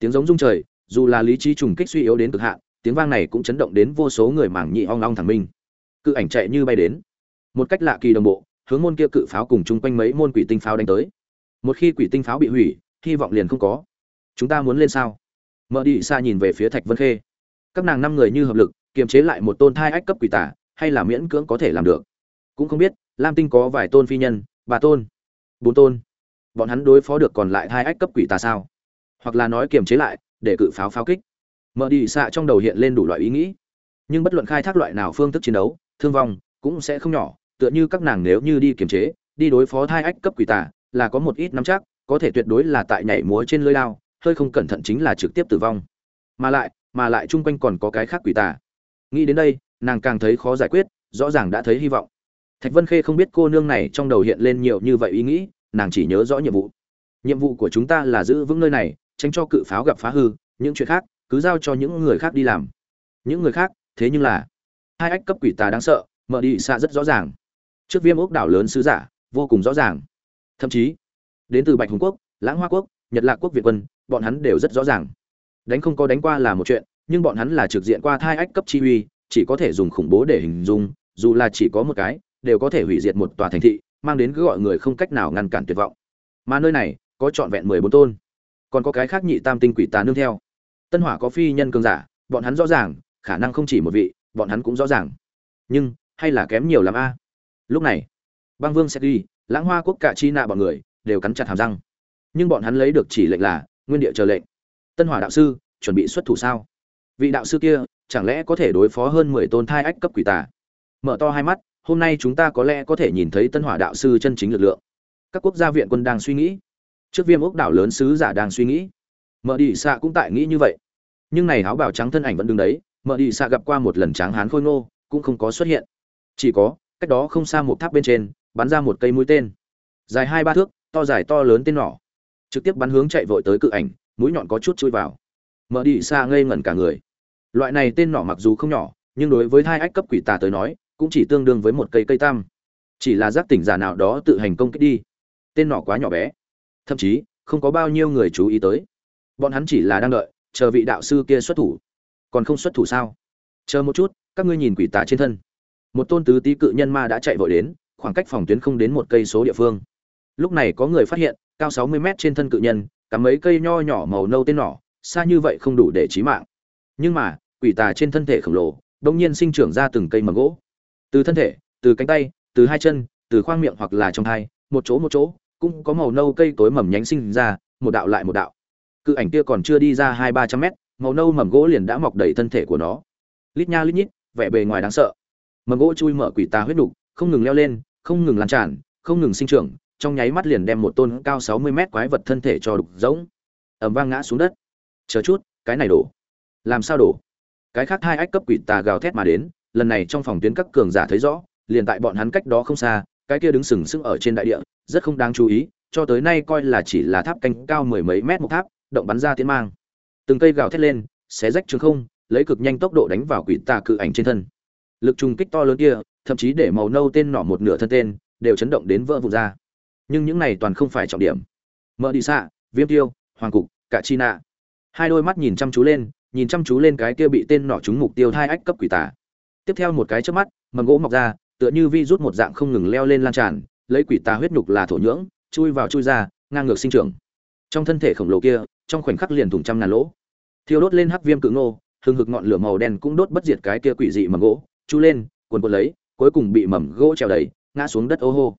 tiếng giống rung trời, dù là lý trí trùng kích suy yếu đến cực hạn, tiếng vang này cũng chấn động đến vô số người mảng nhị ong ong thẳng minh cự ảnh chạy như bay đến. Một cách lạ kỳ đồng bộ, hướng môn kia cự pháo cùng chung quanh mấy môn quỷ tinh pháo đánh tới. Một khi quỷ tinh pháo bị hủy, hy vọng liền không có. Chúng ta muốn lên sao? Mợ đi xa nhìn về phía thạch vân khê. Các nàng năm người như hợp lực, kiềm chế lại một tôn thai ách cấp quỷ tả hay là miễn cưỡng có thể làm được? Cũng không biết, lam tinh có vài tôn phi nhân, ba tôn, bốn tôn. Bọn hắn đối phó được còn lại hai ách cấp quỷ tà sao? Hoặc là nói kiềm chế lại, để cự pháo pháo kích. Mở đi xạ trong đầu hiện lên đủ loại ý nghĩ. Nhưng bất luận khai thác loại nào phương thức chiến đấu, thương vong cũng sẽ không nhỏ, tựa như các nàng nếu như đi kiềm chế, đi đối phó thai ách cấp quỷ tà, là có một ít nắm chắc, có thể tuyệt đối là tại nhảy múa trên lưới lao, hơi không cẩn thận chính là trực tiếp tử vong. Mà lại mà lại chung quanh còn có cái khác quỷ tà. Nghĩ đến đây, nàng càng thấy khó giải quyết, rõ ràng đã thấy hy vọng. Thạch vân khê không biết cô nương này trong đầu hiện lên nhiều như vậy ý nghĩ, nàng chỉ nhớ rõ nhiệm vụ. Nhiệm vụ của chúng ta là giữ vững nơi này tránh cho cự pháo gặp phá hư, những chuyện khác, cứ giao cho những người khác đi làm. Những người khác, thế nhưng là, hai ách cấp quỷ tà đáng sợ, mở đi xa rất rõ ràng. Trước viêm ốc đảo lớn sứ giả, vô cùng rõ ràng. Thậm chí, đến từ bạch hùng quốc, lãng hoa quốc, nhật lạc quốc việt quân, bọn hắn đều rất rõ ràng. Đánh không có đánh qua là một chuyện, nhưng bọn hắn là trực diện qua thai ách cấp chi uy, chỉ có thể dùng khủng bố để hình dung, dù là chỉ có một cái, đều có thể hủy diệt một tòa thành thị, mang đến cứ gọi người không cách nào ngăn cản tuyệt vọng. Mà nơi này, có trọn vẹn mười bốn tôn còn có cái khác nhị tam tinh quỷ tà nương theo. Tân hỏa có phi nhân cường giả, bọn hắn rõ ràng, khả năng không chỉ một vị, bọn hắn cũng rõ ràng. Nhưng, hay là kém nhiều lắm a? Lúc này, băng vương sẽ đi lãng hoa quốc cả chi nạ bọn người đều cắn chặt hàm răng. Nhưng bọn hắn lấy được chỉ lệnh là nguyên địa chờ lệnh. Tân hỏa đạo sư, chuẩn bị xuất thủ sao? Vị đạo sư kia, chẳng lẽ có thể đối phó hơn mười tôn thai ách cấp quỷ tà? Mở to hai mắt, hôm nay chúng ta có lẽ có thể nhìn thấy tân hỏa đạo sư chân chính lực lượng. Các quốc gia viện quân đang suy nghĩ trước viêm ốc đảo lớn sứ giả đang suy nghĩ. Mở đi xạ cũng tại nghĩ như vậy. Nhưng này áo bào trắng thân ảnh vẫn đứng đấy mở đi xạ gặp qua một lần tráng hán khôi ngô, cũng không có xuất hiện. Chỉ có, cách đó không xa một tháp bên trên, bắn ra một cây mũi tên. Dài hai ba thước, to dài to lớn tên nỏ. Trực tiếp bắn hướng chạy vội tới cự ảnh, mũi nhọn có chút chui vào. Mở đi xa ngây ngẩn cả người. Loại này tên nỏ mặc dù không nhỏ, nhưng đối với hai ách cấp quỷ tà tới nói, cũng chỉ tương đương với một cây cây tam. Chỉ là giác tỉnh giả nào đó tự hành công kích đi. Tên nỏ quá nhỏ bé thậm chí, không có bao nhiêu người chú ý tới. Bọn hắn chỉ là đang đợi, chờ vị đạo sư kia xuất thủ. Còn không xuất thủ sao? Chờ một chút, các ngươi nhìn quỷ tà trên thân. Một tôn tứ tý cự nhân ma đã chạy vội đến, khoảng cách phòng tuyến không đến một cây số địa phương. Lúc này có người phát hiện, cao sáu mươi mét trên thân cự nhân cắm mấy cây nho nhỏ màu nâu tên nỏ, xa như vậy không đủ để chí mạng. Nhưng mà, quỷ tà trên thân thể khổng lồ đông nhiên sinh trưởng ra từng cây mầm gỗ. Từ thân thể, từ cánh tay, từ hai chân, từ khoang miệng hoặc là trong thai một chỗ một chỗ cũng có màu nâu cây tối mầm nhánh sinh ra, một đạo lại một đạo. Cự ảnh kia còn chưa đi ra hai ba trăm mét, màu nâu mầm gỗ liền đã mọc đầy thân thể của nó. Lít nha lít nhít, vẻ bề ngoài đáng sợ. Mầm gỗ chui mở quỷ tà huyết đục không ngừng leo lên, không ngừng lan tràn, không ngừng sinh trưởng, trong nháy mắt liền đem một tôn cao sáu mươi mét quái vật thân thể cho đục rỗng. Ẩm vang ngã xuống đất. Chờ chút, cái này đổ. Làm sao đổ? Cái khác hai ách cấp quỷ tà gào thét mà đến, lần này trong phòng tuyến các cường giả thấy rõ, liền tại bọn hắn cách đó không xa, cái kia đứng sừng sững ở trên đại địa rất không đáng chú ý, cho tới nay coi là chỉ là tháp canh cao mười mấy mét một tháp, động bắn ra tiến mang. Từng cây gào thét lên, xé rách trường không, lấy cực nhanh tốc độ đánh vào quỷ tà cự ảnh trên thân. Lực trùng kích to lớn kia, thậm chí để màu nâu tên nỏ một nửa thân tên, đều chấn động đến vỡ vụn ra. Nhưng những này toàn không phải trọng điểm. Mỡ đi xạ viêm tiêu, hoàng cục cả chi nạ hai đôi mắt nhìn chăm chú lên, nhìn chăm chú lên cái kia bị tên nỏ trúng mục tiêu hai ách cấp quỷ tà. Tiếp theo một cái chớp mắt, mầm gỗ mọc ra, tựa như vi rút một dạng không ngừng leo lên lan tràn lấy quỷ tà huyết nhục là thổ nhưỡng, chui vào chui ra, ngang ngược sinh trưởng. Trong thân thể khổng lồ kia, trong khoảnh khắc liền thủng trăm ngàn lỗ. Thiêu đốt lên hắc viêm cự ngô, hừng hực ngọn lửa màu đen cũng đốt bất diệt cái kia quỷ dị mầm gỗ, chu lên, cuồn cuộn lấy, cuối cùng bị mầm gỗ trèo đầy, ngã xuống đất ô hô.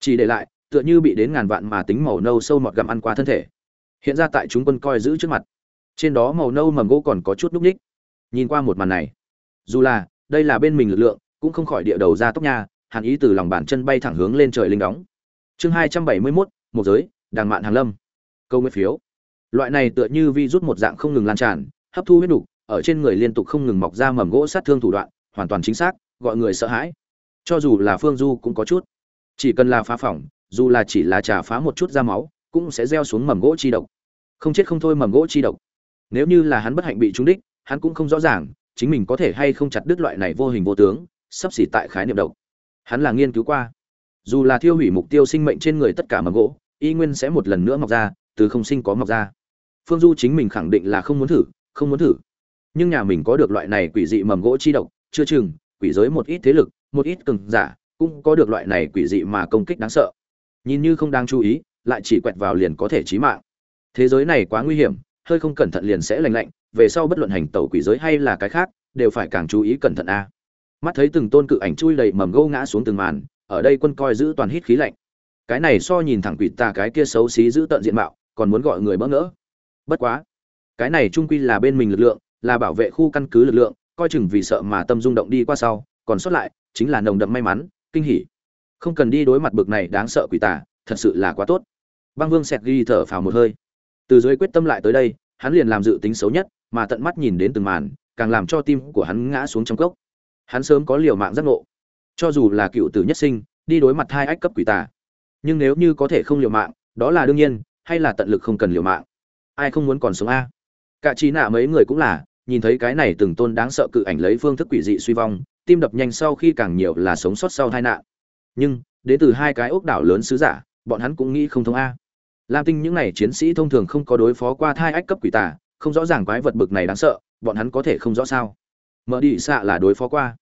Chỉ để lại, tựa như bị đến ngàn vạn mà tính màu nâu sâu mọt gặm ăn qua thân thể. Hiện ra tại chúng quân coi giữ trước mặt. Trên đó màu nâu mầm gỗ còn có chút núc ních. Nhìn qua một màn này, dù là đây là bên mình lực lượng, cũng không khỏi địa đầu ra tóc nhà hàn ý từ lòng bàn chân bay thẳng hướng lên trời linh đóng. Chương hai trăm bảy mươi mốt một giới đàng mạn hàng lâm. Câu nguyên phiếu. Loại này tựa như vi rút một dạng không ngừng lan tràn hấp thu huyết đủ, ở trên người liên tục không ngừng mọc ra mầm gỗ sát thương thủ đoạn hoàn toàn chính xác gọi người sợ hãi. Cho dù là phương du cũng có chút. Chỉ cần là phá phỏng dù là chỉ là trà phá một chút da máu cũng sẽ gieo xuống mầm gỗ chi độc. Không chết không thôi mầm gỗ chi độc. Nếu như là hắn bất hạnh bị trúng đích hắn cũng không rõ ràng chính mình có thể hay không chặt đứt loại này vô hình vô tướng sắp xỉ tại khái niệm độc hắn là nghiên cứu qua. Dù là thiêu hủy mục tiêu sinh mệnh trên người tất cả mầm gỗ, y nguyên sẽ một lần nữa mọc ra, từ không sinh có mọc ra. Phương du chính mình khẳng định là không muốn thử, không muốn thử. Nhưng nhà mình có được loại này quỷ dị mầm gỗ chi độc, chưa chừng, quỷ giới một ít thế lực, một ít cường giả, cũng có được loại này quỷ dị mà công kích đáng sợ. Nhìn như không đáng chú ý, lại chỉ quẹt vào liền có thể chí mạng. Thế giới này quá nguy hiểm, hơi không cẩn thận liền sẽ lành lạnh, về sau bất luận hành tẩu quỷ giới hay là cái khác, đều phải càng chú ý cẩn thận a mắt thấy từng tôn cự ảnh chui đầy mầm gỗ ngã xuống từng màn, ở đây quân coi giữ toàn hít khí lạnh. Cái này so nhìn thẳng quỷ tà cái kia xấu xí giữ tận diện mạo, còn muốn gọi người bỡ ngỡ. Bất quá, cái này trung quy là bên mình lực lượng, là bảo vệ khu căn cứ lực lượng, coi chừng vì sợ mà tâm rung động đi qua sau, còn sót lại, chính là nồng đậm may mắn, kinh hỉ. Không cần đi đối mặt bực này đáng sợ quỷ tà, thật sự là quá tốt. Băng vương sẹt ghi thở phào một hơi. Từ dưới quyết tâm lại tới đây, hắn liền làm dự tính xấu nhất, mà tận mắt nhìn đến từng màn, càng làm cho tim của hắn ngã xuống trong cốc hắn sớm có liều mạng giác ngộ. Cho dù là cựu tử nhất sinh, đi đối mặt hai ách cấp quỷ tà, nhưng nếu như có thể không liều mạng, đó là đương nhiên, hay là tận lực không cần liều mạng. Ai không muốn còn sống a? Cả trí nạ mấy người cũng là, nhìn thấy cái này từng tôn đáng sợ cự ảnh lấy phương thức quỷ dị suy vong, tim đập nhanh sau khi càng nhiều là sống sót sau tai nạn. Nhưng, đến từ hai cái ốc đảo lớn sứ giả, bọn hắn cũng nghĩ không thông a. Lam tinh những này chiến sĩ thông thường không có đối phó qua thai ách cấp quỷ tà, không rõ ràng quái vật bực này đáng sợ, bọn hắn có thể không rõ sao? Mở đi xạ là đối phó qua.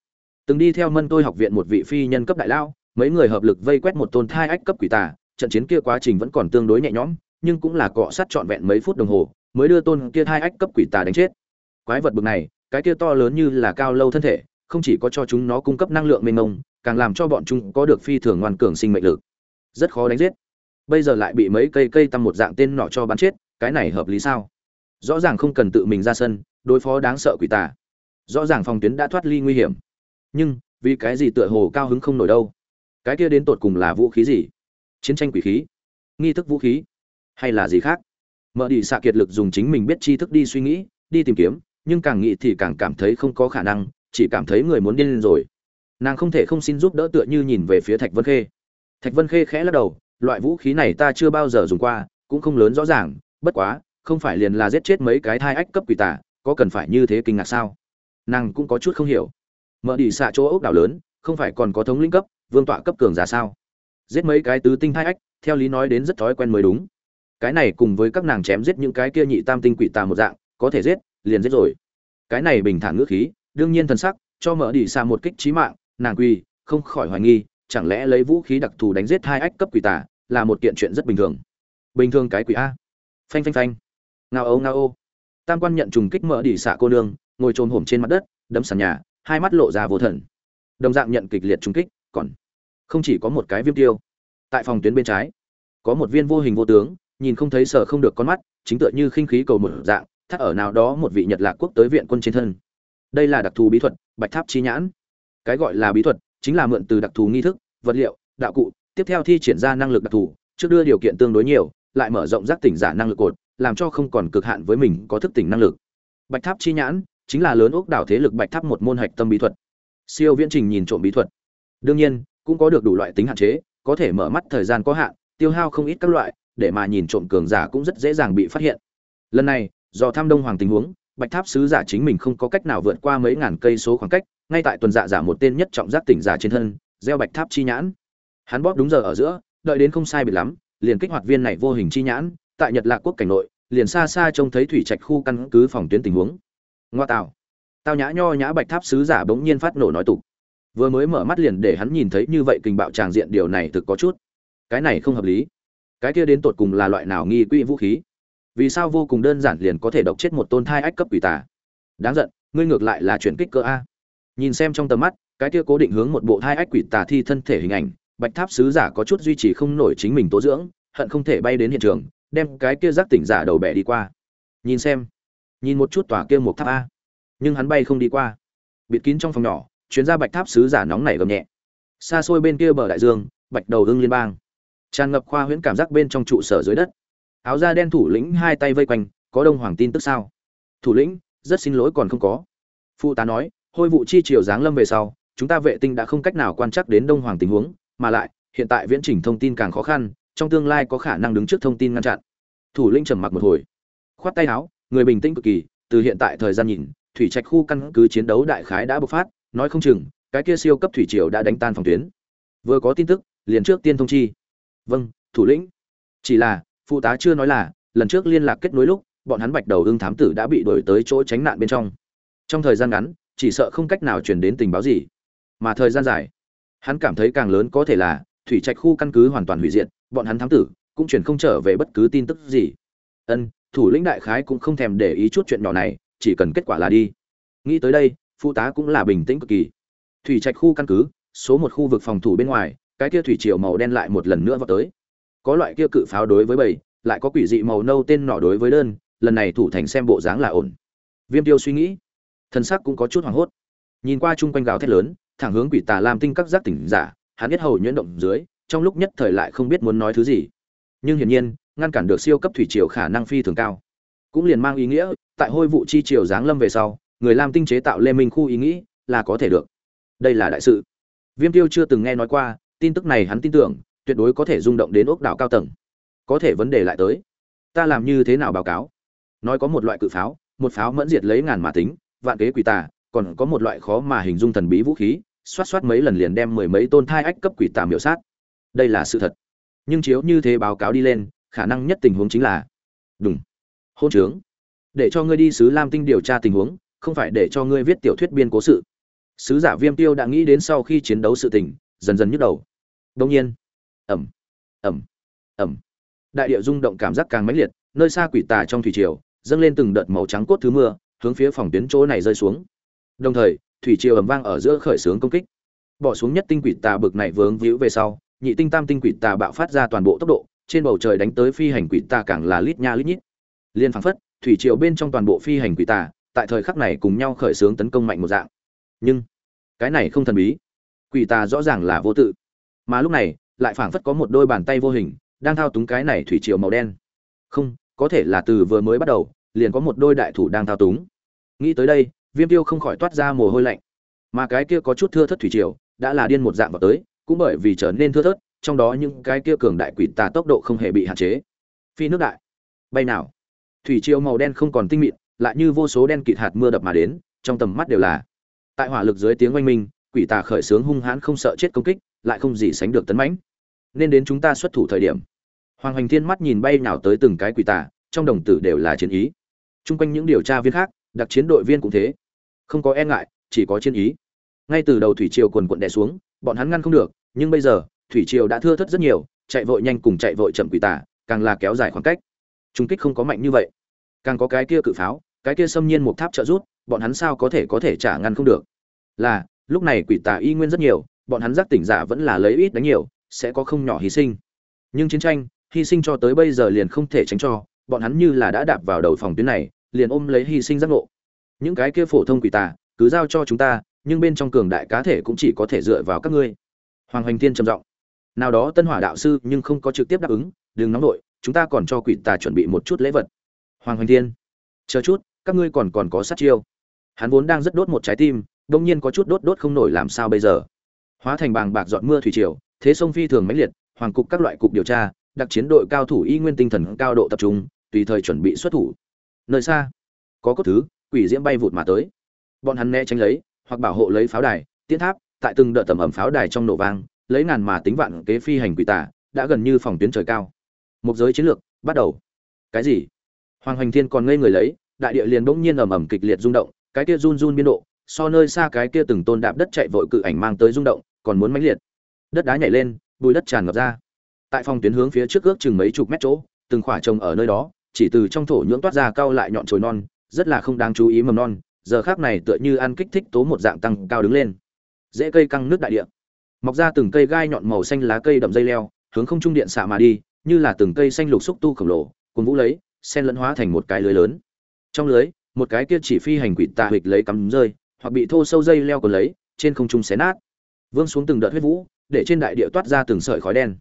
Từng đi theo mân tôi học viện một vị phi nhân cấp đại lao mấy người hợp lực vây quét một tôn thai ách cấp quỷ tà, trận chiến kia quá trình vẫn còn tương đối nhẹ nhõm, nhưng cũng là cọ sát trọn vẹn mấy phút đồng hồ, mới đưa tôn kia thai ách cấp quỷ tà đánh chết. Quái vật bực này, cái kia to lớn như là cao lâu thân thể, không chỉ có cho chúng nó cung cấp năng lượng mênh mông, càng làm cho bọn chúng có được phi thường ngoan cường sinh mệnh lực. Rất khó đánh giết. Bây giờ lại bị mấy cây cây tăm một dạng tên nọ cho bắn chết, cái này hợp lý sao? Rõ ràng không cần tự mình ra sân, đối phó đáng sợ quỷ tà rõ ràng phòng tuyến đã thoát ly nguy hiểm. Nhưng, vì cái gì tựa hồ cao hứng không nổi đâu? Cái kia đến tột cùng là vũ khí gì? Chiến tranh quỷ khí? Nghi thức vũ khí? Hay là gì khác? Mở đi xạ kiệt lực dùng chính mình biết tri thức đi suy nghĩ, đi tìm kiếm, nhưng càng nghĩ thì càng cảm thấy không có khả năng, chỉ cảm thấy người muốn điên lên rồi. Nàng không thể không xin giúp đỡ tựa như nhìn về phía thạch vân khê. Thạch vân khê khẽ lắc đầu, loại vũ khí này ta chưa bao giờ dùng qua, cũng không lớn rõ ràng, bất quá, không phải liền là giết chết mấy cái thai ách cấp quỷ tả có cần phải như thế kinh ngạc sao? Nàng cũng có chút không hiểu. Mở đi xạ chỗ ốc đảo lớn, không phải còn có thống lĩnh cấp, vương tọa cấp cường giả sao? Giết mấy cái tứ tinh thai ách, theo lý nói đến rất thói quen mới đúng. Cái này cùng với các nàng chém giết những cái kia nhị tam tinh quỷ tà một dạng, có thể giết, liền giết rồi. Cái này bình thản ngữ khí, đương nhiên thần sắc, cho mở đi xạ một kích trí mạng, nàng quy không khỏi hoài nghi, chẳng lẽ lấy vũ khí đặc thù đánh giết hai ách cấp quỷ tà, là một kiện chuyện rất bình thường. Bình thường cái quỷ a. Phanh phanh phanh. Ngao âu ngao ô. Tam quan nhận trùng kích mở đi xạ cô nương ngồi trồn hổm trên mặt đất, đấm sàn nhà, hai mắt lộ ra vô thần. Đồng dạng nhận kịch liệt trung kích, còn không chỉ có một cái viêm tiêu. Tại phòng tuyến bên trái, có một viên vô hình vô tướng, nhìn không thấy sợ không được con mắt, chính tựa như khinh khí cầu một dạng, thắt ở nào đó một vị nhật lạc quốc tới viện quân trên thân. Đây là đặc thù bí thuật, bạch tháp chi nhãn. Cái gọi là bí thuật, chính là mượn từ đặc thù nghi thức, vật liệu, đạo cụ, tiếp theo thi triển ra năng lực đặc thù, trước đưa điều kiện tương đối nhiều, lại mở rộng giác tỉnh giả năng lực cột, làm cho không còn cực hạn với mình có thức tỉnh năng lực. Bạch tháp chi nhãn chính là lớn ốc đảo thế lực bạch tháp một môn hạch tâm bí thuật. Siêu viễn trình nhìn trộm bí thuật. Đương nhiên, cũng có được đủ loại tính hạn chế, có thể mở mắt thời gian có hạn, tiêu hao không ít các loại, để mà nhìn trộm cường giả cũng rất dễ dàng bị phát hiện. Lần này, do tham đông hoàng tình huống, bạch tháp sứ giả chính mình không có cách nào vượt qua mấy ngàn cây số khoảng cách, ngay tại tuần dạ giả một tên nhất trọng giác tỉnh giả trên thân, gieo bạch tháp chi nhãn. Hắn bóp đúng giờ ở giữa, đợi đến không sai biệt lắm, liền kích hoạt viên này vô hình chi nhãn, tại nhật lạc quốc cảnh nội, liền xa xa trông thấy thủy trạch khu căn cứ phòng tuyến tình huống ngoa tạo tao nhã nho nhã bạch tháp sứ giả bỗng nhiên phát nổ nói tục. Vừa mới mở mắt liền để hắn nhìn thấy như vậy kình bạo tràng diện điều này thực có chút. Cái này không hợp lý. Cái kia đến tột cùng là loại nào nghi quỹ vũ khí? Vì sao vô cùng đơn giản liền có thể độc chết một tôn thai ách cấp quỷ tà? Đáng giận, ngươi ngược lại là chuyển kích cơ a. Nhìn xem trong tầm mắt, cái kia cố định hướng một bộ thai ách quỷ tà thi thân thể hình ảnh, bạch tháp sứ giả có chút duy trì không nổi chính mình tố dưỡng, hận không thể bay đến hiện trường, đem cái kia giác tỉnh giả đầu bẻ đi qua. Nhìn xem nhìn một chút tòa kia một tháp a. Nhưng hắn bay không đi qua. Bịt kín trong phòng nhỏ chuyến ra bạch tháp sứ giả nóng nảy gầm nhẹ. Xa xôi bên kia bờ đại dương, bạch đầu hưng liên bang. Tràn ngập khoa huyễn cảm giác bên trong trụ sở dưới đất. Áo da đen thủ lĩnh hai tay vây quanh, có đông hoàng tin tức sao? Thủ lĩnh, rất xin lỗi còn không có. Phụ tá nói, hôi vụ chi triều giáng lâm về sau, chúng ta vệ tinh đã không cách nào quan trắc đến đông hoàng tình huống, mà lại, hiện tại viễn trình thông tin càng khó khăn, trong tương lai có khả năng đứng trước thông tin ngăn chặn. Thủ lĩnh trầm mặc một hồi, khoát tay áo người bình tĩnh cực kỳ, từ hiện tại thời gian nhìn, thủy trạch khu căn cứ chiến đấu đại khái đã bộc phát, nói không chừng, cái kia siêu cấp thủy triều đã đánh tan phòng tuyến. Vừa có tin tức, liền trước tiên thông chi. Vâng thủ lĩnh. Chỉ là, phụ tá chưa nói là, lần trước liên lạc kết nối lúc, bọn hắn bạch đầu ưng thám tử đã bị đuổi tới chỗ tránh nạn bên trong. Trong thời gian ngắn, chỉ sợ không cách nào truyền đến tình báo gì. Mà thời gian dài, hắn cảm thấy càng lớn có thể là, thủy trạch khu căn cứ hoàn toàn hủy diệt, bọn hắn thám tử cũng truyền không trở về bất cứ tin tức gì. Ân thủ lĩnh đại khái cũng không thèm để ý chút chuyện nhỏ này, chỉ cần kết quả là đi. Nghĩ tới đây phụ tá cũng là bình tĩnh cực kỳ. Thủy trạch khu căn cứ, số một khu vực phòng thủ bên ngoài, cái kia thủy triều màu đen lại một lần nữa vào tới. Có loại kia cự pháo đối với bầy, lại có quỷ dị màu nâu tên nỏ đối với đơn, lần này thủ thành xem bộ dáng là ổn. Viêm tiêu suy nghĩ thân sắc cũng có chút hoảng hốt. Nhìn qua chung quanh gào thét lớn, thẳng hướng quỷ tà lam tinh các giác tỉnh giả, hắn biết hầu nhuyễn động dưới, trong lúc nhất thời lại không biết muốn nói thứ gì. Nhưng hiển nhiên ngăn cản được siêu cấp thủy triều khả năng phi thường cao. Cũng liền mang ý nghĩa, tại hôi vụ chi triều giáng lâm về sau, người lam tinh chế tạo lê minh khu ý nghĩ là có thể được. Đây là đại sự. Viêm tiêu chưa từng nghe nói qua, tin tức này hắn tin tưởng, tuyệt đối có thể rung động đến ốc đảo cao tầng. Có thể vấn đề lại tới. Ta làm như thế nào báo cáo? Nói có một loại cự pháo, một pháo mẫn diệt lấy ngàn mà tính, vạn kế quỷ tà, còn có một loại khó mà hình dung thần bí vũ khí, xoát xoát mấy lần liền đem mười mấy tôn thai ách cấp quỷ tà miểu sát. Đây là sự thật. Nhưng chiếu như thế báo cáo đi lên khả năng nhất tình huống chính là đúng hôn trướng. Để cho ngươi đi sứ lam tinh điều tra tình huống, không phải để cho ngươi viết tiểu thuyết biên cố sự. Sứ giả viêm tiêu đã nghĩ đến sau khi chiến đấu sự tình, dần dần nhức đầu. Đông nhiên ẩm ẩm ẩm đại địa rung động cảm giác càng mãnh liệt, nơi xa quỷ tà trong thủy triều, dâng lên từng đợt màu trắng cốt thứ mưa, hướng phía phòng tuyến chỗ này rơi xuống. Đồng thời, thủy triều ầm vang ở giữa khởi xướng công kích. Bỏ xuống nhất tinh quỷ tà bực này vướng víu về sau, nhị tinh tam tinh quỷ tà bạo phát ra toàn bộ tốc độ trên bầu trời đánh tới phi hành quỷ tà càng là lít nha lít nhít. Liên phảng phất, thủy triều bên trong toàn bộ phi hành quỷ tà, tại thời khắc này cùng nhau khởi xướng tấn công mạnh một dạng. Nhưng, cái này không thần bí. Quỷ tà rõ ràng là vô tự. Mà lúc này, lại phảng phất có một đôi bàn tay vô hình, đang thao túng cái này thủy triều màu đen. Không, có thể là từ vừa mới bắt đầu, liền có một đôi đại thủ đang thao túng. Nghĩ tới đây, viêm tiêu không khỏi toát ra mồ hôi lạnh. Mà cái kia có chút thưa thất thủy triều, đã là điên một dạng vào tới, cũng bởi vì trở nên thưa thớt trong đó những cái kia cường đại quỷ tà tốc độ không hề bị hạn chế. Phi nước đại. Bay nào. Thủy triều màu đen không còn tinh mịn, lại như vô số đen kịt hạt mưa đập mà đến, trong tầm mắt đều là. Tại hỏa lực dưới tiếng oanh minh, quỷ tà khởi sướng hung hãn không sợ chết công kích, lại không gì sánh được tấn mãnh. Nên đến chúng ta xuất thủ thời điểm. Hoàng hoành thiên mắt nhìn bay nào tới từng cái quỷ tà, trong đồng tử đều là chiến ý. Chung quanh những điều tra viên khác, đặc chiến đội viên cũng thế. Không có e ngại, chỉ có chiến ý. Ngay từ đầu thủy triều quần quận đè xuống, bọn hắn ngăn không được, nhưng bây giờ thủy triều đã thưa thất rất nhiều, chạy vội nhanh cùng chạy vội chậm quỷ tà càng là kéo dài khoảng cách. Trung kích không có mạnh như vậy. Càng có cái kia cự pháo, cái kia xâm nhiên một tháp trợ rút, bọn hắn sao có thể có thể trả ngăn không được? Là, lúc này quỷ tà y nguyên rất nhiều, bọn hắn giác tỉnh giả vẫn là lấy ít đánh nhiều, sẽ có không nhỏ hy sinh. Nhưng chiến tranh, hy sinh cho tới bây giờ liền không thể tránh cho, bọn hắn như là đã đạp vào đầu phòng tuyến này, liền ôm lấy hy sinh giác ngộ. Những cái kia phổ thông quỷ tà cứ giao cho chúng ta, nhưng bên trong cường đại cá thể cũng chỉ có thể dựa vào các ngươi. Hoàng hoành thiên trầm giọng nào đó tân hỏa đạo sư nhưng không có trực tiếp đáp ứng đừng nóng nổi, chúng ta còn cho quỷ tà chuẩn bị một chút lễ vật. Hoàng hoành thiên chờ chút các ngươi còn còn có sát chiêu. Hắn vốn đang rất đốt một trái tim đông nhiên có chút đốt đốt không nổi làm sao bây giờ. Hóa thành bàng bạc dọn mưa thủy triều thế sông phi thường mãnh liệt hoàng cục các loại cục điều tra đặc chiến đội cao thủ y nguyên tinh thần cao độ tập trung tùy thời chuẩn bị xuất thủ. Nơi xa có cốt thứ quỷ diễm bay vụt mà tới. Bọn hắn né tránh lấy hoặc bảo hộ lấy pháo đài tiến tháp tại từng đợt tầm ẩm pháo đài trong nổ vang lấy ngàn mà tính vạn kế phi hành quỷ tả đã gần như phòng tuyến trời cao. Một giới chiến lược, bắt đầu. Cái gì? Hoàng hoành thiên còn ngây người lấy, đại địa liền bỗng nhiên ầm ầm kịch liệt rung động, cái kia run run biên độ, so nơi xa cái kia từng tôn đạp đất chạy vội cự ảnh mang tới rung động, còn muốn mãnh liệt. Đất đá nhảy lên, bùi đất tràn ngập ra. Tại phòng tuyến hướng phía trước ước chừng mấy chục mét chỗ, từng khỏa trồng ở nơi đó, chỉ từ trong thổ nhưỡng toát ra cao lại nhọn chồi non, rất là không đáng chú ý mầm non, giờ khác này tựa như ăn kích thích tố một dạng tăng cao đứng lên. Dễ cây căng nước đại địa mọc ra từng cây gai nhọn màu xanh lá cây đậm dây leo, hướng không trung điện xạ mà đi, như là từng cây xanh lục xúc tu khổng lồ cùng vũ lấy sen lẫn hóa thành một cái lưới lớn. Trong lưới, một cái kia chỉ phi hành quỷ tà hịch lấy cắm rơi, hoặc bị thô sâu dây leo còn lấy, trên không trung xé nát. Vương xuống từng đợt huyết vũ, để trên đại địa toát ra từng sợi khói đen.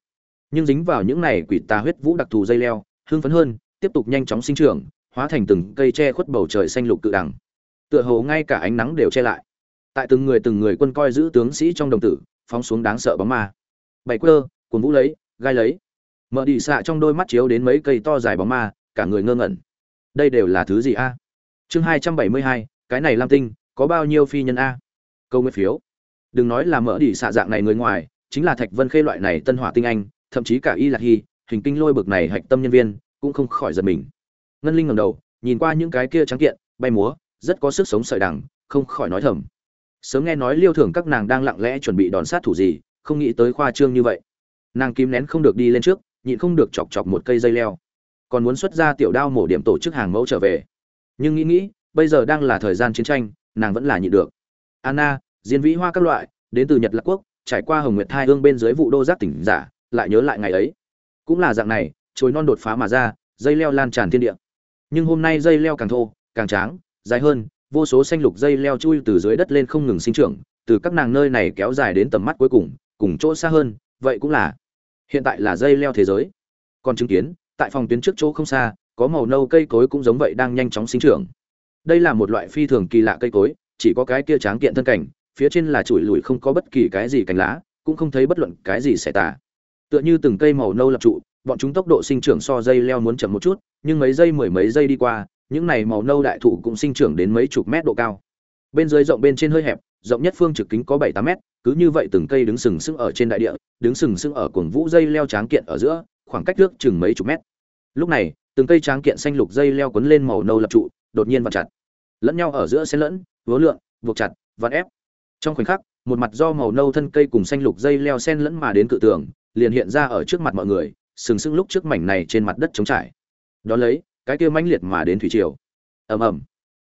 Nhưng dính vào những này quỷ tà huyết vũ đặc thù dây leo hương phấn hơn, tiếp tục nhanh chóng sinh trưởng, hóa thành từng cây che khuất bầu trời xanh lục cự đẳng. Tựa hồ ngay cả ánh nắng đều che lại. Tại từng người từng người quân coi giữ tướng sĩ trong đồng tử phóng xuống đáng sợ bóng ma. Bảy quơ cuốn vũ lấy, gai lấy. Mở đi xạ trong đôi mắt chiếu đến mấy cây to dài bóng ma, cả người ngơ ngẩn. Đây đều là thứ gì a? Chương hai trăm bảy mươi hai, cái này lam tinh, có bao nhiêu phi nhân a? Câu nguyện phiếu. Đừng nói là mở đi xạ dạng này người ngoài, chính là thạch vân khê loại này tân hỏa tinh anh, thậm chí cả y lạc hy, hình kinh lôi bực này hạch tâm nhân viên, cũng không khỏi giật mình. Ngân linh ngầm đầu, nhìn qua những cái kia trắng kiện, bay múa, rất có sức sống sợi đằng không khỏi nói thầm sớm nghe nói liêu thường các nàng đang lặng lẽ chuẩn bị đòn sát thủ gì, không nghĩ tới khoa trương như vậy. Nàng kim nén không được đi lên trước, nhịn không được chọc chọc một cây dây leo. Còn muốn xuất ra tiểu đao mổ điểm tổ chức hàng mẫu trở về. Nhưng nghĩ nghĩ, bây giờ đang là thời gian chiến tranh, nàng vẫn là nhịn được. Anna, diên vĩ hoa các loại, đến từ nhật lạc quốc, trải qua hồng nguyệt thai hương bên dưới vụ đô giác tỉnh giả, lại nhớ lại ngày ấy. Cũng là dạng này chối non đột phá mà ra, dây leo lan tràn thiên địa. Nhưng hôm nay dây leo càng thô, càng tráng, dài hơn vô số xanh lục dây leo chui từ dưới đất lên không ngừng sinh trưởng, từ các nàng nơi này kéo dài đến tầm mắt cuối cùng cùng chỗ xa hơn, vậy cũng là, hiện tại là dây leo thế giới. Còn chứng kiến, tại phòng tuyến trước chỗ không xa, có màu nâu cây cối cũng giống vậy đang nhanh chóng sinh trưởng. Đây là một loại phi thường kỳ lạ cây cối, chỉ có cái kia tráng kiện thân cảnh, phía trên là chuỗi lùi không có bất kỳ cái gì cành lá, cũng không thấy bất luận cái gì xảy tả tựa như từng cây màu nâu lập trụ, bọn chúng tốc độ sinh trưởng so dây leo muốn chậm một chút, nhưng mấy giây mười mấy giây đi qua những này màu nâu đại thụ cũng sinh trưởng đến mấy chục mét độ cao. Bên dưới rộng bên trên hơi hẹp rộng nhất phương trực kính có bảy tám mét cứ như vậy từng cây đứng sừng sững ở trên đại địa đứng sừng sững ở cuồng vũ dây leo tráng kiện ở giữa khoảng cách trước chừng mấy chục mét. Lúc này từng cây tráng kiện xanh lục dây leo quấn lên màu nâu lập trụ đột nhiên vặn chặt. Lẫn nhau ở giữa xen lẫn vố lượn, buộc chặt vặn ép. Trong khoảnh khắc một mặt do màu nâu thân cây cùng xanh lục dây leo xen lẫn mà đến cự tường liền hiện ra ở trước mặt mọi người sừng sững lúc trước mảnh này trên mặt đất trống trải. Đó lấy cái kia mãnh liệt mà đến thủy triều. Ầm ầm.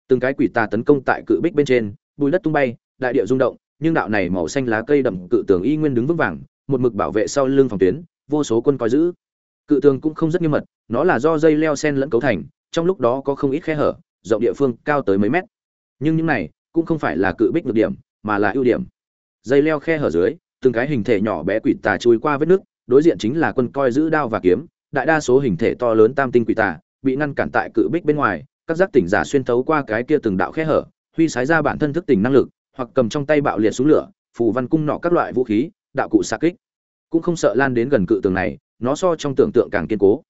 Từng cái quỷ tà tấn công tại cự bích bên trên, bùi đất tung bay, đại địa rung động, nhưng đạo này màu xanh lá cây đậm cự tường y nguyên đứng vững vàng, một mực bảo vệ sau lưng phòng tuyến, vô số quân coi giữ. Cự tường cũng không rất nghiêm mật, nó là do dây leo sen lẫn cấu thành, trong lúc đó có không ít khe hở, rộng địa phương cao tới mấy mét. Nhưng những này cũng không phải là cự bích nhược điểm, mà là ưu điểm. Dây leo khe hở dưới, từng cái hình thể nhỏ bé quỷ tà chui qua vết nước, đối diện chính là quân coi giữ đao và kiếm, đại đa số hình thể to lớn tam tinh quỷ tà bị ngăn cản tại cự bích bên ngoài, các giác tỉnh giả xuyên thấu qua cái kia từng đạo khe hở, huy sái ra bản thân thức tỉnh năng lực, hoặc cầm trong tay bạo liệt xuống lửa, phù văn cung nọ các loại vũ khí, đạo cụ xa kích. Cũng không sợ lan đến gần cự tường này, nó so trong tưởng tượng càng kiên cố.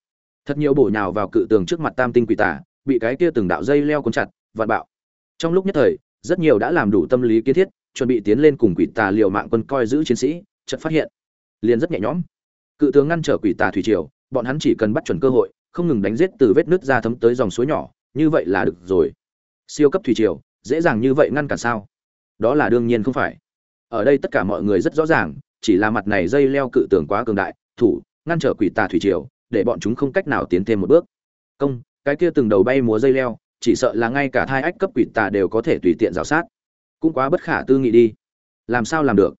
Thật nhiều bổ nhào vào cự tường trước mặt tam tinh quỷ tà, bị cái kia từng đạo dây leo cuốn chặt, vạn bạo. Trong lúc nhất thời, rất nhiều đã làm đủ tâm lý kiến thiết, chuẩn bị tiến lên cùng quỷ tà liều mạng quân coi giữ chiến sĩ, chợt phát hiện, liền rất nhẹ nhõm. Cự tướng ngăn trở quỷ tà thủy triều, bọn hắn chỉ cần bắt chuẩn cơ hội không ngừng đánh giết từ vết nứt ra thấm tới dòng suối nhỏ, như vậy là được rồi. Siêu cấp thủy triều, dễ dàng như vậy ngăn cản sao? Đó là đương nhiên không phải. Ở đây tất cả mọi người rất rõ ràng, chỉ là mặt này dây leo cự tường quá cường đại, thủ, ngăn trở quỷ tà thủy triều, để bọn chúng không cách nào tiến thêm một bước. Công, cái kia từng đầu bay múa dây leo, chỉ sợ là ngay cả thai ách cấp quỷ tà đều có thể tùy tiện rào sát. Cũng quá bất khả tư nghị đi. Làm sao làm được?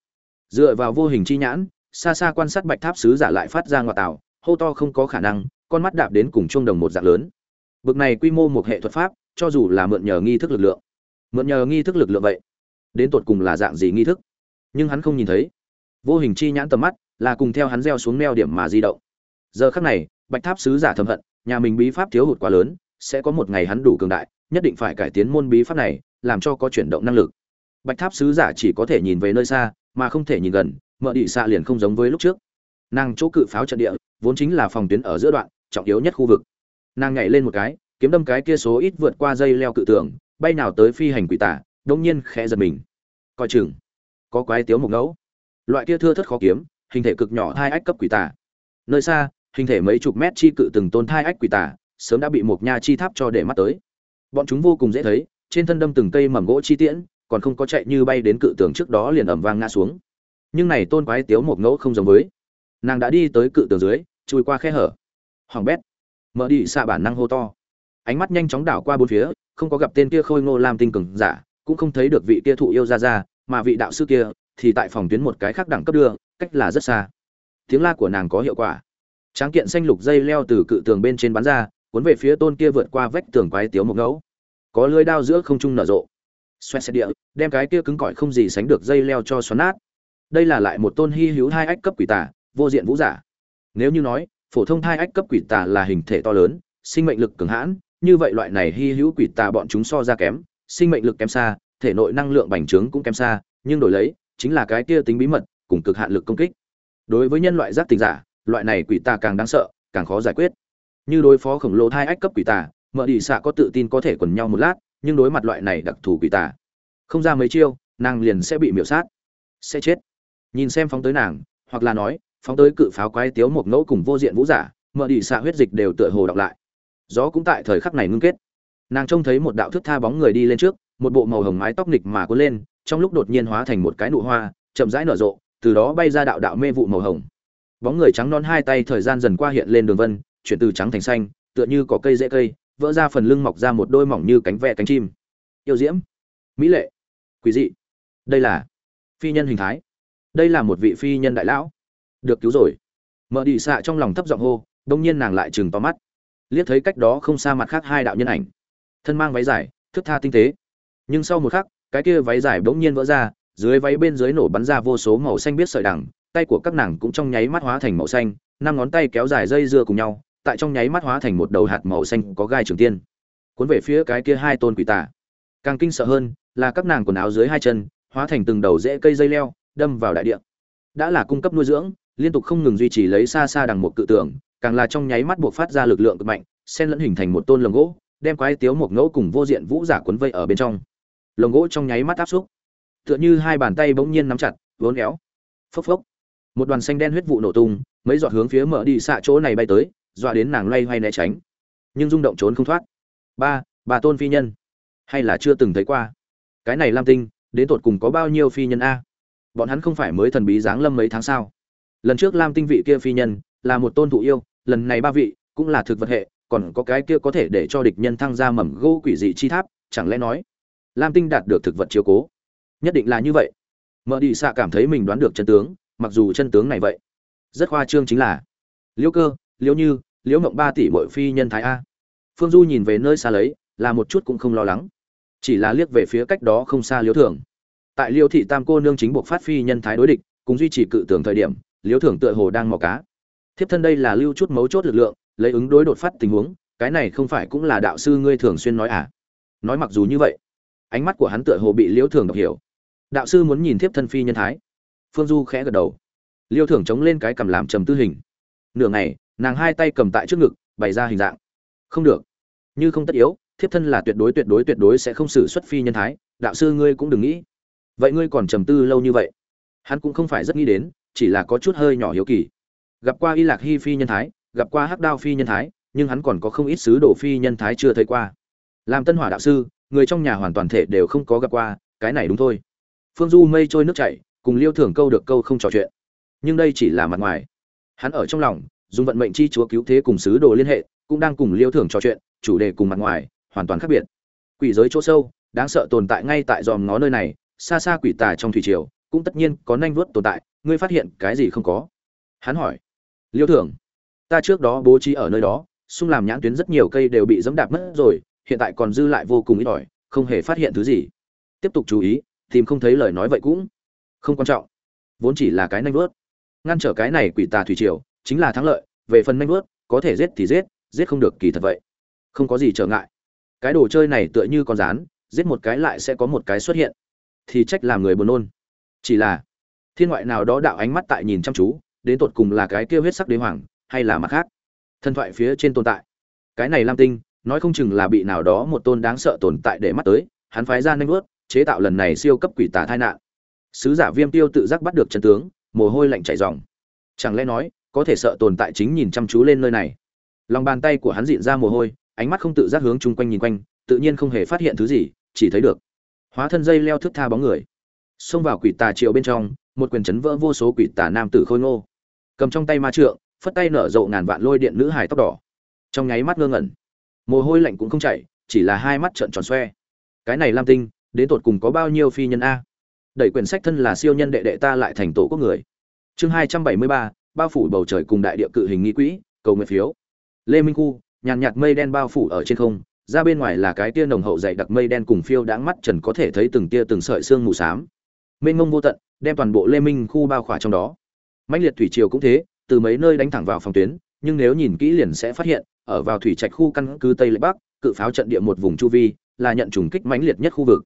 Dựa vào vô hình chi nhãn, xa xa quan sát bạch tháp sứ giả lại phát ra ngoại tảo hô to không có khả năng con mắt đạp đến cùng chuông đồng một dạng lớn. Bực này quy mô một hệ thuật pháp, cho dù là mượn nhờ nghi thức lực lượng, mượn nhờ nghi thức lực lượng vậy, đến tột cùng là dạng gì nghi thức? Nhưng hắn không nhìn thấy. Vô hình chi nhãn tầm mắt là cùng theo hắn gieo xuống neo điểm mà di động. Giờ khắc này, bạch tháp sứ giả thầm hận, nhà mình bí pháp thiếu hụt quá lớn, sẽ có một ngày hắn đủ cường đại, nhất định phải cải tiến môn bí pháp này, làm cho có chuyển động năng lực. Bạch tháp sứ giả chỉ có thể nhìn về nơi xa, mà không thể nhìn gần, mợ đị xạ liền không giống với lúc trước. Nàng chỗ cự pháo trận địa, vốn chính là phòng tuyến ở giữa đoạn trọng yếu nhất khu vực. Nàng nhảy lên một cái, kiếm đâm cái kia số ít vượt qua dây leo cự tường, bay nào tới phi hành quỷ tả đông nhiên khẽ giật mình. Coi chừng, có quái tiếu một ngẫu. Loại kia thưa thất khó kiếm, hình thể cực nhỏ hai ách cấp quỷ tả. Nơi xa, hình thể mấy chục mét chi cự từng tôn thai ách quỷ tả, sớm đã bị một nha chi tháp cho để mắt tới. Bọn chúng vô cùng dễ thấy, trên thân đâm từng cây mầm gỗ chi tiễn, còn không có chạy như bay đến cự tường trước đó liền ầm vang ngã xuống. Nhưng này tôn quái tiếu một ngẫu không giống với. Nàng đã đi tới cự tường dưới, chui qua khe hở hoàng bét. Mở đi xạ bản năng hô to. Ánh mắt nhanh chóng đảo qua bốn phía không có gặp tên kia khôi ngô làm tinh cường giả cũng không thấy được vị kia thụ yêu ra ra mà vị đạo sư kia thì tại phòng tuyến một cái khác đẳng cấp đưa cách là rất xa. Tiếng la của nàng có hiệu quả. Tráng kiện xanh lục dây leo từ cự tường bên trên bắn ra cuốn về phía tôn kia vượt qua vách tường quái tiếu một ngẫu. Có lưới đao giữa không trung nở rộ. Xoẹt xe địa đem cái kia cứng cỏi không gì sánh được dây leo cho xoắn nát. Đây là lại một tôn hy hữu hai ách cấp quỷ tả, vô diện vũ giả. Nếu như nói phổ thông thai ách cấp quỷ tà là hình thể to lớn, sinh mệnh lực cường hãn, như vậy loại này hy hữu quỷ tà bọn chúng so ra kém, sinh mệnh lực kém xa, thể nội năng lượng bành trướng cũng kém xa, nhưng đổi lấy, chính là cái kia tính bí mật, cùng cực hạn lực công kích. Đối với nhân loại giác tình giả, loại này quỷ tà càng đáng sợ, càng khó giải quyết. Như đối phó khổng lồ thai ách cấp quỷ tà mở đi xạ có tự tin có thể quần nhau một lát, nhưng đối mặt loại này đặc thù quỷ tà, không ra mấy chiêu, nàng liền sẽ bị miểu sát, sẽ chết. Nhìn xem phóng tới nàng, hoặc là nói phóng tới cự pháo quái tiếu một ngẫu cùng vô diện vũ giả, mở đi xạ huyết dịch đều tựa hồ đọc lại. Gió cũng tại thời khắc này ngưng kết. Nàng trông thấy một đạo thức tha bóng người đi lên trước, một bộ màu hồng mái tóc nịch mà cuốn lên, trong lúc đột nhiên hóa thành một cái nụ hoa, chậm rãi nở rộ, từ đó bay ra đạo đạo mê vụ màu hồng. Bóng người trắng non hai tay thời gian dần qua hiện lên đường vân, chuyển từ trắng thành xanh, tựa như có cây dễ cây, vỡ ra phần lưng mọc ra một đôi mỏng như cánh ve cánh chim. Yêu diễm, mỹ lệ quý dị. Đây là phi nhân hình thái. Đây là một vị phi nhân đại lão được cứu rồi. Mở đi xạ trong lòng thấp giọng hô đông nhiên nàng lại chừng to mắt. Liếc thấy cách đó không xa mặt khác hai đạo nhân ảnh. Thân mang váy dài thức tha tinh tế. Nhưng sau một khắc cái kia váy dài bỗng nhiên vỡ ra dưới váy bên dưới nổ bắn ra vô số màu xanh biết sợi đẳng, tay của các nàng cũng trong nháy mắt hóa thành màu xanh năm ngón tay kéo dài dây dưa cùng nhau tại trong nháy mắt hóa thành một đầu hạt màu xanh có gai trường tiên. Cuốn về phía cái kia hai tôn quỷ tà. Càng kinh sợ hơn là các nàng quần áo dưới hai chân hóa thành từng đầu rễ cây dây leo đâm vào đại địa. Đã là cung cấp nuôi dưỡng liên tục không ngừng duy trì lấy xa xa đằng một cự tường, càng là trong nháy mắt buộc phát ra lực lượng cực mạnh, xen lẫn hình thành một tôn lồng gỗ, đem quái tiếu một ngẫu cùng vô diện vũ giả cuốn vây ở bên trong. Lồng gỗ trong nháy mắt áp xúc, tựa như hai bàn tay bỗng nhiên nắm chặt vốn éo. Phốc phốc. Một đoàn xanh đen huyết vụ nổ tung, mấy giọt hướng phía mở đi xạ chỗ này bay tới, dọa đến nàng loay hoay né tránh. Nhưng rung động trốn không thoát. Ba, bà tôn phi nhân. Hay là chưa từng thấy qua. Cái này lam tinh, đến tột cùng có bao nhiêu phi nhân a? Bọn hắn không phải mới thần bí giáng lâm mấy tháng sao? Lần trước lam tinh vị kia phi nhân, là một tôn thụ yêu, lần này ba vị, cũng là thực vật hệ, còn có cái kia có thể để cho địch nhân thăng ra mầm gỗ quỷ dị chi tháp, chẳng lẽ nói, lam tinh đạt được thực vật chiếu cố? Nhất định là như vậy. Mở đi xạ cảm thấy mình đoán được chân tướng, mặc dù chân tướng này vậy. Rất khoa trương chính là, liễu cơ, liễu như, liễu mộng ba tỷ mỗi phi nhân thái a. Phương du nhìn về nơi xa lấy, là một chút cũng không lo lắng. Chỉ là liếc về phía cách đó không xa liễu thường. Tại liễu thị tam cô nương chính buộc phát phi nhân thái đối địch, cùng duy trì cự tưởng thời điểm liễu Thưởng tựa hồ đang mò cá. Thiếp thân đây là lưu chút mấu chốt lực lượng, lấy ứng đối đột phát tình huống, cái này không phải cũng là đạo sư ngươi thường xuyên nói à? Nói mặc dù như vậy, ánh mắt của hắn tựa hồ bị liễu thường đọc hiểu. Đạo sư muốn nhìn thiếp thân phi nhân thái. Phương du khẽ gật đầu. Liêu thường chống lên cái cầm làm trầm tư hình. Nửa ngày, nàng hai tay cầm tại trước ngực, bày ra hình dạng. Không được. Như không tất yếu, thiếp thân là tuyệt đối tuyệt đối tuyệt đối sẽ không xử xuất phi nhân thái, đạo sư ngươi cũng đừng nghĩ. Vậy ngươi còn trầm tư lâu như vậy. Hắn cũng không phải rất nghĩ đến chỉ là có chút hơi nhỏ hiếu kỳ. Gặp qua y lạc hy phi nhân thái, gặp qua hắc đao phi nhân thái, nhưng hắn còn có không ít sứ đồ phi nhân thái chưa thấy qua. Làm tân hỏa đạo sư, người trong nhà hoàn toàn thể đều không có gặp qua, cái này đúng thôi. Phương du mây trôi nước chảy, cùng liêu thưởng câu được câu không trò chuyện. Nhưng đây chỉ là mặt ngoài. Hắn ở trong lòng, dùng vận mệnh chi chúa cứu thế cùng sứ đồ liên hệ, cũng đang cùng liêu thưởng trò chuyện, chủ đề cùng mặt ngoài, hoàn toàn khác biệt. Quỷ giới chỗ sâu, đáng sợ tồn tại ngay tại dòm ngó nơi này, xa xa quỷ tà trong thủy triều cũng tất nhiên có nanh vuốt tồn tại, ngươi phát hiện cái gì không có? Hắn hỏi. Liêu thưởng, ta trước đó bố trí ở nơi đó, xung làm nhãn tuyến rất nhiều cây đều bị dẫm đạp mất rồi, hiện tại còn dư lại vô cùng ít ỏi, không hề phát hiện thứ gì. Tiếp tục chú ý, tìm không thấy lời nói vậy cũng không quan trọng. Vốn chỉ là cái nanh vuốt. Ngăn trở cái này quỷ tà thủy triều, chính là thắng lợi, về phần nanh vuốt, có thể giết thì giết giết không được kỳ thật vậy. Không có gì trở ngại. Cái đồ chơi này tựa như con rán, giết một cái lại sẽ có một cái xuất hiện. Thì trách làm người buồn nôn chỉ là, thiên ngoại nào đó đạo ánh mắt tại nhìn chăm chú, đến tột cùng là cái kia huyết sắc đế hoàng, hay là mặt khác? Thần thoại phía trên tồn tại. Cái này lam tinh, nói không chừng là bị nào đó một tôn đáng sợ tồn tại để mắt tới, hắn phái ra nanh vớt chế tạo lần này siêu cấp quỷ tà tai nạn. Sứ giả viêm tiêu tự giác bắt được chân tướng, mồ hôi lạnh chảy ròng. Chẳng lẽ nói, có thể sợ tồn tại chính nhìn chăm chú lên nơi này? Lòng bàn tay của hắn dịn ra mồ hôi, ánh mắt không tự giác hướng chung quanh nhìn quanh, tự nhiên không hề phát hiện thứ gì, chỉ thấy được hóa thân dây leo thước tha bóng người xông vào quỷ tà triệu bên trong, một quyền chấn vỡ vô số quỷ tà nam tử khôi ngô. Cầm trong tay ma trượng, phất tay nở rộ ngàn vạn lôi điện nữ hài tóc đỏ. Trong nháy mắt ngơ ngẩn. Mồ hôi lạnh cũng không chảy, chỉ là hai mắt trợn tròn xoe. Cái này lam tinh, đến tột cùng có bao nhiêu phi nhân a? Đẩy quyển sách thân là siêu nhân đệ đệ ta lại thành tổ quốc người. Chương hai trăm bảy mươi ba, bao phủ bầu trời cùng đại địa cự hình nghi quỹ, cầu nguyện phiếu. Lê minh khu, nhàn nhạt mây đen bao phủ ở trên không, ra bên ngoài là cái tia nồng hậu dày đặc mây đen cùng phiêu đáng mắt trần có thể thấy từng tia từng sợi xương mù xám mênh mông vô tận, đem toàn bộ lê minh khu bao khỏa trong đó. Mãnh liệt thủy triều cũng thế, từ mấy nơi đánh thẳng vào phòng tuyến, nhưng nếu nhìn kỹ liền sẽ phát hiện, ở vào thủy trạch khu căn cứ tây lệ bắc, cự pháo trận địa một vùng chu vi, là nhận trùng kích mãnh liệt nhất khu vực.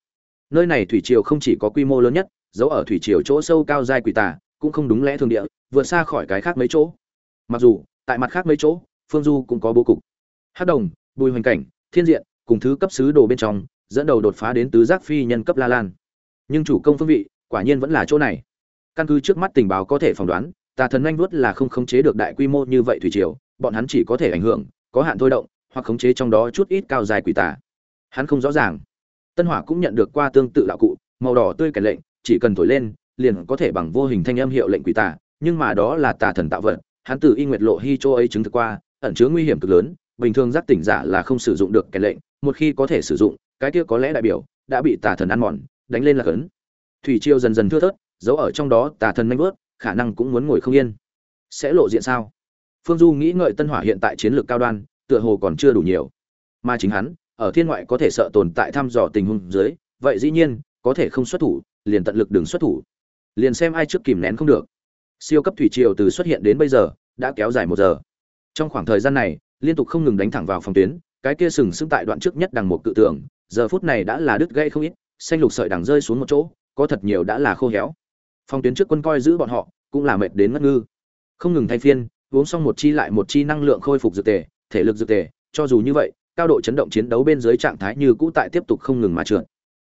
Nơi này thủy triều không chỉ có quy mô lớn nhất, dấu ở thủy triều chỗ sâu cao dai quỷ tà, cũng không đúng lẽ thường địa, vượt xa khỏi cái khác mấy chỗ. Mặc dù, tại mặt khác mấy chỗ, phương du cũng có bố cục. Hát đồng, bùi hoành cảnh, thiên diện, cùng thứ cấp sứ đồ bên trong, dẫn đầu đột phá đến tứ giác phi nhân cấp la lan. Nhưng chủ công phương vị quả nhiên vẫn là chỗ này. Căn cứ trước mắt tình báo có thể phỏng đoán, tà thần anh vuốt là không khống chế được đại quy mô như vậy thủy triều, bọn hắn chỉ có thể ảnh hưởng, có hạn thôi động, hoặc khống chế trong đó chút ít cao dài quỷ tà. Hắn không rõ ràng. Tân hỏa cũng nhận được qua tương tự đạo cụ, màu đỏ tươi kẻ lệnh, chỉ cần thổi lên, liền có thể bằng vô hình thanh âm hiệu lệnh quỷ tà, nhưng mà đó là tà thần tạo vật, hắn từ y nguyệt lộ hy châu ấy chứng thực qua, ẩn chứa nguy hiểm cực lớn, bình thường giác tỉnh giả là không sử dụng được kẻ lệnh, một khi có thể sử dụng, cái kia có lẽ đại biểu, đã bị tà thần ăn mòn, đánh lên là cấn thủy triều dần dần thưa thớt giấu ở trong đó tà thần nanh vớt khả năng cũng muốn ngồi không yên. Sẽ lộ diện sao? Phương du nghĩ ngợi tân hỏa hiện tại chiến lược cao đoan tựa hồ còn chưa đủ nhiều. Mà chính hắn ở thiên ngoại có thể sợ tồn tại thăm dò tình huống dưới vậy dĩ nhiên có thể không xuất thủ liền tận lực đừng xuất thủ. Liền xem ai trước kìm nén không được. Siêu cấp thủy triều từ xuất hiện đến bây giờ đã kéo dài một giờ. Trong khoảng thời gian này liên tục không ngừng đánh thẳng vào phòng tuyến cái kia sừng sững tại đoạn trước nhất đằng một cự tưởng, giờ phút này đã là đứt gãy không ít xanh lục sợi đằng rơi xuống một chỗ có thật nhiều đã là khô héo. Phòng tuyến trước quân coi giữ bọn họ, cũng là mệt đến ngất ngư. Không ngừng thay phiên, uống xong một chi lại một chi năng lượng khôi phục dược tề, thể lực dược tề, cho dù như vậy, cao độ chấn động chiến đấu bên dưới trạng thái như cũ tại tiếp tục không ngừng mà trượt.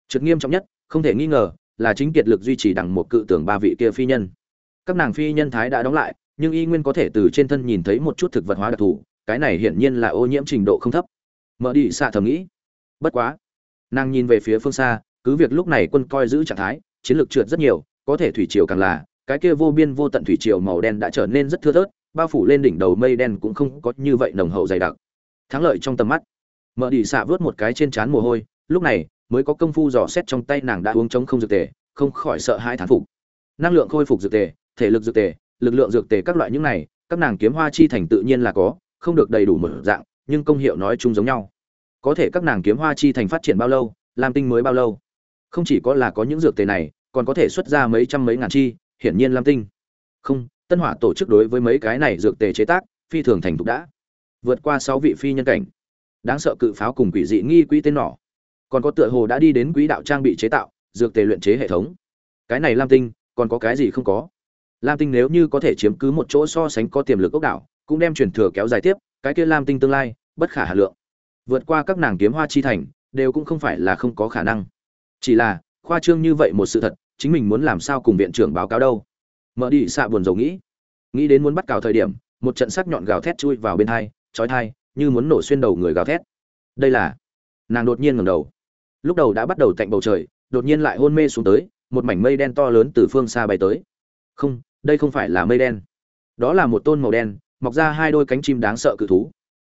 Trượt nghiêm trọng nhất, không thể nghi ngờ, là chính kiệt lực duy trì đằng một cự tưởng ba vị kia phi nhân. Các nàng phi nhân thái đã đóng lại, nhưng y nguyên có thể từ trên thân nhìn thấy một chút thực vật hóa đặc thù, cái này hiển nhiên là ô nhiễm trình độ không thấp. Mở đi xạ thầm nghĩ. Bất quá, nàng nhìn về phía phương xa cứ việc lúc này quân coi giữ trạng thái, chiến lược trượt rất nhiều, có thể thủy triều càng là, cái kia vô biên vô tận thủy triều màu đen đã trở nên rất thưa thớt, bao phủ lên đỉnh đầu mây đen cũng không có như vậy nồng hậu dày đặc. Thắng lợi trong tầm mắt. Mở đi xạ vớt một cái trên trán mồ hôi, lúc này mới có công phu dò xét trong tay nàng đã uống chống không dược tề, không khỏi sợ hãi thán phục. Năng lượng khôi phục dược tề, thể lực dược tề, lực lượng dược tề các loại những này, các nàng kiếm hoa chi thành tự nhiên là có, không được đầy đủ một dạng, nhưng công hiệu nói chung giống nhau. Có thể các nàng kiếm hoa chi thành phát triển bao lâu, làm tinh mới bao lâu? Không chỉ có là có những dược tề này, còn có thể xuất ra mấy trăm mấy ngàn chi, hiển nhiên lam tinh. Không, tân hỏa tổ chức đối với mấy cái này dược tề chế tác, phi thường thành thục đã. Vượt qua sáu vị phi nhân cảnh. Đáng sợ cự pháo cùng quỷ dị nghi quỹ tên nỏ. Còn có tựa hồ đã đi đến quỹ đạo trang bị chế tạo, dược tề luyện chế hệ thống. Cái này lam tinh, còn có cái gì không có? Lam tinh nếu như có thể chiếm cứ một chỗ so sánh có tiềm lực ốc đảo, cũng đem truyền thừa kéo dài tiếp, cái kia lam tinh tương lai, bất khả hà lượng. Vượt qua các nàng kiếm hoa chi thành, đều cũng không phải là không có khả năng chỉ là, khoa trương như vậy một sự thật, chính mình muốn làm sao cùng viện trưởng báo cáo đâu? Mở đi xạ buồn rầu nghĩ. Nghĩ đến muốn bắt cào thời điểm, một trận sắc nhọn gào thét chui vào bên thai chói thai như muốn nổ xuyên đầu người gào thét. Đây là, nàng đột nhiên ngẩng đầu. Lúc đầu đã bắt đầu tạnh bầu trời, đột nhiên lại hôn mê xuống tới, một mảnh mây đen to lớn từ phương xa bay tới. Không, đây không phải là mây đen. Đó là một tôn màu đen, mọc ra hai đôi cánh chim đáng sợ cự thú.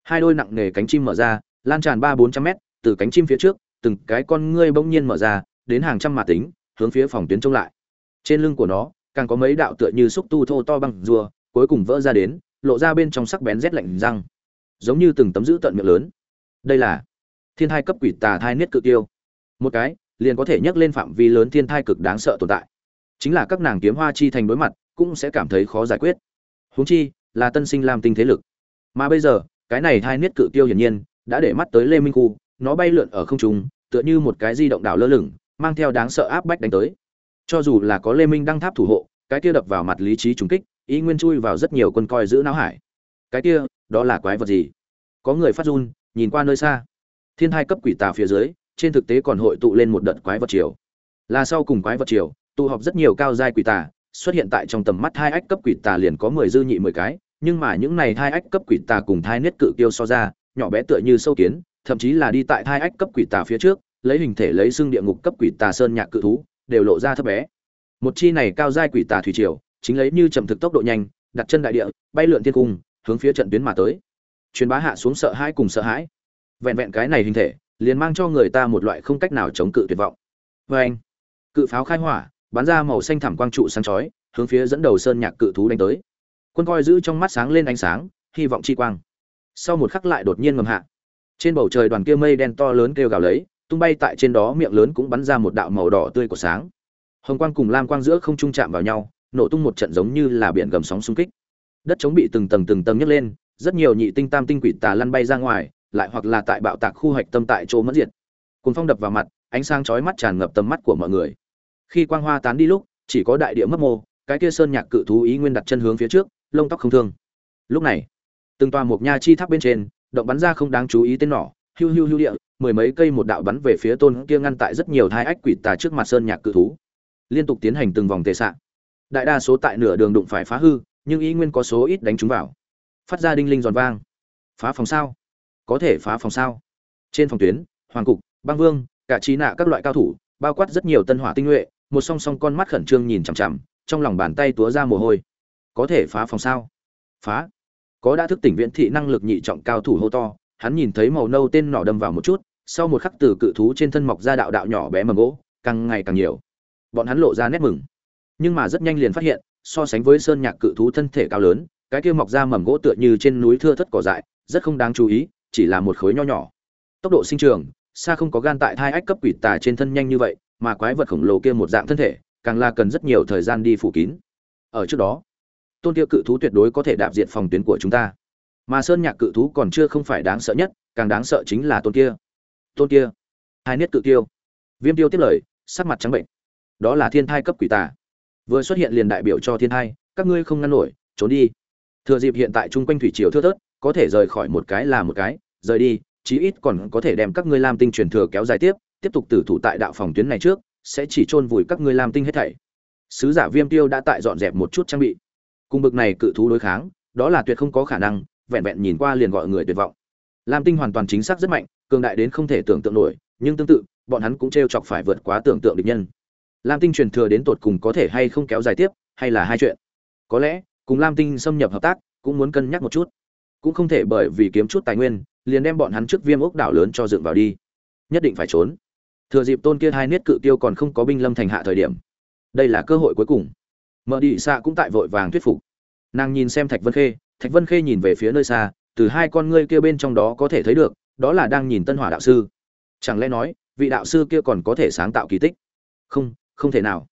Hai đôi nặng nề cánh chim mở ra, lan tràn ba bốn trăm mét, từ cánh chim phía trước từng cái con ngươi bỗng nhiên mở ra, đến hàng trăm mà tính, hướng phía phòng tuyến trông lại. Trên lưng của nó, càng có mấy đạo tựa như xúc tu thô to bằng rùa, cuối cùng vỡ ra đến, lộ ra bên trong sắc bén rét lạnh răng. Giống như từng tấm giữ tận miệng lớn. Đây là thiên thai cấp quỷ tà thai niết cực tiêu. Một cái, liền có thể nhắc lên phạm vi lớn thiên thai cực đáng sợ tồn tại. Chính là các nàng kiếm hoa chi thành đối mặt, cũng sẽ cảm thấy khó giải quyết. Huống chi, là tân sinh làm tinh thế lực. Mà bây giờ, cái này thai niết cự tiêu hiển nhiên, đã để mắt tới lê minh khu, nó bay lượn ở không trung tựa như một cái di động đảo lơ lửng, mang theo đáng sợ áp bách đánh tới. Cho dù là có lê minh đăng tháp thủ hộ, cái kia đập vào mặt lý trí trùng kích, ý nguyên chui vào rất nhiều quân coi giữ não hải. Cái kia, đó là quái vật gì? Có người phát run, nhìn qua nơi xa. Thiên hai cấp quỷ tà phía dưới, trên thực tế còn hội tụ lên một đợt quái vật chiều là sau cùng quái vật chiều tụ họp rất nhiều cao giai quỷ tà, xuất hiện tại trong tầm mắt hai ách cấp quỷ tà liền có mười dư nhị mười cái, nhưng mà những này hai ách cấp quỷ tà cùng thai niết cự tiêu so ra, nhỏ bé tựa như sâu kiến thậm chí là đi tại thai ách cấp quỷ tà phía trước, lấy hình thể lấy xương địa ngục cấp quỷ tà sơn nhạc cự thú, đều lộ ra thấp bé. Một chi này cao giai quỷ tà thủy triều, chính lấy như chậm thực tốc độ nhanh, đặt chân đại địa, bay lượn thiên cung, hướng phía trận tuyến mà tới. Truyền bá hạ xuống sợ hãi cùng sợ hãi. Vẹn vẹn cái này hình thể, liền mang cho người ta một loại không cách nào chống cự tuyệt vọng. Vê anh, cự pháo khai hỏa, bắn ra màu xanh thảm quang trụ sáng chói, hướng phía dẫn đầu sơn nhạc cự thú đánh tới. Quân coi giữ trong mắt sáng lên ánh sáng, hy vọng chi quang. Sau một khắc lại đột nhiên ngầm hạ trên bầu trời đoàn kia mây đen to lớn kêu gào lấy, tung bay tại trên đó miệng lớn cũng bắn ra một đạo màu đỏ tươi của sáng. Hồng quang cùng lam quang giữa không trung chạm vào nhau, nổ tung một trận giống như là biển gầm sóng xung kích. Đất chống bị từng tầng từng tầng nhấc lên, rất nhiều nhị tinh tam tinh quỷ tà lăn bay ra ngoài, lại hoặc là tại bạo tạc khu hoạch tâm tại chỗ mất diệt. Cùng phong đập vào mặt, ánh sáng chói mắt tràn ngập tầm mắt của mọi người. Khi quang hoa tán đi lúc, chỉ có đại địa mất mô, cái kia sơn nhạc cự thú ý nguyên đặt chân hướng phía trước, lông tóc không thương. Lúc này, từng toa một nha chi tháp bên trên động bắn ra không đáng chú ý tên nỏ hưu hưu hưu địa, mười mấy cây một đạo bắn về phía tôn kia ngăn tại rất nhiều thai ách quỷ tà trước mặt sơn nhạc cự thú. Liên tục tiến hành từng vòng tề xạ đại đa số tại nửa đường đụng phải phá hư, nhưng ý nguyên có số ít đánh chúng vào. Phát ra đinh linh giòn vang. Phá phòng sao? Có thể phá phòng sao? Trên phòng tuyến, hoàng cục, băng vương, cả trí nạ các loại cao thủ, bao quát rất nhiều tân hỏa tinh nhuệ, một song song con mắt khẩn trương nhìn chằm chằm, trong lòng bàn tay túa ra mồ hôi. Có thể phá phòng sao? Phá có đã thức tỉnh viễn thị năng lực nhị trọng cao thủ hô to, hắn nhìn thấy màu nâu tên nỏ đâm vào một chút, sau một khắc từ cự thú trên thân mọc ra đạo đạo nhỏ bé mầm gỗ, càng ngày càng nhiều. Bọn hắn lộ ra nét mừng. Nhưng mà rất nhanh liền phát hiện, so sánh với sơn nhạc cự thú thân thể cao lớn, cái kia mọc ra mầm gỗ tựa như trên núi thưa thất cỏ dại, rất không đáng chú ý, chỉ là một khối nho nhỏ. Tốc độ sinh trường, xa không có gan tại thai ách cấp quỷ tà trên thân nhanh như vậy, mà quái vật khổng lồ kia một dạng thân thể, càng là cần rất nhiều thời gian đi phủ kín. Ở trước đó tôn kia cự thú tuyệt đối có thể đạp diện phòng tuyến của chúng ta. Mà sơn nhạc cự thú còn chưa không phải đáng sợ nhất, càng đáng sợ chính là tôn kia. Tôn kia. Hai niết cự tiêu. Viêm tiêu tiếp lời, sắc mặt trắng bệnh. Đó là thiên thai cấp quỷ tà. Vừa xuất hiện liền đại biểu cho thiên thai, các ngươi không ngăn nổi, trốn đi. Thừa dịp hiện tại chung quanh thủy triều thưa thớt, có thể rời khỏi một cái là một cái, rời đi, chí ít còn có thể đem các ngươi lam tinh truyền thừa kéo dài tiếp tiếp tục tử thủ tại đạo phòng tuyến này trước, sẽ chỉ chôn vùi các ngươi lam tinh hết thảy. Sứ giả viêm tiêu đã tại dọn dẹp một chút trang bị cùng bực này cự thú đối kháng, đó là tuyệt không có khả năng, vẹn vẹn nhìn qua liền gọi người tuyệt vọng. Lam tinh hoàn toàn chính xác rất mạnh, cường đại đến không thể tưởng tượng nổi, nhưng tương tự, bọn hắn cũng t chọc phải vượt quá tưởng tượng địch nhân. Lam tinh truyền thừa đến tột cùng có thể hay không kéo dài tiếp, hay là hai chuyện? Có lẽ, cùng lam tinh xâm nhập hợp tác, cũng muốn cân nhắc một chút. Cũng không thể bởi vì kiếm chút tài nguyên, liền đem bọn hắn trước viêm ốc đảo lớn cho dựng vào đi. Nhất định phải trốn. Thừa dịp tôn kia hai niết cự tiêu còn không có binh lâm thành hạ thời điểm. Đây là cơ hội cuối cùng mở đi xạ cũng tại vội vàng thuyết phục. Nàng nhìn xem thạch vân khê, thạch vân khê nhìn về phía nơi xa, từ hai con ngươi kia bên trong đó có thể thấy được, đó là đang nhìn tân hỏa đạo sư. Chẳng lẽ nói, vị đạo sư kia còn có thể sáng tạo kỳ tích? Không không thể nào.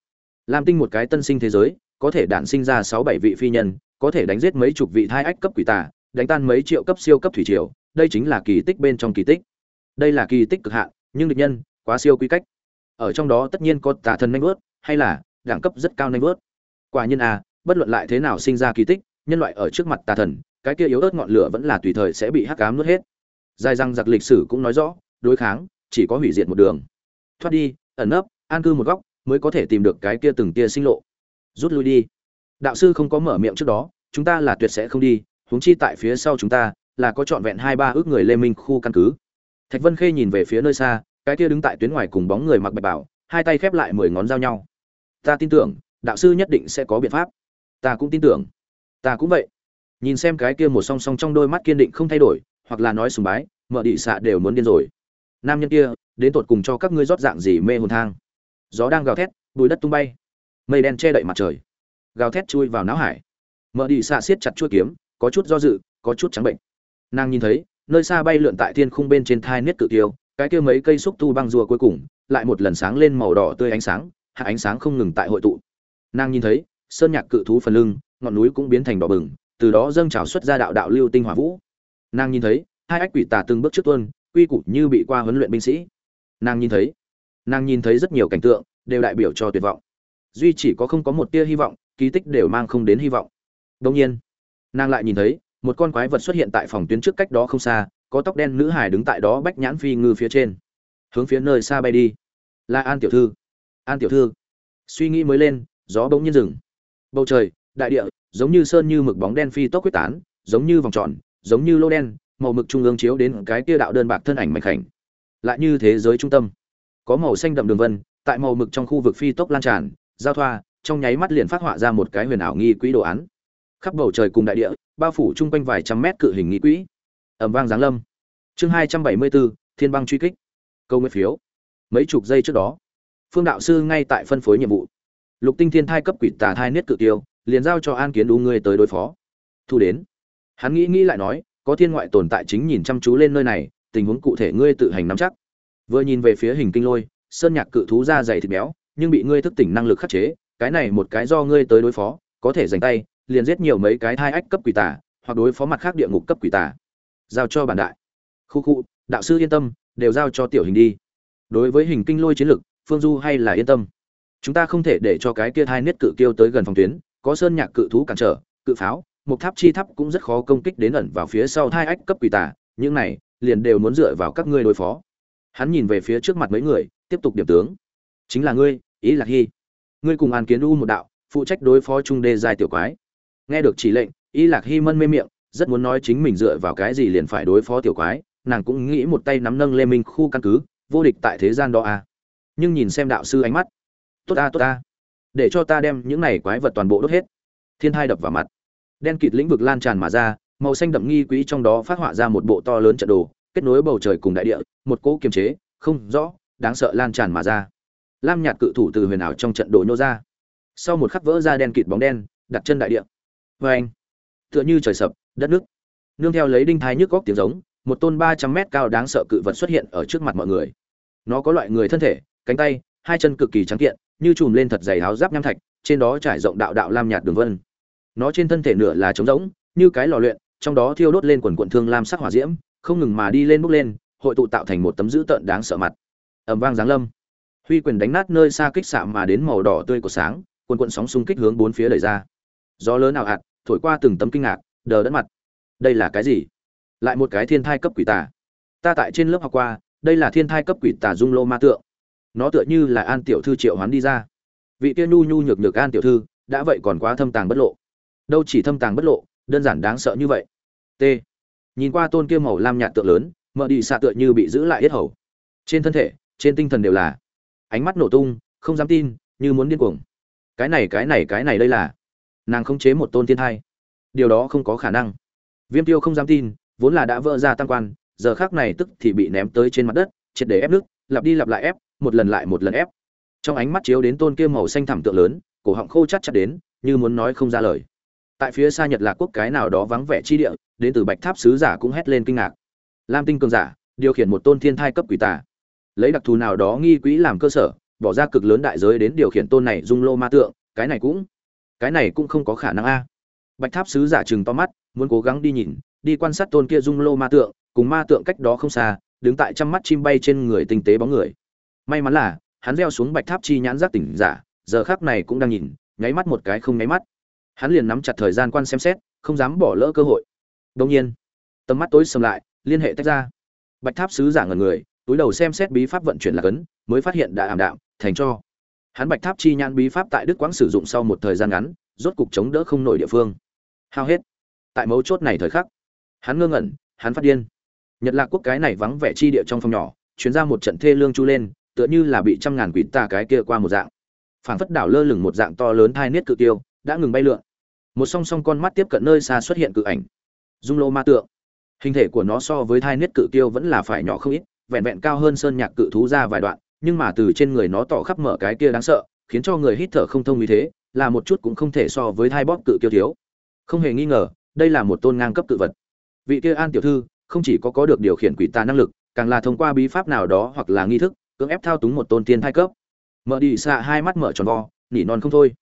Lam tinh một cái tân sinh thế giới, có thể đản sinh ra sáu bảy vị phi nhân, có thể đánh giết mấy chục vị thai ách cấp quỷ tà, đánh tan mấy triệu cấp siêu cấp thủy triều, đây chính là kỳ tích bên trong kỳ tích. Đây là kỳ tích cực hạn, nhưng địch nhân quá siêu quy cách. Ở trong đó tất nhiên có tà thần nanh vớt, hay là đẳng cấp rất cao nanh vớt quả nhiên à bất luận lại thế nào sinh ra kỳ tích, nhân loại ở trước mặt tà thần, cái kia yếu ớt ngọn lửa vẫn là tùy thời sẽ bị hắc cám nuốt hết. Dài răng giặc lịch sử cũng nói rõ, đối kháng, chỉ có hủy diệt một đường. Thoát đi, ẩn nấp, an cư một góc, mới có thể tìm được cái kia từng tia sinh lộ. Rút lui đi. Đạo sư không có mở miệng trước đó, chúng ta là tuyệt sẽ không đi, huống chi tại phía sau chúng ta, là có trọn vẹn hai ba ước người lê minh khu căn cứ. Thạch vân khê nhìn về phía nơi xa, cái kia đứng tại tuyến ngoài cùng bóng người mặc bạch bảo, hai tay khép lại mười ngón giao nhau. Ta tin tưởng đạo sư nhất định sẽ có biện pháp. Ta cũng tin tưởng. Ta cũng vậy. Nhìn xem cái kia một song song trong đôi mắt kiên định không thay đổi, hoặc là nói sùng bái mở đĩ xạ đều muốn điên rồi. Nam nhân kia, đến tột cùng cho các ngươi rót dạng gì mê hồn thang? Gió đang gào thét, bùi đất tung bay. Mây đen che đậy mặt trời. Gào thét chui vào não hải. Mở đĩ xạ siết chặt chuôi kiếm, có chút do dự, có chút trắng bệnh. Nàng nhìn thấy, nơi xa bay lượn tại thiên khung bên trên thai niết cự tiêu, cái kia mấy cây xúc tu băng rùa cuối cùng, lại một lần sáng lên màu đỏ tươi ánh sáng, hạ ánh sáng không ngừng tại hội tụ nàng nhìn thấy, sơn nhạc cự thú phần lưng, ngọn núi cũng biến thành đỏ bừng, từ đó dâng trào xuất ra đạo đạo lưu tinh hỏa vũ. Nàng nhìn thấy, hai ách quỷ tà từng bước trước tuân quy củ như bị qua huấn luyện binh sĩ. Nàng nhìn thấy, nàng nhìn thấy rất nhiều cảnh tượng, đều đại biểu cho tuyệt vọng. Duy chỉ có không có một tia hy vọng, kỳ tích đều mang không đến hy vọng. Đông nhiên, nàng lại nhìn thấy, một con quái vật xuất hiện tại phòng tuyến trước cách đó không xa, có tóc đen nữ hải đứng tại đó bách nhãn phi ngư phía trên. Hướng phía nơi xa bay đi. Là an tiểu thư. An tiểu thư. Suy nghĩ mới lên gió bỗng nhiên rừng bầu trời, đại địa, giống như sơn như mực bóng đen phi tốc quyết tán, giống như vòng tròn, giống như lô đen, màu mực trung ương chiếu đến cái kia đạo đơn bạc thân ảnh mảnh khảnh. Lại như thế giới trung tâm. Có màu xanh đậm đường vân, tại màu mực trong khu vực phi tốc lan tràn, giao thoa, trong nháy mắt liền phát họa ra một cái huyền ảo nghi quỹ đồ án. Khắp bầu trời cùng đại địa, bao phủ chung quanh vài trăm mét cự hình nghi quỹ. Ẩm vang giáng lâm. Chương hai trăm bảy mươi bốn, thiên băng truy kích. Câu nguyên phiếu. Mấy chục giây trước đó, phương đạo sư ngay tại phân phối nhiệm vụ lục tinh thiên thai cấp quỷ tà thai niết cự tiêu, liền giao cho an kiến đu ngươi tới đối phó. Thu đến. Hắn nghĩ nghĩ lại nói, có thiên ngoại tồn tại chính nhìn chăm chú lên nơi này, tình huống cụ thể ngươi tự hành nắm chắc. Vừa nhìn về phía hình kinh lôi, sơn nhạc cự thú da dày thịt béo, nhưng bị ngươi thức tỉnh năng lực khắc chế, cái này một cái do ngươi tới đối phó, có thể dành tay, liền giết nhiều mấy cái thai ách cấp quỷ tà, hoặc đối phó mặt khác địa ngục cấp quỷ tà. Giao cho bản đại. Khu khu, đạo sư yên tâm, đều giao cho tiểu hình đi. Đối với hình kinh lôi chiến lực, phương du hay là yên tâm chúng ta không thể để cho cái kia hai niết cự kiêu tới gần phòng tuyến, có sơn nhạc cự thú cản trở, cự pháo, một tháp chi tháp cũng rất khó công kích đến ẩn vào phía sau hai ách cấp quỷ tả. những này liền đều muốn dựa vào các ngươi đối phó hắn nhìn về phía trước mặt mấy người, tiếp tục điểm tướng chính là ngươi, ý là hy ngươi cùng an kiến u một đạo, phụ trách đối phó trung đê dài tiểu quái nghe được chỉ lệnh y lạc hy mân mê miệng, rất muốn nói chính mình dựa vào cái gì liền phải đối phó tiểu quái, nàng cũng nghĩ một tay nắm nâng lê minh khu căn cứ, vô địch tại thế gian đó à. nhưng nhìn xem đạo sư ánh mắt tốt ta, tốt ta. để cho ta đem những này quái vật toàn bộ đốt hết. Thiên thai đập vào mặt. Đen kịt lĩnh vực lan tràn mà ra màu xanh đậm nghi quỹ trong đó phát họa ra một bộ to lớn trận đồ kết nối bầu trời cùng đại địa một cỗ kiềm chế không rõ đáng sợ lan tràn mà ra. Lam nhạt cự thủ từ huyền ảo trong trận đồ nhô ra. Sau một khắc vỡ ra đen kịt bóng đen đặt chân đại địa. Vê anh tựa như trời sập đất nước. Nương theo lấy đinh thái nhức góc tiếng giống một tôn ba trăm mét cao đáng sợ cự vật xuất hiện ở trước mặt mọi người. Nó có loại người thân thể cánh tay hai chân cực kỳ trắng kiện như chùm lên thật dày áo giáp nham thạch, trên đó trải rộng đạo đạo lam nhạt đường vân. Nó trên thân thể nửa là trống rỗng, như cái lò luyện, trong đó thiêu đốt lên quần quần thương lam sắc hỏa diễm, không ngừng mà đi lên bốc lên, hội tụ tạo thành một tấm dữ tợn đáng sợ mặt. Ầm vang giáng lâm. Huy quyền đánh nát nơi xa kích xạ mà đến màu đỏ tươi của sáng, quần quần sóng xung kích hướng bốn phía đẩy ra. Gió lớn ảo hạt thổi qua từng tấm kinh ngạc, đờ đẫn mặt. Đây là cái gì? Lại một cái thiên thai cấp quỷ tà. Ta tại trên lớp học qua, đây là thiên thai cấp quỷ tà dung lô ma tượng nó tựa như là an tiểu thư triệu hoán đi ra. Vị kia nhu nhu nhược nhược an tiểu thư, đã vậy còn quá thâm tàng bất lộ. Đâu chỉ thâm tàng bất lộ, đơn giản đáng sợ như vậy. T. Nhìn qua tôn kia màu lam nhạt tượng lớn, mợ đi xạ tựa như bị giữ lại yết hầu. Trên thân thể, trên tinh thần đều là. Ánh mắt nổ tung, không dám tin, như muốn điên cuồng. Cái này cái này cái này đây là. Nàng không chế một tôn thiên thai. Điều đó không có khả năng. Viêm tiêu không dám tin, vốn là đã vỡ ra tăng quan, giờ khác này tức thì bị ném tới trên mặt đất, triệt để ép nước, lặp đi lặp lại ép một lần lại một lần ép. Trong ánh mắt chiếu đến tôn kia màu xanh thẳm tượng lớn, cổ họng khô chắc chặt đến, như muốn nói không ra lời. Tại phía xa nhật lạc quốc cái nào đó vắng vẻ chi địa, đến từ bạch tháp sứ giả cũng hét lên kinh ngạc. Lam tinh cường giả, điều khiển một tôn thiên thai cấp quỷ tà. Lấy đặc thù nào đó nghi quỹ làm cơ sở, bỏ ra cực lớn đại giới đến điều khiển tôn này dung lô ma tượng, cái này cũng, cái này cũng không có khả năng a. Bạch tháp sứ giả chừng to mắt, muốn cố gắng đi nhìn, đi quan sát tôn kia dung lô ma tượng, cùng ma tượng cách đó không xa, đứng tại trăm mắt chim bay trên người tinh tế bóng người may mắn là, hắn reo xuống bạch tháp chi nhãn giác tỉnh giả, giờ khác này cũng đang nhìn, nháy mắt một cái không nháy mắt. Hắn liền nắm chặt thời gian quan xem xét, không dám bỏ lỡ cơ hội. Đông nhiên, tầm mắt tối sầm lại, liên hệ tách ra. Bạch tháp sứ giả ngần người, túi đầu xem xét bí pháp vận chuyển là cấn mới phát hiện đã ảm đạm, thành cho. Hắn bạch tháp chi nhãn bí pháp tại đức quãng sử dụng sau một thời gian ngắn, rốt cục chống đỡ không nổi địa phương. Hao hết. Tại mấu chốt này thời khắc, hắn ngơ ngẩn, hắn phát điên. Nhật lạc quốc cái này vắng vẻ chi địa trong phòng nhỏ chuyến ra một trận thê lương chu lên tựa như là bị trăm ngàn quỷ tà cái kia qua một dạng. Phảng phất đảo lơ lửng một dạng to lớn thai niết cự tiêu, đã ngừng bay lượn. Một song song con mắt tiếp cận nơi xa xuất hiện cự ảnh. Dung lô ma tượng. Hình thể của nó so với thai niết cự tiêu vẫn là phải nhỏ không ít, vẹn vẹn cao hơn sơn nhạc cự thú ra vài đoạn, nhưng mà từ trên người nó tỏ khắp mở cái kia đáng sợ, khiến cho người hít thở không thông như thế, là một chút cũng không thể so với thai bóp cự kiêu thiếu. Không hề nghi ngờ, đây là một tôn ngang cấp cự vật. Vị kia an tiểu thư, không chỉ có có được điều khiển quỷ tà năng lực, càng là thông qua bí pháp nào đó hoặc là nghi thức cưỡng ép thao túng một tôn tiên thai cấp. Mở đi xạ hai mắt mở tròn vo, nỉ non không thôi.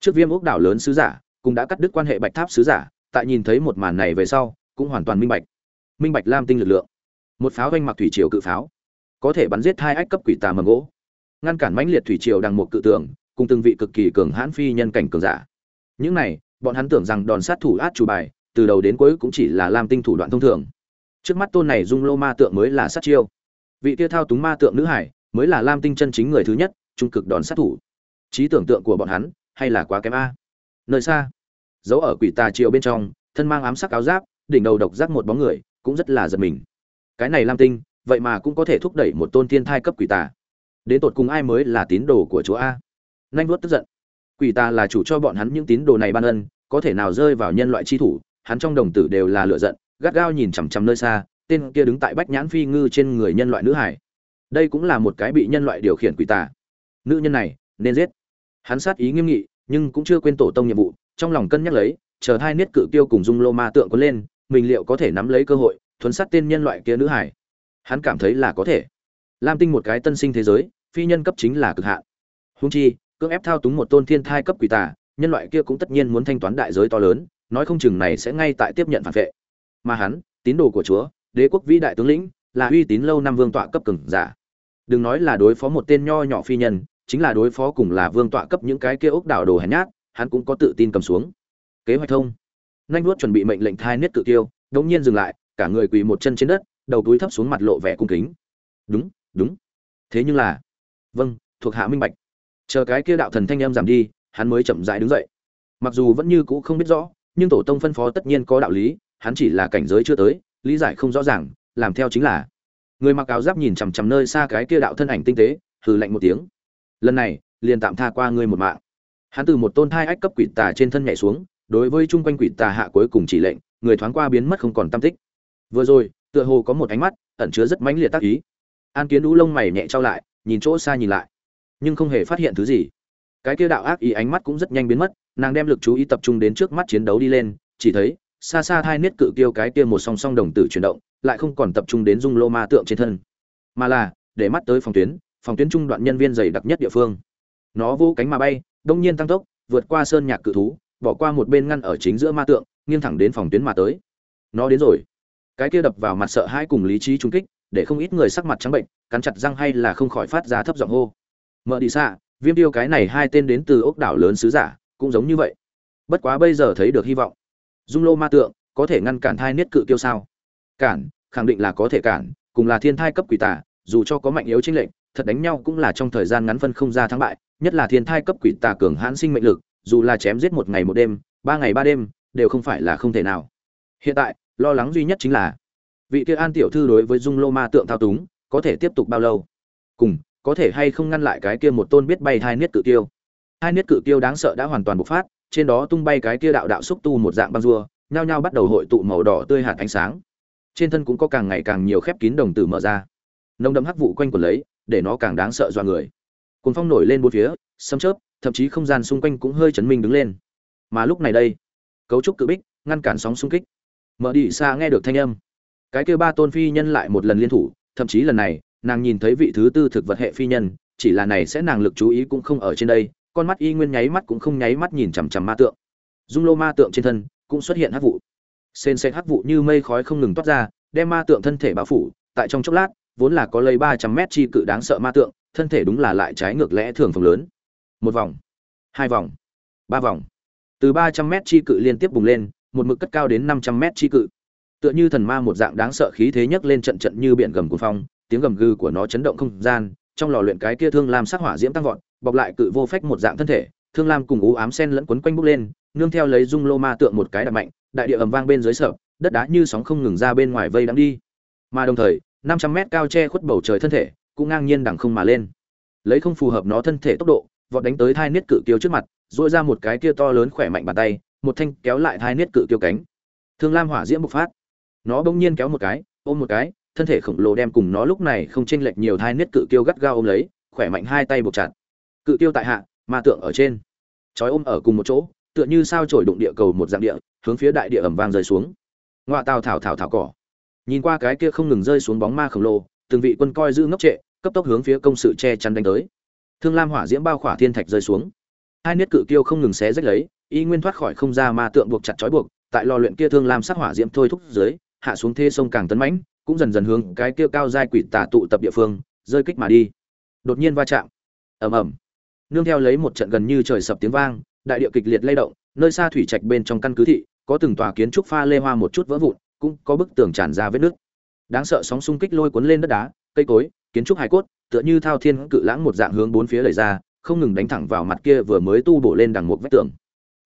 Trước viêm ốc đảo lớn sứ giả, cũng đã cắt đứt quan hệ bạch tháp sứ giả, tại nhìn thấy một màn này về sau, cũng hoàn toàn minh bạch. Minh bạch lam tinh lực lượng. Một pháo doanh mặc thủy triều cự pháo, có thể bắn giết hai ách cấp quỷ tà mầm gỗ. Ngăn cản mãnh liệt thủy triều đằng một cự tưởng cùng từng vị cực kỳ cường hãn phi nhân cảnh cường giả. Những này, bọn hắn tưởng rằng đòn sát thủ át chủ bài, từ đầu đến cuối cũng chỉ là lam tinh thủ đoạn thông thường. Trước mắt tôn này dung lô ma tượng mới là sát chiêu. Vị kia thao túng ma tượng nữ hải mới là lam tinh chân chính người thứ nhất, trung cực đòn sát thủ. Trí tưởng tượng của bọn hắn, hay là quá kém a? Nơi xa, giấu ở quỷ tà triều bên trong, thân mang ám sắc áo giáp, đỉnh đầu độc giác một bóng người, cũng rất là giật mình. Cái này lam tinh, vậy mà cũng có thể thúc đẩy một tôn thiên thai cấp quỷ tà. Đến tột cùng ai mới là tín đồ của chúa a? Nanh vuốt tức giận. Quỷ tà là chủ cho bọn hắn những tín đồ này ban ân, có thể nào rơi vào nhân loại chi thủ, hắn trong đồng tử đều là lựa giận, gắt gao nhìn chằm chằm nơi xa, tên kia đứng tại bách nhãn phi ngư trên người nhân loại nữ hải đây cũng là một cái bị nhân loại điều khiển quỷ tà. Nữ nhân này, nên giết. Hắn sát ý nghiêm nghị, nhưng cũng chưa quên tổ tông nhiệm vụ, trong lòng cân nhắc lấy, chờ hai niết cự tiêu cùng dung lô ma tượng có lên, mình liệu có thể nắm lấy cơ hội, thuấn sát tên nhân loại kia nữ hải? Hắn cảm thấy là có thể. Lam tinh một cái tân sinh thế giới, phi nhân cấp chính là cực hạn. Húng chi, cưỡng ép thao túng một tôn thiên thai cấp quỷ tà, nhân loại kia cũng tất nhiên muốn thanh toán đại giới to lớn, nói không chừng này sẽ ngay tại tiếp nhận phản vệ. Mà hắn, tín đồ của chúa, đế quốc vĩ đại tướng lĩnh là uy tín lâu năm vương tọa cấp cường giả. Đừng nói là đối phó một tên nho nhỏ phi nhân, chính là đối phó cùng là vương tọa cấp những cái kia ốc đảo đồ hèn nhát, hắn cũng có tự tin cầm xuống. Kế hoạch thông. Nhanh vuốt chuẩn bị mệnh lệnh thai niết cự tiêu, đống nhiên dừng lại, cả người quỳ một chân trên đất, đầu túi thấp xuống mặt lộ vẻ cung kính. Đúng đúng. Thế nhưng là vâng thuộc hạ minh bạch. Chờ cái kia đạo thần thanh em giảm đi, hắn mới chậm rãi đứng dậy. Mặc dù vẫn như cũ không biết rõ, nhưng tổ tông phân phó tất nhiên có đạo lý, hắn chỉ là cảnh giới chưa tới, lý giải không rõ ràng làm theo chính là. Người mặc áo giáp nhìn chằm chằm nơi xa cái kia đạo thân ảnh tinh tế, hừ lạnh một tiếng. Lần này, liền tạm tha qua ngươi một mạng. Hắn từ một tôn thai ách cấp quỷ tà trên thân nhảy xuống, đối với chung quanh quỷ tà hạ cuối cùng chỉ lệnh, người thoáng qua biến mất không còn tâm tích. Vừa rồi, tựa hồ có một ánh mắt, ẩn chứa rất mãnh liệt tác ý. An kiến đũ lông mày nhẹ trao lại, nhìn chỗ xa nhìn lại, nhưng không hề phát hiện thứ gì. Cái kia đạo ác ý ánh mắt cũng rất nhanh biến mất, nàng đem lực chú ý tập trung đến trước mắt chiến đấu đi lên, chỉ thấy, xa xa hai niết cự kêu cái kia một song song đồng tử chuyển động lại không còn tập trung đến dung lô ma tượng trên thân. Mà là, để mắt tới phòng tuyến phòng tuyến trung đoạn nhân viên dày đặc nhất địa phương. Nó vô cánh mà bay, đông nhiên tăng tốc, vượt qua sơn nhạc cự thú, bỏ qua một bên ngăn ở chính giữa ma tượng, nghiêng thẳng đến phòng tuyến mà tới. Nó đến rồi. Cái kia đập vào mặt sợ hãi cùng lý trí trung kích, để không ít người sắc mặt trắng bệnh, cắn chặt răng hay là không khỏi phát ra thấp giọng hô. Mở đi xa, viêm tiêu cái này hai tên đến từ ốc đảo lớn sứ giả, cũng giống như vậy. Bất quá bây giờ thấy được hy vọng. Dung lô ma tượng có thể ngăn cản thai niết cự tiêu sao? Cản khẳng định là có thể cản cùng là thiên thai cấp quỷ tà, dù cho có mạnh yếu chính lệnh thật đánh nhau cũng là trong thời gian ngắn phân không ra thắng bại nhất là thiên thai cấp quỷ tà cường hãn sinh mệnh lực dù là chém giết một ngày một đêm ba ngày ba đêm đều không phải là không thể nào. Hiện tại lo lắng duy nhất chính là vị kia an tiểu thư đối với dung lô ma tượng thao túng có thể tiếp tục bao lâu? Cùng có thể hay không ngăn lại cái kia một tôn biết bay hai niết cự tiêu? Hai niết cự tiêu đáng sợ đã hoàn toàn bộc phát trên đó tung bay cái kia đạo đạo xúc tu một dạng băng rua nhao nhao bắt đầu hội tụ màu đỏ tươi hạt ánh sáng trên thân cũng có càng ngày càng nhiều khép kín đồng tử mở ra. Nồng đậm hắc vụ quanh quần lấy, để nó càng đáng sợ do người. Cuốn phong nổi lên bốn phía, sấm chớp, thậm chí không gian xung quanh cũng hơi chấn minh đứng lên. Mà lúc này đây, cấu trúc cự bích, ngăn cản sóng xung kích. Mở đi xa nghe được thanh âm. Cái kia ba tôn phi nhân lại một lần liên thủ, thậm chí lần này, nàng nhìn thấy vị thứ tư thực vật hệ phi nhân, chỉ là này sẽ nàng lực chú ý cũng không ở trên đây, con mắt y nguyên nháy mắt cũng không nháy mắt nhìn chằm chằm ma tượng. Dung lô ma tượng trên thân cũng xuất hiện hát vụ sên sệt hắc vụ như mây khói không ngừng toát ra, đem ma tượng thân thể bao phủ, tại trong chốc lát, vốn là có lấy ba trăm mét chi cự đáng sợ ma tượng, thân thể đúng là lại trái ngược lẽ thường phòng lớn. Một vòng, hai vòng, ba vòng. Từ ba trăm mét chi cự liên tiếp bùng lên, một mực cất cao đến năm trăm mét chi cự. Tựa như thần ma một dạng đáng sợ khí thế nhấc lên trận trận như biển gầm cuồng phong, tiếng gầm gừ của nó chấn động không gian, trong lò luyện cái kia thương lam sắc hỏa diễm tăng vọt, bọc lại cự vô phách một dạng thân thể, thương lam cùng u ám sen lẫn quấn quanh bốc lên, nương theo lấy dung lô ma tượng một cái đập mạnh đại địa ầm vang bên dưới sợ đất đá như sóng không ngừng ra bên ngoài vây đắng đi. Mà đồng thời, năm trăm mét cao che khuất bầu trời thân thể cũng ngang nhiên đằng không mà lên. Lấy không phù hợp nó thân thể tốc độ, vọt đánh tới thai niết cự kiêu trước mặt dội ra một cái kia to lớn khỏe mạnh bàn tay, một thanh kéo lại thai niết cự kiêu cánh. Thương lam hỏa diễm bộc phát. Nó bỗng nhiên kéo một cái, ôm một cái, thân thể khổng lồ đem cùng nó lúc này không chênh lệch nhiều thai niết cự kiêu gắt gao ôm lấy, khỏe mạnh hai tay buộc chặt. Cự kiêu tại hạ, ma tượng ở trên. Chói ôm ở cùng một chỗ tựa như sao trổi đụng địa cầu một dạng địa, hướng phía đại địa ẩm vang rơi xuống. Ngoại tàu thảo thảo thảo cỏ. Nhìn qua cái kia không ngừng rơi xuống bóng ma khổng lồ, từng vị quân coi giữ ngốc trệ, cấp tốc hướng phía công sự che chắn đánh tới. Thương lam hỏa diễm bao khỏa thiên thạch rơi xuống. Hai niết cự kiêu không ngừng xé rách lấy, y nguyên thoát khỏi không ra ma tượng buộc chặt trói buộc, tại lò luyện kia thương lam sắc hỏa diễm thôi thúc dưới, hạ xuống thê sông càng tấn mãnh, cũng dần dần hướng cái kia cao giai quỷ tà tụ tập địa phương, rơi kích mà đi. Đột nhiên va chạm. Ầm ầm. Nương theo lấy một trận gần như trời sập tiếng vang đại địa kịch liệt lay động, nơi xa thủy trạch bên trong căn cứ thị, có từng tòa kiến trúc pha lê hoa một chút vỡ vụn, cũng có bức tường tràn ra vết nước đáng sợ sóng xung kích lôi cuốn lên đất đá, cây cối, kiến trúc hài cốt, tựa như thao thiên cự lãng một dạng hướng bốn phía lầy ra, không ngừng đánh thẳng vào mặt kia vừa mới tu bổ lên đằng một vách tường.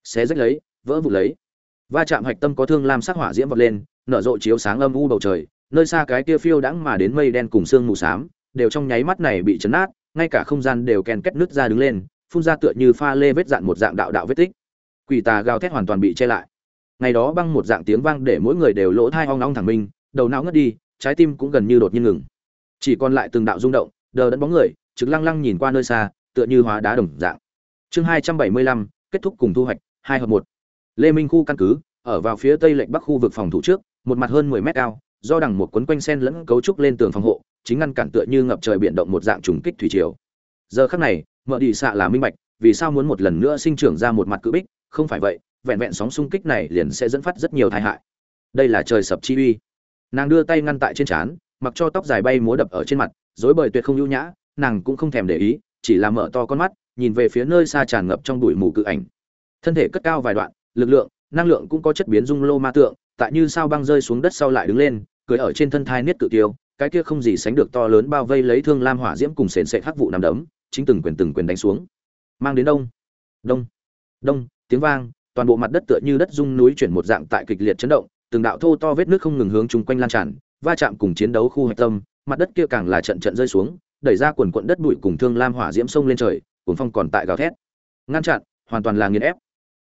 Xé rách lấy, vỡ vụn lấy. Va chạm hạch tâm có thương lam sắc hỏa diễm vọt lên, nở rộ chiếu sáng âm u bầu trời, nơi xa cái kia phiêu đãng mà đến mây đen cùng sương mù xám, đều trong nháy mắt này bị chấn nát ngay cả không gian đều ken kết nứt ra đứng lên phun ra tựa như pha lê vết dạn một dạng đạo đạo vết tích. Quỷ tà gào thét hoàn toàn bị che lại. Ngày đó băng một dạng tiếng vang để mỗi người đều lỗ thai hoang nóng thẳng minh đầu não ngất đi, trái tim cũng gần như đột nhiên ngừng. Chỉ còn lại từng đạo rung động, đờ đẫn bóng người, trực lăng lăng nhìn qua nơi xa, tựa như hóa đá đồng dạng. Chương hai trăm bảy mươi lăm, kết thúc cùng thu hoạch, hai hợp một. Lê minh khu căn cứ, ở vào phía tây lệnh bắc khu vực phòng thủ trước, một mặt hơn mười mét cao, do đằng một quấn quanh sen lẫn cấu trúc lên tường phòng hộ, chính ngăn cản tựa như ngập trời biển động một dạng trùng kích thủy triều. Giờ khắc này mở đi xạ là minh bạch, vì sao muốn một lần nữa sinh trưởng ra một mặt cự bích? Không phải vậy, vẹn vẹn sóng xung kích này liền sẽ dẫn phát rất nhiều tai hại. Đây là trời sập chi uy. Nàng đưa tay ngăn tại trên trán, mặc cho tóc dài bay múa đập ở trên mặt dối bời tuyệt không ưu nhã, nàng cũng không thèm để ý, chỉ là mở to con mắt, nhìn về phía nơi xa tràn ngập trong bụi mù cự ảnh. Thân thể cất cao vài đoạn, lực lượng, năng lượng cũng có chất biến dung lô ma tượng, tại như sao băng rơi xuống đất sau lại đứng lên cười ở trên thân thai niết cự tiêu, cái kia không gì sánh được to lớn bao vây lấy thương lam hỏa diễm cùng sền sệt hắc vụ nằm đấm chính từng quyền từng quyền đánh xuống. Mang đến đông. Đông. Đông tiếng vang toàn bộ mặt đất tựa như đất rung núi chuyển một dạng tại kịch liệt chấn động từng đạo thô to vết nước không ngừng hướng chung quanh lan tràn va chạm cùng chiến đấu khu hạch tâm mặt đất kia càng là trận trận rơi xuống đẩy ra quần quận đất bụi cùng thương lam hỏa diễm sông lên trời cuồng phong còn tại gào thét. Ngăn chặn hoàn toàn là nghiền ép.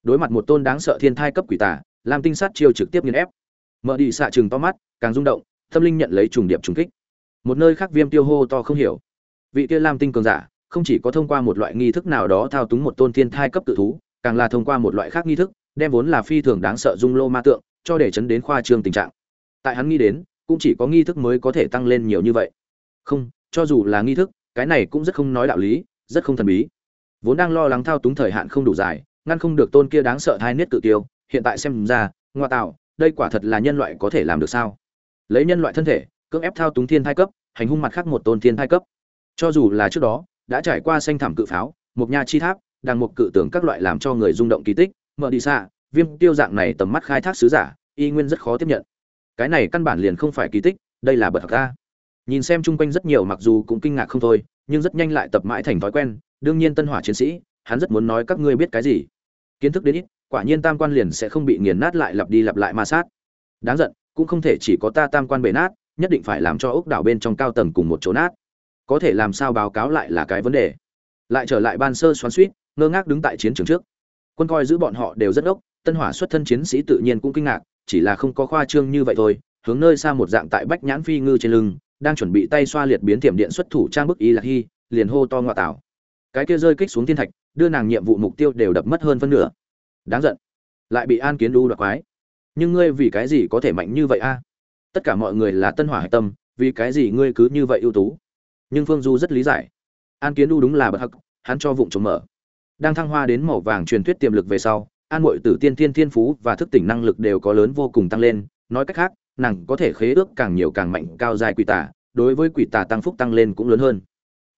Đối mặt một tôn đáng sợ thiên thai cấp quỷ tả, lam tinh sát chiêu trực tiếp nghiền ép. Mở đi xạ chừng to mắt càng rung động tâm linh nhận lấy trùng điệp trùng kích. Một nơi khác viêm tiêu hô to không hiểu. Vị kia lam tinh cường giả không chỉ có thông qua một loại nghi thức nào đó thao túng một tôn thiên thai cấp tự thú, càng là thông qua một loại khác nghi thức, đem vốn là phi thường đáng sợ dung lô ma tượng, cho để chấn đến khoa trương tình trạng. Tại hắn nghĩ đến, cũng chỉ có nghi thức mới có thể tăng lên nhiều như vậy. Không, cho dù là nghi thức, cái này cũng rất không nói đạo lý, rất không thần bí. Vốn đang lo lắng thao túng thời hạn không đủ dài, ngăn không được tôn kia đáng sợ thai niết tự tiêu, hiện tại xem ra, ngoa tạo, đây quả thật là nhân loại có thể làm được sao? Lấy nhân loại thân thể, cưỡng ép thao túng thiên thai cấp, hành hung mặt khác một tôn thiên thai cấp. Cho dù là trước đó đã trải qua xanh thảm cự pháo, một nha chi tháp, đang một cự tưởng các loại làm cho người rung động kỳ tích, mở đi xa, viêm tiêu dạng này tầm mắt khai thác sứ giả, y nguyên rất khó tiếp nhận. Cái này căn bản liền không phải kỳ tích, đây là bật thật ra nhìn xem chung quanh rất nhiều mặc dù cũng kinh ngạc không thôi, nhưng rất nhanh lại tập mãi thành thói quen, đương nhiên tân hỏa chiến sĩ, hắn rất muốn nói các ngươi biết cái gì. Kiến thức đến ít, quả nhiên tam quan liền sẽ không bị nghiền nát lại lặp đi lặp lại ma sát. Đáng giận, cũng không thể chỉ có ta tam quan bể nát, nhất định phải làm cho ốc đảo bên trong cao tầng cùng một chỗ nát có thể làm sao báo cáo lại là cái vấn đề. Lại trở lại ban sơ xoắn suýt, ngơ ngác đứng tại chiến trường trước. Quân coi giữ bọn họ đều rất ốc tân hỏa xuất thân chiến sĩ tự nhiên cũng kinh ngạc, chỉ là không có khoa trương như vậy thôi, hướng nơi xa một dạng tại bách nhãn phi ngư trên lưng, đang chuẩn bị tay xoa liệt biến tiềm điện xuất thủ trang bức y lạc hy, liền hô to ngoại tảo. Cái kia rơi kích xuống thiên thạch, đưa nàng nhiệm vụ mục tiêu đều đập mất hơn phân nửa. Đáng giận. Lại bị an kiến đu đoạt quái. Nhưng ngươi vì cái gì có thể mạnh như vậy a? Tất cả mọi người là tân hỏa hạch tâm, vì cái gì ngươi cứ như vậy ưu tú? Nhưng phương du rất lý giải. An kiến đu đúng là bậc hắc, hắn cho vụng trống mở. Đang thăng hoa đến màu vàng truyền thuyết tiềm lực về sau, an mội tử tiên thiên thiên phú và thức tỉnh năng lực đều có lớn vô cùng tăng lên, nói cách khác, nàng có thể khế ước càng nhiều càng mạnh cao dài quỷ tả, đối với quỷ tả tăng phúc tăng lên cũng lớn hơn.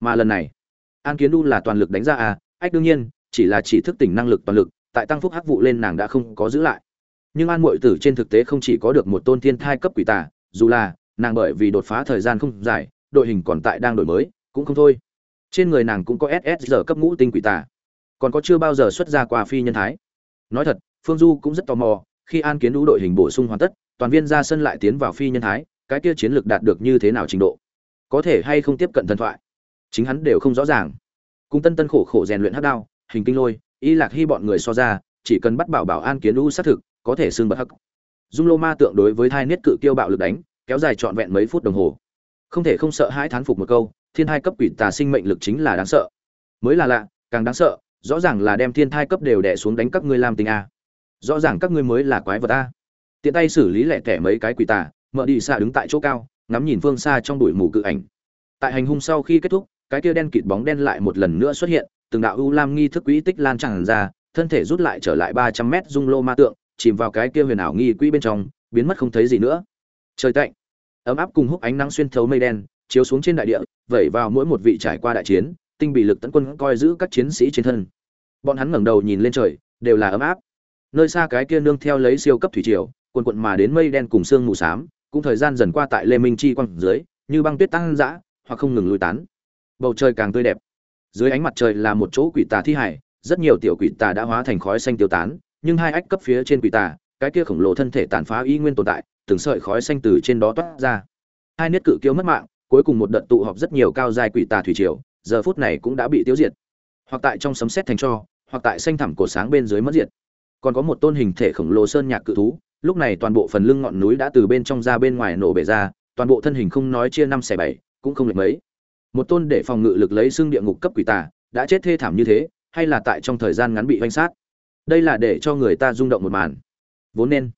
Mà lần này, an kiến đu là toàn lực đánh ra à ách đương nhiên, chỉ là chỉ thức tỉnh năng lực toàn lực, tại tăng phúc hắc vụ lên nàng đã không có giữ lại. Nhưng an mội tử trên thực tế không chỉ có được một tôn thiên thai cấp quỷ tả, dù là nàng bởi vì đột phá thời gian không dài đội hình còn tại đang đổi mới cũng không thôi. Trên người nàng cũng có ss cấp ngũ tinh quỷ tà, còn có chưa bao giờ xuất ra qua phi nhân thái. Nói thật phương du cũng rất tò mò khi an kiến đũ đội hình bổ sung hoàn tất toàn viên ra sân lại tiến vào phi nhân thái cái kia chiến lược đạt được như thế nào trình độ? Có thể hay không tiếp cận thần thoại? Chính hắn đều không rõ ràng. Cùng tân tân khổ khổ rèn luyện hát đao hình kinh lôi y lạc hy bọn người so ra chỉ cần bắt bảo bảo an kiến đũ xác thực có thể xương bật hắc. Dung lô ma tượng đối với thai niết cự kiêu bạo lực đánh kéo dài trọn vẹn mấy phút đồng hồ không thể không sợ hãi thán phục một câu, thiên thai cấp quỷ tà sinh mệnh lực chính là đáng sợ. Mới là lạ, càng đáng sợ, rõ ràng là đem thiên thai cấp đều đè xuống đánh các ngươi làm tình a. Rõ ràng các ngươi mới là quái vật a. Tiện tay xử lý lẹ tẻ mấy cái quỷ tà, mở đi xa đứng tại chỗ cao, ngắm nhìn phương xa trong đuổi mù cự ảnh. Tại hành hung sau khi kết thúc, cái kia đen kịt bóng đen lại một lần nữa xuất hiện, từng đạo u lam nghi thức quỹ tích lan tràn ra, thân thể rút lại trở lại ba trăm mét dung lô ma tượng, chìm vào cái kia huyền ảo nghi quỹ bên trong, biến mất không thấy gì nữa. Trời tạnh ấm áp cùng húc ánh nắng xuyên thấu mây đen, chiếu xuống trên đại địa, vẩy vào mỗi một vị trải qua đại chiến, tinh bị lực tấn quân coi giữ các chiến sĩ trên thân. Bọn hắn ngẩng đầu nhìn lên trời, đều là ấm áp. Nơi xa cái kia nương theo lấy siêu cấp thủy triều quần quận mà đến mây đen cùng sương mù xám, cũng thời gian dần qua tại lê minh chi quang dưới, như băng tuyết tăng dã, hoặc không ngừng lùi tán. Bầu trời càng tươi đẹp. Dưới ánh mặt trời là một chỗ quỷ tà thi hải, rất nhiều tiểu quỷ tà đã hóa thành khói xanh tiêu tán, nhưng hai ách cấp phía trên quỷ tà cái kia khổng lồ thân thể tàn phá y nguyên tồn tại, từng sợi khói xanh từ trên đó toát ra. Hai niết cự kiêu mất mạng, cuối cùng một đợt tụ họp rất nhiều cao dài quỷ tà thủy triều, giờ phút này cũng đã bị tiêu diệt. Hoặc tại trong sấm sét thành cho, hoặc tại xanh thẳm cổ sáng bên dưới mất diệt. Còn có một tôn hình thể khổng lồ sơn nhạc cự thú, lúc này toàn bộ phần lưng ngọn núi đã từ bên trong ra bên ngoài nổ bể ra, toàn bộ thân hình không nói chia năm xẻ bảy, cũng không lệch mấy. Một tôn để phòng ngự lực lấy xương địa ngục cấp quỷ tà, đã chết thê thảm như thế, hay là tại trong thời gian ngắn bị oanh sát? Đây là để cho người ta rung động một màn vốn nên.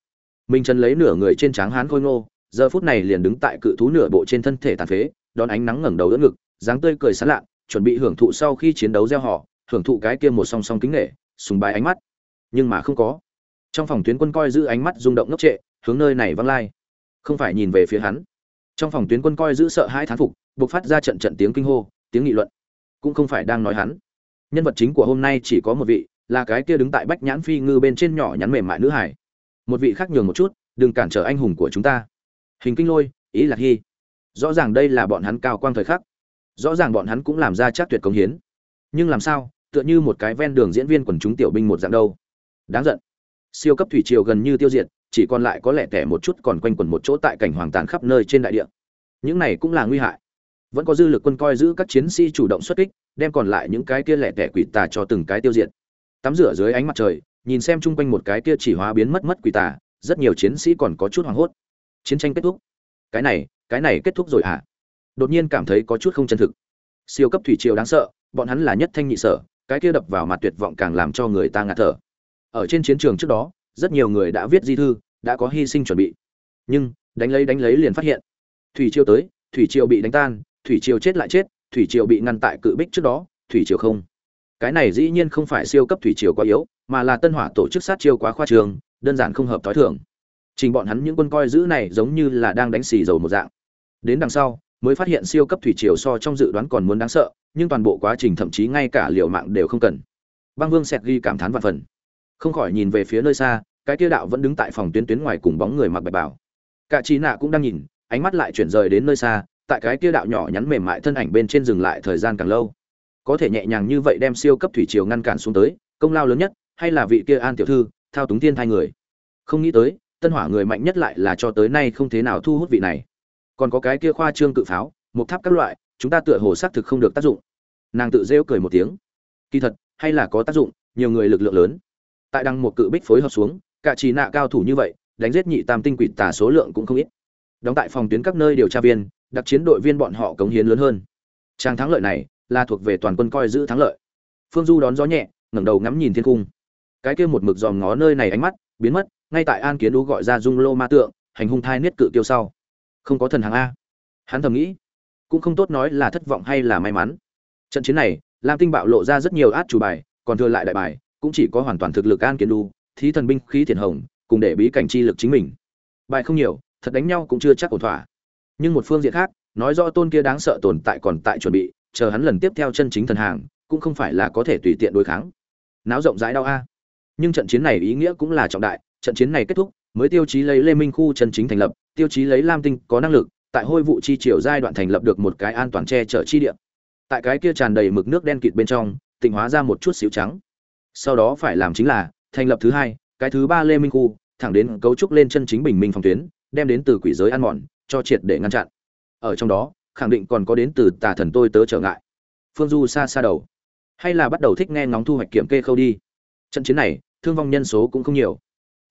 Minh trần lấy nửa người trên tráng hán khôi ngô, giờ phút này liền đứng tại cự thú nửa bộ trên thân thể tàn phế, đón ánh nắng ngẩng đầu đỡ ngực, dáng tươi cười sán lạ chuẩn bị hưởng thụ sau khi chiến đấu gieo họ, hưởng thụ cái kia một song song kính nghệ sùng bái ánh mắt. Nhưng mà không có. Trong phòng tuyến quân coi giữ ánh mắt rung động ngốc trệ, hướng nơi này văng lai. Không phải nhìn về phía hắn. Trong phòng tuyến quân coi giữ sợ hai thán phục buộc phát ra trận trận tiếng kinh hô, tiếng nghị luận. Cũng không phải đang nói hắn. Nhân vật chính của hôm nay chỉ có một vị, là cái kia đứng tại bách nhãn phi ngư bên trên nhỏ nhắn mềm mại nữ hải một vị khác nhường một chút, đừng cản trở anh hùng của chúng ta. Hình kinh lôi, ý là hy rõ ràng đây là bọn hắn cao quang thời khắc. Rõ ràng bọn hắn cũng làm ra chắc tuyệt công hiến. Nhưng làm sao, tựa như một cái ven đường diễn viên quần chúng tiểu binh một dạng đâu. Đáng giận. Siêu cấp thủy triều gần như tiêu diệt, chỉ còn lại có lẽ tẻ một chút còn quanh quẩn một chỗ tại cảnh hoàng tàn khắp nơi trên đại địa. Những này cũng là nguy hại. Vẫn có dư lực quân coi giữ các chiến sĩ chủ động xuất kích, đem còn lại những cái kia lẻ tẻ quỷ tà cho từng cái tiêu diệt. Tắm rửa dưới ánh mặt trời nhìn xem chung quanh một cái kia chỉ hóa biến mất mất quỷ tà, rất nhiều chiến sĩ còn có chút hoảng hốt. Chiến tranh kết thúc. Cái này cái này kết thúc rồi hả? À? đột nhiên cảm thấy có chút không chân thực. Siêu cấp thủy triều đáng sợ, bọn hắn là nhất thanh nhị sở, cái kia đập vào mặt tuyệt vọng càng làm cho người ta ngạt thở. Ở trên chiến trường trước đó, rất nhiều người đã viết di thư, đã có hy sinh chuẩn bị. Nhưng, đánh lấy đánh lấy liền phát hiện. Thủy triều tới, thủy triều bị đánh tan, thủy triều chết lại chết, thủy triều bị ngăn tại cự bích trước đó, thủy triều không cái này dĩ nhiên không phải siêu cấp thủy triều quá yếu, mà là tân hỏa tổ chức sát chiêu quá khoa trường, đơn giản không hợp thói thường. Trình bọn hắn những quân coi giữ này giống như là đang đánh xì dầu một dạng. Đến đằng sau, mới phát hiện siêu cấp thủy triều so trong dự đoán còn muốn đáng sợ, nhưng toàn bộ quá trình thậm chí ngay cả liều mạng đều không cần. Băng vương sẹt ghi cảm thán vạn phần. Không khỏi nhìn về phía nơi xa, cái kia đạo vẫn đứng tại phòng tuyến tuyến ngoài cùng bóng người mặc bạch bảo cả trí nạ cũng đang nhìn, ánh mắt lại chuyển rời đến nơi xa, tại cái kia đạo nhỏ nhắn mềm mại thân ảnh bên trên dừng lại thời gian càng lâu có thể nhẹ nhàng như vậy đem siêu cấp thủy triều ngăn cản xuống tới, công lao lớn nhất, hay là vị kia an tiểu thư, thao túng tiên thai người? Không nghĩ tới, tân hỏa người mạnh nhất lại là cho tới nay không thế nào thu hút vị này. Còn có cái kia khoa trương cự pháo, một tháp các loại, chúng ta tựa hồ xác thực không được tác dụng. Nàng tự rêu cười một tiếng. Kỳ thật, hay là có tác dụng, nhiều người lực lượng lớn. Tại đăng một cự bích phối hợp xuống, cả trì nạ cao thủ như vậy, đánh giết nhị tam tinh quỷ tà số lượng cũng không ít. Đóng tại phòng tuyến các nơi điều tra viên, đặc chiến đội viên bọn họ cống hiến lớn hơn. Trang thắng lợi này là thuộc về toàn quân coi giữ thắng lợi. Phương du đón gió nhẹ, ngẩng đầu ngắm nhìn thiên cung. Cái kia một mực dòm ngó nơi này ánh mắt, biến mất, ngay tại an kiến đú gọi ra dung lô ma tượng, hành hung thai niết cự tiêu sau. Không có thần hàng a. Hắn thầm nghĩ, cũng không tốt nói là thất vọng hay là may mắn. Trận chiến này, lam tinh bạo lộ ra rất nhiều át chủ bài, còn thừa lại đại bài, cũng chỉ có hoàn toàn thực lực an kiến đu thí thần binh khí thiền hồng, cùng để bí cảnh chi lực chính mình. Bài không nhiều, thật đánh nhau cũng chưa chắc ổn thỏa. Nhưng một phương diện khác, nói rõ tôn kia đáng sợ tồn tại còn tại chuẩn bị chờ hắn lần tiếp theo chân chính thần hàng, cũng không phải là có thể tùy tiện đối kháng. Náo rộng rãi đau a. Nhưng trận chiến này ý nghĩa cũng là trọng đại, trận chiến này kết thúc, mới tiêu chí lấy lê minh khu chân chính thành lập, tiêu chí lấy lam tinh có năng lực, tại hôi vụ chi triều giai đoạn thành lập được một cái an toàn che chở chi địa. Tại cái kia tràn đầy mực nước đen kịt bên trong, tịnh hóa ra một chút xíu trắng. Sau đó phải làm chính là, thành lập thứ hai, cái thứ ba lê minh khu, thẳng đến cấu trúc lên chân chính bình minh phòng tuyến, đem đến từ quỷ giới ăn mòn, cho triệt để ngăn chặn. Ở trong đó khẳng định còn có đến từ tà thần tôi tớ trở ngại. Phương du xa xa đầu. Hay là bắt đầu thích nghe ngóng thu hoạch kiểm kê khâu đi. Trận chiến này, thương vong nhân số cũng không nhiều.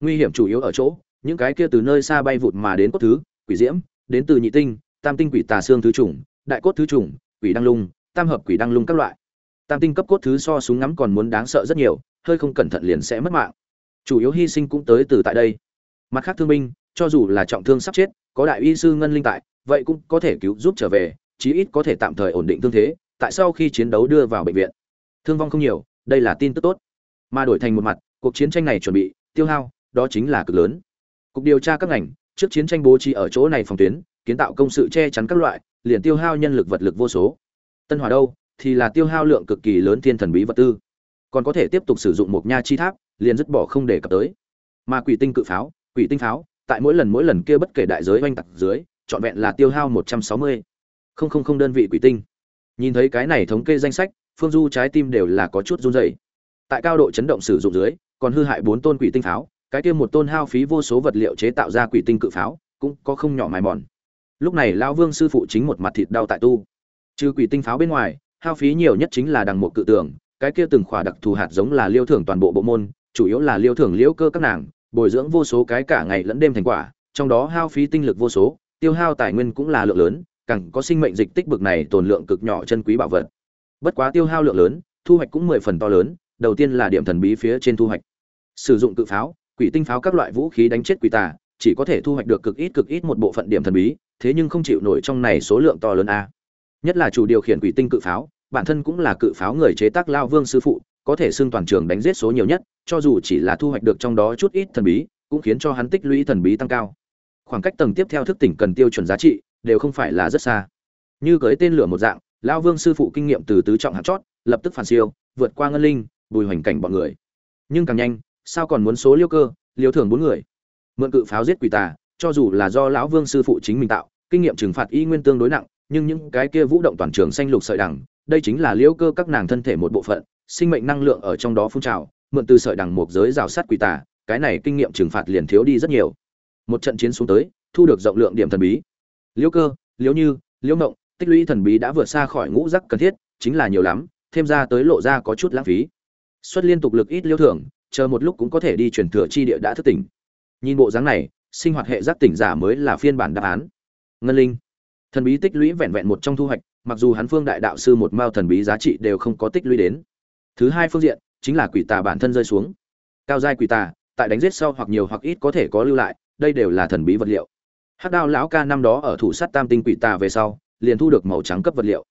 Nguy hiểm chủ yếu ở chỗ, những cái kia từ nơi xa bay vụt mà đến cốt thứ, quỷ diễm, đến từ nhị tinh, tam tinh quỷ tà xương thứ chủng, đại cốt thứ chủng, quỷ đăng lung, tam hợp quỷ đăng lung các loại. Tam tinh cấp cốt thứ so súng ngắm còn muốn đáng sợ rất nhiều, hơi không cẩn thận liền sẽ mất mạng. Chủ yếu hy sinh cũng tới từ tại đây. Mặt khác thương binh, cho dù là trọng thương sắp chết có đại y sư ngân linh tại, vậy cũng có thể cứu giúp trở về, chí ít có thể tạm thời ổn định thương thế, tại sau khi chiến đấu đưa vào bệnh viện. Thương vong không nhiều, đây là tin tức tốt. Mà đổi thành một mặt, cuộc chiến tranh này chuẩn bị, tiêu hao, đó chính là cực lớn. Cục điều tra các ngành, trước chiến tranh bố trí ở chỗ này phòng tuyến, kiến tạo công sự che chắn các loại, liền tiêu hao nhân lực vật lực vô số. Tân hòa đâu, thì là tiêu hao lượng cực kỳ lớn thiên thần bí vật tư. Còn có thể tiếp tục sử dụng một nha chi tháp, liền dứt bỏ không để cập tới. Mà quỷ tinh cự pháo, quỷ tinh pháo tại mỗi lần mỗi lần kia bất kể đại giới oanh tặc dưới, trọn vẹn là tiêu hao một trăm sáu mươi. Không không không đơn vị quỷ tinh. Nhìn thấy cái này thống kê danh sách, phương du trái tim đều là có chút run rẩy. Tại cao độ chấn động sử dụng dưới, còn hư hại bốn tôn quỷ tinh pháo, cái kia một tôn hao phí vô số vật liệu chế tạo ra quỷ tinh cự pháo, cũng có không nhỏ mài mòn. Lúc này lão vương sư phụ chính một mặt thịt đau tại tu. Trừ quỷ tinh pháo bên ngoài, hao phí nhiều nhất chính là đằng một cự tường, cái kia từng khỏa đặc thù hạt giống là liêu thưởng toàn bộ bộ môn, chủ yếu là liêu thưởng liễu cơ các nàng bồi dưỡng vô số cái cả ngày lẫn đêm thành quả, trong đó hao phí tinh lực vô số, tiêu hao tài nguyên cũng là lượng lớn, càng có sinh mệnh dịch tích bực này tồn lượng cực nhỏ chân quý bảo vật. Bất quá tiêu hao lượng lớn, thu hoạch cũng mười phần to lớn, đầu tiên là điểm thần bí phía trên thu hoạch. Sử dụng cự pháo, quỷ tinh pháo các loại vũ khí đánh chết quỷ tà, chỉ có thể thu hoạch được cực ít cực ít một bộ phận điểm thần bí, thế nhưng không chịu nổi trong này số lượng to lớn a. Nhất là chủ điều khiển quỷ tinh cự pháo, bản thân cũng là cự pháo người chế tác lao vương sư phụ, có thể xưng toàn trường đánh giết số nhiều nhất cho dù chỉ là thu hoạch được trong đó chút ít thần bí, cũng khiến cho hắn tích lũy thần bí tăng cao. Khoảng cách tầng tiếp theo thức tỉnh cần tiêu chuẩn giá trị, đều không phải là rất xa. Như cưới tên lửa một dạng, lão vương sư phụ kinh nghiệm từ tứ trọng hạt chót, lập tức phản siêu, vượt qua ngân linh, bùi hoành cảnh bọn người. Nhưng càng nhanh, sao còn muốn số liêu cơ, liêu thưởng bốn người? Mượn cự pháo giết quỷ tà, cho dù là do lão vương sư phụ chính mình tạo, kinh nghiệm trừng phạt y nguyên tương đối nặng, nhưng những cái kia vũ động toàn trường xanh lục sợi đằng, đây chính là liêu cơ các nàng thân thể một bộ phận, sinh mệnh năng lượng ở trong đó phun trào mượn từ sợi đằng một giới rào sát quỷ tà, cái này kinh nghiệm trừng phạt liền thiếu đi rất nhiều. Một trận chiến xuống tới, thu được rộng lượng điểm thần bí. Liễu cơ, liễu như, liễu mộng, tích lũy thần bí đã vượt xa khỏi ngũ rắc cần thiết, chính là nhiều lắm, thêm ra tới lộ ra có chút lãng phí. Xuất liên tục lực ít liêu thưởng, chờ một lúc cũng có thể đi chuyển thừa chi địa đã thức tỉnh. Nhìn bộ dáng này, sinh hoạt hệ giác tỉnh giả mới là phiên bản đáp án. Ngân linh, thần bí tích lũy vẹn vẹn một trong thu hoạch, mặc dù hắn phương đại đạo sư một mao thần bí giá trị đều không có tích lũy đến. Thứ hai phương diện chính là quỷ tà bản thân rơi xuống. Cao giai quỷ tà, tại đánh giết sau hoặc nhiều hoặc ít có thể có lưu lại, đây đều là thần bí vật liệu. Hắc đao lão ca năm đó ở thủ sát tam tinh quỷ tà về sau, liền thu được màu trắng cấp vật liệu.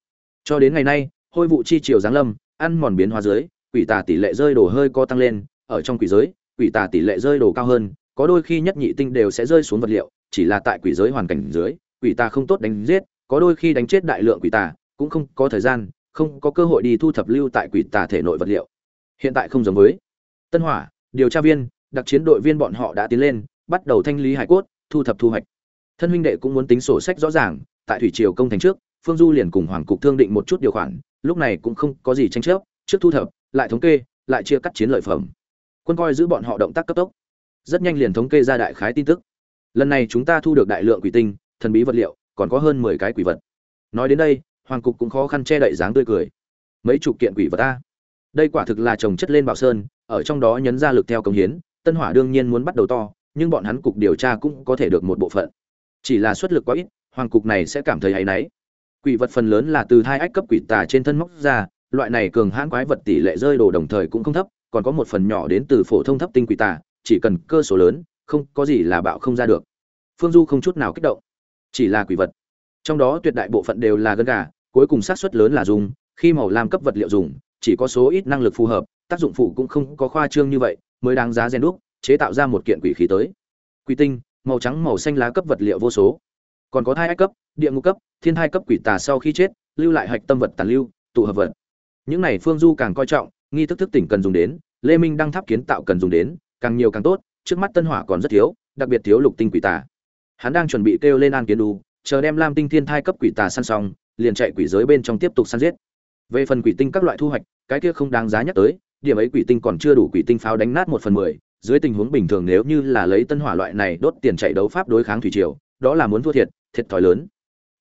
Cho đến ngày nay, hôi vụ chi triều giáng lâm, ăn mòn biến hóa dưới, quỷ tà tỷ lệ rơi đồ hơi co tăng lên, ở trong quỷ giới, quỷ tà tỷ lệ rơi đồ cao hơn, có đôi khi nhất nhị tinh đều sẽ rơi xuống vật liệu, chỉ là tại quỷ giới hoàn cảnh dưới, quỷ tà không tốt đánh giết, có đôi khi đánh chết đại lượng quỷ tà, cũng không có thời gian, không có cơ hội đi thu thập lưu tại quỷ tà thể nội vật liệu hiện tại không giống với. Tân hỏa, điều tra viên, đặc chiến đội viên bọn họ đã tiến lên, bắt đầu thanh lý hải cốt, thu thập thu hoạch. Thân huynh đệ cũng muốn tính sổ sách rõ ràng, tại thủy triều công thành trước, phương du liền cùng hoàng cục thương định một chút điều khoản, lúc này cũng không có gì tranh chấp, trước thu thập, lại thống kê, lại chia cắt chiến lợi phẩm. Quân coi giữ bọn họ động tác cấp tốc. Rất nhanh liền thống kê ra đại khái tin tức. Lần này chúng ta thu được đại lượng quỷ tinh, thần bí vật liệu, còn có hơn mười cái quỷ vật. Nói đến đây, hoàng cục cũng khó khăn che đậy dáng tươi cười. Mấy chục kiện quỷ vật ta đây quả thực là trồng chất lên bảo sơn, ở trong đó nhấn ra lực theo công hiến, tân hỏa đương nhiên muốn bắt đầu to, nhưng bọn hắn cục điều tra cũng có thể được một bộ phận. Chỉ là xuất lực quá ít, hoàng cục này sẽ cảm thấy hay náy. Quỷ vật phần lớn là từ hai ách cấp quỷ tà trên thân móc ra, loại này cường hãn quái vật tỷ lệ rơi đồ đồng thời cũng không thấp, còn có một phần nhỏ đến từ phổ thông thấp tinh quỷ tà, chỉ cần cơ số lớn, không, có gì là bạo không ra được. Phương du không chút nào kích động. Chỉ là quỷ vật. Trong đó tuyệt đại bộ phận đều là gân gà, cuối cùng sát suất lớn là dùng, khi màu lam cấp vật liệu dùng chỉ có số ít năng lực phù hợp, tác dụng phụ cũng không có khoa trương như vậy, mới đáng giá gen đúc, chế tạo ra một kiện quỷ khí tới. Quỷ tinh, màu trắng, màu xanh lá cấp vật liệu vô số. Còn có thai ách cấp, địa ngục cấp, thiên thai cấp quỷ tà sau khi chết, lưu lại hạch tâm vật tàn lưu, tụ hợp vật. Những này phương du càng coi trọng, nghi thức thức tỉnh cần dùng đến, lê minh đăng tháp kiến tạo cần dùng đến, càng nhiều càng tốt, trước mắt tân hỏa còn rất thiếu, đặc biệt thiếu lục tinh quỷ tà. Hắn đang chuẩn bị kêu lên an kiến đu, chờ đem lam tinh thiên thai cấp quỷ tà săn xong, liền chạy quỷ giới bên trong tiếp tục săn giết về phần quỷ tinh các loại thu hoạch, cái kia không đáng giá nhắc tới, điểm ấy quỷ tinh còn chưa đủ quỷ tinh pháo đánh nát một phần mười, dưới tình huống bình thường nếu như là lấy tân hỏa loại này đốt tiền chạy đấu pháp đối kháng thủy triều, đó là muốn thua thiệt thiệt thòi lớn.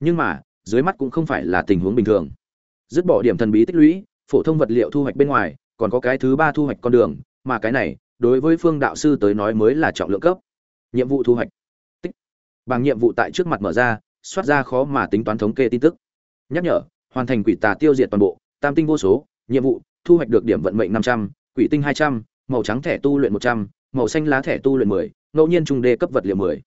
Nhưng mà, dưới mắt cũng không phải là tình huống bình thường. Dứt bỏ điểm thần bí tích lũy, phổ thông vật liệu thu hoạch bên ngoài, còn có cái thứ ba thu hoạch con đường, mà cái này, đối với phương đạo sư tới nói mới là trọng lượng cấp. Nhiệm vụ thu hoạch. Tích. Bằng nhiệm vụ tại trước mặt mở ra soát ra khó mà tính toán thống kê tin tức. Nhắc nhở hoàn thành quỷ tà tiêu diệt toàn bộ, tam tinh vô số, nhiệm vụ, thu hoạch được điểm vận mệnh năm trăm, quỷ tinh hai trăm, màu trắng thẻ tu luyện một trăm, màu xanh lá thẻ tu luyện mười, ngẫu nhiên trung đê cấp vật liệu mười.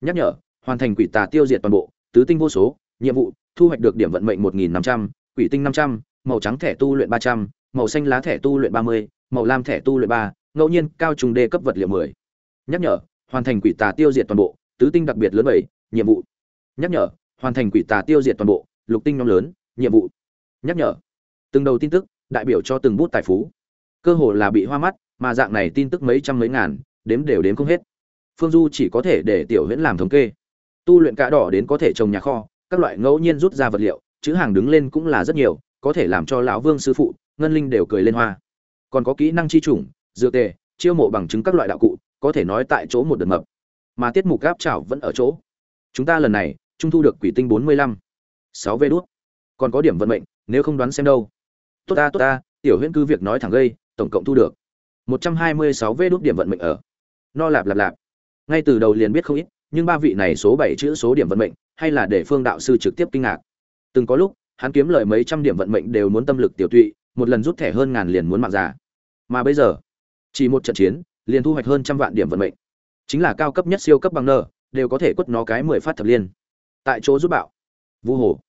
Nhắc nhở, hoàn thành quỷ tà tiêu diệt toàn bộ, tứ tinh vô số, nhiệm vụ, thu hoạch được điểm vận mệnh một nghìn năm trăm, quỷ tinh năm trăm, màu trắng thẻ tu luyện ba trăm, màu xanh lá thẻ tu luyện ba mươi, màu lam thẻ tu luyện ba, ngẫu nhiên cao trung đê cấp vật liệu mười. Nhắc nhở, hoàn thành quỷ tà tiêu diệt toàn bộ, tứ tinh đặc biệt lớn bảy, nhiệm vụ. Nhắc nhở, hoàn thành quỷ tà tiêu diệt toàn bộ, lục tinh nhóm lớn nhiệm vụ. Nhắc nhở. Từng đầu tin tức, đại biểu cho từng bút tài phú. Cơ hồ là bị hoa mắt, mà dạng này tin tức mấy trăm mấy ngàn, đếm đều đếm không hết. Phương du chỉ có thể để tiểu huyễn làm thống kê. Tu luyện cá đỏ đến có thể trồng nhà kho, các loại ngẫu nhiên rút ra vật liệu, chữ hàng đứng lên cũng là rất nhiều, có thể làm cho lão vương sư phụ, ngân linh đều cười lên hoa. Còn có kỹ năng chi chủng, dược tề, chiêu mộ bằng chứng các loại đạo cụ, có thể nói tại chỗ một đợt mập. Mà tiết mục gáp chảo vẫn ở chỗ. Chúng ta lần này, trung thu được quỷ tinh bốn mươi lăm. Sáu vê đốt còn có điểm vận mệnh, nếu không đoán xem đâu. Tốt ta tốt ta, tiểu huyễn cứ việc nói thẳng gây, tổng cộng thu được một trăm hai mươi sáu vê đốt điểm vận mệnh ở. No lạp lạp lạp. Ngay từ đầu liền biết không ít, nhưng ba vị này số bảy chữ số điểm vận mệnh, hay là để phương đạo sư trực tiếp kinh ngạc. Từng có lúc, hắn kiếm lời mấy trăm điểm vận mệnh đều muốn tâm lực tiểu tụy, một lần rút thẻ hơn ngàn liền muốn mạng giả mà bây giờ, chỉ một trận chiến, liền thu hoạch hơn trăm vạn điểm vận mệnh. Chính là cao cấp nhất siêu cấp bằng nơ, đều có thể quất nó cái mười phát thập liên. Tại chỗ giúp bạo. Vu hồ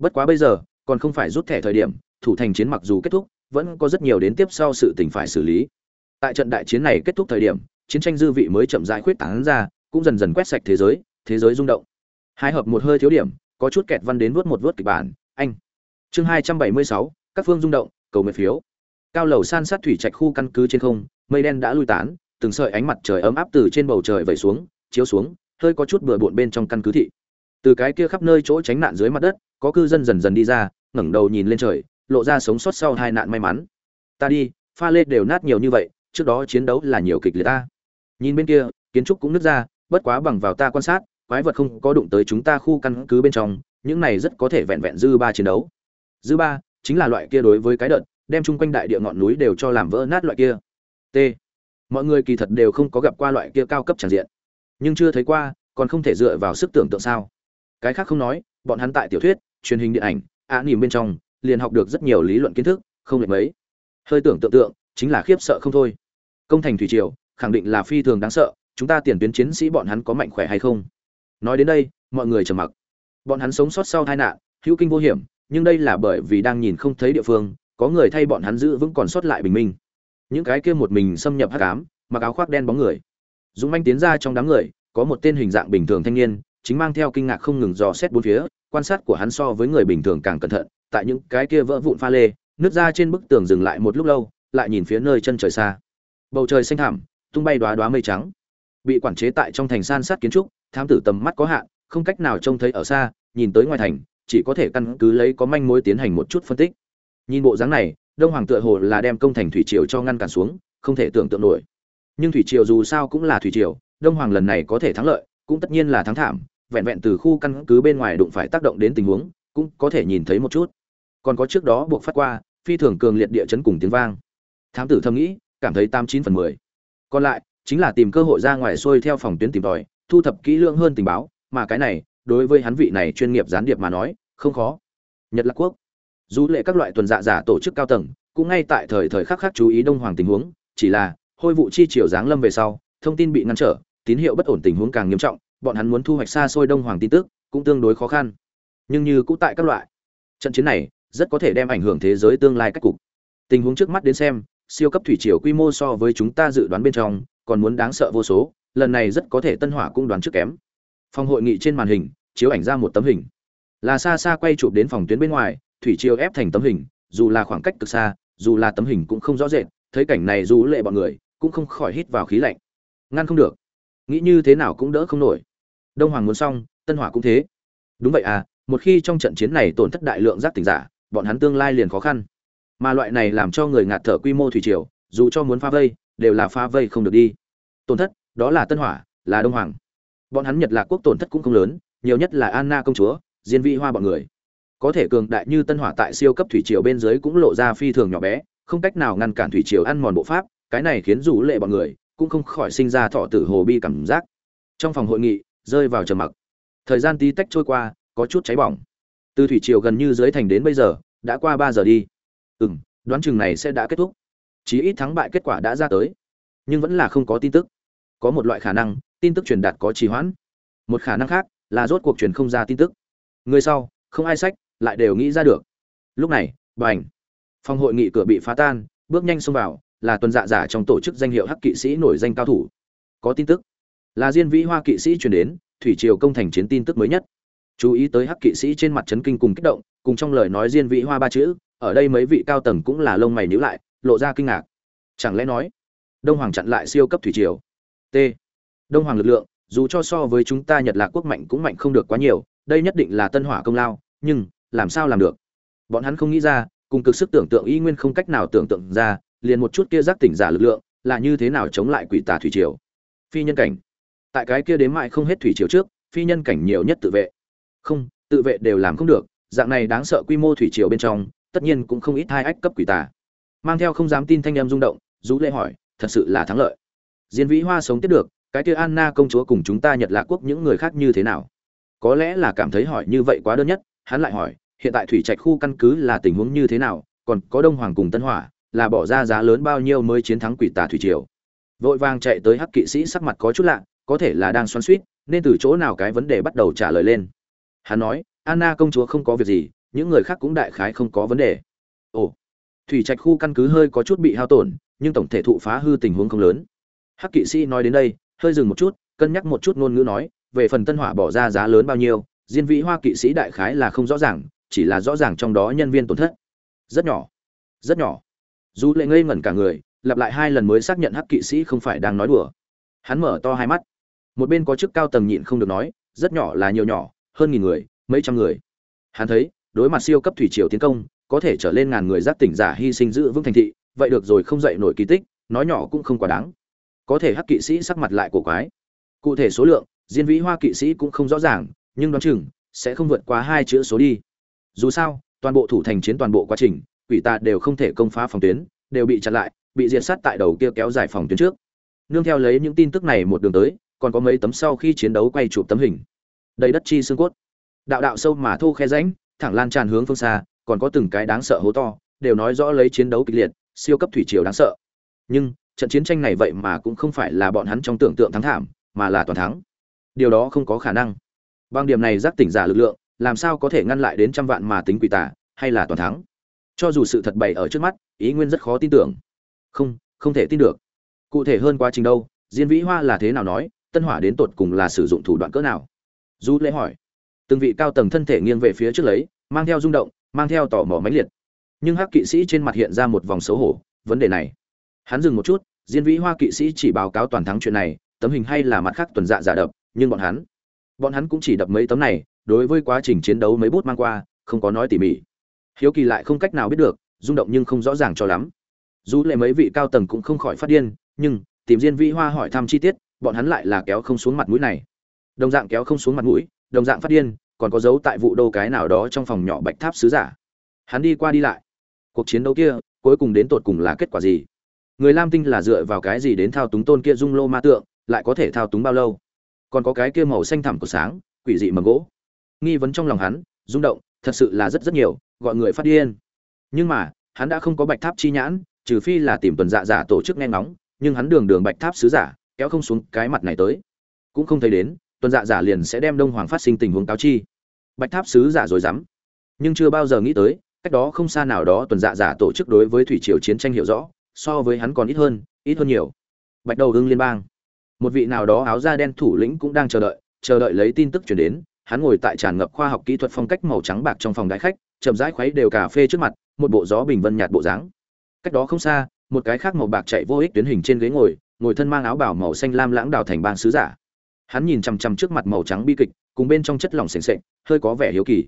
bất quá bây giờ, còn không phải rút thẻ thời điểm, thủ thành chiến mặc dù kết thúc, vẫn có rất nhiều đến tiếp sau sự tình phải xử lý. Tại trận đại chiến này kết thúc thời điểm, chiến tranh dư vị mới chậm rãi khuyết tán ra, cũng dần dần quét sạch thế giới thế giới rung động. Hai hợp một hơi thiếu điểm, có chút kẹt văn đến vuốt một vuốt kịch bản, anh. Chương hai trăm bảy mươi sáu, các phương rung động, cầu nguyện phiếu. Cao lầu san sát thủy trạch khu căn cứ trên không, mây đen đã lui tán, từng sợi ánh mặt trời ấm áp từ trên bầu trời vẩy xuống, chiếu xuống, hơi có chút bừa bộn bên trong căn cứ thị từ cái kia khắp nơi chỗ tránh nạn dưới mặt đất, có cư dân dần dần đi ra, ngẩng đầu nhìn lên trời, lộ ra sống sót sau hai nạn may mắn. Ta đi, pha lê đều nát nhiều như vậy, trước đó chiến đấu là nhiều kịch liệt ta. Nhìn bên kia, kiến trúc cũng nứt ra, bất quá bằng vào ta quan sát, quái vật không có đụng tới chúng ta khu căn cứ bên trong, những này rất có thể vẹn vẹn dư ba chiến đấu. Dư ba chính là loại kia đối với cái đợt, đem chung quanh đại địa ngọn núi đều cho làm vỡ nát loại kia. T. Mọi người kỳ thật đều không có gặp qua loại kia cao cấp tràn diện. Nhưng chưa thấy qua, còn không thể dựa vào sức tưởng tượng sao cái khác không nói, bọn hắn tại tiểu thuyết, truyền hình điện ảnh, ạ nỉm bên trong, liền học được rất nhiều lý luận kiến thức, không lệch mấy. Hơi tưởng tượng tượng, chính là khiếp sợ không thôi. Công thành thủy triều, khẳng định là phi thường đáng sợ, chúng ta tiền tuyến chiến sĩ bọn hắn có mạnh khỏe hay không? Nói đến đây, mọi người trầm mặc. Bọn hắn sống sót sau tai nạn, hữu kinh vô hiểm, nhưng đây là bởi vì đang nhìn không thấy địa phương, có người thay bọn hắn giữ vững còn sót lại bình minh. Những cái kia một mình xâm nhập hắc ám, mặc áo khoác đen bóng người. Dũng manh tiến ra trong đám người, có một tên hình dạng bình thường thanh niên chính mang theo kinh ngạc không ngừng dò xét bốn phía, quan sát của hắn so với người bình thường càng cẩn thận, tại những cái kia vỡ vụn pha lê, nước ra trên bức tường dừng lại một lúc lâu, lại nhìn phía nơi chân trời xa. Bầu trời xanh thẳm, tung bay đóa đóa mây trắng. Bị quản chế tại trong thành san sát kiến trúc, thám tử tầm mắt có hạn, không cách nào trông thấy ở xa, nhìn tới ngoài thành, chỉ có thể căn cứ lấy có manh mối tiến hành một chút phân tích. Nhìn bộ dáng này, đông hoàng tựa hồ là đem công thành thủy triều cho ngăn cản xuống, không thể tưởng tượng nổi. Nhưng thủy triều dù sao cũng là thủy triều, đông hoàng lần này có thể thắng lợi, cũng tất nhiên là thắng thảm vẹn vẹn từ khu căn cứ bên ngoài đụng phải tác động đến tình huống, cũng có thể nhìn thấy một chút. Còn có trước đó buộc phát qua, phi thường cường liệt địa chấn cùng tiếng vang. Thám tử thầm nghĩ, cảm thấy tám chín phần mười. Còn lại, chính là tìm cơ hội ra ngoài xuôi theo phòng tuyến tìm tòi, thu thập kỹ lưỡng hơn tình báo, mà cái này, đối với hắn vị này chuyên nghiệp gián điệp mà nói, không khó. Nhật lạc quốc. Dù lệ các loại tuần dạ giả tổ chức cao tầng, cũng ngay tại thời thời khắc khắc chú ý đông hoàng tình huống, chỉ là, hôi vụ chi triều giáng lâm về sau, thông tin bị ngăn trở, tín hiệu bất ổn tình huống càng nghiêm trọng bọn hắn muốn thu hoạch xa xôi đông hoàng tin tức, cũng tương đối khó khăn. Nhưng như cũng tại các loại, trận chiến này rất có thể đem ảnh hưởng thế giới tương lai cách cục. Tình huống trước mắt đến xem, siêu cấp thủy triều quy mô so với chúng ta dự đoán bên trong, còn muốn đáng sợ vô số, lần này rất có thể tân hỏa cũng đoán trước kém. Phòng hội nghị trên màn hình, chiếu ảnh ra một tấm hình. Là xa xa quay chụp đến phòng tuyến bên ngoài, thủy triều ép thành tấm hình, dù là khoảng cách cực xa, dù là tấm hình cũng không rõ rệt, thấy cảnh này dù lệ bọn người, cũng không khỏi hít vào khí lạnh. Ngăn không được. Nghĩ như thế nào cũng đỡ không nổi đông hoàng muốn xong, tân hỏa cũng thế. Đúng vậy à một khi trong trận chiến này tổn thất đại lượng giác tỉnh giả, bọn hắn tương lai liền khó khăn. Mà loại này làm cho người ngạt thở quy mô thủy triều, dù cho muốn phá vây, đều là phá vây không được đi. Tổn thất, đó là tân hỏa, là đông hoàng. Bọn hắn nhật lạc quốc tổn thất cũng không lớn, nhiều nhất là anna công chúa, diên vi hoa bọn người. Có thể cường đại như tân hỏa tại siêu cấp thủy triều bên dưới cũng lộ ra phi thường nhỏ bé, không cách nào ngăn cản thủy triều ăn mòn bộ pháp, cái này khiến dù lệ bọn người cũng không khỏi sinh ra thọ tử hồ bi cảm giác. Trong phòng hội nghị rơi vào trầm mặc. Thời gian tí tách trôi qua, có chút cháy bỏng. Từ thủy triều gần như dưới thành đến bây giờ, đã qua ba giờ đi. Ừ m đoán chừng này sẽ đã kết thúc. Chí ít thắng bại kết quả đã ra tới. Nhưng vẫn là không có tin tức. Có một loại khả năng, tin tức truyền đạt có trì hoãn. Một khả năng khác, là rốt cuộc truyền không ra tin tức. Người sau, không ai sách, lại đều nghĩ ra được. Lúc này b à n h phòng hội nghị cửa bị phá tan, bước nhanh xông vào, là tuần dạ giả trong tổ chức danh hiệu hắc kỵ sĩ nổi danh cao thủ. Có tin tức là diên vĩ hoa kỵ sĩ truyền đến, thủy triều công thành chiến tin tức mới nhất. Chú ý tới hắc kỵ sĩ trên mặt trấn kinh cùng kích động, cùng trong lời nói diên vĩ hoa ba chữ, ở đây mấy vị cao tầng cũng là lông mày nhíu lại, lộ ra kinh ngạc. Chẳng lẽ nói, đông hoàng chặn lại siêu cấp thủy triều? T. Đông hoàng lực lượng, dù cho so với chúng ta nhật lạc quốc mạnh cũng mạnh không được quá nhiều, đây nhất định là tân hỏa công lao, nhưng, làm sao làm được? Bọn hắn không nghĩ ra, cùng cực sức tưởng tượng y nguyên không cách nào tưởng tượng ra, liền một chút kia giác tỉnh giả lực lượng, là như thế nào chống lại quỷ tà thủy triều? Phi nhân cảnh tại cái kia đến mại không hết thủy triều trước, phi nhân cảnh nhiều nhất tự vệ. Không, tự vệ đều làm không được, dạng này đáng sợ quy mô thủy triều bên trong, tất nhiên cũng không ít hai ách cấp quỷ tà. Mang theo không dám tin thanh em rung động rú lê hỏi, thật sự là thắng lợi. Diên vĩ hoa sống tiếp được, cái kia anna công chúa cùng chúng ta nhật lạc quốc những người khác như thế nào? Có lẽ là cảm thấy hỏi như vậy quá đơn nhất, hắn lại hỏi, hiện tại thủy trạch khu căn cứ là tình huống như thế nào, còn có đông hoàng cùng tân hỏa, là bỏ ra giá lớn bao nhiêu mới chiến thắng quỷ tà thủy triều? Vội vàng chạy tới hắc kỵ sĩ sắc mặt có chút lạ có thể là đang xoắn suýt, nên từ chỗ nào cái vấn đề bắt đầu trả lời lên. Hắn nói, anna công chúa không có việc gì, những người khác cũng đại khái không có vấn đề. Ồ, thủy trạch khu căn cứ hơi có chút bị hao tổn, nhưng tổng thể thụ phá hư tình huống không lớn. Hắc kỵ sĩ nói đến đây, hơi dừng một chút, cân nhắc một chút ngôn ngữ nói, về phần tân hỏa bỏ ra giá lớn bao nhiêu, diên vĩ hoa kỵ sĩ đại khái là không rõ ràng, chỉ là rõ ràng trong đó nhân viên tổn thất. Rất nhỏ rất nhỏ. Dù lệ ngây ngẩn cả người, lặp lại hai lần mới xác nhận hắc kỵ sĩ không phải đang nói đùa. Hắn mở to hai mắt một bên có chức cao tầng nhịn không được nói, rất nhỏ là nhiều nhỏ, hơn nghìn người, mấy trăm người. Hắn thấy, đối mặt siêu cấp thủy triều tiến công, có thể trở lên ngàn người giác tỉnh giả hy sinh giữ vững thành thị, vậy được rồi không dậy nổi kỳ tích, nói nhỏ cũng không quá đáng. Có thể hắc kỵ sĩ sắc mặt lại cổ quái. Cụ thể số lượng, diên vĩ hoa kỵ sĩ cũng không rõ ràng, nhưng đoán chừng, sẽ không vượt quá hai chữ số đi. Dù sao, toàn bộ thủ thành chiến toàn bộ quá trình, quỷ tà đều không thể công phá phòng tuyến, đều bị chặn lại, bị diệt sát tại đầu kia kéo dài phòng tuyến trước. Nương theo lấy những tin tức này một đường tới còn có mấy tấm sau khi chiến đấu quay chụp tấm hình. Đầy đất chi xương cốt. Đạo đạo sâu mà thu khe rãnh, thẳng lan tràn hướng phương xa, còn có từng cái đáng sợ hố to, đều nói rõ lấy chiến đấu kịch liệt, siêu cấp thủy triều đáng sợ. Nhưng, trận chiến tranh này vậy mà cũng không phải là bọn hắn trong tưởng tượng thắng thảm, mà là toàn thắng. Điều đó không có khả năng. Bằng điểm này giác tỉnh giả lực lượng, làm sao có thể ngăn lại đến trăm vạn mà tính quỷ tả hay là toàn thắng? Cho dù sự thật bày ở trước mắt, ý nguyên rất khó tin tưởng. Không không thể tin được. Cụ thể hơn quá trình đâu, diên vĩ hoa là thế nào nói tân hỏa đến tột cùng là sử dụng thủ đoạn cỡ nào? Du lễ hỏi, từng vị cao tầng thân thể nghiêng về phía trước lấy, mang theo rung động, mang theo tò mò mãnh liệt. Nhưng hắc kỵ sĩ trên mặt hiện ra một vòng xấu hổ, vấn đề này. Hắn dừng một chút, diên vĩ hoa kỵ sĩ chỉ báo cáo toàn thắng chuyện này, tấm hình hay là mặt khác tuần dạ giả đập, nhưng bọn hắn bọn hắn cũng chỉ đập mấy tấm này, đối với quá trình chiến đấu mấy bút mang qua, không có nói tỉ mỉ. Hiếu kỳ lại không cách nào biết được, rung động nhưng không rõ ràng cho lắm. Dù lệ mấy vị cao tầng cũng không khỏi phát điên, nhưng tìm diên vĩ hoa hỏi thăm chi tiết bọn hắn lại là kéo không xuống mặt mũi này. Đồng dạng kéo không xuống mặt mũi, đồng dạng phát điên, còn có dấu tại vụ đâu cái nào đó trong phòng nhỏ bạch tháp sứ giả. Hắn đi qua đi lại. Cuộc chiến đấu kia, cuối cùng đến tột cùng là kết quả gì? Người lam tinh là dựa vào cái gì đến thao túng tôn kia dung lô ma tượng, lại có thể thao túng bao lâu? Còn có cái kia màu xanh thẳm của sáng, quỷ dị mầm gỗ. Nghi vấn trong lòng hắn, rung động, thật sự là rất rất nhiều, gọi người phát điên. Nhưng mà, hắn đã không có bạch tháp chi nhãn, trừ phi là tìm tuần dạ giả tổ chức nghe ngóng, nhưng hắn đường đường bạch tháp sứ giả kéo không xuống cái mặt này tới. Cũng không thấy đến, tuần dạ giả liền sẽ đem đông hoàng phát sinh tình huống cáo chi. Bạch tháp sứ giả rồi dám. Nhưng chưa bao giờ nghĩ tới, cách đó không xa nào đó tuần dạ giả tổ chức đối với thủy triều chiến tranh hiểu rõ, so với hắn còn ít hơn ít hơn nhiều. Bạch đầu hưng liên bang. Một vị nào đó áo da đen thủ lĩnh cũng đang chờ đợi chờ đợi lấy tin tức chuyển đến. Hắn ngồi tại tràn ngập khoa học kỹ thuật phong cách màu trắng bạc trong phòng đại khách, chậm rãi khuấy đều cà phê trước mặt, một bộ gió bình vân nhạt bộ dáng. Cách đó không xa, một cái khác màu bạc chạy vô ích tuyến hình trên ghế ngồi ngồi thân mang áo bảo màu xanh lam lãng đào thành bang sứ giả. Hắn nhìn chằm chằm trước mặt màu trắng bi kịch, cùng bên trong chất lỏng sền sệt, hơi có vẻ hiếu kỳ.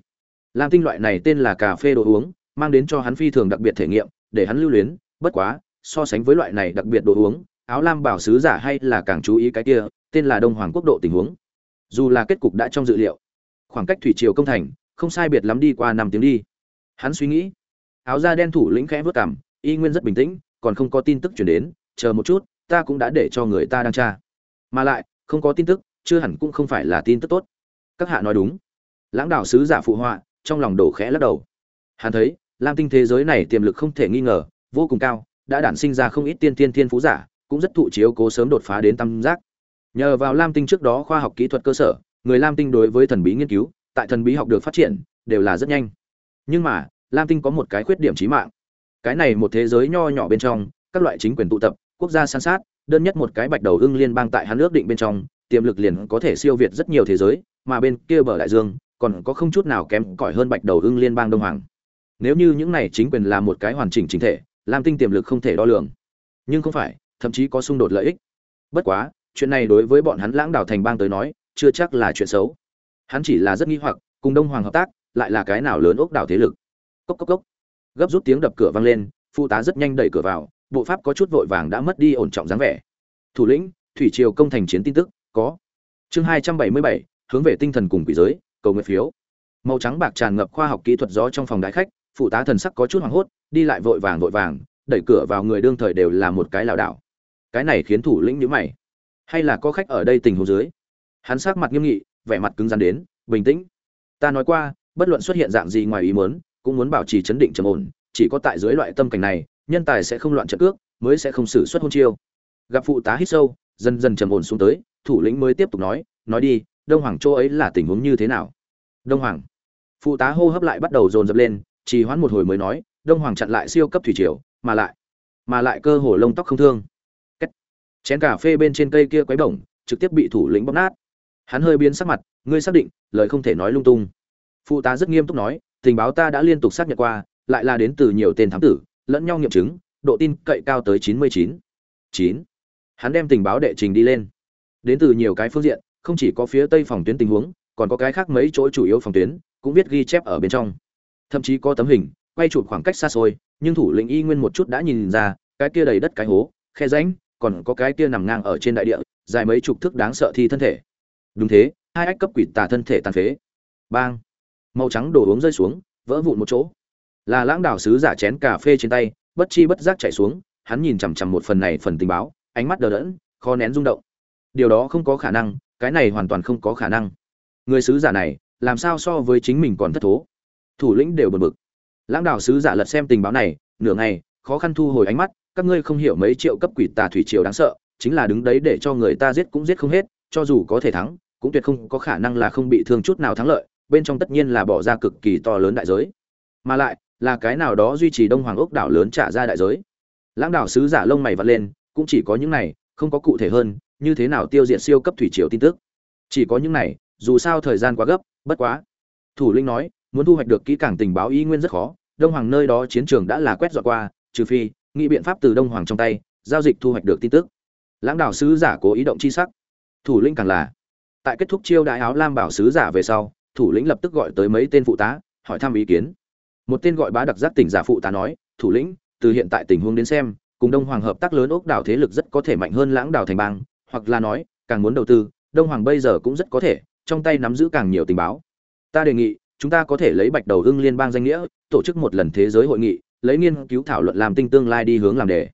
Lam tinh loại này tên là cà phê đồ uống, mang đến cho hắn phi thường đặc biệt thể nghiệm, để hắn lưu luyến, bất quá, so sánh với loại này đặc biệt đồ uống, áo lam bảo sứ giả hay là càng chú ý cái kia, tên là đông hoàng quốc độ tình huống. Dù là kết cục đã trong dự liệu, khoảng cách thủy triều công thành, không sai biệt lắm đi qua năm tiếng đi. Hắn suy nghĩ, áo da đen thủ lĩnh khẽ vớt cảm y nguyên rất bình tĩnh, còn không có tin tức chuyển đến, chờ một chút ta cũng đã để cho người ta đang tra. Mà lại, không có tin tức, chưa hẳn cũng không phải là tin tức tốt. Các hạ nói đúng. Lãng đạo sứ giả phụ họa, trong lòng đổ khẽ lắc đầu. Hắn thấy, lam tinh thế giới này tiềm lực không thể nghi ngờ, vô cùng cao, đã đản sinh ra không ít tiên tiên thiên phú giả, cũng rất thụ chiếu cố sớm đột phá đến tam giác. Nhờ vào lam tinh trước đó khoa học kỹ thuật cơ sở, người lam tinh đối với thần bí nghiên cứu, tại thần bí học được phát triển, đều là rất nhanh. Nhưng mà, lam tinh có một cái khuyết điểm chí mạng. Cái này một thế giới nho nhỏ bên trong, các loại chính quyền tụ tập quốc gia san sát, đơn nhất một cái bạch đầu ưng liên bang tại hắn ước định bên trong, tiềm lực liền có thể siêu việt rất nhiều thế giới, mà bên kia bờ đại dương còn có không chút nào kém cỏi hơn bạch đầu ưng liên bang đông hoàng. Nếu như những này chính quyền là một cái hoàn chỉnh chính thể lam tinh tiềm lực không thể đo lường. Nhưng không phải, thậm chí có xung đột lợi ích. Bất quá, chuyện này đối với bọn hắn lãng đảo thành bang tới nói, chưa chắc là chuyện xấu. Hắn chỉ là rất nghi hoặc, cùng đông hoàng hợp tác, lại là cái nào lớn ốc đảo thế lực. Cốc cốc cốc. Gấp rút tiếng đập cửa vang lên phụ tá rất nhanh đẩy cửa vào bộ pháp có chút vội vàng đã mất đi ổn trọng dáng vẻ. Thủ lĩnh, thủy triều công thành chiến tin tức, có. Chương hai trăm bảy mươi bảy, hướng về tinh thần cùng quỷ giới, cầu nguyện phiếu. Màu trắng bạc tràn ngập khoa học kỹ thuật gió trong phòng đại khách, phụ tá thần sắc có chút hoảng hốt, đi lại vội vàng vội vàng, đẩy cửa vào người đương thời đều là một cái lảo đảo. Cái này khiến thủ lĩnh nhíu mày. Hay là có khách ở đây tình huống dưới? Hắn sắc mặt nghiêm nghị, vẻ mặt cứng rắn đến, bình tĩnh. Ta nói qua, bất luận xuất hiện dạng gì ngoài ý muốn, cũng muốn bảo trì chấn định trầm ổn, chỉ có tại dưới loại tâm cảnh này nhân tài sẽ không loạn trận cước, mới sẽ không xử xuất hôn chiêu. Gặp phụ tá hít sâu, dần dần trầm ổn xuống tới, thủ lĩnh mới tiếp tục nói nói đi, đông hoàng châu ấy là tình huống như thế nào? Đông hoàng. Phụ tá hô hấp lại bắt đầu dồn dập lên, trì hoãn một hồi mới nói, đông hoàng chặn lại siêu cấp thủy triều, mà lại mà lại cơ hồ lông tóc không thương. Kết. chén cà phê bên trên cây kia quấy bổng, trực tiếp bị thủ lĩnh bóp nát. Hắn hơi biến sắc mặt, ngươi xác định, lời không thể nói lung tung. Phụ tá rất nghiêm túc nói, tình báo ta đã liên tục xác nhận qua, lại là đến từ nhiều tên thám tử lẫn nhau nghiệm chứng, độ tin cậy cao tới chín mươi chín. Chín. Hắn đem tình báo đệ trình đi lên. Đến từ nhiều cái phương diện, không chỉ có phía tây phòng tuyến tình huống, còn có cái khác mấy chỗ chủ yếu phòng tuyến, cũng viết ghi chép ở bên trong. Thậm chí có tấm hình, quay chụp khoảng cách xa xôi, nhưng thủ lĩnh y nguyên một chút đã nhìn ra, cái kia đầy đất cái hố, khe rãnh, còn có cái kia nằm ngang ở trên đại địa, dài mấy chục thước đáng sợ thi thân thể. Đúng thế, hai ách cấp quỷ tà thân thể tàn phế. Bang. Màu trắng đổ uống rơi xuống, vỡ vụn một chỗ là lãng đảo sứ giả chén cà phê trên tay, bất chi bất giác chạy xuống, hắn nhìn chằm chằm một phần này phần tình báo, ánh mắt đờ đẫn, khó nén rung động. Điều đó không có khả năng, cái này hoàn toàn không có khả năng. Người sứ giả này, làm sao so với chính mình còn thất thố? Thủ lĩnh đều bật bực. Lãng đạo sứ giả lật xem tình báo này, nửa ngày, khó khăn thu hồi ánh mắt, các ngươi không hiểu mấy triệu cấp quỷ tà thủy triều đáng sợ, chính là đứng đấy để cho người ta giết cũng giết không hết, cho dù có thể thắng, cũng tuyệt không có khả năng là không bị thương chút nào thắng lợi, bên trong tất nhiên là bỏ ra cực kỳ to lớn đại giới. Mà lại là cái nào đó duy trì đông hoàng ốc đảo lớn trả ra đại giới. Lãng đảo sứ giả lông mày vặt lên, cũng chỉ có những này, không có cụ thể hơn, như thế nào tiêu diệt siêu cấp thủy triều tin tức. Chỉ có những này, dù sao thời gian quá gấp, bất quá. Thủ lĩnh nói, muốn thu hoạch được kỹ càng tình báo y nguyên rất khó, đông hoàng nơi đó chiến trường đã là quét dọn qua, trừ phi, nghĩ biện pháp từ đông hoàng trong tay, giao dịch thu hoạch được tin tức. Lãng đạo sứ giả cố ý động chi sắc. Thủ lĩnh càng là. Tại kết thúc chiêu đại áo lam bảo sứ giả về sau, thủ lĩnh lập tức gọi tới mấy tên phụ tá, hỏi thăm ý kiến một tên gọi bá đặc giác tỉnh giả phụ tá nói, thủ lĩnh, từ hiện tại tình huống đến xem, cùng đông hoàng hợp tác lớn ốc đảo thế lực rất có thể mạnh hơn lãng đảo thành bang, hoặc là nói, càng muốn đầu tư, đông hoàng bây giờ cũng rất có thể, trong tay nắm giữ càng nhiều tình báo. Ta đề nghị, chúng ta có thể lấy bạch đầu ưng liên bang danh nghĩa, tổ chức một lần thế giới hội nghị, lấy nghiên cứu thảo luận làm tinh tương lai đi hướng làm đề.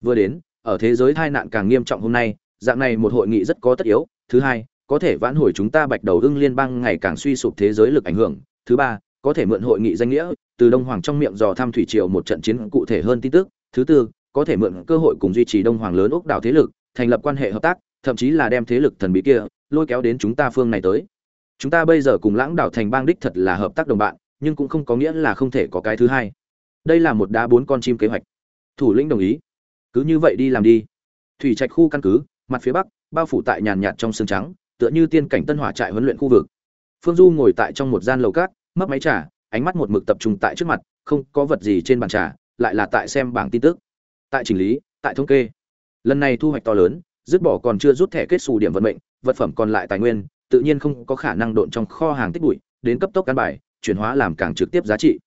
Vừa đến, ở thế giới tai nạn càng nghiêm trọng hôm nay, dạng này một hội nghị rất có tất yếu. Thứ hai, có thể vãn hồi chúng ta bạch đầu ưng liên bang ngày càng suy sụp thế giới lực ảnh hưởng. Thứ ba, có thể mượn hội nghị danh nghĩa từ đông hoàng trong miệng dò thăm thủy triều một trận chiến cụ thể hơn tin tức. Thứ tư, có thể mượn cơ hội cùng duy trì đông hoàng lớn ốc đảo thế lực, thành lập quan hệ hợp tác, thậm chí là đem thế lực thần bí kia lôi kéo đến chúng ta phương này tới. Chúng ta bây giờ cùng lãng đảo thành bang đích thật là hợp tác đồng bạn, nhưng cũng không có nghĩa là không thể có cái thứ hai. Đây là một đá bốn con chim kế hoạch. Thủ lĩnh đồng ý. Cứ như vậy đi làm đi. Thủy trạch khu căn cứ, mặt phía bắc, bao phủ tại nhàn nhạt trong sương trắng, tựa như tiên cảnh tân hỏa trại huấn luyện khu vực. Phương du ngồi tại trong một gian lầu cát, mấp máy trà ánh mắt một mực tập trung tại trước mặt, không có vật gì trên bàn trà, lại là tại xem bảng tin tức. Tại chỉnh lý, tại thống kê. Lần này thu hoạch to lớn, dứt bỏ còn chưa rút thẻ kết xù điểm vận mệnh, vật phẩm còn lại tài nguyên, tự nhiên không có khả năng độn trong kho hàng tích bụi, đến cấp tốc cán bài, chuyển hóa làm càng trực tiếp giá trị.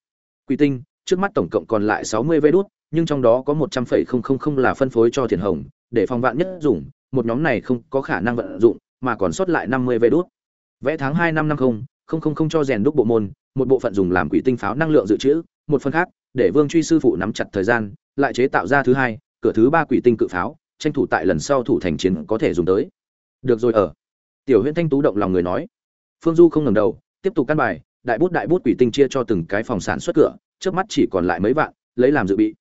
Quy tinh, trước mắt tổng cộng còn lại sáu mươi vé đút, nhưng trong đó có một trăm phẩy không không không là phân phối cho thiền hồng, để phòng vạn nhất dùng, một nhóm này không có khả năng vận dụng, mà còn sót lại năm mươi vé đút. Vẽ tháng hai năm năm không không không không cho rèn đúc bộ môn, một bộ phận dùng làm quỷ tinh pháo năng lượng dự trữ, một phần khác, để vương truy sư phụ nắm chặt thời gian, lại chế tạo ra thứ hai, cửa thứ ba quỷ tinh cự pháo, tranh thủ tại lần sau thủ thành chiến có thể dùng tới. Được rồi, ở. Tiểu huyễn thanh tú động lòng người nói. Phương du không ngẩng đầu, tiếp tục căn bài, đại bút đại bút quỷ tinh chia cho từng cái phòng sản xuất cửa, trước mắt chỉ còn lại mấy vạn, lấy làm dự bị.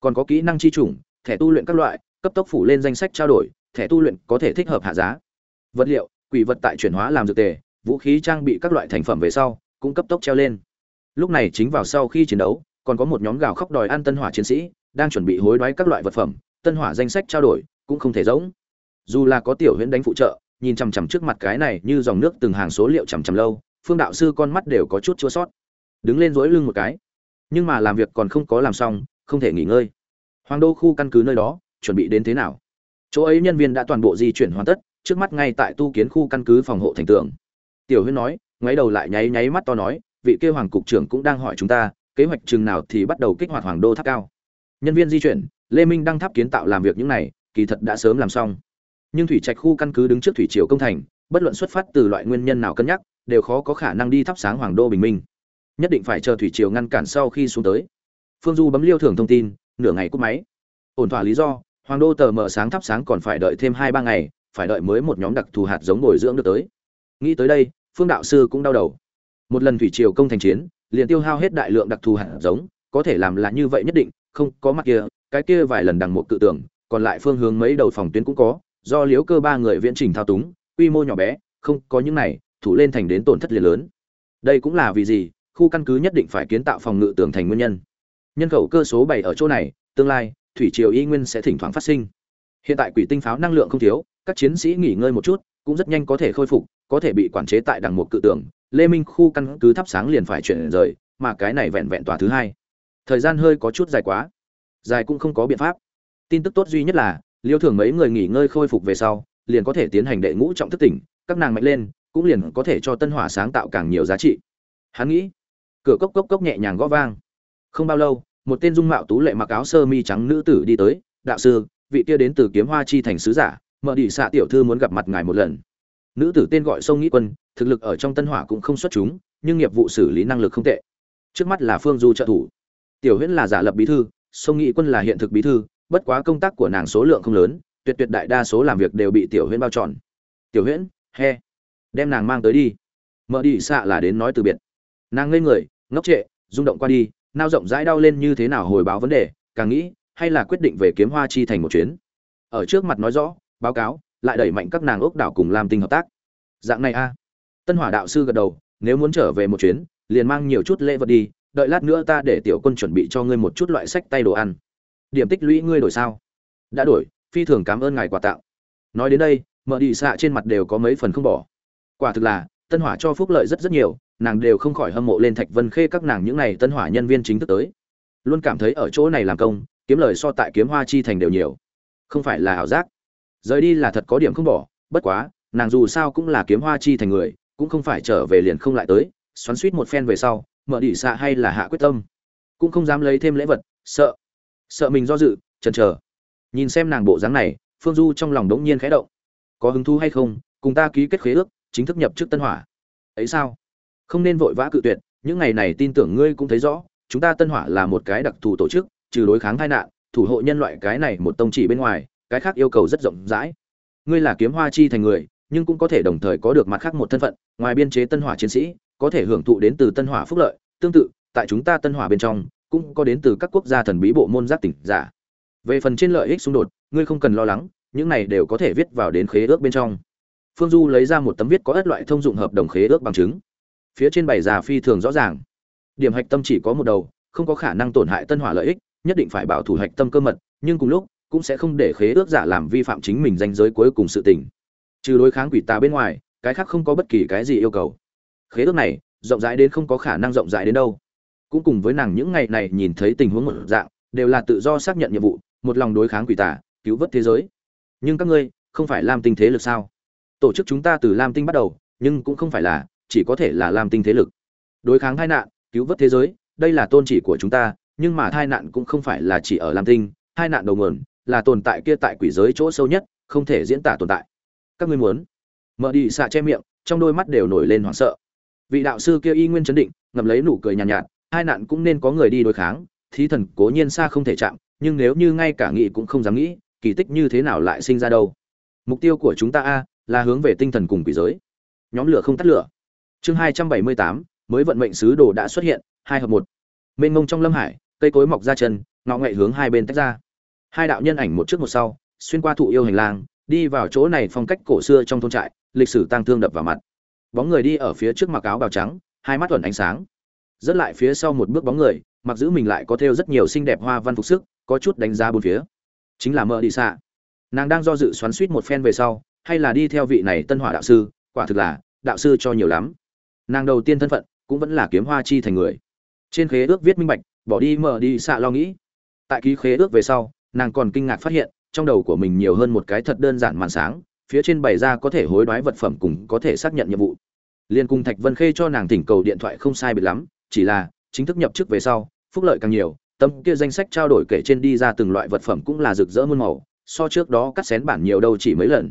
Còn có kỹ năng chi chủng, thẻ tu luyện các loại, cấp tốc phủ lên danh sách trao đổi, thẻ tu luyện có thể thích hợp hạ giá. Vật liệu, quỷ vật tại chuyển hóa làm dược tề vũ khí trang bị các loại thành phẩm về sau, cũng cấp tốc treo lên. Lúc này chính vào sau khi chiến đấu, còn có một nhóm gào khóc đòi ăn tân hỏa chiến sĩ, đang chuẩn bị hối đoái các loại vật phẩm, tân hỏa danh sách trao đổi, cũng không thể giống. Dù là có tiểu huyễn đánh phụ trợ, nhìn chằm chằm trước mặt cái này như dòng nước từng hàng số liệu chằm chằm lâu, phương đạo sư con mắt đều có chút chua sót. Đứng lên dối lưng một cái. Nhưng mà làm việc còn không có làm xong, không thể nghỉ ngơi. Hoàng đô khu căn cứ nơi đó, chuẩn bị đến thế nào? Chỗ ấy nhân viên đã toàn bộ di chuyển hoàn tất, trước mắt ngay tại tu kiến khu căn cứ phòng hộ thành tường tiểu Huyên nói, ngoáy đầu lại nháy nháy mắt to nói, vị kêu hoàng cục trưởng cũng đang hỏi chúng ta, kế hoạch chừng nào thì bắt đầu kích hoạt hoàng đô tháp cao. Nhân viên di chuyển, lê minh đang tháp kiến tạo làm việc những này, kỳ thật đã sớm làm xong. Nhưng thủy trạch khu căn cứ đứng trước thủy triều công thành, bất luận xuất phát từ loại nguyên nhân nào cân nhắc, đều khó có khả năng đi thắp sáng hoàng đô bình minh. Nhất định phải chờ thủy triều ngăn cản sau khi xuống tới. Phương du bấm liêu thưởng thông tin, nửa ngày cúp máy. Ổn thỏa lý do, hoàng đô tờ mở sáng thắp sáng còn phải đợi thêm hai ba ngày, phải đợi mới một nhóm đặc thù hạt giống bồi dưỡng được tới. Nghĩ tới đây phương đạo sư cũng đau đầu. Một lần thủy triều công thành chiến, liền tiêu hao hết đại lượng đặc thù hạt giống, có thể làm là như vậy nhất định, không có mặt kia, cái kia vài lần đằng một cự tưởng, còn lại phương hướng mấy đầu phòng tuyến cũng có, do liếu cơ ba người viễn trình thao túng, quy mô nhỏ bé, không có những này, thủ lên thành đến tổn thất liền lớn. Đây cũng là vì gì, khu căn cứ nhất định phải kiến tạo phòng ngự tường thành nguyên nhân. Nhân khẩu cơ số bảy ở chỗ này, tương lai, thủy triều y nguyên sẽ thỉnh thoảng phát sinh. Hiện tại quỷ tinh pháo năng lượng không thiếu, các chiến sĩ nghỉ ngơi một chút, cũng rất nhanh có thể khôi phục có thể bị quản chế tại đằng một cự tường, lê minh khu căn cứ thắp sáng liền phải chuyển rời, mà cái này vẹn vẹn tòa thứ hai. Thời gian hơi có chút dài quá, dài cũng không có biện pháp. Tin tức tốt duy nhất là, liêu thường mấy người nghỉ ngơi khôi phục về sau, liền có thể tiến hành đệ ngũ trọng thức tỉnh, các nàng mạnh lên, cũng liền có thể cho tân hỏa sáng tạo càng nhiều giá trị. Hắn nghĩ, cửa cốc cốc cốc nhẹ nhàng gõ vang. Không bao lâu, một tên dung mạo tú lệ mặc áo sơ mi trắng nữ tử đi tới, đạo sư, vị kia đến từ kiếm hoa chi thành sứ giả, mở đi xạ tiểu thư muốn gặp mặt ngài một lần nữ tử tên gọi sông nghĩ quân, thực lực ở trong tân hỏa cũng không xuất chúng, nhưng nghiệp vụ xử lý năng lực không tệ. Trước mắt là phương du trợ thủ. Tiểu huyễn là giả lập bí thư, sông nghĩ quân là hiện thực bí thư, bất quá công tác của nàng số lượng không lớn, tuyệt tuyệt đại đa số làm việc đều bị tiểu huyễn bao trọn. Tiểu huyễn, he, đem nàng mang tới đi. Mở đi xạ là đến nói từ biệt. Nàng ngây người, ngốc trệ, rung động qua đi, nao rộng rãi đau lên như thế nào hồi báo vấn đề, càng nghĩ, hay là quyết định về kiếm hoa chi thành một chuyến. Ở trước mặt nói rõ, báo cáo lại đẩy mạnh các nàng ốc đảo cùng làm tình hợp tác. Dạng này a. Tân hỏa đạo sư gật đầu, nếu muốn trở về một chuyến, liền mang nhiều chút lễ vật đi, đợi lát nữa ta để tiểu quân chuẩn bị cho ngươi một chút loại sách tay đồ ăn. Điểm tích lũy ngươi đổi sao? Đã đổi, phi thường cảm ơn ngài quà tặng. Nói đến đây mở đi xạ trên mặt đều có mấy phần không bỏ. Quả thực là, tân hỏa cho phúc lợi rất rất nhiều, nàng đều không khỏi hâm mộ lên thạch vân khê các nàng những n à y tân hỏa nhân viên chính thức tới. Luôn cảm thấy ở chỗ này làm công, kiếm lời so tại kiếm hoa chi thành đều nhiều. Không phải là ảo giác rời đi là thật có điểm không bỏ, bất quá, nàng dù sao cũng là kiếm hoa chi thành người, cũng không phải trở về liền không lại tới, xoắn suýt một phen về sau, mở đỉ xạ hay là hạ quyết tâm. Cũng không dám lấy thêm lễ vật, sợ sợ mình do dự, chần chờ. Nhìn xem nàng bộ dáng này, phương du trong lòng đống nhiên khẽ động. Có hứng thú hay không, cùng ta ký kết khế ước, chính thức nhập chức tân hỏa. Ấy sao? Không nên vội vã cự tuyệt, những ngày này tin tưởng ngươi cũng thấy rõ, chúng ta tân hỏa là một cái đặc thù tổ chức, trừ đối kháng tai nạn, thủ hộ nhân loại cái này một tông chỉ bên ngoài cái khác yêu cầu rất rộng rãi. Ngươi là kiếm hoa chi thành người, nhưng cũng có thể đồng thời có được mặt khác một thân phận, ngoài biên chế tân hỏa chiến sĩ, có thể hưởng thụ đến từ tân hỏa phúc lợi. Tương tự, tại chúng ta tân hỏa bên trong, cũng có đến từ các quốc gia thần bí bộ môn giác tỉnh giả. Về phần trên lợi ích xung đột, ngươi không cần lo lắng, những này đều có thể viết vào đến khế ước bên trong. Phương du lấy ra một tấm viết có ất loại thông dụng hợp đồng khế ước bằng chứng. Phía trên bày già phi thường rõ ràng. Điểm hạch tâm chỉ có một đầu, không có khả năng tổn hại tân hỏa lợi ích, nhất định phải bảo thủ hạch tâm cơ mật, nhưng cùng lúc cũng sẽ không để khế ước giả làm vi phạm chính mình danh giới cuối cùng sự tình. Trừ đối kháng quỷ tà bên ngoài, cái khác không có bất kỳ cái gì yêu cầu. Khế ước này, rộng rãi đến không có khả năng rộng rãi đến đâu. Cũng cùng với nàng những ngày này nhìn thấy tình huống một dạng, đều là tự do xác nhận nhiệm vụ, một lòng đối kháng quỷ tà, cứu vớt thế giới. Nhưng các ngươi, không phải làm tinh thế lực sao? Tổ chức chúng ta từ lam tinh bắt đầu, nhưng cũng không phải là, chỉ có thể là lam tinh thế lực. Đối kháng tai nạn, cứu vớt thế giới, đây là tôn chỉ của chúng ta, nhưng mà tai nạn cũng không phải là chỉ ở lam tinh tai nạn đầu nguồn là tồn tại kia tại quỷ giới chỗ sâu nhất không thể diễn tả tồn tại. Các ngươi muốn? Mở đi xạ che miệng trong đôi mắt đều nổi lên hoảng sợ. Vị đạo sư kia y nguyên chấn định ngậm lấy nụ cười nhàn nhạt, nhạt hai nạn cũng nên có người đi đối kháng thí thần cố nhiên xa không thể chạm nhưng nếu như ngay cả nghĩ cũng không dám nghĩ kỳ tích như thế nào lại sinh ra đâu? Mục tiêu của chúng ta a là hướng về tinh thần cùng quỷ giới. Nhóm lửa không tắt lửa. Chương hai trăm bảy mươi tám mới vận mệnh sứ đồ đã xuất hiện hai hợp một. Mênh mông trong lâm hải cây cối mọc ra chân ngọ ngậy hướng hai bên tách ra hai đạo nhân ảnh một trước một sau, xuyên qua thụ yêu hành lang, đi vào chỗ này phong cách cổ xưa trong thôn trại, lịch sử tăng thương đập vào mặt. Bóng người đi ở phía trước mặc áo bào trắng, hai mắt thuần ánh sáng. Dẫn lại phía sau một bước bóng người, mặc giữ mình lại có thêu rất nhiều xinh đẹp hoa văn phục sức, có chút đánh giá bốn phía. Chính là mợ đi xạ nàng đang do dự xoắn suýt một phen về sau, hay là đi theo vị này tân hỏa đạo sư, quả thực là, đạo sư cho nhiều lắm. Nàng đầu tiên thân phận, cũng vẫn là kiếm hoa chi thành người. Trên khế ước viết minh bạch, bỏ đi mở đi xạ lo nghĩ. Tại ký khế ước về sau nàng còn kinh ngạc phát hiện, trong đầu của mình nhiều hơn một cái thật đơn giản màn sáng, phía trên bày ra có thể hối đoái vật phẩm cùng có thể xác nhận nhiệm vụ. Liên cung thạch vân khê cho nàng thỉnh cầu điện thoại không sai biệt lắm, chỉ là, chính thức nhập chức về sau, phúc lợi càng nhiều, tâm kia danh sách trao đổi kể trên đi ra từng loại vật phẩm cũng là rực rỡ muôn màu, so trước đó cắt xén bản nhiều đâu chỉ mấy lần.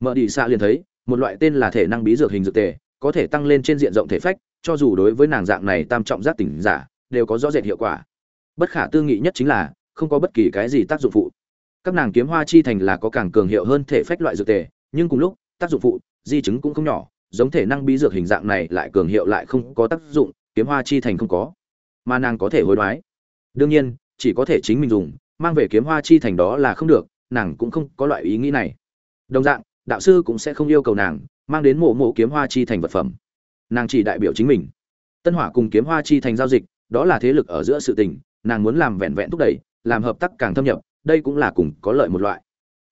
Mở đi xa liền thấy, một loại tên là thể năng bí dược hình dược tề, có thể tăng lên trên diện rộng thể phách, cho dù đối với nàng dạng này tam trọng giác tỉnh giả, đều có rõ rệt hiệu quả. Bất khả tư nghị nhất chính là không có bất kỳ cái gì tác dụng phụ. Các nàng kiếm hoa chi thành là có càng cường hiệu hơn thể phách loại dược tề, nhưng cùng lúc, tác dụng phụ, di chứng cũng không nhỏ, giống thể năng bí dược hình dạng này lại cường hiệu lại không có tác dụng, kiếm hoa chi thành không có. Mà nàng có thể hối đoái. Đương nhiên, chỉ có thể chính mình dùng, mang về kiếm hoa chi thành đó là không được, nàng cũng không có loại ý nghĩ này. Đồng dạng, đạo sư cũng sẽ không yêu cầu nàng, mang đến mộ mộ kiếm hoa chi thành vật phẩm. Nàng chỉ đại biểu chính mình. Tân hỏa cùng kiếm hoa chi thành giao dịch, đó là thế lực ở giữa sự tình, nàng muốn làm vẹn vẹn thúc đẩy làm hợp tác càng thâm nhập, đây cũng là cùng có lợi một loại.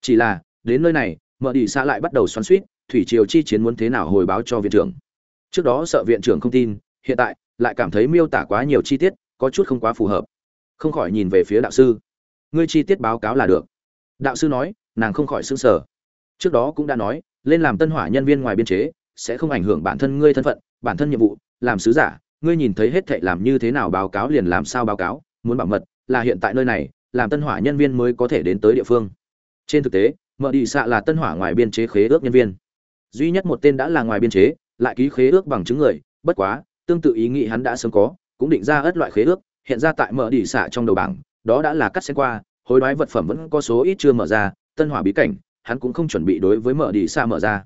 Chỉ là, đến nơi này, mở đi Xã lại bắt đầu xoắn suýt, thủy triều chi chiến muốn thế nào hồi báo cho viện trưởng. Trước đó sợ viện trưởng không tin, hiện tại, lại cảm thấy miêu tả quá nhiều chi tiết, có chút không quá phù hợp. Không khỏi nhìn về phía đạo sư. Ngươi chi tiết báo cáo là được. Đạo sư nói, nàng không khỏi xứng sở trước đó cũng đã nói, lên làm tân hỏa nhân viên ngoài biên chế, sẽ không ảnh hưởng bản thân ngươi thân phận, bản thân nhiệm vụ, làm sứ giả, ngươi nhìn thấy hết thệ làm như thế nào báo cáo liền làm sao báo cáo, muốn bảo mật là hiện tại nơi này, làm tân hỏa nhân viên mới có thể đến tới địa phương. Trên thực tế, mở đi xạ là tân hỏa ngoài biên chế khế ước nhân viên. Duy nhất một tên đã là ngoài biên chế, lại ký khế ước bằng chứng người, bất quá, tương tự ý nghĩ hắn đã sớm có, cũng định ra ớt loại khế ước, hiện ra tại mở đi xạ trong đầu bảng, đó đã là cắt xen qua, hối đoái vật phẩm vẫn có số ít chưa mở ra, tân hỏa bí cảnh, hắn cũng không chuẩn bị đối với mở đi xạ mở ra.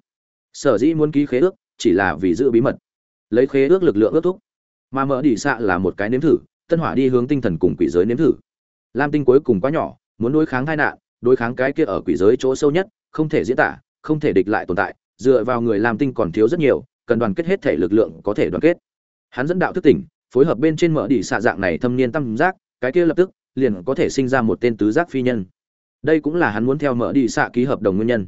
Sở dĩ muốn ký khế ước, chỉ là vì giữ bí mật. Lấy khế ước lực lượng ước thúc. Mà mở đi xạ là một cái nếm thử tân hỏa đi hướng tinh thần cùng quỷ giới nếm thử. Lam tinh cuối cùng quá nhỏ, muốn đối kháng tai nạn, đối kháng cái kia ở quỷ giới chỗ sâu nhất, không thể diễn tả, không thể địch lại tồn tại, dựa vào người lam tinh còn thiếu rất nhiều, cần đoàn kết hết thể lực lượng có thể đoàn kết. Hắn dẫn đạo thức tỉnh, phối hợp bên trên mở đỉ xạ dạng này thâm niên tam giác, cái kia lập tức, liền có thể sinh ra một tên tứ giác phi nhân. Đây cũng là hắn muốn theo mở đi xạ ký hợp đồng nguyên nhân.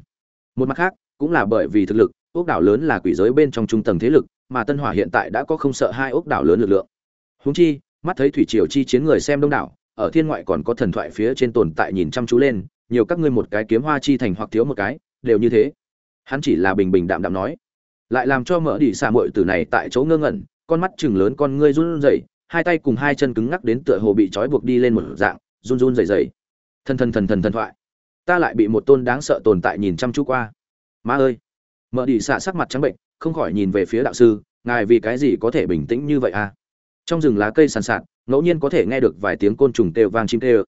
Một mặt khác, cũng là bởi vì thực lực, ốc đảo lớn là quỷ giới bên trong trung tầng thế lực, mà tân hỏa hiện tại đã có không sợ hai ốc đảo lớn lực lượng. Húng chi mắt thấy thủy triều chi chiến người xem đông đảo, ở thiên ngoại còn có thần thoại phía trên tồn tại nhìn chăm chú lên, nhiều các ngươi một cái kiếm hoa chi thành hoặc thiếu một cái, đều như thế. Hắn chỉ là bình bình đạm đạm nói. Lại làm cho mở đi xà muội tử này tại chỗ ngơ ngẩn, con mắt chừng lớn con ngươi run rẩy, hai tay cùng hai chân cứng ngắc đến tựa hồ bị trói buộc đi lên một dạng, run run rẩy rẩy. Thần thần thần thần thần thoại. Ta lại bị một tôn đáng sợ tồn tại nhìn chăm chú qua. Ma ơi! Mở đi xạ sắc mặt trắng bệnh, không khỏi nhìn về phía đạo sư, ngài vì cái gì có thể bình tĩnh như vậy à? Trong rừng lá cây sàn sạt, ngẫu nhiên có thể nghe được vài tiếng côn trùng têu vang chim kêu.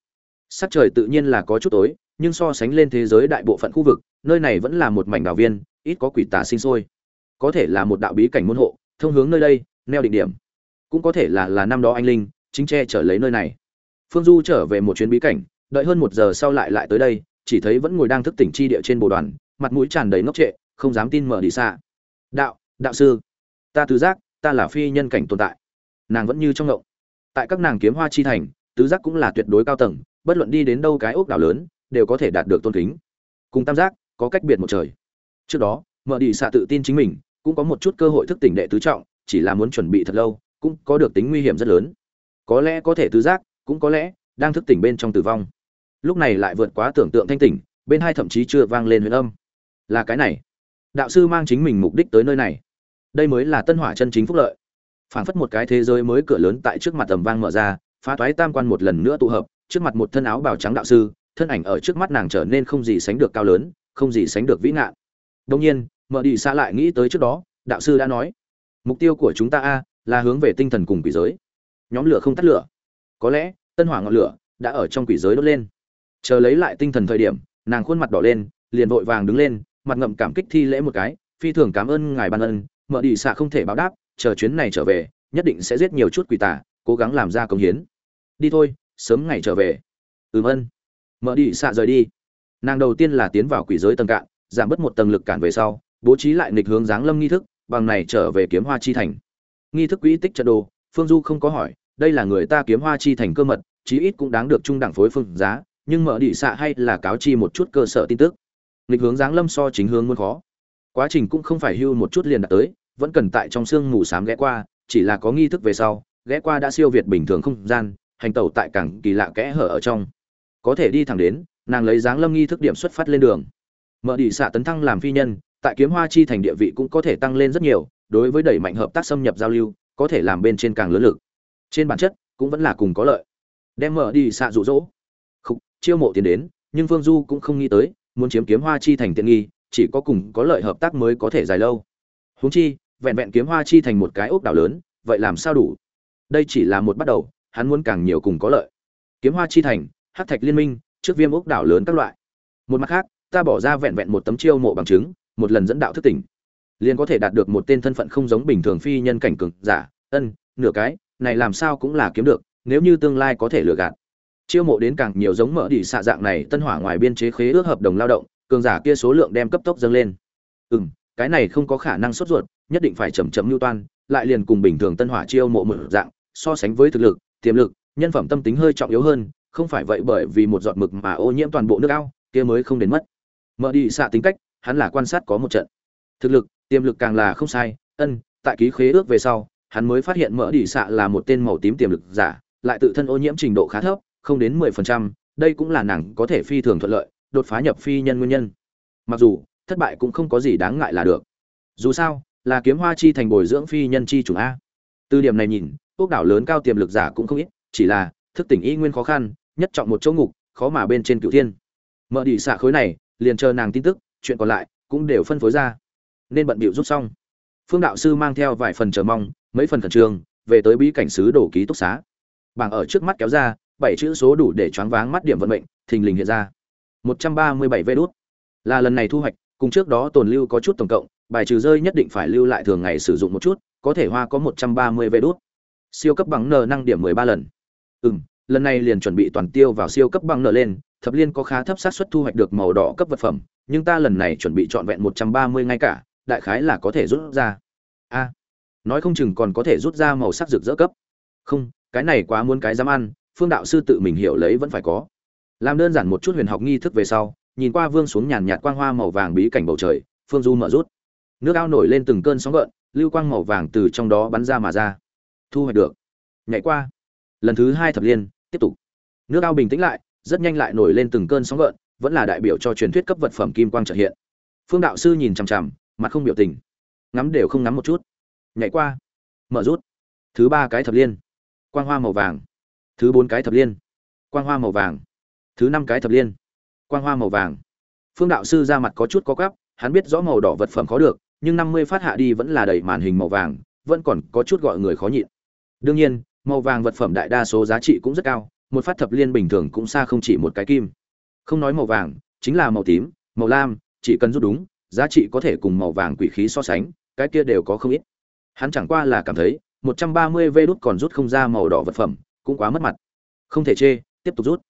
Sắc trời tự nhiên là có chút tối, nhưng so sánh lên thế giới đại bộ phận khu vực, nơi này vẫn là một mảnh đào viên, ít có quỷ tà sinh sôi. Có thể là một đạo bí cảnh môn hộ, thông hướng nơi đây, neo định điểm. Cũng có thể là là năm đó anh linh, chính che chở lấy nơi này. Phương du trở về một chuyến bí cảnh, đợi hơn một giờ sau lại lại tới đây, chỉ thấy vẫn ngồi đang thức tỉnh chi địa trên bồ đoàn, mặt mũi tràn đầy ngốc trệ, không dám tin mở đi xa. Đạo đạo sư, ta tứ giác, ta là phi nhân cảnh tồn tại nàng vẫn như trong ngộng. Tại các nàng kiếm hoa chi thành, tứ giác cũng là tuyệt đối cao tầng, bất luận đi đến đâu cái ốc đảo lớn, đều có thể đạt được tôn kính. Cùng tam giác, có cách biệt một trời. Trước đó mở đi xạ tự tin chính mình, cũng có một chút cơ hội thức tỉnh đệ tứ trọng, chỉ là muốn chuẩn bị thật lâu, cũng có được tính nguy hiểm rất lớn. Có lẽ có thể tứ giác, cũng có lẽ đang thức tỉnh bên trong tử vong. Lúc này lại vượt quá tưởng tượng thanh tỉnh, bên hai thậm chí chưa vang lên huyền âm. Là cái này. Đạo sư mang chính mình mục đích tới nơi này. Đây mới là tân hỏa chân chính phúc lợi phảng phất một cái thế giới mới cửa lớn tại trước mặt tầm vang mở ra, phá toái tam quan một lần nữa tụ hợp, trước mặt một thân áo bào trắng đạo sư, thân ảnh ở trước mắt nàng trở nên không gì sánh được cao lớn, không gì sánh được vĩ ngạn. Đông nhiên, mở đi xa lại nghĩ tới trước đó, đạo sư đã nói, mục tiêu của chúng ta a, là hướng về tinh thần cùng quỷ giới. Nhóm lửa không tắt lửa. Có lẽ, tân hỏa ngọn lửa đã ở trong quỷ giới đốt lên. Chờ lấy lại tinh thần thời điểm, nàng khuôn mặt đỏ lên, liền vội vàng đứng lên, mặt ngậm cảm kích thi lễ một cái, phi thường cảm ơn ngài ban ân, mở đi xạ không thể báo đáp chờ chuyến này trở về, nhất định sẽ giết nhiều chút quỷ tà, cố gắng làm ra công hiến. Đi thôi, sớm ngày trở về. Ừm ân. Mở đi xạ rời đi. Nàng đầu tiên là tiến vào quỷ giới tầng cạn, giảm bớt một tầng lực cản về sau, bố trí lại nghịch hướng giáng lâm nghi thức, bằng này trở về kiếm hoa chi thành. Nghi thức quỹ tích trận đồ, phương du không có hỏi, đây là người ta kiếm hoa chi thành cơ mật, chí ít cũng đáng được trung đẳng phối phương giá, nhưng mở đi xạ hay là cáo chi một chút cơ sở tin tức. Nghịch hướng giáng lâm so chính hướng muốn khó. Quá trình cũng không phải hưu một chút liền đạt tới vẫn cần tại trong sương mù sám ghé qua, chỉ là có nghi thức về sau, ghé qua đã siêu việt bình thường không gian, hành tẩu tại cảng kỳ lạ kẽ hở ở trong. Có thể đi thẳng đến, nàng lấy dáng lâm nghi thức điểm xuất phát lên đường. Mở đi xạ tấn thăng làm phi nhân, tại kiếm hoa chi thành địa vị cũng có thể tăng lên rất nhiều, đối với đẩy mạnh hợp tác xâm nhập giao lưu, có thể làm bên trên càng lớn lực. Trên bản chất, cũng vẫn là cùng có lợi. Đem mở đi xạ dụ dỗ. Không chiêu mộ tiền đến, nhưng phương du cũng không nghĩ tới, muốn chiếm kiếm hoa chi thành tiện nghi, chỉ có cùng có lợi hợp tác mới có thể dài lâu. Huống chi vẹn vẹn kiếm hoa chi thành một cái ốc đảo lớn, vậy làm sao đủ? Đây chỉ là một bắt đầu, hắn muốn càng nhiều cùng có lợi. Kiếm hoa chi thành hát thạch liên minh, trước viêm ốc đảo lớn các loại. Một mặt khác, ta bỏ ra vẹn vẹn một tấm chiêu mộ bằng chứng, một lần dẫn đạo thức tỉnh. Liền có thể đạt được một tên thân phận không giống bình thường phi nhân cảnh cường giả, ân, nửa cái, này làm sao cũng là kiếm được, nếu như tương lai có thể lừa gạt. Chiêu mộ đến càng nhiều giống mở đi xạ dạng này, tân hỏa ngoài biên chế khế ước hợp đồng lao động, cường giả kia số lượng đem cấp tốc dâng lên. Ừ cái này không có khả năng sốt ruột, nhất định phải chầm chậm mưu toan, lại liền cùng bình thường tân hỏa chiêu mộ một dạng, so sánh với thực lực, tiềm lực, nhân phẩm tâm tính hơi trọng yếu hơn, không phải vậy bởi vì một giọt mực mà ô nhiễm toàn bộ nước ao, kia mới không đến mất. Mở đi xạ tính cách, hắn là quan sát có một trận. Thực lực, tiềm lực càng là không sai, ân, tại ký khế ước về sau, hắn mới phát hiện mở đi xạ là một tên màu tím tiềm lực giả, lại tự thân ô nhiễm trình độ khá thấp, không đến mười phần trăm, đây cũng là nàng có thể phi thường thuận lợi, đột phá nhập phi nhân nguyên nhân. Mặc dù thất bại cũng không có gì đáng ngại là được. Dù sao, là kiếm hoa chi thành bồi dưỡng phi nhân chi chủng a. Từ điểm này nhìn, quốc đảo lớn cao tiềm lực giả cũng không ít, chỉ là, thức tỉnh y nguyên khó khăn, nhất trọng một chỗ ngục, khó mà bên trên cửu thiên. Mở đi xạ khối này, liền chờ nàng tin tức, chuyện còn lại cũng đều phân phối ra. Nên bận bịu rút xong. Phương đạo sư mang theo vài phần chờ mong, mấy phần khẩn trương, về tới bí cảnh sứ đổ ký túc xá. Bảng ở trước mắt kéo ra, bảy chữ số đủ để choáng váng mắt điểm vận mệnh, thình lình hiện ra. Một trăm ba mươi bảy vê đốt là lần này thu hoạch cùng trước đó tồn lưu có chút tổng cộng bài trừ rơi nhất định phải lưu lại thường ngày sử dụng một chút có thể hoa có một trăm ba mươi siêu cấp bằng n năng điểm mười ba lần. Ừm, lần này liền chuẩn bị toàn tiêu vào siêu cấp bằng n lên thập liên có khá thấp xác suất thu hoạch được màu đỏ cấp vật phẩm nhưng ta lần này chuẩn bị trọn vẹn một trăm ba mươi ngay cả đại khái là có thể rút ra. A nói không chừng còn có thể rút ra màu sắc rực rỡ cấp. Không cái này quá muốn cái dám ăn phương đạo sư tự mình hiểu lấy vẫn phải có. Làm đơn giản một chút huyền học nghi thức về sau nhìn qua vương xuống nhàn nhạt quang hoa màu vàng bí cảnh bầu trời, phương du mở rút. Nước ao nổi lên từng cơn sóng gợn, lưu quang màu vàng từ trong đó bắn ra mà ra. Thu hoạch được. Nhảy qua. Lần thứ hai thập liên, tiếp tục. Nước ao bình tĩnh lại, rất nhanh lại nổi lên từng cơn sóng gợn, vẫn là đại biểu cho truyền thuyết cấp vật phẩm kim quang trợ hiện. Phương đạo sư nhìn chằm chằm, mặt không biểu tình. Ngắm đều không ngắm một chút. Nhảy qua. Mở rút. Thứ ba cái thập liên. Quang hoa màu vàng. Thứ bốn cái thập liên. Quang hoa màu vàng. Thứ năm cái thập liên quang hoa màu vàng. Phương đạo sư ra mặt có chút có gấp, hắn biết rõ màu đỏ vật phẩm khó được nhưng năm mươi phát hạ đi vẫn là đầy màn hình màu vàng vẫn còn có chút gọi người khó nhịn. Đương nhiên màu vàng vật phẩm đại đa số giá trị cũng rất cao một phát thập liên bình thường cũng xa không chỉ một cái kim. Không nói màu vàng chính là màu tím màu lam chỉ cần rút đúng giá trị có thể cùng màu vàng quỷ khí so sánh cái kia đều có không ít. Hắn chẳng qua là cảm thấy một trăm ba mươi vê đút còn rút không ra màu đỏ vật phẩm cũng quá mất mặt. Không thể chê tiếp tục rút.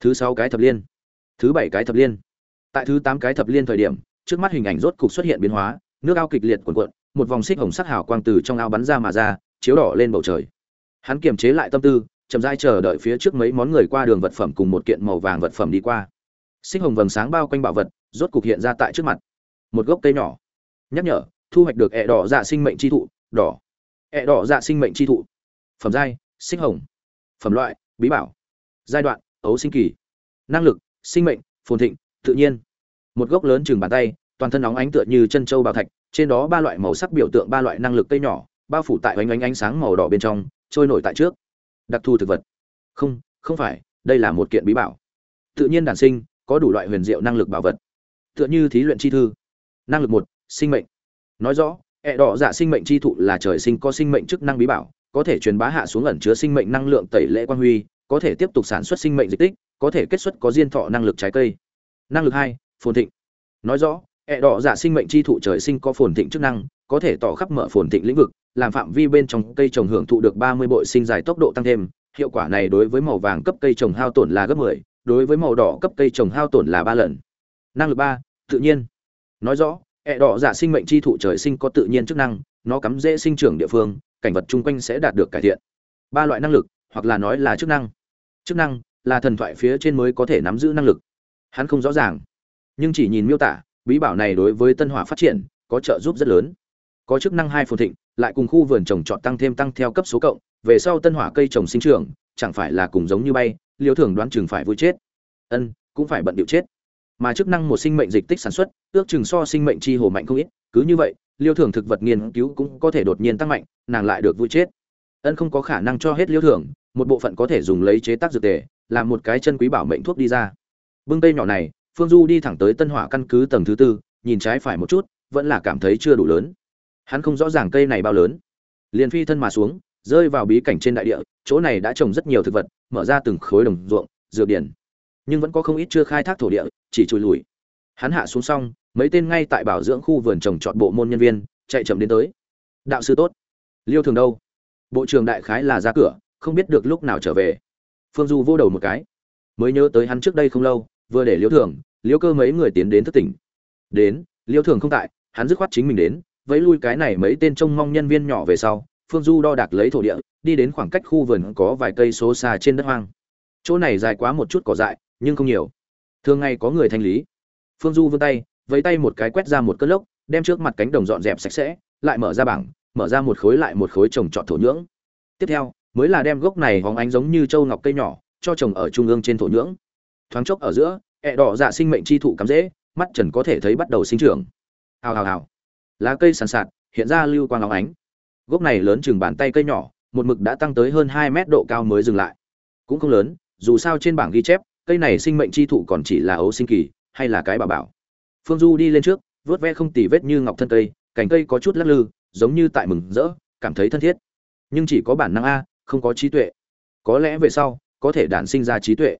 Thứ sáu cái thập liên thứ bảy cái thập liên. Tại thứ tám cái thập liên thời điểm, trước mắt hình ảnh rốt cục xuất hiện biến hóa, nước ao kịch liệt cuộn cuộn, một vòng xích hồng sắc hào quang từ trong ao bắn ra mà ra, chiếu đỏ lên bầu trời. Hắn kiềm chế lại tâm tư, chậm rãi chờ đợi phía trước mấy món người qua đường vật phẩm cùng một kiện màu vàng vật phẩm đi qua. Xích hồng vầng sáng bao quanh bảo vật, rốt cục hiện ra tại trước mặt. Một gốc cây nhỏ. Nhắc nhở, thu hoạch được ẹ đỏ dạ sinh mệnh chi thụ, đỏ. Ẹ đỏ dạ sinh mệnh chi thụ. Phẩm giai, xích hồng. Phẩm loại, bí bảo. Giai đoạn, ấu sinh kỳ. Năng lực sinh mệnh, phồn thịnh, tự nhiên. Một gốc lớn chừng bàn tay, toàn thân óng ánh tựa như chân châu bảo thạch, trên đó ba loại màu sắc biểu tượng, ba loại năng lực cây nhỏ, bao phủ tại oanh oanh ánh sáng màu đỏ bên trong, trôi nổi tại trước. Đặc thù thực vật. Không không phải, đây là một kiện bí bảo. Tự nhiên đản sinh, có đủ loại huyền diệu năng lực bảo vật. Tựa như thí luyện chi thư. Năng lực một, sinh mệnh. Nói rõ, ẹ đỏ dạ sinh mệnh chi thụ là trời sinh có sinh mệnh chức năng bí bảo, có thể truyền bá hạ xuống ẩn chứa sinh mệnh năng lượng tẩy lệ quan huy, có thể tiếp tục sản xuất sinh mệnh dịch tích có thể kết xuất có diên thọ năng lực trái cây. Năng lực hai phồn thịnh. Nói rõ ẹ đỏ giả sinh mệnh chi thụ trời sinh có phồn thịnh chức năng có thể tỏ khắp mở phồn thịnh lĩnh vực làm phạm vi bên trong cây trồng hưởng thụ được ba mươi bội sinh dài tốc độ tăng thêm. Hiệu quả này đối với màu vàng cấp cây trồng hao tổn là gấp 10, đối với màu đỏ cấp cây trồng hao tổn là ba lần. Năng lực ba tự nhiên. Nói rõ ẹ đỏ giả sinh mệnh chi thụ trời sinh có tự nhiên chức năng nó cắm dễ sinh trưởng địa phương cảnh vật chung quanh sẽ đạt được cải thiện. Ba loại năng lực hoặc là nói là chức năng. Chức năng là thần thoại phía trên mới có thể nắm giữ năng lực. Hắn không rõ ràng, nhưng chỉ nhìn miêu tả, bí bảo này đối với tân hỏa phát triển có trợ giúp rất lớn. Có chức năng hai phồn thịnh, lại cùng khu vườn trồng trọt tăng thêm tăng theo cấp số cộng, về sau tân hỏa cây trồng sinh trưởng, chẳng phải là cùng giống như bay, liêu thường đoán chừng phải vui chết. Ân, cũng phải bận điệu chết. Mà chức năng một sinh mệnh dịch tích sản xuất, ước chừng so sinh mệnh chi hồ mạnh không ít, cứ như vậy, liêu thường thực vật nghiên cứu cũng có thể đột nhiên tăng mạnh, nàng lại được vui chết. Ân không có khả năng cho hết liêu thường một bộ phận có thể dùng lấy chế tác dược tề làm một cái chân quý bảo mệnh thuốc đi ra. Bưng cây nhỏ này, phương du đi thẳng tới tân hỏa căn cứ tầng thứ tư, nhìn trái phải một chút, vẫn là cảm thấy chưa đủ lớn. Hắn không rõ ràng cây này bao lớn. Liền phi thân mà xuống, rơi vào bí cảnh trên đại địa, chỗ này đã trồng rất nhiều thực vật, mở ra từng khối đồng ruộng, dược điển. Nhưng vẫn có không ít chưa khai thác thổ địa, chỉ trùi lùi hắn hạ xuống xong, mấy tên ngay tại bảo dưỡng khu vườn trồng trọt bộ môn nhân viên, chạy chậm đến tới. Đạo sư tốt. Liêu thường đâu? Bộ trưởng đại khái là ra cửa, không biết được lúc nào trở về phương du vô đầu một cái. Mới nhớ tới hắn trước đây không lâu, vừa để Liễu thường, Liễu cơ mấy người tiến đến thất tỉnh. Đến, Liễu thường không tại, hắn dứt khoát chính mình đến, vẫy lui cái này mấy tên trông mong nhân viên nhỏ về sau, phương du đo đạc lấy thổ địa, đi đến khoảng cách khu vườn có vài cây số xa trên đất hoang. Chỗ này dài quá một chút cỏ dại, nhưng không nhiều. Thường ngày có người thanh lý. Phương du vươn tay, vẫy tay một cái quét ra một cơn lốc, đem trước mặt cánh đồng dọn dẹp sạch sẽ, lại mở ra bảng, mở ra một khối lại một khối trồng trọt thổ nhưỡng. Tiếp theo mới là đem gốc này hóng ánh giống như châu ngọc cây nhỏ, cho trồng ở trung ương trên thổ nhưỡng. Thoáng chốc ở giữa, ẹ đỏ dạ sinh mệnh chi thụ cắm dễ mắt trần có thể thấy bắt đầu sinh trưởng. Hào hào hào. Lá cây sàn sạt, hiện ra lưu quang óng ánh. Gốc này lớn chừng bàn tay cây nhỏ, một mực đã tăng tới hơn hai mét độ cao mới dừng lại. Cũng không lớn, dù sao trên bảng ghi chép, cây này sinh mệnh chi thụ còn chỉ là ấu sinh kỳ, hay là cái bà bảo. Phương du đi lên trước vớt ve không tỉ vết như ngọc thân cây, cành cây có chút lắc lư, giống như tại mừng rỡ, cảm thấy thân thiết. Nhưng chỉ có bản năng a không có trí tuệ. Có lẽ về sau, có thể đản sinh ra trí tuệ.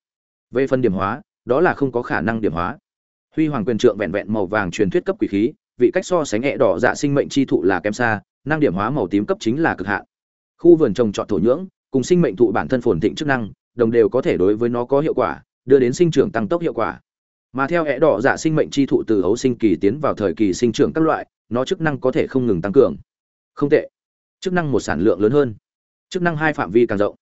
Về phần điểm hóa, đó là không có khả năng điểm hóa. Huy hoàng quyền trượng vẹn vẹn màu vàng truyền thuyết cấp quỷ khí, vị cách so sánh hẹ đỏ dạ sinh mệnh chi thụ là kém xa, năng điểm hóa màu tím cấp chính là cực hạn. Khu vườn trồng trọt thổ nhưỡng, cùng sinh mệnh thụ bản thân phồn thịnh chức năng, đồng đều có thể đối với nó có hiệu quả, đưa đến sinh trưởng tăng tốc hiệu quả. Mà theo hẹ đỏ dạ sinh mệnh chi thụ từ ấu sinh kỳ tiến vào thời kỳ sinh trưởng các loại, nó chức năng có thể không ngừng tăng cường. Không tệ. Chức năng một sản lượng lớn hơn chức năng hai phạm vi càng rộng.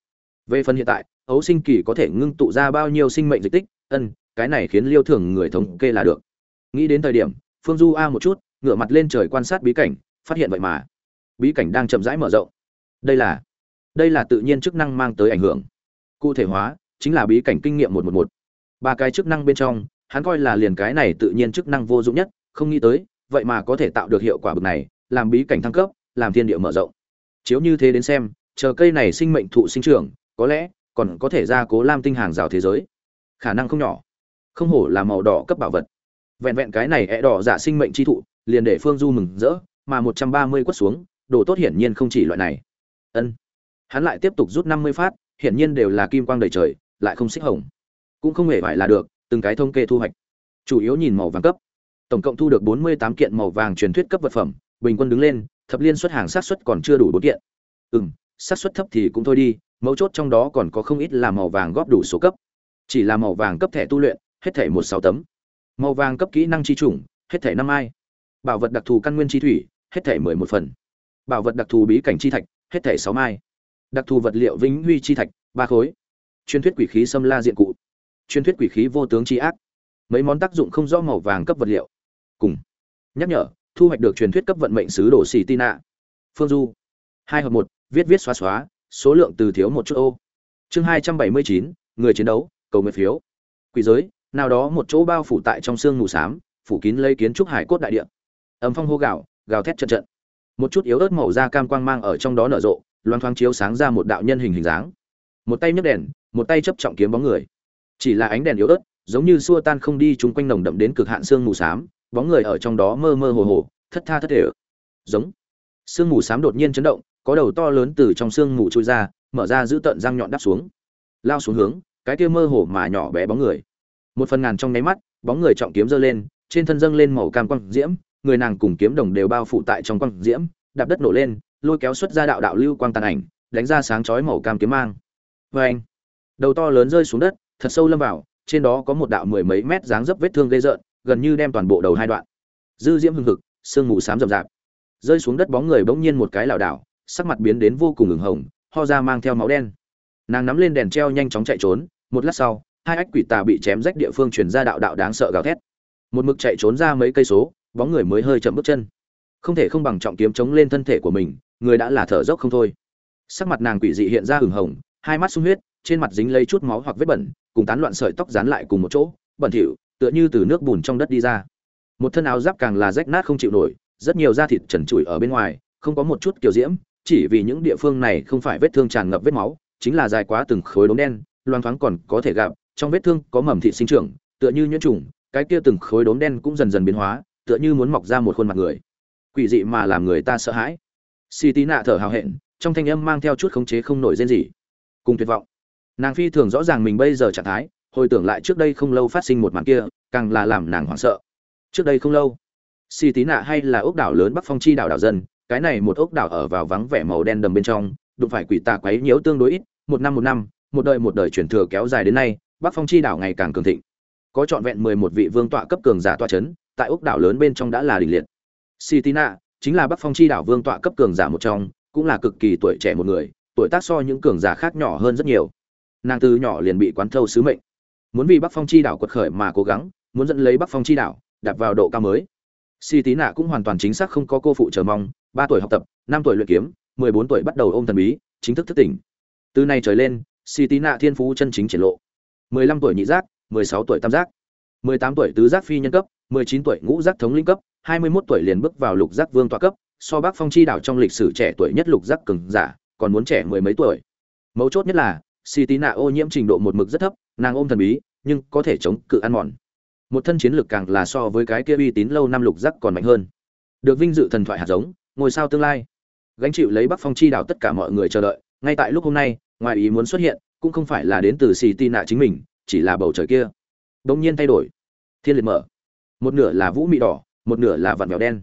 Về phần hiện tại, ấu sinh kỳ có thể ngưng tụ ra bao nhiêu sinh mệnh dịch tích, ân, cái này khiến liêu thường người thống kê là được. Nghĩ đến thời điểm, phương du a một chút, ngửa mặt lên trời quan sát bí cảnh, phát hiện vậy mà. Bí cảnh đang chậm rãi mở rộng. Đây là đây là tự nhiên chức năng mang tới ảnh hưởng. Cụ thể hóa, chính là bí cảnh kinh nghiệm một một một. Ba cái chức năng bên trong, hắn coi là liền cái này tự nhiên chức năng vô dụng nhất, không nghĩ tới, vậy mà có thể tạo được hiệu quả bực này, làm bí cảnh thăng cấp, làm thiên địa mở rộng. Chiếu như thế đến xem chờ cây này sinh mệnh thụ sinh trưởng, có lẽ còn có thể ra cố lam tinh hàng rào thế giới. Khả năng không nhỏ. Không hổ là màu đỏ cấp bảo vật. Vẹn vẹn cái này é đỏ giả sinh mệnh chi thụ, liền để phương du mừng rỡ, mà một trăm ba mươi quất xuống, đồ tốt hiển nhiên không chỉ loại này. Ân. Hắn lại tiếp tục rút năm mươi phát, hiển nhiên đều là kim quang đầy trời, lại không xích hồng. Cũng không hề phải là được, từng cái thông kê thu hoạch. Chủ yếu nhìn màu vàng cấp. Tổng cộng thu được bốn mươi tám kiện màu vàng truyền thuyết cấp vật phẩm, bình quân đứng lên, thập liên xuất hàng sát xuất còn chưa đủ bốn kiện. Ừ m Xác suất thấp thì cũng thôi đi, mấu chốt trong đó còn có không ít là màu vàng góp đủ số cấp. Chỉ là màu vàng cấp thẻ tu luyện, hết thẻ một sáu tấm. Màu vàng cấp kỹ năng chi chủng, hết thẻ năm ai. Bảo vật đặc thù căn nguyên chi thủy, hết thẻ mười một phần. Bảo vật đặc thù bí cảnh chi thạch, hết thẻ sáu mai. Đặc thù vật liệu vĩnh huy chi thạch, ba khối. Truyền thuyết quỷ khí xâm la diện cụ. Truyền thuyết quỷ khí vô tướng chi ác. Mấy món tác dụng không rõ màu vàng cấp vật liệu. Cùng. Nhắc nhở, thu hoạch được truyền thuyết cấp vận mệnh sứ đồ xì tina phương du. Hai hợp một viết viết xóa xóa, số lượng từ thiếu một chút ô. Chương hai trăm bảy mươi chín, người chiến đấu, cầu nguyện phiếu. Quỷ giới, nào đó một chỗ bao phủ tại trong xương mù xám, phủ kín lấy kiến trúc hải cốt đại địa. Ấm phong hô gạo gào thét trận trận. Một chút yếu ớt màu da cam quang mang ở trong đó nở rộ, loan thoáng chiếu sáng ra một đạo nhân hình hình dáng. Một tay nhấc đèn, một tay chấp trọng kiếm bóng người. Chỉ là ánh đèn yếu ớt, giống như xua tan không đi chúng quanh nồng đậm đến cực hạn xương mù xám, bóng người ở trong đó mơ mơ hồ hồ, thất tha thất thể. Giống. Sương mù xám đột nhiên chấn động có đầu to lớn từ trong xương mù trôi ra, mở ra giữ tận răng nhọn đắp xuống. Lao xuống hướng, cái kia mơ hồ mà nhỏ bé bóng người. Một phần ngàn trong nháy mắt, bóng người trọng kiếm giơ lên, trên thân dâng lên màu cam quang diễm, người nàng cùng kiếm đồng đều bao phủ tại trong quang diễm, đạp đất nổ lên, lôi kéo xuất ra đạo đạo lưu quang tàn ảnh, đánh ra sáng chói màu cam kiếm mang. Vê anh, đầu to lớn rơi xuống đất, thật sâu lâm vào, trên đó có một đạo mười mấy mét dáng dấp vết thương gây rợn, gần như đem toàn bộ đầu hai đoạn. Dư diễm hưng hực, sương mù xám rậm rạp. Rơi xuống đất bóng người bỗng nhiên một cái lảo đảo sắc mặt biến đến vô cùng ửng hồng, ho ra mang theo máu đen. Nàng nắm lên đèn treo nhanh chóng chạy trốn, một lát sau, hai ách quỷ tà bị chém rách địa phương truyền ra đạo đạo đáng sợ gào thét. Một mực chạy trốn ra mấy cây số, bóng người mới hơi chậm bước chân. Không thể không bằng trọng kiếm chống lên thân thể của mình, người đã là thở dốc không thôi. Sắc mặt nàng quỷ dị hiện ra hừng hồng, hai mắt sung huyết, trên mặt dính lấy chút máu hoặc vết bẩn, cùng tán loạn sợi tóc dán lại cùng một chỗ, bẩn thỉu, tựa như từ nước bùn trong đất đi ra. Một thân áo giáp càng là rách nát không chịu nổi, rất nhiều da thịt trần trụi ở bên ngoài, không có một chút kiểu diễm chỉ vì những địa phương này không phải vết thương tràn ngập vết máu, chính là dài quá từng khối đốm đen, loang thoáng còn có thể gặp, trong vết thương có mầm thị sinh trưởng, tựa như nhuyễn trùng, cái kia từng khối đốm đen cũng dần dần biến hóa, tựa như muốn mọc ra một khuôn mặt người. Quỷ dị mà làm người ta sợ hãi. Xì tí nạ thở hào hẹn, trong thanh âm mang theo chút khống chế không nổi rên gì cùng tuyệt vọng. Nàng phi thường rõ ràng mình bây giờ trạng thái, hồi tưởng lại trước đây không lâu phát sinh một màn kia, càng là làm nàng hoảng sợ. Trước đây không lâu xì tí nạ hay là ốc đảo lớn bắc phong chi đảo đảo dân cái này một ốc đảo ở vào vắng vẻ màu đen đầm bên trong đụng phải quỷ tà quấy nhiễu tương đối ít một năm một năm một đời một đời chuyển thừa kéo dài đến nay bắc phong chi đảo ngày càng cường thịnh có trọn vẹn mười một vị vương tọa cấp cường giả tọa chấn tại ốc đảo lớn bên trong đã là đỉnh liệt Sitina chính là Bắc Phong chi đảo vương tọa cấp cường giả một trong, cũng là cực kỳ tuổi trẻ một người, tuổi tác so những cường giả khác nhỏ hơn rất nhiều. Nàng từ nhỏ liền bị quán thâu sứ mệnh, muốn vì Bắc Phong chi đảo quật khởi mà cố gắng, muốn dẫn lấy Bắc Phong chi đảo đạp vào độ cao mới. Si Tý Nạ cũng hoàn toàn chính xác không có cô phụ chờ mong, ba tuổi học tập, năm tuổi luyện kiếm, mười bốn tuổi bắt đầu ôm thần bí, chính thức thức tỉnh. Từ nay trở lên, Si Tý Nạ thiên phú chân chính triển lộ. mười lăm tuổi nhị giác, mười sáu tuổi tam giác, mười tám tuổi tứ giác phi nhân cấp, mười chín tuổi ngũ giác thống linh cấp, 21 tuổi liền bước vào lục giác vương tọa cấp, so Bắc Phong chi đảo trong lịch sử trẻ tuổi nhất lục giác cường giả, còn muốn trẻ mười mấy tuổi. Mấu chốt nhất là, Si Tý Nạ ô nhiễm trình độ một mực rất thấp, nàng ôm thần bí, nhưng có thể chống cự ăn mòn. Một thân chiến lực càng là so với cái kia uy tín lâu năm lục giác còn mạnh hơn. được vinh dự thần thoại hạt giống, ngôi sao tương lai. Gánh chịu lấy bắc phong chi đảo tất cả mọi người chờ đợi, ngay tại lúc hôm nay, ngoài ý muốn xuất hiện, cũng không phải là đến từ xì tì nạ chính mình, chỉ là bầu trời kia. Đông nhiên thay đổi. Thiên liệt mở. Một nửa là vũ mị đỏ, một nửa là vặn vẹo đen.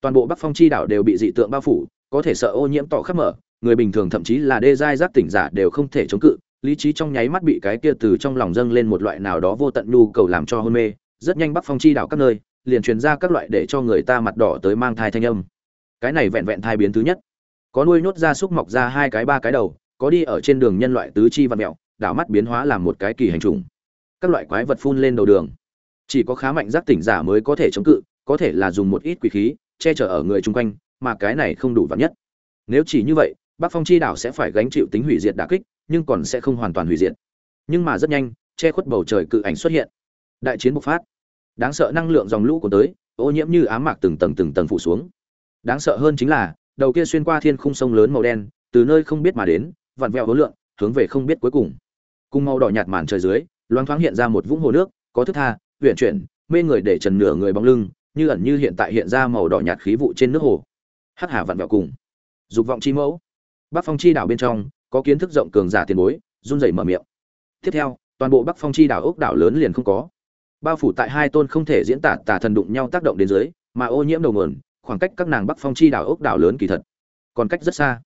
Toàn bộ bắc phong chi đảo đều bị dị tượng bao phủ, có thể sợ ô nhiễm tỏ khắp mở, người bình thường thậm chí là đê giai giác tỉnh giả đều không thể chống cự, lý trí trong nháy mắt bị cái kia từ trong lòng dâng lên một loại nào đó vô tận nhu cầu làm cho hôn mê rất nhanh bắc phong chi đảo các nơi, liền truyền ra các loại để cho người ta mặt đỏ tới mang thai thanh âm. Cái này vẹn vẹn thai biến thứ nhất. Có nuôi nhốt ra súc mọc ra hai cái ba cái đầu, có đi ở trên đường nhân loại tứ chi và mẹo, đảo mắt biến hóa làm một cái kỳ hành trùng. Các loại quái vật phun lên đầu đường. Chỉ có khá mạnh giác tỉnh giả mới có thể chống cự, có thể là dùng một ít quỷ khí, che chở ở người chung quanh, mà cái này không đủ vắn nhất. Nếu chỉ như vậy, bắc phong chi đảo sẽ phải gánh chịu tính hủy diệt đả kích, nhưng còn sẽ không hoàn toàn hủy diệt. Nhưng mà rất nhanh, che khuất bầu trời cự ảnh xuất hiện. Đại chiến bộc phát đáng sợ năng lượng dòng lũ của tới, ô nhiễm như ám mạc từng tầng từng tầng phủ xuống. Đáng sợ hơn chính là, đầu kia xuyên qua thiên khung sông lớn màu đen, từ nơi không biết mà đến, vặn vẹo hối lượng hướng về không biết cuối cùng. Cùng màu đỏ nhạt màn trời dưới, loáng thoáng hiện ra một vũng hồ nước, có thức tha huyện chuyển, mê người để trần nửa người bóng lưng, như ẩn như hiện tại hiện ra màu đỏ nhạt khí vụ trên nước hồ. Hắc hà vặn vẹo cùng. Dục vọng chi mẫu. Bắc phong chi đảo bên trong, có kiến thức rộng cường giả tiền bối, run rẩy mở miệng. Tiếp theo, toàn bộ bắc phong chi đảo ốc đảo lớn liền không có bao phủ tại hai tôn không thể diễn tả tả thần đụng nhau tác động đến dưới, mà ô nhiễm đầu nguồn, khoảng cách các nàng bắc phong chi đảo ốc đảo lớn kỳ thật. Còn cách rất xa.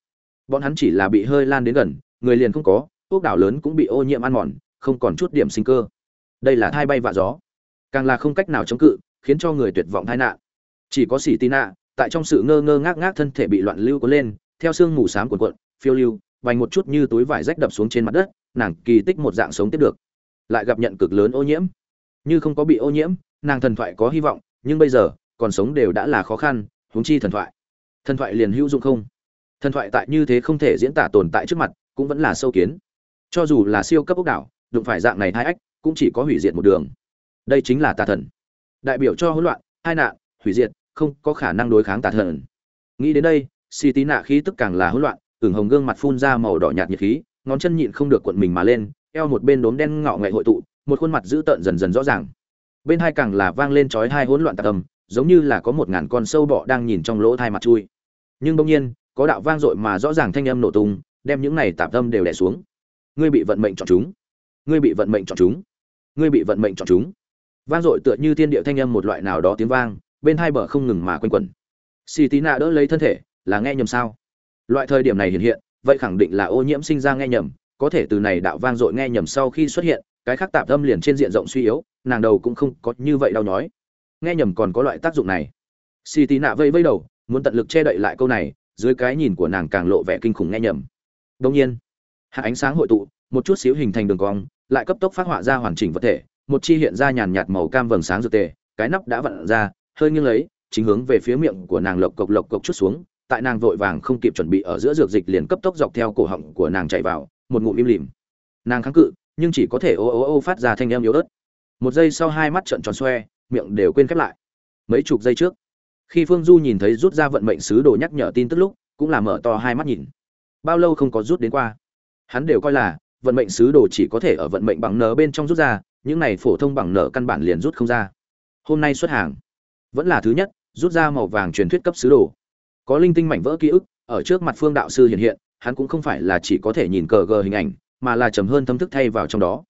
Bọn hắn chỉ là bị hơi lan đến gần, người liền không có, ốc đảo lớn cũng bị ô nhiễm ăn mòn, không còn chút điểm sinh cơ. Đây là thai bay vạ gió. Càng là không cách nào chống cự, khiến cho người tuyệt vọng tai nạn. Chỉ có xỉ tì nạ, tại trong sự ngơ ngơ ngác ngác thân thể bị loạn lưu có lên, theo xương mù xám cuộn cuộn, phiêu lưu, vành một chút như túi vải rách đập xuống trên mặt đất, nàng kỳ tích một dạng sống tiếp được. Lại gặp nhận cực lớn ô nhiễm như không có bị ô nhiễm, nàng thần thoại có hy vọng, nhưng bây giờ, còn sống đều đã là khó khăn, huống chi thần thoại. Thần thoại liền hữu dụng không? Thần thoại tại như thế không thể diễn tả tồn tại trước mặt, cũng vẫn là sâu kiến. Cho dù là siêu cấp ốc đảo, đụng phải dạng này hai ách, cũng chỉ có hủy diệt một đường. Đây chính là tà thần. Đại biểu cho hỗn loạn, hai nạn, hủy diệt, không có khả năng đối kháng tà thần. Nghĩ đến đây, xì tí nạ khí tức càng là hỗn loạn ửng hồng gương mặt phun ra màu đỏ nhạt nhiệt khí, ngón chân nhịn không được cuộn mình mà lên, eo một bên đốm đen ngọ ngậy hội tụ một khuôn mặt dữ tợn dần dần rõ ràng. Bên hai càng là vang lên chói hai hỗn loạn tạc âm, giống như là có một ngàn con sâu bọ đang nhìn trong lỗ thai mặt chui. Nhưng bỗng nhiên có đạo vang dội mà rõ ràng thanh âm nổ tung đem những này tạp tâm đều đè xuống. Ngươi bị vận mệnh chọn chúng. Ngươi bị vận mệnh chọn chúng. Ngươi bị vận mệnh chọn chúng. Vang dội tựa như thiên địa thanh âm một loại nào đó tiếng vang bên hai bờ không ngừng mà quanh quẩn. Xì tí nạ đỡ lấy thân thể là nghe nhầm sao? Loại thời điểm này hiện hiện vậy khẳng định là ô nhiễm sinh ra nghe nhầm có thể từ này đạo vang dội nghe nhầm sau khi xuất hiện cái khác tạp âm liền trên diện rộng suy yếu, nàng đầu cũng không có như vậy đau nhói. Nghe nhầm còn có loại tác dụng này. Xì tí nạ vây vây đầu, muốn tận lực che đậy lại câu này, dưới cái nhìn của nàng càng lộ vẻ kinh khủng nghe nhầm. Đông nhiên, hạ ánh sáng hội tụ, một chút xíu hình thành đường cong, lại cấp tốc phát họa ra hoàn chỉnh vật thể, một chi hiện ra nhàn nhạt màu cam vầng sáng dược tề, cái nắp đã vặn ra, hơi nghiêng lấy, chính hướng về phía miệng của nàng lộc cộc lộc cộc chút xuống, tại nàng vội vàng không kịp chuẩn bị ở giữa dược dịch liền cấp tốc dọc theo cổ họng của nàng chạy vào, một ngụm im lìm. Nàng kháng cự nhưng chỉ có thể ô ô ô phát ra thanh âm yếu ớt. Một giây sau hai mắt trợn tròn xoe, miệng đều quên khép lại. Mấy chục giây trước, khi phương du nhìn thấy rút ra vận mệnh sứ đồ nhắc nhở tin tức lúc, cũng là mở to hai mắt nhìn. Bao lâu không có rút đến qua. Hắn đều coi là, vận mệnh sứ đồ chỉ có thể ở vận mệnh bằng nở bên trong rút ra, những này phổ thông bằng nở căn bản liền rút không ra. Hôm nay xuất hàng, vẫn là thứ nhất, rút ra màu vàng truyền thuyết cấp sứ đồ. Có linh tinh mảnh vỡ ký ức, ở trước mặt phương đạo sư hiện hiện, hắn cũng không phải là chỉ có thể nhìn cờ gờ hình ảnh mà là trầm hơn thâm thức thay vào trong đó.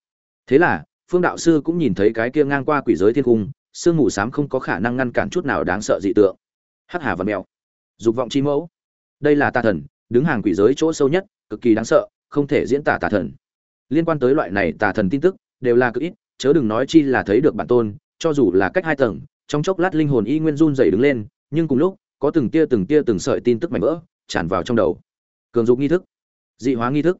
Thế là, phương đạo sư cũng nhìn thấy cái kia ngang qua quỷ giới thiên cung, sương mù xám không có khả năng ngăn cản chút nào đáng sợ dị tượng. Hắc hà và mèo. Dục vọng chi mẫu. Đây là tà thần, đứng hàng quỷ giới chỗ sâu nhất, cực kỳ đáng sợ, không thể diễn tả tà thần. Liên quan tới loại này tà thần tin tức, đều là cực ít, chớ đừng nói chi là thấy được bản tôn, cho dù là cách hai tầng, trong chốc lát linh hồn y nguyên run dày đứng lên, nhưng cùng lúc, có từng tia từng tia từng sợi tin tức mạnh vỡ, tràn vào trong đầu. Cường dục nghi thức. Dị hóa nghi thức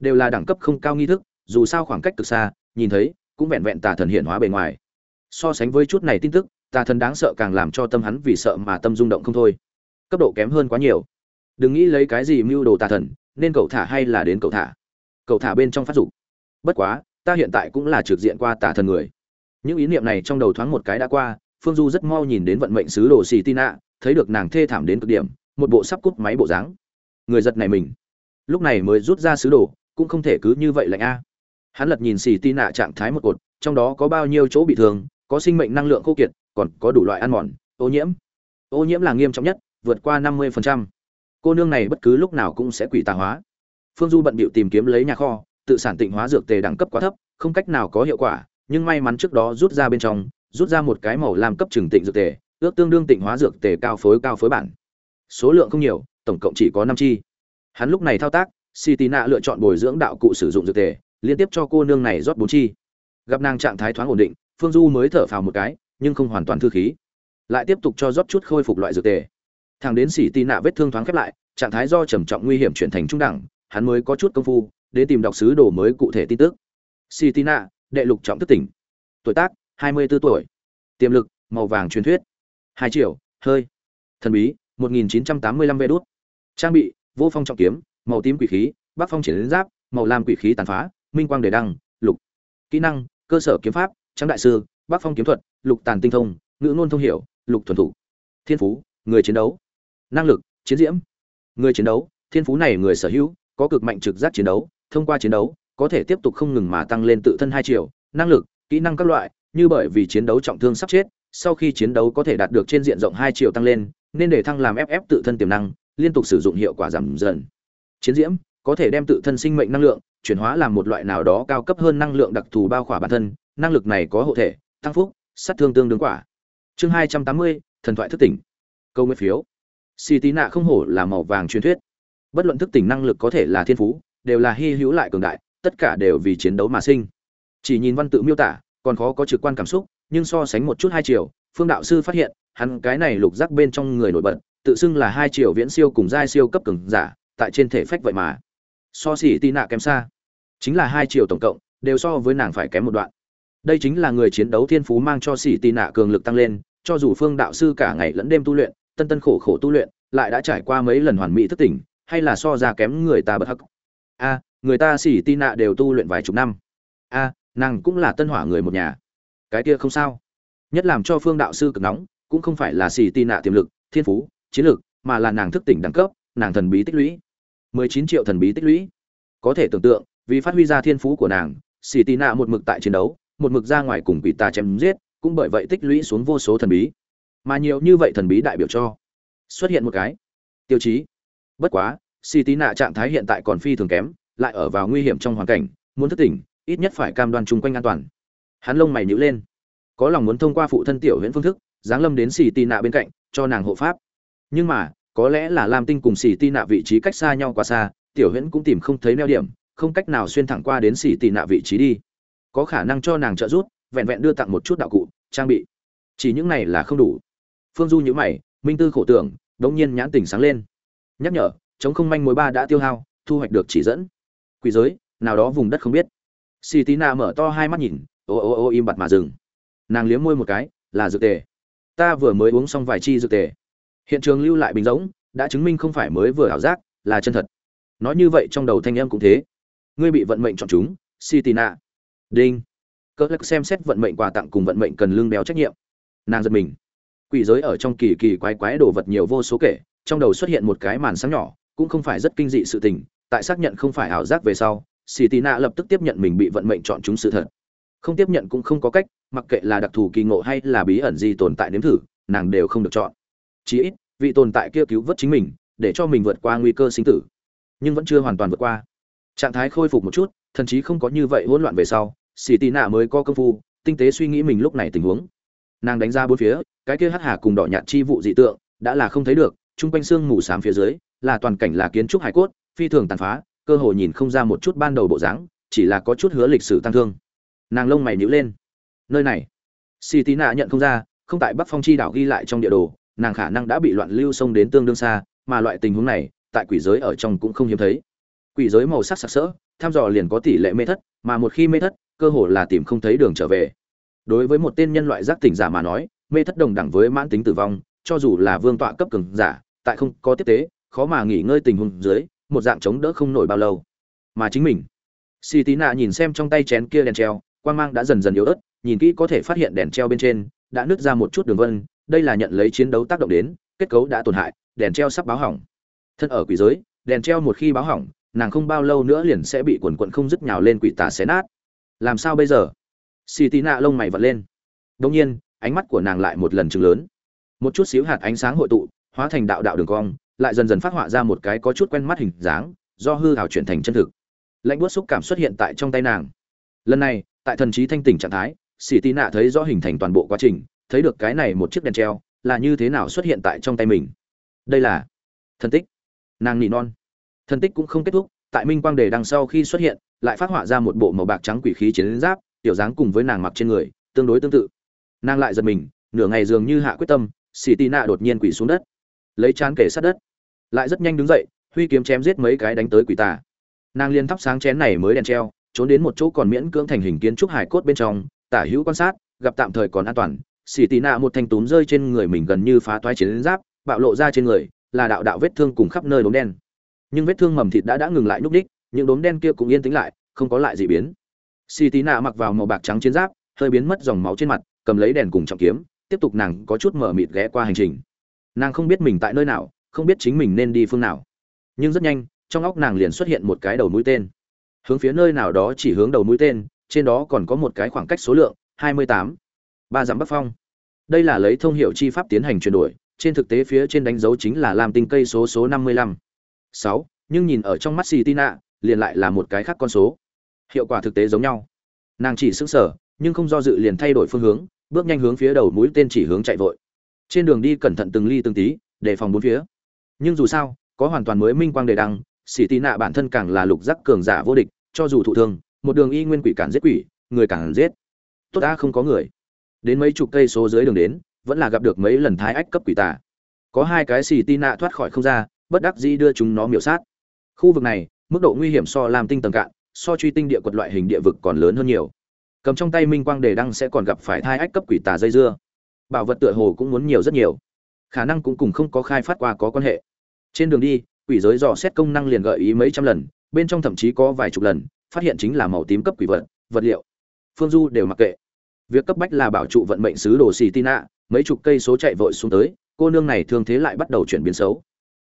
đều là đẳng cấp không cao nghi thức dù sao khoảng cách cực xa nhìn thấy cũng vẹn vẹn tà thần hiện hóa bề ngoài. So sánh với chút này tin tức tà thần đáng sợ càng làm cho tâm hắn vì sợ mà tâm rung động không thôi. Cấp độ kém hơn quá nhiều. Đừng nghĩ lấy cái gì mưu đồ tà thần nên cậu thả hay là đến cậu thả? Cậu thả bên trong phát dục. Bất quá ta hiện tại cũng là trực diện qua tà thần người. Những ý niệm này trong đầu thoáng một cái đã qua phương du rất mau nhìn đến vận mệnh sứ đồ xì ạ, thấy được nàng thê thảm đến cực điểm một bộ sắp cút máy bộ dáng. Người giật này mình. Lúc này mới rút ra sứ đồ cũng không thể cứ như vậy lạnh a. Hắn lật nhìn xì tina trạng thái một cột, trong đó có bao nhiêu chỗ bị thương, có sinh mệnh năng lượng khô kiệt, còn có đủ loại ăn mòn, ô nhiễm. Ô nhiễm là nghiêm trọng nhất, vượt qua năm mươi cô nương này bất cứ lúc nào cũng sẽ quỷ tà hóa. Phương du bận bịu tìm kiếm lấy nhà kho, tự sản tịnh hóa dược tề đẳng cấp quá thấp, không cách nào có hiệu quả, nhưng may mắn trước đó rút ra bên trong, rút ra một cái màu làm cấp trừng tịnh dược tề, ước tương đương tịnh hóa dược tề cao phối cao phối bản. Số lượng không nhiều, tổng cộng chỉ có năm chi. Hắn lúc này thao tác si tì nạ lựa chọn bồi dưỡng đạo cụ sử dụng dược tề, liên tiếp cho cô nương này rót bốn chi. Gặp nàng trạng thái thoáng ổn định, phương du mới thở phào một cái, nhưng không hoàn toàn thư khí. Lại tiếp tục cho rót chút khôi phục loại dược tề. Thằng đến xỉ tì nạ vết thương thoáng khép lại, trạng thái do trầm trọng nguy hiểm chuyển thành trung đẳng, hắn mới có chút công phu để tìm đọc sứ đồ mới cụ thể tin tức. Xỉ tì nạ đệ lục trọng thức tỉnh. Tuổi tác 24 tuổi. Tiềm lực, màu vàng truyền thuyết. Hai triệu, hơi. Thần bí 1985 vê đốt trang bị, vô phong trọng kiếm màu tím quỷ khí, bắc phong triển giáp, màu lam quỷ khí tàn phá, minh quang đề đăng, lục. Kỹ năng, cơ sở kiếm pháp, trắng đại sư, bắc phong kiếm thuật, lục tàn tinh thông, ngữ ngôn thông hiểu, lục thuần thủ. Thiên phú, người chiến đấu. Năng lực, chiến diễm. Người chiến đấu, thiên phú này người sở hữu, có cực mạnh trực giác chiến đấu, thông qua chiến đấu, có thể tiếp tục không ngừng mà tăng lên tự thân hai triệu năng lực, kỹ năng các loại, như bởi vì chiến đấu trọng thương sắp chết, sau khi chiến đấu có thể đạt được trên diện rộng hai triệu tăng lên, nên để thăng làm ff tự thân tiềm năng, liên tục sử dụng hiệu quả giảm dần chiến diễm có thể đem tự thân sinh mệnh năng lượng chuyển hóa làm một loại nào đó cao cấp hơn năng lượng đặc thù bao khỏa bản thân, năng lực này có hộ thể, tăng phúc, sát thương tương đương quả. Chương hai trăm tám mươi, thần thoại thức tỉnh. Câu nguyên phiếu. Xì tí nạ không hổ là màu vàng truyền thuyết. Bất luận thức tỉnh năng lực có thể là thiên phú, đều là hy hữu lại cường đại, tất cả đều vì chiến đấu mà sinh. Chỉ nhìn văn tự miêu tả, còn khó có trực quan cảm xúc, nhưng so sánh một chút hai chiều phương đạo sư phát hiện, hắn cái này lục giác bên trong người nổi bật, tự xưng là hai chiều viễn siêu cùng giai siêu cấp cường giả tại trên thể phách vậy mà. So xỉ tì nạ kém xa. Chính là hai chiều tổng cộng, đều so với nàng phải kém một đoạn. Đây chính là người chiến đấu thiên phú mang cho xỉ tì nạ cường lực tăng lên, cho dù phương đạo sư cả ngày lẫn đêm tu luyện, tân tân khổ khổ tu luyện, lại đã trải qua mấy lần hoàn mỹ thức tỉnh, hay là so ra kém người ta bất hắc. A, người ta xỉ tì nạ đều tu luyện vài chục năm. A, nàng cũng là tân hỏa người một nhà. Cái kia không sao. Nhất làm cho phương đạo sư cực nóng, cũng không phải là xỉ tì nạ tiềm lực, thiên phú, chiến lược mà là nàng thức tỉnh đẳng cấp, nàng thần bí tích lũy. 19 triệu thần bí tích lũy. Có thể tưởng tượng, vì phát huy ra thiên phú của nàng xỉ tì nạ một mực tại chiến đấu, một mực ra ngoài cùng quỷ ta chém giết, cũng bởi vậy tích lũy xuống vô số thần bí. Mà nhiều như vậy thần bí đại biểu cho xuất hiện một cái tiêu chí. Bất quá xì Tì nạ trạng thái hiện tại còn phi thường kém, lại ở vào nguy hiểm trong hoàn cảnh, muốn thức tỉnh, ít nhất phải cam đoan chung quanh an toàn. Hắn lông mày nhíu lên. Có lòng muốn thông qua phụ thân tiểu huyễn phương thức, giáng lâm đến xì Tì nạ bên cạnh, cho nàng hộ pháp. Nhưng mà có lẽ là lam tinh cùng xì tị nạ vị trí cách xa nhau quá xa, tiểu huyễn cũng tìm không thấy neo điểm, không cách nào xuyên thẳng qua đến xì tị nạ vị trí đi. Có khả năng cho nàng trợ giúp, vẹn vẹn đưa tặng một chút đạo cụ, trang bị. Chỉ những này là không đủ. Phương du nhữ mày, minh tư khổ tưởng, đống nhiên nhãn tỉnh sáng lên. Nhắc nhở, chống không manh mối ba đã tiêu hao, thu hoạch được chỉ dẫn. Quỷ giới, nào đó vùng đất không biết. Xì tí nạ mở to hai mắt nhìn, ô ô ô im bặt mà dừng. Nàng liếm môi một cái, là dược tề. Ta vừa mới uống xong vài chi dược tề hiện trường lưu lại bình giống đã chứng minh không phải mới vừa ảo giác, là chân thật. Nói như vậy trong đầu thanh em cũng thế. Ngươi bị vận mệnh chọn chúng si tì nạ đinh. Cỡ lắc xem xét vận mệnh quà tặng cùng vận mệnh cần lương đeo trách nhiệm. Nàng giật mình. Quỷ giới ở trong kỳ kỳ quái quái đồ vật nhiều vô số kể, trong đầu xuất hiện một cái màn sáng nhỏ, cũng không phải rất kinh dị sự tình, tại xác nhận không phải ảo giác về sau xì tì nạ lập tức tiếp nhận mình bị vận mệnh chọn chúng sự thật. Không tiếp nhận cũng không có cách, mặc kệ là đặc thù kỳ ngộ hay là bí ẩn gì tồn tại nếm thử, nàng đều không được chọn chí ít, vị tồn tại kia cứu vớt chính mình, để cho mình vượt qua nguy cơ sinh tử. Nhưng vẫn chưa hoàn toàn vượt qua. Trạng thái khôi phục một chút thậm chí không có như vậy hỗn loạn về sau xì tì nạ mới có công phu, tinh tế suy nghĩ mình lúc này tình huống. Nàng đánh ra bốn phía, cái kia hắc hà cùng đỏ nhạt chi vụ dị tượng, đã là không thấy được, chung quanh xương mù xám phía dưới, là toàn cảnh là kiến trúc hải cốt, phi thường tàn phá, cơ hồ nhìn không ra một chút ban đầu bộ dáng, chỉ là có chút hứa lịch sử tăng thương. Nàng lông mày nhíu lên. Nơi này. Xì tì nạ nhận không ra, không tại bắc phong chi đảo ghi lại trong địa đồ nàng khả năng đã bị loạn lưu xông đến tương đương xa, mà loại tình huống này, tại quỷ giới ở trong cũng không hiếm thấy. Quỷ giới màu sắc sặc sỡ, tham dò liền có tỷ lệ mê thất, mà một khi mê thất, cơ hồ là tìm không thấy đường trở về. Đối với một tên nhân loại giác tỉnh giả mà nói, mê thất đồng đẳng với mãn tính tử vong, cho dù là vương tọa cấp cường giả, tại không có tiếp tế, khó mà nghỉ ngơi tình huống dưới, một dạng chống đỡ không nổi bao lâu. Mà chính mình, si tí nạ nhìn xem trong tay chén kia đèn treo, quang mang đã dần dần yếu ớt, nhìn kỹ có thể phát hiện đèn treo bên trên, đã nứt ra một chút đường vân đây là nhận lấy chiến đấu tác động đến, kết cấu đã tổn hại, đèn treo sắp báo hỏng. Thân ở quỷ giới, đèn treo một khi báo hỏng, nàng không bao lâu nữa liền sẽ bị quần quận không dứt nhào lên quỷ tà xé nát. Làm sao bây giờ? Xì tí nạ lông mày vật lên. Đông nhiên, ánh mắt của nàng lại một lần chừng lớn. Một chút xíu hạt ánh sáng hội tụ, hóa thành đạo đạo đường cong, lại dần dần phát họa ra một cái có chút quen mắt hình dáng, do hư hảo chuyển thành chân thực. Lạnh buốt xúc cảm xuất hiện tại trong tay nàng. Lần này, tại thần trí thanh tỉnh trạng thái sĩ tì nạ thấy rõ hình thành toàn bộ quá trình thấy được cái này một chiếc đèn treo, là như thế nào xuất hiện tại trong tay mình? Đây là thần tích. Nàng nỉ non. Thần tích cũng không kết thúc, tại minh quang đề đằng sau khi xuất hiện, lại phát họa ra một bộ màu bạc trắng quỷ khí chiến giáp, tiểu dáng cùng với nàng mặc trên người, tương đối tương tự. Nàng lại giật mình, nửa ngày dường như hạ quyết tâm, xì tì nạ đột nhiên quỷ xuống đất. Lấy chán kể sát đất. Lại rất nhanh đứng dậy, huy kiếm chém giết mấy cái đánh tới quỷ tà. Nàng liên thắp sáng chén này mới đèn treo, trốn đến một chỗ còn miễn cưỡng thành hình kiến trúc hải cốt bên trong, tả hữu quan sát, gặp tạm thời còn an toàn xỉ tì nạ một thanh túm rơi trên người mình gần như phá toái chiến giáp, bạo lộ ra trên người, là đạo đạo vết thương cùng khắp nơi đốm đen. Nhưng vết thương mầm thịt đã đã ngừng lại núp đích, những đốm đen kia cũng yên tĩnh lại, không có lại gì biến. Xỉ tì nạ mặc vào màu bạc trắng chiến giáp, hơi biến mất dòng máu trên mặt, cầm lấy đèn cùng trọng kiếm, tiếp tục nàng có chút mở mịt ghé qua hành trình. Nàng không biết mình tại nơi nào, không biết chính mình nên đi phương nào. Nhưng rất nhanh, trong óc nàng liền xuất hiện một cái đầu mũi tên. Hướng phía nơi nào đó chỉ hướng đầu mũi tên, trên đó còn có một cái khoảng cách số lượng 28 ba dặm bắc phong. Đây là lấy thông hiệu chi pháp tiến hành chuyển đổi trên thực tế phía trên đánh dấu chính là làm tinh cây số số 55. 6, nhưng nhìn ở trong mắt xì tina liền lại là một cái khác con số. Hiệu quả thực tế giống nhau. Nàng chỉ sững sờ nhưng không do dự liền thay đổi phương hướng bước nhanh hướng phía đầu mũi tên chỉ hướng chạy vội. Trên đường đi cẩn thận từng ly từng tí đề phòng bốn phía. Nhưng dù sao có hoàn toàn mới minh quang đề đăng xì tì nạ bản thân càng là lục giác cường giả vô địch cho dù thụ thương một đường y nguyên quỷ cản giết quỷ người cản giết. Tốt đã không có người đến mấy chục cây số dưới đường đến, vẫn là gặp được mấy lần thái ách cấp quỷ tà. Có hai cái xì tin nạ thoát khỏi không ra, bất đắc dĩ đưa chúng nó miểu sát. Khu vực này, mức độ nguy hiểm so làm tinh tầng cạn, so truy tinh địa quật loại hình địa vực còn lớn hơn nhiều. Cầm trong tay minh quang đề đăng sẽ còn gặp phải thai ách cấp quỷ tà dây dưa. Bảo vật tựa hồ cũng muốn nhiều rất nhiều. Khả năng cũng cùng không có khai phát qua có quan hệ. Trên đường đi, quỷ giới dò xét công năng liền gợi ý mấy trăm lần, bên trong thậm chí có vài chục lần, phát hiện chính là màu tím cấp quỷ vật vật liệu. Phương du đều mặc kệ việc cấp bách là bảo trụ vận mệnh sứ đồ xì tina, mấy chục cây số chạy vội xuống tới, cô nương này thương thế lại bắt đầu chuyển biến xấu.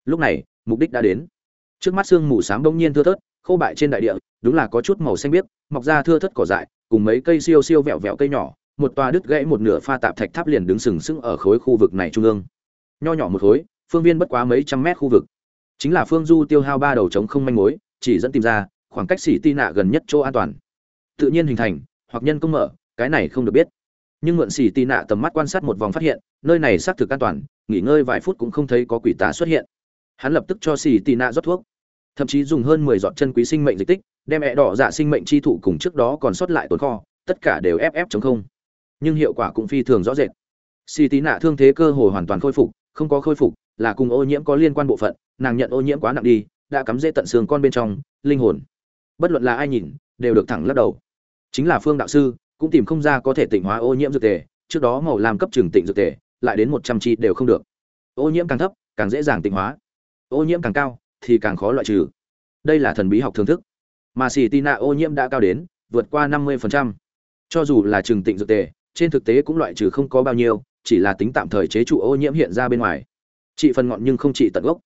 Lúc này, mục đích đã đến. Trước mắt sương mù s á m bỗng nhiên thưa thớt, khô bại trên đại địa, đúng là có chút màu xanh biếc, mọc ra thưa thớt cỏ dại, cùng mấy cây siêu siêu vẹo vẹo cây nhỏ, một toa đứt gãy một nửa pha tạp thạch tháp liền đứng sừng sững ở khối khu vực này trung ương. Nho nhỏ một khối, phương viên bất quá mấy trăm mét khu vực. Chính là phương du tiêu hao ba đầu trống không manh mối, chỉ dẫn tìm ra, khoảng cách xỉ ti nạ gần nhất chỗ an toàn. Tự nhiên hình thành, hoặc nhân công mở cái này không được biết. Nhưng mượn xì tì nạ tầm mắt quan sát một vòng phát hiện, nơi này xác thực an toàn, nghỉ ngơi vài phút cũng không thấy có quỷ tà xuất hiện. Hắn lập tức cho xì tì nạ rót thuốc. Thậm chí dùng hơn mười giọt chân quý sinh mệnh dịch tích, đem ẹ đỏ dạ sinh mệnh chi thụ cùng trước đó còn sót lại tồn kho, tất cả đều ép ép chống không. Nhưng hiệu quả cũng phi thường rõ rệt. Xì tì nạ thương thế cơ hồ hoàn toàn khôi phục, không có khôi phục, là cùng ô nhiễm có liên quan bộ phận, nàng nhận ô nhiễm quá nặng đi, đã cắm dễ tận xương con bên trong, linh hồn. Bất luận là ai nhìn, đều được thẳng lắc đầu. Chính là phương đạo sư cũng tìm không ra có thể tịnh hóa ô nhiễm dược tề, trước đó màu làm cấp trường tịnh dược tề, lại đến một trăm chi đều không được. Ô nhiễm càng thấp, càng dễ dàng tịnh hóa. Ô nhiễm càng cao, thì càng khó loại trừ. Đây là thần bí học thưởng thức. Mà xì tina ô nhiễm đã cao đến, vượt qua năm 50%. cho dù là trường tịnh dược tề, trên thực tế cũng loại trừ không có bao nhiêu, chỉ là tính tạm thời chế trụ ô nhiễm hiện ra bên ngoài. Trị phần ngọn nhưng không trị tận gốc.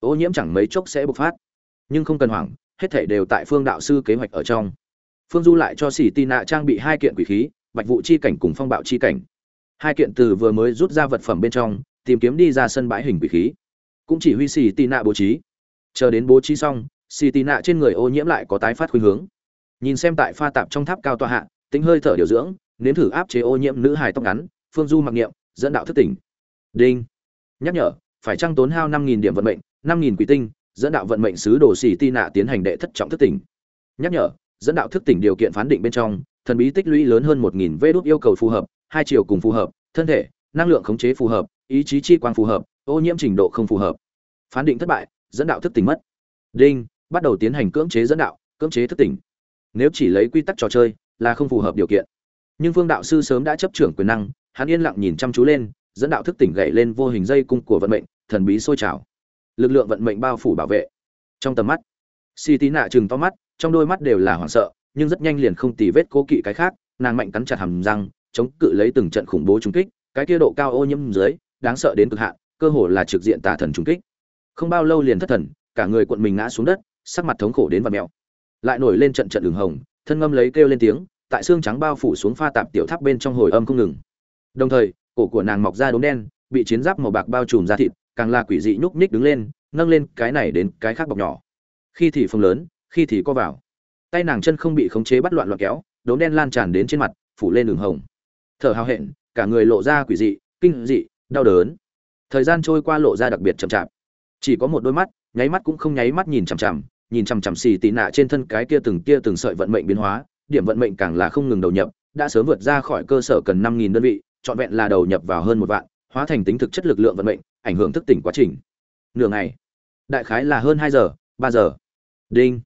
Ô nhiễm chẳng mấy chốc sẽ bộc phát. Nhưng không cần hoảng, hết thảy đều tại phương đạo sư kế hoạch ở trong phương du lại cho xỉ tì trang bị hai kiện quỷ khí, bạch vụ chi cảnh cùng phong bạo chi cảnh. Hai kiện từ vừa mới rút ra vật phẩm bên trong, tìm kiếm đi ra sân bãi hình quỷ khí. Cũng chỉ huy xỉ tì bố trí. Chờ đến bố trí xong xì tì nạ trên người ô nhiễm lại có tái phát khuynh hướng. Nhìn xem tại pha tạp trong tháp cao tọa hạ, tính hơi thở điều dưỡng, nếm thử áp chế ô nhiễm nữ hài tóc ngắn, phương du mặc niệm, dẫn đạo thức tỉnh. Đinh. Nhắc nhở, phải trăng tốn hao năm nghìn điểm vận mệnh, năm nghìn quỷ tinh, dẫn đạo vận mệnh sứ đồ xì tì nạ tiến hành đệ thất trọng thức tỉnh. Nhắc nhở dẫn đạo thức tỉnh điều kiện phán định bên trong, thần bí tích lũy lớn hơn một nghìn vê đốt yêu cầu phù hợp, hai chiều cùng phù hợp, thân thể, năng lượng khống chế phù hợp, ý chí chi quang phù hợp, ô nhiễm trình độ không phù hợp. Phán định thất bại, dẫn đạo thức tỉnh mất. Đinh, bắt đầu tiến hành cưỡng chế dẫn đạo, cưỡng chế thức tỉnh. Nếu chỉ lấy quy tắc trò chơi, là không phù hợp điều kiện. Nhưng phương đạo sư sớm đã chấp trưởng quyền năng, hắn yên lặng nhìn chăm chú lên, dẫn đạo thức tỉnh gậy lên vô hình dây cung của vận mệnh, thần bí sôi trào. Lực lượng vận mệnh bao phủ bảo vệ. Trong tầm mắt si tí nạ chừng to mắt, trong đôi mắt đều là hoảng sợ, nhưng rất nhanh liền không tì vết cố kỵ cái khác, nàng mạnh cắn chặt hàm răng, chống cự lấy từng trận khủng bố trúng kích, cái kia độ cao ô nhiễm dưới, đáng sợ đến cực hạn, cơ hồ là trực diện tà thần trúng kích. Không bao lâu liền thất thần, cả người cuộn mình ngã xuống đất, sắc mặt thống khổ đến và mẹo lại nổi lên trận trận đường hồng, thân ngâm lấy kêu lên tiếng, tại xương trắng bao phủ xuống pha tạp tiểu tháp bên trong hồi âm không ngừng. Đồng thời, cổ của nàng mọc ra đốm đen, bị chiến giáp màu bạc bao trùm ra thịt, càng là quỷ dị nhúc nhích đứng lên, nâng lên cái này đến cái khác bọc nhỏ khi thì phồng lớn, khi thì co vào. Tay nàng chân không bị khống chế bắt loạn loạn kéo, đốm đen lan tràn đến trên mặt, phủ lên đường hồng. Thở hào hẹn, cả người lộ ra quỷ dị, kinh dị, đau đớn. Thời gian trôi qua lộ ra đặc biệt chậm chạp. Chỉ có một đôi mắt, nháy mắt cũng không nháy mắt nhìn chằm chằm, nhìn chằm chằm xì tị nạ trên thân cái kia từng kia từng sợi vận mệnh biến hóa, điểm vận mệnh càng là không ngừng đầu nhập, đã sớm vượt ra khỏi cơ sở cần năm nghìn đơn vị, trọn vẹn là đầu nhập vào hơn một vạn, hóa thành tính thực chất lực lượng vận mệnh, ảnh hưởng thức tỉnh quá trình. Nửa ngày. Đại khái là hơn hai giờ, ba giờ đinh.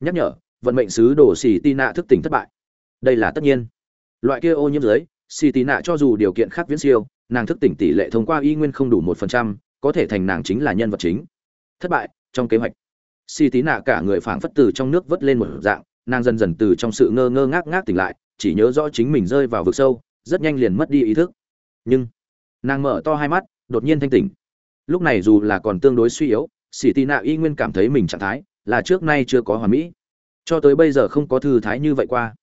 Nhắc nhở, vận mệnh sứ đổ xì tị nạ thức tỉnh thất bại. Đây là tất nhiên. Loại kia ô nhiễm dưới xì tị nạ cho dù điều kiện khác viễn siêu, nàng thức tỉnh tỷ lệ thông qua y nguyên không đủ một phần trăm, có thể thành nàng chính là nhân vật chính. Thất bại, trong kế hoạch. Xì tị nạ cả người phảng phất từ trong nước vớt lên một dạng, nàng dần dần từ trong sự ngơ ngơ ngác ngác tỉnh lại, chỉ nhớ rõ chính mình rơi vào vực sâu, rất nhanh liền mất đi ý thức. Nhưng, nàng mở to hai mắt, đột nhiên thanh tỉnh. Lúc này dù là còn tương đối suy yếu, xì tị nạ y nguyên cảm thấy mình trạng thái là trước nay chưa có hoàn mỹ. Cho tới bây giờ không có thư thái như vậy qua.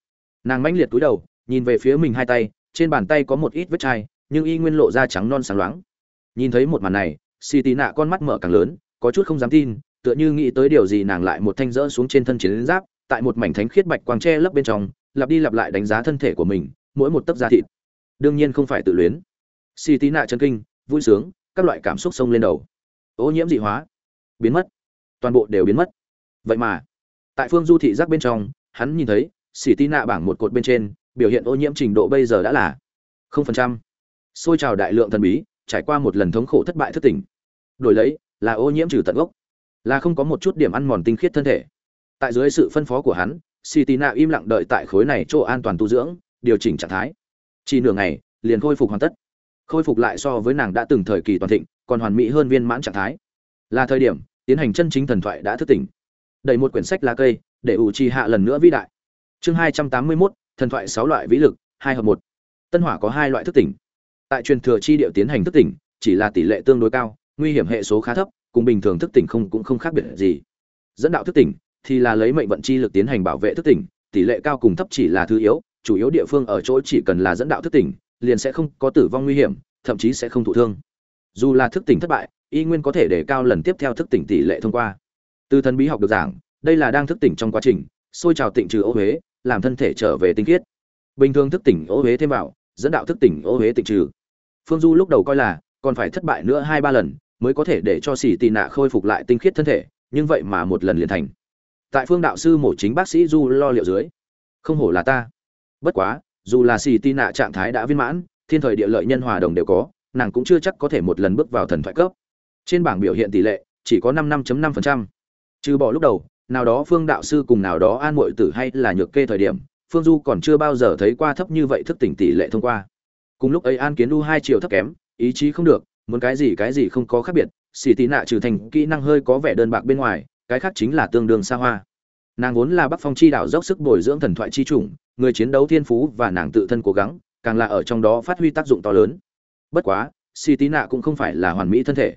Nàng mãnh liệt túi đầu, nhìn về phía mình hai tay, trên bàn tay có một ít vết chai, nhưng y nguyên lộ da trắng non sáng loáng. Nhìn thấy một màn này, xì tì nạ con mắt mở càng lớn, có chút không dám tin, tựa như nghĩ tới điều gì nàng lại một thanh rỡ xuống trên thân chiến giáp, tại một mảnh thánh khiết bạch quang tre lấp bên trong, lặp đi lặp lại đánh giá thân thể của mình, mỗi một tấc da thịt. Đương nhiên không phải tự luyến. Xì tì nạ chân kinh, vui sướng, các loại cảm xúc sông lên đầu. Ô nhiễm dị hóa. Biến mất. Toàn bộ đều biến mất vậy mà, tại phương du thị giác bên trong, hắn nhìn thấy, xỉ tí nạ bảng một cột bên trên, biểu hiện ô nhiễm trình độ bây giờ đã là không phần trăm. Xôi trào đại lượng thần bí, trải qua một lần thống khổ thất bại thất tỉnh. Đổi lấy, là ô nhiễm trừ tận gốc, là không có một chút điểm ăn mòn tinh khiết thân thể. Tại dưới sự phân phó của hắn, xỉ tì nạ im lặng đợi tại khối này chỗ an toàn tu dưỡng, điều chỉnh trạng thái. Chỉ nửa ngày, liền khôi phục hoàn tất. Khôi phục lại so với nàng đã từng thời kỳ toàn thịnh, còn hoàn mỹ hơn viên mãn trạng thái. Là thời điểm, tiến hành chân chính thần thoại đã thức tỉnh đầy một quyển sách lá cây, để ủ trì hạ lần nữa vĩ đại. Chương hai trăm tám mươi mốt, thần thoại sáu loại vĩ lực, hai hợp một. Tân hỏa có hai loại thức tỉnh. Tại truyền thừa chi điệu tiến hành thức tỉnh, chỉ là tỷ lệ tương đối cao, nguy hiểm hệ số khá thấp, cùng bình thường thức tỉnh không cũng không khác biệt gì. Dẫn đạo thức tỉnh thì là lấy mệnh vận chi lực tiến hành bảo vệ thức tỉnh, tỷ lệ cao cùng thấp chỉ là thứ yếu, chủ yếu địa phương ở chỗ chỉ cần là dẫn đạo thức tỉnh, liền sẽ không có tử vong nguy hiểm, thậm chí sẽ không thụ thương. Dù là thức tỉnh thất bại, y nguyên có thể để cao lần tiếp theo thức tỉnh tỷ lệ thông qua từ thần bí học được giảng, đây là đang thức tỉnh trong quá trình, xôi trào tịnh trừ ô huế, làm thân thể trở về tinh khiết. Bình thường thức tỉnh ô huế thêm vào, dẫn đạo thức tỉnh ô huế tịnh trừ. Phương du lúc đầu coi là, còn phải thất bại nữa hai ba lần, mới có thể để cho xỉ tị nạ khôi phục lại tinh khiết thân thể, nhưng vậy mà một lần liền thành. Tại phương đạo sư mổ chính bác sĩ du lo liệu dưới, không hổ là ta. Bất quá, dù là xỉ tị nạ trạng thái đã viên mãn, thiên thời địa lợi nhân hòa đồng đều có, nàng cũng chưa chắc có thể một lần bước vào thần thoại cấp. Trên bảng biểu hiện tỷ lệ, chỉ có năm năm năm phần trăm trừ bỏ lúc đầu, nào đó phương đạo sư cùng nào đó an mội tử hay là nhược kê thời điểm, phương du còn chưa bao giờ thấy qua thấp như vậy thức tỉnh tỷ lệ thông qua. Cùng lúc ấy an kiến đu hai triệu thấp kém, ý chí không được, muốn cái gì cái gì không có khác biệt, xì tị nạ trừ thành kỹ năng hơi có vẻ đơn bạc bên ngoài, cái khác chính là tương đương xa hoa. Nàng vốn là bắc phong chi đảo dốc sức bồi dưỡng thần thoại chi chủng, người chiến đấu thiên phú và nàng tự thân cố gắng, càng là ở trong đó phát huy tác dụng to lớn. Bất quá, xì tị nạ cũng không phải là hoàn mỹ thân thể.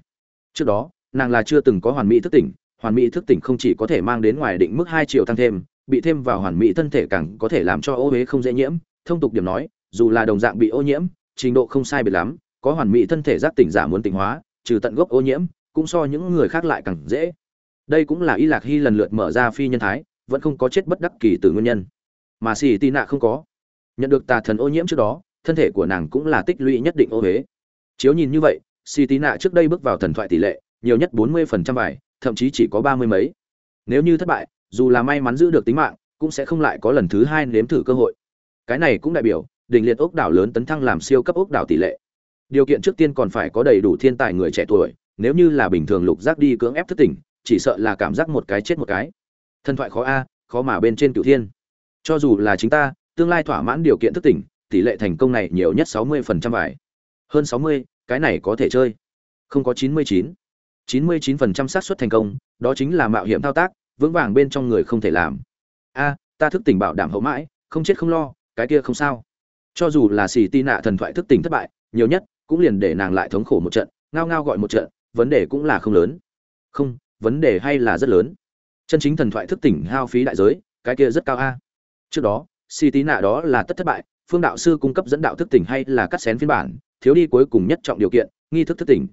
Trước đó, nàng là chưa từng có hoàn mỹ thức tỉnh hoàn mỹ thức tỉnh không chỉ có thể mang đến ngoài định mức hai triệu tăng thêm, bị thêm vào hoàn mỹ thân thể càng có thể làm cho ô huế không dễ nhiễm. Thông tục điểm nói, dù là đồng dạng bị ô nhiễm, trình độ không sai biệt lắm, có hoàn mỹ thân thể giác tỉnh giả muốn tỉnh hóa, trừ tận gốc ô nhiễm, cũng so những người khác lại càng dễ. Đây cũng là y lạc hy lần lượt mở ra phi nhân thái, vẫn không có chết bất đắc kỳ từ nguyên nhân. Mà xì tì nạ không có. Nhận được tà thần ô nhiễm trước đó, thân thể của nàng cũng là tích lũy nhất định ô huế chiếu nhìn như vậy xì tì nạ trước đây bước vào thần thoại tỷ lệ, nhiều nhất bốn mươi phần trăm bài thậm chí chỉ có ba mươi mấy. Nếu như thất bại, dù là may mắn giữ được tính mạng, cũng sẽ không lại có lần thứ hai nếm thử cơ hội. Cái này cũng đại biểu, đỉnh liệt ốc đảo lớn tấn thăng làm siêu cấp ốc đảo tỷ lệ. Điều kiện trước tiên còn phải có đầy đủ thiên tài người trẻ tuổi, nếu như là bình thường lục giác đi cưỡng ép thức tỉnh chỉ sợ là cảm giác một cái chết một cái. Thần thoại khó a, khó mà bên trên cửu thiên. Cho dù là chính ta, tương lai thỏa mãn điều kiện thức tỉnh tỷ lệ thành công này nhiều nhất sáu mươi phần trăm vải hơn sáu mươi, cái này có thể chơi. Không có chín mươi chín chín mươi chín phần trăm xác suất thành công, đó chính là mạo hiểm thao tác, vững vàng bên trong người không thể làm. A, ta thức tỉnh bảo đảm hậu mãi, không chết không lo, cái kia không sao. Cho dù là xì ti nạ thần thoại thức tỉnh thất bại, nhiều nhất cũng liền để nàng lại thống khổ một trận, ngao ngao gọi một trận, vấn đề cũng là không lớn. Không, vấn đề hay là rất lớn. Chân chính thần thoại thức tỉnh hao phí đại giới, cái kia rất cao a. Trước đó si tí nạ đó là tất thất bại, phương đạo sư cung cấp dẫn đạo thức tỉnh hay là cắt xén phiên bản, thiếu đi cuối cùng nhất trọng điều kiện, nghi thức thức tỉnh.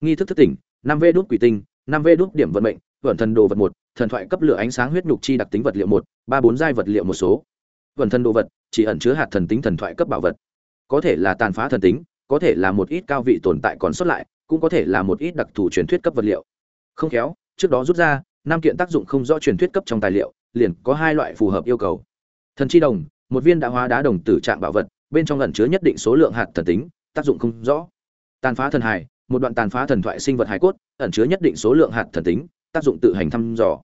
Nghi thức thức tỉnh năm v đốt quỷ tinh, năm v đốt điểm vận mệnh, vận thần đồ vật một, thần thoại cấp lửa ánh sáng huyết nhục chi đặc tính vật liệu một, ba bốn giai vật liệu một số. Vận thần đồ vật, chỉ ẩn chứa hạt thần tính thần thoại cấp bảo vật. Có thể là tàn phá thần tính, có thể là một ít cao vị tồn tại còn sót lại, cũng có thể là một ít đặc thù truyền thuyết cấp vật liệu. Không khéo, trước đó rút ra, năm kiện tác dụng không rõ truyền thuyết cấp trong tài liệu, liền có hai loại phù hợp yêu cầu. Thần chi đồng, một viên đã hóa đá đồng tử trạng bảo vật, bên trong ẩn chứa nhất định số lượng hạt thần tính, tác dụng không rõ. Tàn phá thần hải một đoạn tàn phá thần thoại sinh vật hải cốt, ẩn chứa nhất định số lượng hạt thần tính, tác dụng tự hành thăm dò.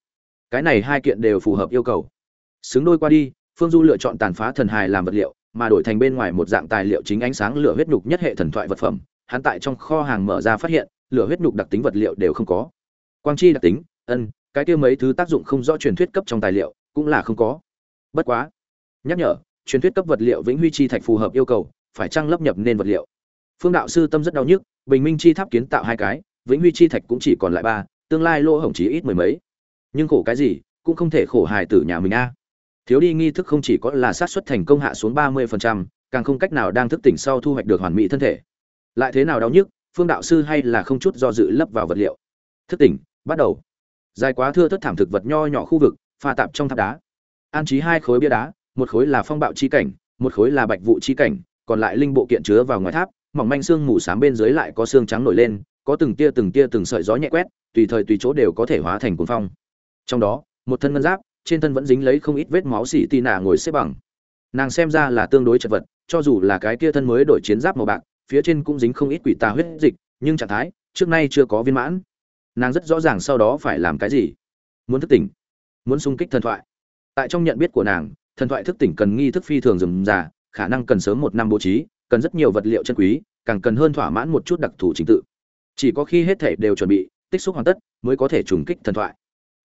Cái này hai kiện đều phù hợp yêu cầu. Xứng đôi qua đi, phương du lựa chọn tàn phá thần hài làm vật liệu, mà đổi thành bên ngoài một dạng tài liệu chính ánh sáng lửa huyết nhục nhất hệ thần thoại vật phẩm, hắn tại trong kho hàng mở ra phát hiện, lửa huyết nhục đặc tính vật liệu đều không có. Quang chi đặc tính, ân, cái kia mấy thứ tác dụng không rõ truyền thuyết cấp trong tài liệu, cũng là không có. Bất quá, nhắc nhở, truyền thuyết cấp vật liệu vĩnh huy chi thạch phù hợp yêu cầu, phải trang lấp nhập nên vật liệu? Phương đạo sư tâm rất đau nhức bình minh chi tháp kiến tạo hai cái vĩnh huy chi thạch cũng chỉ còn lại ba tương lai lỗ hổng chí ít mười mấy. Nhưng khổ cái gì cũng không thể khổ hài tử nhà mình a. Thiếu đi nghi thức không chỉ có là sát xuất thành công hạ xuống ba mươi phần trăm, càng không cách nào đang thức tỉnh sau thu hoạch được hoàn mỹ thân thể. Lại thế nào đau nhức phương đạo sư hay là không chút do dự lấp vào vật liệu. Thức tỉnh bắt đầu. Dài quá thưa thất thảm thực vật nho nhỏ khu vực pha tạp trong tháp đá. An trí hai khối bia đá một khối là phong bạo chi cảnh một khối là bạch vụ chi cảnh còn lại linh bộ kiện chứa vào ngoài tháp mỏng manh xương mù xám bên dưới lại có xương trắng nổi lên, có từng tia từng tia từng sợi gió nhẹ quét, tùy thời tùy chỗ đều có thể hóa thành cuồng phong. Trong đó, một thân ngân giáp, trên thân vẫn dính lấy không ít vết máu xỉ tì nạ ngồi xếp bằng. Nàng xem ra là tương đối chật vật, cho dù là cái kia thân mới đổi chiến giáp màu bạc, phía trên cũng dính không ít quỷ tà huyết dịch, nhưng trạng thái, trước nay chưa có viên mãn. Nàng rất rõ ràng sau đó phải làm cái gì. Muốn thức tỉnh, muốn xung kích thần thoại. Tại trong nhận biết của nàng, thần thoại thức tỉnh cần nghi thức phi thường rườm rà khả năng cần sớm một năm bố trí cần rất nhiều vật liệu chân quý, càng cần hơn thỏa mãn một chút đặc thù trình tự. Chỉ có khi hết thể đều chuẩn bị, tích xúc hoàn tất, mới có thể trùng kích thần thoại.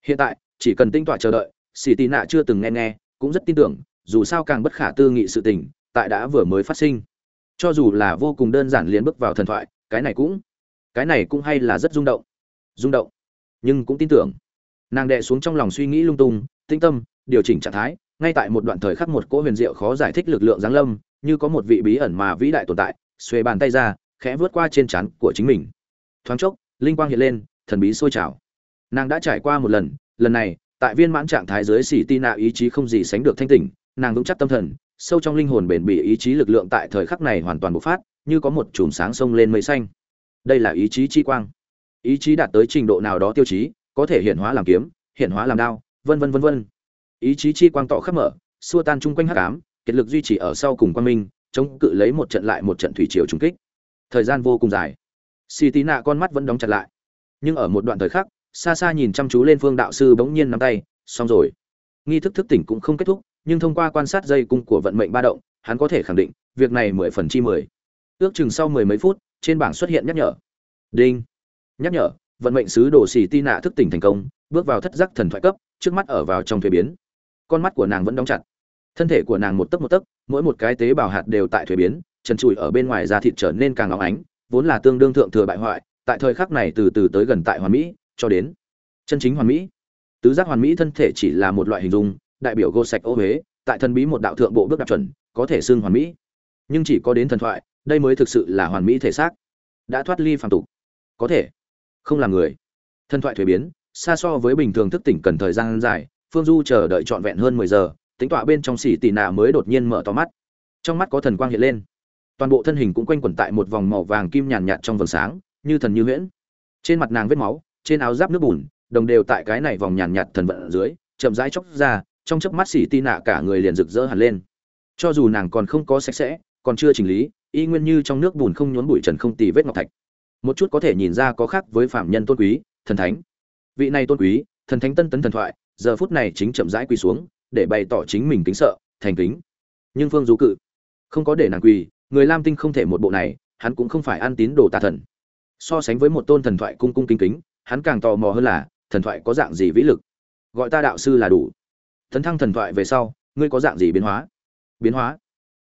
Hiện tại, chỉ cần tinh tọa chờ đợi xì tì nạ chưa từng nghe nghe, cũng rất tin tưởng, dù sao càng bất khả tư nghị sự tình, tại đã vừa mới phát sinh. Cho dù là vô cùng đơn giản liền bước vào thần thoại, cái này cũng, cái này cũng hay là rất rung động. Rung động. Nhưng cũng tin tưởng. Nàng đệ xuống trong lòng suy nghĩ lung tung tinh tâm, điều chỉnh trạng thái ngay tại một đoạn thời khắc một cỗ huyền diệu khó giải thích lực lượng giáng lâm, như có một vị bí ẩn mà vĩ đại tồn tại, xuề bàn tay ra, khẽ vượt qua trên trán của chính mình. Thoáng chốc, linh quang hiện lên, thần bí sôi trào. Nàng đã trải qua một lần lần này, tại viên mãn trạng thái dưới xỉ ti nạ ý chí không gì sánh được thanh tỉnh, nàng vững chắc tâm thần, sâu trong linh hồn bền bỉ ý chí lực lượng tại thời khắc này hoàn toàn bộc phát, như có một chùm sáng sông lên mây xanh. Đây là ý chí chi quang. Ý chí đạt tới trình độ nào đó tiêu chí, có thể hiện hóa làm kiếm, hiện hóa làm đao, vân vân vân vân ý chí chi quang tỏ khắp mở, xua tan chung quanh hắc ám, kiệt lực duy trì ở sau cùng quang minh, chống cự lấy một trận lại một trận thủy triều trùng kích. Thời gian vô cùng dài. Xì tí nạ con mắt vẫn đóng chặt lại. Nhưng ở một đoạn thời khắc, xa xa nhìn chăm chú lên phương đạo sư bỗng nhiên nắm tay, xong rồi. Nghi thức thức tỉnh cũng không kết thúc, nhưng thông qua quan sát dây cung của vận mệnh ba động, hắn có thể khẳng định, việc này mười phần chi mười. Ước chừng sau mười mấy phút, trên bảng xuất hiện nhắc nhở. Đinh. Nhắc nhở, vận mệnh sứ đồ xì ti nạ thức tỉnh thành công, bước vào thất giác thần thoại cấp, trước mắt ở vào trong thuế biến con mắt của nàng vẫn đóng chặt. Thân thể của nàng một tấc một tấc, mỗi một cái tế bào hạt đều tại thuế biến, trần trụi ở bên ngoài da thịt trở nên càng óng ánh, vốn là tương đương thượng thừa bại hoại, tại thời khắc này từ từ tới gần tại hoàn mỹ, cho đến chân chính hoàn mỹ. Tứ giác hoàn mỹ thân thể chỉ là một loại hình dung, đại biểu gô sạch ô huế, tại thần bí một đạo thượng bộ bước đạp chuẩn, có thể xưng hoàn mỹ. Nhưng chỉ có đến thần thoại, đây mới thực sự là hoàn mỹ thể xác. Đã thoát ly phàm tục. Có thể. Không làm người. Thần thoại thuế biến, xa so với bình thường thức tỉnh cần thời gian dài phương du chờ đợi trọn vẹn hơn mười giờ, tính tọa bên trong xỉ tì nạ mới đột nhiên mở to mắt. Trong mắt có thần quang hiện lên. Toàn bộ thân hình cũng quanh quẩn tại một vòng màu vàng kim nhàn nhạt trong vầng sáng, như thần như huyễn. Trên mặt nàng vết máu, trên áo giáp nước bùn, đồng đều tại cái này vòng nhàn nhạt thần vận ở dưới, chậm rãi chóc ra, trong chớp mắt xỉ tì nạ cả người liền rực rỡ hẳn lên. Cho dù nàng còn không có sạch sẽ, còn chưa chỉnh lý, y nguyên như trong nước bùn không nhốn bụi trần không tì vết ngọc thạch. Một chút có thể nhìn ra có khác với phạm nhân tôn quý, thần thánh. Vị này tôn quý, thần thánh tân tấn thần thoại giờ phút này chính chậm rãi quỳ xuống, để bày tỏ chính mình kính sợ, thành kính. Nhưng phương du cự không có để nàng quỳ, người lam tinh không thể một bộ này, hắn cũng không phải ăn tín đồ tà thần. So sánh với một tôn thần thoại cung cung kính kính, hắn càng tò mò hơn là, thần thoại có dạng gì vĩ lực? Gọi ta đạo sư là đủ. Thần thăng thần thoại về sau, ngươi có dạng gì biến hóa? Biến hóa?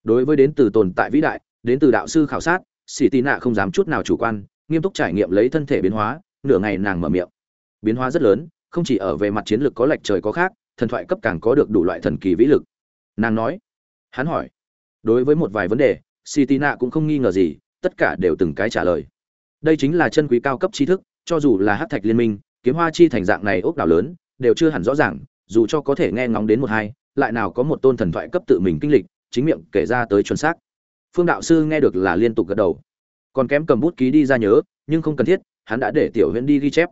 Đối với đến từ tồn tại vĩ đại, đến từ đạo sư khảo sát xì tì nạ không dám chút nào chủ quan, nghiêm túc trải nghiệm lấy thân thể biến hóa, nửa ngày nàng mở miệng. Biến hóa rất lớn không chỉ ở về mặt chiến lược có lệch trời có khác, thần thoại cấp càng có được đủ loại thần kỳ vĩ lực. Nàng nói, hắn hỏi, đối với một vài vấn đề Citina cũng không nghi ngờ gì, tất cả đều từng cái trả lời. Đây chính là chân quý cao cấp tri thức, cho dù là hát thạch liên minh, kiếm hoa chi thành dạng này ốc đảo lớn, đều chưa hẳn rõ ràng, dù cho có thể nghe ngóng đến một hai, lại nào có một tôn thần thoại cấp tự mình kinh lịch, chính miệng kể ra tới chuẩn xác. Phương đạo sư nghe được là liên tục gật đầu. Còn kém cầm bút ký đi ra nhớ, nhưng không cần thiết, hắn đã để tiểu huyễn đi ghi chép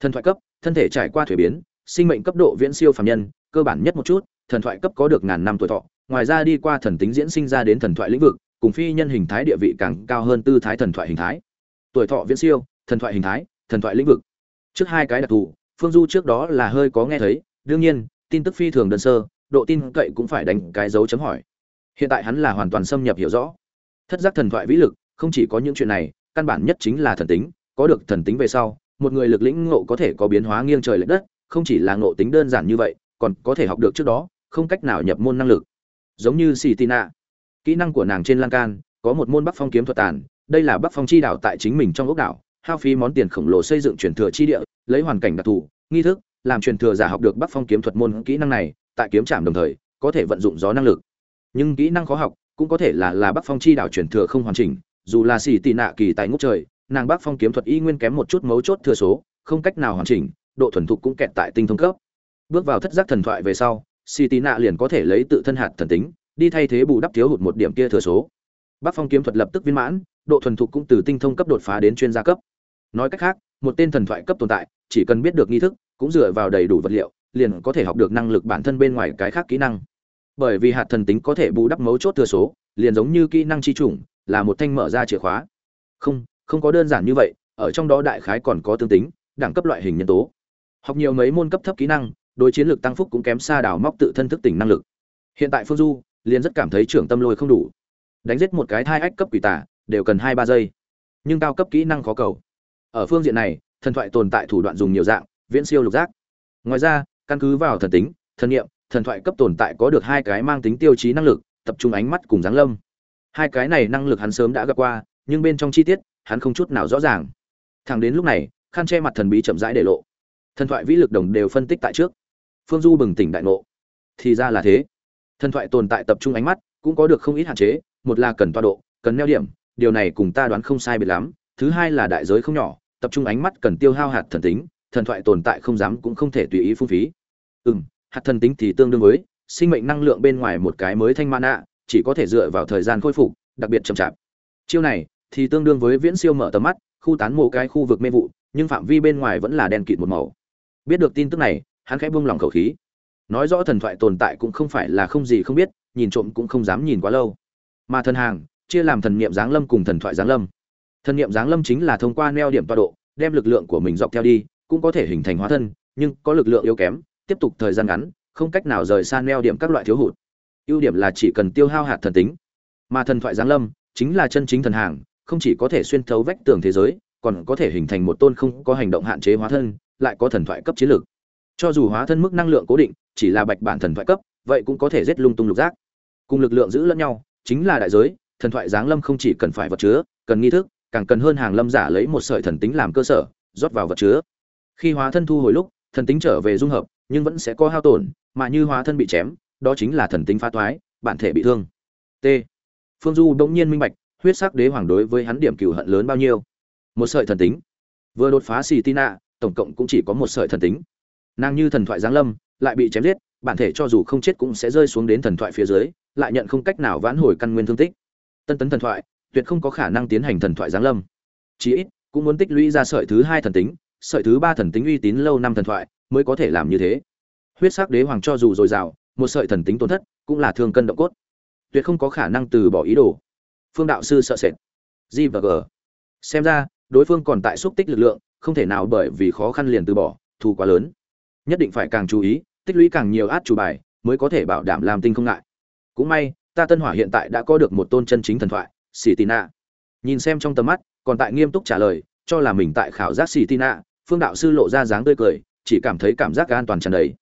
thần thoại cấp, thân thể trải qua thuế biến, sinh mệnh cấp độ viễn siêu phàm nhân, cơ bản nhất một chút, thần thoại cấp có được ngàn năm tuổi thọ. Ngoài ra đi qua thần tính diễn sinh ra đến thần thoại lĩnh vực, cùng phi nhân hình thái địa vị càng cao hơn tư thái thần thoại hình thái. Tuổi thọ viễn siêu, thần thoại hình thái, thần thoại lĩnh vực. Trước hai cái đặc thù, phương du trước đó là hơi có nghe thấy, đương nhiên, tin tức phi thường đơn sơ, độ tin cậy cũng phải đánh cái dấu chấm hỏi. Hiện tại hắn là hoàn toàn xâm nhập hiểu rõ. Thất giác thần thoại vĩ lực, không chỉ có những chuyện này, căn bản nhất chính là thần tính, có được thần tính về sau một người lực lĩnh ngộ có thể có biến hóa nghiêng trời lệch đất không chỉ là ngộ tính đơn giản như vậy còn có thể học được trước đó không cách nào nhập môn năng lực. Giống như Sitina, kỹ năng của nàng trên lan can có một môn bắc phong kiếm thuật tàn đây là bắc phong chi đảo tại chính mình trong ốc đảo hao phí món tiền khổng lồ xây dựng truyền thừa chi địa lấy hoàn cảnh đặc thù nghi thức làm truyền thừa giả học được bắc phong kiếm thuật môn kỹ năng này tại kiếm trạm đồng thời có thể vận dụng gió năng lực. Nhưng kỹ năng khó học cũng có thể là là bắc phong chi đảo truyền thừa không hoàn chỉnh dù là xì tị nạ kỳ tại ngũ trời nàng bắc phong kiếm thuật y nguyên kém một chút mấu chốt thừa số, không cách nào hoàn chỉnh, độ thuần thục cũng kẹt tại tinh thông cấp. Bước vào thất giác thần thoại về sau Si Tí nạ liền có thể lấy tự thân hạt thần tính, đi thay thế bù đắp thiếu hụt một điểm kia thừa số. Bắc phong kiếm thuật lập tức viên mãn, độ thuần thục cũng từ tinh thông cấp đột phá đến chuyên gia cấp. Nói cách khác, một tên thần thoại cấp tồn tại, chỉ cần biết được nghi thức, cũng dựa vào đầy đủ vật liệu, liền có thể học được năng lực bản thân bên ngoài cái khác kỹ năng. Bởi vì hạt thần tính có thể bù đắp mấu chốt thừa số, liền giống như kỹ năng chi chủng, là một thanh mở ra chìa khóa. Không không có đơn giản như vậy, ở trong đó đại khái còn có tương tính, đẳng cấp loại hình nhân tố. Học nhiều mấy môn cấp thấp kỹ năng, đối chiến lược tăng phúc cũng kém xa đào móc tự thân thức tỉnh năng lực. Hiện tại phương du liền rất cảm thấy trưởng tâm lôi không đủ. Đánh giết một cái thai ách cấp quỷ tả đều cần hai ba giây. Nhưng cao cấp kỹ năng khó cầu. Ở phương diện này, thần thoại tồn tại thủ đoạn dùng nhiều dạng, viễn siêu lục giác. Ngoài ra, căn cứ vào thần tính, thần nghiệm thần thoại cấp tồn tại có được hai cái mang tính tiêu chí năng lực, tập trung ánh mắt cùng giáng lâm. Hai cái này năng lực hắn sớm đã gặp qua, nhưng bên trong chi tiết hắn không chút nào rõ ràng. Thẳng đến lúc này, khăn che mặt thần bí chậm rãi để lộ. Thần thoại vĩ lực đồng đều phân tích tại trước. Phương du bừng tỉnh đại ngộ. Thì ra là thế. Thần thoại tồn tại tập trung ánh mắt, cũng có được không ít hạn chế, một là cần toa độ, cần neo điểm, điều này cùng ta đoán không sai biệt lắm. Thứ hai là đại giới không nhỏ, tập trung ánh mắt cần tiêu hao hạt thần tính, thần thoại tồn tại không dám cũng không thể tùy ý phung phí. Ừ m hạt thần tính thì tương đương với sinh mệnh năng lượng bên ngoài một cái mới thanh mana, chỉ có thể dựa vào thời gian khôi phục, đặc biệt chậm chạp. Chiêu này thì tương đương với viễn siêu mở tầm mắt, khu tán mộ cái khu vực mê vụ, nhưng phạm vi bên ngoài vẫn là đen kịt một màu. Biết được tin tức này, hắn khẽ buông lòng khẩu khí. Nói rõ thần thoại tồn tại cũng không phải là không gì không biết, nhìn trộm cũng không dám nhìn quá lâu. Mà thần hàng, chia làm thần niệm giáng lâm cùng thần thoại giáng lâm. Thần niệm giáng lâm chính là thông qua neo điểm tọa độ, đem lực lượng của mình dọc theo đi, cũng có thể hình thành hóa thân, nhưng có lực lượng yếu kém, tiếp tục thời gian ngắn, không cách nào rời xa neo điểm các loại thiếu hụt. Ưu điểm là chỉ cần tiêu hao hạt thần tính. Mà thần thoại giáng lâm chính là chân chính thần hàng không chỉ có thể xuyên thấu vách tường thế giới còn có thể hình thành một tôn không có hành động hạn chế hóa thân lại có thần thoại cấp chiến lược. Cho dù hóa thân mức năng lượng cố định chỉ là bạch bản thần thoại cấp vậy cũng có thể giết lung tung lục giác. Cùng lực lượng giữ lẫn nhau chính là đại giới thần thoại giáng lâm không chỉ cần phải vật chứa cần nghi thức càng cần hơn hàng lâm giả lấy một sợi thần tính làm cơ sở rót vào vật chứa. Khi hóa thân thu hồi lúc thần tính trở về dung hợp nhưng vẫn sẽ có hao tổn mà như hóa thân bị chém đó chính là thần tính phá toái, bản thể bị thương. T. Phương du bỗng nhiên minh bạch huyết sắc đế hoàng đối với hắn điểm cửu hận lớn bao nhiêu? Một sợi thần tính. Vừa đột phá xì tina, tổng cộng cũng chỉ có một sợi thần tính. Nàng như thần thoại giáng lâm, lại bị chém giết, bản thể cho dù không chết cũng sẽ rơi xuống đến thần thoại phía dưới, lại nhận không cách nào vãn hồi căn nguyên thương tích. Tân tấn thần thoại, tuyệt không có khả năng tiến hành thần thoại giáng lâm. Chí ít, cũng muốn tích lũy ra sợi thứ hai thần tính, sợi thứ ba thần tính uy tín lâu năm thần thoại, mới có thể làm như thế. Huyết sắc đế hoàng cho dù dồi dào, một sợi thần tính tổn thất, cũng là thương cân động cốt. Tuyệt không có khả năng từ bỏ ý đồ phương đạo sư sợ sệt. G và g. Xem ra, đối phương còn tại xúc tích lực lượng, không thể nào bởi vì khó khăn liền từ bỏ, thù quá lớn. Nhất định phải càng chú ý, tích lũy càng nhiều át chủ bài, mới có thể bảo đảm làm tinh không ngại. Cũng may, ta tân hỏa hiện tại đã có được một tôn chân chính thần thoại xì tì nạ. Nhìn xem trong tầm mắt, còn tại nghiêm túc trả lời, cho là mình tại khảo giác xì tì nạ, phương đạo sư lộ ra dáng tươi cười, chỉ cảm thấy cảm giác an toàn tràn đầy.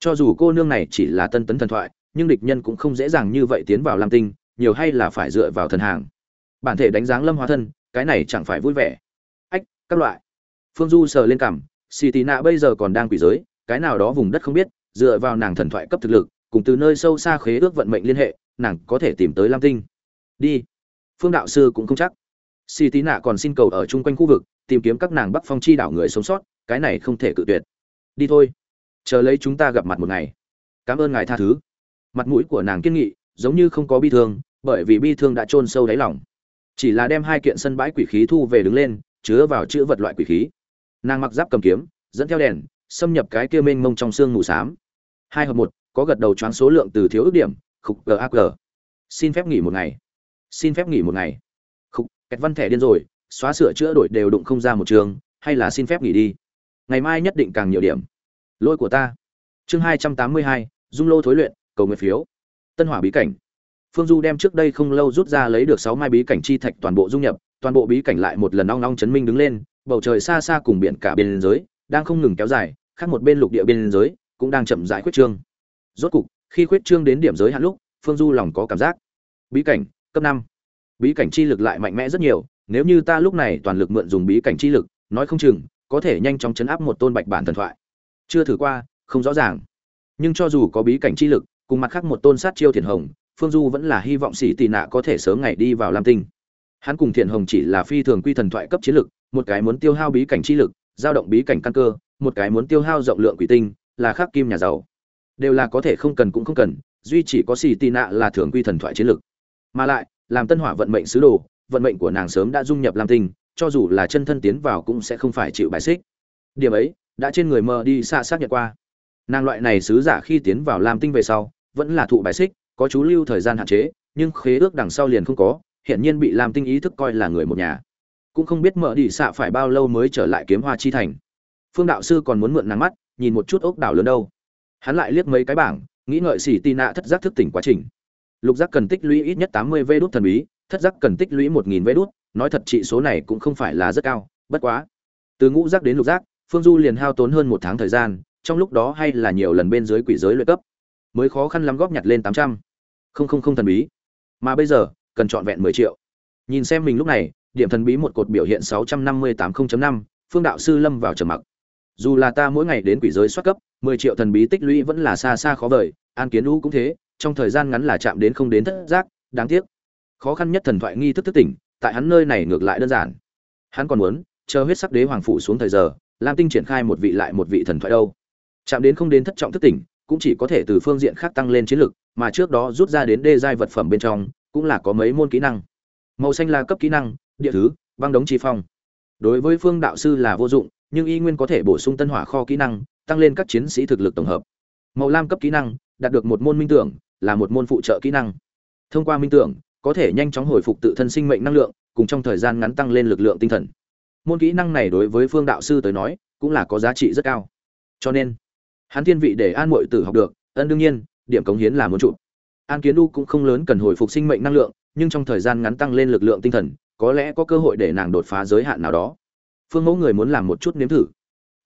Cho dù cô nương này chỉ là tân tấn thần thoại, nhưng địch nhân cũng không dễ dàng như vậy tiến vào lam tinh nhiều hay là phải dựa vào thần hàng? Bản thể đánh dáng lâm hóa thân, cái này chẳng phải vui vẻ. Ách, các loại. Phương du sờ lên cảm xì tì nạ bây giờ còn đang quỷ giới, cái nào đó vùng đất không biết, dựa vào nàng thần thoại cấp thực lực, cùng từ nơi sâu xa khế ước vận mệnh liên hệ, nàng có thể tìm tới lam tinh. Đi. Phương đạo sư cũng không chắc. Si tí nạ còn xin cầu ở chung quanh khu vực, tìm kiếm các nàng bắc phong chi đảo người sống sót, cái này không thể cự tuyệt. Đi thôi. Chờ lấy chúng ta gặp mặt một ngày. Cảm ơn ngài tha thứ. Mặt mũi của nàng kiên nghị, giống như không có bi thương bởi vì bi thương đã chôn sâu đáy lòng. Chỉ là đem hai kiện sân bãi quỷ khí thu về đứng lên, chứa vào chữ vật loại quỷ khí. Nàng mặc giáp cầm kiếm, dẫn theo đèn, xâm nhập cái kia mênh mông trong xương mù xám. Hai hợp một, có gật đầu choáng số lượng từ thiếu ước điểm, khục gag xin phép nghỉ một ngày. Xin phép nghỉ một ngày. Khục, kẹt văn thẻ điên rồi, xóa sửa chữa đổi đều đụng không ra một trường, hay là xin phép nghỉ đi. Ngày mai nhất định càng nhiều điểm. Lôi của ta. Chương hai trăm tám mươi hai, dung lô thối luyện, cầu nguyện phiếu. Tân hỏa bí cảnh phương du đem trước đây không lâu rút ra lấy được sáu mai bí cảnh chi thạch toàn bộ dung nhập, toàn bộ bí cảnh lại một lần ong ong chấn minh đứng lên, bầu trời xa xa cùng biển cả bên giới, đang không ngừng kéo dài, khác một bên lục địa biên giới cũng đang chậm rãi khuyết trương. Rốt cục, khi khuyết trương đến điểm giới hạn lúc, phương du lòng có cảm giác. Bí cảnh, cấp năm. Bí cảnh chi lực lại mạnh mẽ rất nhiều, nếu như ta lúc này toàn lực mượn dùng bí cảnh chi lực, nói không chừng, có thể nhanh chóng chấn áp một tôn bạch bản thần thoại. Chưa thử qua, không rõ ràng. Nhưng cho dù có bí cảnh chi lực, cùng mặt khác một tôn sát chiêu thiền hồng phương du vẫn là hy vọng sĩ tị nạ có thể sớm ngày đi vào lam tinh. Hắn cùng Thiện hồng chỉ là phi thường quy thần thoại cấp chiến lực, một cái muốn tiêu hao bí cảnh chi lực giao động bí cảnh căn cơ, một cái muốn tiêu hao rộng lượng quỷ tinh, là khắc kim nhà giàu. Đều là có thể không cần cũng không cần, duy chỉ có xì tị nạ là thường quy thần thoại chiến lực. Mà lại, làm tân hỏa vận mệnh sứ đồ, vận mệnh của nàng sớm đã dung nhập lam tinh, cho dù là chân thân tiến vào cũng sẽ không phải chịu bài xích. Điểm ấy, đã trên người mờ đi xa xác nhận qua. Nàng loại này sứ giả khi tiến vào lam tinh về sau, vẫn là thụ bài xích có chú lưu thời gian hạn chế, nhưng khế ước đằng sau liền không có hiện nhiên bị làm tinh ý thức coi là người một nhà. Cũng không biết mở đi xạ phải bao lâu mới trở lại kiếm hoa chi thành. Phương đạo sư còn muốn mượn nắng mắt, nhìn một chút ốc đảo lớn đâu. Hắn lại liếc mấy cái bảng, nghĩ ngợi xỉ tì nạ thất giác thức tỉnh quá trình. Lục giác cần tích lũy ít nhất tám mươi vê đốt thần bí, thất giác cần tích lũy một nghìn vê đốt nói thật trị số này cũng không phải là rất cao, bất quá. Từ ngũ giác đến lục giác, phương du liền hao tốn hơn một tháng thời gian, trong lúc đó hay là nhiều lần bên dưới quỷ giới luyện cấp. Mới khó khăn lắm góp nhặt lên tám trăm không không không thần bí. Mà bây giờ, cần trọn vẹn mười triệu. Nhìn xem mình lúc này, điểm thần bí một cột biểu hiện sáu trăm năm mươi tám năm, phương đạo sư lâm vào trầm mặc. Dù là ta mỗi ngày đến quỷ giới xuất cấp, mười triệu thần bí tích lũy vẫn là xa xa khó vời, an kiến lũ cũng thế, trong thời gian ngắn là chạm đến không đến thất giác, đáng tiếc. Khó khăn nhất thần thoại nghi thức thức tỉnh, tại hắn nơi này ngược lại đơn giản. Hắn còn muốn, chờ huyết sắc đế hoàng phủ xuống thời giờ, lam tinh triển khai một vị lại một vị thần thoại đâu. Chạm đến không đến thất trọng thức tỉnh, cũng chỉ có thể từ phương diện khác tăng lên chiến lực mà trước đó rút ra đến đê giai vật phẩm bên trong, cũng là có mấy môn kỹ năng. Màu xanh là cấp kỹ năng, địa thứ, băng đống chi phong. Đối với phương đạo sư là vô dụng, nhưng y nguyên có thể bổ sung tân hỏa kho kỹ năng, tăng lên các chiến sĩ thực lực tổng hợp. Màu lam cấp kỹ năng, đạt được một môn minh tưởng, là một môn phụ trợ kỹ năng. Thông qua minh tưởng, có thể nhanh chóng hồi phục tự thân sinh mệnh năng lượng, cùng trong thời gian ngắn tăng lên lực lượng tinh thần. Môn kỹ năng này đối với phương đạo sư tới nói, cũng là có giá trị rất cao. Cho nên, hắn thiên vị để an mội tử học được, ân đương nhiên điểm cống hiến là muốn trụ. An kiến Du cũng không lớn cần hồi phục sinh mệnh năng lượng, nhưng trong thời gian ngắn tăng lên lực lượng tinh thần, có lẽ có cơ hội để nàng đột phá giới hạn nào đó. Phương mẫu người muốn làm một chút nếm thử.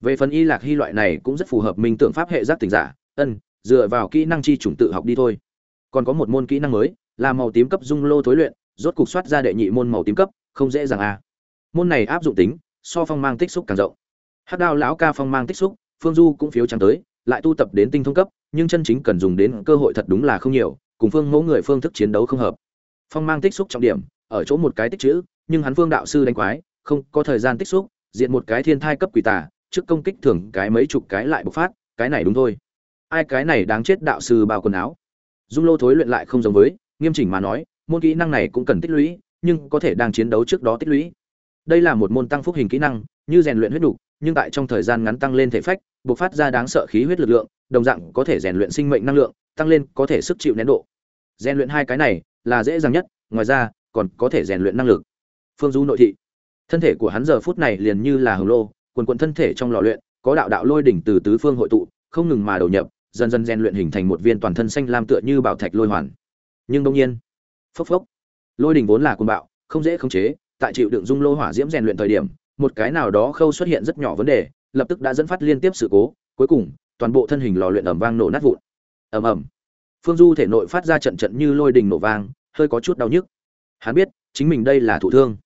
Về phần y lạc hy loại này cũng rất phù hợp minh tượng pháp hệ giác tỉnh giả, ân, dựa vào kỹ năng chi chủng tự học đi thôi. Còn có một môn kỹ năng mới, là màu tím cấp dung lô thối luyện, rốt cục soát ra đệ nhị môn màu tím cấp, không dễ dàng à. môn này áp dụng tính, so phong mang tích xúc càng rộng. Hắc đao lão ca phong mang tích xúc, phương du cũng phiếu trắng tới, lại tu tập đến tinh thông cấp nhưng chân chính cần dùng đến cơ hội thật đúng là không nhiều cùng phương mẫu người phương thức chiến đấu không hợp. Phong mang tích xúc trọng điểm ở chỗ một cái tích chữ nhưng hắn phương đạo sư đánh quái không có thời gian tích xúc diện một cái thiên thai cấp quỷ tà trước công kích thường cái mấy chục cái lại bộc phát cái này đúng thôi. Ai cái này đáng chết đạo sư bao quần áo. Dung lô thối luyện lại không giống với nghiêm chỉnh mà nói môn kỹ năng này cũng cần tích lũy nhưng có thể đang chiến đấu trước đó tích lũy. Đây là một môn tăng phúc hình kỹ năng như rèn luyện huyết đủ, nhưng tại trong thời gian ngắn tăng lên thể phách bộc phát ra đáng sợ khí huyết lực lượng, đồng dạng có thể rèn luyện sinh mệnh năng lượng, tăng lên có thể sức chịu nén độ. Rèn luyện hai cái này là dễ dàng nhất, ngoài ra còn có thể rèn luyện năng lực. Phương du nội thị. Thân thể của hắn giờ phút này liền như là hồ lô, quần quần thân thể trong lò luyện, có đạo đạo lôi đỉnh từ tứ phương hội tụ, không ngừng mà đầu nhập, dần dần rèn luyện hình thành một viên toàn thân xanh lam tựa như bảo thạch lôi hoàn. Nhưng đương nhiên, phốc phốc, lôi đỉnh vốn là cuồng bạo, không dễ khống chế, tại chịu đựng dung lô hỏa diễm rèn luyện thời điểm, một cái nào đó khâu xuất hiện rất nhỏ vấn đề lập tức đã dẫn phát liên tiếp sự cố, cuối cùng, toàn bộ thân hình lò luyện ẩm vang nổ nát vụn. Ầm ầm. Phương du thể nội phát ra trận trận như lôi đình nổ vang, hơi có chút đau nhức. Hắn biết, chính mình đây là thụ thương.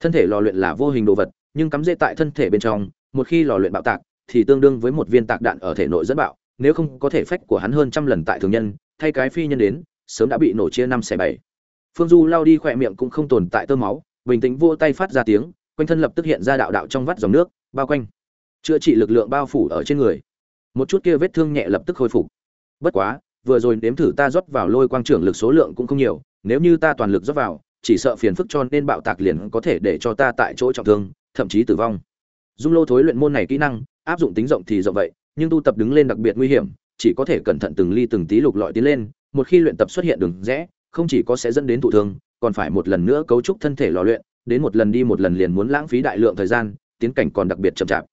Thân thể lò luyện là vô hình đồ vật, nhưng cắm rễ tại thân thể bên trong, một khi lò luyện bạo tạc, thì tương đương với một viên tạc đạn ở thể nội dẫn bạo, nếu không có thể phách của hắn hơn trăm lần tại thường nhân, thay cái phi nhân đến, sớm đã bị nổ chia năm xẻ bảy. Phương du lao đi khỏe miệng cũng không tồn tại tơ máu, bình tĩnh vô tay phát ra tiếng, quanh thân lập tức hiện ra đạo đạo trong vắt dòng nước, bao quanh chữa trị lực lượng bao phủ ở trên người. Một chút kia vết thương nhẹ lập tức khôi phục. Bất quá, vừa rồi nếm thử ta rót vào lôi quang trưởng lực số lượng cũng không nhiều, nếu như ta toàn lực rót vào, chỉ sợ phiền phức cho nên bạo tạc liền có thể để cho ta tại chỗ trọng thương, thậm chí tử vong. Dung lô thối luyện môn này kỹ năng, áp dụng tính rộng thì rộng vậy, nhưng tu tập đứng lên đặc biệt nguy hiểm, chỉ có thể cẩn thận từng ly từng tí lục lọi tiến lên, một khi luyện tập xuất hiện đường rẽ, không chỉ có sẽ dẫn đến thụ thương, còn phải một lần nữa cấu trúc thân thể lò luyện, đến một lần đi một lần liền muốn lãng phí đại lượng thời gian, tiến cảnh còn đặc biệt chậm chạp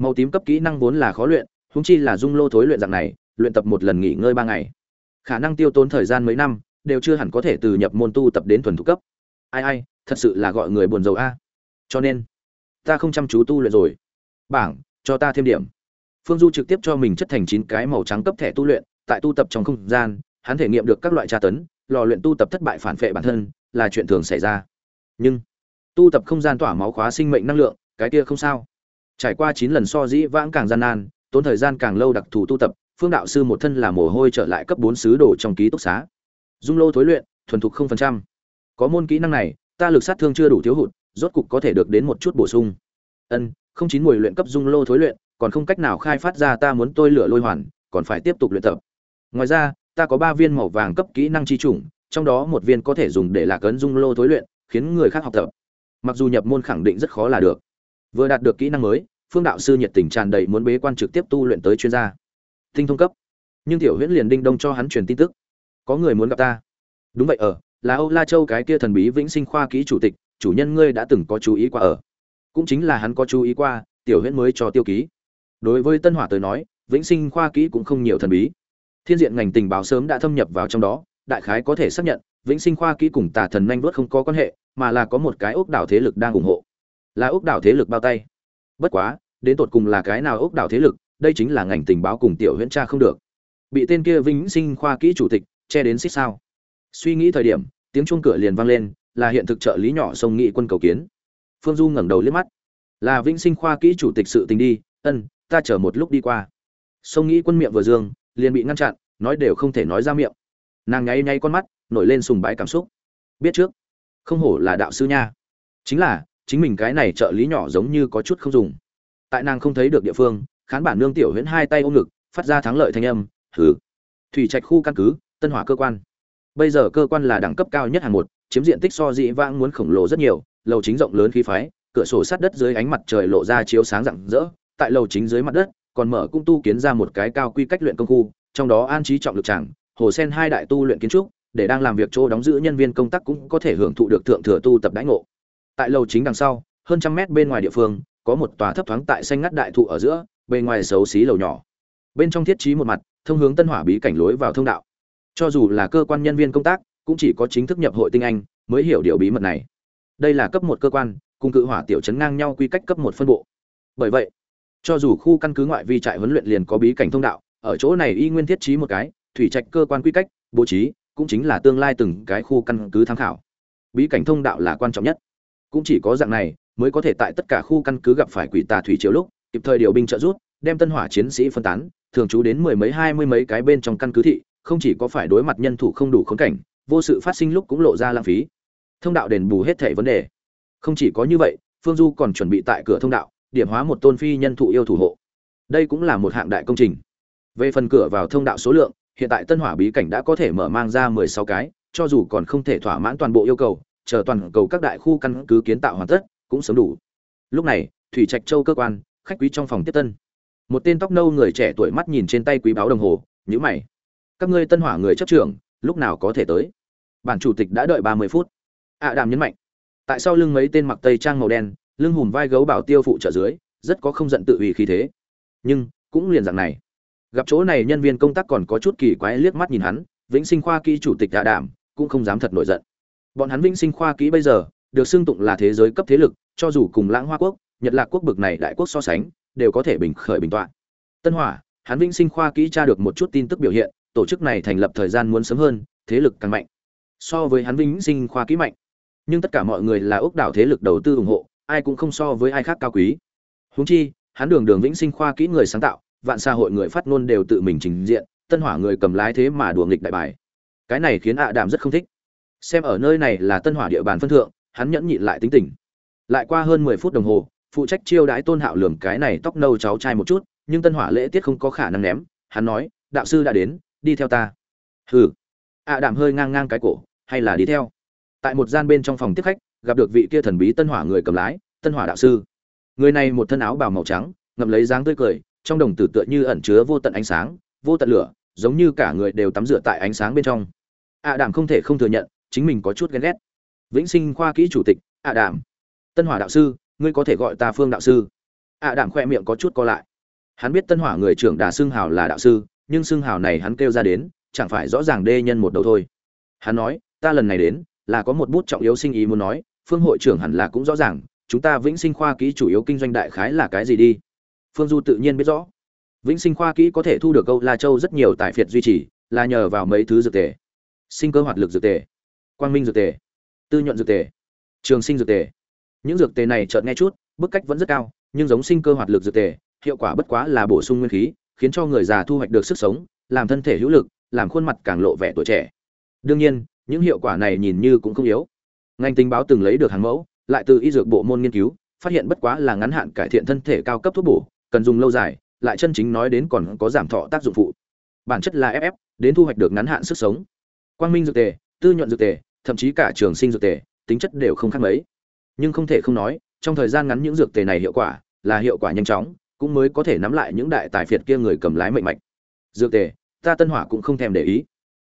màu tím cấp kỹ năng vốn là khó luyện húng chi là dung lô thối luyện dạng này, luyện tập một lần nghỉ ngơi ba ngày. Khả năng tiêu tốn thời gian mấy năm, đều chưa hẳn có thể từ nhập môn tu tập đến thuần thục cấp. Ai ai, thật sự là gọi người buồn rầu a. Cho nên, ta không chăm chú tu luyện rồi. Bảng, cho ta thêm điểm. Phương du trực tiếp cho mình chất thành chín cái màu trắng cấp thẻ tu luyện, tại tu tập trong không gian, hắn thể nghiệm được các loại tra tấn, lò luyện tu tập thất bại phản vệ bản thân, là chuyện thường xảy ra. Nhưng, tu tập không gian tỏa máu khóa sinh mệnh năng lượng, cái kia không sao trải qua chín lần so dĩ vãng càng gian nan, tốn thời gian càng lâu đặc thù tu tập, phương đạo sư một thân là mồ hôi trở lại cấp bốn sứ đồ trong ký túc xá. Dung lô thối luyện, thuần thục không phần trăm. Có môn kỹ năng này, ta lực sát thương chưa đủ thiếu hụt, rốt cục có thể được đến một chút bổ sung. Ân, không chín mùi luyện cấp dung lô thối luyện, còn không cách nào khai phát ra ta muốn tôi lửa lôi hoàn, còn phải tiếp tục luyện tập. Ngoài ra, ta có ba viên màu vàng cấp kỹ năng chi chủng, trong đó một viên có thể dùng để lạc ấn dung lô thối luyện, khiến người khác học tập. Mặc dù nhập môn khẳng định rất khó là được vừa đạt được kỹ năng mới, phương đạo sư nhiệt tình tràn đầy muốn bế quan trực tiếp tu luyện tới chuyên gia. Tinh thông cấp. Nhưng tiểu huyễn liền đinh đông cho hắn truyền tin tức. Có người muốn gặp ta. Đúng vậy, ở, là âu la châu cái kia thần bí vĩnh sinh khoa kỹ chủ tịch, chủ nhân ngươi đã từng có chú ý qua ở. Cũng chính là hắn có chú ý qua, tiểu huyễn mới cho tiêu ký. Đối với tân hỏa tới nói, vĩnh sinh khoa kỹ cũng không nhiều thần bí. Thiên diện ngành tình báo sớm đã thâm nhập vào trong đó, đại khái có thể xác nhận, vĩnh sinh khoa kỹ cùng tà thần nhanh vớt không có quan hệ, mà là có một cái ốc đảo thế lực đang ủng hộ là ốc đảo thế lực bao tay. Bất quá, đến tột cùng là cái nào ốc đảo thế lực, đây chính là ngành tình báo cùng tiểu huyễn tra không được. Bị tên kia vĩnh sinh khoa kỹ chủ tịch che đến xích sao. Suy nghĩ thời điểm, tiếng chuông cửa liền vang lên, là hiện thực trợ lý nhỏ sông nghị quân cầu kiến. Phương du ngẩng đầu liếc mắt. Là vĩnh sinh khoa kỹ chủ tịch sự tình đi, ân, ta chờ một lúc đi qua. Sông nghĩ quân miệng vừa dương, liền bị ngăn chặn, nói đều không thể nói ra miệng. Nàng nháy nháy con mắt, nổi lên sùng bái cảm xúc. Biết trước, không hổ là đạo sư nha. Chính là chính mình cái này trợ lý nhỏ giống như có chút không dùng. Tại nàng không thấy được địa phương, khán bản nương tiểu huyễn hai tay ôm ngực, phát ra thắng lợi thanh âm thử thủy trạch khu căn cứ, tân hỏa cơ quan. Bây giờ cơ quan là đẳng cấp cao nhất hàng một, chiếm diện tích so dị vãng muốn khổng lồ rất nhiều, lầu chính rộng lớn khí phái, cửa sổ sát đất dưới ánh mặt trời lộ ra chiếu sáng rạng rỡ, tại lầu chính dưới mặt đất, còn mở cung tu kiến ra một cái cao quy cách luyện công khu, trong đó an trí trọng lực tràng, hồ sen hai đại tu luyện kiến trúc, để đang làm việc chỗ đóng giữ nhân viên công tác cũng có thể hưởng thụ được thượng thừa tu tập đãi ngộ tại lầu chính đằng sau, hơn trăm mét bên ngoài địa phương, có một tòa thấp thoáng tại xanh ngắt đại thụ ở giữa, bề ngoài xấu xí lầu nhỏ. Bên trong thiết trí một mặt, thông hướng tân hỏa bí cảnh lối vào thông đạo. Cho dù là cơ quan nhân viên công tác, cũng chỉ có chính thức nhập hội tinh anh mới hiểu điều bí mật này. Đây là cấp một cơ quan, cùng cự hỏa tiểu chấn ngang nhau quy cách cấp một phân bộ. Bởi vậy, cho dù khu căn cứ ngoại vi trại huấn luyện liền có bí cảnh thông đạo, ở chỗ này y nguyên thiết trí một cái, thủy trạch cơ quan quy cách, bố trí, cũng chính là tương lai từng cái khu căn cứ tham khảo. Bí cảnh thông đạo là quan trọng nhất cũng chỉ có dạng này mới có thể tại tất cả khu căn cứ gặp phải quỷ tà thủy chiếu lúc, kịp thời điều binh trợ rút đem tân hỏa chiến sĩ phân tán, thường trú đến mười mấy, hai mươi mấy cái bên trong căn cứ thị, không chỉ có phải đối mặt nhân thủ không đủ khốn cảnh, vô sự phát sinh lúc cũng lộ ra lãng phí. Thông đạo đền bù hết thể vấn đề. Không chỉ có như vậy, phương du còn chuẩn bị tại cửa thông đạo, điểm hóa một tôn phi nhân thụ yêu thủ hộ. Đây cũng là một hạng đại công trình. Về phần cửa vào thông đạo số lượng, hiện tại tân hỏa bí cảnh đã có thể mở mang ra mười sáu cái, cho dù còn không thể thỏa mãn toàn bộ yêu cầu chờ toàn cầu các đại khu căn cứ kiến tạo hoàn tất, cũng sớm đủ. Lúc này, thủy trạch châu cơ quan, khách quý trong phòng tiếp tân. Một tên tóc nâu người trẻ tuổi mắt nhìn trên tay quý báo đồng hồ nhữ mày. Các ngươi tân hỏa người chấp trưởng, lúc nào có thể tới? Bản chủ tịch đã đợi ba mươi phút. Ạ à đàm nhấn mạnh. Tại sao lưng mấy tên mặc tây trang màu đen, lưng hùm vai gấu bảo tiêu phụ trợ dưới, rất có không giận tự ủy khí thế. Nhưng, cũng liền dạng này. Gặp chỗ này nhân viên công tác còn có chút kỳ quái liếc mắt nhìn hắn, vĩnh sinh khoa kỹ chủ tịch ạ đảm cũng không dám thật nổi giận bọn hắn vĩnh sinh khoa kỹ bây giờ, được xưng tụng là thế giới cấp thế lực, cho dù cùng lãng hoa quốc, nhật lạc quốc bực này đại quốc so sánh, đều có thể bình khởi bình tọa. Tân hỏa, hắn vĩnh sinh khoa kỹ tra được một chút tin tức biểu hiện, tổ chức này thành lập thời gian muốn sớm hơn, thế lực càng mạnh. So với hắn vĩnh sinh khoa kỹ mạnh. Nhưng tất cả mọi người là ốc đảo thế lực đầu tư ủng hộ, ai cũng không so với ai khác cao quý. Huống chi, hắn đường đường vĩnh sinh khoa kỹ người sáng tạo, vạn xã hội người phát ngôn đều tự mình trình diện, tân hỏa người cầm lái thế mà đùa nghịch đại bài. Cái này khiến ạ đàm rất không thích xem ở nơi này là tân hỏa địa bàn phân thượng, hắn nhẫn nhịn lại tính tình. Lại qua hơn mười phút đồng hồ, phụ trách chiêu đãi tôn hạo lường cái này tóc nâu cháu trai một chút, nhưng tân hỏa lễ tiết không có khả năng ném. Hắn nói, đạo sư đã đến, đi theo ta. Hừ. Ạ à đạm hơi ngang ngang cái cổ, hay là đi theo. Tại một gian bên trong phòng tiếp khách, gặp được vị kia thần bí tân hỏa người cầm lái, tân hỏa đạo sư. Người này một thân áo bào màu trắng, ngậm lấy dáng tươi cười, trong đồng tử tựa như ẩn chứa vô tận ánh sáng, vô tận lửa, giống như cả người đều tắm rửa tại ánh sáng bên trong. Ạ à đạm không thể không thừa nhận chính mình có chút ghen ghét. Vĩnh sinh khoa kỹ chủ tịch, ạ à đạm. Tân hỏa đạo sư, ngươi có thể gọi ta phương đạo sư. Ạ à đạm khoe miệng có chút co lại. Hắn biết tân hỏa người trưởng đà xưng hào là đạo sư, nhưng xưng hào này hắn kêu ra đến, chẳng phải rõ ràng đê nhân một đầu thôi. Hắn nói, ta lần này đến, là có một bút trọng yếu sinh ý muốn nói, phương hội trưởng hẳn là cũng rõ ràng, chúng ta vĩnh sinh khoa kỹ chủ yếu kinh doanh đại khái là cái gì đi? Phương du tự nhiên biết rõ. Vĩnh sinh khoa kỹ có thể thu được câu la châu rất nhiều tài phiệt duy trì, là nhờ vào mấy thứ dược tề. Sinh cơ hoạt lực dược tề quang minh dược tề, tư nhuận dược tề, trường sinh dược tề. Những dược tề này chợt nghe chút, bức cách vẫn rất cao, nhưng giống sinh cơ hoạt lực dược tề, hiệu quả bất quá là bổ sung nguyên khí, khiến cho người già thu hoạch được sức sống, làm thân thể hữu lực, làm khuôn mặt càng lộ vẻ tuổi trẻ. Đương nhiên, những hiệu quả này nhìn như cũng không yếu. Ngành tình báo từng lấy được hàng mẫu, lại từ y dược bộ môn nghiên cứu, phát hiện bất quá là ngắn hạn cải thiện thân thể cao cấp thuốc bổ, cần dùng lâu dài, lại chân chính nói đến còn có giảm thọ tác dụng phụ. Bản chất là ff đến thu hoạch được ngắn hạn sức sống. Quang minh dược tề, tư nhuận dược tề thậm chí cả trường sinh dược tề, tính chất đều không khác mấy. Nhưng không thể không nói, trong thời gian ngắn những dược tề này hiệu quả là hiệu quả nhanh chóng, cũng mới có thể nắm lại những đại tài phiệt kia người cầm lái mệnh mạch. Dược tề, ta tân hỏa cũng không thèm để ý.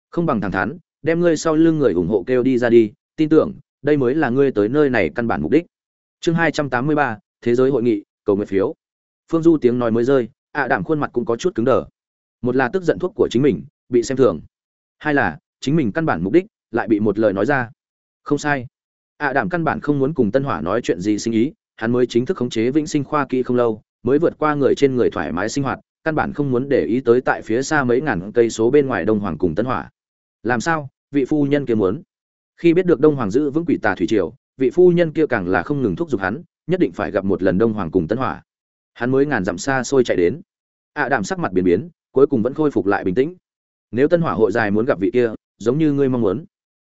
Không bằng thẳng thắn, đem ngươi sau lưng người ủng hộ kêu đi ra đi, tin tưởng, đây mới là ngươi tới nơi này căn bản mục đích. Chương hai trăm tám mươi ba, thế giới hội nghị, cầu nguyện phiếu. Phương du tiếng nói mới rơi, ạ đảm khuôn mặt cũng có chút cứng đờ. Một là tức giận thuốc của chính mình, bị xem thường. Hai là, chính mình căn bản mục đích lại bị một lời nói ra. Không sai. Ạ đảm căn bản không muốn cùng tân hỏa nói chuyện gì sinh ý, hắn mới chính thức khống chế vĩnh sinh khoa kỹ không lâu, mới vượt qua người trên người thoải mái sinh hoạt, căn bản không muốn để ý tới tại phía xa mấy ngàn cây số bên ngoài đông hoàng cùng tân hỏa. Làm sao? Vị phu nhân kia muốn. Khi biết được đông hoàng giữ vững quỷ tà thủy triều, vị phu nhân kia càng là không ngừng thúc giục hắn, nhất định phải gặp một lần đông hoàng cùng tân hỏa. Hắn mới ngàn dặm xa xôi chạy đến. Ạ à sắc mặt biến biến, cuối cùng vẫn khôi phục lại bình tĩnh. Nếu tân hỏa hội dài muốn gặp vị kia, giống như ngươi mong muốn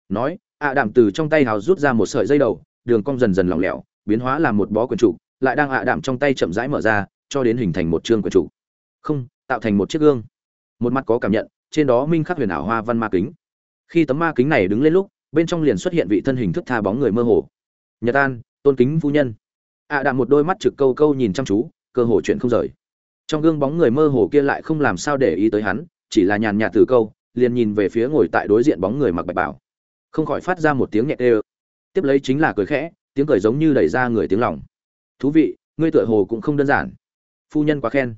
nói, ạ đảm từ trong tay hào rút ra một sợi dây đầu, đường cong dần dần lỏng lẻo, biến hóa làm một bó quần trụ, lại đang ạ đảm trong tay chậm rãi mở ra, cho đến hình thành một chương quần trụ. Không, tạo thành một chiếc gương. Một mặt có cảm nhận, trên đó minh khắc huyền ảo hoa văn ma kính. Khi tấm ma kính này đứng lên lúc, bên trong liền xuất hiện vị thân hình thức tha bóng người mơ hồ. Nhật an, tôn kính phu nhân. ạ à đạm một đôi mắt trực câu câu nhìn chăm chú, cơ hồ chuyện không rời. Trong gương bóng người mơ hồ kia lại không làm sao để ý tới hắn, chỉ là nhàn nhạt từ câu, liền nhìn về phía ngồi tại đối diện bóng người mặc bạch bảo không khỏi phát ra một tiếng nhẹ ê tiếp lấy chính là cười khẽ, tiếng cười giống như đẩy ra người tiếng lòng. Thú vị, ngươi tựa hồ cũng không đơn giản. Phu nhân quá khen.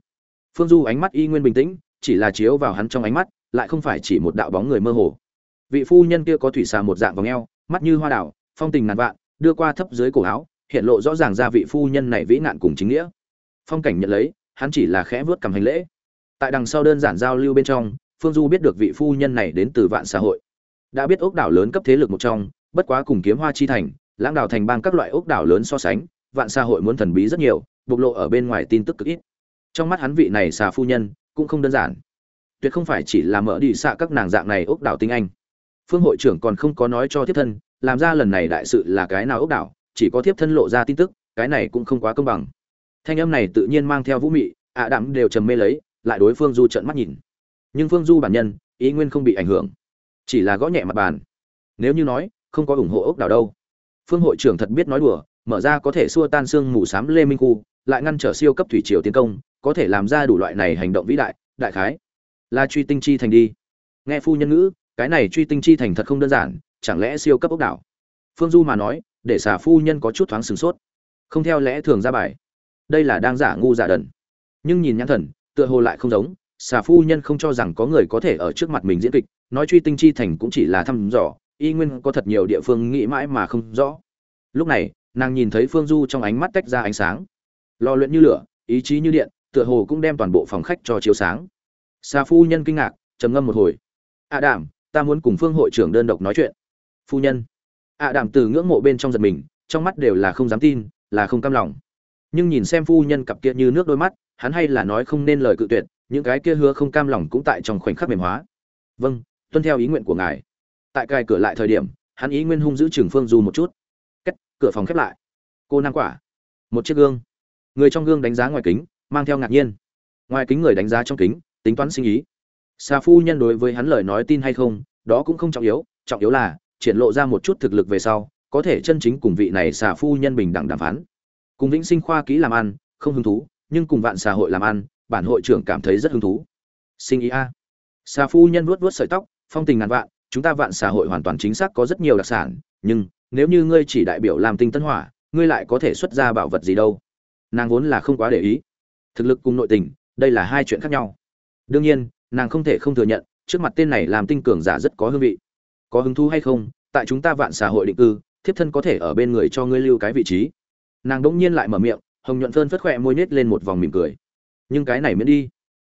Phương du ánh mắt y nguyên bình tĩnh, chỉ là chiếu vào hắn trong ánh mắt, lại không phải chỉ một đạo bóng người mơ hồ. Vị phu nhân kia có thủy xà một dạng vòng eo, mắt như hoa đảo, phong tình ngàn vạn, đưa qua thấp dưới cổ áo, hiện lộ rõ ràng ra vị phu nhân này vĩ nạn cùng chính nghĩa. Phong cảnh nhận lấy, hắn chỉ là khẽ vớt cầm hành lễ. Tại đằng sau đơn giản giao lưu bên trong, phương du biết được vị phu nhân này đến từ vạn xã hội đã biết ốc đảo lớn cấp thế lực một trong, bất quá cùng kiếm hoa chi thành, lãng đảo thành bang các loại ốc đảo lớn so sánh, vạn xã hội muốn thần bí rất nhiều, bộc lộ ở bên ngoài tin tức cực ít. Trong mắt hắn vị này xà phu nhân cũng không đơn giản. Tuyệt không phải chỉ là mở đi xạ các nàng dạng này ốc đảo tinh anh. Phương hội trưởng còn không có nói cho thiếp thân, làm ra lần này đại sự là cái nào ốc đảo, chỉ có thiếp thân lộ ra tin tức, cái này cũng không quá công bằng. Thanh âm này tự nhiên mang theo vũ mị, ạ à đạm đều trầm mê lấy, lại đối phương du trận mắt nhìn. Nhưng phương du bản nhân, ý nguyên không bị ảnh hưởng chỉ là gõ nhẹ mặt bàn. Nếu như nói, không có ủng hộ ốc đảo đâu. Phương hội trưởng thật biết nói đùa, mở ra có thể xua tan xương mù xám lê minh khu, lại ngăn trở siêu cấp thủy triều tiến công, có thể làm ra đủ loại này hành động vĩ đại đại khái. Là truy tinh chi thành đi. Nghe phu nhân ngữ, cái này truy tinh chi thành thật không đơn giản, chẳng lẽ siêu cấp ốc đảo? Phương du mà nói, để xả phu nhân có chút thoáng sửng sốt. Không theo lẽ thường ra bài. Đây là đang giả ngu giả đần. Nhưng nhìn nhãn thần, tựa hồ lại không giống xà phu nhân không cho rằng có người có thể ở trước mặt mình diễn kịch nói truy tinh chi thành cũng chỉ là thăm dò, y nguyên có thật nhiều địa phương nghĩ mãi mà không rõ. Lúc này, nàng nhìn thấy phương du trong ánh mắt tách ra ánh sáng. Lò luyện như lửa, ý chí như điện, tựa hồ cũng đem toàn bộ phòng khách cho chiếu sáng. Xa phu nhân kinh ngạc, trầm ngâm một hồi. Ạ à đảm ta muốn cùng phương hội trưởng đơn độc nói chuyện. Phu nhân. Ạ à đảm từ ngưỡng mộ bên trong giật mình, trong mắt đều là không dám tin, là không cam lòng. Nhưng nhìn xem phu nhân cặp kia như nước đôi mắt, hắn hay là nói không nên lời cự tuyệt, những cái kia hứa không cam lòng cũng tại trong khoảnh khắc mềm hóa. Vâng tuân theo ý nguyện của ngài. Tại cài cửa lại thời điểm, hắn ý nguyên hung giữ trường phương du một chút. Cách, cửa phòng khép lại. Cô năng quả. Một chiếc gương. Người trong gương đánh giá ngoài kính, mang theo ngạc nhiên. Ngoài kính người đánh giá trong kính, tính toán sinh ý. Xà phu nhân đối với hắn lời nói tin hay không, đó cũng không trọng yếu trọng yếu là, triển lộ ra một chút thực lực về sau, có thể chân chính cùng vị này xà phu nhân bình đẳng đàm phán. Cùng vĩnh sinh khoa kỹ làm ăn, không hứng thú, nhưng cùng vạn xã hội làm ăn, bản hội trưởng cảm thấy rất hứng thú. Sinh ý a. Xà phu nhân vuốt vuốt sợi tóc phong tình ngàn vạn, chúng ta vạn xã hội hoàn toàn chính xác có rất nhiều đặc sản, nhưng nếu như ngươi chỉ đại biểu làm tinh tân hỏa, ngươi lại có thể xuất ra bảo vật gì đâu? Nàng vốn là không quá để ý. Thực lực cùng nội tình, đây là hai chuyện khác nhau. Đương nhiên, nàng không thể không thừa nhận, trước mặt tên này làm tinh cường giả rất có hương vị. Có hứng thú hay không, tại chúng ta vạn xã hội định cư, thiếp thân có thể ở bên người cho ngươi lưu cái vị trí. Nàng đỗng nhiên lại mở miệng, hồng nhuận phơn phất khỏe môi nết lên một vòng mỉm cười. Nhưng cái này miễn đi.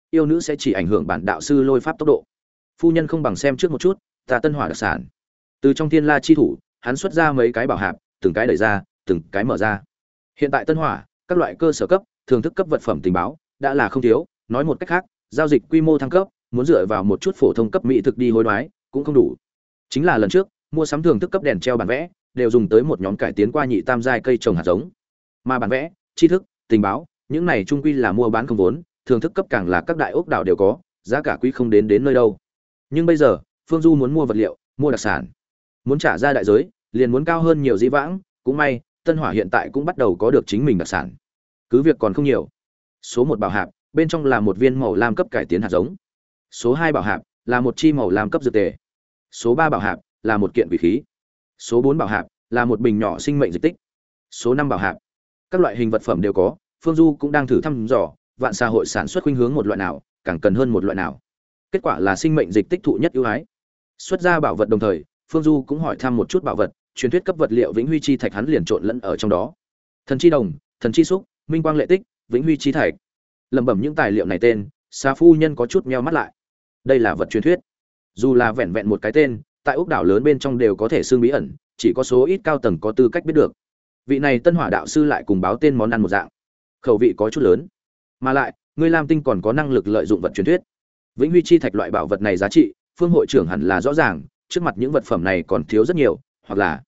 Yêu nữ sẽ chỉ ảnh hưởng bản đạo sư lôi pháp tốc độ phu nhân không bằng xem trước một chút, ta tân hỏa đặc sản. Từ trong thiên la chi thủ, hắn xuất ra mấy cái bảo hạp, từng cái đẩy ra, từng cái mở ra. Hiện tại tân hỏa, các loại cơ sở cấp thường thức cấp vật phẩm tình báo, đã là không thiếu. Nói một cách khác, giao dịch quy mô thăng cấp, muốn dựa vào một chút phổ thông cấp mỹ thực đi hối đoái, cũng không đủ. Chính là lần trước, mua sắm thường thức cấp đèn treo bản vẽ, đều dùng tới một nhóm cải tiến qua nhị tam giai cây trồng hạt giống. Mà bản vẽ, tri thức, tình báo, những này trung quy là mua bán không vốn thường thức cấp càng là các đại ốc đảo đều có, giá cả quý không đến đến nơi đâu nhưng bây giờ, phương du muốn mua vật liệu, mua đặc sản. Muốn trả ra đại giới, liền muốn cao hơn nhiều dĩ vãng. Cũng may, tân hỏa hiện tại cũng bắt đầu có được chính mình đặc sản. Cứ việc còn không nhiều. Số một bảo hạp, bên trong là một viên màu lam cấp cải tiến hạt giống. Số hai bảo hạp, là một chi màu lam cấp dược tề. Số ba bảo hạp, là một kiện vị khí. Số bốn bảo hạp, là một bình nhỏ sinh mệnh dịch tích. Số năm bảo hạp, các loại hình vật phẩm đều có. Phương du cũng đang thử thăm dò, vạn xã hội sản xuất khuynh hướng một loại nào, càng cần hơn một loại nào kết quả là sinh mệnh dịch tích thụ nhất ưu ái. Xuất ra bảo vật đồng thời, phương du cũng hỏi thăm một chút bảo vật, truyền thuyết cấp vật liệu vĩnh huy chi thạch hắn liền trộn lẫn ở trong đó. Thần chi đồng, thần chi xúc, minh quang lệ tích, vĩnh huy chi thạch. Lẩm bẩm những tài liệu này tên xa phu nhân có chút meo mắt lại. Đây là vật truyền thuyết. Dù là vẹn vẹn một cái tên, tại ốc đảo lớn bên trong đều có thể xương bí ẩn, chỉ có số ít cao tầng có tư cách biết được. Vị này tân hỏa đạo sư lại cùng báo tên món ăn một dạng. Khẩu vị có chút lớn. Mà lại, ngươi lam tinh còn có năng lực lợi dụng vật truyền thuyết vĩnh huy chi thạch loại bảo vật này giá trị, phương hội trưởng hẳn là rõ ràng, trước mặt những vật phẩm này còn thiếu rất nhiều, hoặc là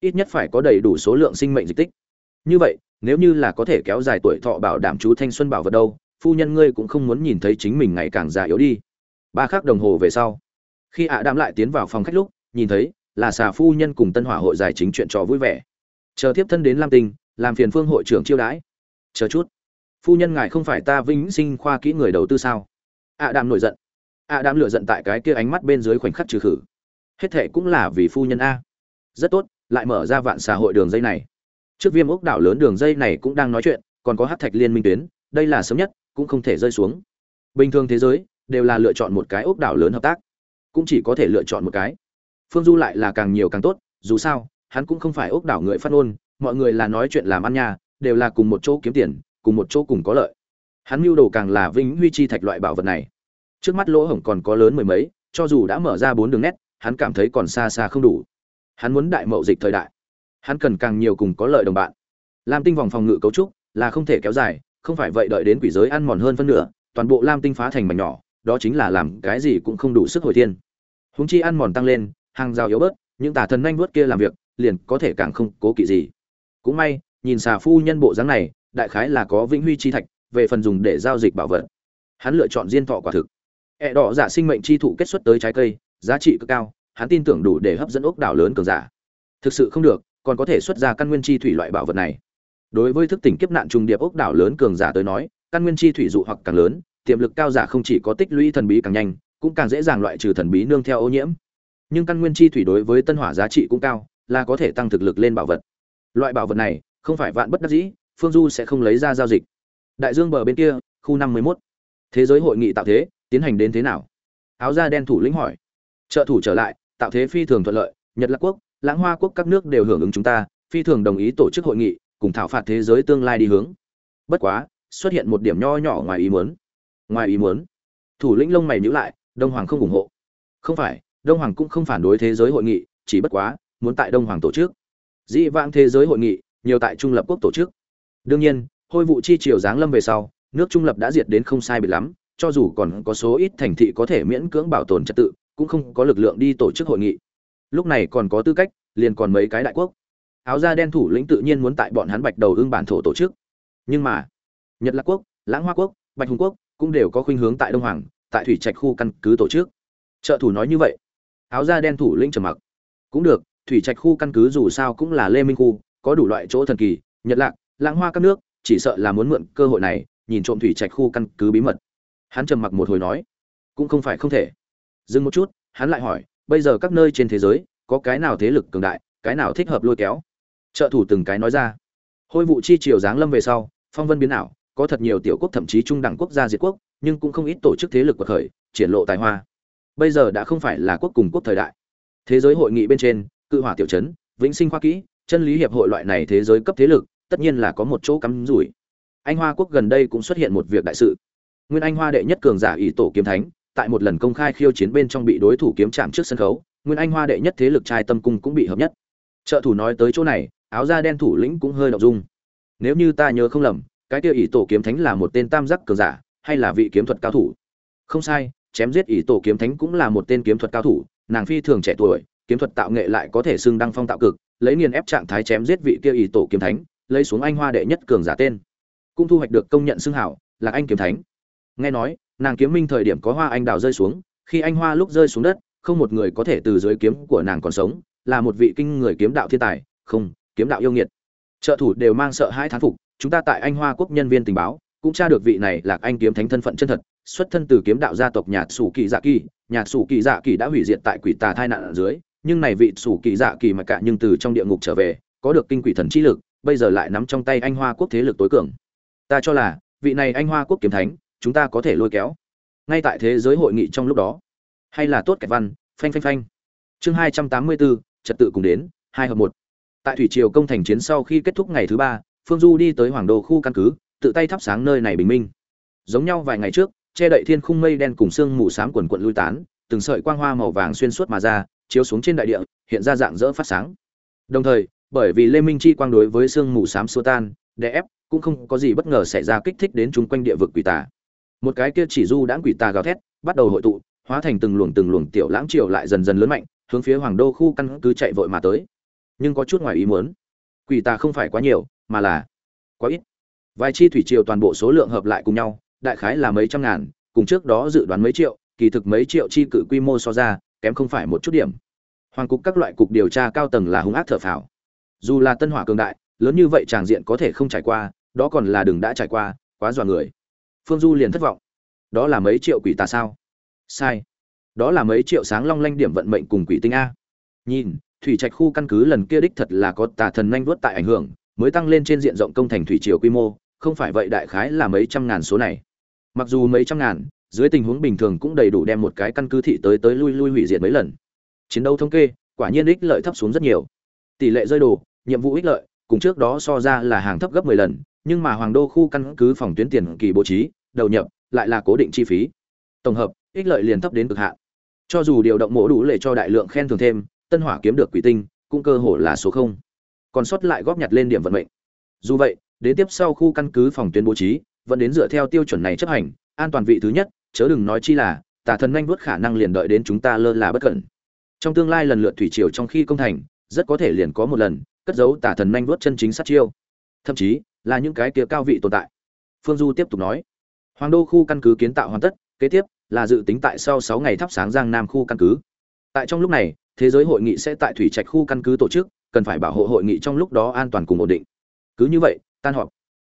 ít nhất phải có đầy đủ số lượng sinh mệnh dịch tích. Như vậy, nếu như là có thể kéo dài tuổi thọ bảo đảm chú thanh xuân bảo vật đâu, phu nhân ngươi cũng không muốn nhìn thấy chính mình ngày càng già yếu đi. Ba khắc đồng hồ về sau, khi ạ đạm lại tiến vào phòng khách lúc, nhìn thấy là xà phu nhân cùng tân hỏa hội giải chính chuyện trò vui vẻ. Chờ tiếp thân đến lam tinh, làm phiền phương hội trưởng chiêu đãi. Chờ chút. Phu nhân ngài không phải ta vĩnh sinh khoa kỹ người đầu tư sao? Ạ đam nổi giận. Ạ đam lựa giận tại cái kia ánh mắt bên dưới khoảnh khắc trừ khử. Hết thệ cũng là vì phu nhân a. Rất tốt, lại mở ra vạn xã hội đường dây này. Trước viêm ốc đảo lớn đường dây này cũng đang nói chuyện, còn có hát thạch liên minh tuyến, đây là sớm nhất, cũng không thể rơi xuống. Bình thường thế giới, đều là lựa chọn một cái ốc đảo lớn hợp tác. Cũng chỉ có thể lựa chọn một cái. Phương du lại là càng nhiều càng tốt, dù sao, hắn cũng không phải ốc đảo người phát ngôn, mọi người là nói chuyện làm ăn nhà đều là cùng một chỗ kiếm tiền, cùng một chỗ cùng có lợi hắn mưu đồ càng là vinh huy chi thạch loại bảo vật này. Trước mắt lỗ hổng còn có lớn mười mấy, cho dù đã mở ra bốn đường nét, hắn cảm thấy còn xa xa không đủ. Hắn muốn đại mậu dịch thời đại. Hắn cần càng nhiều cùng có lợi đồng bạn. Lam tinh vòng phòng ngự cấu trúc là không thể kéo dài, không phải vậy đợi đến quỷ giới ăn mòn hơn phân nửa, toàn bộ lam tinh phá thành mảnh nhỏ, đó chính là làm cái gì cũng không đủ sức hồi thiên. Húng chi ăn mòn tăng lên, hàng rào yếu bớt, những tà thần nhanh vuốt kia làm việc, liền có thể càng không cố kỵ gì. Cũng may, nhìn xà phu nhân bộ dáng này, đại khái là có vĩnh huy chi thạch về phần dùng để giao dịch bảo vật. Hắn lựa chọn diên thọ quả thực. Ẹ đỏ giả sinh mệnh chi thụ kết xuất tới trái cây, giá trị cực cao, hắn tin tưởng đủ để hấp dẫn ốc đảo lớn cường giả. Thực sự không được, còn có thể xuất ra căn nguyên chi thủy loại bảo vật này. Đối với thức tỉnh kiếp nạn trùng điệp ốc đảo lớn cường giả tới nói, căn nguyên chi thủy dụ hoặc càng lớn, tiềm lực cao giả không chỉ có tích lũy thần bí càng nhanh, cũng càng dễ dàng loại trừ thần bí nương theo ô nhiễm. Nhưng căn nguyên chi thủy đối với tân hỏa giá trị cũng cao, là có thể tăng thực lực lên bảo vật. Loại bảo vật này, không phải vạn bất đắc dĩ, phương du sẽ không lấy ra giao dịch đại dương bờ bên kia, khu năm mươi mốt. Thế giới hội nghị tạo thế, tiến hành đến thế nào? Áo da đen thủ lĩnh hỏi. Trợ thủ trở lại, tạo thế phi thường thuận lợi, nhật lạc quốc, lãng hoa quốc các nước đều hưởng ứng chúng ta, phi thường đồng ý tổ chức hội nghị, cùng thảo phạt thế giới tương lai đi hướng. Bất quá, xuất hiện một điểm nho nhỏ ngoài ý muốn. Ngoài ý muốn? Thủ lĩnh lông mày nhữ lại, đông hoàng không ủng hộ. Không phải, đông hoàng cũng không phản đối thế giới hội nghị, chỉ bất quá, muốn tại đông hoàng tổ chức. Dĩ vãng thế giới hội nghị, nhiều tại trung lập quốc tổ chức. Đương nhiên hôi vụ chi triều giáng lâm về sau, nước trung lập đã diệt đến không sai biệt lắm, cho dù còn có số ít thành thị có thể miễn cưỡng bảo tồn trật tự, cũng không có lực lượng đi tổ chức hội nghị. Lúc này còn có tư cách, liền còn mấy cái đại quốc. Áo da đen thủ lĩnh tự nhiên muốn tại bọn hắn bạch đầu ương bản thổ tổ chức. Nhưng mà, nhật lạc quốc, lãng hoa quốc, bạch hùng quốc cũng đều có khuynh hướng tại đông hoàng, tại thủy trạch khu căn cứ tổ chức. Trợ thủ nói như vậy. Áo da đen thủ lĩnh trầm mặc. Cũng được, thủy trạch khu căn cứ dù sao cũng là lê minh khu, có đủ loại chỗ thần kỳ, nhật lạc, lãng hoa các nước chỉ sợ là muốn mượn cơ hội này, nhìn trộm thủy trạch khu căn cứ bí mật. Hắn trầm mặc một hồi nói, cũng không phải không thể. Dừng một chút, hắn lại hỏi, bây giờ các nơi trên thế giới, có cái nào thế lực cường đại, cái nào thích hợp lôi kéo? Trợ thủ từng cái nói ra. Hôi vụ chi triều giáng lâm về sau, phong vân biến ảo, có thật nhiều tiểu quốc thậm chí trung đẳng quốc gia diệt quốc, nhưng cũng không ít tổ chức thế lực của khởi, triển lộ tài hoa. Bây giờ đã không phải là quốc cùng quốc thời đại. Thế giới hội nghị bên trên, cự hỏa tiểu chấn vĩnh sinh khoa kỹ, chân lý hiệp hội loại này thế giới cấp thế lực tất nhiên là có một chỗ cắm rủi. Anh hoa quốc gần đây cũng xuất hiện một việc đại sự. Nguyên anh hoa đệ nhất cường giả ỷ tổ kiếm thánh, tại một lần công khai khiêu chiến bên trong bị đối thủ kiếm chạm trước sân khấu, nguyên anh hoa đệ nhất thế lực trai tâm cung cũng bị hợp nhất. Trợ thủ nói tới chỗ này, áo da đen thủ lĩnh cũng hơi động dung. Nếu như ta nhớ không lầm, cái kia ỷ tổ kiếm thánh là một tên tam giác cường giả, hay là vị kiếm thuật cao thủ? Không sai, chém giết ỷ tổ kiếm thánh cũng là một tên kiếm thuật cao thủ, nàng phi thường trẻ tuổi, kiếm thuật tạo nghệ lại có thể xưng đăng phong tạo cực, lấy nghiền ép trạng thái chém giết vị kia ỷ tổ kiếm thánh lấy xuống anh hoa đệ nhất cường giả tên. Cũng thu hoạch được công nhận xưng hảo, là anh kiếm thánh. Nghe nói, nàng kiếm minh thời điểm có hoa anh đào rơi xuống, khi anh hoa lúc rơi xuống đất, không một người có thể từ dưới kiếm của nàng còn sống, là một vị kinh người kiếm đạo thiên tài, không, kiếm đạo yêu nghiệt. Trợ thủ đều mang sợ hai thán phục, chúng ta tại anh hoa quốc nhân viên tình báo, cũng tra được vị này là anh kiếm thánh thân phận chân thật, xuất thân từ kiếm đạo gia tộc nhạt sủ kỳ dạ kỳ nhạt sủ kỳ dạ kỳ đã hủy diệt tại quỷ tà thai nạn ở dưới, nhưng này vị sủ kỳ dạ kỳ mà cả nhưng từ trong địa ngục trở về, có được kinh quỷ thần trí lực bây giờ lại nắm trong tay anh hoa quốc thế lực tối cường. Ta cho là, vị này anh hoa quốc kiếm thánh, chúng ta có thể lôi kéo. Ngay tại thế giới hội nghị trong lúc đó. Hay là tốt kẻ văn, phanh phanh phanh. Chương hai trăm tám mươi bốn trật tự cùng đến, hai hợp một. Tại thủy triều công thành chiến sau khi kết thúc ngày thứ ba, phương du đi tới hoàng đô khu căn cứ, tự tay thắp sáng nơi này bình minh. Giống nhau vài ngày trước, che đậy thiên khung mây đen cùng sương mù xám quần quận lui tán, từng sợi quang hoa màu vàng xuyên suốt mà ra, chiếu xuống trên đại địa, hiện ra dạng dỡ phát sáng. Đồng thời bởi vì lê minh chi quang đối với sương mù xám xua tan, đè ép, cũng không có gì bất ngờ xảy ra kích thích đến chung quanh địa vực quỷ tà. Một cái kia chỉ du đãng quỷ tà gào thét, bắt đầu hội tụ, hóa thành từng luồng từng luồng tiểu lãng triều lại dần dần lớn mạnh, hướng phía hoàng đô khu căn cứ chạy vội mà tới. Nhưng có chút ngoài ý muốn, quỷ tà không phải quá nhiều, mà là quá ít. Vài chi thủy triều toàn bộ số lượng hợp lại cùng nhau, đại khái là mấy trăm ngàn, cùng trước đó dự đoán mấy triệu, kỳ thực mấy triệu chi cự quy mô so ra, kém không phải một chút điểm. Hoàng cục các loại cục điều tra cao tầng là hung ác thở phào dù là tân hỏa cường đại, lớn như vậy tràng diện có thể không trải qua, đó còn là đừng đã trải qua, quá dọa người. Phương du liền thất vọng. Đó là mấy triệu quỷ tà sao? Sai. Đó là mấy triệu sáng long lanh điểm vận mệnh cùng quỷ tinh a. Nhìn, thủy trạch khu căn cứ lần kia đích thật là có tà thần nhanh vuốt tại ảnh hưởng, mới tăng lên trên diện rộng công thành thủy triều quy mô, không phải vậy đại khái là mấy trăm ngàn số này. Mặc dù mấy trăm ngàn, dưới tình huống bình thường cũng đầy đủ đem một cái căn cứ thị tới tới lui lui hủy diệt mấy lần. Chiến đấu thống kê, quả nhiên ích lợi thấp xuống rất nhiều. Tỷ lệ rơi đồ nhiệm vụ ích lợi, cùng trước đó so ra là hàng thấp gấp 10 lần, nhưng mà hoàng đô khu căn cứ phòng tuyến tiền kỳ bố trí, đầu nhập, lại là cố định chi phí. Tổng hợp, ích lợi liền thấp đến cực hạn. Cho dù điều động mổ đủ lệ cho đại lượng khen thưởng thêm, tân hỏa kiếm được quỷ tinh, cũng cơ hội là số không. Còn sót lại góp nhặt lên điểm vận mệnh. Dù vậy, đến tiếp sau khu căn cứ phòng tuyến bố trí, vẫn đến dựa theo tiêu chuẩn này chấp hành, an toàn vị thứ nhất, chớ đừng nói chi là, tà thần nhanh vuốt khả năng liền đợi đến chúng ta lơ là bất cẩn. Trong tương lai lần lượt thủy triều trong khi công thành, rất có thể liền có một lần cất giấu tà thần nhanh vuốt chân chính sát chiêu. Thậm chí, là những cái kia cao vị tồn tại. Phương du tiếp tục nói, hoàng đô khu căn cứ kiến tạo hoàn tất, kế tiếp là dự tính tại sau sáu ngày thắp sáng giang nam khu căn cứ. Tại trong lúc này, thế giới hội nghị sẽ tại thủy trạch khu căn cứ tổ chức, cần phải bảo hộ hội nghị trong lúc đó an toàn cùng ổn định. Cứ như vậy, tan họp.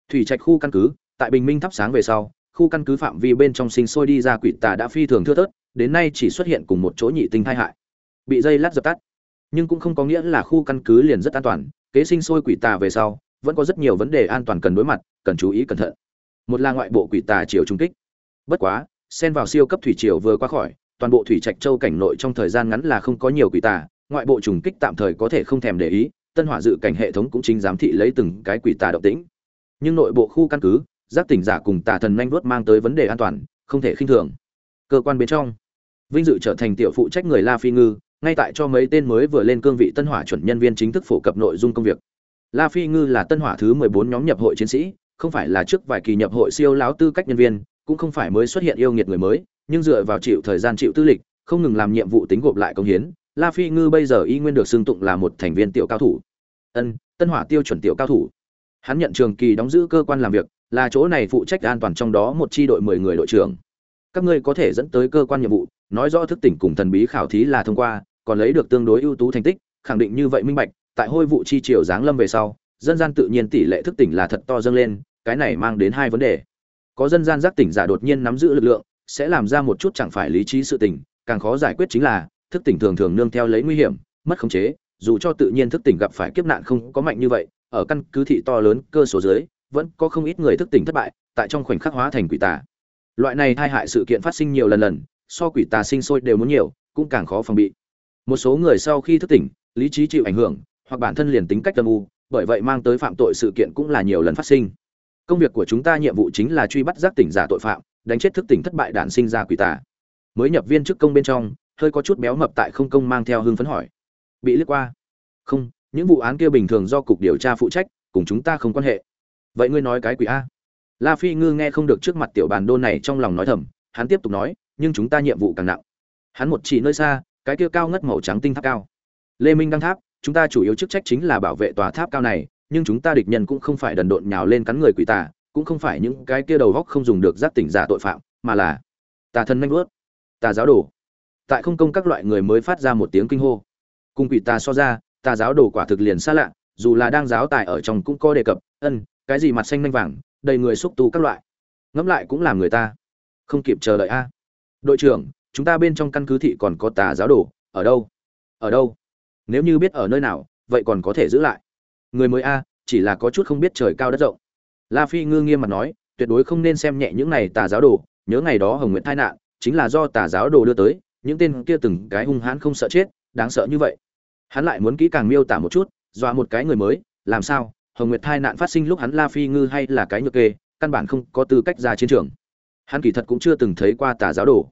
Thủy trạch khu căn cứ, tại bình minh thắp sáng về sau, khu căn cứ phạm vi bên trong sinh sôi đi ra quỷ tà đã phi thường thưa thớt, đến nay chỉ xuất hiện cùng một chỗ nhị tinh tai hại. Bị dây lát dập tắt nhưng cũng không có nghĩa là khu căn cứ liền rất an toàn, kế sinh sôi quỷ tà về sau, vẫn có rất nhiều vấn đề an toàn cần đối mặt, cần chú ý cẩn thận. Một là ngoại bộ quỷ tà chiều trung kích. Bất quá, xen vào siêu cấp thủy triều vừa qua khỏi, toàn bộ thủy trạch châu cảnh nội trong thời gian ngắn là không có nhiều quỷ tà, ngoại bộ trùng kích tạm thời có thể không thèm để ý, tân hỏa dự cảnh hệ thống cũng chính giám thị lấy từng cái quỷ tà động tĩnh. Nhưng nội bộ khu căn cứ, giác tỉnh giả cùng tà thần nhanh vuốt mang tới vấn đề an toàn, không thể khinh thường. Cơ quan bên trong, vinh dự trở thành tiểu phụ trách người la phi ngư ngay tại cho mấy tên mới vừa lên cương vị tân hỏa chuẩn nhân viên chính thức phổ cập nội dung công việc. La phi ngư là tân hỏa thứ mười bốn nhóm nhập hội chiến sĩ, không phải là trước vài kỳ nhập hội siêu láo tư cách nhân viên, cũng không phải mới xuất hiện yêu nghiệt người mới, nhưng dựa vào chịu thời gian chịu tư lịch, không ngừng làm nhiệm vụ tính gộp lại công hiến, la phi ngư bây giờ y nguyên được xưng tụng là một thành viên tiểu cao thủ. Ân, tân hỏa tiêu chuẩn tiểu cao thủ. Hắn nhận trường kỳ đóng giữ cơ quan làm việc, là chỗ này phụ trách an toàn trong đó một chi đội mười người đội trưởng. Các ngươi có thể dẫn tới cơ quan nhiệm vụ nói rõ thức tỉnh cùng thần bí khảo thí là thông qua, còn lấy được tương đối ưu tú thành tích, khẳng định như vậy minh bạch, tại hôi vụ chi triều giáng lâm về sau, dân gian tự nhiên tỷ lệ thức tỉnh là thật to dâng lên, cái này mang đến hai vấn đề. Có dân gian giác tỉnh giả đột nhiên nắm giữ lực lượng, sẽ làm ra một chút chẳng phải lý trí sự tỉnh càng khó giải quyết chính là, thức tỉnh thường thường nương theo lấy nguy hiểm, mất khống chế, dù cho tự nhiên thức tỉnh gặp phải kiếp nạn không có mạnh như vậy, ở căn cứ thị to lớn cơ số dưới, vẫn có không ít người thức tỉnh thất bại, tại trong khoảnh khắc hóa thành quỷ tà. Loại này tai hại sự kiện phát sinh nhiều lần lần so quỷ tà sinh sôi đều muốn nhiều, cũng càng khó phòng bị. Một số người sau khi thức tỉnh, lý trí chịu ảnh hưởng, hoặc bản thân liền tính cách tâm u, bởi vậy mang tới phạm tội sự kiện cũng là nhiều lần phát sinh. Công việc của chúng ta nhiệm vụ chính là truy bắt giác tỉnh giả tội phạm, đánh chết thức tỉnh thất bại đản sinh ra quỷ tà. Mới nhập viên chức công bên trong, hơi có chút béo mập tại không công mang theo hưng phấn hỏi. Bị liếc qua. Không, những vụ án kia bình thường do cục điều tra phụ trách, cùng chúng ta không quan hệ. Vậy ngươi nói cái quỷ a. La phi ngư nghe không được trước mặt tiểu bàn đôn này trong lòng nói thầm, hắn tiếp tục nói nhưng chúng ta nhiệm vụ càng nặng. Hắn một chỉ nơi xa, cái kia cao ngất màu trắng tinh tháp cao. Lê minh đăng tháp, chúng ta chủ yếu chức trách chính là bảo vệ tòa tháp cao này, nhưng chúng ta địch nhân cũng không phải đần độn nhào lên cắn người quỷ tà, cũng không phải những cái kia đầu góc không dùng được giác tỉnh giả tội phạm, mà là tà thần nanh vớt tà giáo đồ. Tại không công các loại người mới phát ra một tiếng kinh hô. Cùng quỷ tà so ra, tà giáo đồ quả thực liền xa lạ, dù là đang giáo tài ở trong cũng có đề cập, ân, cái gì mặt xanh nanh vàng, đầy người xúc tu các loại. Ngẫm lại cũng làm người ta không kịp chờ đợi a đội trưởng, chúng ta bên trong căn cứ thị còn có tà giáo đồ, ở đâu? Ở đâu? Nếu như biết ở nơi nào, vậy còn có thể giữ lại. Người mới a, chỉ là có chút không biết trời cao đất rộng. La phi ngư nghiêm mặt nói, tuyệt đối không nên xem nhẹ những này tà giáo đồ, nhớ ngày đó hồng nguyện tai nạn, chính là do tà giáo đồ đưa tới, những tên kia từng cái hung hãn không sợ chết, đáng sợ như vậy. Hắn lại muốn kỹ càng miêu tả một chút, dọa một cái người mới, làm sao? Hồng nguyệt thai nạn phát sinh lúc hắn la phi ngư hay là cái nhược kê, căn bản không có tư cách ra chiến trường hắn kỳ thật cũng chưa từng thấy qua tà giáo đồ.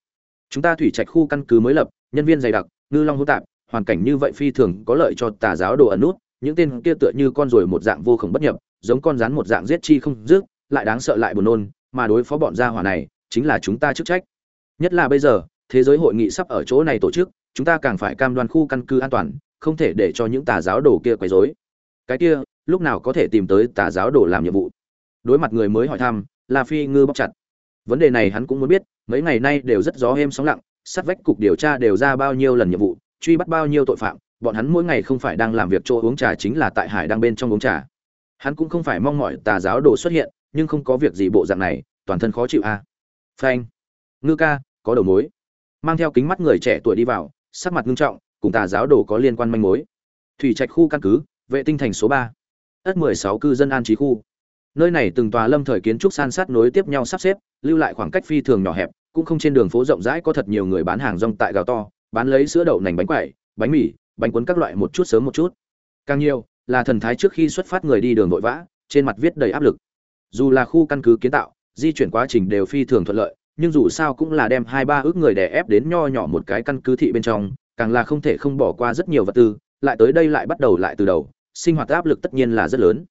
Chúng ta thủy trạch khu căn cứ mới lập, nhân viên dày đặc, ngư long hữu tạp, hoàn cảnh như vậy phi thường có lợi cho tà giáo đồ ẩn nút, những tên kia tựa như con ruồi một dạng vô khổng bất nhập, giống con rắn một dạng giết chi không dứt, lại đáng sợ lại buồn nôn, mà đối phó bọn gia hỏa này, chính là chúng ta chức trách. Nhất là bây giờ, thế giới hội nghị sắp ở chỗ này tổ chức, chúng ta càng phải cam đoan khu căn cứ an toàn, không thể để cho những tà giáo đồ kia quấy rối. Cái kia, lúc nào có thể tìm tới tà giáo đồ làm nhiệm vụ? Đối mặt người mới hỏi thăm, la phi ngư bóc chặt vấn đề này hắn cũng muốn biết, mấy ngày nay đều rất gió êm sóng lặng, sát vách cục điều tra đều ra bao nhiêu lần nhiệm vụ, truy bắt bao nhiêu tội phạm, bọn hắn mỗi ngày không phải đang làm việc chỗ uống trà chính là tại hải đang bên trong uống trà. Hắn cũng không phải mong mỏi tà giáo đồ xuất hiện, nhưng không có việc gì bộ dạng này, toàn thân khó chịu a. À. phanh. Ngư ca, có đầu mối. Mang theo kính mắt người trẻ tuổi đi vào, sắc mặt nghiêm trọng, cùng tà giáo đồ có liên quan manh mối. Thủy trạch khu căn cứ, vệ tinh thành số ba. Ất mười sáu cư dân an trí khu nơi này từng tòa lâm thời kiến trúc san sát nối tiếp nhau sắp xếp, lưu lại khoảng cách phi thường nhỏ hẹp, cũng không trên đường phố rộng rãi có thật nhiều người bán hàng rong tại gào to, bán lấy sữa đậu nành bánh quẩy, bánh mì, bánh cuốn các loại một chút sớm một chút. Càng nhiều, là thần thái trước khi xuất phát người đi đường vội vã, trên mặt viết đầy áp lực. Dù là khu căn cứ kiến tạo, di chuyển quá trình đều phi thường thuận lợi, nhưng dù sao cũng là đem hai ba ước người đè ép đến nho nhỏ một cái căn cứ thị bên trong, càng là không thể không bỏ qua rất nhiều vật tư, lại tới đây lại bắt đầu lại từ đầu, sinh hoạt áp lực tất nhiên là rất lớn.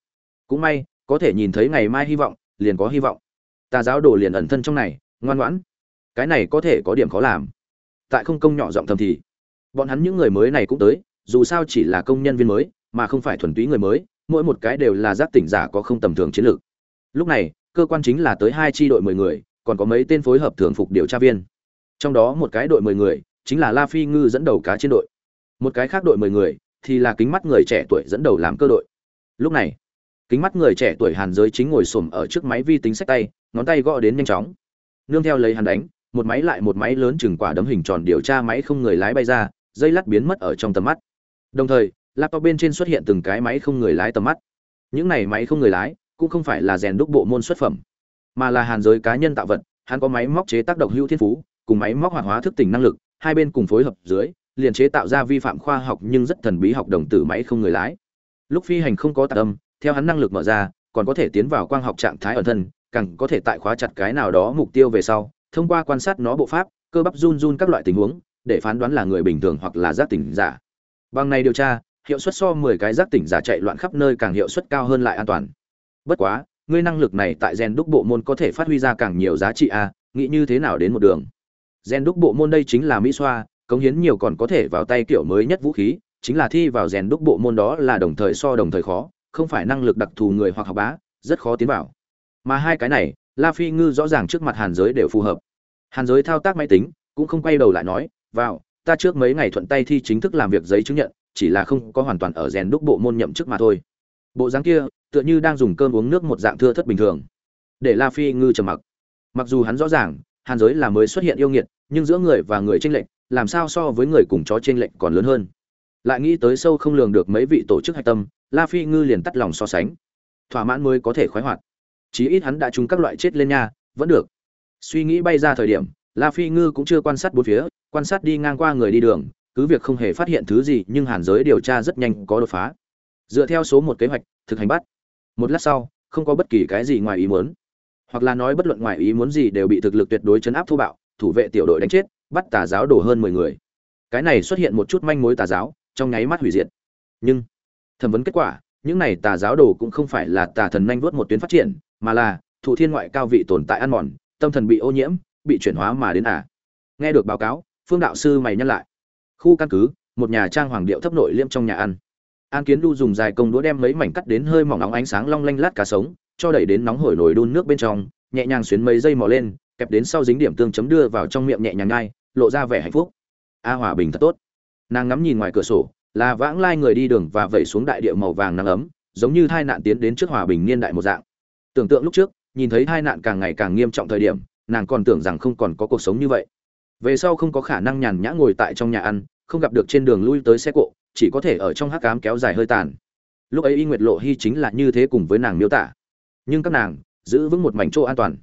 Cũng may có thể nhìn thấy ngày mai hy vọng, liền có hy vọng. Tà giáo đồ liền ẩn thân trong này, ngoan ngoãn. Cái này có thể có điểm khó làm. Tại không công nhỏ giọng thầm thì, bọn hắn những người mới này cũng tới, dù sao chỉ là công nhân viên mới, mà không phải thuần túy người mới, mỗi một cái đều là giác tỉnh giả có không tầm thường chiến lược. Lúc này, cơ quan chính là tới hai tri đội mười người, còn có mấy tên phối hợp thường phục điều tra viên. Trong đó một cái đội mười người, chính là la phi ngư dẫn đầu cá trên đội. Một cái khác đội mười người, thì là kính mắt người trẻ tuổi dẫn đầu làm cơ đội. Lúc này kính mắt người trẻ tuổi hàn giới chính ngồi xổm ở trước máy vi tính sách tay, ngón tay gõ đến nhanh chóng. Nương theo lấy hắn đánh, một máy lại một máy lớn chừng quả đấm hình tròn điều tra máy không người lái bay ra, dây lát biến mất ở trong tầm mắt. Đồng thời, laptop bên trên xuất hiện từng cái máy không người lái tầm mắt. Những này máy không người lái cũng không phải là rèn đúc bộ môn xuất phẩm, mà là hàn giới cá nhân tạo vật. Hắn có máy móc chế tác độc hữu thiên phú, cùng máy móc hoạt hóa thức tỉnh năng lực, hai bên cùng phối hợp dưới, liền chế tạo ra vi phạm khoa học nhưng rất thần bí học đồng tử máy không người lái. Lúc phi hành không có tạc âm theo hắn năng lực mở ra, còn có thể tiến vào quang học trạng thái ẩn thân, càng có thể tại khóa chặt cái nào đó mục tiêu về sau, thông qua quan sát nó bộ pháp, cơ bắp run run các loại tình huống, để phán đoán là người bình thường hoặc là giác tỉnh giả. Bằng này điều tra, hiệu suất so 10 cái giác tỉnh giả chạy loạn khắp nơi càng hiệu suất cao hơn lại an toàn. Bất quá, ngươi năng lực này tại gen đúc bộ môn có thể phát huy ra càng nhiều giá trị a nghĩ như thế nào đến một đường? Gen đúc bộ môn đây chính là mỹ xoa, cống hiến nhiều còn có thể vào tay kiểu mới nhất vũ khí, chính là thi vào rèn đúc bộ môn đó là đồng thời so đồng thời khó không phải năng lực đặc thù người hoặc học bá, rất khó tiến vào. Mà hai cái này, la phi ngư rõ ràng trước mặt hàn giới đều phù hợp. Hàn giới thao tác máy tính, cũng không quay đầu lại nói, vào, ta trước mấy ngày thuận tay thi chính thức làm việc giấy chứng nhận, chỉ là không có hoàn toàn ở rèn đúc bộ môn nhậm chức mà thôi. Bộ dáng kia, tựa như đang dùng cơm uống nước một dạng thưa thất bình thường. Để la phi ngư trầm mặc. Mặc dù hắn rõ ràng, hàn giới là mới xuất hiện yêu nghiệt, nhưng giữa người và người tranh lệch, làm sao so với người cùng chó tranh lệch còn lớn hơn lại nghĩ tới sâu không lường được mấy vị tổ chức hạch tâm, la phi ngư liền tắt lòng so sánh. Thỏa mãn mới có thể khoái hoạt. Chí ít hắn đã trúng các loại chết lên nha, vẫn được. Suy nghĩ bay ra thời điểm, la phi ngư cũng chưa quan sát bốn phía, quan sát đi ngang qua người đi đường, cứ việc không hề phát hiện thứ gì, nhưng hàn giới điều tra rất nhanh có đột phá. Dựa theo số một kế hoạch, thực hành bắt. Một lát sau, không có bất kỳ cái gì ngoài ý muốn. Hoặc là nói bất luận ngoài ý muốn gì đều bị thực lực tuyệt đối chấn áp thô bạo, thủ vệ tiểu đội đánh chết, bắt tà giáo đổ hơn mười người. Cái này xuất hiện một chút manh mối tà giáo trong nháy mắt hủy diệt. Nhưng, thẩm vấn kết quả, những này tà giáo đồ cũng không phải là tà thần nhanh vuốt một tuyến phát triển, mà là, thụ thiên ngoại cao vị tồn tại ăn mòn, tâm thần bị ô nhiễm, bị chuyển hóa mà đến à nghe được báo cáo, phương đạo sư mày nhắc lại. Khu căn cứ, một nhà trang hoàng điệu thấp nội liêm trong nhà ăn. An kiến đu dùng dài công đũa đem mấy mảnh cắt đến hơi mỏng nóng ánh sáng long lanh lát cá sống, cho đẩy đến nóng hổi nồi đun nước bên trong, nhẹ nhàng xuyến mấy dây mò lên, kẹp đến sau dính điểm tương chấm đưa vào trong miệng nhẹ nhàng ngay, lộ ra vẻ hạnh phúc. A hòa bình thật tốt nàng ngắm nhìn ngoài cửa sổ, là vãng lai người đi đường và vẩy xuống đại địa màu vàng nắng ấm, giống như tai nạn tiến đến trước hòa bình niên đại một dạng. Tưởng tượng lúc trước, nhìn thấy tai nạn càng ngày càng nghiêm trọng thời điểm, nàng còn tưởng rằng không còn có cuộc sống như vậy. Về sau không có khả năng nhàn nhã ngồi tại trong nhà ăn, không gặp được trên đường lui tới xe cộ, chỉ có thể ở trong hắc cám kéo dài hơi tàn. Lúc ấy y nguyệt lộ hy chính là như thế cùng với nàng miêu tả. Nhưng các nàng, giữ vững một mảnh chỗ an toàn.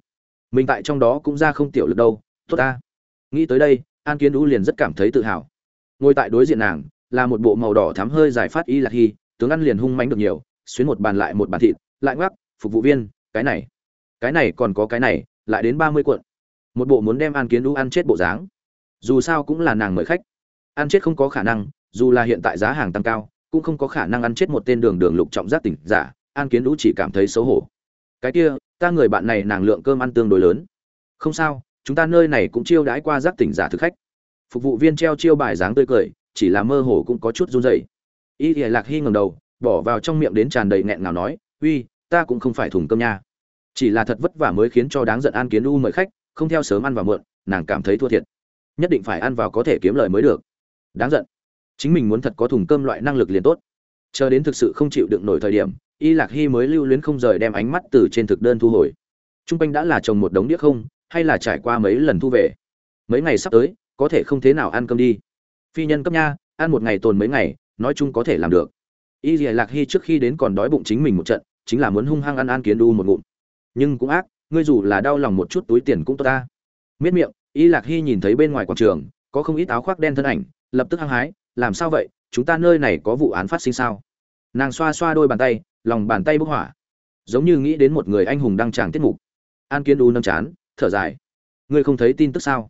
Mình tại trong đó cũng ra không tiểu lực đâu, tốt ta. Nghĩ tới đây, an kiến đũ liền rất cảm thấy tự hào ngồi tại đối diện nàng, là một bộ màu đỏ thắm hơi dài phát y lạc hy, tướng ăn liền hung mánh được nhiều, xuyến một bàn lại một bàn thịt, lại ngoắc, phục vụ viên, cái này cái này còn có cái này, lại đến ba mươi cuộn. Một bộ muốn đem an kiến đũ ăn chết bộ dáng. Dù sao cũng là nàng mời khách. Ăn chết không có khả năng, dù là hiện tại giá hàng tăng cao, cũng không có khả năng ăn chết một tên đường đường lục trọng giác tỉnh giả an kiến đũ chỉ cảm thấy xấu hổ. Cái kia, ta người bạn này nàng lượng cơm ăn tương đối lớn. Không sao, chúng ta nơi này cũng chiêu đãi qua giác tỉnh giả thực khách phục vụ viên treo chiêu bài dáng tươi cười, chỉ là mơ hồ cũng có chút run rẩy. Y thì lạc hy ngầm đầu, bỏ vào trong miệng đến tràn đầy nghẹn ngào nói, uy, ta cũng không phải thùng cơm nha. Chỉ là thật vất vả mới khiến cho đáng giận an kiến u mời khách, không theo sớm ăn vào mượn nàng cảm thấy thua thiệt. Nhất định phải ăn vào có thể kiếm lời mới được. Đáng giận. Chính mình muốn thật có thùng cơm loại năng lực liền tốt. Chờ đến thực sự không chịu đựng nổi thời điểm, y lạc hy mới lưu luyến không rời đem ánh mắt từ trên thực đơn thu hồi. T r u n g quanh đã là trồng một đống điếc không, hay là trải qua mấy lần thu về? Mấy ngày sắp tới có thể không thế nào ăn cơm đi. Phi nhân cấp nha, ăn một ngày tồn mấy ngày, nói chung có thể làm được. Y lạc hy trước khi đến còn đói bụng chính mình một trận, chính là muốn hung hăng ăn ăn kiến đu một ngụm. Nhưng cũng ác, ngươi dù là đau lòng một chút túi tiền cũng tốt ta. Miết miệng, y lạc hy nhìn thấy bên ngoài quảng trường, có không ít áo khoác đen thân ảnh, lập tức hăng hái, làm sao vậy? Chúng ta nơi này có vụ án phát sinh sao? Nàng xoa xoa đôi bàn tay, lòng bàn tay bốc hỏa. Giống như nghĩ đến một người anh hùng đăng tràng tiết mục. An kiến đu nâng chán, thở dài. Ngươi không thấy tin tức sao?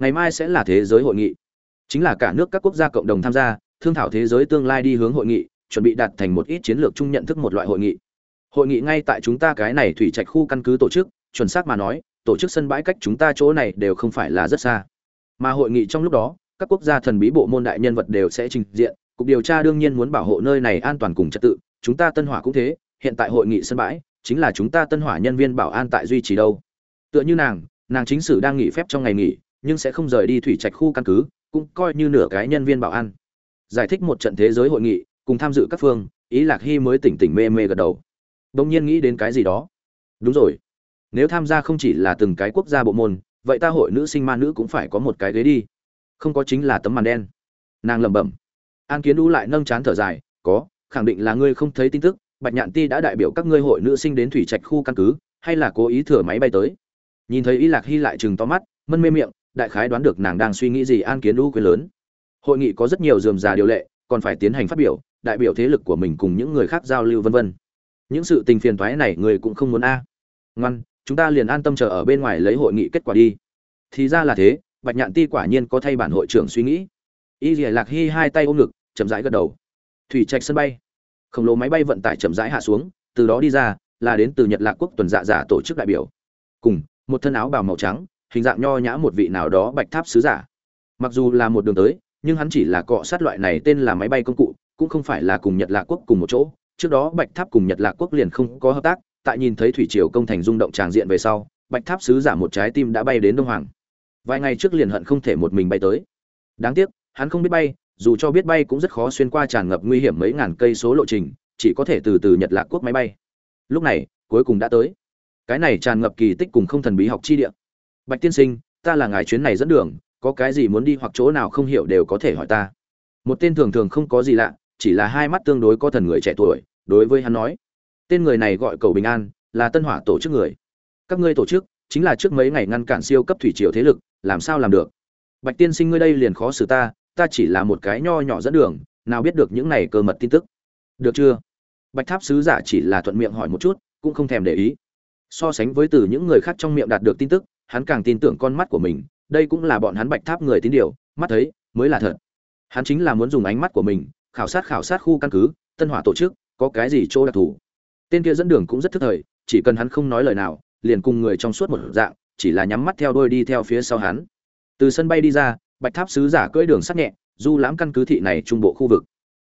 Ngày mai sẽ là thế giới hội nghị. Chính là cả nước các quốc gia cộng đồng tham gia, thương thảo thế giới tương lai đi hướng hội nghị, chuẩn bị đạt thành một ít chiến lược chung nhận thức một loại hội nghị. Hội nghị ngay tại chúng ta cái này thủy trạch khu căn cứ tổ chức, chuẩn xác mà nói, tổ chức sân bãi cách chúng ta chỗ này đều không phải là rất xa. Mà hội nghị trong lúc đó, các quốc gia thần bí bộ môn đại nhân vật đều sẽ trình diện, cục điều tra đương nhiên muốn bảo hộ nơi này an toàn cùng trật tự, chúng ta tân hỏa cũng thế, hiện tại hội nghị sân bãi, chính là chúng ta tân hỏa nhân viên bảo an tại duy trì đâu. Tựa như nàng nàng chính sử đang nghỉ phép trong ngày nghỉ nhưng sẽ không rời đi thủy trạch khu căn cứ, cũng coi như nửa cái nhân viên bảo an. Giải thích một trận thế giới hội nghị, cùng tham dự các phương, ý lạc hy mới tỉnh tỉnh mê mê gật đầu. Đông nhiên nghĩ đến cái gì đó. Đúng rồi. Nếu tham gia không chỉ là từng cái quốc gia bộ môn, vậy ta hội nữ sinh ma nữ cũng phải có một cái ghế đi. Không có chính là tấm màn đen. Nàng lẩm bẩm. An kiến đu lại nâng chán thở dài, có, khẳng định là ngươi không thấy tin tức, bạch nhạn ti đã đại biểu các ngươi hội nữ sinh đến thủy trạch khu căn cứ, hay là cố ý thừa máy bay tới? Nhìn thấy ý lạc hy lại chừng to mắt, mân mê miệng đại khái đoán được nàng đang suy nghĩ gì an kiến đu quyền lớn. Hội nghị có rất nhiều dườm già điều lệ, còn phải tiến hành phát biểu, đại biểu thế lực của mình cùng những người khác giao lưu vân vân. Những sự tình phiền toái này người cũng không muốn a. Ngoan, chúng ta liền an tâm chờ ở bên ngoài lấy hội nghị kết quả đi. Thì ra là thế, bạch nhạn ti quả nhiên có thay bản hội trưởng suy nghĩ. Y dì lạc hy hai tay ôm ngực, chậm rãi gật đầu. Thủy trạch sân bay. Khổng lồ máy bay vận tải chậm rãi hạ xuống, từ đó đi ra, là đến từ nhật lạc quốc tuần dạ giả tổ chức đại biểu. Cùng, một thân áo bào màu trắng hình dạng nho nhã một vị nào đó bạch tháp sứ giả. Mặc dù là một đường tới, nhưng hắn chỉ là cọ sát loại này tên là máy bay công cụ, cũng không phải là cùng nhật lạc quốc cùng một chỗ. Trước đó bạch tháp cùng nhật lạc quốc liền không có hợp tác, tại nhìn thấy thủy triều công thành rung động tràng diện về sau, bạch tháp sứ giả một trái tim đã bay đến đông hoàng. Vài ngày trước liền hận không thể một mình bay tới. Đáng tiếc, hắn không biết bay, dù cho biết bay cũng rất khó xuyên qua tràn ngập nguy hiểm mấy ngàn cây số lộ trình, chỉ có thể từ từ nhật lạc quốc máy bay. Lúc này, cuối cùng đã tới. Cái này tràn ngập kỳ tích cùng không thần bí học chi địa bạch tiên sinh, ta là ngài chuyến này dẫn đường, có cái gì muốn đi hoặc chỗ nào không hiểu đều có thể hỏi ta. Một tên thường thường không có gì lạ, chỉ là hai mắt tương đối có thần người trẻ tuổi, đối với hắn nói. Tên người này gọi cầu bình an, là tân hỏa tổ chức người. Các ngươi tổ chức, chính là trước mấy ngày ngăn cản siêu cấp thủy triều thế lực, làm sao làm được? Bạch tiên sinh ngươi đây liền khó xử ta ta chỉ là một cái nho nhỏ dẫn đường, nào biết được những này cơ mật tin tức. Được chưa? Bạch tháp sứ giả chỉ là thuận miệng hỏi một chút, cũng không thèm để ý. So sánh với từ những người khác trong miệng đạt được tin tức hắn càng tin tưởng con mắt của mình, đây cũng là bọn hắn bạch tháp người tín điều, mắt thấy mới là thật. Hắn chính là muốn dùng ánh mắt của mình khảo sát khảo sát khu căn cứ, tân hỏa tổ chức, có cái gì chỗ đặc thù. Tên kia dẫn đường cũng rất thức thời, chỉ cần hắn không nói lời nào, liền cùng người trong suốt một dạng, chỉ là nhắm mắt theo đôi đi theo phía sau hắn. Từ sân bay đi ra, bạch tháp sứ giả cưỡi đường sắt nhẹ, du lãm căn cứ thị này trung bộ khu vực.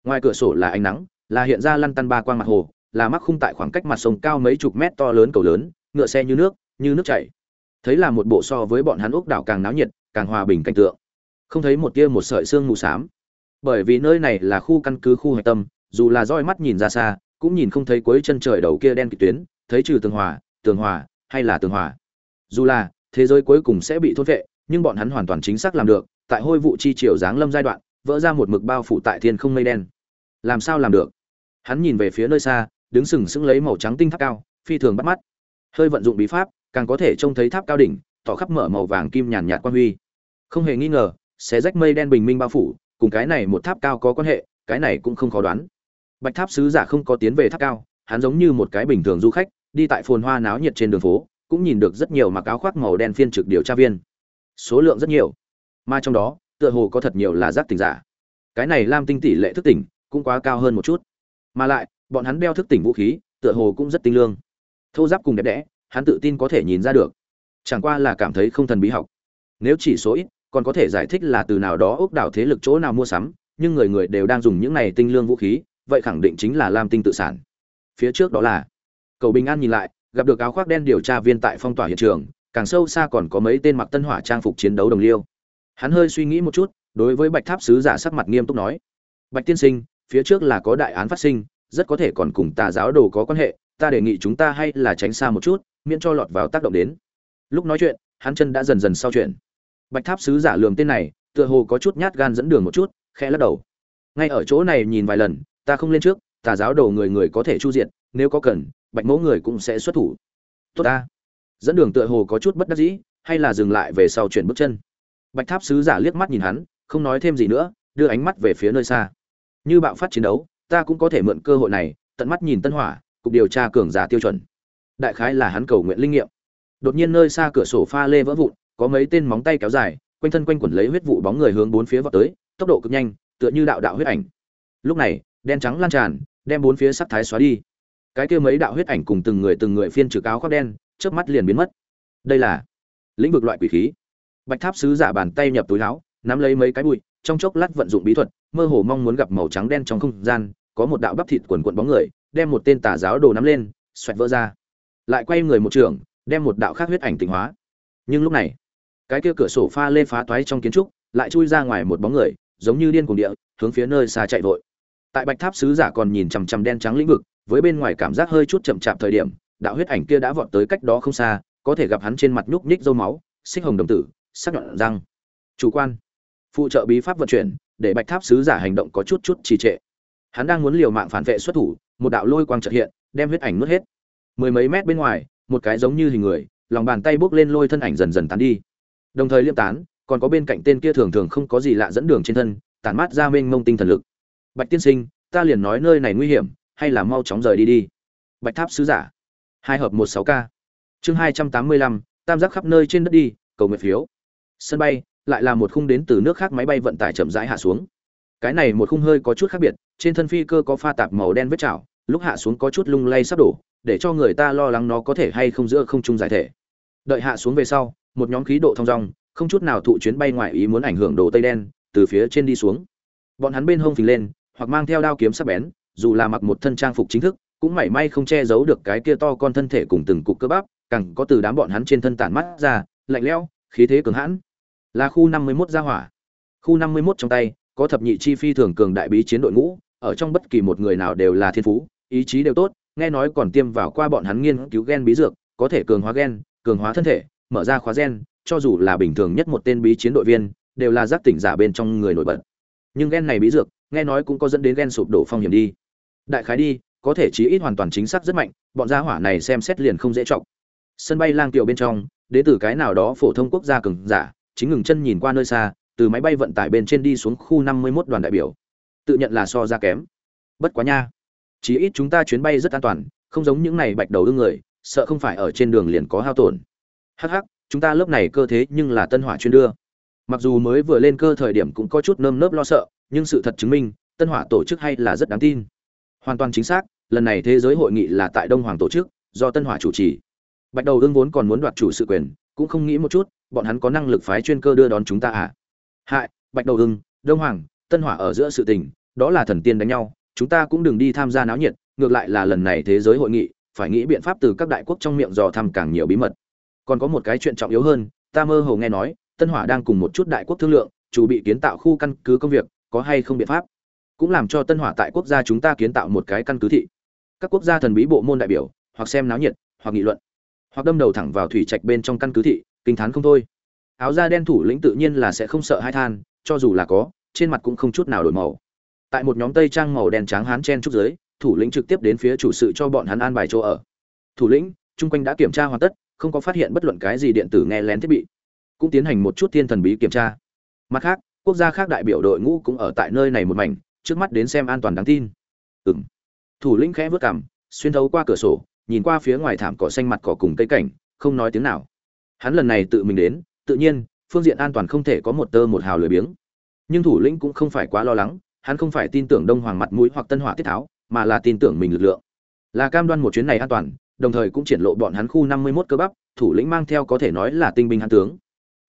Ngoài cửa sổ là ánh nắng, là hiện ra lăn tăn ba quang mặt hồ, là mắc khung tại khoảng cách mặt sông cao mấy chục mét to lớn cầu lớn, ngựa xe như nước như nước chảy thấy là một bộ so với bọn hắn ốc đảo càng náo nhiệt, càng hòa bình cảnh tượng. Không thấy một tia một sợi xương mù xám. Bởi vì nơi này là khu căn cứ khu hạch tâm, dù là roi mắt nhìn ra xa, cũng nhìn không thấy cuối chân trời đầu kia đen kịt tuyến, thấy trừ tường hòa tường hòa, hay là tường hòa. Dù là, thế giới cuối cùng sẽ bị thôn vệ, nhưng bọn hắn hoàn toàn chính xác làm được, tại hôi vụ chi triều giáng lâm giai đoạn, vỡ ra một mực bao phủ tại thiên không mây đen. Làm sao làm được? Hắn nhìn về phía nơi xa, đứng sừng sững lấy màu trắng tinh tháp cao, phi thường bắt mắt. Hơi vận dụng bí pháp càng có thể trông thấy tháp cao đỉnh, tỏ khắp mở màu vàng kim nhàn nhạt quan huy. Không hề nghi ngờ sẽ rách mây đen bình minh bao phủ, cùng cái này một tháp cao có quan hệ, cái này cũng không khó đoán. Bạch tháp sứ giả không có tiến về tháp cao, hắn giống như một cái bình thường du khách, đi tại phồn hoa náo nhiệt trên đường phố, cũng nhìn được rất nhiều mặc áo khoác màu đen phiên trực điều tra viên. Số lượng rất nhiều, mà trong đó, tựa hồ có thật nhiều là giác tỉnh giả. Cái này lam tinh tỷ lệ thức tỉnh cũng quá cao hơn một chút. Mà lại, bọn hắn đeo thức tỉnh vũ khí, tựa hồ cũng rất tinh lương. Thô giáp cùng đẹp đẽ hắn tự tin có thể nhìn ra được. Chẳng qua là cảm thấy không thần bí học. Nếu chỉ số ít, còn có thể giải thích là từ nào đó ốc đảo thế lực chỗ nào mua sắm, nhưng người người đều đang dùng những này tinh lương vũ khí, vậy khẳng định chính là lam tinh tự sản. Phía trước đó là, cầu bình an nhìn lại, gặp được áo khoác đen điều tra viên tại phong tỏa hiện trường, càng sâu xa còn có mấy tên mặc tân hỏa trang phục chiến đấu đồng liêu. Hắn hơi suy nghĩ một chút, đối với bạch tháp sứ giả sắc mặt nghiêm túc nói, bạch tiên sinh, phía trước là có đại án phát sinh, rất có thể còn cùng tà giáo đồ có quan hệ, ta đề nghị chúng ta hay là tránh xa một chút miễn cho lọt vào tác động đến. Lúc nói chuyện, hắn chân đã dần dần sau chuyện bạch tháp sứ giả lường tên này, tựa hồ có chút nhát gan dẫn đường một chút, khẽ lắc đầu. Ngay ở chỗ này nhìn vài lần, ta không lên trước, tà giáo đầu người người có thể chu diện nếu có cần, bạch mẫu người cũng sẽ xuất thủ. Tốt ta. Dẫn đường tựa hồ có chút bất đắc dĩ, hay là dừng lại về sau chuyển bước chân. Bạch tháp sứ giả liếc mắt nhìn hắn, không nói thêm gì nữa, đưa ánh mắt về phía nơi xa. Như bạo phát chiến đấu, ta cũng có thể mượn cơ hội này, tận mắt nhìn tân hỏa, cục điều tra cường giả tiêu chuẩn đại khái là hắn cầu nguyện linh nghiệm. Đột nhiên nơi xa cửa sổ pha lê vỡ vụn, có mấy tên móng tay kéo dài, quanh thân quanh quẩn lấy huyết vụ bóng người hướng bốn phía vọt tới, tốc độ cực nhanh, tựa như đạo đạo huyết ảnh. Lúc này, đen trắng lan tràn, đem bốn phía sắc thái xóa đi. Cái kia mấy đạo huyết ảnh cùng từng người từng người phiên trừ áo khoác đen trước mắt liền biến mất. Đây là lĩnh vực loại quỷ khí. Bạch tháp sứ giả bàn tay nhập túi áo, nắm lấy mấy cái bụi, trong chốc lát vận dụng bí thuật, mơ hồ mong muốn gặp màu trắng đen trong không gian, có một đạo bắp thịt quần quần bóng người, đem một tên tà giáo đồ nắm lên, xoẹt vỡ ra lại quay người một trường, đem một đạo khác huyết ảnh tịnh hóa. Nhưng lúc này, cái kia cửa sổ pha lê phá toái trong kiến trúc lại chui ra ngoài một bóng người, giống như điên cuồng địa, hướng phía nơi xa chạy vội. Tại bạch tháp sứ giả còn nhìn chằm chằm đen trắng lĩnh vực, với bên ngoài cảm giác hơi chút chậm chạp thời điểm, đạo huyết ảnh kia đã vọt tới cách đó không xa, có thể gặp hắn trên mặt nhúc nhích dâu máu, xích hồng đồng tử, sắc nhọn răng. Chủ quan, phụ trợ bí pháp vận chuyển, để bạch tháp sứ giả hành động có chút chút trì trệ. Hắn đang muốn liều mạng phản vệ xuất thủ, một đạo lôi quang chợt hiện, đem huyết ảnh nuốt hết mười mấy mét bên ngoài, một cái giống như hình người, lòng bàn tay bốc lên lôi thân ảnh dần dần tán đi. Đồng thời liêm tán, còn có bên cạnh tên kia thường thường không có gì lạ dẫn đường trên thân, tản mát ra mênh mông tinh thần lực. Bạch tiên sinh, ta liền nói nơi này nguy hiểm, hay là mau chóng rời đi đi. Bạch tháp sứ giả. Hai hợp một sáu k chương hai trăm tám mươi lăm, tam giác khắp nơi trên đất đi, cầu nguyện phiếu. Sân bay, lại là một khung đến từ nước khác máy bay vận tải chậm rãi hạ xuống. Cái này một khung hơi có chút khác biệt, trên thân phi cơ có pha tạp màu đen vết chảo, lúc hạ xuống có chút lung lay sắp đổ để cho người ta lo lắng nó có thể hay không giữa không trung giải thể. Đợi hạ xuống về sau, một nhóm khí độ thong dong, không chút nào thụ chuyến bay ngoài ý muốn ảnh hưởng đồ tây đen, từ phía trên đi xuống. Bọn hắn bên hông phình lên, hoặc mang theo đao kiếm sắc bén, dù là mặc một thân trang phục chính thức, cũng mảy may không che giấu được cái kia to con thân thể cùng từng cục cơ bắp, càng có từ đám bọn hắn trên thân tản mắt ra, lạnh lẽo, khí thế cường hãn. Là khu năm mươi 51 gia hỏa. Khu năm mươi 51 trong tay, có thập nhị chi phi thường cường đại bí chiến đội ngũ, ở trong bất kỳ một người nào đều là thiên phú, ý chí đều tốt nghe nói còn tiêm vào qua bọn hắn nghiên cứu gen bí dược, có thể cường hóa gen, cường hóa thân thể, mở ra khóa gen, cho dù là bình thường nhất một tên bí chiến đội viên, đều là giác tỉnh giả bên trong người nổi bật. Nhưng gen này bí dược, nghe nói cũng có dẫn đến gen sụp đổ phong hiểm đi. Đại khái đi, có thể chí ít hoàn toàn chính xác rất mạnh, bọn gia hỏa này xem xét liền không dễ trọng sân bay lang tiểu bên trong, đến từ cái nào đó phổ thông quốc gia cường giả, chính ngừng chân nhìn qua nơi xa, từ máy bay vận tải bên trên đi xuống khu năm mươi 51 đoàn đại biểu. Tự nhận là so ra kém. Bất quá nha chí ít chúng ta chuyến bay rất an toàn, không giống những này bạch đầu đương người, sợ không phải ở trên đường liền có hao tổn. Hắc hắc, chúng ta lớp này cơ thế nhưng là tân hỏa chuyên đưa. Mặc dù mới vừa lên cơ thời điểm cũng có chút nơm nớp lo sợ, nhưng sự thật chứng minh, tân hỏa tổ chức hay là rất đáng tin. Hoàn toàn chính xác, lần này thế giới hội nghị là tại đông hoàng tổ chức, do tân hỏa chủ trì. Bạch đầu ương vốn còn muốn đoạt chủ sự quyền, cũng không nghĩ một chút, bọn hắn có năng lực phái chuyên cơ đưa đón chúng ta à? Hại, bạch đầu ương đông hoàng, tân hỏa ở giữa sự tình, đó là thần tiên đánh nhau chúng ta cũng đừng đi tham gia náo nhiệt, ngược lại là lần này thế giới hội nghị, phải nghĩ biện pháp từ các đại quốc trong miệng dò thăm càng nhiều bí mật. Còn có một cái chuyện trọng yếu hơn, ta mơ hồ nghe nói, tân hỏa đang cùng một chút đại quốc thương lượng, chủ bị kiến tạo khu căn cứ công việc, có hay không biện pháp? Cũng làm cho tân hỏa tại quốc gia chúng ta kiến tạo một cái căn cứ thị. Các quốc gia thần bí bộ môn đại biểu, hoặc xem náo nhiệt, hoặc nghị luận. Hoặc đâm đầu thẳng vào thủy trạch bên trong căn cứ thị, kinh thán không thôi. Áo da đen thủ lĩnh tự nhiên là sẽ không sợ hai than, cho dù là có, trên mặt cũng không chút nào đổi màu tại một nhóm tây trang màu đen trắng hán chen trúc giới thủ lĩnh trực tiếp đến phía chủ sự cho bọn hắn an bài chỗ ở. Thủ lĩnh, chung quanh đã kiểm tra hoàn tất, không có phát hiện bất luận cái gì điện tử nghe lén thiết bị. Cũng tiến hành một chút thiên thần bí kiểm tra. Mặt khác, quốc gia khác đại biểu đội ngũ cũng ở tại nơi này một mảnh, trước mắt đến xem an toàn đáng tin. Ừng thủ lĩnh khẽ vớt cảm xuyên thấu qua cửa sổ, nhìn qua phía ngoài thảm cỏ xanh mặt cỏ cùng cây cảnh, không nói tiếng nào. Hắn lần này tự mình đến, tự nhiên, phương diện an toàn không thể có một tơ một hào lười biếng. Nhưng thủ lĩnh cũng không phải quá lo lắng hắn không phải tin tưởng đông hoàng mặt mũi hoặc tân hỏa tiết tháo, mà là tin tưởng mình lực lượng. Là cam đoan một chuyến này an toàn, đồng thời cũng triển lộ bọn hắn khu năm mươi 51 cơ bắp, thủ lĩnh mang theo có thể nói là tinh binh hắn tướng.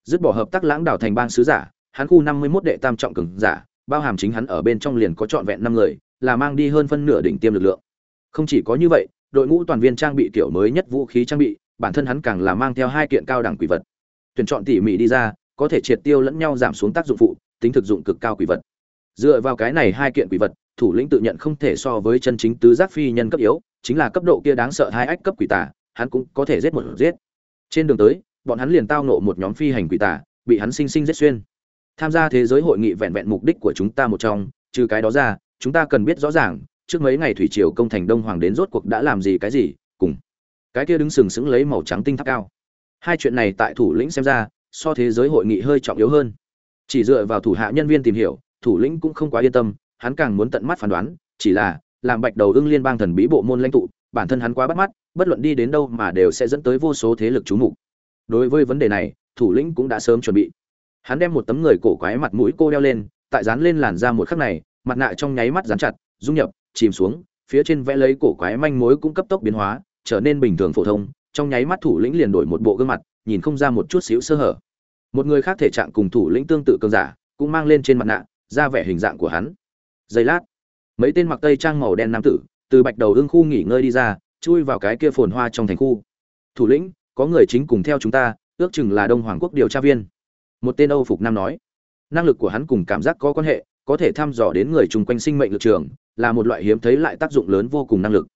Dứt bỏ hợp tác lãng đảo thành bang sứ giả, hắn khu năm mươi 51 đệ tam trọng cường giả, bao hàm chính hắn ở bên trong liền có trọn vẹn năm người, là mang đi hơn phân nửa đỉnh tiêm lực lượng. Không chỉ có như vậy, đội ngũ toàn viên trang bị kiểu mới nhất vũ khí trang bị, bản thân hắn càng là mang theo hai kiện cao đẳng quỷ vật. Tuyển chọn tỉ mỉ đi ra, có thể triệt tiêu lẫn nhau giảm xuống tác dụng phụ, tính thực dụng cực cao quỷ vật dựa vào cái này hai kiện quỷ vật, thủ lĩnh tự nhận không thể so với chân chính tứ giác phi nhân cấp yếu, chính là cấp độ kia đáng sợ hai ách cấp quỷ tà, hắn cũng có thể giết một giết. Trên đường tới, bọn hắn liền tao nộ một nhóm phi hành quỷ tà, bị hắn sinh sinh giết xuyên. Tham gia thế giới hội nghị vẹn vẹn mục đích của chúng ta một trong, trừ cái đó ra, chúng ta cần biết rõ ràng, trước mấy ngày thủy triều công thành đông hoàng đến rốt cuộc đã làm gì cái gì, cùng cái kia đứng sừng sững lấy màu trắng tinh tháp cao. Hai chuyện này tại thủ lĩnh xem ra, so thế giới hội nghị hơi trọng yếu hơn. Chỉ dựa vào thủ hạ nhân viên tìm hiểu thủ lĩnh cũng không quá yên tâm, hắn càng muốn tận mắt phán đoán, chỉ là, làm bạch đầu ưng liên bang thần bí bộ môn lãnh tụ, bản thân hắn quá bắt mắt, bất luận đi đến đâu mà đều sẽ dẫn tới vô số thế lực chú mục. Đối với vấn đề này, thủ lĩnh cũng đã sớm chuẩn bị. Hắn đem một tấm người cổ quái mặt mũi cô đeo lên, tại dán lên làn da một khắc này, mặt nạ trong nháy mắt dán chặt, dung nhập, chìm xuống, phía trên vẽ lấy cổ quái manh mối cũng cấp tốc biến hóa, trở nên bình thường phổ thông, trong nháy mắt thủ lĩnh liền đổi một bộ gương mặt, nhìn không ra một chút xíu sơ hở. Một người khác thể trạng cùng thủ lĩnh tương tự cường giả, cũng mang lên trên mặt nạ ra vẻ hình dạng của hắn. Giây lát, mấy tên mặc tây trang màu đen nam tử từ bạch đầu ương khu nghỉ ngơi đi ra, chui vào cái kia phồn hoa trong thành khu. Thủ lĩnh, có người chính cùng theo chúng ta, ước chừng là đông hoàng quốc điều tra viên. Một tên âu phục nam nói. Năng lực của hắn cùng cảm giác có quan hệ, có thể thăm dò đến người chung quanh sinh mệnh lực trường, là một loại hiếm thấy lại tác dụng lớn vô cùng năng lực.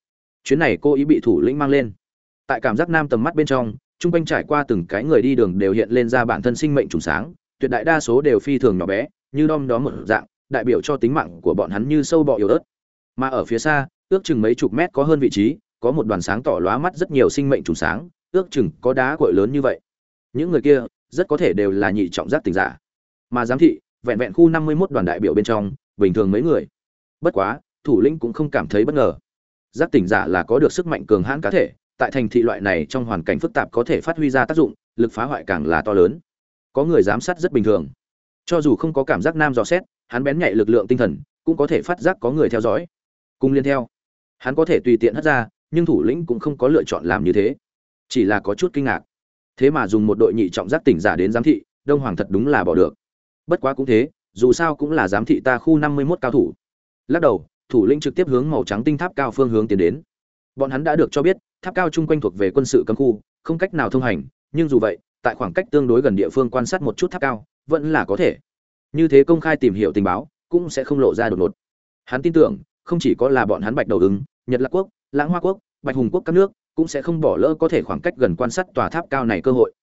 Chuyến này cô ý bị thủ lĩnh mang lên. Tại cảm giác nam tầm mắt bên trong, chung quanh trải qua từng cái người đi đường đều hiện lên ra bản thân sinh mệnh trùng sáng, tuyệt đại đa số đều phi thường nhỏ bé như đom đó một dạng, đại biểu cho tính mạng của bọn hắn như sâu bọ yếu ớt. Mà ở phía xa, ước chừng mấy chục mét có hơn vị trí, có một đoàn sáng tỏ lóa mắt rất nhiều sinh mệnh trùng sáng, ước chừng có đá cội lớn như vậy. Những người kia, rất có thể đều là nhị trọng giác tình giả. Mà giám thị, vẹn vẹn khu năm mươi 51 đoàn đại biểu bên trong, bình thường mấy người. Bất quá, thủ lĩnh cũng không cảm thấy bất ngờ. Giác tỉnh giả là có được sức mạnh cường hãn cá thể, tại thành thị loại này trong hoàn cảnh phức tạp có thể phát huy ra tác dụng, lực phá hoại càng là to lớn. Có người giám sát rất bình thường cho dù không có cảm giác nam dò xét hắn bén nhạy lực lượng tinh thần cũng có thể phát giác có người theo dõi cùng liên theo hắn có thể tùy tiện hất ra nhưng thủ lĩnh cũng không có lựa chọn làm như thế chỉ là có chút kinh ngạc thế mà dùng một đội nhị trọng giác tỉnh giả đến giám thị đông hoàng thật đúng là bỏ được bất quá cũng thế dù sao cũng là giám thị ta khu năm mươi mốt cao thủ. Lắc đầu, thủ lĩnh trực tiếp hướng màu trắng tinh tháp cao phương hướng tiến đến. Bọn hắn đã được cho biết, tháp cao chung quanh thuộc về quân sự cấm khu, không cách nào thông hành, nhưng dù vậy, tại khoảng cách tương đối gần địa phương quan sát một chút tháp cao, vẫn là có thể. Như thế công khai tìm hiểu tình báo, cũng sẽ không lộ ra đột ngột. Hắn tin tưởng, không chỉ có là bọn hắn Bạch Đầu ứng, Nhật Lạc quốc, Lãng Hoa quốc, Bạch Hùng quốc các nước, cũng sẽ không bỏ lỡ có thể khoảng cách gần quan sát tòa tháp cao này cơ hội.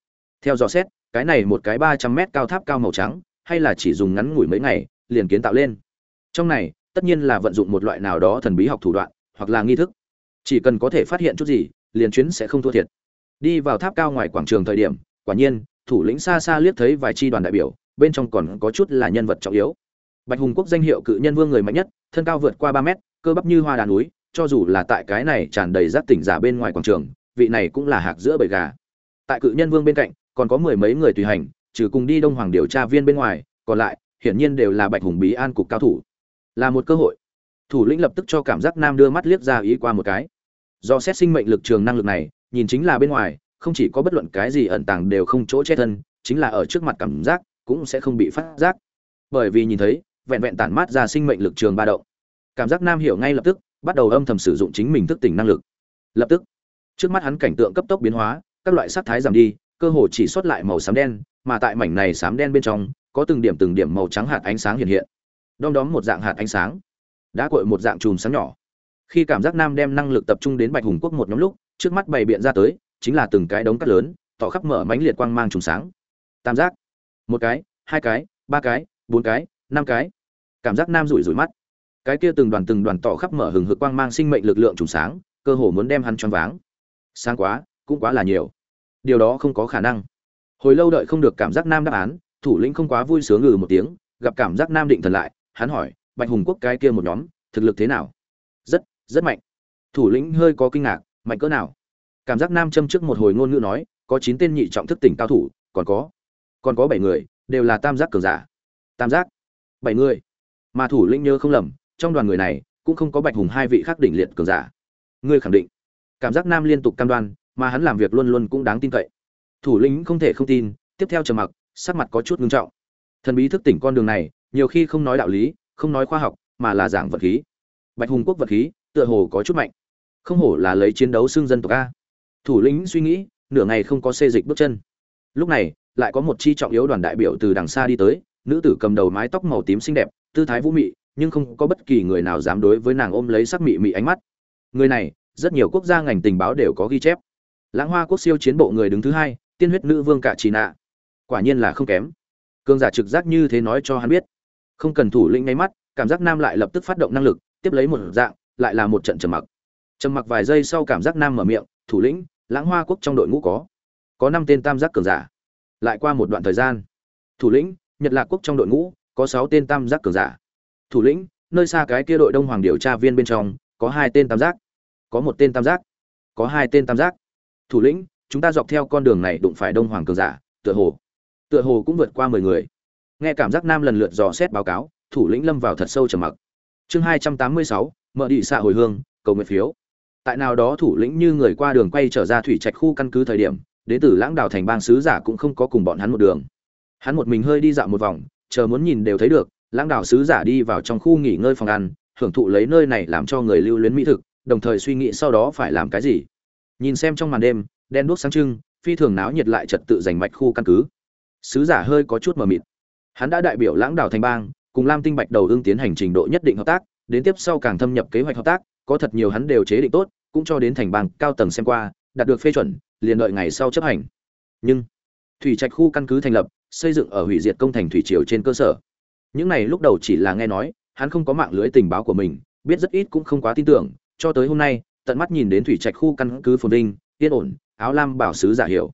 Theo dò xét, cái này một cái ba trăm mét cao tháp cao màu trắng, hay là chỉ dùng ngắn ngủi mấy ngày, liền kiến tạo lên. Trong này, tất nhiên là vận dụng một loại nào đó thần bí học thủ đoạn, hoặc là nghi thức. Chỉ cần có thể phát hiện chút gì, liền chuyến sẽ không thua thiệt. Đi vào tháp cao ngoài quảng trường thời điểm, quả nhiên, thủ lĩnh xa xa liếc thấy vài chi đoàn đại biểu, bên trong còn có chút là nhân vật trọng yếu. Bạch Hùng quốc danh hiệu cự nhân vương người mạnh nhất, thân cao vượt qua ba mét, cơ bắp như hoa đá núi, cho dù là tại cái này tràn đầy giác tỉnh giả bên ngoài quảng trường, vị này cũng là hạc giữa bầy gà. Tại cự nhân vương bên cạnh, còn có mười mấy người tùy hành, trừ cùng đi Đông Hoàng điều tra viên bên ngoài, còn lại hiển nhiên đều là Bạch Hùng Bí An cục cao thủ. Là một cơ hội. Thủ lĩnh lập tức cho cảm giác nam đưa mắt liếc ra ý qua một cái. Do xét sinh mệnh lực trường năng lực này, nhìn chính là bên ngoài, không chỉ có bất luận cái gì ẩn tàng đều không chỗ che thân, chính là ở trước mặt cảm giác cũng sẽ không bị phát giác. Bởi vì nhìn thấy, vẹn vẹn tản mát ra sinh mệnh lực trường ba động. Cảm giác nam hiểu ngay lập tức, bắt đầu âm thầm sử dụng chính mình thức tỉnh năng lực. Lập tức, trước mắt hắn cảnh tượng cấp tốc biến hóa, các loại sắc thái giảm đi, cơ hồ chỉ xuất lại màu xám đen, mà tại mảnh này xám đen bên trong, có từng điểm từng điểm màu trắng hạt ánh sáng hiện hiện. Đom đóm một dạng hạt ánh sáng, đã cội một dạng chùm sáng nhỏ. Khi cảm giác nam đem năng lực tập trung đến Bạch Hùng Quốc một nhóm lúc, trước mắt bày biện ra tới, chính là từng cái đống cát lớn, tỏ khắp mở mánh liệt quang mang trùng sáng. Tam giác, một cái, hai cái, ba cái, bốn cái, năm cái. Cảm giác nam rủi rủi mắt. Cái kia từng đoàn từng đoàn tỏ khắp mở hừng hực quang mang sinh mệnh lực lượng trùng sáng, cơ hồ muốn đem hắn choáng váng. Sáng quá, cũng quá là nhiều. Điều đó không có khả năng. Hồi lâu đợi không được cảm giác nam đáp án, thủ lĩnh không quá vui sướng ngừ một tiếng, gặp cảm giác nam định thần lại, hắn hỏi, Bạch Hùng quốc cái kia một nhóm, thực lực thế nào? Rất, rất mạnh. Thủ lĩnh hơi có kinh ngạc, mạnh cỡ nào? Cảm giác nam châm trước một hồi ngôn ngữ nói, có chín tên nhị trọng thức tỉnh cao thủ, còn có, còn có bảy người, đều là tam giác cường giả. Tam giác? bảy người. Mà thủ lĩnh nhớ không lầm, trong đoàn người này cũng không có Bạch Hùng hai vị khác đỉnh liệt cường giả. Ngươi khẳng định? Cảm giác nam liên tục cam đoan, mà hắn làm việc luôn luôn cũng đáng tin cậy. Thủ lĩnh không thể không tin, tiếp theo trầm mặc, sắc mặt có chút ngưng trọng. Thần bí thức tỉnh con đường này, nhiều khi không nói đạo lý, không nói khoa học, mà là giảng vật khí. Bạch Hùng quốc vật khí, tựa hồ có chút mạnh. Không hổ là lấy chiến đấu xương dân tộc a. Thủ lĩnh suy nghĩ, nửa ngày không có xê dịch bước chân. Lúc này, lại có một chi trọng yếu đoàn đại biểu từ đằng xa đi tới, nữ tử cầm đầu mái tóc màu tím xinh đẹp, tư thái vũ mị, nhưng không có bất kỳ người nào dám đối với nàng ôm lấy sắc mị mị ánh mắt. Người này, rất nhiều quốc gia ngành tình báo đều có ghi chép. Lãng Hoa quốc siêu chiến bộ người đứng thứ hai, tiên huyết nữ vương cả trì nạ. Quả nhiên là không kém. Cương giả trực giác như thế nói cho hắn biết. Không cần thủ lĩnh ngay mắt, cảm giác nam lại lập tức phát động năng lực, tiếp lấy một dạng, lại là một trận trầm mặc. Trầm mặc vài giây sau cảm giác nam mở miệng, thủ lĩnh, Lãng Hoa quốc trong đội ngũ có có năm tên tam giác cường giả. Lại qua một đoạn thời gian, thủ lĩnh, Nhật Lạc quốc trong đội ngũ có sáu tên tam giác cường giả. Thủ lĩnh nơi xa cái kia đội đông hoàng điều tra viên bên trong có hai tên tam giác. Có một tên tam giác có hai tên tam giác. Thủ lĩnh chúng ta dọc theo con đường này đụng phải đông hoàng cường giả tựa hồ tựa hồ cũng vượt qua mười người. Nghe cảm giác nam lần lượt dò xét báo cáo thủ lĩnh lâm vào thật sâu trầm mặc. Chương hai trăm tám mươi sáu mở đi xạ hồi hương cầu nguyện phiếu tại nào đó thủ lĩnh như người qua đường quay trở ra thủy trạch khu căn cứ thời điểm đến tử lãng đảo thành bang sứ giả cũng không có cùng bọn hắn một đường. Hắn một mình hơi đi dạo một vòng, chờ muốn nhìn đều thấy được, lãng đạo sứ giả đi vào trong khu nghỉ ngơi phòng ăn, hưởng thụ lấy nơi này làm cho người lưu luyến mỹ thực, đồng thời suy nghĩ sau đó phải làm cái gì. Nhìn xem trong màn đêm, đen đuốc sáng trưng, phi thường náo nhiệt lại trật tự giành mạch khu căn cứ. Sứ giả hơi có chút mờ mịt. Hắn đã đại biểu lãng đạo thành bang, cùng lam tinh bạch đầu ương tiến hành trình độ nhất định hợp tác, đến tiếp sau càng thâm nhập kế hoạch hợp tác có thật nhiều hắn đều chế định tốt, cũng cho đến thành bang cao tầng xem qua, đạt được phê chuẩn, liền đợi ngày sau chấp hành. Nhưng, thủy trạch khu căn cứ thành lập, xây dựng ở hủy diệt công thành thủy triều trên cơ sở. Những này lúc đầu chỉ là nghe nói, hắn không có mạng lưới tình báo của mình, biết rất ít cũng không quá tin tưởng, cho tới hôm nay, tận mắt nhìn đến thủy trạch khu căn cứ phồn vinh, yên ổn, áo lam bảo sứ giả hiểu.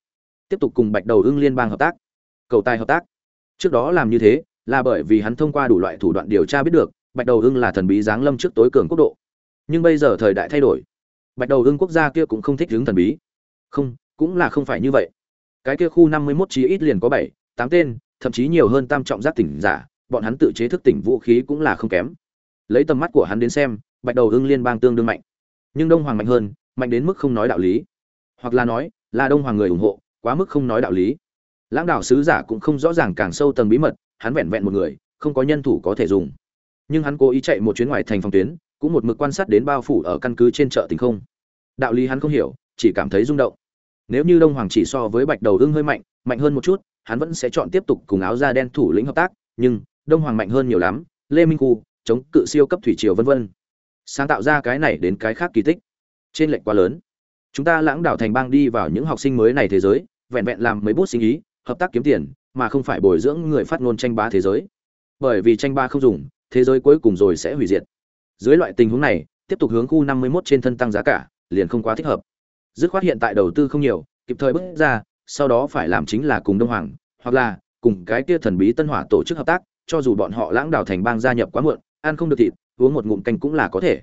Tiếp tục cùng bạch đầu ưng liên bang hợp tác, cầu tài hợp tác. Trước đó làm như thế, là bởi vì hắn thông qua đủ loại thủ đoạn điều tra biết được, bạch đầu ưng là thần bí giáng lâm trước tối cường quốc độ nhưng bây giờ thời đại thay đổi. Bạch đầu ưng quốc gia kia cũng không thích hướng thần bí. Không, cũng là không phải như vậy. Cái kia khu năm mươi mốt chí ít liền có bảy, tám tên, thậm chí nhiều hơn tam trọng giác tỉnh giả, bọn hắn tự chế thức tỉnh vũ khí cũng là không kém. Lấy tầm mắt của hắn đến xem, bạch đầu hưng liên bang tương đương mạnh. Nhưng đông hoàng mạnh hơn, mạnh đến mức không nói đạo lý. Hoặc là nói, là đông hoàng người ủng hộ, quá mức không nói đạo lý. Lãng đạo sứ giả cũng không rõ ràng càng sâu tầng bí mật, hắn vẹn vẹn một người, không có nhân thủ có thể dùng. Nhưng hắn cố ý chạy một chuyến ngoài thành phòng tuyến cũng một mực quan sát đến bao phủ ở căn cứ trên chợ tình không. Đạo lý hắn không hiểu, chỉ cảm thấy rung động. Nếu như đông hoàng chỉ so với bạch đầu ưng hơi mạnh mạnh hơn một chút, hắn vẫn sẽ chọn tiếp tục cùng áo da đen thủ lĩnh hợp tác, nhưng đông hoàng mạnh hơn nhiều lắm, lê minh khu, chống cự siêu cấp thủy triều vân vân. Sáng tạo ra cái này đến cái khác kỳ tích. Trên lệnh quá lớn. Chúng ta lãng đảo thành bang đi vào những học sinh mới này thế giới, vẹn vẹn làm mấy bút sinh ý, hợp tác kiếm tiền, mà không phải bồi dưỡng người phát ngôn tranh bá thế giới. Bởi vì tranh ba không dùng, thế giới cuối cùng rồi sẽ hủy diệt dưới loại tình huống này, tiếp tục hướng khu 51 trên thân tăng giá cả, liền không quá thích hợp. Dứt khoát hiện tại đầu tư không nhiều, kịp thời bước ra, sau đó phải làm chính là cùng đông hoàng, hoặc là cùng cái kia thần bí tân hỏa tổ chức hợp tác, cho dù bọn họ lãng đảo thành bang gia nhập quá muộn, ăn không được thịt, uống một ngụm canh cũng là có thể.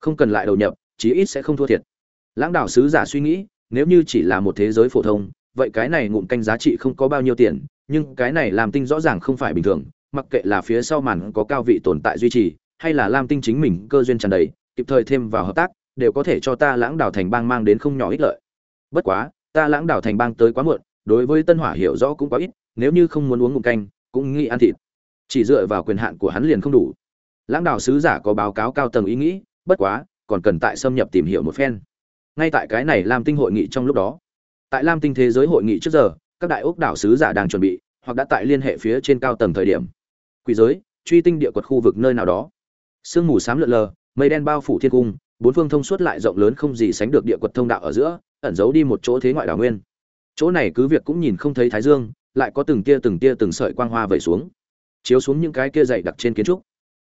Không cần lại đầu nhập, chí ít sẽ không thua thiệt. Lãng đảo sứ giả suy nghĩ, nếu như chỉ là một thế giới phổ thông, vậy cái này ngụm canh giá trị không có bao nhiêu tiền, nhưng cái này làm tinh rõ ràng không phải bình thường, mặc kệ là phía sau màn có cao vị tồn tại duy trì hay là lam tinh chính mình cơ duyên tràn đầy, kịp thời thêm vào hợp tác, đều có thể cho ta lãng đảo thành bang mang đến không nhỏ ích lợi. Bất quá, ta lãng đảo thành bang tới quá muộn, đối với tân hỏa hiểu rõ cũng quá ít, nếu như không muốn uống ngụm canh, cũng nghĩ ăn thịt. Chỉ dựa vào quyền hạn của hắn liền không đủ. Lãng đạo sứ giả có báo cáo cao tầng ý nghĩ, bất quá, còn cần tại xâm nhập tìm hiểu một phen. Ngay tại cái này lam tinh hội nghị trong lúc đó, tại lam tinh thế giới hội nghị trước giờ, các đại ốc đảo sứ giả đang chuẩn bị, hoặc đã tại liên hệ phía trên cao tầng thời điểm. Quỷ giới, truy tinh địa quật khu vực nơi nào đó sương mù xám lượn lờ, mây đen bao phủ thiên cung, bốn phương thông suốt lại rộng lớn không gì sánh được địa quật thông đạo ở giữa, ẩn giấu đi một chỗ thế ngoại đảo nguyên. Chỗ này cứ việc cũng nhìn không thấy thái dương, lại có từng tia từng tia từng sợi quang hoa vẩy xuống, chiếu xuống những cái kia dày đặc trên kiến trúc.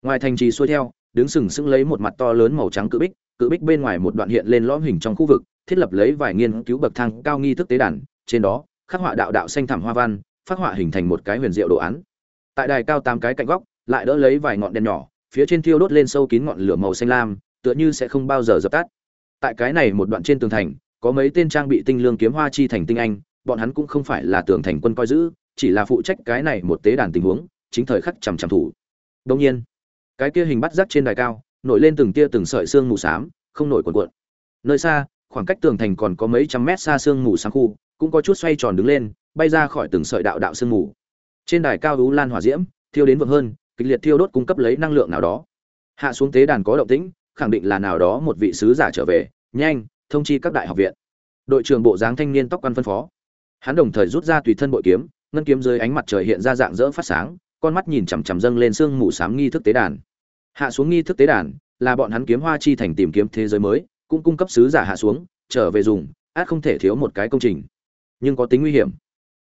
Ngoài thành trì xuôi theo, đứng sừng sững lấy một mặt to lớn màu trắng cự bích cự bích bên ngoài một đoạn hiện lên lõm hình trong khu vực, thiết lập lấy vài nghiên cứu bậc thang cao nghi thức tế đàn, trên đó, khắc họa đạo đạo xanh thảm hoa văn, phát họa hình thành một cái huyền diệu đồ án. Tại đài cao tám cái cạnh góc, lại đỡ lấy vài ngọn đèn nhỏ phía trên thiêu đốt lên sâu kín ngọn lửa màu xanh lam, tựa như sẽ không bao giờ dập tắt. Tại cái này một đoạn trên tường thành, có mấy tên trang bị tinh lương kiếm hoa chi thành tinh anh, bọn hắn cũng không phải là tường thành quân coi giữ, chỉ là phụ trách cái này một tế đàn tình huống, chính thời khắc chằm chằm thủ. Đông nhiên, cái kia hình bắt rắc trên đài cao, nổi lên từng tia từng sợi xương mù xám, không nổi cuộn cuộn. Nơi xa, khoảng cách tường thành còn có mấy trăm mét xa xương mù sáng khu, cũng có chút xoay tròn đứng lên, bay ra khỏi từng sợi đạo đạo xương mù. Trên đài cao ú lan hỏa diễm, thiêu đến vượng hơn kịch liệt thiêu đốt cung cấp lấy năng lượng nào đó. Hạ xuống tế đàn có động tĩnh, khẳng định là nào đó một vị sứ giả trở về, nhanh, thông chi các đại học viện. Đội trưởng bộ dáng thanh niên tóc quan phân phó. Hắn đồng thời rút ra tùy thân bội kiếm, ngân kiếm dưới ánh mặt trời hiện ra dạng dỡ phát sáng, con mắt nhìn chằm chằm dâng lên sương mù xám nghi thức tế đàn. Hạ xuống nghi thức tế đàn, là bọn hắn kiếm hoa chi thành tìm kiếm thế giới mới, cũng cung cấp sứ giả hạ xuống, trở về dùng, át không thể thiếu một cái công trình. Nhưng có tính nguy hiểm.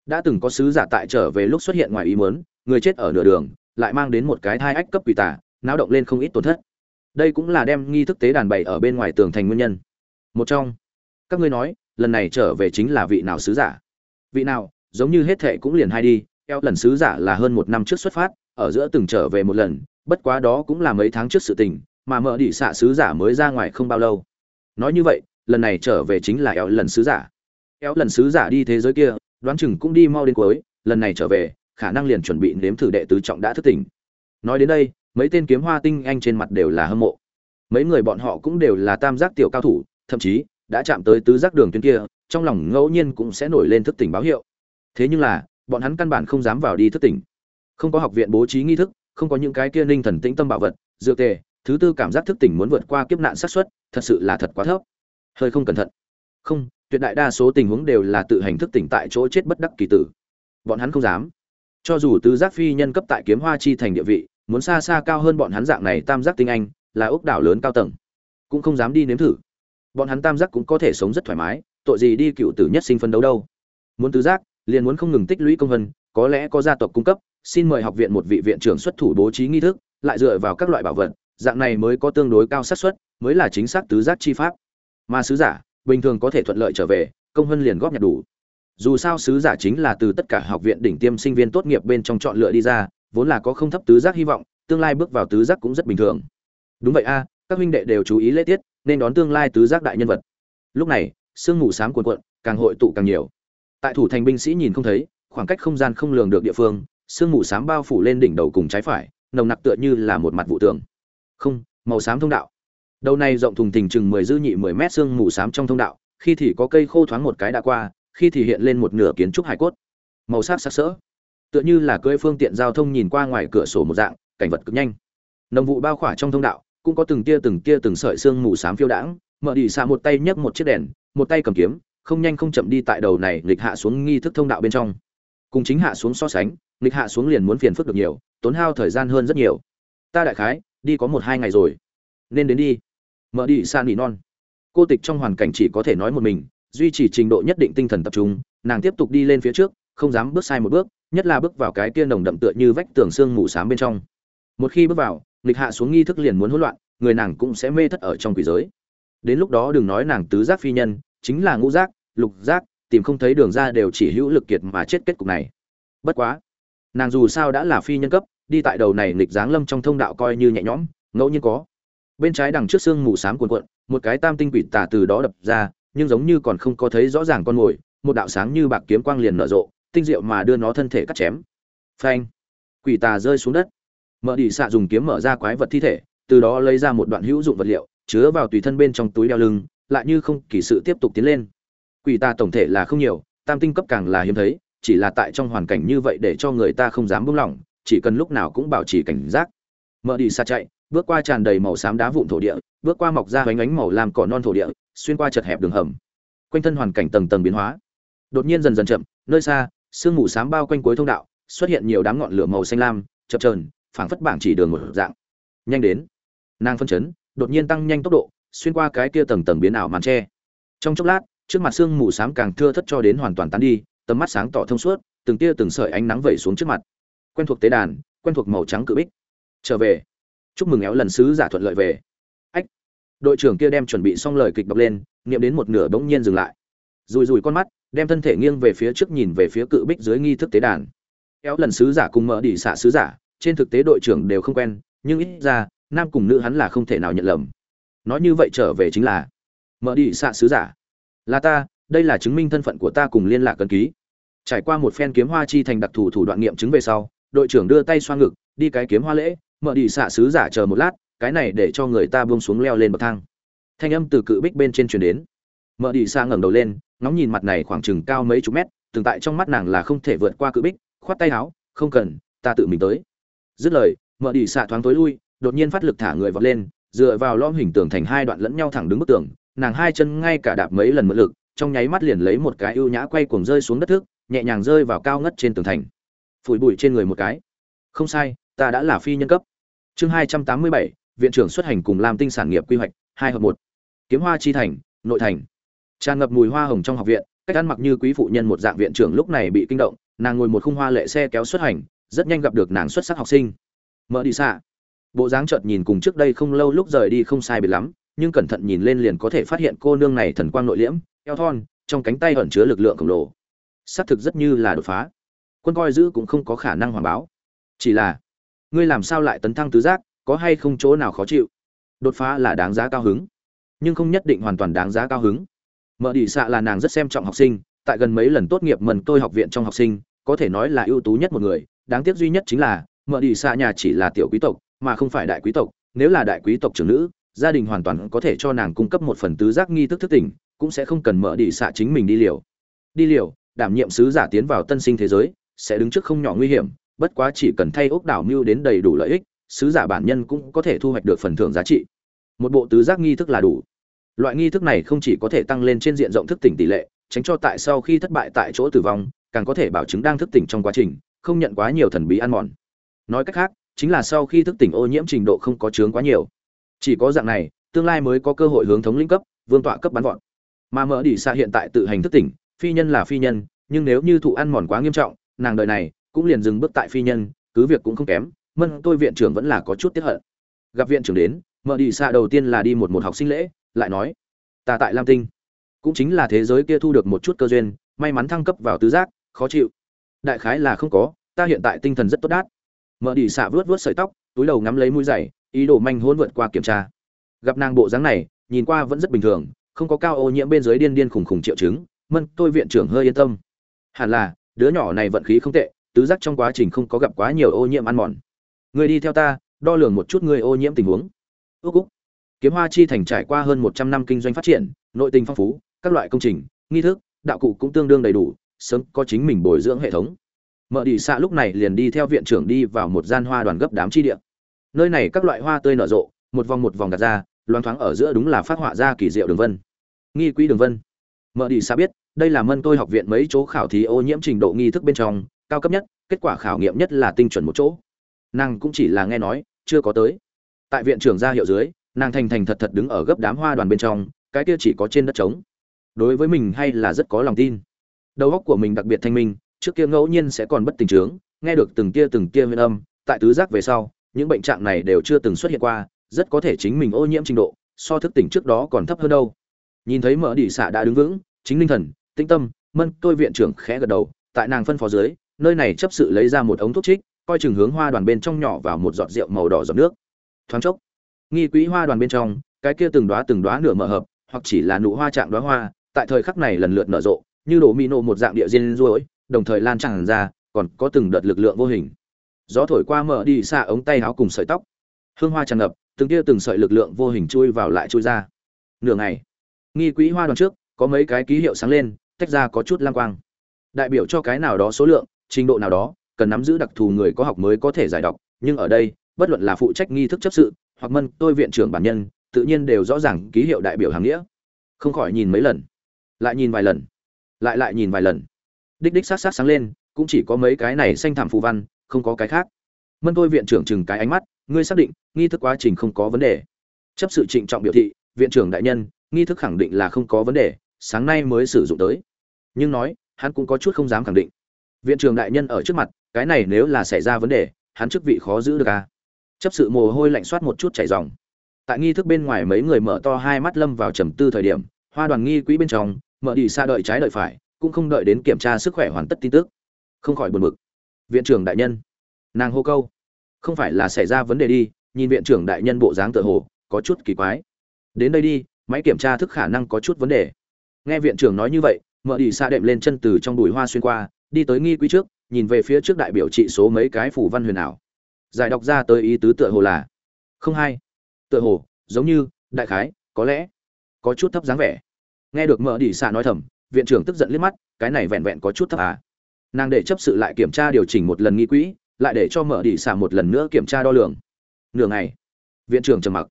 Đã từng có sứ giả tại trở về lúc xuất hiện ngoài ý muốn, người chết ở nửa đường lại mang đến một cái thai ách cấp quỷ tả, náo động lên không ít tổn thất. Đây cũng là đem nghi thức tế đàn bày ở bên ngoài tường thành nguyên nhân. Một trong, các ngươi nói, lần này trở về chính là vị nào sứ giả? Vị nào, giống như hết thệ cũng liền hai đi, eo lần sứ giả là hơn một năm trước xuất phát, ở giữa từng trở về một lần, bất quá đó cũng là mấy tháng trước sự tình, mà mở đỉ xạ sứ giả mới ra ngoài không bao lâu. Nói như vậy, lần này trở về chính là eo lần sứ giả. Eo lần sứ giả đi thế giới kia, đoán chừng cũng đi mau đến cuối, lần này trở về khả năng liền chuẩn bị nếm thử đệ tứ trọng đã thức tỉnh. Nói đến đây, mấy tên kiếm hoa tinh anh trên mặt đều là hâm mộ. Mấy người bọn họ cũng đều là tam giác tiểu cao thủ, thậm chí đã chạm tới tứ giác đường tuyến kia, trong lòng ngẫu nhiên cũng sẽ nổi lên thức tỉnh báo hiệu. Thế nhưng là, bọn hắn căn bản không dám vào đi thức tỉnh. Không có học viện bố trí nghi thức, không có những cái kia linh thần tĩnh tâm bảo vật, dược tề, thứ tư cảm giác thức tỉnh muốn vượt qua kiếp nạn xác suất, thật sự là thật quá thấp. Hơi không cẩn thận. Không, tuyệt đại đa số tình huống đều là tự hành thức tỉnh tại chỗ chết bất đắc kỳ tử. Bọn hắn không dám cho dù tứ giác phi nhân cấp tại kiếm hoa chi thành địa vị, muốn xa xa cao hơn bọn hắn dạng này tam giác tinh anh, là ốc đảo lớn cao tầng. Cũng không dám đi nếm thử. Bọn hắn tam giác cũng có thể sống rất thoải mái, tội gì đi cựu tử nhất sinh phân đấu đâu. Muốn tứ giác, liền muốn không ngừng tích lũy công vân, có lẽ có gia tộc cung cấp, xin mời học viện một vị viện trưởng xuất thủ bố trí nghi thức, lại dựa vào các loại bảo vật, dạng này mới có tương đối cao xác suất, mới là chính xác tứ giác chi pháp. Mà sứ giả, bình thường có thể thuận lợi trở về, công vân liền góp nhặt đủ dù sao sứ giả chính là từ tất cả học viện đỉnh tiêm sinh viên tốt nghiệp bên trong chọn lựa đi ra, vốn là có không thấp tứ giác hy vọng, tương lai bước vào tứ giác cũng rất bình thường. Đúng vậy a, các huynh đệ đều chú ý lễ tiết, nên đón tương lai tứ giác đại nhân vật. Lúc này, sương mù sám cuồn cuộn, càng hội tụ càng nhiều. Tại thủ thành binh sĩ nhìn không thấy, khoảng cách không gian không lường được địa phương, sương mù sám bao phủ lên đỉnh đầu cùng trái phải, nồng nặc tựa như là một mặt vụ tường. Không, màu xám thông đạo. Đầu này rộng thùng thình chừng mười dư nhị mười mét sương mù sám trong thông đạo, khi thì có cây khô thoáng một cái đã qua khi thì hiện lên một nửa kiến trúc hải cốt. Màu sắc sắc sỡ. Tựa như là cưỡi phương tiện giao thông nhìn qua ngoài cửa sổ một dạng, cảnh vật cực nhanh. Nồng vụ bao khỏa trong thông đạo, cũng có từng tia từng tia từng sợi xương mù xám phiêu đãng. Mở đi xạ một tay nhấc một chiếc đèn, một tay cầm kiếm, không nhanh không chậm đi tại đầu này nghịch hạ xuống nghi thức thông đạo bên trong. Cùng chính hạ xuống so sánh, nghịch hạ xuống liền muốn phiền phức được nhiều, tốn hao thời gian hơn rất nhiều. Ta đại khái, đi có một hai ngày rồi. Nên đến đi. Mở đi xa nỉ non. Cô tịch trong hoàn cảnh chỉ có thể nói một mình duy trì trình độ nhất định tinh thần tập trung, nàng tiếp tục đi lên phía trước, không dám bước sai một bước, nhất là bước vào cái kia nồng đậm tựa như vách tường xương mù xám bên trong. Một khi bước vào, nghịch hạ xuống nghi thức liền muốn hỗn loạn, người nàng cũng sẽ mê thất ở trong quỷ giới. Đến lúc đó đừng nói nàng tứ giác phi nhân, chính là ngũ giác, lục giác, tìm không thấy đường ra đều chỉ hữu lực kiệt mà chết kết cục này. Bất quá, nàng dù sao đã là phi nhân cấp, đi tại đầu này nghịch dáng lâm trong thông đạo coi như nhẹ nhõm, ngẫu nhiên có. Bên trái đằng trước xương mù xám cuồn cuộn, một cái tam tinh quỷ tà từ đó đập ra nhưng giống như còn không có thấy rõ ràng con mồi, một đạo sáng như bạc kiếm quang liền nở rộ, tinh diệu mà đưa nó thân thể cắt chém. Phanh! Quỷ tà rơi xuống đất. Mở đi xạ dùng kiếm mở ra quái vật thi thể, từ đó lấy ra một đoạn hữu dụng vật liệu, chứa vào tùy thân bên trong túi đeo lưng, lại như không kỳ sự tiếp tục tiến lên. Quỷ tà tổng thể là không nhiều, tam tinh cấp càng là hiếm thấy, chỉ là tại trong hoàn cảnh như vậy để cho người ta không dám buông lỏng, chỉ cần lúc nào cũng bảo trì cảnh giác. Mở đi xa chạy bước qua tràn đầy màu xám đá vụn thổ địa, bước qua mọc ra bánh ánh màu làm cỏ non thổ địa, xuyên qua chật hẹp đường hầm. Quanh thân hoàn cảnh tầng tầng biến hóa. Đột nhiên dần dần chậm, nơi xa, sương mù xám bao quanh cuối thông đạo, xuất hiện nhiều đám ngọn lửa màu xanh lam, chập trờn phảng phất bảng chỉ đường một dạng. Nhanh đến, nàng phân chấn, đột nhiên tăng nhanh tốc độ, xuyên qua cái kia tầng tầng biến ảo màn tre. Trong chốc lát, trước mặt sương mù xám càng thưa thất cho đến hoàn toàn tán đi, tầm mắt sáng tỏ thông suốt, từng tia từng sợi ánh nắng vẩy xuống trước mặt. Quen thuộc tế đàn, quen thuộc màu trắng cự bích. Trở về chúc mừng éo lần sứ giả thuận lợi về. Ách. Đội trưởng kia đem chuẩn bị xong lời kịch đọc lên nghiệm đến một nửa bỗng nhiên dừng lại. Rùi rùi con mắt, đem thân thể nghiêng về phía trước nhìn về phía cự bích dưới nghi thức tế đàn. Éo lần sứ giả cùng mở đỉ xạ sứ giả, trên thực tế đội trưởng đều không quen, nhưng ít ra, nam cùng nữ hắn là không thể nào nhận lầm. Nói như vậy trở về chính là, mở đi xạ sứ giả, là ta, đây là chứng minh thân phận của ta cùng liên lạc cần ký. Trải qua một phen kiếm hoa chi thành đặc thù thủ đoạn nghiệm chứng về sau, đội trưởng đưa tay xoa ngực, đi cái kiếm hoa lễ mở đi xạ sứ giả chờ một lát, cái này để cho người ta buông xuống leo lên bậc thang. Thanh âm từ cự bích bên trên truyền đến. Mở đi xạ ngẩng đầu lên, ngóng nhìn mặt này khoảng chừng cao mấy chục mét, từng tại trong mắt nàng là không thể vượt qua cự bích, khoát tay áo, không cần, ta tự mình tới. Dứt lời, mở đi xạ thoáng tối lui, đột nhiên phát lực thả người vọt lên, dựa vào lõm hình tường thành hai đoạn lẫn nhau thẳng đứng bức tường, nàng hai chân ngay cả đạp mấy lần mượn lực, trong nháy mắt liền lấy một cái ưu nhã quay cuồng rơi xuống đất thước, nhẹ nhàng rơi vào cao ngất trên tường thành. Phủi bụi trên người một cái. Không sai, ta đã là phi nhân cấp chương hai trăm tám mươi bảy, viện trưởng xuất hành cùng làm tinh sản nghiệp quy hoạch, hai hợp một. Kiếm hoa chi thành, nội thành. Tràn ngập mùi hoa hồng trong học viện, cách ăn mặc như quý phụ nhân một dạng viện trưởng lúc này bị kinh động, nàng ngồi một khung hoa lệ xe kéo xuất hành, rất nhanh gặp được nàng xuất sắc học sinh. Mở đi xa. Bộ dáng chợt nhìn cùng trước đây không lâu lúc rời đi không sai biệt lắm, nhưng cẩn thận nhìn lên liền có thể phát hiện cô nương này thần quang nội liễm, eo thon, trong cánh tay ẩn chứa lực lượng khổng lồ. Xác thực rất như là đột phá. Quân coi giữ cũng không có khả năng hoàn báo. Chỉ là ngươi làm sao lại tấn thăng tứ giác, có hay không chỗ nào khó chịu? Đột phá là đáng giá cao hứng, nhưng không nhất định hoàn toàn đáng giá cao hứng. Mở đĩ xạ là nàng rất xem trọng học sinh, tại gần mấy lần tốt nghiệp mần tôi học viện trong học sinh, có thể nói là ưu tú nhất một người, đáng tiếc duy nhất chính là mở đĩ xạ nhà chỉ là tiểu quý tộc, mà không phải đại quý tộc, nếu là đại quý tộc trưởng nữ, gia đình hoàn toàn có thể cho nàng cung cấp một phần tứ giác nghi thức thức tỉnh, cũng sẽ không cần mở đĩ xạ chính mình đi liều. Đi liều, đảm nhiệm sứ giả tiến vào tân sinh thế giới, sẽ đứng trước không nhỏ nguy hiểm bất quá chỉ cần thay ốc đảo mưu đến đầy đủ lợi ích, sứ giả bản nhân cũng có thể thu hoạch được phần thưởng giá trị. Một bộ tứ giác nghi thức là đủ. Loại nghi thức này không chỉ có thể tăng lên trên diện rộng thức tỉnh tỷ lệ, tránh cho tại sau khi thất bại tại chỗ tử vong, càng có thể bảo chứng đang thức tỉnh trong quá trình, không nhận quá nhiều thần bí ăn mòn. Nói cách khác, chính là sau khi thức tỉnh ô nhiễm trình độ không có chướng quá nhiều. Chỉ có dạng này, tương lai mới có cơ hội hướng thống lĩnh cấp, vương tọa cấp bắn vọt. Mà mở đi xa hiện tại tự hành thức tỉnh, phi nhân là phi nhân, nhưng nếu như thụ ăn mòn quá nghiêm trọng, nàng đời này cũng liền dừng bước tại phi nhân, cứ việc cũng không kém, mân tôi viện trưởng vẫn là có chút tiếc hận. Gặp viện trưởng đến mở đi xa đầu tiên là đi một một học sinh lễ, lại nói, ta tại lam tinh, cũng chính là thế giới kia thu được một chút cơ duyên, may mắn thăng cấp vào tứ giác, khó chịu. Đại khái là không có, ta hiện tại tinh thần rất tốt đát. Mở đi xạ vớt vớt sợi tóc, túi đầu ngắm lấy mũi giày, ý đồ manh hôn vượt qua kiểm tra. Gặp nàng bộ dáng này, nhìn qua vẫn rất bình thường, không có cao ô nhiễm bên dưới điên điên khủng khủng triệu chứng, mân tôi viện trưởng hơi yên tâm. Hẳn là, đứa nhỏ này vận khí không tệ tứ giác trong quá trình không có gặp quá nhiều ô nhiễm ăn mòn. Người đi theo ta, đo lường một chút người ô nhiễm tình huống. Ước úc. Kiếm hoa chi thành trải qua hơn một trăm năm kinh doanh phát triển, nội tình phong phú, các loại công trình, nghi thức, đạo cụ cũng tương đương đầy đủ, sớm có chính mình bồi dưỡng hệ thống. Mở đi xạ lúc này liền đi theo viện trưởng đi vào một gian hoa đoàn gấp đám chi địa. Nơi này các loại hoa tươi nở rộ, một vòng một vòng đặt ra loáng thoáng ở giữa đúng là phát họa ra kỳ diệu đường vân. Nghi quỹ đường vân. Mở đi xạ biết, đây là mân tôi học viện mấy chỗ khảo thí ô nhiễm trình độ nghi thức bên trong cao cấp nhất, kết quả khảo nghiệm nhất là tinh chuẩn một chỗ. Nàng cũng chỉ là nghe nói, chưa có tới. Tại viện trưởng ra hiệu dưới, nàng thành thành thật thật đứng ở gấp đám hoa đoàn bên trong, cái kia chỉ có trên đất trống. Đối với mình hay là rất có lòng tin. Đầu óc của mình đặc biệt thanh minh, trước kia ngẫu nhiên sẽ còn bất tình trướng, nghe được từng kia từng kia nguyên âm, tại tứ giác về sau, những bệnh trạng này đều chưa từng xuất hiện qua, rất có thể chính mình ô nhiễm trình độ, so thức tỉnh trước đó còn thấp hơn đâu. Nhìn thấy mở đỉ xạ đã đứng vững, chính linh thần, tĩnh tâm, mân, tôi viện trưởng khẽ gật đầu, tại nàng phân phó dưới nơi này chấp sự lấy ra một ống thuốc trích, coi chừng hướng hoa đoàn bên trong nhỏ vào một giọt rượu màu đỏ giọt nước. Thoáng chốc, nghi quỹ hoa đoàn bên trong, cái kia từng đóa từng đóa nửa mở hợp, hoặc chỉ là nụ hoa trạng đóa hoa, tại thời khắc này lần lượt nở rộ, như đổ mì nổ một dạng địa diên ruồi, đồng thời lan tràn ra, còn có từng đợt lực lượng vô hình. Gió thổi qua mở đi xa ống tay áo cùng sợi tóc. Hương hoa tràn ngập, từng tia từng sợi lực lượng vô hình chui vào lại chui ra. Nửa ngày, nghi quỹ hoa đoàn trước, có mấy cái ký hiệu sáng lên, tách ra có chút lang quang. Đại biểu cho cái nào đó số lượng trình độ nào đó, cần nắm giữ đặc thù người có học mới có thể giải đọc, nhưng ở đây, bất luận là phụ trách nghi thức chấp sự, hoặc mân tôi viện trưởng bản nhân, tự nhiên đều rõ ràng ký hiệu đại biểu hàng nghĩa. Không khỏi nhìn mấy lần, lại nhìn vài lần, lại lại nhìn vài lần. Đích đích sát sát sáng lên, cũng chỉ có mấy cái này xanh thảm phù văn, không có cái khác. Mân tôi viện trưởng chừng cái ánh mắt, ngươi xác định, nghi thức quá trình không có vấn đề. Chấp sự trịnh trọng biểu thị, viện trưởng đại nhân, nghi thức khẳng định là không có vấn đề, sáng nay mới sử dụng tới. Nhưng nói, hắn cũng có chút không dám khẳng định viện trưởng đại nhân ở trước mặt, cái này nếu là xảy ra vấn đề, hắn chức vị khó giữ được à? Chấp sự mồ hôi lạnh soát một chút chảy dòng. Tại nghi thức bên ngoài mấy người mở to hai mắt lâm vào trầm tư thời điểm, hoa đoàn nghi quỹ bên trong, mở đi xa đợi trái đợi phải, cũng không đợi đến kiểm tra sức khỏe hoàn tất tin tức. Không khỏi buồn bực. Viện trưởng đại nhân, nàng hô câu. Không phải là xảy ra vấn đề đi, nhìn viện trưởng đại nhân bộ dáng tựa hồ, có chút kỳ quái. Đến đây đi, máy kiểm tra thức khả năng có chút vấn đề. Nghe viện trưởng nói như vậy, mở đi xa đệm lên chân từ trong bụi hoa xuyên qua đi tới nghi quý trước nhìn về phía trước đại biểu trị số mấy cái phủ văn huyền ảo. Giải đọc ra tới ý tứ tựa hồ là không hai tựa hồ giống như đại khái có lẽ có chút thấp dáng vẻ. Nghe được mở đi xạ nói thầm viện trưởng tức giận liếc mắt cái này vẹn vẹn có chút thấp à. Nàng để chấp sự lại kiểm tra điều chỉnh một lần nghi quỹ lại để cho mở đi xạ một lần nữa kiểm tra đo lường. Nửa ngày viện trưởng trầm mặc.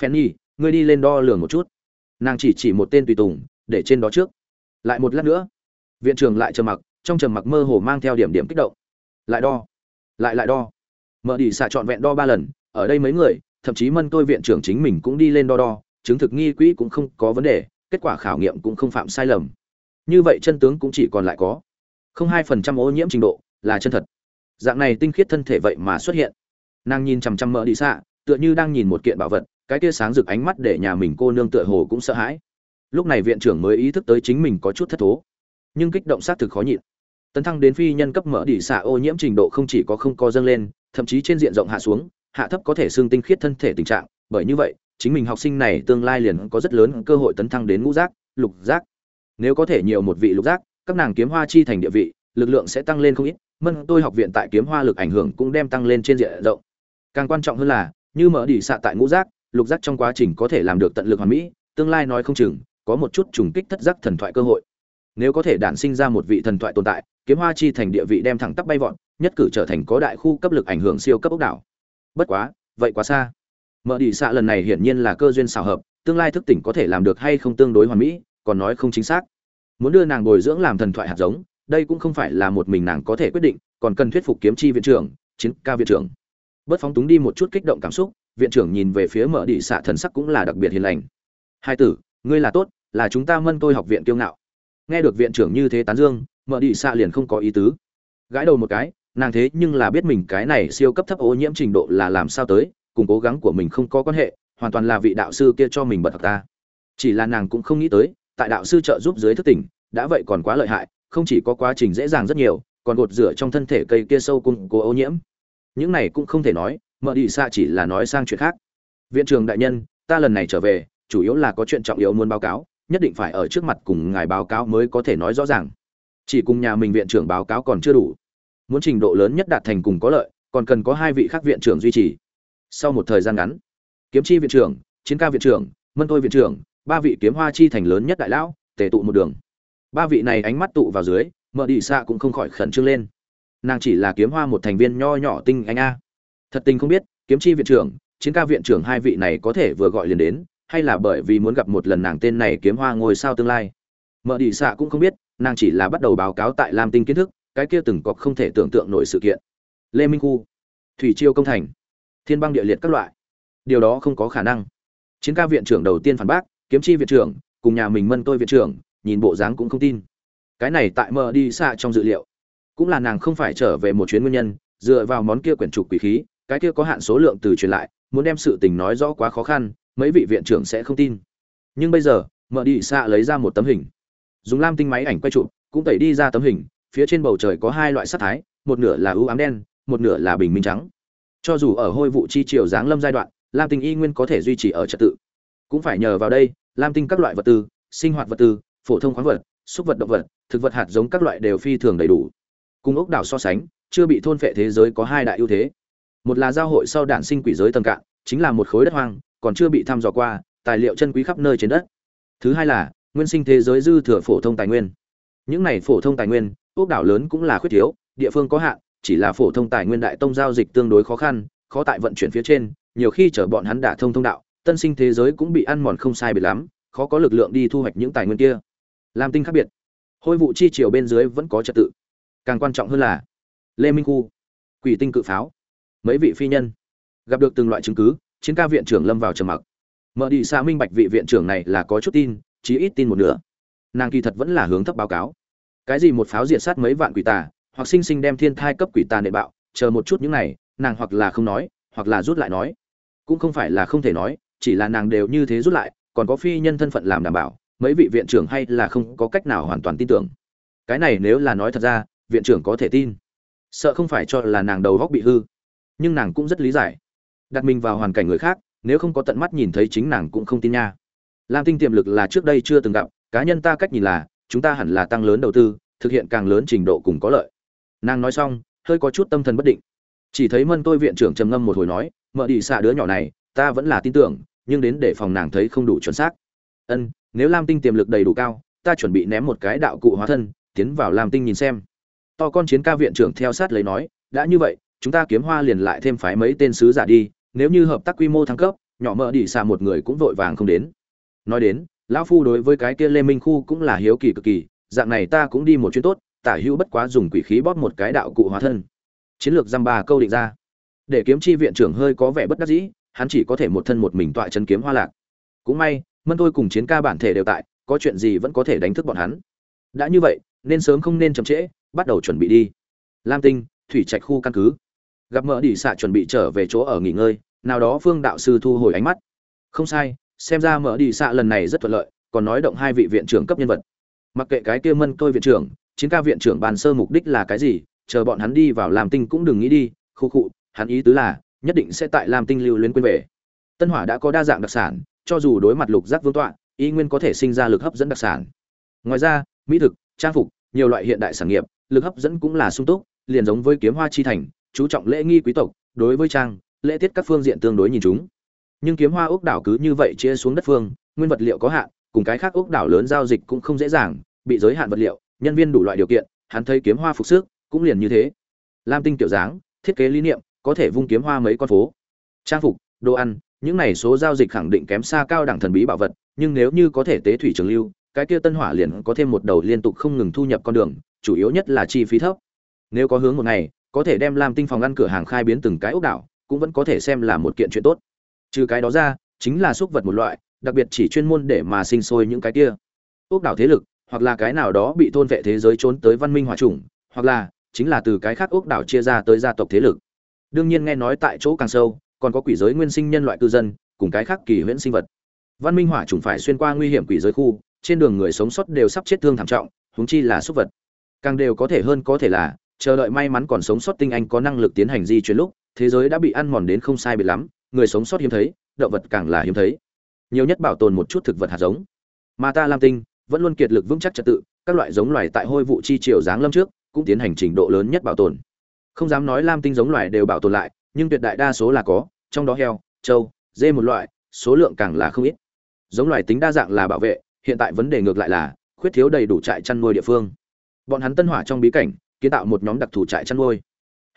Fanny, ngươi đi lên đo lường một chút. Nàng chỉ chỉ một tên tùy tùng để trên đó trước. Lại một lát nữa viện trưởng lại trầm mặc trong trầm mặc mơ hồ mang theo điểm điểm kích động. Lại đo, lại lại đo. Mở đi xạ trọn vẹn đo ba lần, ở đây mấy người, thậm chí mân tôi viện trưởng chính mình cũng đi lên đo đo, chứng thực nghi quỹ cũng không có vấn đề, kết quả khảo nghiệm cũng không phạm sai lầm. Như vậy chân tướng cũng chỉ còn lại có không hai phần trăm ô nhiễm trình độ là chân thật. Dạng này tinh khiết thân thể vậy mà xuất hiện. Nàng nhìn chằm chằm mỡ đi xạ tựa như đang nhìn một kiện bảo vật, cái tia sáng rực ánh mắt để nhà mình cô nương tựa hồ cũng sợ hãi. Lúc này viện trưởng mới ý thức tới chính mình có chút thất thố nhưng kích động xác thực khó nhịn. Tấn thăng đến phi nhân cấp mở đỉ xạ ô nhiễm trình độ không chỉ có không có dâng lên, thậm chí trên diện rộng hạ xuống, hạ thấp có thể xương tinh khiết thân thể tình trạng. Bởi như vậy, chính mình học sinh này tương lai liền có rất lớn cơ hội tấn thăng đến ngũ giác, lục giác. Nếu có thể nhiều một vị lục giác, các nàng kiếm hoa chi thành địa vị, lực lượng sẽ tăng lên không ít, mân tôi học viện tại kiếm hoa lực ảnh hưởng cũng đem tăng lên trên diện rộng. Càng quan trọng hơn là, như mở đỉ xạ tại ngũ giác, lục giác trong quá trình có thể làm được tận lực hoàn mỹ, tương lai nói không chừng, có một chút trùng kích thất giác thần thoại cơ hội nếu có thể đản sinh ra một vị thần thoại tồn tại, kiếm hoa chi thành địa vị đem thẳng tắp bay vọt, nhất cử trở thành có đại khu cấp lực ảnh hưởng siêu cấp ốc đảo. Bất quá, vậy quá xa. Mở đi xạ lần này hiển nhiên là cơ duyên xào hợp, tương lai thức tỉnh có thể làm được hay không tương đối hoàn mỹ, còn nói không chính xác. Muốn đưa nàng bồi dưỡng làm thần thoại hạt giống, đây cũng không phải là một mình nàng có thể quyết định, còn cần thuyết phục kiếm chi viện trưởng, chiến ca viện trưởng. Bớt phóng túng đi một chút kích động cảm xúc, viện trưởng nhìn về phía mở đi xạ thần sắc cũng là đặc biệt hiền lành. Hai tử, ngươi là tốt, là chúng ta mân tôi học viện kiêu ngạo nghe được viện trưởng như thế tán dương mở đi xạ liền không có ý tứ. Gãi đầu một cái, nàng thế nhưng là biết mình cái này siêu cấp thấp ô nhiễm trình độ là làm sao tới, cùng cố gắng của mình không có quan hệ, hoàn toàn là vị đạo sư kia cho mình bật thật ta chỉ là nàng cũng không nghĩ tới, tại đạo sư trợ giúp dưới thức tỉnh, đã vậy còn quá lợi hại, không chỉ có quá trình dễ dàng rất nhiều, còn gột rửa trong thân thể cây kia sâu cùng cố ô nhiễm. Những này cũng không thể nói mở đi xạ chỉ là nói sang chuyện khác. Viện trưởng đại nhân, ta lần này trở về, chủ yếu là có chuyện trọng yếu muốn báo cáo nhất định phải ở trước mặt cùng ngài báo cáo mới có thể nói rõ ràng. Chỉ cùng nhà mình viện trưởng báo cáo còn chưa đủ. Muốn trình độ lớn nhất đạt thành cùng có lợi, còn cần có hai vị khác viện trưởng duy trì. Sau một thời gian ngắn, kiếm chi viện trưởng, chiến ca viện trưởng, mân tôi viện trưởng, ba vị kiếm hoa chi thành lớn nhất đại lão, tề tụ một đường. Ba vị này ánh mắt tụ vào dưới mở đi xạ cũng không khỏi khẩn trương lên. Nàng chỉ là kiếm hoa một thành viên nho nhỏ tinh anh a. Thật tình không biết, kiếm chi viện trưởng, chiến ca viện trưởng hai vị này có thể vừa gọi liền đến hay là bởi vì muốn gặp một lần nàng tên này kiếm hoa ngôi sao tương lai? Mợ đi xạ cũng không biết, nàng chỉ là bắt đầu báo cáo tại lam tinh kiến thức, cái kia từng cọc không thể tưởng tượng nổi sự kiện. Lê minh khu, thủy chiêu công thành, thiên băng địa liệt các loại. Điều đó không có khả năng. Chiến ca viện trưởng đầu tiên phản bác, kiếm chi viện trưởng, cùng nhà mình mân tôi viện trưởng, nhìn bộ dáng cũng không tin. Cái này tại mờ đi xạ trong dự liệu. Cũng là nàng không phải trở về một chuyến nguyên nhân, dựa vào món kia quyển trục quỷ khí, cái kia có hạn số lượng từ truyền lại, muốn đem sự tình nói rõ quá khó khăn mấy vị viện trưởng sẽ không tin. Nhưng bây giờ, Mở đi xạ lấy ra một tấm hình. Dùng lam tinh máy ảnh quay chụp, cũng tẩy đi ra tấm hình, phía trên bầu trời có hai loại sắc thái, một nửa là ưu ám đen, một nửa là bình minh trắng. Cho dù ở hôi vụ chi triều giáng lâm giai đoạn, lam tinh y nguyên có thể duy trì ở trật tự. Cũng phải nhờ vào đây, lam tinh các loại vật tư, sinh hoạt vật tư, phổ thông khoáng vật, xúc vật động vật, thực vật hạt giống các loại đều phi thường đầy đủ. Cùng ốc đảo so sánh, chưa bị thôn phệ thế giới có hai đại ưu thế. Một là giao hội sau đản sinh quỷ giới tầng cạn, chính là một khối đất hoang còn chưa bị thăm dò qua, tài liệu chân quý khắp nơi trên đất. Thứ hai là, nguyên sinh thế giới dư thừa phổ thông tài nguyên. Những này phổ thông tài nguyên ốc đảo lớn cũng là khuyết thiếu, địa phương có hạn, chỉ là phổ thông tài nguyên đại tông giao dịch tương đối khó khăn, khó tại vận chuyển phía trên, nhiều khi chở bọn hắn đả thông thông đạo, tân sinh thế giới cũng bị ăn mòn không sai biệt lắm, khó có lực lượng đi thu hoạch những tài nguyên kia. Làm tinh khác biệt, hôi vụ chi chiều bên dưới vẫn có trật tự. Càng quan trọng hơn là, lê minh khu, quỷ tinh cự pháo, mấy vị phi nhân, gặp được từng loại chứng cứ chiến ca viện trưởng lâm vào trầm mặc. Mở đi xa minh bạch vị viện trưởng này là có chút tin, chí ít tin một nửa. Nàng kỳ thật vẫn là hướng thấp báo cáo. Cái gì một pháo diệt sát mấy vạn quỷ tà, hoặc sinh sinh đem thiên thai cấp quỷ tà nệ bạo, chờ một chút những này, nàng hoặc là không nói, hoặc là rút lại nói. Cũng không phải là không thể nói, chỉ là nàng đều như thế rút lại, còn có phi nhân thân phận làm đảm bảo, mấy vị viện trưởng hay là không có cách nào hoàn toàn tin tưởng. Cái này nếu là nói thật ra, viện trưởng có thể tin. Sợ không phải cho là nàng đầu góc bị hư. Nhưng nàng cũng rất lý giải đặt mình vào hoàn cảnh người khác, nếu không có tận mắt nhìn thấy chính nàng cũng không tin nha. Lam tinh tiềm lực là trước đây chưa từng gặp, cá nhân ta cách nhìn là, chúng ta hẳn là tăng lớn đầu tư, thực hiện càng lớn trình độ cùng có lợi. Nàng nói xong, hơi có chút tâm thần bất định. Chỉ thấy mân tôi viện trưởng trầm ngâm một hồi nói, mợ đi xạ đứa nhỏ này, ta vẫn là tin tưởng, nhưng đến để phòng nàng thấy không đủ chuẩn xác. Ân, nếu lam tinh tiềm lực đầy đủ cao, ta chuẩn bị ném một cái đạo cụ hóa thân, tiến vào lam tinh nhìn xem. To con chiến ca viện trưởng theo sát lấy nói, đã như vậy, chúng ta kiếm hoa liền lại thêm phái mấy tên sứ giả đi nếu như hợp tác quy mô thăng cấp, nhỏ mợ đi xa một người cũng vội vàng không đến. Nói đến, lão phu đối với cái kia lê minh khu cũng là hiếu kỳ cực kỳ, dạng này ta cũng đi một chuyến tốt, tả hữu bất quá dùng quỷ khí bóp một cái đạo cụ hóa thân. Chiến lược dăm ba câu định ra. Để kiếm chi viện trưởng hơi có vẻ bất đắc dĩ, hắn chỉ có thể một thân một mình tọa chân kiếm hoa lạc. Cũng may, mân tôi cùng chiến ca bản thể đều tại, có chuyện gì vẫn có thể đánh thức bọn hắn. Đã như vậy, nên sớm không nên chậm trễ, bắt đầu chuẩn bị đi. Lam tinh, thủy trạch khu căn cứ gặp mỡ đỉ xạ chuẩn bị trở về chỗ ở nghỉ ngơi, nào đó phương đạo sư thu hồi ánh mắt. Không sai, xem ra mỡ đi xạ lần này rất thuận lợi, còn nói động hai vị viện trưởng cấp nhân vật. Mặc kệ cái kia mân tôi viện trưởng, chiến ca viện trưởng bàn sơ mục đích là cái gì, chờ bọn hắn đi vào làm tinh cũng đừng nghĩ đi, khu khụ hắn ý tứ là, nhất định sẽ tại làm tinh lưu luyến quên về. Tân hỏa đã có đa dạng đặc sản, cho dù đối mặt lục giác vương tọa, y nguyên có thể sinh ra lực hấp dẫn đặc sản. Ngoài ra, mỹ thực, trang phục, nhiều loại hiện đại sản nghiệp, lực hấp dẫn cũng là sung túc, liền giống với kiếm hoa chi thành chú trọng lễ nghi quý tộc, đối với trang, lễ tiết các phương diện tương đối nhìn chúng. Nhưng kiếm hoa ốc đảo cứ như vậy chia xuống đất phương, nguyên vật liệu có hạn, cùng cái khác ốc đảo lớn giao dịch cũng không dễ dàng, bị giới hạn vật liệu, nhân viên đủ loại điều kiện, hắn thấy kiếm hoa phục sức, cũng liền như thế. Lam tinh tiểu dáng, thiết kế lý niệm, có thể vung kiếm hoa mấy con phố. Trang phục, đồ ăn, những này số giao dịch khẳng định kém xa cao đẳng thần bí bảo vật, nhưng nếu như có thể tế thủy trường lưu, cái kia tân hỏa liền có thêm một đầu liên tục không ngừng thu nhập con đường, chủ yếu nhất là chi phí thấp. Nếu có hướng một ngày có thể đem làm tinh phòng ăn cửa hàng khai biến từng cái ốc đảo, cũng vẫn có thể xem là một kiện chuyện tốt. Trừ cái đó ra, chính là súc vật một loại, đặc biệt chỉ chuyên môn để mà sinh sôi những cái kia. Ốc đảo thế lực, hoặc là cái nào đó bị thôn vệ thế giới trốn tới văn minh hòa trùng, hoặc là chính là từ cái khác ốc đảo chia ra tới gia tộc thế lực. Đương nhiên nghe nói tại chỗ càng sâu, còn có quỷ giới nguyên sinh nhân loại cư dân, cùng cái khác kỳ huyễn sinh vật. Văn minh hỏa trùng phải xuyên qua nguy hiểm quỷ giới khu, trên đường người sống sót đều sắp chết thương thảm trọng, huống chi là súc vật. Càng đều có thể hơn có thể là chờ đợi may mắn còn sống sót tinh anh có năng lực tiến hành di chuyển lúc, thế giới đã bị ăn mòn đến không sai biệt lắm, người sống sót hiếm thấy, động vật càng là hiếm thấy. Nhiều nhất bảo tồn một chút thực vật hạt giống. Mà ta lam tinh vẫn luôn kiệt lực vững chắc trật tự, các loại giống loài tại hôi vụ chi triều giáng lâm trước, cũng tiến hành trình độ lớn nhất bảo tồn. Không dám nói lam tinh giống loài đều bảo tồn lại, nhưng tuyệt đại đa số là có, trong đó heo, trâu, dê một loại, số lượng càng là không ít. Giống loài tính đa dạng là bảo vệ, hiện tại vấn đề ngược lại là, khuyết thiếu đầy đủ trại chăn nuôi địa phương. Bọn hắn tân hỏa trong bí cảnh kiến tạo một nhóm đặc thù trại chăn nuôi.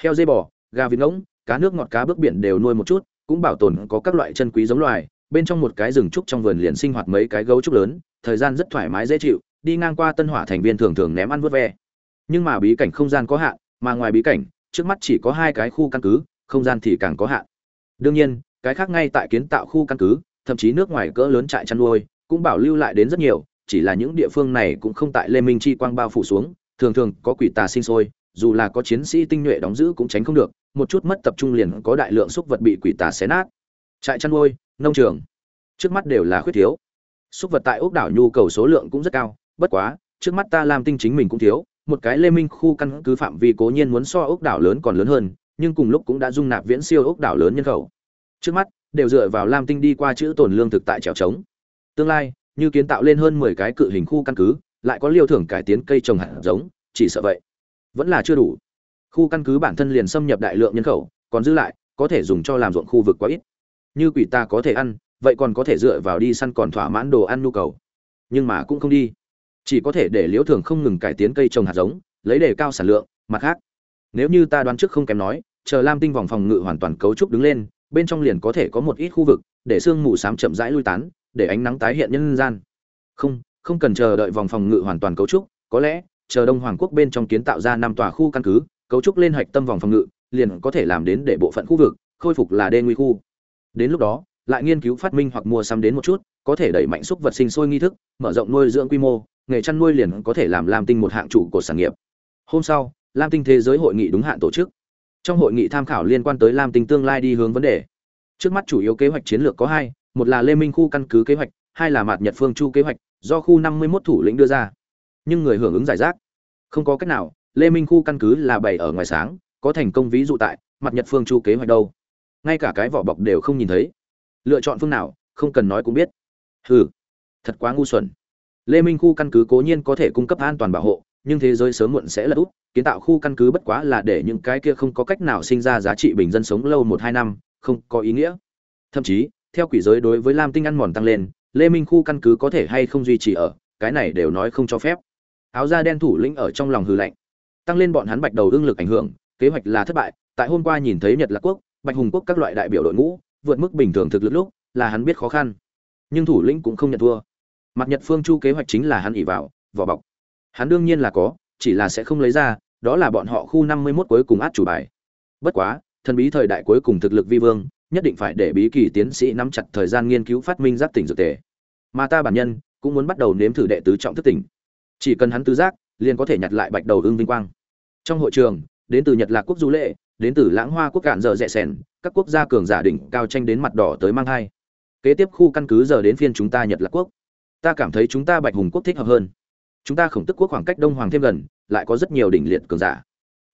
Heo dây bò, gà vịt ngỗng, cá nước ngọt cá bước biển đều nuôi một chút, cũng bảo tồn có các loại chân quý giống loài, bên trong một cái rừng trúc trong vườn liền sinh hoạt mấy cái gấu trúc lớn, thời gian rất thoải mái dễ chịu, đi ngang qua tân hỏa thành viên thường thường ném ăn vớt ve. Nhưng mà bí cảnh không gian có hạn, mà ngoài bí cảnh, trước mắt chỉ có hai cái khu căn cứ, không gian thì càng có hạn. Đương nhiên, cái khác ngay tại kiến tạo khu căn cứ, thậm chí nước ngoài cỡ lớn trại chăn nuôi, cũng bảo lưu lại đến rất nhiều, chỉ là những địa phương này cũng không tại lê minh chi quang bao phủ xuống thường thường có quỷ tà sinh sôi, dù là có chiến sĩ tinh nhuệ đóng giữ cũng tránh không được, một chút mất tập trung liền có đại lượng xúc vật bị quỷ tà xé nát. Trại chăn nuôi, nông trường, trước mắt đều là khuyết thiếu. Xúc vật tại ốc đảo nhu cầu số lượng cũng rất cao, bất quá, trước mắt ta làm tinh chính mình cũng thiếu, một cái lê minh khu căn cứ phạm vi cố nhiên muốn so ốc đảo lớn còn lớn hơn, nhưng cùng lúc cũng đã dung nạp viễn siêu ốc đảo lớn nhân khẩu. Trước mắt, đều dựa vào lam tinh đi qua chữ tồn lương thực tại trèo trống. Tương lai, như kiến tạo lên hơn mười cái cự hình khu căn cứ lại có liêu thưởng cải tiến cây trồng hạt giống, chỉ sợ vậy. Vẫn là chưa đủ. Khu căn cứ bản thân liền xâm nhập đại lượng nhân khẩu, còn giữ lại, có thể dùng cho làm ruộng khu vực quá ít. Như quỷ ta có thể ăn, vậy còn có thể dựa vào đi săn còn thỏa mãn đồ ăn nhu cầu. Nhưng mà cũng không đi. Chỉ có thể để liễu thường không ngừng cải tiến cây trồng hạt giống, lấy đề cao sản lượng, mặt khác. Nếu như ta đoán trước không kém nói, chờ lam tinh vòng phòng ngự hoàn toàn cấu trúc đứng lên, bên trong liền có thể có một ít khu vực, để sương mù xám chậm rãi lui tán, để ánh nắng tái hiện nhân gian. Không không cần chờ đợi vòng phòng ngự hoàn toàn cấu trúc, có lẽ, chờ đông hoàng quốc bên trong kiến tạo ra năm tòa khu căn cứ, cấu trúc lên hạch tâm vòng phòng ngự, liền có thể làm đến để bộ phận khu vực, khôi phục là đê nguy khu. Đến lúc đó, lại nghiên cứu phát minh hoặc mua sắm đến một chút, có thể đẩy mạnh xúc vật sinh sôi nghi thức, mở rộng nuôi dưỡng quy mô, nghề chăn nuôi liền có thể làm lam tinh một hạng chủ của sản nghiệp. Hôm sau, lam tinh thế giới hội nghị đúng hạn tổ chức. Trong hội nghị tham khảo liên quan tới lam tinh tương lai đi hướng vấn đề. Trước mắt chủ yếu kế hoạch chiến lược có hai, một là lê minh khu căn cứ kế hoạch hai là mạt nhật phương chu kế hoạch, do khu năm mươi 51 thủ lĩnh đưa ra. Nhưng người hưởng ứng giải rác. Không có cách nào, lê minh khu căn cứ là bày ở ngoài sáng, có thành công ví dụ tại mặt nhật phương chu kế hoạch đâu. Ngay cả cái vỏ bọc đều không nhìn thấy. Lựa chọn phương nào, không cần nói cũng biết. Hừ, thật quá ngu xuẩn. Lê minh khu căn cứ cố nhiên có thể cung cấp an toàn bảo hộ, nhưng thế giới sớm muộn sẽ lật úp, kiến tạo khu căn cứ bất quá là để những cái kia không có cách nào sinh ra giá trị bình dân sống lâu một hai năm, không có ý nghĩa. Thậm chí, theo quỷ giới đối với lam tinh ăn mòn tăng lên lê minh khu căn cứ có thể hay không duy trì ở, cái này đều nói không cho phép. Áo da đen thủ lĩnh ở trong lòng hư lạnh. Tăng lên bọn hắn bạch đầu đương lực ảnh hưởng, kế hoạch là thất bại, tại hôm qua nhìn thấy nhật lạc quốc, bạch hùng quốc các loại đại biểu đội ngũ, vượt mức bình thường thực lực lúc, là hắn biết khó khăn. Nhưng thủ lĩnh cũng không nhận thua. Mặt nhật phương chu kế hoạch chính là hắn ỉ vào, vỏ bọc. Hắn đương nhiên là có, chỉ là sẽ không lấy ra, đó là bọn họ khu năm mươi mốt cuối cùng át chủ bài. Bất quá, thần bí thời đại cuối cùng thực lực vi vương nhất định phải để bí kỳ tiến sĩ nắm chặt thời gian nghiên cứu phát minh giác tỉnh dược tề. Mà ta bản nhân cũng muốn bắt đầu nếm thử đệ tứ trọng thức tỉnh. Chỉ cần hắn tứ giác, liền có thể nhặt lại bạch đầu ưng vinh quang. Trong hội trường, đến từ nhật lạc quốc du lệ, đến từ lãng hoa quốc cạn giờ rẻ sẻn, các quốc gia cường giả đỉnh cao tranh đến mặt đỏ tới mang hai kế tiếp khu căn cứ giờ đến phiên chúng ta nhật lạc quốc. Ta cảm thấy chúng ta bạch hùng quốc thích hợp hơn. Chúng ta khổng tức quốc khoảng cách đông hoàng thêm gần, lại có rất nhiều đỉnh liệt cường giả.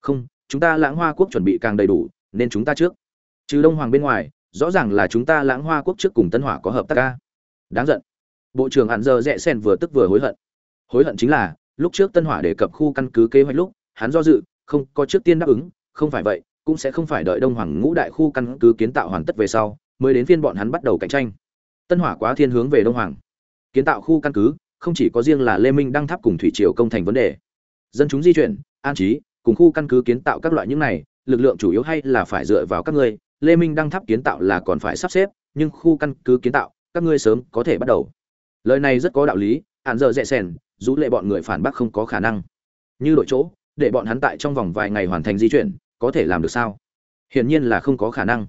Không, chúng ta lãng hoa quốc chuẩn bị càng đầy đủ, nên chúng ta trước trừ đông hoàng bên ngoài, rõ ràng là chúng ta lãng hoa quốc trước cùng tân hỏa có hợp tác ca. Đáng giận. Bộ trưởng hạn giờ rẽ sen vừa tức vừa hối hận. Hối hận chính là, lúc trước tân hỏa đề cập khu căn cứ kế hoạch lúc, hắn do dự, không có trước tiên đáp ứng, không phải vậy, cũng sẽ không phải đợi đông hoàng ngũ đại khu căn cứ kiến tạo hoàn tất về sau, mới đến phiên bọn hắn bắt đầu cạnh tranh. Tân hỏa quá thiên hướng về đông hoàng. Kiến tạo khu căn cứ, không chỉ có riêng là lê minh đăng tháp cùng thủy triều công thành vấn đề. Dân chúng di chuyển, an trí, cùng khu căn cứ kiến tạo các loại những này, lực lượng chủ yếu hay là phải dựa vào các ngươi lê minh đăng tháp kiến tạo là còn phải sắp xếp, nhưng khu căn cứ kiến tạo, các ngươi sớm có thể bắt đầu. Lời này rất có đạo lý, hạn giờ dẹ sèn dù lệ bọn người phản bác không có khả năng. Như đội chỗ, để bọn hắn tại trong vòng vài ngày hoàn thành di chuyển, có thể làm được sao? Hiển nhiên là không có khả năng.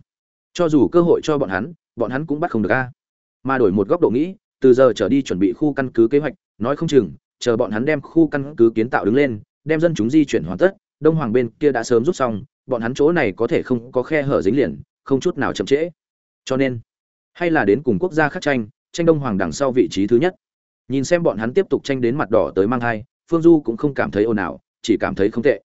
Cho dù cơ hội cho bọn hắn bọn hắn cũng bắt không được a. Mà đổi một góc độ nghĩ, từ giờ trở đi chuẩn bị khu căn cứ kế hoạch, nói không chừng, chờ bọn hắn đem khu căn cứ kiến tạo đứng lên, đem dân chúng di chuyển hoàn tất, đông hoàng bên kia đã sớm rút xong bọn hắn chỗ này có thể không có khe hở dính liền, không chút nào chậm trễ. Cho nên, hay là đến cùng quốc gia khác tranh tranh đông hoàng đằng sau vị trí thứ nhất. Nhìn xem bọn hắn tiếp tục tranh đến mặt đỏ tới mang thai, phương du cũng không cảm thấy ồn ào, chỉ cảm thấy không tệ.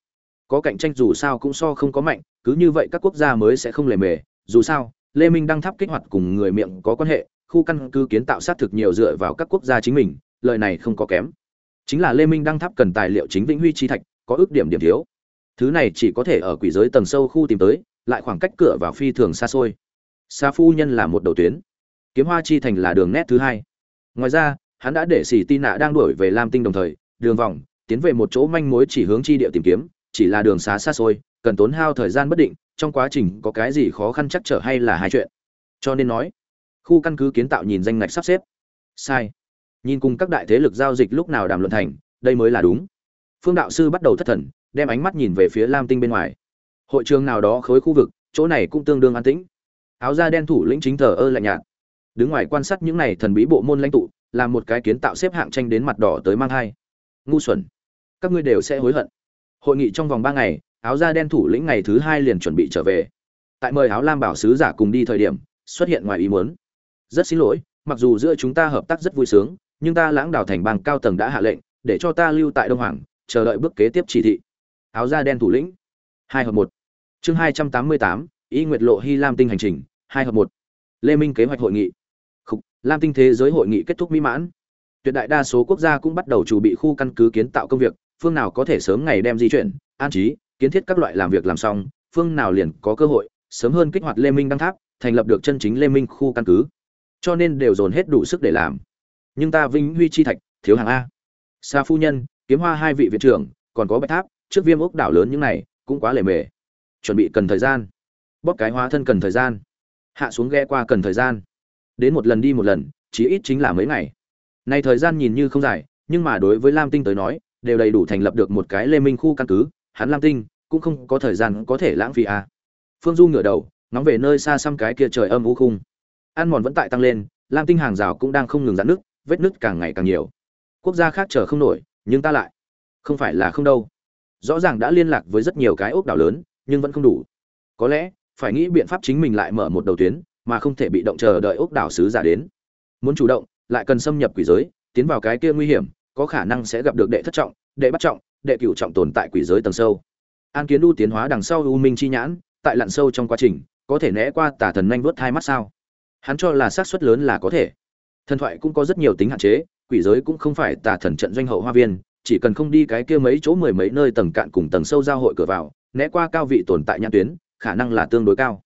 Có cạnh tranh dù sao cũng so không có mạnh, cứ như vậy các quốc gia mới sẽ không lề mề. Dù sao, lê minh đăng tháp kích hoạt cùng người miệng có quan hệ, khu căn cứ kiến tạo sát thực nhiều dựa vào các quốc gia chính mình lợi này không có kém. Chính là lê minh đăng tháp cần tài liệu chính vĩnh huy chi thạch, có ước điểm điểm thiếu thứ này chỉ có thể ở quỷ giới tầng sâu khu tìm tới, lại khoảng cách cửa vào phi thường xa xôi. Xa phu nhân là một đầu tuyến. Kiếm hoa chi thành là đường nét thứ hai. Ngoài ra, hắn đã để xỉ tin nạ đang đuổi về lam tinh đồng thời, đường vòng, tiến về một chỗ manh mối chỉ hướng chi địa tìm kiếm, chỉ là đường xá xa xôi, cần tốn hao thời gian bất định, trong quá trình có cái gì khó khăn chắc trở hay là hai chuyện. Cho nên nói, khu căn cứ kiến tạo nhìn danh ngạch sắp xếp. Sai. Nhìn cùng các đại thế lực giao dịch lúc nào đàm luận thành, đây mới là đúng. Phương đạo sư bắt đầu thất thần đem ánh mắt nhìn về phía lam tinh bên ngoài. Hội trường nào đó khối khu vực, chỗ này cũng tương đương an tĩnh. Áo da đen thủ lĩnh chính thờ ơ lạnh nhạt. Đứng ngoài quan sát những này thần bí bộ môn lãnh tụ làm một cái kiến tạo xếp hạng tranh đến mặt đỏ tới mang hai ngu xuẩn. Các ngươi đều sẽ hối hận. Hội nghị trong vòng ba ngày, áo da đen thủ lĩnh ngày thứ hai liền chuẩn bị trở về. Tại mời áo lam bảo sứ giả cùng đi thời điểm, xuất hiện ngoài ý muốn. Rất xin lỗi, mặc dù giữa chúng ta hợp tác rất vui sướng, nhưng ta lãng đảo thành bang cao tầng đã hạ lệnh, để cho ta lưu tại đông hoàng, chờ đợi bước kế tiếp chỉ thị áo da đen thủ lĩnh. Hai hợp một. Chương hai trăm tám mươi tám y nguyệt lộ hy lam tinh hành trình hai hợp một. Lê minh kế hoạch hội nghị. Khúc, lam tinh thế giới hội nghị kết thúc mỹ mãn. Tuyệt đại đa số quốc gia cũng bắt đầu chuẩn bị khu căn cứ kiến tạo công việc phương nào có thể sớm ngày đem di chuyển an trí kiến thiết các loại làm việc làm xong phương nào liền có cơ hội sớm hơn kích hoạt lê minh đăng tháp thành lập được chân chính lê minh khu căn cứ. Cho nên đều dồn hết đủ sức để làm. Nhưng ta vinh huy chi thạch thiếu hàng a. Xa phu nhân kiếm hoa hai vị viện trưởng còn có bạch tháp trước viêm ốc đảo lớn những này cũng quá lề mề. Chuẩn bị cần thời gian. Bóp cái hóa thân cần thời gian. Hạ xuống ghe qua cần thời gian. Đến một lần đi một lần chỉ ít chính là mấy ngày. Này thời gian nhìn như không dài nhưng mà đối với lam tinh tới nói đều đầy đủ thành lập được một cái lê minh khu căn cứ. Hắn lam tinh cũng không có thời gian có thể lãng phí à. phương du ngửa đầu ngóng về nơi xa xăm cái kia trời âm u khung. Ăn mòn vẫn tại tăng lên lam tinh hàng rào cũng đang không ngừng giãn nứt, vết nứt càng ngày càng nhiều. Quốc gia khác chờ không nổi nhưng ta lại. Không phải là không đâu rõ ràng đã liên lạc với rất nhiều cái ốc đảo lớn, nhưng vẫn không đủ. Có lẽ, phải nghĩ biện pháp chính mình lại mở một đầu tuyến, mà không thể bị động chờ đợi ốc đảo sứ giả đến. Muốn chủ động, lại cần xâm nhập quỷ giới, tiến vào cái kia nguy hiểm, có khả năng sẽ gặp được đệ thất trọng, đệ bắt trọng, đệ cửu trọng tồn tại quỷ giới tầng sâu. An kiến du tiến hóa đằng sau u minh chi nhãn, tại lặn sâu trong quá trình, có thể né qua tà thần nhanh vớt hai mắt sao? Hắn cho là xác suất lớn là có thể. Thần thoại cũng có rất nhiều tính hạn chế, quỷ giới cũng không phải tà thần trận doanh hậu hoa viên chỉ cần không đi cái kia mấy chỗ mười mấy nơi tầng cạn cùng tầng sâu giao hội cửa vào, né qua cao vị tồn tại nhãn tuyến, khả năng là tương đối cao.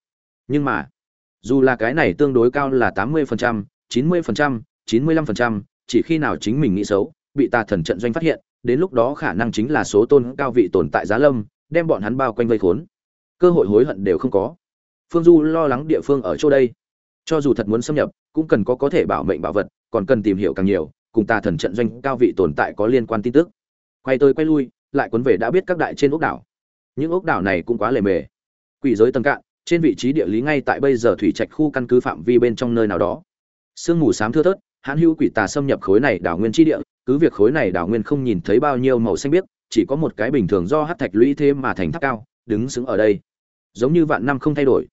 Nhưng mà, dù là cái này tương đối cao là tám mươi phần trăm, chín mươi phần trăm, chín mươi lăm phần trăm, chỉ khi nào chính mình nghĩ xấu, bị tà thần trận doanh phát hiện, đến lúc đó khả năng chính là số tôn cao vị tồn tại giá lâm, đem bọn hắn bao quanh vây khốn. Cơ hội hối hận đều không có. Phương du lo lắng địa phương ở chỗ đây. Cho dù thật muốn xâm nhập, cũng cần có có thể bảo mệnh bảo vật, còn cần tìm hiểu càng nhiều cùng tà thần trận doanh cao vị tồn tại có liên quan tin tức. Quay tới quay lui, lại cuốn về đã biết các đại trên ốc đảo. Những ốc đảo này cũng quá lề mề. Quỷ giới tầng cạn, trên vị trí địa lý ngay tại bây giờ thủy trạch khu căn cứ phạm vi bên trong nơi nào đó. Sương mù xám thưa thớt, hãn hữu quỷ tà xâm nhập khối này đảo nguyên tri địa, cứ việc khối này đảo nguyên không nhìn thấy bao nhiêu màu xanh biếc, chỉ có một cái bình thường do hát thạch lũy thế mà thành tháp cao, đứng xứng ở đây. Giống như vạn năm không thay đổi.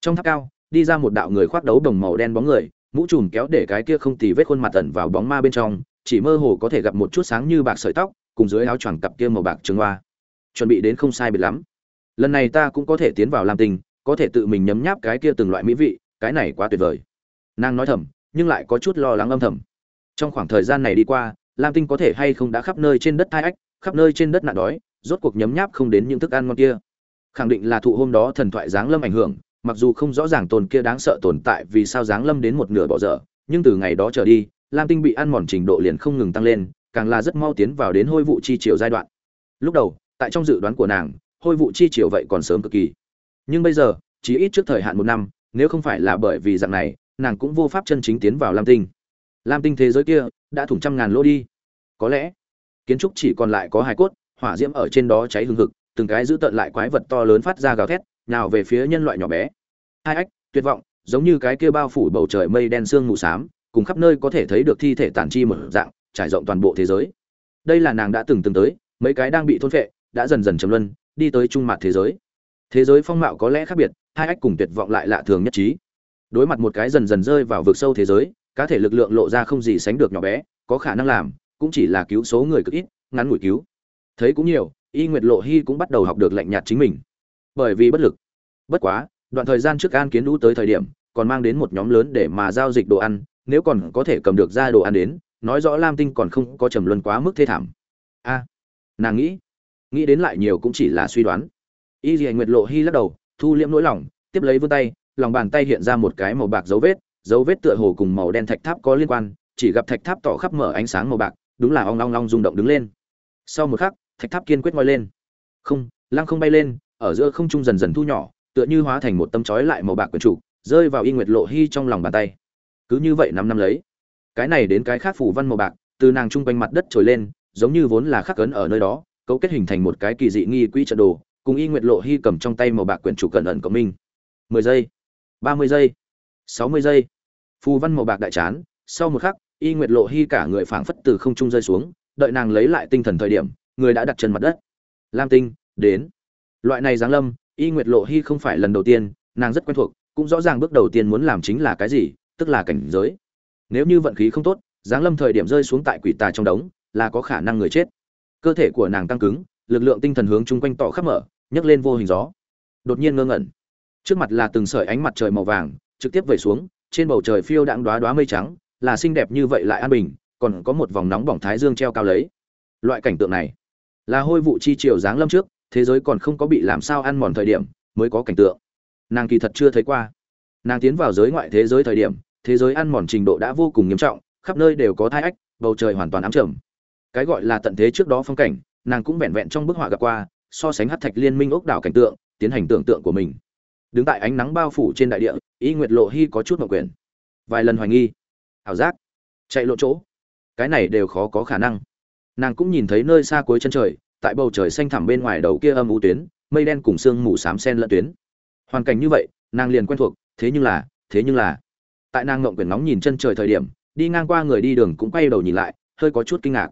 Trong tháp cao, đi ra một đạo người khoác đấu đồng màu đen bóng người mũ trùm kéo để cái kia không tì vết khuôn mặt tẩn vào bóng ma bên trong, chỉ mơ hồ có thể gặp một chút sáng như bạc sợi tóc, cùng dưới áo choàng cặp kia màu bạc trứng hoa. Chuẩn bị đến không sai biệt lắm. Lần này ta cũng có thể tiến vào làm tình có thể tự mình nhấm nháp cái kia từng loại mỹ vị, cái này quá tuyệt vời. Nàng nói thầm, nhưng lại có chút lo lắng âm thầm. Trong khoảng thời gian này đi qua, lam tinh có thể hay không đã khắp nơi trên đất thai ách, khắp nơi trên đất nạn đói, rốt cuộc nhấm nháp không đến những thức ăn ngon kia. Khẳng định là thụ hôm đó thần thoại giáng lâm ảnh hưởng mặc dù không rõ ràng tồn kia đáng sợ tồn tại vì sao dáng lâm đến một nửa bỏ dở, nhưng từ ngày đó trở đi, lam tinh bị ăn mòn trình độ liền không ngừng tăng lên, càng là rất mau tiến vào đến hôi vụ chi chiều giai đoạn. Lúc đầu, tại trong dự đoán của nàng, hôi vụ chi chiều vậy còn sớm cực kỳ. Nhưng bây giờ, chỉ ít trước thời hạn một năm, nếu không phải là bởi vì dạng này, nàng cũng vô pháp chân chính tiến vào lam tinh. Lam tinh thế giới kia, đã thủng trăm ngàn lỗ đi. Có lẽ, kiến trúc chỉ còn lại có hai cốt, hỏa diễm ở trên đó cháy hương hực, từng cái giữ tận lại quái vật to lớn phát ra gào thét nào về phía nhân loại nhỏ bé hai ách, tuyệt vọng, giống như cái kia bao phủ bầu trời mây đen sương mù xám, cùng khắp nơi có thể thấy được thi thể tàn chi một dạng, trải rộng toàn bộ thế giới. Đây là nàng đã từng từng tới, mấy cái đang bị thôn phệ, đã dần dần chấm luân, đi tới trung mặt thế giới. Thế giới phong mạo có lẽ khác biệt, hai ách cùng tuyệt vọng lại lạ thường nhất trí. Đối mặt một cái dần dần rơi vào vực sâu thế giới, cá thể lực lượng lộ ra không gì sánh được nhỏ bé, có khả năng làm, cũng chỉ là cứu số người cực ít, ngắn ngủi cứu. Thấy cũng nhiều, y nguyệt lộ hy cũng bắt đầu học được lạnh nhạt chính mình. Bởi vì bất lực. Bất quá đoạn thời gian trước an kiến đũ tới thời điểm, còn mang đến một nhóm lớn để mà giao dịch đồ ăn, nếu còn có thể cầm được ra đồ ăn đến, nói rõ lam tinh còn không có trầm luân quá mức thê thảm. A, nàng nghĩ nghĩ đến lại nhiều cũng chỉ là suy đoán. Y dị nguyệt lộ hy lắc đầu, thu liễm nỗi lòng, tiếp lấy vươn tay, lòng bàn tay hiện ra một cái màu bạc dấu vết dấu vết tựa hồ cùng màu đen thạch tháp có liên quan, chỉ gặp thạch tháp tỏ khắp mở ánh sáng màu bạc, đúng là ong long long rung động đứng lên. Sau một khắc, thạch tháp kiên quyết ngoi lên. Không, lăng không bay lên, ở giữa không trung dần dần thu nhỏ tựa như hóa thành một tâm chói lại màu bạc quyển trụ rơi vào y nguyệt lộ hy trong lòng bàn tay. Cứ như vậy năm năm lấy, cái này đến cái khác phủ văn màu bạc, từ nàng trung quanh mặt đất trồi lên, giống như vốn là khắc ấn ở nơi đó, cấu kết hình thành một cái kỳ dị nghi quỹ trận đồ, cùng y nguyệt lộ hy cầm trong tay màu bạc quyển trụ cẩn ẩn của mình mười giây, ba mươi giây, sáu mươi giây. Phù văn màu bạc đại chán, sau một khắc, y nguyệt lộ hy cả người phảng phất từ không trung rơi xuống, đợi nàng lấy lại tinh thần thời điểm, người đã đặt chân mặt đất. Lam tinh, đến. Loại này giáng lâm y nguyệt lộ hy không phải lần đầu tiên, nàng rất quen thuộc, cũng rõ ràng bước đầu tiên muốn làm chính là cái gì, tức là cảnh giới. Nếu như vận khí không tốt, giáng lâm thời điểm rơi xuống tại quỷ tà trong đống, là có khả năng người chết. Cơ thể của nàng tăng cứng, lực lượng tinh thần hướng chung quanh tỏ khắp mở, nhấc lên vô hình gió. Đột nhiên ngơ ngẩn. Trước mặt là từng sợi ánh mặt trời màu vàng, trực tiếp về xuống, trên bầu trời phiêu đãng đoá đoá mây trắng, là xinh đẹp như vậy lại an bình, còn có một vòng nóng bỏng thái dương treo cao lấy. Loại cảnh tượng này, là hôi vụ chi triều giáng lâm trước thế giới còn không có bị làm sao ăn mòn thời điểm mới có cảnh tượng. Nàng kỳ thật chưa thấy qua. Nàng tiến vào giới ngoại thế giới thời điểm, thế giới ăn mòn trình độ đã vô cùng nghiêm trọng, khắp nơi đều có thai ách, bầu trời hoàn toàn ám trầm. Cái gọi là tận thế trước đó phong cảnh, nàng cũng vẹn vẹn trong bức họa gặp qua, so sánh hát thạch liên minh ốc đảo cảnh tượng, tiến hành tưởng tượng của mình. Đứng tại ánh nắng bao phủ trên đại địa, y nguyệt lộ hy có chút mậu quyền vài lần hoài nghi. Ảo giác. Chạy lộ chỗ. Cái này đều khó có khả năng. Nàng cũng nhìn thấy nơi xa cuối chân trời tại bầu trời xanh thẳm bên ngoài đầu kia âm u tuyến, mây đen cùng sương mù xám sen lẫn tuyến. Hoàn cảnh như vậy, nàng liền quen thuộc, thế nhưng là, thế nhưng là. Tại nàng ngậm quyển nóng nhìn chân trời thời điểm, đi ngang qua người đi đường cũng quay đầu nhìn lại, hơi có chút kinh ngạc.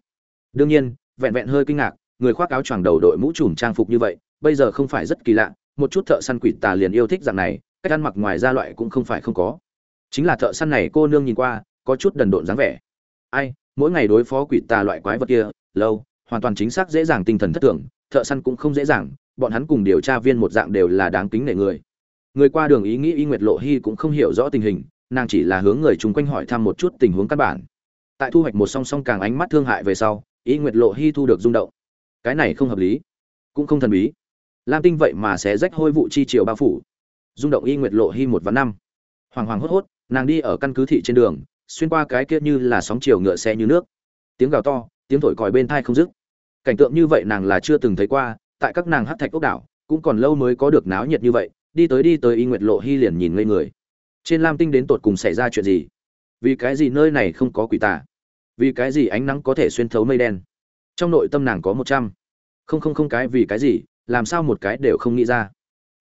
Đương nhiên, vẹn vẹn hơi kinh ngạc, người khoác áo choàng đầu đội mũ trùm trang phục như vậy, bây giờ không phải rất kỳ lạ, một chút thợ săn quỷ tà liền yêu thích dạng này, cách ăn mặc ngoài ra loại cũng không phải không có. Chính là thợ săn này cô nương nhìn qua, có chút đần độn dáng vẻ. Ai, mỗi ngày đối phó quỷ tà loại quái vật kia, lâu hoàn toàn chính xác dễ dàng tinh thần thất thường, thợ săn cũng không dễ dàng, bọn hắn cùng điều tra viên một dạng đều là đáng kính nể người. Người qua đường ý nghĩ y nguyệt lộ hy cũng không hiểu rõ tình hình, nàng chỉ là hướng người chung quanh hỏi thăm một chút tình huống căn bản. Tại thu hoạch một song song càng ánh mắt thương hại về sau, y nguyệt lộ hy thu được rung động. Cái này không hợp lý, cũng không thần bí. Lam tinh vậy mà sẽ rách hôi vụ chi triều bao phủ. Rung động y nguyệt lộ hy một và năm. Hoàng hoàng hốt hốt, nàng đi ở căn cứ thị trên đường, xuyên qua cái kia như là sóng chiều ngựa xe như nước. Tiếng gào to tiếng thổi còi bên thai không dứt. Cảnh tượng như vậy nàng là chưa từng thấy qua, tại các nàng hát thạch ốc đảo, cũng còn lâu mới có được náo nhiệt như vậy, đi tới đi tới y nguyệt lộ hy liền nhìn ngây người. Trên lam tinh đến tột cùng xảy ra chuyện gì? Vì cái gì nơi này không có quỷ tà? Vì cái gì ánh nắng có thể xuyên thấu mây đen? Trong nội tâm nàng có một trăm. Không không không cái vì cái gì, làm sao một cái đều không nghĩ ra.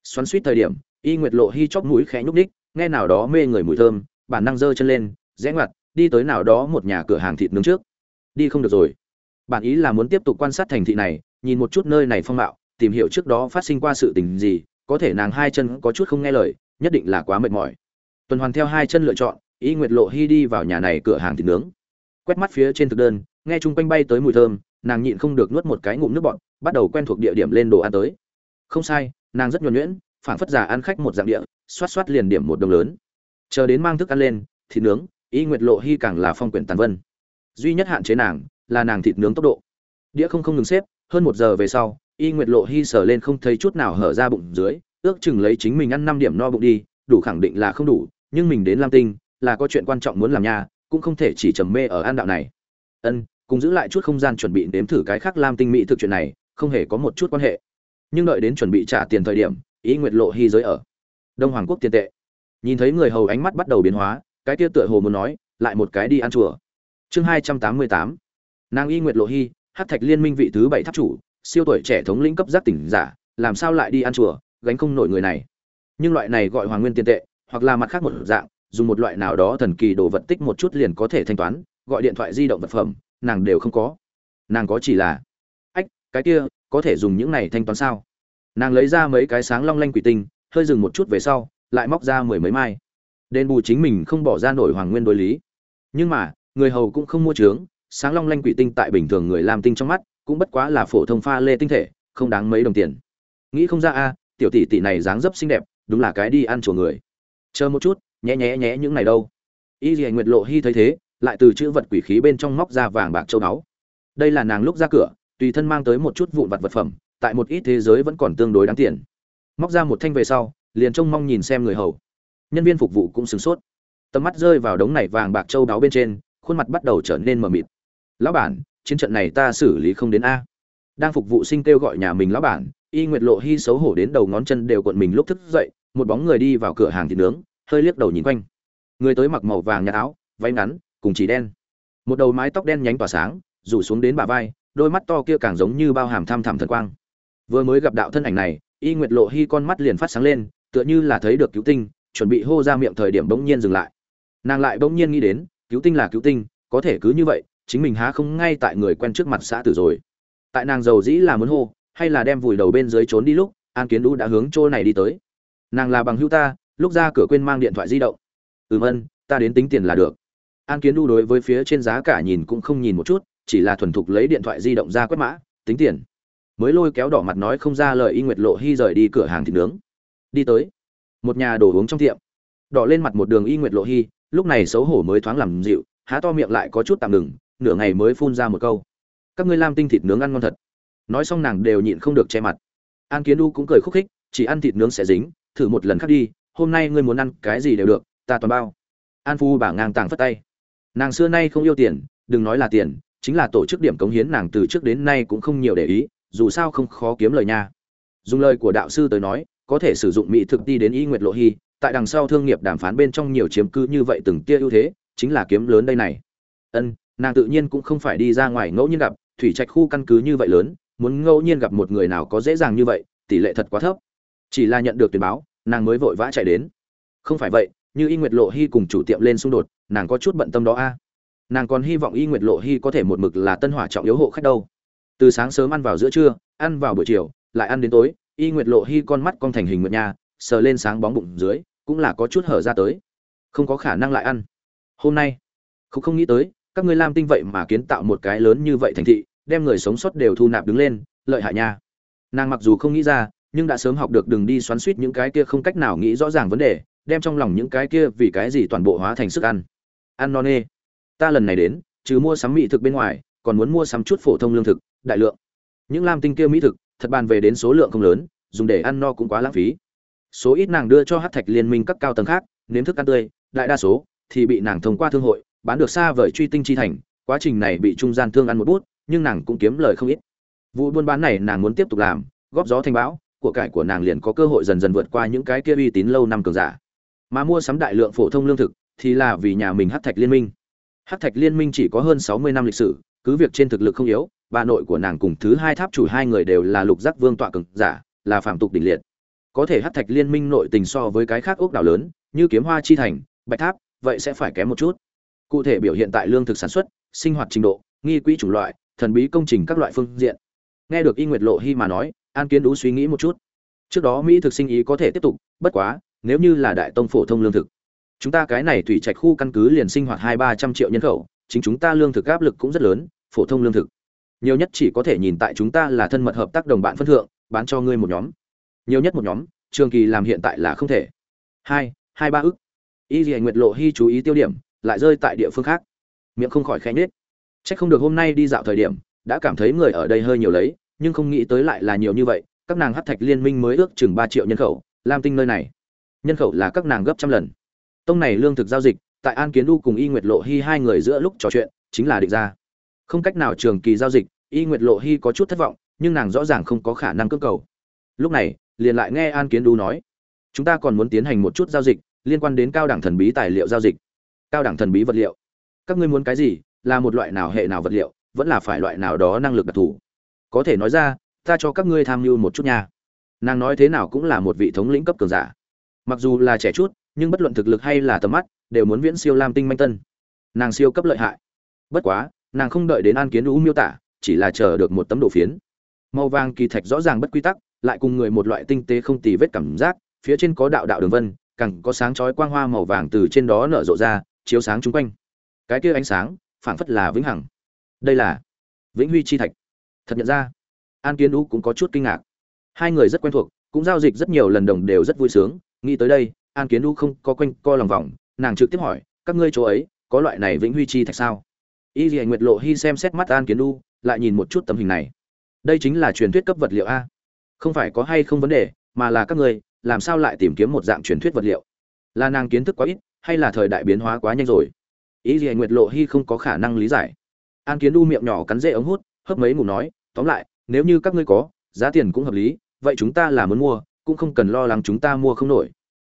Xoắn suýt thời điểm, y nguyệt lộ hy chóp mũi khẽ nhúc ních nghe nào đó mê người mùi thơm, bản năng giơ chân lên, rẽ ngoặt, đi tới nào đó một nhà cửa hàng thịt nướng trước đi không được rồi. Bản ý là muốn tiếp tục quan sát thành thị này, nhìn một chút nơi này phong mạo, tìm hiểu trước đó phát sinh qua sự tình gì, có thể nàng hai chân có chút không nghe lời, nhất định là quá mệt mỏi. Tuần hoàn theo hai chân lựa chọn y nguyệt lộ hy đi vào nhà này cửa hàng thịt nướng. Quét mắt phía trên thực đơn, nghe chung quanh bay tới mùi thơm, nàng nhịn không được nuốt một cái ngụm nước bọt, bắt đầu quen thuộc địa điểm lên đồ ăn tới. Không sai, nàng rất nhuần nhuyễn, phảng phất giả ăn khách một dạng địa, xoát xoát liền điểm một đồng lớn. Chờ đến mang thức ăn lên, thịt nướng y nguyệt lộ hy càng là phong quyển tàn vân duy nhất hạn chế nàng là nàng thịt nướng tốc độ. Đĩa không không ngừng xếp, hơn một giờ về sau, y nguyệt lộ hy sờ lên không thấy chút nào hở ra bụng dưới, ước chừng lấy chính mình ăn năm điểm no bụng đi, đủ khẳng định là không đủ, nhưng mình đến lam tinh, là có chuyện quan trọng muốn làm nha, cũng không thể chỉ trầm mê ở an đạo này. Ân, cùng giữ lại chút không gian chuẩn bị nếm thử cái khác lam tinh mỹ thực chuyện này, không hề có một chút quan hệ. Nhưng đợi đến chuẩn bị trả tiền thời điểm ý nguyệt lộ hy giới ở. Đông hoàng quốc tiền tệ. Nhìn thấy người hầu ánh mắt bắt đầu biến hóa, cái tia tựa hồ muốn nói, lại một cái đi ăn chùa chương hai trăm tám mươi tám. Nàng y nguyệt lộ hy hát thạch liên minh vị thứ bảy tháp chủ, siêu tuổi trẻ thống lĩnh cấp giác tỉnh giả, làm sao lại đi ăn chùa, gánh không nổi người này. Nhưng loại này gọi hoàng nguyên tiền tệ, hoặc là mặt khác một dạng, dùng một loại nào đó thần kỳ đồ vật tích một chút liền có thể thanh toán, gọi điện thoại di động vật phẩm, nàng đều không có. Nàng có chỉ là, ách, cái kia, có thể dùng những này thanh toán sao? Nàng lấy ra mấy cái sáng long lanh quỷ tinh, hơi dừng một chút về sau, lại móc ra mười mấy mai. Đền bù chính mình không bỏ ra nổi hoàng nguyên đối lý. Nhưng mà người hầu cũng không mua trướng, sáng long lanh quỷ tinh tại bình thường người làm tinh trong mắt, cũng bất quá là phổ thông pha lê tinh thể, không đáng mấy đồng tiền. Nghĩ không ra a, tiểu tỷ tỷ này dáng dấp xinh đẹp, đúng là cái đi ăn chùa người. Chờ một chút, nhé nhé nhé những này đâu. Y dì nguyệt lộ hy thấy thế, lại từ chữ vật quỷ khí bên trong móc ra vàng bạc châu báu. Đây là nàng lúc ra cửa, tùy thân mang tới một chút vụn vặt vật phẩm, tại một ít thế giới vẫn còn tương đối đáng tiền. Móc ra một thanh về sau, liền trông mong nhìn xem người hầu. Nhân viên phục vụ cũng sửng sốt. Tầm mắt rơi vào đống này vàng bạc châu báu bên trên khuôn mặt bắt đầu trở nên mờ mịt. Lão bản, chiến trận này ta xử lý không đến a. Đang phục vụ sinh kêu gọi nhà mình lão bản, y nguyệt lộ hy xấu hổ đến đầu ngón chân đều cuộn mình lúc thức dậy, một bóng người đi vào cửa hàng thịt nướng, hơi liếc đầu nhìn quanh. Người tới mặc màu vàng nhạt áo, váy ngắn, cùng chỉ đen. Một đầu mái tóc đen nhánh tỏa sáng, rủ xuống đến bả vai, đôi mắt to kia càng giống như bao hàm tham thảm thần quang. Vừa mới gặp đạo thân ảnh này, y nguyệt lộ hy con mắt liền phát sáng lên, tựa như là thấy được cứu tinh, chuẩn bị hô ra miệng thời điểm bỗng nhiên dừng lại. Nàng lại bỗng nhiên nghĩ đến cứu tinh là cứu tinh, có thể cứ như vậy, chính mình há không ngay tại người quen trước mặt xã tử rồi. Tại nàng giàu dĩ là muốn hô, hay là đem vùi đầu bên dưới trốn đi lúc, an kiến đũ đã hướng chỗ này đi tới. Nàng là bằng hữu ta, lúc ra cửa quên mang điện thoại di động. Ừm ân, ta đến tính tiền là được. An kiến đu đối với phía trên giá cả nhìn cũng không nhìn một chút, chỉ là thuần thục lấy điện thoại di động ra quét mã, tính tiền. Mới lôi kéo đỏ mặt nói không ra lời y nguyệt lộ hy rời đi cửa hàng thịt nướng. Đi tới. Một nhà đồ uống trong tiệm. Đỏ lên mặt một đường y nguyệt lộ hy lúc này xấu hổ mới thoáng làm dịu, há to miệng lại có chút tạm ngừng, nửa ngày mới phun ra một câu. Các ngươi lam tinh thịt nướng ăn ngon thật. Nói xong nàng đều nhịn không được che mặt. An kiến u cũng cười khúc khích, chỉ ăn thịt nướng sẽ dính, thử một lần khác đi, hôm nay ngươi muốn ăn cái gì đều được, ta toàn bao. An phu bà ngang tàng phất tay. Nàng xưa nay không yêu tiền, đừng nói là tiền, chính là tổ chức điểm cống hiến nàng từ trước đến nay cũng không nhiều để ý, dù sao không khó kiếm lời nha. Dùng lời của đạo sư tới nói, có thể sử dụng mỹ thực đi đến y nguyệt lộ hy tại đằng sau thương nghiệp đàm phán bên trong nhiều chiếm cứ như vậy từng tia ưu thế, chính là kiếm lớn đây này. Ân, nàng tự nhiên cũng không phải đi ra ngoài ngẫu nhiên gặp, thủy trạch khu căn cứ như vậy lớn, muốn ngẫu nhiên gặp một người nào có dễ dàng như vậy, tỷ lệ thật quá thấp. Chỉ là nhận được tuyển báo, nàng mới vội vã chạy đến. Không phải vậy, như y nguyệt lộ hy cùng chủ tiệm lên xung đột, nàng có chút bận tâm đó a. Nàng còn hy vọng y nguyệt lộ hy có thể một mực là tân hỏa trọng yếu hộ khách đâu. Từ sáng sớm ăn vào giữa trưa, ăn vào buổi chiều, lại ăn đến tối, y nguyệt lộ hy con mắt con thành hình nguyệt nha, sờ lên sáng bóng bụng dưới cũng là có chút hở ra tới. Không có khả năng lại ăn. Hôm nay, không không nghĩ tới, các ngươi lam tinh vậy mà kiến tạo một cái lớn như vậy thành thị, đem người sống sót đều thu nạp đứng lên, lợi hại nha. Nàng mặc dù không nghĩ ra, nhưng đã sớm học được đừng đi xoắn suýt những cái kia không cách nào nghĩ rõ ràng vấn đề, đem trong lòng những cái kia vì cái gì toàn bộ hóa thành sức ăn. Ăn non nê. Ta lần này đến, trừ mua sắm mỹ thực bên ngoài, còn muốn mua sắm chút phổ thông lương thực, đại lượng. Những lam tinh kia mỹ thực, thật bàn về đến số lượng không lớn, dùng để ăn no cũng quá lãng phí số ít nàng đưa cho hát thạch liên minh các cao tầng khác, nếm thức ăn tươi, đại đa số thì bị nàng thông qua thương hội, bán được xa vời truy tinh chi thành, quá trình này bị trung gian thương ăn một bút, nhưng nàng cũng kiếm lời không ít. Vụ buôn bán này nàng muốn tiếp tục làm, góp gió thành bão của cải của nàng liền có cơ hội dần dần vượt qua những cái kia uy tín lâu năm cường giả. Mà mua sắm đại lượng phổ thông lương thực thì là vì nhà mình hát thạch liên minh. Hát thạch liên minh chỉ có hơn sáu mươi năm lịch sử, cứ việc trên thực lực không yếu, bà nội của nàng cùng thứ hai tháp chủ hai người đều là lục giác vương tọa cường giả, là phạm tục đỉnh liệt có thể hát thạch liên minh nội tình so với cái khác ốc đảo lớn, như kiếm hoa chi thành, bạch tháp, vậy sẽ phải kém một chút. Cụ thể biểu hiện tại lương thực sản xuất, sinh hoạt trình độ, nghi quỹ chủng loại, thần bí công trình các loại phương diện. Nghe được y nguyệt lộ hy mà nói, an kiến đú suy nghĩ một chút. Trước đó mỹ thực sinh ý có thể tiếp tục, bất quá, nếu như là đại tông phổ thông lương thực, chúng ta cái này thủy trạch khu căn cứ liền sinh hoạt hai ba trăm triệu nhân khẩu, chính chúng ta lương thực áp lực cũng rất lớn, phổ thông lương thực. Nhiều nhất chỉ có thể nhìn tại chúng ta là thân mật hợp tác đồng bạn phân thượng, bán cho ngươi một nhóm nhiều nhất một nhóm, trường kỳ làm hiện tại là không thể. Hai hai ba ức. Y dì nguyệt lộ hy chú ý tiêu điểm, lại rơi tại địa phương khác. Miệng không khỏi khẽ nhết c không được hôm nay đi dạo thời điểm, đã cảm thấy người ở đây hơi nhiều lấy, nhưng không nghĩ tới lại là nhiều như vậy. Các nàng hát thạch liên minh mới ước chừng ba triệu nhân khẩu, lam tinh nơi này. Nhân khẩu là các nàng gấp trăm lần. Tông này lương thực giao dịch, tại an kiến lu cùng y nguyệt lộ hy hai người giữa lúc trò chuyện, chính là định ra không cách nào trường kỳ giao dịch, y nguyệt lộ hy có chút thất vọng, nhưng nàng rõ ràng không có khả năng cưỡng cầu. Lúc này liền lại nghe an kiến đu nói. Chúng ta còn muốn tiến hành một chút giao dịch liên quan đến cao đẳng thần bí tài liệu giao dịch. Cao đẳng thần bí vật liệu. Các ngươi muốn cái gì? Là một loại nào hệ nào vật liệu? Vẫn là phải loại nào đó năng lực đặc thù? Có thể nói ra, ta cho các ngươi tham mưu một chút nha. Nàng nói thế nào cũng là một vị thống lĩnh cấp cường giả. Mặc dù là trẻ chút, nhưng bất luận thực lực hay là tầm mắt, đều muốn viễn siêu lam tinh manh tân. Nàng siêu cấp lợi hại. Bất quá, nàng không đợi đến an kiến Đu miêu tả, chỉ là chờ được một tấm đồ phiến. Màu vàng kỳ thạch rõ ràng bất quy tắc lại cùng người một loại tinh tế không tì vết cảm giác, phía trên có đạo đạo đường vân, càng có sáng chói quang hoa màu vàng từ trên đó nở rộ ra, chiếu sáng chung quanh. Cái kia ánh sáng, phảng phất là vĩnh hằng. Đây là vĩnh huy chi thạch. Thật nhận ra, an kiến đũ cũng có chút kinh ngạc. Hai người rất quen thuộc, cũng giao dịch rất nhiều lần đồng đều rất vui sướng. Nghĩ tới đây, an kiến đũ không có quanh co lòng vòng, nàng trực tiếp hỏi, các ngươi chỗ ấy, có loại này vĩnh huy chi thạch sao? Y dì nguyệt lộ hy xem xét mắt an kiến u lại nhìn một chút tấm hình này. Đây chính là truyền thuyết cấp vật liệu a không phải có hay không vấn đề, mà là các ngươi, làm sao lại tìm kiếm một dạng truyền thuyết vật liệu? Là nàng kiến thức quá ít, hay là thời đại biến hóa quá nhanh rồi? Ý gì nguyệt lộ hy không có khả năng lý giải. An kiến đu miệng nhỏ cắn rễ ống hút hấp mấy ngủ nói, tóm lại, nếu như các ngươi có, giá tiền cũng hợp lý, vậy chúng ta là muốn mua, cũng không cần lo lắng chúng ta mua không nổi.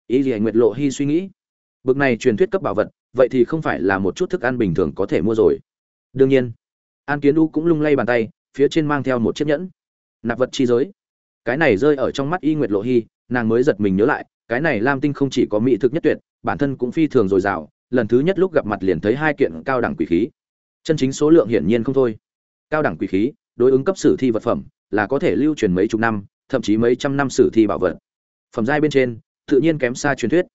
Y dì nguyệt lộ hy suy nghĩ, bực này truyền thuyết cấp bảo vật, vậy thì không phải là một chút thức ăn bình thường có thể mua rồi. Đương nhiên, an kiến u cũng lung lay bàn tay, phía trên mang theo một chiếc nhẫn. Nạp vật chi giới cái này rơi ở trong mắt y nguyệt lộ hy, nàng mới giật mình nhớ lại, cái này lam tinh không chỉ có mỹ thực nhất tuyệt, bản thân cũng phi thường dồi dào, lần thứ nhất lúc gặp mặt liền thấy hai kiện cao đẳng quỷ khí. Chân chính số lượng hiển nhiên không thôi. Cao đẳng quỷ khí, đối ứng cấp sử thi vật phẩm, là có thể lưu truyền mấy chục năm, thậm chí mấy trăm năm sử thi bảo vật. Phẩm giai bên trên, tự nhiên kém xa truyền thuyết.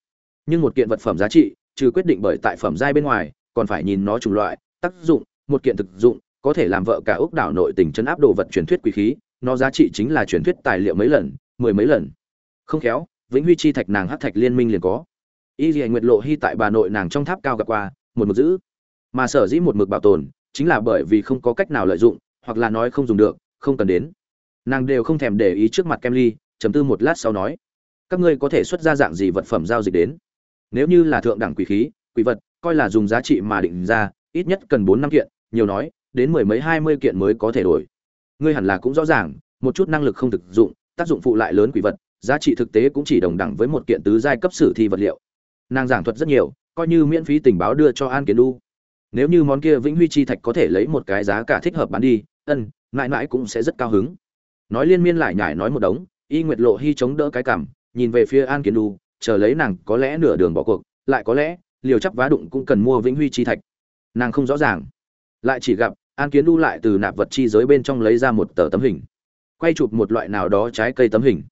Nhưng một kiện vật phẩm giá trị, trừ quyết định bởi tại phẩm giai bên ngoài, còn phải nhìn nó chủng loại, tác dụng, một kiện thực dụng, có thể làm vợ cả ốc đảo nội tình chấn áp đồ vật truyền thuyết quý khí nó giá trị chính là truyền thuyết tài liệu mấy lần, mười mấy lần. Không khéo, vĩnh huy chi thạch nàng hát thạch liên minh liền có. Y dì nguyệt lộ hy tại bà nội nàng trong tháp cao gặp qua, một mực giữ. Mà sở dĩ một mực bảo tồn, chính là bởi vì không có cách nào lợi dụng, hoặc là nói không dùng được, không cần đến. Nàng đều không thèm để ý trước mặt kem ly chấm tư một lát sau nói, các ngươi có thể xuất ra dạng gì vật phẩm giao dịch đến? Nếu như là thượng đẳng quỷ khí, quỷ vật, coi là dùng giá trị mà định ra, ít nhất cần bốn năm kiện, nhiều nói, đến mười mấy hai mươi kiện mới có thể đổi ngươi hẳn là cũng rõ ràng, một chút năng lực không thực dụng, tác dụng phụ lại lớn quỷ vật, giá trị thực tế cũng chỉ đồng đẳng với một kiện tứ giai cấp sử thi vật liệu. Nàng giảng thuật rất nhiều, coi như miễn phí tình báo đưa cho an kiến lu nếu như món kia vĩnh huy chi thạch có thể lấy một cái giá cả thích hợp bán đi, ân, mãi mãi cũng sẽ rất cao hứng. Nói liên miên lại nhải nói một đống, y nguyệt lộ hy chống đỡ cái cảm nhìn về phía an kiến lu chờ lấy nàng có lẽ nửa đường bỏ cuộc, lại có lẽ, liều chắc vá đụng cũng cần mua vĩnh huy chi thạch. Nàng không rõ ràng, lại chỉ gặp an kiến lu lại từ nạp vật chi giới bên trong lấy ra một tờ tấm hình. Quay chụp một loại nào đó trái cây tấm hình.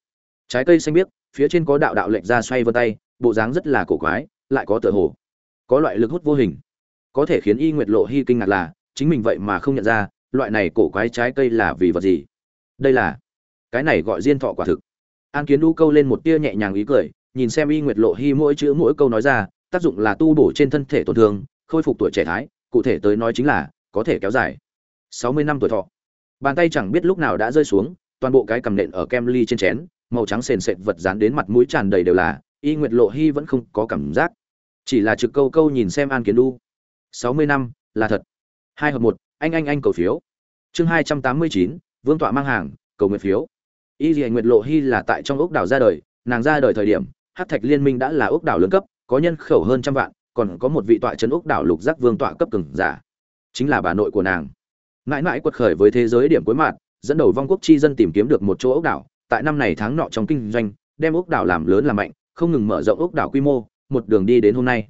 Trái cây xanh biếc, phía trên có đạo đạo lệnh ra xoay vân tay, bộ dáng rất là cổ quái, lại có tựa hồ. Có loại lực hút vô hình. Có thể khiến y nguyệt lộ hy kinh ngạc là, chính mình vậy mà không nhận ra, loại này cổ quái trái cây là vì vật gì? Đây là, cái này gọi diên thọ quả thực. An kiến đu câu lên một tia nhẹ nhàng ý cười, nhìn xem y nguyệt lộ hy mỗi chữ mỗi câu nói ra, tác dụng là tu bổ trên thân thể tổn thương, khôi phục tuổi trẻ thái, cụ thể tới nói chính là có thể kéo dài. Sáu mươi năm tuổi thọ. Bàn tay chẳng biết lúc nào đã rơi xuống, toàn bộ cái cầm nện ở kem ly trên chén, màu trắng sền sệt vật dán đến mặt mũi tràn đầy đều là, y nguyệt lộ hy vẫn không có cảm giác. Chỉ là trực câu câu nhìn xem an kiến đu sáu mươi năm, là thật. Hai hợp một, anh anh anh cầu phiếu. Chương hai trăm tám mươi chín, vương tọa mang hàng, cầu nguyện phiếu. Y dì nguyệt lộ hy là tại trong ốc đảo ra đời, nàng ra đời thời điểm hát thạch liên minh đã là ốc đảo lớn cấp, có nhân khẩu hơn trăm vạn, còn có một vị tọa trấn ốc đảo lục giác vương tọa cấp cường giả chính là bà nội của nàng. Mãi mãi quật khởi với thế giới điểm cuối mạng dẫn đầu vong quốc chi dân tìm kiếm được một chỗ ốc đảo. Tại năm này tháng nọ trong kinh doanh, đem ốc đảo làm lớn làm mạnh, không ngừng mở rộng ốc đảo quy mô, một đường đi đến hôm nay.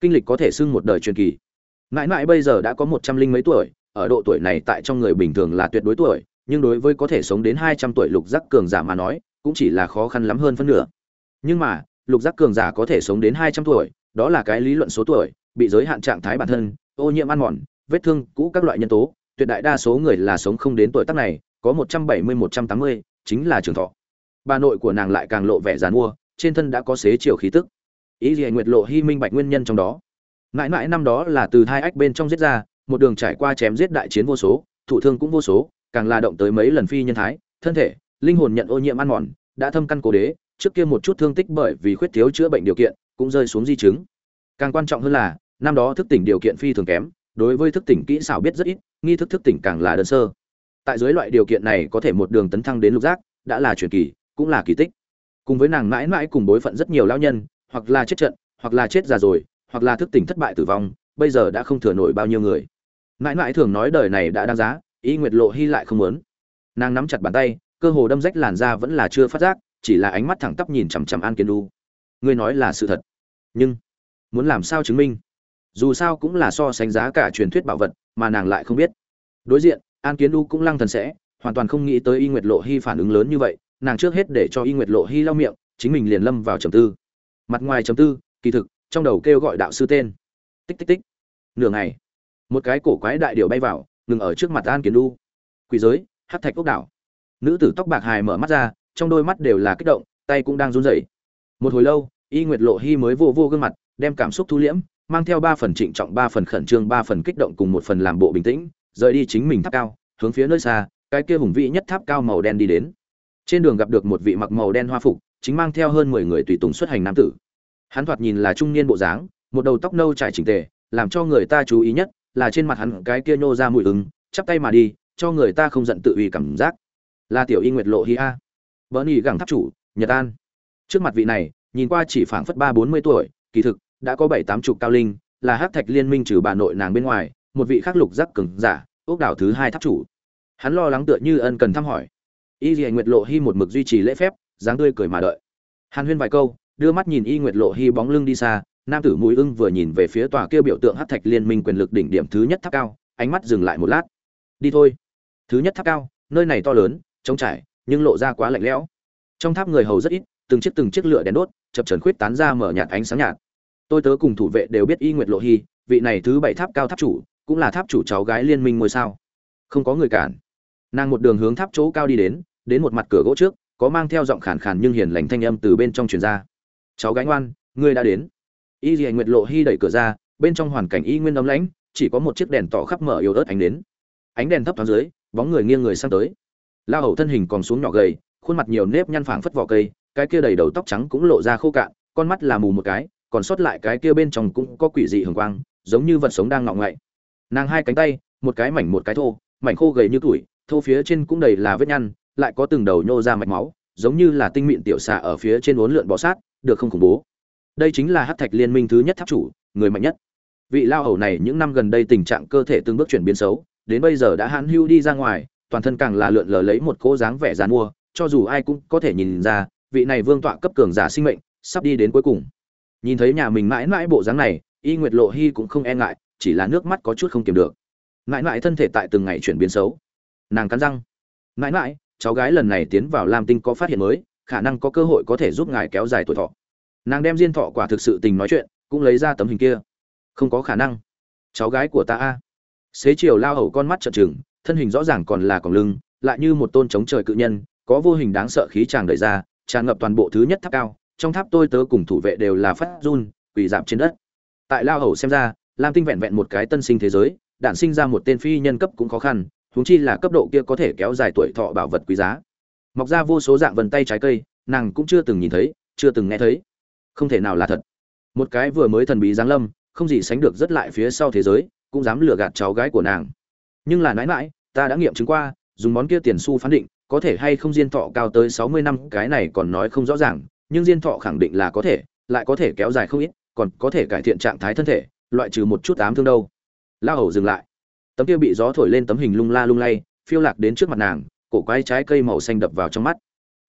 Kinh lịch có thể xưng một đời truyền kỳ. Mãi mãi bây giờ đã có một trăm linh mấy tuổi, ở độ tuổi này tại trong người bình thường là tuyệt đối tuổi, nhưng đối với có thể sống đến hai trăm tuổi lục giác cường giả mà nói, cũng chỉ là khó khăn lắm hơn phân nửa. Nhưng mà, lục giác cường giả có thể sống đến hai trăm tuổi, đó là cái lý luận số tuổi, bị giới hạn trạng thái bản thân, ô nhiễm ăn mòn vết thương cũ các loại nhân tố, tuyệt đại đa số người là sống không đến tuổi tác này, có một trăm bảy mươi, một trăm tám mươi, chính là trường thọ. Bà nội của nàng lại càng lộ vẻ dàn mua trên thân đã có xế chiều khí tức. Ý gì nguyệt lộ hy minh bạch nguyên nhân trong đó. Mãi mãi năm đó là từ hai ách bên trong giết ra, một đường trải qua chém giết đại chiến vô số, thụ thương cũng vô số, càng là động tới mấy lần phi nhân thái, thân thể, linh hồn nhận ô nhiễm ăn mòn, đã thâm căn cố đế, trước kia một chút thương tích bởi vì khuyết thiếu chữa bệnh điều kiện, cũng rơi xuống di chứng. Càng quan trọng hơn là, năm đó thức tỉnh điều kiện phi thường kém đối với thức tỉnh kỹ xảo biết rất ít, nghi thức thức tỉnh càng là đơn sơ. Tại dưới loại điều kiện này có thể một đường tấn thăng đến lục giác, đã là truyền kỳ, cũng là kỳ tích. Cùng với nàng mãi mãi cùng bối phận rất nhiều lao nhân, hoặc là chết trận, hoặc là chết già rồi, hoặc là thức tỉnh thất bại tử vong, bây giờ đã không thừa nổi bao nhiêu người. Mãi mãi thường nói đời này đã đáng giá, ý nguyệt lộ hy lại không muốn. Nàng nắm chặt bàn tay, cơ hồ đâm rách làn da vẫn là chưa phát giác, chỉ là ánh mắt thẳng tắp nhìn chằm chằm an kiến đu ngươi nói là sự thật, nhưng muốn làm sao chứng minh? Dù sao cũng là so sánh giá cả truyền thuyết bảo vật, mà nàng lại không biết. Đối diện, an kiến u cũng lăng thần sẽ, hoàn toàn không nghĩ tới y nguyệt lộ hy phản ứng lớn như vậy, nàng trước hết để cho y nguyệt lộ hy lau miệng, chính mình liền lâm vào trầm tư. Mặt ngoài trầm tư, kỳ thực, trong đầu kêu gọi đạo sư tên. Tích tích tích. Nửa ngày, một cái cổ quái đại điệu bay vào, ngừng ở trước mặt an kiến u. Quỷ giới hát thạch ốc đảo. Nữ tử tóc bạc hài mở mắt ra, trong đôi mắt đều là kích động, tay cũng đang run rẩy. Một hồi lâu, y nguyệt lộ hy mới vô vô gương mặt, đem cảm xúc thu liễm mang theo ba phần trịnh trọng, ba phần khẩn trương, ba phần kích động cùng một phần làm bộ bình tĩnh, rời đi chính mình tháp cao, hướng phía nơi xa, cái kia hùng vĩ nhất tháp cao màu đen đi đến. Trên đường gặp được một vị mặc màu đen hoa phục, chính mang theo hơn mười người tùy tùng xuất hành nam tử. Hắn thoạt nhìn là trung niên bộ dáng, một đầu tóc nâu trải chỉnh tề, làm cho người ta chú ý nhất là trên mặt hắn cái kia nhô ra mùi ứng chắp tay mà đi, cho người ta không giận tự uy cảm giác. Là tiểu y nguyệt lộ hi a. Bờ nỉ gẳng tháp chủ, nhật an. Trước mặt vị này, nhìn qua chỉ phảng phất ba bốn mươi tuổi, kỳ thực đã có bảy tám chục cao linh, là hát thạch liên minh trừ bà nội nàng bên ngoài, một vị khắc lục giác cường giả, ốc đảo thứ hai tháp chủ. Hắn lo lắng tựa như ân cần thăm hỏi. Y dị nguyệt lộ hy một mực duy trì lễ phép, dáng tươi cười mà đợi. Hàn huyên vài câu, đưa mắt nhìn y nguyệt lộ hy bóng lưng đi xa, nam tử mũi ưng vừa nhìn về phía tòa kia biểu tượng hát thạch liên minh quyền lực đỉnh điểm thứ nhất tháp cao, ánh mắt dừng lại một lát. Đi thôi. Thứ nhất tháp cao, nơi này to lớn, trống trải, nhưng lộ ra quá lạnh lẽo. Trong tháp người hầu rất ít, từng chiếc từng chiếc lửa đèn đốt, chập trần khuyết tán ra mở nhạt ánh sáng nhạt tôi tớ cùng thủ vệ đều biết y nguyệt lộ hy, vị này thứ bảy tháp cao tháp chủ, cũng là tháp chủ cháu gái liên minh ngôi sao. Không có người cản. Nàng một đường hướng tháp chỗ cao đi đến đến một mặt cửa gỗ trước, có mang theo giọng khàn khàn nhưng hiền lành thanh âm từ bên trong truyền ra. Cháu gái ngoan, ngươi đã đến. Y dì nguyệt lộ hy đẩy cửa ra, bên trong hoàn cảnh y nguyên ấm lãnh, chỉ có một chiếc đèn tỏ khắp mở yếu ớt ánh đến. Ánh đèn thấp thoáng dưới, bóng người nghiêng người sang tới. La hầu thân hình còn xuống nhỏ gầy, khuôn mặt nhiều nếp nhăn phảng phất vỏ cây, cái kia đầy đầu tóc trắng cũng lộ ra khô cạn, con mắt là mù một cái còn sót lại cái kia bên trong cũng có quỷ dị hường quang, giống như vật sống đang ngọng ngậy nàng hai cánh tay, một cái mảnh một cái thô, mảnh khô gầy như tuổi, thô phía trên cũng đầy là vết nhăn, lại có từng đầu nhô ra mạch máu, giống như là tinh mịn tiểu xà ở phía trên uốn lượn bò sát, được không khủng bố. Đây chính là hắc thạch liên minh thứ nhất tháp chủ, người mạnh nhất. Vị lao hầu này những năm gần đây tình trạng cơ thể từng bước chuyển biến xấu, đến bây giờ đã hãn hưu đi ra ngoài, toàn thân càng là lượn lờ lấy một cỗ dáng vẻ dàn mua, cho dù ai cũng có thể nhìn ra, vị này vương tọa cấp cường giả sinh mệnh sắp đi đến cuối cùng nhìn thấy nhà mình mãi mãi bộ dáng này, y nguyệt lộ hy cũng không e ngại, chỉ là nước mắt có chút không kiềm được. Mãi mãi thân thể tại từng ngày chuyển biến xấu. Nàng cắn răng. Mãi mãi, cháu gái lần này tiến vào lam tinh có phát hiện mới, khả năng có cơ hội có thể giúp ngài kéo dài tuổi thọ. Nàng đem diên thọ quả thực sự tình nói chuyện, cũng lấy ra tấm hình kia. Không có khả năng. Cháu gái của ta a. Xế chiều lao hầu con mắt trợn trừng, thân hình rõ ràng còn là còng lưng, lại như một tôn chống trời cự nhân, có vô hình đáng sợ khí tràng đẩy ra, tràn ngập toàn bộ thứ nhất tháp cao trong tháp tôi tớ cùng thủ vệ đều là phát run, quỳ dạp trên đất. Tại lao hầu xem ra, lam tinh vẹn vẹn một cái tân sinh thế giới, đản sinh ra một tên phi nhân cấp cũng khó khăn, huống chi là cấp độ kia có thể kéo dài tuổi thọ bảo vật quý giá. Mọc ra vô số dạng vần tay trái cây, nàng cũng chưa từng nhìn thấy, chưa từng nghe thấy. Không thể nào là thật. Một cái vừa mới thần bí giáng lâm, không gì sánh được rất lại phía sau thế giới, cũng dám lừa gạt cháu gái của nàng. Nhưng là nãi mãi, ta đã nghiệm chứng qua, dùng món kia tiền xu phán định, có thể hay không diên thọ cao tới sáu mươi năm, cái này còn nói không rõ ràng nhưng diên thọ khẳng định là có thể, lại có thể kéo dài không ít, còn có thể cải thiện trạng thái thân thể, loại trừ một chút ám thương đâu. La hầu dừng lại. Tấm kia bị gió thổi lên tấm hình lung la lung lay, phiêu lạc đến trước mặt nàng, cổ quái trái cây màu xanh đập vào trong mắt.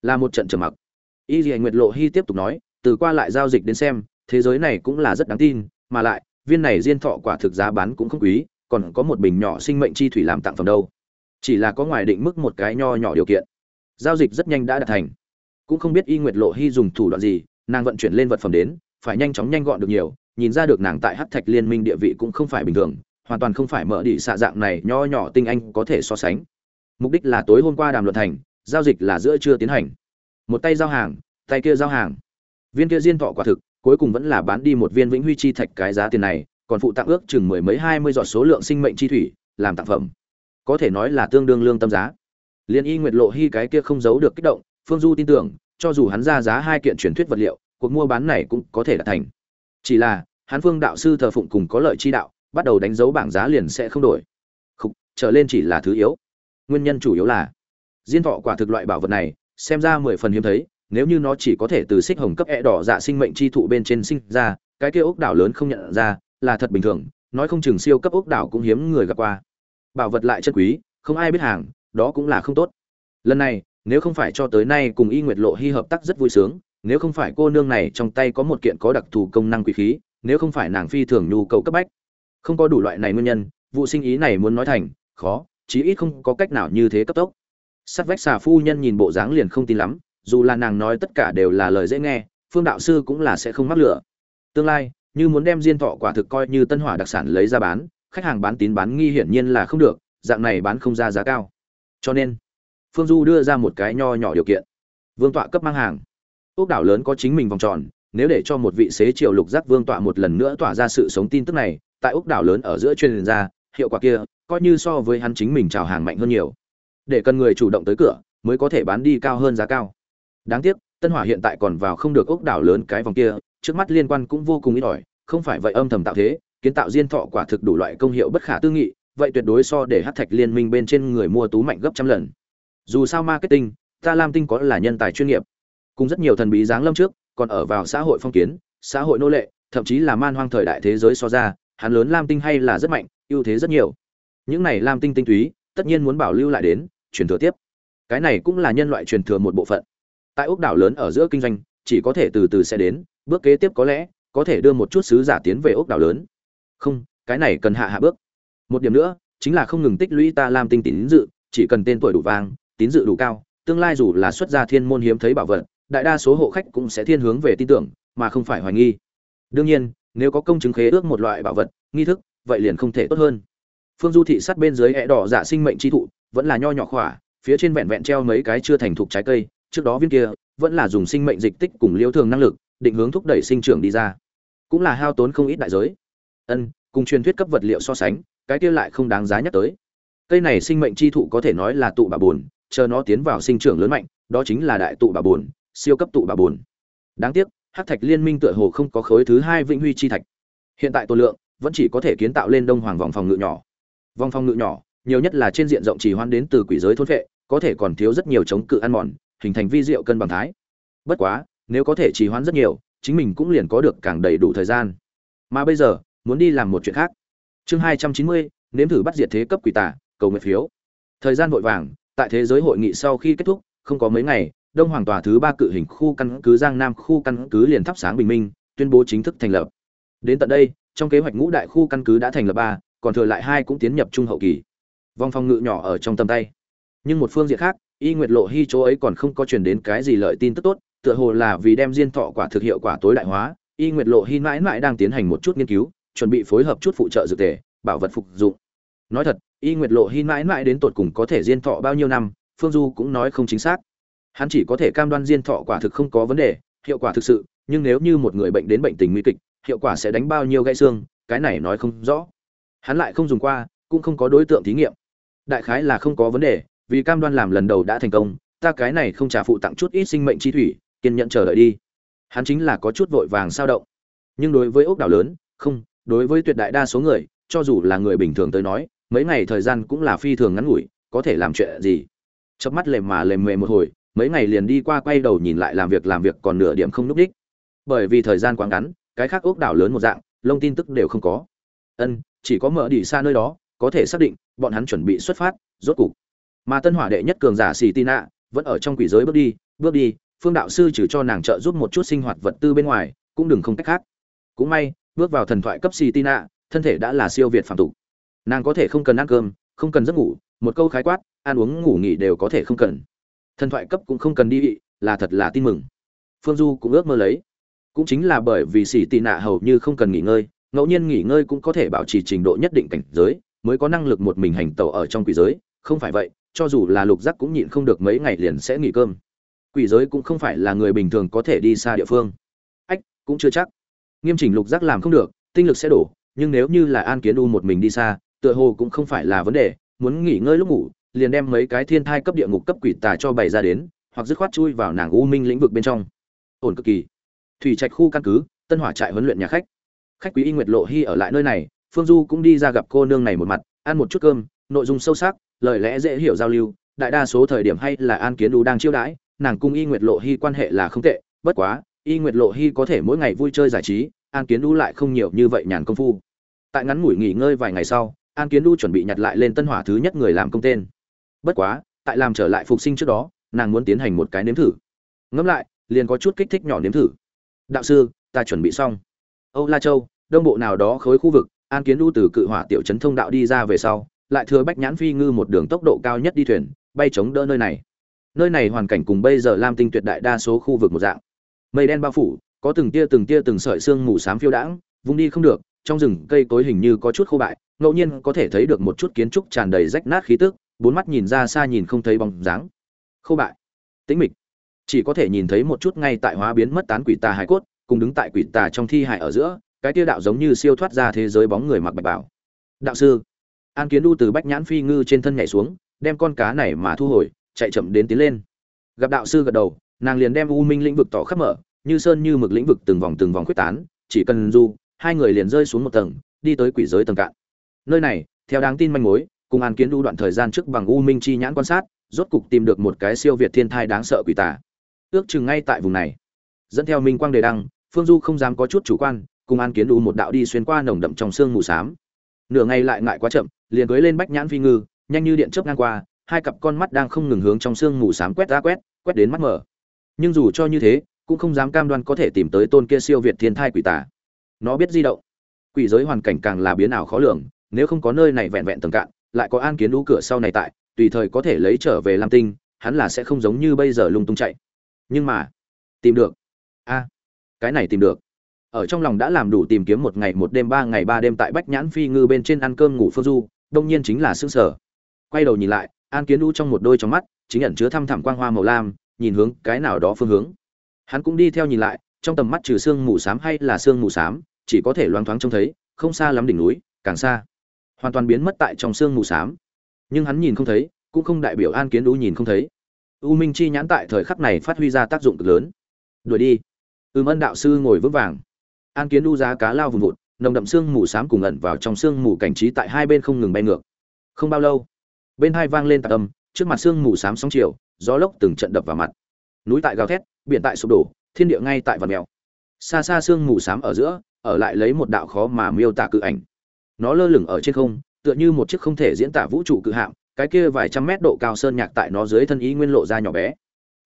Là một trận trầm mặc. Y dị nguyệt lộ hy tiếp tục nói, từ qua lại giao dịch đến xem, thế giới này cũng là rất đáng tin, mà lại, viên này diên thọ quả thực giá bán cũng không quý, còn có một bình nhỏ sinh mệnh chi thủy làm tặng phẩm đâu. Chỉ là có ngoài định mức một cái nho nhỏ điều kiện. Giao dịch rất nhanh đã đạt thành cũng không biết y nguyệt lộ hy dùng thủ đoạn gì, nàng vận chuyển lên vật phẩm đến, phải nhanh chóng nhanh gọn được nhiều, nhìn ra được nàng tại hắc thạch liên minh địa vị cũng không phải bình thường, hoàn toàn không phải mở đĩ xạ dạng này nho nhỏ tinh anh có thể so sánh. Mục đích là tối hôm qua đàm luận thành, giao dịch là giữa chưa tiến hành. Một tay giao hàng, tay kia giao hàng. Viên kia diên thọ quả thực, cuối cùng vẫn là bán đi một viên vĩnh huy chi thạch cái giá tiền này, còn phụ tặng ước chừng mười mấy hai mươi giọt số lượng sinh mệnh chi thủy, làm tặng phẩm. Có thể nói là tương đương lương tâm giá. Liên y nguyệt lộ hy cái kia không giấu được kích động phương du tin tưởng cho dù hắn ra giá hai kiện truyền thuyết vật liệu cuộc mua bán này cũng có thể đạt thành. Chỉ là hắn phương đạo sư thờ phụng cùng có lợi chi đạo bắt đầu đánh dấu bảng giá liền sẽ không đổi. Khúc, trở lên chỉ là thứ yếu. Nguyên nhân chủ yếu là diên thọ quả thực loại bảo vật này xem ra mười phần hiếm thấy nếu như nó chỉ có thể từ xích hồng cấp e đỏ dạ sinh mệnh chi thụ bên trên sinh ra cái kia ốc đảo lớn không nhận ra là thật bình thường nói không chừng siêu cấp ốc đảo cũng hiếm người gặp qua. Bảo vật lại chân quý không ai biết hàng đó cũng là không tốt. Lần này nếu không phải cho tới nay cùng y nguyệt lộ hy hợp tác rất vui sướng, nếu không phải cô nương này trong tay có một kiện có đặc thù công năng quỷ khí, nếu không phải nàng phi thường nhu cầu cấp bách. Không có đủ loại này nguyên nhân, vụ sinh ý này muốn nói thành, khó, chí ít không có cách nào như thế cấp tốc. Sắt vách xà phu nhân nhìn bộ dáng liền không tin lắm, dù là nàng nói tất cả đều là lời dễ nghe, phương đạo sư cũng là sẽ không mắc lửa. Tương lai, như muốn đem diên thọ quả thực coi như tân hỏa đặc sản lấy ra bán, khách hàng bán tín bán nghi hiển nhiên là không được, dạng này bán không ra giá cao. Cho nên phương du đưa ra một cái nho nhỏ điều kiện. Vương tọa cấp mang hàng. Ốc đảo lớn có chính mình vòng tròn, nếu để cho một vị xế triều lục giác vương tọa một lần nữa tỏa ra sự sống tin tức này, tại ốc đảo lớn ở giữa truyền ra, hiệu quả kia, coi như so với hắn chính mình chào hàng mạnh hơn nhiều. Để cần người chủ động tới cửa, mới có thể bán đi cao hơn giá cao. Đáng tiếc, tân hỏa hiện tại còn vào không được ốc đảo lớn cái vòng kia, trước mắt liên quan cũng vô cùng ít ỏi, không phải vậy âm thầm tạo thế, kiến tạo diên thọ quả thực đủ loại công hiệu bất khả tư nghị, vậy tuyệt đối so để hát thạch liên minh bên trên người mua tú mạnh gấp trăm lần dù sao marketing, ta lam tinh có là nhân tài chuyên nghiệp. Cùng rất nhiều thần bí giáng lâm trước, còn ở vào xã hội phong kiến, xã hội nô lệ, thậm chí là man hoang thời đại thế giới so ra, hắn lớn lam tinh hay là rất mạnh, ưu thế rất nhiều. Những này lam tinh tinh túy, tất nhiên muốn bảo lưu lại đến, truyền thừa tiếp. Cái này cũng là nhân loại truyền thừa một bộ phận. Tại ốc đảo lớn ở giữa kinh doanh, chỉ có thể từ từ sẽ đến, bước kế tiếp có lẽ, có thể đưa một chút sứ giả tiến về ốc đảo lớn. Không, cái này cần hạ hạ bước. Một điểm nữa, chính là không ngừng tích lũy ta lam tinh tín dự, chỉ cần tên tuổi đủ vang tín dự đủ cao, tương lai dù là xuất gia thiên môn hiếm thấy bảo vật, đại đa số hộ khách cũng sẽ thiên hướng về tin tưởng, mà không phải hoài nghi. Đương nhiên, nếu có công chứng khế ước một loại bảo vật, nghi thức, vậy liền không thể tốt hơn. Phương du thị sát bên dưới hẹ đỏ dạ sinh mệnh chi thụ, vẫn là nho nhỏ khỏa, phía trên vẹn vẹn treo mấy cái chưa thành thục trái cây, trước đó viên kia, vẫn là dùng sinh mệnh dịch tích cùng liêu thường năng lực, định hướng thúc đẩy sinh trưởng đi ra. Cũng là hao tốn không ít đại giới. Ân, cùng truyền thuyết cấp vật liệu so sánh, cái kia lại không đáng giá nhắc tới. Cây này sinh mệnh chi thụ có thể nói là tụ bà buồn chờ nó tiến vào sinh trưởng lớn mạnh đó chính là đại tụ bà buồn, siêu cấp tụ bà buồn. đáng tiếc hắc thạch liên minh tựa hồ không có khối thứ hai vĩnh huy chi thạch. Hiện tại tổ lượng vẫn chỉ có thể kiến tạo lên đông hoàng vòng phòng ngự nhỏ. Vòng phòng ngự nhỏ nhiều nhất là trên diện rộng chỉ hoan đến từ quỷ giới thôn vệ có thể còn thiếu rất nhiều chống cự ăn mòn hình thành vi diệu cân bằng thái. Bất quá nếu có thể trì hoãn rất nhiều chính mình cũng liền có được càng đầy đủ thời gian. Mà bây giờ muốn đi làm một chuyện khác. Chương hai trăm chín mươi nếm thử bắt diệt thế cấp quỷ tả cầu nguyện phiếu. Thời gian vội vàng tại thế giới hội nghị sau khi kết thúc, không có mấy ngày, đông hoàng tòa thứ ba cự hình khu căn cứ giang nam khu căn cứ liền thắp sáng bình minh, tuyên bố chính thức thành lập. Đến tận đây, trong kế hoạch ngũ đại khu căn cứ đã thành lập ba, còn thừa lại hai cũng tiến nhập trung hậu kỳ. Vòng phòng ngự nhỏ ở trong tầm tay. Nhưng một phương diện khác, y nguyệt lộ hy chỗ ấy còn không có truyền đến cái gì lợi tin tức tốt, tựa hồ là vì đem diên thọ quả thực hiệu quả tối đại hóa, y nguyệt lộ hy mãi mãi đang tiến hành một chút nghiên cứu, chuẩn bị phối hợp chút phụ trợ dược tề, bảo vật phục dụng. Nói thật y nguyệt lộ hy mãi mãi đến tột cùng có thể diên thọ bao nhiêu năm, phương du cũng nói không chính xác. Hắn chỉ có thể cam đoan diên thọ quả thực không có vấn đề, hiệu quả thực sự, nhưng nếu như một người bệnh đến bệnh tình nguy kịch, hiệu quả sẽ đánh bao nhiêu gãy xương, cái này nói không rõ. Hắn lại không dùng qua, cũng không có đối tượng thí nghiệm. Đại khái là không có vấn đề, vì cam đoan làm lần đầu đã thành công, ta cái này không trả phụ tặng chút ít sinh mệnh chi thủy, kiên nhẫn chờ đợi đi. Hắn chính là có chút vội vàng sao động. Nhưng đối với ốc đảo lớn, không, đối với tuyệt đại đa số người, cho dù là người bình thường tới nói mấy ngày thời gian cũng là phi thường ngắn ngủi, có thể làm chuyện gì? Chớp mắt lềm mà lềm mề một hồi, mấy ngày liền đi qua quay đầu nhìn lại làm việc làm việc còn nửa điểm không núp đích. Bởi vì thời gian quá ngắn, cái khác ốc đảo lớn một dạng, lông tin tức đều không có. Ân, chỉ có mở đi xa nơi đó, có thể xác định, bọn hắn chuẩn bị xuất phát, rốt cục. Mà tân hỏa đệ nhất cường giả xì tina vẫn ở trong quỷ giới bước đi bước đi, phương đạo sư trừ cho nàng trợ giúp một chút sinh hoạt vật tư bên ngoài, cũng đừng không cách khác. Cũng may, bước vào thần thoại cấp xì tina thân thể đã là siêu việt phạm tục nàng có thể không cần ăn cơm, không cần giấc ngủ, một câu khái quát, ăn uống ngủ nghỉ đều có thể không cần. Thần thoại cấp cũng không cần đi vị là thật là tin mừng. Phương du cũng ước mơ lấy. Cũng chính là bởi vì xỉ tị nạ hầu như không cần nghỉ ngơi, ngẫu nhiên nghỉ ngơi cũng có thể bảo trì trình độ nhất định cảnh giới, mới có năng lực một mình hành tẩu ở trong quỷ giới. Không phải vậy, cho dù là lục giác cũng nhịn không được mấy ngày liền sẽ nghỉ cơm. Quỷ giới cũng không phải là người bình thường có thể đi xa địa phương. Ách, cũng chưa chắc. Nghiêm chỉnh lục giác làm không được, tinh lực sẽ đổ, nhưng nếu như là an kiến u một mình đi xa tựa hồ cũng không phải là vấn đề, muốn nghỉ ngơi lúc ngủ, liền đem mấy cái thiên thai cấp địa ngục cấp quỷ tà cho bày ra đến, hoặc dứt khoát chui vào nàng u minh lĩnh vực bên trong. Ổn cực kỳ. Thủy trạch khu căn cứ, tân hỏa trại huấn luyện nhà khách. Khách quý y nguyệt lộ hy ở lại nơi này, phương du cũng đi ra gặp cô nương này một mặt, ăn một chút cơm, nội dung sâu sắc, lời lẽ dễ hiểu giao lưu, đại đa số thời điểm hay là an kiến đủ đang chiêu đãi, nàng cung y nguyệt lộ hy quan hệ là không tệ, bất quá, y nguyệt lộ hy có thể mỗi ngày vui chơi giải trí, an kiến đủ lại không nhiều như vậy nhàn công phu. Tại ngắn ngủi nghỉ ngơi vài ngày sau an kiến đu chuẩn bị nhặt lại lên tân hỏa thứ nhất người làm công tên. Bất quá, tại làm trở lại phục sinh trước đó, nàng muốn tiến hành một cái nếm thử. Ngẫm lại, liền có chút kích thích nhỏ nếm thử. Đạo sư, ta chuẩn bị xong. Âu la châu, đông bộ nào đó khối khu vực, an kiến đu từ cự hỏa tiểu trấn thông đạo đi ra về sau, lại thừa bách nhãn phi ngư một đường tốc độ cao nhất đi thuyền, bay chống đỡ nơi này. Nơi này hoàn cảnh cùng bây giờ lam tinh tuyệt đại đa số khu vực một dạng. Mây đen bao phủ, có từng tia từng tia từng sợi xương mù xám phiêu đãng vung đi không được, trong rừng cây cối hình như có chút khô bại ngẫu nhiên có thể thấy được một chút kiến trúc tràn đầy rách nát khí tức, bốn mắt nhìn ra xa nhìn không thấy bóng dáng. Khô bại. Tĩnh mịch. Chỉ có thể nhìn thấy một chút ngay tại hóa biến mất tán quỷ tà hải cốt, cùng đứng tại quỷ tà trong thi hải ở giữa, cái tia đạo giống như siêu thoát ra thế giới bóng người mặc bạch bảo. Đạo sư. An kiến đu từ bách nhãn phi ngư trên thân nhảy xuống, đem con cá này mà thu hồi, chạy chậm đến tiến lên. Gặp đạo sư gật đầu, nàng liền đem u minh lĩnh vực tỏ khắp mở, như sơn như mực lĩnh vực từng vòng từng vòng quyết tán, chỉ cần du hai người liền rơi xuống một tầng, đi tới quỷ giới tầng cạn nơi này theo đáng tin manh mối cùng an kiến đu đoạn thời gian trước bằng u minh chi nhãn quan sát rốt cục tìm được một cái siêu việt thiên thai đáng sợ quỷ tả, ước chừng ngay tại vùng này. Dẫn theo minh quang đề đăng phương du không dám có chút chủ quan cùng an kiến đu một đạo đi xuyên qua nồng đậm trong sương mù xám. Nửa ngày lại ngại quá chậm liền cưới lên bách nhãn phi ngư nhanh như điện chớp ngang qua hai cặp con mắt đang không ngừng hướng trong sương mù xám quét ra quét quét đến mắt mở nhưng dù cho như thế cũng không dám cam đoan có thể tìm tới tôn kia siêu việt thiên thai quỷ tả. nó biết di động. Quỷ giới hoàn cảnh càng là biến ảo khó lường nếu không có nơi này vẹn vẹn tầng cạn, lại có an kiến lũ cửa sau này tại, tùy thời có thể lấy trở về lam tinh, hắn là sẽ không giống như bây giờ lung tung chạy. Nhưng mà, tìm được. A, cái này tìm được. Ở trong lòng đã làm đủ tìm kiếm một ngày, một đêm, ba ngày, ba đêm tại bách nhãn phi ngư bên trên ăn cơm ngủ phương du, đông nhiên chính là xương sở quay đầu nhìn lại, an kiến lũ trong một đôi trong mắt, chính ẩn chứa thăm thẳm quang hoa màu lam, nhìn hướng cái nào đó phương hướng. Hắn cũng đi theo nhìn lại, trong tầm mắt trừ xương mù xám hay là xương mù xám, chỉ có thể loáng thoáng trông thấy, không xa lắm đỉnh núi, càng xa hoàn toàn biến mất tại trong xương mù xám. Nhưng hắn nhìn không thấy, cũng không đại biểu an kiến đũ nhìn không thấy. U minh chi nhãn tại thời khắc này phát huy ra tác dụng cực lớn. Đuổi đi. Ừm ân đạo sư ngồi vững vàng. An kiến đu giá cá lao vùng vụt, nồng đậm xương mù xám cùng ẩn vào trong xương mù cảnh trí tại hai bên không ngừng bay ngược. Không bao lâu, bên hai vang lên tạc âm, trước mặt xương mù xám sóng chiều, gió lốc từng trận đập vào mặt. Núi tại gào thét, biển tại sụp đổ, thiên địa ngay tại vạt mèo. Xa xa xương mù xám ở giữa, ở lại lấy một đạo khó mà miêu tả cự ảnh nó lơ lửng ở trên không, tựa như một chiếc không thể diễn tả vũ trụ cự hạm, cái kia vài trăm mét độ cao sơn nhạc tại nó dưới thân ý nguyên lộ ra nhỏ bé.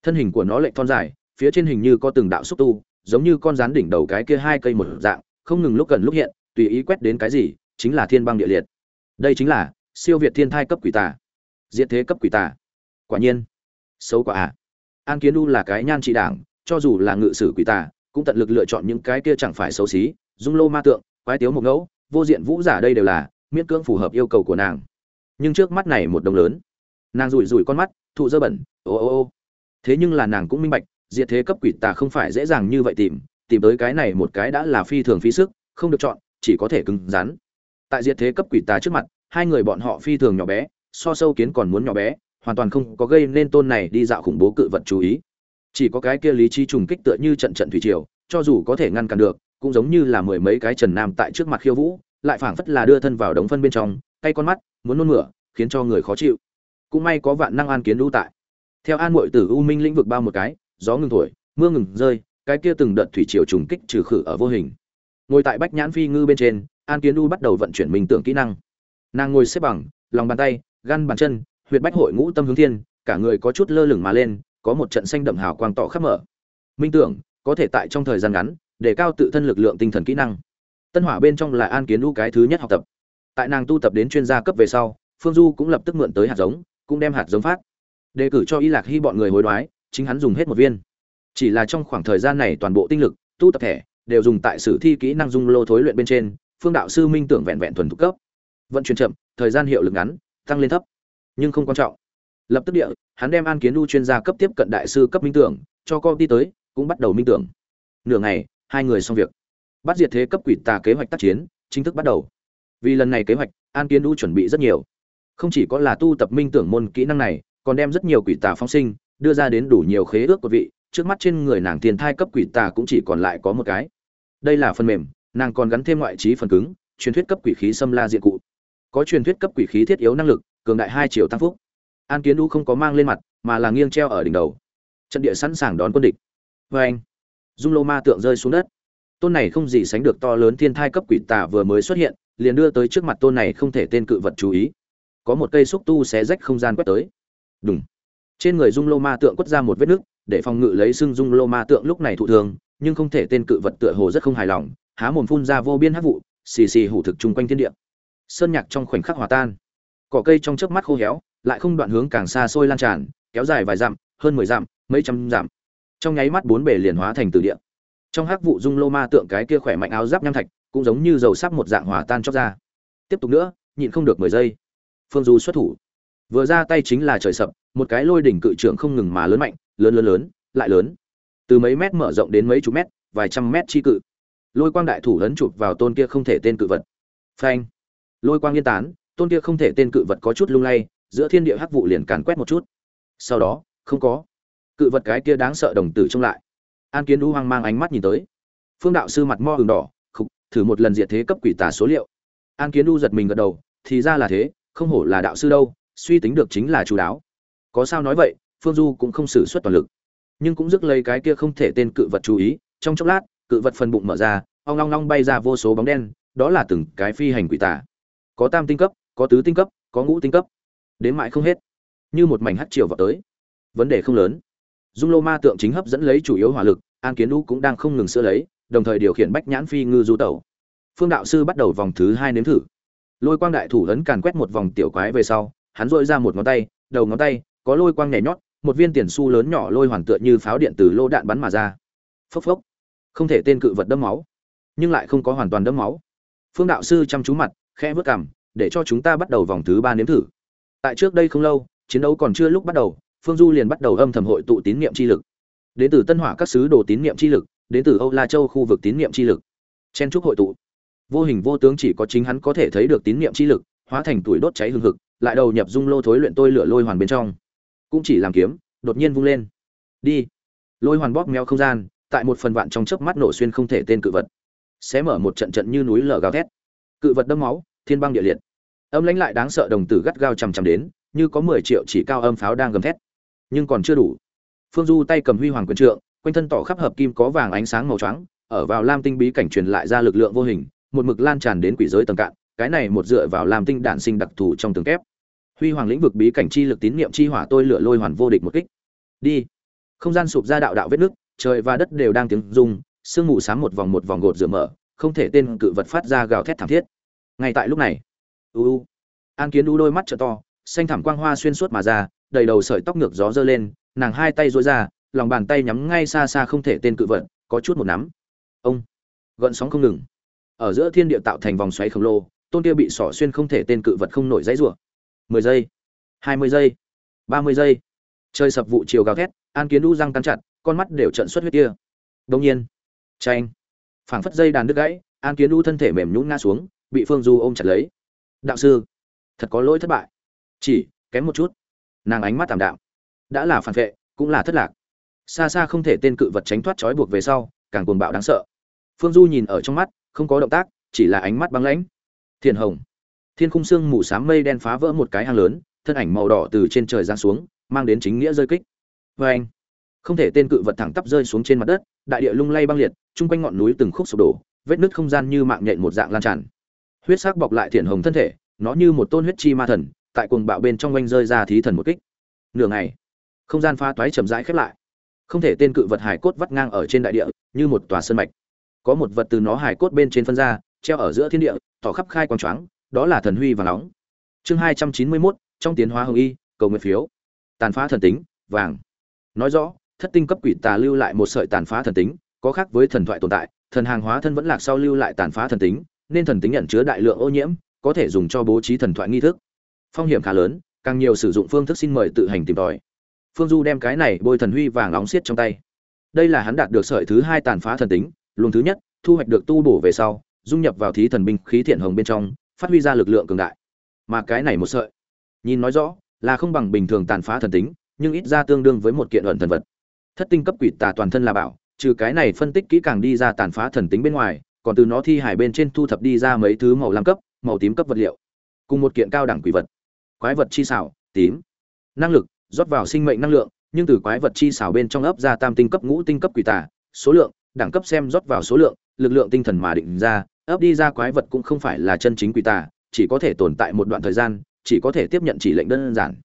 Thân hình của nó lệch thon dài, phía trên hình như có từng đạo xúc tu, giống như con rắn đỉnh đầu cái kia hai cây một dạng, không ngừng lúc gần lúc hiện, tùy ý quét đến cái gì, chính là thiên băng địa liệt. Đây chính là siêu việt thiên thai cấp quỷ tà. Diệt thế cấp quỷ tà. Quả nhiên, xấu quả à. An kiến u là cái nhan trị đảng, cho dù là ngự sử quỷ tà, cũng tận lực lựa chọn những cái kia chẳng phải xấu xí, dung lô ma tượng, quái tiếu một ngẫu vô diện vũ giả đây đều là miễn cưỡng phù hợp yêu cầu của nàng. Nhưng trước mắt này một đồng lớn, nàng rủi rủi con mắt, thụ dơ bẩn, ô ô ô. Thế nhưng là nàng cũng minh bạch, diệt thế cấp quỷ tà không phải dễ dàng như vậy tìm tìm tới cái này một cái đã là phi thường phí sức, không được chọn, chỉ có thể cứng rắn. Tại diệt thế cấp quỷ tà trước mặt, hai người bọn họ phi thường nhỏ bé, so sâu kiến còn muốn nhỏ bé, hoàn toàn không có gây nên tôn này đi dạo khủng bố cự vật chú ý. Chỉ có cái kia lý trí trùng kích tựa như trận trận thủy triều, cho dù có thể ngăn cản được cũng giống như là mười mấy cái trần nam tại trước mặt khiêu vũ, lại phảng phất là đưa thân vào đống phân bên trong, cay con mắt, muốn nôn mửa, khiến cho người khó chịu. Cũng may có vạn năng an kiến lưu tại. Theo an mội tử u minh lĩnh vực bao một cái, gió ngừng thổi, mưa ngừng rơi, cái kia từng đợt thủy triều trùng kích trừ khử ở vô hình. Ngồi tại bách nhãn phi ngư bên trên, an kiến u bắt đầu vận chuyển minh tưởng kỹ năng. Nàng ngồi xếp bằng, lòng bàn tay gan bàn chân, huyệt bách hội ngũ tâm hướng thiên, cả người có chút lơ lửng mà lên, có một trận xanh đậm hào quang tỏ khắp mở. Minh tưởng, có thể tại trong thời gian ngắn để cao tự thân lực lượng tinh thần kỹ năng. Tân hỏa bên trong là an kiến u cái thứ nhất học tập. Tại nàng tu tập đến chuyên gia cấp về sau, phương du cũng lập tức mượn tới hạt giống, cũng đem hạt giống phát. Đề cử cho y lạc hy bọn người hối đoái, chính hắn dùng hết một viên. Chỉ là trong khoảng thời gian này toàn bộ tinh lực, tu tập thẻ đều dùng tại sử thi kỹ năng dung lô thối luyện bên trên, phương đạo sư minh tưởng vẹn vẹn thuần thục cấp. Vận chuyển chậm, thời gian hiệu lực ngắn, tăng lên thấp, nhưng không quan trọng. Lập tức địa, hắn đem an kiến u chuyên gia cấp tiếp cận đại sư cấp minh tưởng, cho co đi tới, cũng bắt đầu minh tưởng. Nửa ngày hai người xong việc. Bắt diệt thế cấp quỷ tà kế hoạch tác chiến, chính thức bắt đầu. Vì lần này kế hoạch, an kiến đu chuẩn bị rất nhiều. Không chỉ có là tu tập minh tưởng môn kỹ năng này, còn đem rất nhiều quỷ tà phóng sinh, đưa ra đến đủ nhiều khế ước của vị. Trước mắt trên người nàng tiền thai cấp quỷ tà cũng chỉ còn lại có một cái. Đây là phần mềm, nàng còn gắn thêm ngoại trí phần cứng, truyền thuyết cấp quỷ khí xâm la diện cụ. Có truyền thuyết cấp quỷ khí thiết yếu năng lực, cường đại hai triệu tăng phúc. An kiến đu không có mang lên mặt, mà là nghiêng treo ở đỉnh đầu. Trận địa sẵn sàng đón quân địch. Vê anh dung lô ma tượng rơi xuống đất. Tôn này không gì sánh được to lớn thiên thai cấp quỷ tà vừa mới xuất hiện, liền đưa tới trước mặt tôn này không thể tên cự vật chú ý. Có một cây xúc tu xé rách không gian quét tới. Đúng trên người dung lô ma tượng quất ra một vết nứt để phòng ngự lấy xương dung lô ma tượng lúc này thụ thường, nhưng không thể tên cự vật tựa hồ rất không hài lòng, há mồm phun ra vô biên hắc vụ, xì xì hủ thực chung quanh thiên địa. Sơn nhạc trong khoảnh khắc hòa tan. Cỏ cây trong chớp mắt khô héo, lại không đoạn hướng càng xa xôi lan tràn, kéo dài vài dặm, hơn mười dặm, mấy trăm dặm trong nháy mắt bốn bể liền hóa thành từ địa. Trong hắc vụ dung lô ma tượng cái kia khỏe mạnh áo giáp nham thạch, cũng giống như dầu sắp một dạng hòa tan chóc ra. Tiếp tục nữa, nhịn không được mười giây. Phương du xuất thủ. Vừa ra tay chính là trời sập, một cái lôi đỉnh cự trưởng không ngừng mà lớn mạnh, lớn lớn lớn, lại lớn. Từ mấy mét mở rộng đến mấy chục mét, vài trăm mét chi cự. Lôi quang đại thủ lấn chụp vào tôn kia không thể tên cự vật. Phanh. Lôi quang yên tán, tôn kia không thể tên cự vật có chút lung lay, giữa thiên địa hắc vụ liền càn quét một chút. Sau đó, không có cự vật cái kia đáng sợ đồng tử trông lại. An kiến đu hoang mang ánh mắt nhìn tới. Phương đạo sư mặt mo hừng đỏ, khục, thử một lần diệt thế cấp quỷ tà số liệu. An kiến đu giật mình gật đầu, thì ra là thế, không hổ là đạo sư đâu, suy tính được chính là chú đáo. Có sao nói vậy, phương du cũng không xử suất toàn lực. Nhưng cũng rước lấy cái kia không thể tên cự vật chú ý, trong chốc lát, cự vật phần bụng mở ra, ong long long bay ra vô số bóng đen, đó là từng cái phi hành quỷ tả có tam tinh cấp, có tứ tinh cấp, có ngũ tinh cấp. Đến mãi không hết. Như một mảnh hắt chiều vào tới. Vấn đề không lớn dung lô ma tượng chính hấp dẫn lấy chủ yếu hỏa lực, an kiến lũ cũng đang không ngừng sửa lấy, đồng thời điều khiển bách nhãn phi ngư du tẩu. Phương đạo sư bắt đầu vòng thứ hai nếm thử. Lôi quang đại thủ ấn càn quét một vòng tiểu quái về sau, hắn dội ra một ngón tay, đầu ngón tay, có lôi quang nhảy nhót, một viên tiền su lớn nhỏ lôi hoàn tựa như pháo điện từ lô đạn bắn mà ra. Phốc phốc. Không thể tên cự vật đâm máu, nhưng lại không có hoàn toàn đâm máu. Phương đạo sư chăm chú mặt, khẽ vớt cảm để cho chúng ta bắt đầu vòng thứ ba nếm thử. Tại trước đây không lâu, chiến đấu còn chưa lúc bắt đầu phương du liền bắt đầu âm thầm hội tụ tín niệm chi lực. Đến từ tân hỏa các sứ đồ tín niệm chi lực, đến từ âu la châu khu vực tín niệm chi lực. Chen trúc hội tụ. Vô hình vô tướng chỉ có chính hắn có thể thấy được tín niệm chi lực, hóa thành tuổi đốt cháy hừng hực, lại đầu nhập dung lô thối luyện tôi lửa lôi hoàn bên trong. Cũng chỉ làm kiếm, đột nhiên vung lên. Đi. Lôi hoàn bóp meo không gian, tại một phần vạn trong chớp mắt nổ xuyên không thể tên cự vật. Sẽ mở một trận trận như núi lở gào thét. Cự vật đâm máu, thiên băng địa liệt. Âm lãnh lại đáng sợ đồng tử gắt gao chằm chằm đến, như có mười triệu chỉ cao âm pháo đang gầm thét nhưng còn chưa đủ. Phương du tay cầm huy hoàng quyền trượng, quanh thân tỏ khắp hợp kim có vàng ánh sáng màu trắng, ở vào lam tinh bí cảnh truyền lại ra lực lượng vô hình, một mực lan tràn đến quỷ giới tầng cạn, cái này một dựa vào lam tinh đản sinh đặc thù trong tường kép. Huy hoàng lĩnh vực bí cảnh chi lực tín niệm chi hỏa tôi lửa lôi hoàn vô địch một kích. Đi. Không gian sụp ra đạo đạo vết nước trời và đất đều đang tiếng rung, sương mù sáng một vòng một vòng gột rửa mở, không thể tên cự vật phát ra gào thét thảm thiết. Ngay tại lúc này, u u, an kiến u đôi mắt trợ to, xanh thảm quang hoa xuyên suốt mà ra đầy đầu sợi tóc ngược gió dơ lên, nàng hai tay dối ra, lòng bàn tay nhắm ngay xa xa không thể tên cự vật, có chút một nắm. Ông gợn sóng không ngừng. Ở giữa thiên địa tạo thành vòng xoáy khổng lồ, tôn kia bị sỏ xuyên không thể tên cự vật không nổi dãy rủa. Mười giây, hai mươi giây, ba mươi giây. Chơi sập vụ chiều gào thét, an kiến đu răng cắn chặt, con mắt đều trận xuất huyết kia. Đông nhiên tranh phảng phất dây đàn đứt gãy, an kiến đu thân thể mềm nhũn ngã xuống, bị phương du ôm chặt lấy. Đạo sư, thật có lỗi thất bại. Chỉ, kém một chút nàng ánh mắt tạm đạm. Đã là phản vệ, cũng là thất lạc. Xa xa không thể tên cự vật tránh thoát trói buộc về sau, càng cuồng bạo đáng sợ. Phương du nhìn ở trong mắt, không có động tác, chỉ là ánh mắt băng lãnh. Thiền hồng. Thiên khung Sương mù s á m mây đen phá vỡ một cái hang lớn, thân ảnh màu đỏ từ trên trời giang xuống, mang đến chính nghĩa rơi kích. Vê anh, không thể tên cự vật thẳng tắp rơi xuống trên mặt đất, đại địa lung lay băng liệt, chung quanh ngọn núi từng khúc sụp đổ, vết nứt không gian như mạng nhện một dạng lan tràn. Huyết sắc bọc lại Thiên hồng thân thể, nó như một tôn huyết chi ma thần tại cuồng bạo bên trong oanh rơi ra thí thần một kích. Nửa ngày, không gian pha toái chậm rãi khép lại. Không thể tên cự vật hải cốt vắt ngang ở trên đại địa, như một tòa sân mạch. Có một vật từ nó hải cốt bên trên phân ra, treo ở giữa thiên địa, tỏ khắp khai quang choáng, đó là thần huy và nóng. Chương hai trăm chín mươi mốt, trong tiến hóa hồng y, cầu nguyện phiếu. Tàn phá thần tính, vàng. Nói rõ, thất tinh cấp quỷ tà lưu lại một sợi tàn phá thần tính, có khác với thần thoại tồn tại, thần hàng hóa thân vẫn lạc sau lưu lại tàn phá thần tính, nên thần tính nhận chứa đại lượng ô nhiễm, có thể dùng cho bố trí thần thoại nghi thức phong hiểm khá lớn, càng nhiều sử dụng phương thức xin mời tự hành tìm tòi. Phương du đem cái này bôi thần huy vàng nóng xiết trong tay. Đây là hắn đạt được sợi thứ hai tàn phá thần tính, luồng thứ nhất, thu hoạch được tu bổ về sau, dung nhập vào thí thần binh khí thiện hồng bên trong, phát huy ra lực lượng cường đại. Mà cái này một sợi, nhìn nói rõ, là không bằng bình thường tàn phá thần tính, nhưng ít ra tương đương với một kiện ẩn thần vật. Thất tinh cấp quỷ tà toàn thân là bảo, trừ cái này phân tích kỹ càng đi ra tàn phá thần tính bên ngoài, còn từ nó thi hải bên trên thu thập đi ra mấy thứ màu lam cấp, màu tím cấp vật liệu, cùng một kiện cao đẳng quỷ vật quái vật chi xảo, tím. Năng lực, rót vào sinh mệnh năng lượng, nhưng từ quái vật chi xảo bên trong ấp ra tam tinh cấp ngũ tinh cấp quỷ tà, số lượng, đẳng cấp xem rót vào số lượng, lực lượng tinh thần mà định ra, ấp đi ra quái vật cũng không phải là chân chính quỷ tà, chỉ có thể tồn tại một đoạn thời gian, chỉ có thể tiếp nhận chỉ lệnh đơn giản.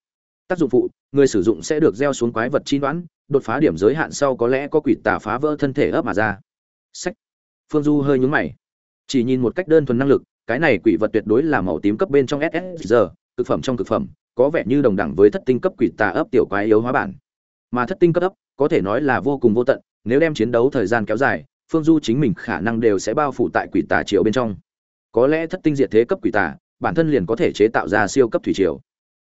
Tác dụng phụ, người sử dụng sẽ được gieo xuống quái vật chi đoán, đột phá điểm giới hạn sau có lẽ có quỷ tà phá vỡ thân thể ấp mà ra. Sách. Phương du hơi nhúng mày. Chỉ nhìn một cách đơn thuần năng lực, cái này quỷ vật tuyệt đối là màu tím cấp bên trong ss cực phẩm trong cực phẩm, có vẻ như đồng đẳng với thất tinh cấp quỷ tà ấp tiểu quái yếu hóa bản. Mà thất tinh cấp ấp, có thể nói là vô cùng vô tận, nếu đem chiến đấu thời gian kéo dài, phương du chính mình khả năng đều sẽ bao phủ tại quỷ tà triều bên trong. Có lẽ thất tinh diệt thế cấp quỷ tà, bản thân liền có thể chế tạo ra siêu cấp thủy triều.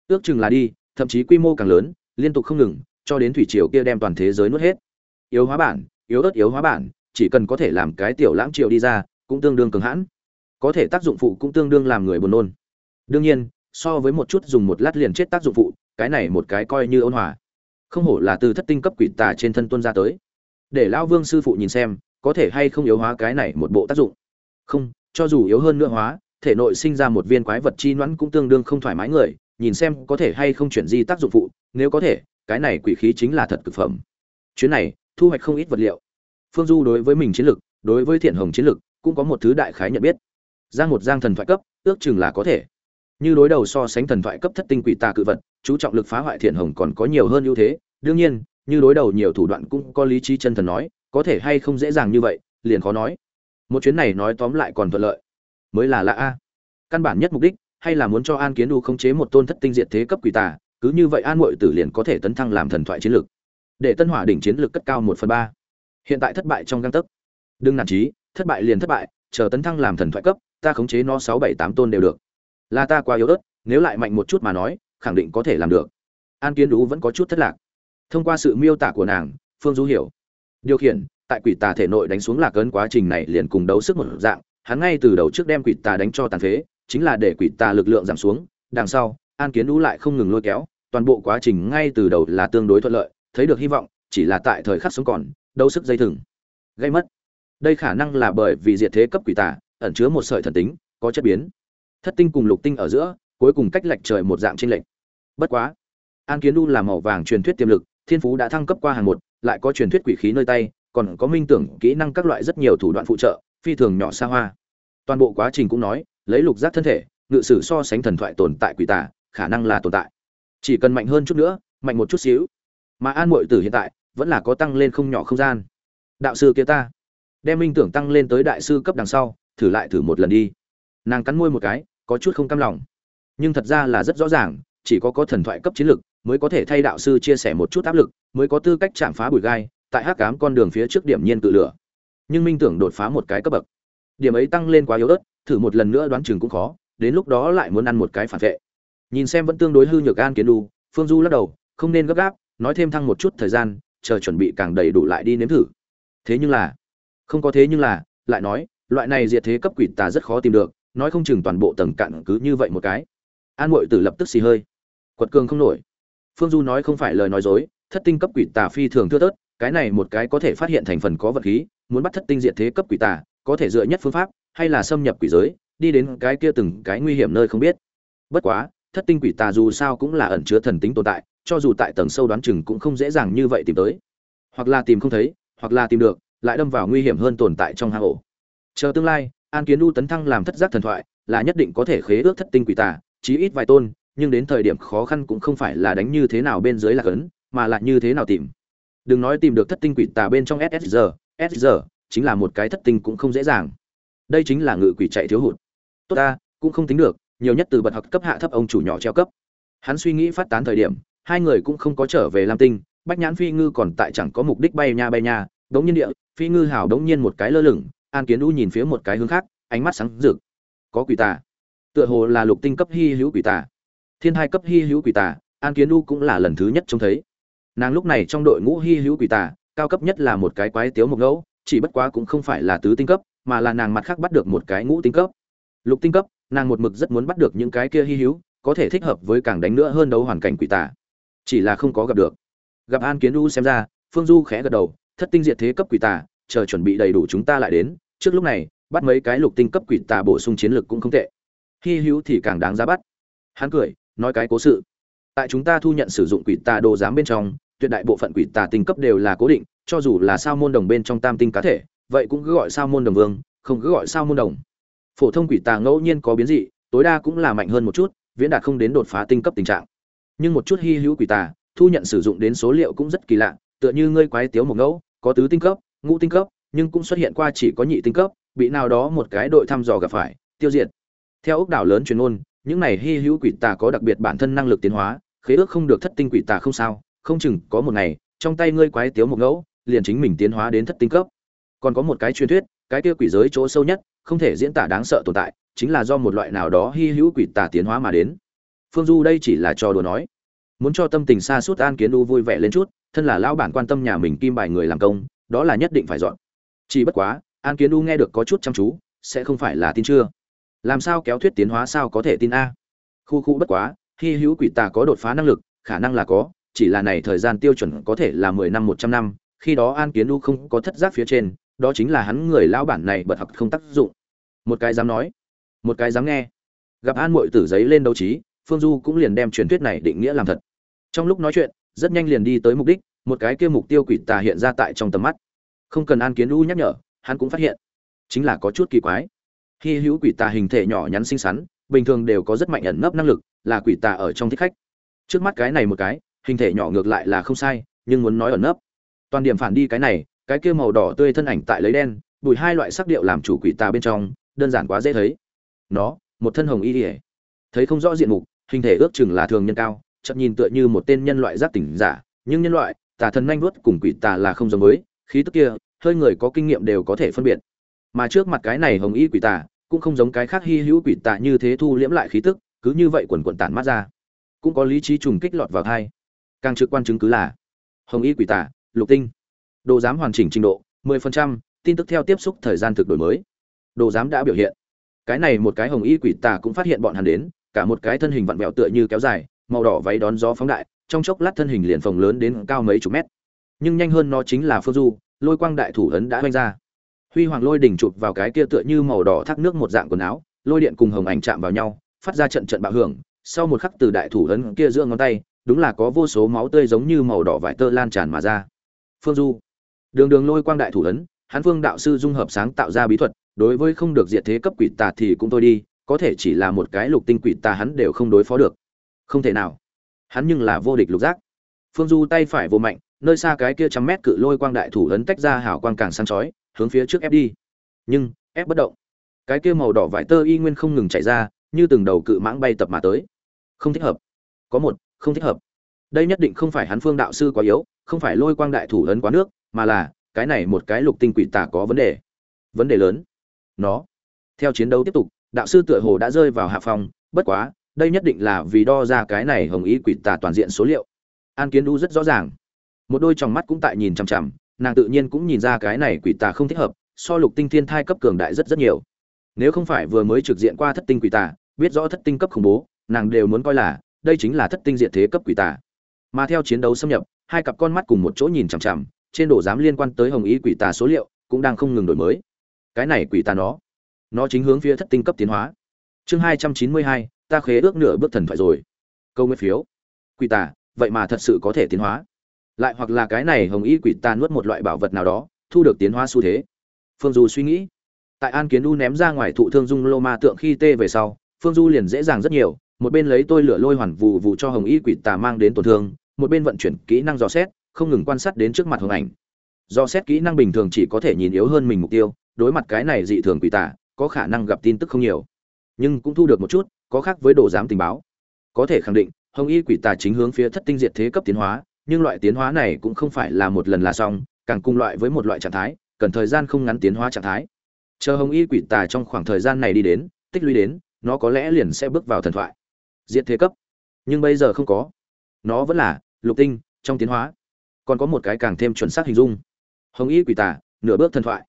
Ước chừng là đi, thậm chí quy mô càng lớn, liên tục không ngừng, cho đến thủy triều kia đem toàn thế giới nuốt hết. Yếu hóa bản, yếu ớt yếu hóa bản, chỉ cần có thể làm cái tiểu lãng triều đi ra, cũng tương đương cường hãn. Có thể tác dụng phụ cũng tương đương làm người buồn nôn. Đương nhiên so với một chút dùng một lát liền chết tác dụng phụ, cái này một cái coi như ôn hòa. Không hổ là từ thất tinh cấp quỷ tà trên thân tuân ra tới. Để lão vương sư phụ nhìn xem, có thể hay không yếu hóa cái này một bộ tác dụng. Không, cho dù yếu hơn nữa hóa, thể nội sinh ra một viên quái vật chi noãn cũng tương đương không thoải mái người, nhìn xem có thể hay không chuyển di tác dụng phụ, nếu có thể, cái này quỷ khí chính là thật cực phẩm. Chuyến này, thu hoạch không ít vật liệu. Phương du đối với mình chiến lực đối với thiện hồng chiến lực cũng có một thứ đại khái nhận biết. Giang một giang thần thoại cấp, ước chừng là có thể như đối đầu so sánh thần thoại cấp thất tinh quỷ tà cự vật, chú trọng lực phá hoại thiện hồng còn có nhiều hơn ưu thế. Đương nhiên, như đối đầu nhiều thủ đoạn cũng có lý trí chân thần nói, có thể hay không dễ dàng như vậy, liền khó nói. Một chuyến này nói tóm lại còn thuận lợi. Mới là lạ a. Căn bản nhất mục đích, hay là muốn cho an kiến đu khống chế một tôn thất tinh diệt thế cấp quỷ tà, cứ như vậy an mội tử liền có thể tấn thăng làm thần thoại chiến lược. Để tân hỏa đỉnh chiến lược cất cao một phần ba. Hiện tại thất bại trong găng tấc. Đừng nản trí thất bại liền thất bại, chờ tấn thăng làm thần thoại cấp, ta khống chế nó sáu bảy tám tôn đều được là ta quá yếu ớt, nếu lại mạnh một chút mà nói, khẳng định có thể làm được. An kiến đú vẫn có chút thất lạc. Thông qua sự miêu tả của nàng, phương du hiểu. Điều khiển, tại quỷ tà thể nội đánh xuống lạc ấn quá trình này liền cùng đấu sức một dạng, hắn ngay từ đầu trước đem quỷ tà đánh cho tàn phế, chính là để quỷ tà lực lượng giảm xuống, đằng sau, an kiến đú lại không ngừng lôi kéo, toàn bộ quá trình ngay từ đầu là tương đối thuận lợi, thấy được hy vọng, chỉ là tại thời khắc sống còn, đấu sức dây thừng. Gây mất. Đây khả năng là bởi vì diệt thế cấp quỷ tà, ẩn chứa một sợi thần tính, có chất biến thất tinh cùng lục tinh ở giữa cuối cùng cách lệch trời một dạng trên lệch. Bất quá an kiến đu là màu vàng truyền thuyết tiềm lực thiên phú đã thăng cấp qua hàng một lại có truyền thuyết quỷ khí nơi tay còn có minh tưởng kỹ năng các loại rất nhiều thủ đoạn phụ trợ phi thường nhỏ xa hoa. Toàn bộ quá trình cũng nói lấy lục giác thân thể ngự sử so sánh thần thoại tồn tại quỷ tả, khả năng là tồn tại. Chỉ cần mạnh hơn chút nữa mạnh một chút xíu. Mà an mội tử hiện tại vẫn là có tăng lên không nhỏ không gian. Đạo sư kia ta đem minh tưởng tăng lên tới đại sư cấp đằng sau thử lại thử một lần đi nàng cắn môi một cái, có chút không cam lòng. Nhưng thật ra là rất rõ ràng, chỉ có có thần thoại cấp chiến lực, mới có thể thay đạo sư chia sẻ một chút áp lực, mới có tư cách chạm phá bụi gai, tại hắc cám con đường phía trước điểm nhiên tự lửa. Nhưng minh tưởng đột phá một cái cấp bậc. Điểm ấy tăng lên quá yếu ớt, thử một lần nữa đoán chừng cũng khó, đến lúc đó lại muốn ăn một cái phản vệ. Nhìn xem vẫn tương đối hư nhược an kiến đu, phương du lắc đầu, không nên gấp gáp, nói thêm thăng một chút thời gian, chờ chuẩn bị càng đầy đủ lại đi nếm thử. Thế nhưng là, không có thế nhưng là, lại nói, loại này diệt thế cấp quỷ tà rất khó tìm được nói không chừng toàn bộ tầng cạn cứ như vậy một cái. An mội tử lập tức xì hơi. Quật cường không nổi. Phương du nói không phải lời nói dối, thất tinh cấp quỷ tà phi thường thưa tớt cái này một cái có thể phát hiện thành phần có vật khí, muốn bắt thất tinh diệt thế cấp quỷ tà, có thể dựa nhất phương pháp, hay là xâm nhập quỷ giới, đi đến cái kia từng cái nguy hiểm nơi không biết. Bất quá, thất tinh quỷ tà dù sao cũng là ẩn chứa thần tính tồn tại, cho dù tại tầng sâu đoán chừng cũng không dễ dàng như vậy tìm tới. Hoặc là tìm không thấy, hoặc là tìm được, lại đâm vào nguy hiểm hơn tồn tại trong hang ổ. Chờ tương lai an kiến u tấn thăng làm thất giác thần thoại, là nhất định có thể khế ước thất tinh quỷ tà, chí ít vài tôn, nhưng đến thời điểm khó khăn cũng không phải là đánh như thế nào bên dưới là cấn, mà là như thế nào tìm. Đừng nói tìm được thất tinh quỷ tà bên trong ssr ssr chính là một cái thất tinh cũng không dễ dàng. Đây chính là ngự quỷ chạy thiếu hụt. Tốt ta, cũng không tính được, nhiều nhất từ bật học cấp hạ thấp ông chủ nhỏ treo cấp. Hắn suy nghĩ phát tán thời điểm, hai người cũng không có trở về lam tinh, bách nhãn phi ngư còn tại chẳng có mục đích bay nha bay nha, đống nhiên địa, phi ngư hào đống nhiên một cái lơ lửng an kiến u nhìn phía một cái hướng khác, ánh mắt sáng rực. Có quỷ tà. Tựa hồ là lục tinh cấp hy hữu quỷ tà. Thiên hai cấp hy hữu quỷ tà, an kiến u cũng là lần thứ nhất trông thấy. Nàng lúc này trong đội ngũ hy hữu quỷ tà, cao cấp nhất là một cái quái tiếu mộc ngẫu, chỉ bất quá cũng không phải là tứ tinh cấp, mà là nàng mặt khác bắt được một cái ngũ tinh cấp. Lục tinh cấp, nàng một mực rất muốn bắt được những cái kia hy hữu, có thể thích hợp với càng đánh nữa hơn đấu hoàn cảnh quỷ tà. Chỉ là không có gặp được. Gặp an kiến u xem ra, phương du khẽ gật đầu, thất tinh diệt thế cấp quỷ tà chờ chuẩn bị đầy đủ chúng ta lại đến, trước lúc này, bắt mấy cái lục tinh cấp quỷ tà bổ sung chiến lược cũng không tệ. Hy hữu thì càng đáng giá bắt. Hắn cười, nói cái cố sự. Tại chúng ta thu nhận sử dụng quỷ tà đồ giám bên trong, tuyệt đại bộ phận quỷ tà tinh cấp đều là cố định, cho dù là sao môn đồng bên trong tam tinh cá thể, vậy cũng cứ gọi sao môn đồng vương, không cứ gọi sao môn đồng. Phổ thông quỷ tà ngẫu nhiên có biến dị, tối đa cũng là mạnh hơn một chút, viễn đạt không đến đột phá tinh cấp tình trạng. Nhưng một chút hy hữu quỷ tà, thu nhận sử dụng đến số liệu cũng rất kỳ lạ, tựa như ngươi quái tiếu một ngẫu, có tứ tinh cấp ngũ tinh cấp nhưng cũng xuất hiện qua chỉ có nhị tinh cấp bị nào đó một cái đội thăm dò gặp phải tiêu diệt. Theo ốc đảo lớn truyền ngôn, những này hy hữu quỷ tà có đặc biệt bản thân năng lực tiến hóa khế ước không được thất tinh quỷ tà không sao không chừng có một ngày trong tay ngươi quái tiếu một ngẫu liền chính mình tiến hóa đến thất tinh cấp. Còn có một cái truyền thuyết cái kia quỷ giới chỗ sâu nhất không thể diễn tả đáng sợ tồn tại chính là do một loại nào đó hy hữu quỷ tà tiến hóa mà đến. Phương du đây chỉ là trò đùa nói. Muốn cho tâm tình xa suốt an kiến u vui vẻ lên chút thân là lão bản quan tâm nhà mình kim bài người làm công đó là nhất định phải dọn. Chỉ bất quá, an kiến u nghe được có chút chăm chú, sẽ không phải là tin chưa? Làm sao kéo thuyết tiến hóa sao có thể tin a? Khu khu bất quá, hy hữu quỷ tà có đột phá năng lực, khả năng là có, chỉ là này thời gian tiêu chuẩn có thể là mười năm, một trăm năm, khi đó an kiến u không có thất giác phía trên, đó chính là hắn người lão bản này bật học không tác dụng. Một cái dám nói, một cái dám nghe. Gặp an mội tử giấy lên đấu trí, phương du cũng liền đem truyền thuyết này định nghĩa làm thật. Trong lúc nói chuyện, rất nhanh liền đi tới mục đích một cái kia mục tiêu quỷ tà hiện ra tại trong tầm mắt. Không cần an kiến u nhắc nhở, hắn cũng phát hiện. Chính là có chút kỳ quái. Hy hữu quỷ tà hình thể nhỏ nhắn xinh xắn, bình thường đều có rất mạnh ẩn nấp năng lực, là quỷ tà ở trong thích khách. Trước mắt cái này một cái, hình thể nhỏ ngược lại là không sai, nhưng muốn nói ẩn nấp. Toàn điểm phản đi cái này, cái kia màu đỏ tươi thân ảnh tại lấy đen, bùi hai loại sắc điệu làm chủ quỷ tà bên trong, đơn giản quá dễ thấy. Nó, một thân hồng y ỉa thấy không rõ diện mục, hình thể ước chừng là thường nhân cao, chậm nhìn tựa như một tên nhân loại giác tỉnh giả, nhưng nhân loại tà thần nhanh vuốt cùng quỷ tà là không giống với khí tức kia hơi người có kinh nghiệm đều có thể phân biệt. Mà trước mặt cái này hồng y quỷ tà cũng không giống cái khác hy hữu quỷ tà như thế thu liễm lại khí tức cứ như vậy quần quần tản mát ra. Cũng có lý trí trùng kích lọt vào thai. Càng trực quan chứng cứ là hồng y quỷ tà lục tinh. Đồ giám hoàn chỉnh trình độ 10%, tin tức theo tiếp xúc thời gian thực đổi mới. Đồ giám đã biểu hiện. Cái này một cái hồng y quỷ tà cũng phát hiện bọn hắn đến cả một cái thân hình vặn vẹo tựa như kéo dài màu đỏ váy đón gió phóng đại trong chốc lát thân hình liền phồng lớn đến cao mấy chục mét. Nhưng nhanh hơn nó chính là phương du, lôi quang đại thủ ấn đã oanh ra. Huy hoàng lôi đỉnh chụp vào cái kia tựa như màu đỏ thác nước một dạng quần áo, lôi điện cùng hồng ảnh chạm vào nhau, phát ra trận trận bạo hưởng. Sau một khắc từ đại thủ ấn kia giữa ngón tay, đúng là có vô số máu tươi giống như màu đỏ vải tơ lan tràn mà ra. Phương du, đường đường lôi quang đại thủ ấn hắn phương đạo sư dung hợp sáng tạo ra bí thuật, đối với không được diệt thế cấp quỷ tà thì cũng thôi đi, có thể chỉ là một cái lục tinh quỷ tà hắn đều không đối phó được. Không thể nào hắn nhưng là vô địch lục giác. Phương du tay phải vô mạnh, nơi xa cái kia trăm mét cự lôi quang đại thủ ấn tách ra hào quang càng sáng chói, hướng phía trước ép đi. Nhưng, ép bất động. Cái kia màu đỏ vải tơ y nguyên không ngừng chạy ra, như từng đầu cự mãng bay tập mà tới. Không thích hợp. Có một, không thích hợp. Đây nhất định không phải hắn phương đạo sư quá yếu, không phải lôi quang đại thủ ấn quá nước, mà là, cái này một cái lục tinh quỷ tà có vấn đề. Vấn đề lớn. Nó. Theo chiến đấu tiếp tục, đạo sư tựa hồ đã rơi vào hạ phòng bất quá đây nhất định là vì đo ra cái này hồng ý quỷ tà toàn diện số liệu. An kiến đu rất rõ ràng. Một đôi tròng mắt cũng tại nhìn chằm chằm, nàng tự nhiên cũng nhìn ra cái này quỷ tà không thích hợp, so lục tinh thiên thai cấp cường đại rất rất nhiều. Nếu không phải vừa mới trực diện qua thất tinh quỷ tà, biết rõ thất tinh cấp khủng bố, nàng đều muốn coi là, đây chính là thất tinh diện thế cấp quỷ tà. Mà theo chiến đấu xâm nhập, hai cặp con mắt cùng một chỗ nhìn chằm chằm, trên đồ giám liên quan tới hồng ý quỷ tà số liệu, cũng đang không ngừng đổi mới. Cái này quỷ tà nó nó chính hướng phía thất tinh cấp tiến hóa. Chương hai trăm chín mươi hai ta khế ước nửa bước thần thoại rồi. Câu nguyên phiếu. Quỷ tà, vậy mà thật sự có thể tiến hóa. Lại hoặc là cái này hồng y quỷ tà nuốt một loại bảo vật nào đó, thu được tiến hóa xu thế. Phương du suy nghĩ. Tại an kiến u ném ra ngoài thụ thương dung lô ma tượng khi tê về sau, phương du liền dễ dàng rất nhiều. Một bên lấy tôi lửa lôi hoàn vụ vụ cho hồng y quỷ tà mang đến tổn thương, một bên vận chuyển kỹ năng dò xét, không ngừng quan sát đến trước mặt hồng ảnh. Do xét kỹ năng bình thường chỉ có thể nhìn yếu hơn mình mục tiêu, đối mặt cái này dị thường quỷ tả có khả năng gặp tin tức không nhiều. Nhưng cũng thu được một chút có khác với đồ giám tình báo. Có thể khẳng định, hồng y quỷ tà chính hướng phía thất tinh diệt thế cấp tiến hóa, nhưng loại tiến hóa này cũng không phải là một lần là xong, càng cùng loại với một loại trạng thái, cần thời gian không ngắn tiến hóa trạng thái. Chờ hồng y quỷ tà trong khoảng thời gian này đi đến, tích lũy đến, nó có lẽ liền sẽ bước vào thần thoại. Diệt thế cấp. Nhưng bây giờ không có. Nó vẫn là, lục tinh, trong tiến hóa. Còn có một cái càng thêm chuẩn xác hình dung. Hồng y quỷ tà, nửa bước thần thoại.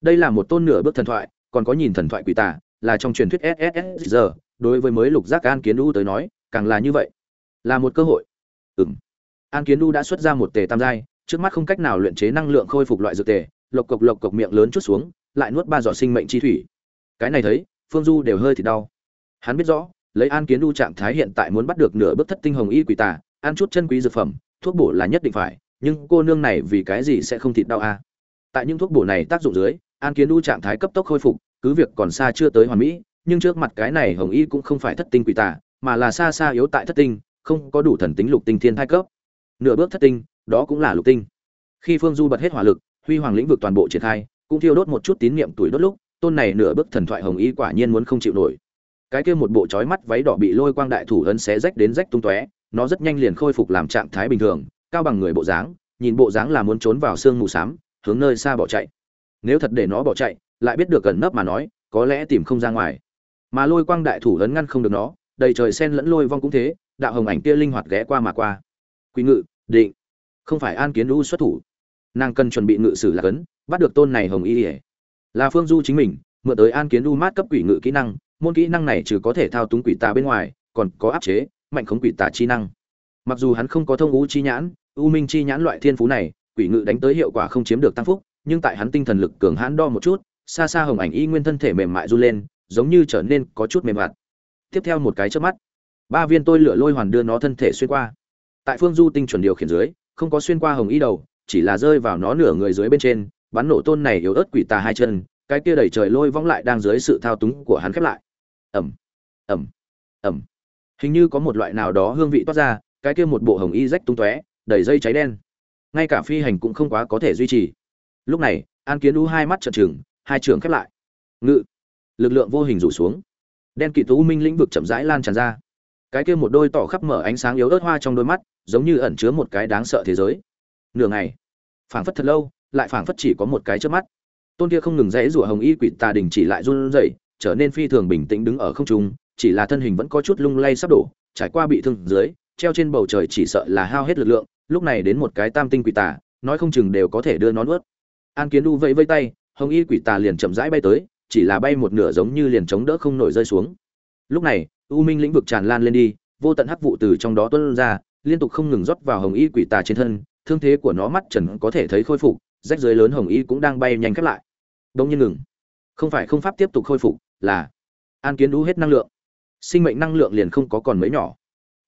Đây là một tôn nửa bước thần thoại, còn có nhìn thần thoại quỷ tà, là trong truyền thuyết sss giờ đối với mới lục giác an kiến đu tới nói, càng là như vậy. Là một cơ hội. Ừ m an kiến đu đã xuất ra một tề tam giai, trước mắt không cách nào luyện chế năng lượng khôi phục loại dược tề, lộc cộc lộc cộc miệng lớn chút xuống, lại nuốt ba giọt sinh mệnh chi thủy. Cái này thấy, phương du đều hơi thì đau. Hắn biết rõ, lấy an kiến đu trạng thái hiện tại muốn bắt được nửa bước thất tinh hồng y quỷ tà, ăn chút chân quý dược phẩm, thuốc bổ là nhất định phải, nhưng cô nương này vì cái gì sẽ không thịt đau a à? tại những thuốc bổ này tác dụng dưới, an kiến đu trạng thái cấp tốc khôi phục, cứ việc còn xa chưa tới hoàn mỹ nhưng trước mặt cái này hồng y cũng không phải thất tinh quỷ tà, mà là xa xa yếu tại thất tinh, không có đủ thần tính lục tinh thiên thai cấp. Nửa bước thất tinh, đó cũng là lục tinh. Khi phương du bật hết hỏa lực, huy hoàng lĩnh vực toàn bộ triển khai, cũng thiêu đốt một chút tín niệm tuổi đốt lúc, tôn này nửa bước thần thoại hồng y quả nhiên muốn không chịu nổi. Cái kia một bộ trói mắt váy đỏ bị lôi quang đại thủ ấn xé rách đến rách tung tóe, nó rất nhanh liền khôi phục làm trạng thái bình thường, cao bằng người bộ dáng, nhìn bộ dáng là muốn trốn vào sương mù xám, hướng nơi xa bỏ chạy. Nếu thật để nó bỏ chạy, lại biết được gần nấp mà nói, có lẽ tìm không ra ngoài mà lôi quang đại thủ lớn ngăn không được nó, đầy trời sen lẫn lôi vong cũng thế, đạo hồng ảnh kia linh hoạt ghé qua mà qua. Quỳ ngự, định. Không phải an kiến u xuất thủ. Nàng cần chuẩn bị ngự sử là cấn, bắt được tôn này hồng y ỉa là phương du chính mình, mượn tới an kiến u mát cấp quỷ ngự kỹ năng, môn kỹ năng này trừ có thể thao túng quỷ tà bên ngoài, còn có áp chế, mạnh khống quỷ tà chi năng. Mặc dù hắn không có thông ngũ chi nhãn, u minh chi nhãn loại thiên phú này, quỷ ngự đánh tới hiệu quả không chiếm được tăng phúc, nhưng tại hắn tinh thần lực cường hãn đo một chút, xa xa hồng ảnh y nguyên thân thể mềm mại run lên giống như trở nên có chút mềm mại. Tiếp theo một cái chớp mắt, ba viên tôi lửa lôi hoàn đưa nó thân thể xuyên qua. Tại phương du tinh chuẩn điều khiển dưới, không có xuyên qua hồng y đầu, chỉ là rơi vào nó nửa người dưới bên trên, bắn nổ tôn này yếu ớt quỷ tà hai chân, cái kia đẩy trời lôi vong lại đang dưới sự thao túng của hắn khép lại. Ầm ầm ầm. Hình như có một loại nào đó hương vị toát ra, cái kia một bộ hồng y rách tung tóe, đầy dây cháy đen. Ngay cả phi hành cũng không quá có thể duy trì. Lúc này, an kiến Vũ hai mắt trợn trừng, hai trường khép lại. Ngự lực lượng vô hình rủ xuống. Đen kỵ tú minh lĩnh vực chậm rãi lan tràn ra. Cái kia một đôi tỏ khắp mở ánh sáng yếu ớt hoa trong đôi mắt, giống như ẩn chứa một cái đáng sợ thế giới. Nửa ngày, phảng phất thật lâu, lại phảng phất chỉ có một cái trước mắt. Tôn kia không ngừng rẽ rủa hồng y quỷ tà đình chỉ lại run rẩy, trở nên phi thường bình tĩnh đứng ở không trung, chỉ là thân hình vẫn có chút lung lay sắp đổ, trải qua bị thương dưới, treo trên bầu trời chỉ sợ là hao hết lực lượng, lúc này đến một cái tam tinh quỷ tà, nói không chừng đều có thể đưa nó nuốt. An kiến đu vẫy vây tay, hồng y quỷ tà liền chậm rãi bay tới chỉ là bay một nửa giống như liền chống đỡ không nổi rơi xuống. Lúc này, u minh lĩnh vực tràn lan lên đi, vô tận hắc vụ từ trong đó tuôn ra, liên tục không ngừng rót vào hồng y quỷ tà trên thân, thương thế của nó mắt trần có thể thấy khôi phục, rách dưới lớn hồng y cũng đang bay nhanh khép lại. Đông nhiên ngừng. Không phải không pháp tiếp tục khôi phục, là an kiến đủ hết năng lượng. Sinh mệnh năng lượng liền không có còn mấy nhỏ.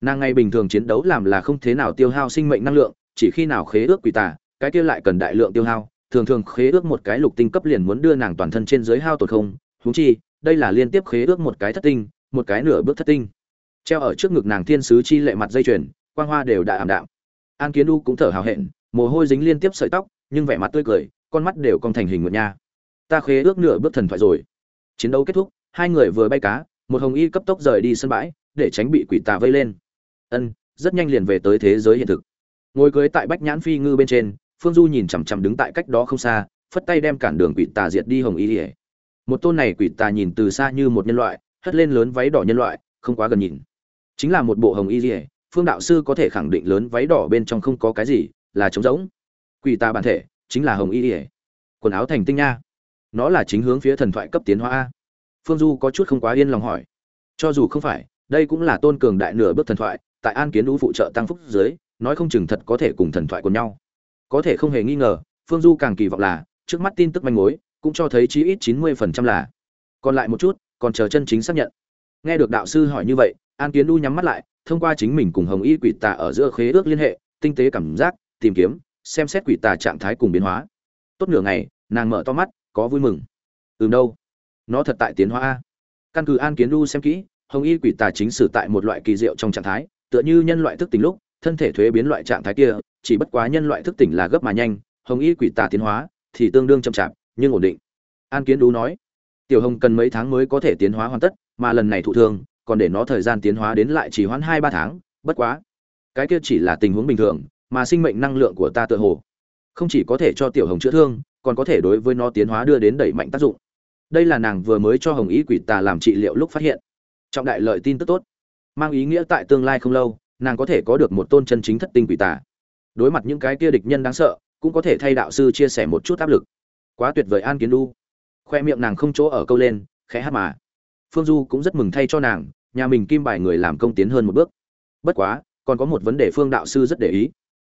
Nàng ngày bình thường chiến đấu làm là không thế nào tiêu hao sinh mệnh năng lượng, chỉ khi nào khế ước quỷ tà, cái kia lại cần đại lượng tiêu hao thường thường khế ước một cái lục tinh cấp liền muốn đưa nàng toàn thân trên dưới hao tổn không, huống chi, đây là liên tiếp khế ước một cái thất tinh, một cái nửa bước thất tinh. Treo ở trước ngực nàng thiên sứ chi lệ mặt dây chuyền, quang hoa đều đã ảm đạm. An kiến u cũng thở hào hẹn, mồ hôi dính liên tiếp sợi tóc, nhưng vẻ mặt tươi cười, con mắt đều cong thành hình một nha. Ta khế ước nửa bước thần thoại rồi. Chiến đấu kết thúc, hai người vừa bay cá, một hồng y cấp tốc rời đi sân bãi, để tránh bị quỷ tà vây lên. Ân, rất nhanh liền về tới thế giới hiện thực. Ngồi cưới tại bách nhãn phi ngư bên trên phương du nhìn chằm chằm đứng tại cách đó không xa, phất tay đem cản đường quỷ tà diệt đi hồng y ỉa một tôn này quỷ tà nhìn từ xa như một nhân loại, hất lên lớn váy đỏ nhân loại, không quá gần nhìn. Chính là một bộ hồng y ỉa phương đạo sư có thể khẳng định lớn váy đỏ bên trong không có cái gì, là trống rỗng. Quỷ tà bản thể, chính là hồng y ỉa quần áo thành tinh nha. Nó là chính hướng phía thần thoại cấp tiến hóa a. Phương du có chút không quá yên lòng hỏi. Cho dù không phải, đây cũng là tôn cường đại nửa bước thần thoại, tại an kiến lũ phụ trợ tăng phúc dưới, nói không chừng thật có thể cùng thần thoại của nhau có thể không hề nghi ngờ, phương du càng kỳ vọng là, trước mắt tin tức manh mối, cũng cho thấy chí ít chín mươi phần trăm là. Còn lại một chút, còn chờ chân chính xác nhận. Nghe được đạo sư hỏi như vậy, an kiến đu nhắm mắt lại, thông qua chính mình cùng hồng y quỷ tà ở giữa khế ước liên hệ, tinh tế cảm giác, tìm kiếm, xem xét quỷ tà trạng thái cùng biến hóa. Tốt nửa ngày, nàng mở to mắt, có vui mừng. Ừm đâu? Nó thật tại tiến hóa a. Căn cứ an kiến đu xem kỹ, hồng y quỷ tà chính sử tại một loại kỳ diệu trong trạng thái, tựa như nhân loại thức tỉnh lúc, thân thể thuế biến loại trạng thái kia chỉ bất quá nhân loại thức tỉnh là gấp mà nhanh, hồng y quỷ tà tiến hóa thì tương đương chậm chạp, nhưng ổn định. An kiến đú nói, tiểu hồng cần mấy tháng mới có thể tiến hóa hoàn tất, mà lần này thụ thương, còn để nó thời gian tiến hóa đến lại chỉ hoãn hai ba tháng, bất quá, cái kia chỉ là tình huống bình thường, mà sinh mệnh năng lượng của ta tựa hồ không chỉ có thể cho tiểu hồng chữa thương, còn có thể đối với nó tiến hóa đưa đến đẩy mạnh tác dụng. Đây là nàng vừa mới cho hồng ý quỷ tà làm trị liệu lúc phát hiện. Trọng đại lợi tin tức tốt. Mang ý nghĩa tại tương lai không lâu, nàng có thể có được một tôn chân chính thất tinh quỷ tà đối mặt những cái kia địch nhân đáng sợ, cũng có thể thay đạo sư chia sẻ một chút áp lực. Quá tuyệt vời an kiến đu khoe miệng nàng không chỗ ở câu lên, khẽ hát mà. Phương du cũng rất mừng thay cho nàng, nhà mình kim bài người làm công tiến hơn một bước. Bất quá, còn có một vấn đề phương đạo sư rất để ý.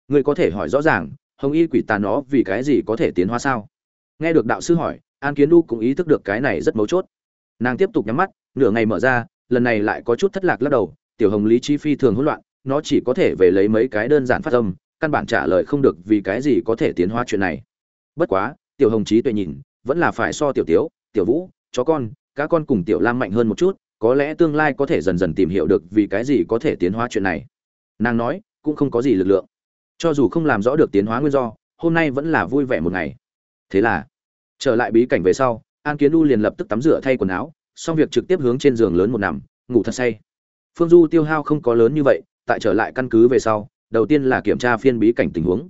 Người có thể hỏi rõ ràng, hồng y quỷ tà nó vì cái gì có thể tiến hóa sao? Nghe được đạo sư hỏi, an kiến đu cũng ý thức được cái này rất mấu chốt. Nàng tiếp tục nhắm mắt, nửa ngày mở ra, lần này lại có chút thất lạc lắc đầu, tiểu hồng lý chi phi thường hỗn loạn, nó chỉ có thể về lấy mấy cái đơn giản phát âm căn bản trả lời không được vì cái gì có thể tiến hóa chuyện này. Bất quá, tiểu hồng trí tuệ nhìn, vẫn là phải so tiểu tiếu, tiểu vũ, chó con, cá con cùng tiểu lam mạnh hơn một chút, có lẽ tương lai có thể dần dần tìm hiểu được vì cái gì có thể tiến hóa chuyện này. Nàng nói, cũng không có gì lực lượng. Cho dù không làm rõ được tiến hóa nguyên do, hôm nay vẫn là vui vẻ một ngày. Thế là, trở lại bí cảnh về sau, an kiến u liền lập tức tắm rửa thay quần áo, xong việc trực tiếp hướng trên giường lớn một nằm, ngủ thật say. Phương du tiêu hao không có lớn như vậy, tại trở lại căn cứ về sau đầu tiên là kiểm tra phiên bí cảnh tình huống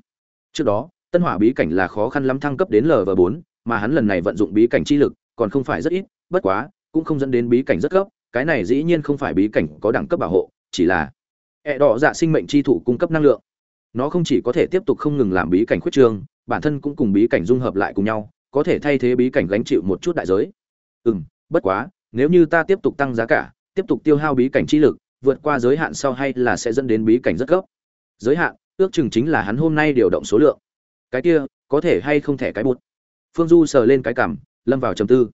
trước đó tân hỏa bí cảnh là khó khăn lắm thăng cấp đến lv bốn mà hắn lần này vận dụng bí cảnh chi lực còn không phải rất ít bất quá cũng không dẫn đến bí cảnh rất cấp cái này dĩ nhiên không phải bí cảnh có đẳng cấp bảo hộ chỉ là ẹ đỏ dạ sinh mệnh chi thụ cung cấp năng lượng nó không chỉ có thể tiếp tục không ngừng làm bí cảnh khuyết trương bản thân cũng cùng bí cảnh dung hợp lại cùng nhau có thể thay thế bí cảnh gánh chịu một chút đại giới Ừm, bất quá nếu như ta tiếp tục tăng giá cả tiếp tục tiêu hao bí cảnh chi lực vượt qua giới hạn sau hay là sẽ dẫn đến bí cảnh rất gấp giới hạn, ước chừng chính là hắn hôm nay điều động số lượng. Cái kia, có thể hay không thể cái bút? Phương du sờ lên cái cảm lâm vào trầm tư.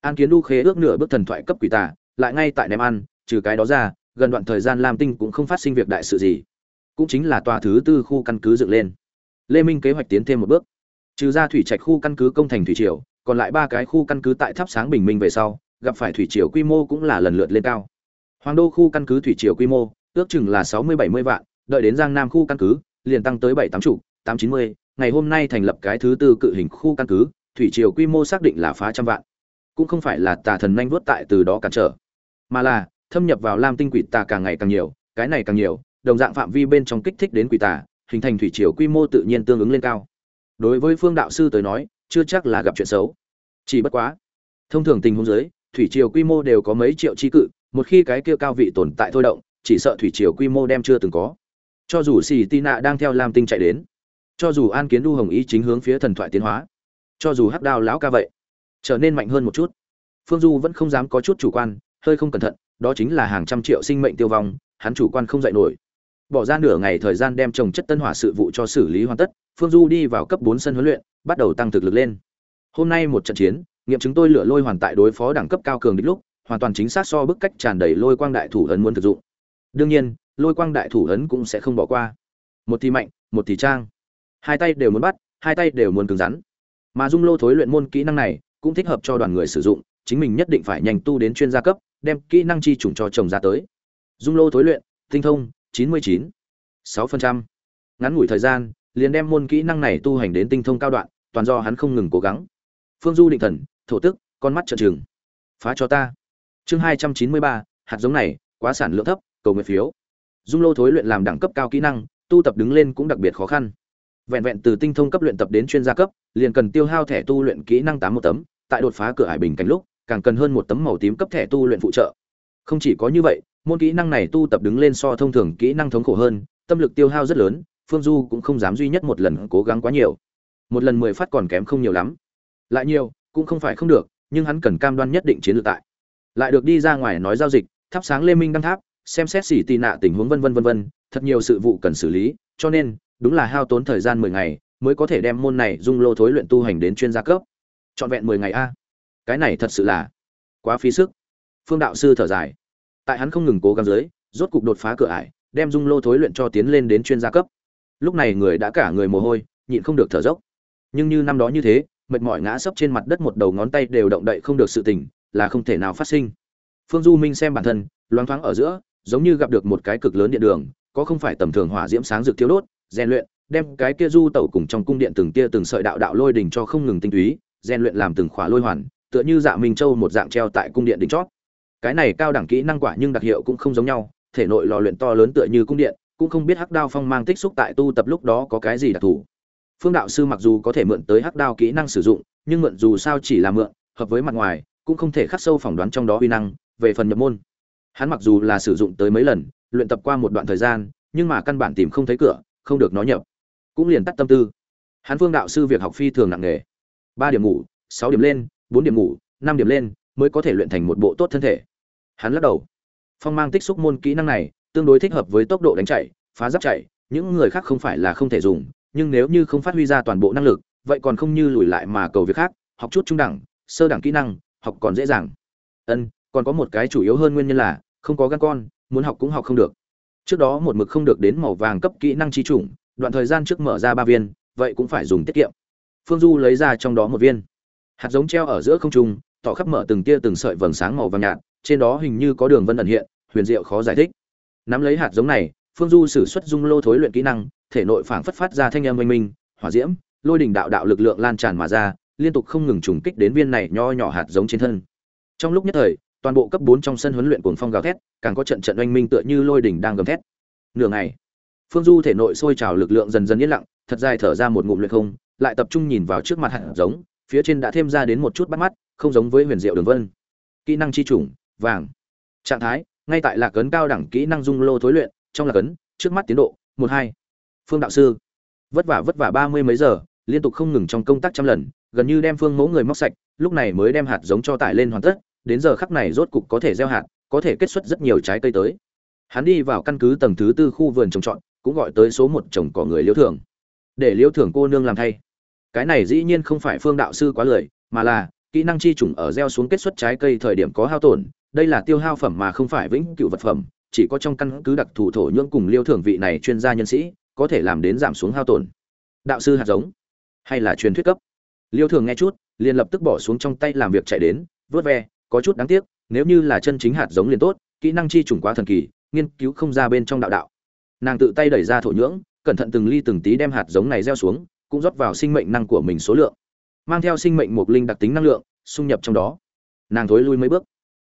An kiến đu khế ước nửa bước thần thoại cấp quỷ tà, lại ngay tại ném ăn, trừ cái đó ra, gần đoạn thời gian lam tinh cũng không phát sinh việc đại sự gì. Cũng chính là tòa thứ tư khu căn cứ dựng lên. Lê minh kế hoạch tiến thêm một bước. Trừ ra thủy trạch khu căn cứ công thành thủy triều, còn lại ba cái khu căn cứ tại tháp sáng bình minh về sau, gặp phải thủy triều quy mô cũng là lần lượt lên cao. Hoàng đô khu căn cứ thủy triều quy mô, ước chừng là sáu mươi bảy mươi vạn đợi đến giang nam khu căn cứ, liền tăng tới bảy tám chục, tám chín mươi, ngày hôm nay thành lập cái thứ tư cự hình khu căn cứ, thủy triều quy mô xác định là phá trăm vạn. Cũng không phải là tà thần nhanh vuốt tại từ đó cản trở, mà là, thâm nhập vào lam tinh quỷ tà càng ngày càng nhiều, cái này càng nhiều, đồng dạng phạm vi bên trong kích thích đến quỷ tà, hình thành thủy triều quy mô tự nhiên tương ứng lên cao. Đối với phương đạo sư tới nói, chưa chắc là gặp chuyện xấu. Chỉ bất quá, thông thường tình huống giới thủy triều quy mô đều có mấy triệu chi cự, một khi cái kia cao vị tồn tại thôi động, chỉ sợ thủy triều quy mô đem chưa từng có cho dù xì tị nạ đang theo lam tinh chạy đến, cho dù an kiến đu hồng ý chính hướng phía thần thoại tiến hóa, cho dù hắc đao lão ca vậy, trở nên mạnh hơn một chút. Phương du vẫn không dám có chút chủ quan, hơi không cẩn thận, đó chính là hàng trăm triệu sinh mệnh tiêu vong, hắn chủ quan không dạy nổi. Bỏ ra nửa ngày thời gian đem trồng chất tân hỏa sự vụ cho xử lý hoàn tất, phương du đi vào cấp bốn sân huấn luyện, bắt đầu tăng thực lực lên. Hôm nay một trận chiến, nghiệm chứng tôi lựa lôi hoàn tại đối phó đẳng cấp cao cường đích lúc, hoàn toàn chính xác so bức cách tràn đầy lôi quang đại thủ ấn muốn thực dụng đương nhiên lôi quang đại thủ ấn cũng sẽ không bỏ qua. Một thì mạnh một thì trang. Hai tay đều muốn bắt hai tay đều muốn cứng rắn. Mà dung lô thối luyện môn kỹ năng này cũng thích hợp cho đoàn người sử dụng chính mình nhất định phải nhanh tu đến chuyên gia cấp đem kỹ năng chi chủng cho chồng ra tới. Dung lô thối luyện tinh thông 99. 6%. ngắn ngủi thời gian liền đem môn kỹ năng này tu hành đến tinh thông cao đoạn toàn do hắn không ngừng cố gắng. Phương du định thần thổ tức con mắt trợn trừng. Phá cho ta. Chương 293, hạt giống này quá sản lượng thấp cầu nguyện phiếu. Dung lô thối luyện làm đẳng cấp cao kỹ năng, tu tập đứng lên cũng đặc biệt khó khăn. Vẹn vẹn từ tinh thông cấp luyện tập đến chuyên gia cấp, liền cần tiêu hao thẻ tu luyện kỹ năng tám một tấm, tại đột phá cửa hải bình cảnh lúc, càng cần hơn một tấm màu tím cấp thẻ tu luyện phụ trợ. Không chỉ có như vậy, môn kỹ năng này tu tập đứng lên so thông thường kỹ năng thống khổ hơn, tâm lực tiêu hao rất lớn, phương du cũng không dám duy nhất một lần cố gắng quá nhiều. Một lần mười phát còn kém không nhiều lắm. Lại nhiều, cũng không phải không được, nhưng hắn cần cam đoan nhất định chiến lược tại. Lại được đi ra ngoài nói giao dịch, thắp sáng lê minh đăng tháp xem xét xỉ tì nạ tình huống vân vân vân vân, thật nhiều sự vụ cần xử lý, cho nên, đúng là hao tốn thời gian mười ngày, mới có thể đem môn này dung lô thối luyện tu hành đến chuyên gia cấp. Trọn vẹn mười ngày a. Cái này thật sự là quá phí sức. Phương đạo sư thở dài. Tại hắn không ngừng cố gắng dưới, rốt cục đột phá cửa ải, đem dung lô thối luyện cho tiến lên đến chuyên gia cấp. Lúc này người đã cả người mồ hôi, nhịn không được thở dốc. Nhưng như năm đó như thế, mệt mỏi ngã sấp trên mặt đất một đầu ngón tay đều động đậy không được sự tỉnh, là không thể nào phát sinh. Phương du minh xem bản thân, loáng thoáng ở giữa giống như gặp được một cái cực lớn điện đường, có không phải tầm thường hỏa diễm sáng rực thiếu đốt, rèn luyện, đem cái kia du tẩu cùng trong cung điện từng tia từng sợi đạo đạo lôi đỉnh cho không ngừng tinh túy, rèn luyện làm từng khóa lôi hoàn, tựa như dạ minh châu một dạng treo tại cung điện đỉnh chót. Cái này cao đẳng kỹ năng quả nhưng đặc hiệu cũng không giống nhau, thể nội lò luyện to lớn tựa như cung điện, cũng không biết hắc đao phong mang tích xúc tại tu tập lúc đó có cái gì đặc thù. Phương đạo sư mặc dù có thể mượn tới hắc đao kỹ năng sử dụng, nhưng mượn dù sao chỉ là mượn, hợp với mặt ngoài, cũng không thể khắc sâu phỏng đoán trong đó uy năng, về phần nhập môn hắn mặc dù là sử dụng tới mấy lần luyện tập qua một đoạn thời gian nhưng mà căn bản tìm không thấy cửa không được nó nhập. Cũng liền tắt tâm tư. Hắn phương đạo sư việc học phi thường nặng nghề, ba điểm ngủ sáu điểm lên bốn điểm ngủ năm điểm lên mới có thể luyện thành một bộ tốt thân thể. Hắn lắc đầu. Phong mang tích xúc môn kỹ năng này tương đối thích hợp với tốc độ đánh chạy phá giáp chạy những người khác không phải là không thể dùng nhưng nếu như không phát huy ra toàn bộ năng lực vậy còn không như lùi lại mà cầu việc khác học chút trung đẳng sơ đẳng kỹ năng học còn dễ dàng. Ân còn có một cái chủ yếu hơn nguyên nhân là không có gan con, muốn học cũng học không được. Trước đó một mực không được đến màu vàng cấp kỹ năng chi chủng, đoạn thời gian trước mở ra ba viên, vậy cũng phải dùng tiết kiệm. Phương du lấy ra trong đó một viên. Hạt giống treo ở giữa không trung, tỏ khắp mở từng tia từng sợi vầng sáng màu vàng nhạt, trên đó hình như có đường vân ẩn hiện, huyền diệu khó giải thích. Nắm lấy hạt giống này, phương du sử xuất dung lô thối luyện kỹ năng, thể nội phảng phất phát ra thanh âm oanh minh, hỏa diễm, lôi đình đạo đạo lực lượng lan tràn mà ra, liên tục không ngừng trùng kích đến viên này nho nhỏ hạt giống trên thân. Trong lúc nhất thời toàn bộ cấp bốn trong sân huấn luyện cuồng phong gào thét, càng có trận trận oanh minh tựa như lôi đỉnh đang gầm thét. Nửa ngày, phương du thể nội sôi trào lực lượng dần dần yên lặng, thật dài thở ra một ngụm luyện không, lại tập trung nhìn vào trước mặt hạt giống, phía trên đã thêm ra đến một chút bắt mắt, không giống với huyền diệu đường vân. Kỹ năng chi chủng vàng. Trạng thái, ngay tại lạc cấn cao đẳng kỹ năng dung lô thối luyện, trong lạc cấn trước mắt tiến độ, một hai. Phương đạo sư. Vất vả vất vả ba mươi mấy giờ, liên tục không ngừng trong công tác trăm lần, gần như đem phương Mỗ người móc sạch, lúc này mới đem hạt giống cho tải lên hoàn tất đến giờ khắc này rốt cục có thể gieo hạt, có thể kết xuất rất nhiều trái cây tới. Hắn đi vào căn cứ tầng thứ tư khu vườn trồng trọt, cũng gọi tới số một chồng cỏ người liễu thường để liễu thường cô nương làm thay. Cái này dĩ nhiên không phải phương đạo sư quá lười, mà là kỹ năng chi trùng ở gieo xuống kết xuất trái cây thời điểm có hao tổn, đây là tiêu hao phẩm mà không phải vĩnh cửu vật phẩm, chỉ có trong căn cứ đặc thù thổ nhưỡng cùng liêu thưởng vị này chuyên gia nhân sĩ, có thể làm đến giảm xuống hao tổn. Đạo sư hạt giống, hay là truyền thuyết cấp? Liêu thường nghe chút, liền lập tức bỏ xuống trong tay làm việc chạy đến, vớt ve có chút đáng tiếc, nếu như là chân chính hạt giống liền tốt, kỹ năng chi trùng quá thần kỳ, nghiên cứu không ra bên trong đạo đạo. Nàng tự tay đẩy ra thổ nhưỡng, cẩn thận từng ly từng tí đem hạt giống này gieo xuống, cũng rót vào sinh mệnh năng của mình số lượng, mang theo sinh mệnh một linh đặc tính năng lượng, xung nhập trong đó. Nàng thối lui mấy bước.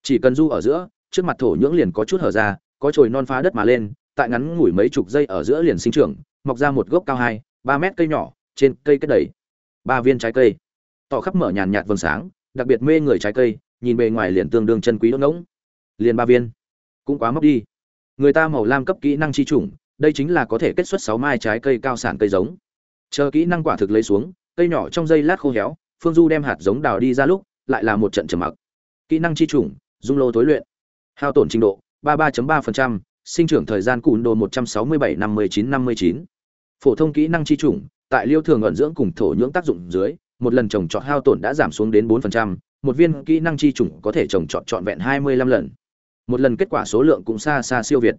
Chỉ cần du ở giữa, trước mặt thổ nhưỡng liền có chút hở ra, có chồi non phá đất mà lên, tại ngắn ngủi mấy chục giây ở giữa liền sinh trưởng, mọc ra một gốc cao hai, ba mét cây nhỏ, trên cây kết đầy. Ba viên trái cây. Tỏ khắp mở nhàn nhạt vầng sáng, đặc biệt mê người trái cây nhìn bề ngoài liền tương đương chân quý đốt ngỗng. Liền ba viên. Cũng quá mốc đi. Người ta màu lam cấp kỹ năng chi chủng đây chính là có thể kết xuất sáu mai trái cây cao sản cây giống. Chờ kỹ năng quả thực lấy xuống cây nhỏ trong dây lát khô héo phương du đem hạt giống đào đi ra lúc lại là một trận trầm mặc. Kỹ năng chi chủng dung lô tối luyện. Hao tổn trình độ 33.3%, sinh trưởng thời gian cùn đồ 167 59 59. phổ thông kỹ năng chi chủng tại liêu thường ẩn dưỡng cùng thổ nhưỡng tác dụng dưới một lần trồng trọt hao tổn đã giảm xuống đến 4%, một viên kỹ năng chi chủng có thể trồng trọt trọn vẹn 25 lần. Một lần kết quả số lượng cũng xa xa siêu việt.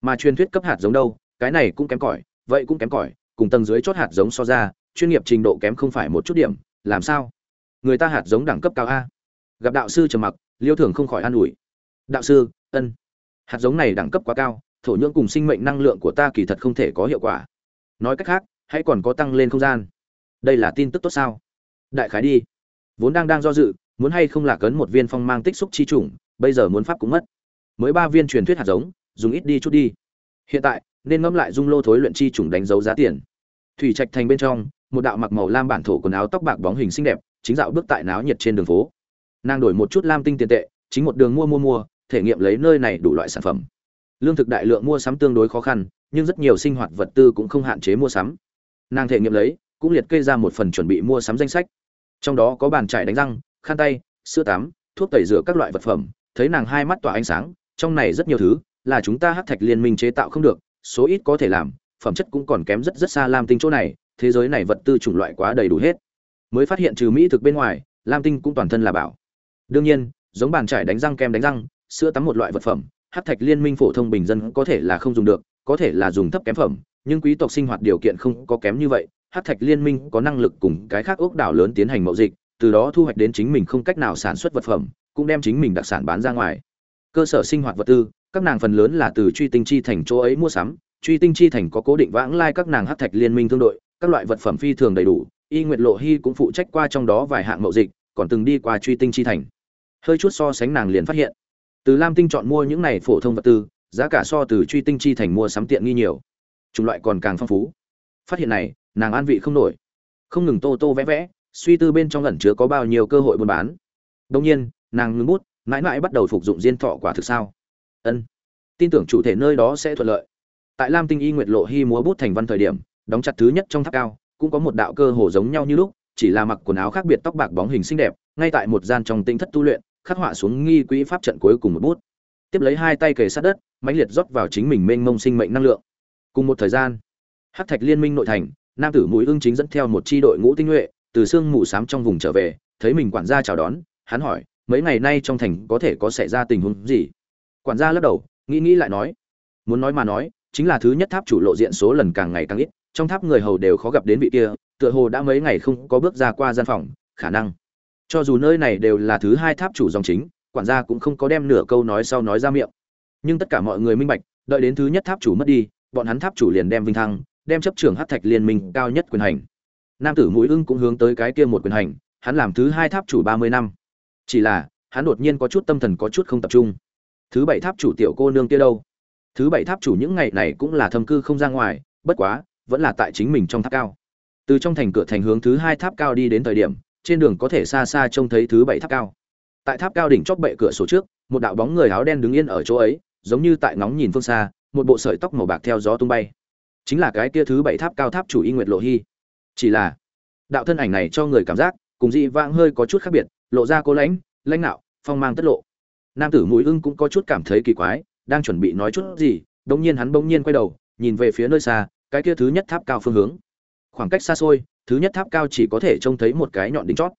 Mà truyền thuyết cấp hạt giống đâu, cái này cũng kém cỏi, vậy cũng kém cỏi, cùng tầng dưới chót hạt giống so ra, chuyên nghiệp trình độ kém không phải một chút điểm, làm sao? Người ta hạt giống đẳng cấp cao a. Gặp đạo sư trầm mặc, liêu thưởng không khỏi an ủi. Đạo sư, ân. Hạt giống này đẳng cấp quá cao, thổ nhưỡng cùng sinh mệnh năng lượng của ta kỳ thật không thể có hiệu quả. Nói cách khác, hãy còn có tăng lên không gian. Đây là tin tức tốt sao? Đại khái đi. Vốn đang đang do dự muốn hay không là cấn một viên phong mang tích xúc chi chủng, bây giờ muốn pháp cũng mất. Mới ba viên truyền thuyết hạt giống, dùng ít đi chút đi. Hiện tại, nên ngẫm lại dung lô thối luyện chi chủng đánh dấu giá tiền. Thủy trạch thành bên trong, một đạo mặc màu lam bản thổ quần áo tóc bạc bóng hình xinh đẹp, chính dạo bước tại náo nhiệt trên đường phố. Nàng đổi một chút lam tinh tiền tệ, chính một đường mua mua mua, thể nghiệm lấy nơi này đủ loại sản phẩm. Lương thực đại lượng mua sắm tương đối khó khăn, nhưng rất nhiều sinh hoạt vật tư cũng không hạn chế mua sắm. Nàng thể nghiệm lấy, cũng liệt kê ra một phần chuẩn bị mua sắm danh sách. Trong đó có bàn chải đánh răng khăn tay, sữa tắm, thuốc tẩy rửa các loại vật phẩm, thấy nàng hai mắt tỏa ánh sáng, trong này rất nhiều thứ là chúng ta hắc thạch liên minh chế tạo không được, số ít có thể làm, phẩm chất cũng còn kém rất rất xa lam tinh chỗ này, thế giới này vật tư chủng loại quá đầy đủ hết. Mới phát hiện trừ mỹ thực bên ngoài, lam tinh cũng toàn thân là bảo. Đương nhiên, giống bàn trải đánh răng kem đánh răng, sữa tắm một loại vật phẩm hắc thạch liên minh phổ thông bình dân có thể là không dùng được, có thể là dùng thấp kém phẩm, nhưng quý tộc sinh hoạt điều kiện không có kém như vậy hắc thạch liên minh có năng lực cùng cái khác ốc đảo lớn tiến hành mậu dịch từ đó thu hoạch đến chính mình không cách nào sản xuất vật phẩm, cũng đem chính mình đặc sản bán ra ngoài. Cơ sở sinh hoạt vật tư, các nàng phần lớn là từ truy tinh chi thành chỗ ấy mua sắm. Truy tinh chi thành có cố định vãng lai các nàng hắc thạch liên minh thương đội, các loại vật phẩm phi thường đầy đủ. Y nguyệt lộ hy cũng phụ trách qua trong đó vài hạng mậu dịch, còn từng đi qua truy tinh chi thành. Hơi chút so sánh nàng liền phát hiện, từ lam tinh chọn mua những này phổ thông vật tư, giá cả so từ truy tinh chi thành mua sắm tiện nghi nhiều. Chủng loại còn càng phong phú. Phát hiện này, nàng an vị không nổi. Không ngừng tô tô vẽ vẽ suy tư bên trong ẩn chứa có bao nhiêu cơ hội buôn bán. Đồng nhiên, nàng ngưng bút, mãi mãi bắt đầu phục dụng diên thọ quả thực sao? Ân, tin tưởng chủ thể nơi đó sẽ thuận lợi. Tại lam tinh y nguyệt lộ hy múa bút thành văn thời điểm, đóng chặt thứ nhất trong tháp cao, cũng có một đạo cơ hồ giống nhau như lúc, chỉ là mặc quần áo khác biệt tóc bạc bóng hình xinh đẹp, ngay tại một gian trong tinh thất tu luyện, khắc họa xuống nghi quỹ pháp trận cuối cùng một bút. Tiếp lấy hai tay kề sát đất, mãnh liệt rót vào chính mình mênh mông sinh mệnh năng lượng. Cùng một thời gian, hắc thạch liên minh nội thành, nam tử mũi ưng chính dẫn theo một chi đội ngũ tinh nhuệ từ sương mù xám trong vùng trở về, thấy mình quản gia chào đón, hắn hỏi, mấy ngày nay trong thành có thể có xảy ra tình huống gì? Quản gia lắc đầu, nghĩ nghĩ lại nói, muốn nói mà nói, chính là thứ nhất tháp chủ lộ diện số lần càng ngày càng ít, trong tháp người hầu đều khó gặp đến vị kia, tựa hồ đã mấy ngày không có bước ra qua gian phòng, khả năng cho dù nơi này đều là thứ hai tháp chủ dòng chính, quản gia cũng không có đem nửa câu nói sau nói ra miệng. Nhưng tất cả mọi người minh bạch, đợi đến thứ nhất tháp chủ mất đi, bọn hắn tháp chủ liền đem vinh thăng, đem chấp trưởng hát thạch liên minh cao nhất quyền hành nam tử mũi ưng cũng hướng tới cái kia một quyền hành, hắn làm thứ hai tháp chủ ba mươi năm. Chỉ là, hắn đột nhiên có chút tâm thần có chút không tập trung. Thứ bảy tháp chủ tiểu cô nương kia đâu? Thứ bảy tháp chủ những ngày này cũng là thâm cư không ra ngoài, bất quá, vẫn là tại chính mình trong tháp cao. Từ trong thành cửa thành hướng thứ hai tháp cao đi đến thời điểm, trên đường có thể xa xa trông thấy thứ bảy tháp cao. Tại tháp cao đỉnh chóp bệ cửa sổ trước, một đạo bóng người áo đen đứng yên ở chỗ ấy, giống như tại ngóng nhìn phương xa, một bộ sợi tóc màu bạc theo gió tung bay. Chính là cái kia thứ bảy tháp cao tháp chủ y nguyệt lộ hy chỉ là, đạo thân ảnh này cho người cảm giác, cùng dị vãng hơi có chút khác biệt, lộ ra cô lãnh lãnh nạo phong mang tất lộ. Nam tử mũi ưng cũng có chút cảm thấy kỳ quái, đang chuẩn bị nói chút gì, đống nhiên hắn bỗng nhiên quay đầu, nhìn về phía nơi xa, cái kia thứ nhất tháp cao phương hướng. Khoảng cách xa xôi, thứ nhất tháp cao chỉ có thể trông thấy một cái nhọn đỉnh chót.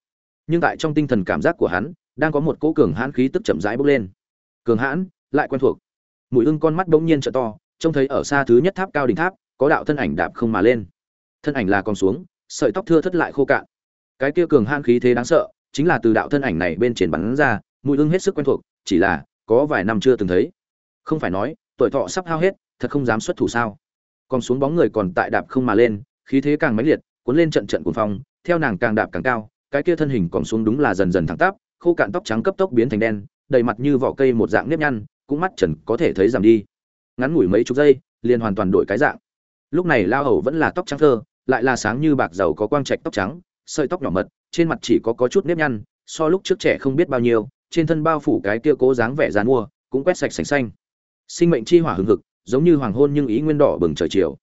Nhưng tại trong tinh thần cảm giác của hắn, đang có một cỗ cường hãn khí tức chậm rãi bốc lên. Cường hãn, lại quen thuộc. Mũi ưng con mắt bỗng nhiên trợ to, trông thấy ở xa thứ nhất tháp cao đỉnh tháp, có đạo thân ảnh đạp không mà lên thân ảnh là còn xuống, sợi tóc thưa thất lại khô cạn. Cái kia cường han khí thế đáng sợ, chính là từ đạo thân ảnh này bên trên bắn ra, mùi hương hết sức quen thuộc, chỉ là có vài năm chưa từng thấy. Không phải nói, tuổi thọ sắp hao hết, thật không dám xuất thủ sao? Còn xuống bóng người còn tại đạp không mà lên, khí thế càng mãnh liệt, cuốn lên trận trận cuồng phong, theo nàng càng đạp càng cao, cái kia thân hình còn xuống đúng là dần dần thẳng tắp, khô cạn tóc trắng cấp tốc biến thành đen, đầy mặt như vỏ cây một dạng nếp nhăn, cũng mắt trần có thể thấy giảm đi. Ngắn ngủi mấy chục giây, liền hoàn toàn đổi cái dạng. Lúc này lao hầu vẫn là tóc trắng thơ lại là sáng như bạc dầu có quang trạch tóc trắng, sợi tóc nhỏ mật, trên mặt chỉ có có chút nếp nhăn, so lúc trước trẻ không biết bao nhiêu, trên thân bao phủ cái kia cố dáng vẻ dán mua, cũng quét sạch sành xanh. Sinh mệnh chi hỏa hừng hực, giống như hoàng hôn nhưng ý nguyên đỏ bừng trời chiều.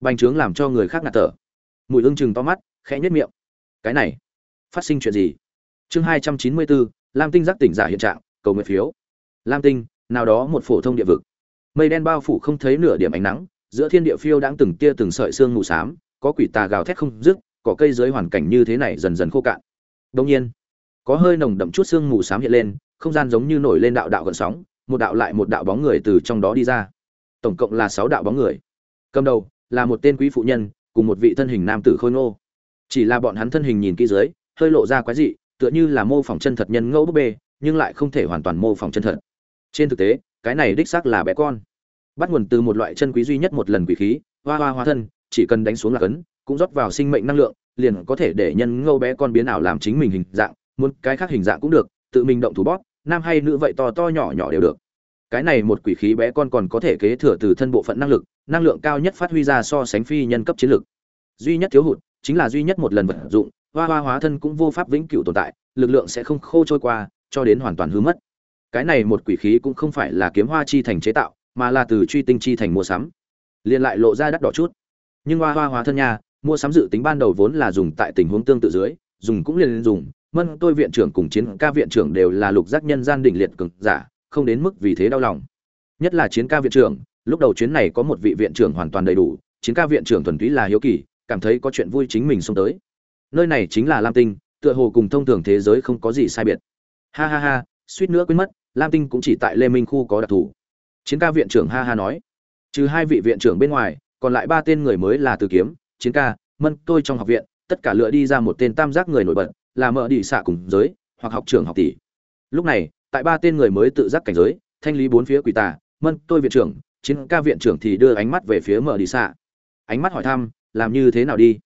Bành trướng làm cho người khác ngạt thở. Mùi hương chừng to mắt, khẽ nhất miệng. Cái này, phát sinh chuyện gì? Chương hai trăm chín mươi bốn, lam tinh giác tỉnh giả hiện trạng, cầu nguyện phiếu. Lam tinh, nào đó một phổ thông địa vực. Mây đen bao phủ không thấy nửa điểm ánh nắng, giữa thiên địa phiêu đang từng tia từng sợi xương mù xám có quỷ tà gào thét không dứt, cỏ cây dưới hoàn cảnh như thế này dần dần khô cạn. Đương nhiên, có hơi nồng đậm chút sương mù xám hiện lên, không gian giống như nổi lên đạo đạo gợn sóng, một đạo lại một đạo bóng người từ trong đó đi ra. Tổng cộng là sáu đạo bóng người. Cầm đầu là một tên quý phụ nhân cùng một vị thân hình nam tử khôi ngô. Chỉ là bọn hắn thân hình nhìn kỹ dưới, hơi lộ ra quái dị, tựa như là mô phỏng chân thật nhân ngẫu búp bê, nhưng lại không thể hoàn toàn mô phỏng chân thật. Trên thực tế, cái này đích xác là bé con. Bắt nguồn từ một loại chân quý duy nhất một lần quỷ khí, hoa hoa hoa thân chỉ cần đánh xuống là cấn, cũng rót vào sinh mệnh năng lượng, liền có thể để nhân ngâu bé con biến ảo làm chính mình hình dạng, muốn cái khác hình dạng cũng được, tự mình động thủ bóp, nam hay nữ vậy to to nhỏ nhỏ đều được. Cái này một quỷ khí bé con còn có thể kế thừa từ thân bộ phận năng lực, năng lượng cao nhất phát huy ra so sánh phi nhân cấp chiến lực. Duy nhất thiếu hụt chính là duy nhất một lần vận dụng, hoa hoa hóa thân cũng vô pháp vĩnh cửu tồn tại, lực lượng sẽ không khô trôi qua, cho đến hoàn toàn hư mất. Cái này một quỷ khí cũng không phải là kiếm hoa chi thành chế tạo, mà là từ truy tinh chi thành mua sắm. Liền lại lộ ra đắt đỏ chút nhưng hoa hoa hóa thân nha, mua sắm dự tính ban đầu vốn là dùng tại tình huống tương tự dưới, dùng cũng liền dùng, mân tôi viện trưởng cùng chiến ca viện trưởng đều là lục giác nhân gian đỉnh liệt cực giả, không đến mức vì thế đau lòng. Nhất là chiến ca viện trưởng, lúc đầu chuyến này có một vị viện trưởng hoàn toàn đầy đủ, chiến ca viện trưởng thuần túy là hiếu kỳ, cảm thấy có chuyện vui chính mình xông tới. Nơi này chính là lam tinh, tựa hồ cùng thông thường thế giới không có gì sai biệt. Ha ha ha, suýt nữa quên mất, lam tinh cũng chỉ tại lê minh khu có đặc thù. Chiến ca viện trưởng ha ha nói, trừ hai vị viện trưởng bên ngoài còn lại ba tên người mới là từ kiếm, chiến ca, mân tôi trong học viện, tất cả lựa đi ra một tên tam giác người nổi bật, là mợ đi xạ cùng giới, hoặc học trưởng học tỷ. Lúc này, tại ba tên người mới tự giác cảnh giới, thanh lý bốn phía quỷ tà, mân tôi viện trưởng, chiến ca viện trưởng thì đưa ánh mắt về phía mợ đi xạ ánh mắt hỏi thăm, làm như thế nào đi?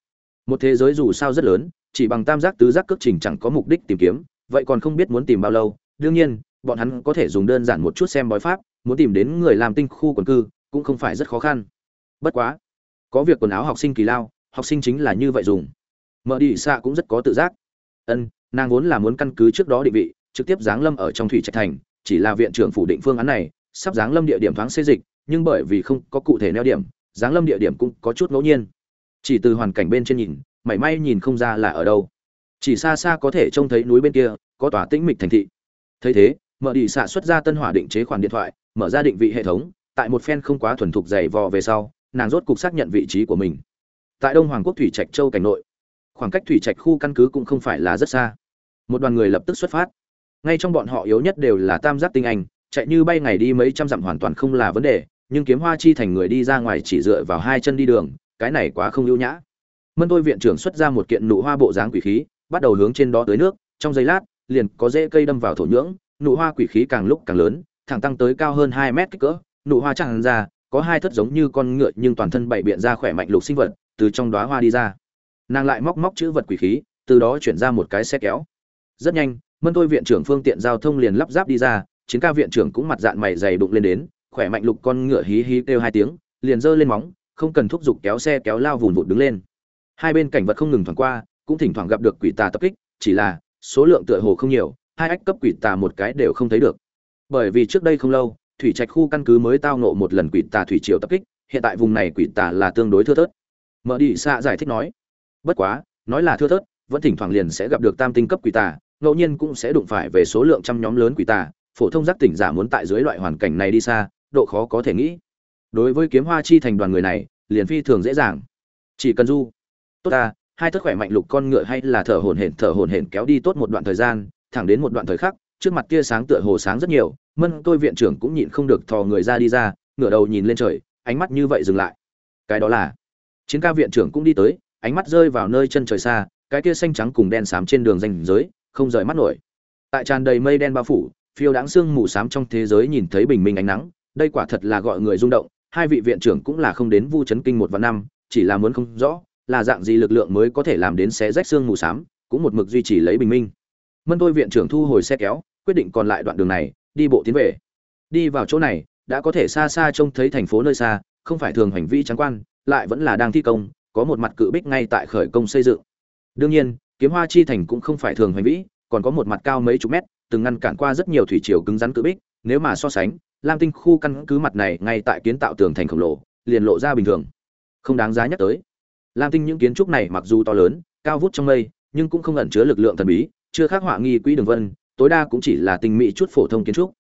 Một thế giới dù sao rất lớn, chỉ bằng tam giác tứ giác cước trình chẳng có mục đích tìm kiếm, vậy còn không biết muốn tìm bao lâu. Đương nhiên, bọn hắn có thể dùng đơn giản một chút xem bói pháp, muốn tìm đến người làm tinh khu quần cư, cũng không phải rất khó khăn bất quá, có việc quần áo học sinh kỳ lao, học sinh chính là như vậy dùng. Mở đi xạ cũng rất có tự giác. Ân, nàng vốn là muốn căn cứ trước đó định vị, trực tiếp giáng lâm ở trong thủy trạch thành, chỉ là viện trưởng phủ định phương án này, sắp giáng lâm địa điểm thoáng xê dịch, nhưng bởi vì không có cụ thể neo điểm, giáng lâm địa điểm cũng có chút ngẫu nhiên. Chỉ từ hoàn cảnh bên trên nhìn, mảy may nhìn không ra là ở đâu. Chỉ xa xa có thể trông thấy núi bên kia, có tòa tĩnh mịch thành thị. Thấy thế mở đi xạ xuất ra tân hỏa định chế khoản điện thoại, mở ra định vị hệ thống, tại một phen không quá thuần thục dày vò về sau nàng rốt cục xác nhận vị trí của mình. Tại đông hoàng quốc thủy trạch châu cảnh nội, khoảng cách thủy trạch khu căn cứ cũng không phải là rất xa. Một đoàn người lập tức xuất phát. Ngay trong bọn họ yếu nhất đều là tam giác tinh anh, chạy như bay ngày đi mấy trăm dặm hoàn toàn không là vấn đề, nhưng kiếm hoa chi thành người đi ra ngoài chỉ dựa vào hai chân đi đường, cái này quá không ưu nhã. Mân tôi viện trưởng xuất ra một kiện nụ hoa bộ dáng quỷ khí, bắt đầu hướng trên đó tới nước, trong giây lát, liền có rễ cây đâm vào thổ nhưỡng, nụ hoa quỷ khí càng lúc càng lớn, thẳng tăng tới cao hơn hai mét kích cỡ, nụ hoa tràn ra có hai thất giống như con ngựa nhưng toàn thân bảy biện ra khỏe mạnh lục sinh vật, từ trong đóa hoa đi ra. Nàng lại móc móc chữ vật quỷ khí, từ đó chuyển ra một cái xe kéo. Rất nhanh, mân tôi viện trưởng phương tiện giao thông liền lắp ráp đi ra, chiến ca viện trưởng cũng mặt dạng mày dày đụng lên đến, khỏe mạnh lục con ngựa hí hí kêu hai tiếng, liền giơ lên móng, không cần thúc giục kéo xe kéo lao vùn vụt đứng lên. Hai bên cảnh vật không ngừng thoảng qua, cũng thỉnh thoảng gặp được quỷ tà tập kích, chỉ là số lượng tựa hồ không nhiều, hai ách cấp quỷ tà một cái đều không thấy được. Bởi vì trước đây không lâu thủy trạch khu căn cứ mới tao nộ một lần quỷ tà thủy triều tập kích, hiện tại vùng này quỷ tà là tương đối thưa thớt. Mở đi xạ giải thích nói, bất quá, nói là thưa thớt, vẫn thỉnh thoảng liền sẽ gặp được tam tinh cấp quỷ tà, ngẫu nhiên cũng sẽ đụng phải về số lượng trăm nhóm lớn quỷ tà, phổ thông giác tỉnh giả muốn tại dưới loại hoàn cảnh này đi xa, độ khó có thể nghĩ. Đối với kiếm hoa chi thành đoàn người này, liền phi thường dễ dàng. Chỉ cần du, tốt ta, hai thất khỏe mạnh lục con ngựa hay là thở hổn hển, thở hổn hển kéo đi tốt một đoạn thời gian, thẳng đến một đoạn thời khắc, trước mặt tia sáng tựa hồ sáng rất nhiều mân tôi viện trưởng cũng nhịn không được thò người ra đi ra, ngửa đầu nhìn lên trời, ánh mắt như vậy dừng lại. Cái đó là, chiến ca viện trưởng cũng đi tới, ánh mắt rơi vào nơi chân trời xa, cái kia xanh trắng cùng đen xám trên đường danh giới, không rời mắt nổi. Tại tràn đầy mây đen bao phủ, phiêu đáng sương mù xám trong thế giới nhìn thấy bình minh ánh nắng, đây quả thật là gọi người rung động, hai vị viện trưởng cũng là không đến vu chấn kinh một và năm, chỉ là muốn không rõ, là dạng gì lực lượng mới có thể làm đến xé rách xương mù xám, cũng một mực duy trì lấy bình minh. Mân tôi viện trưởng thu hồi xe kéo, quyết định còn lại đoạn đường này đi bộ tiến về. Đi vào chỗ này, đã có thể xa xa trông thấy thành phố nơi xa, không phải thường hành vi trắng quan, lại vẫn là đang thi công, có một mặt cự bích ngay tại khởi công xây dựng. Đương nhiên, kiếm hoa chi thành cũng không phải thường hành vĩ còn có một mặt cao mấy chục mét, từng ngăn cản qua rất nhiều thủy triều cứng rắn cự bích, nếu mà so sánh, lam tinh khu căn cứ mặt này ngay tại kiến tạo tường thành khổng lồ, liền lộ ra bình thường. Không đáng giá nhắc tới. Lam tinh những kiến trúc này mặc dù to lớn, cao vút trong mây, nhưng cũng không ẩn chứa lực lượng thần bí, chưa khác họa nghi quỹ đường vân tối đa cũng chỉ là tinh mỹ chút phổ thông kiến trúc.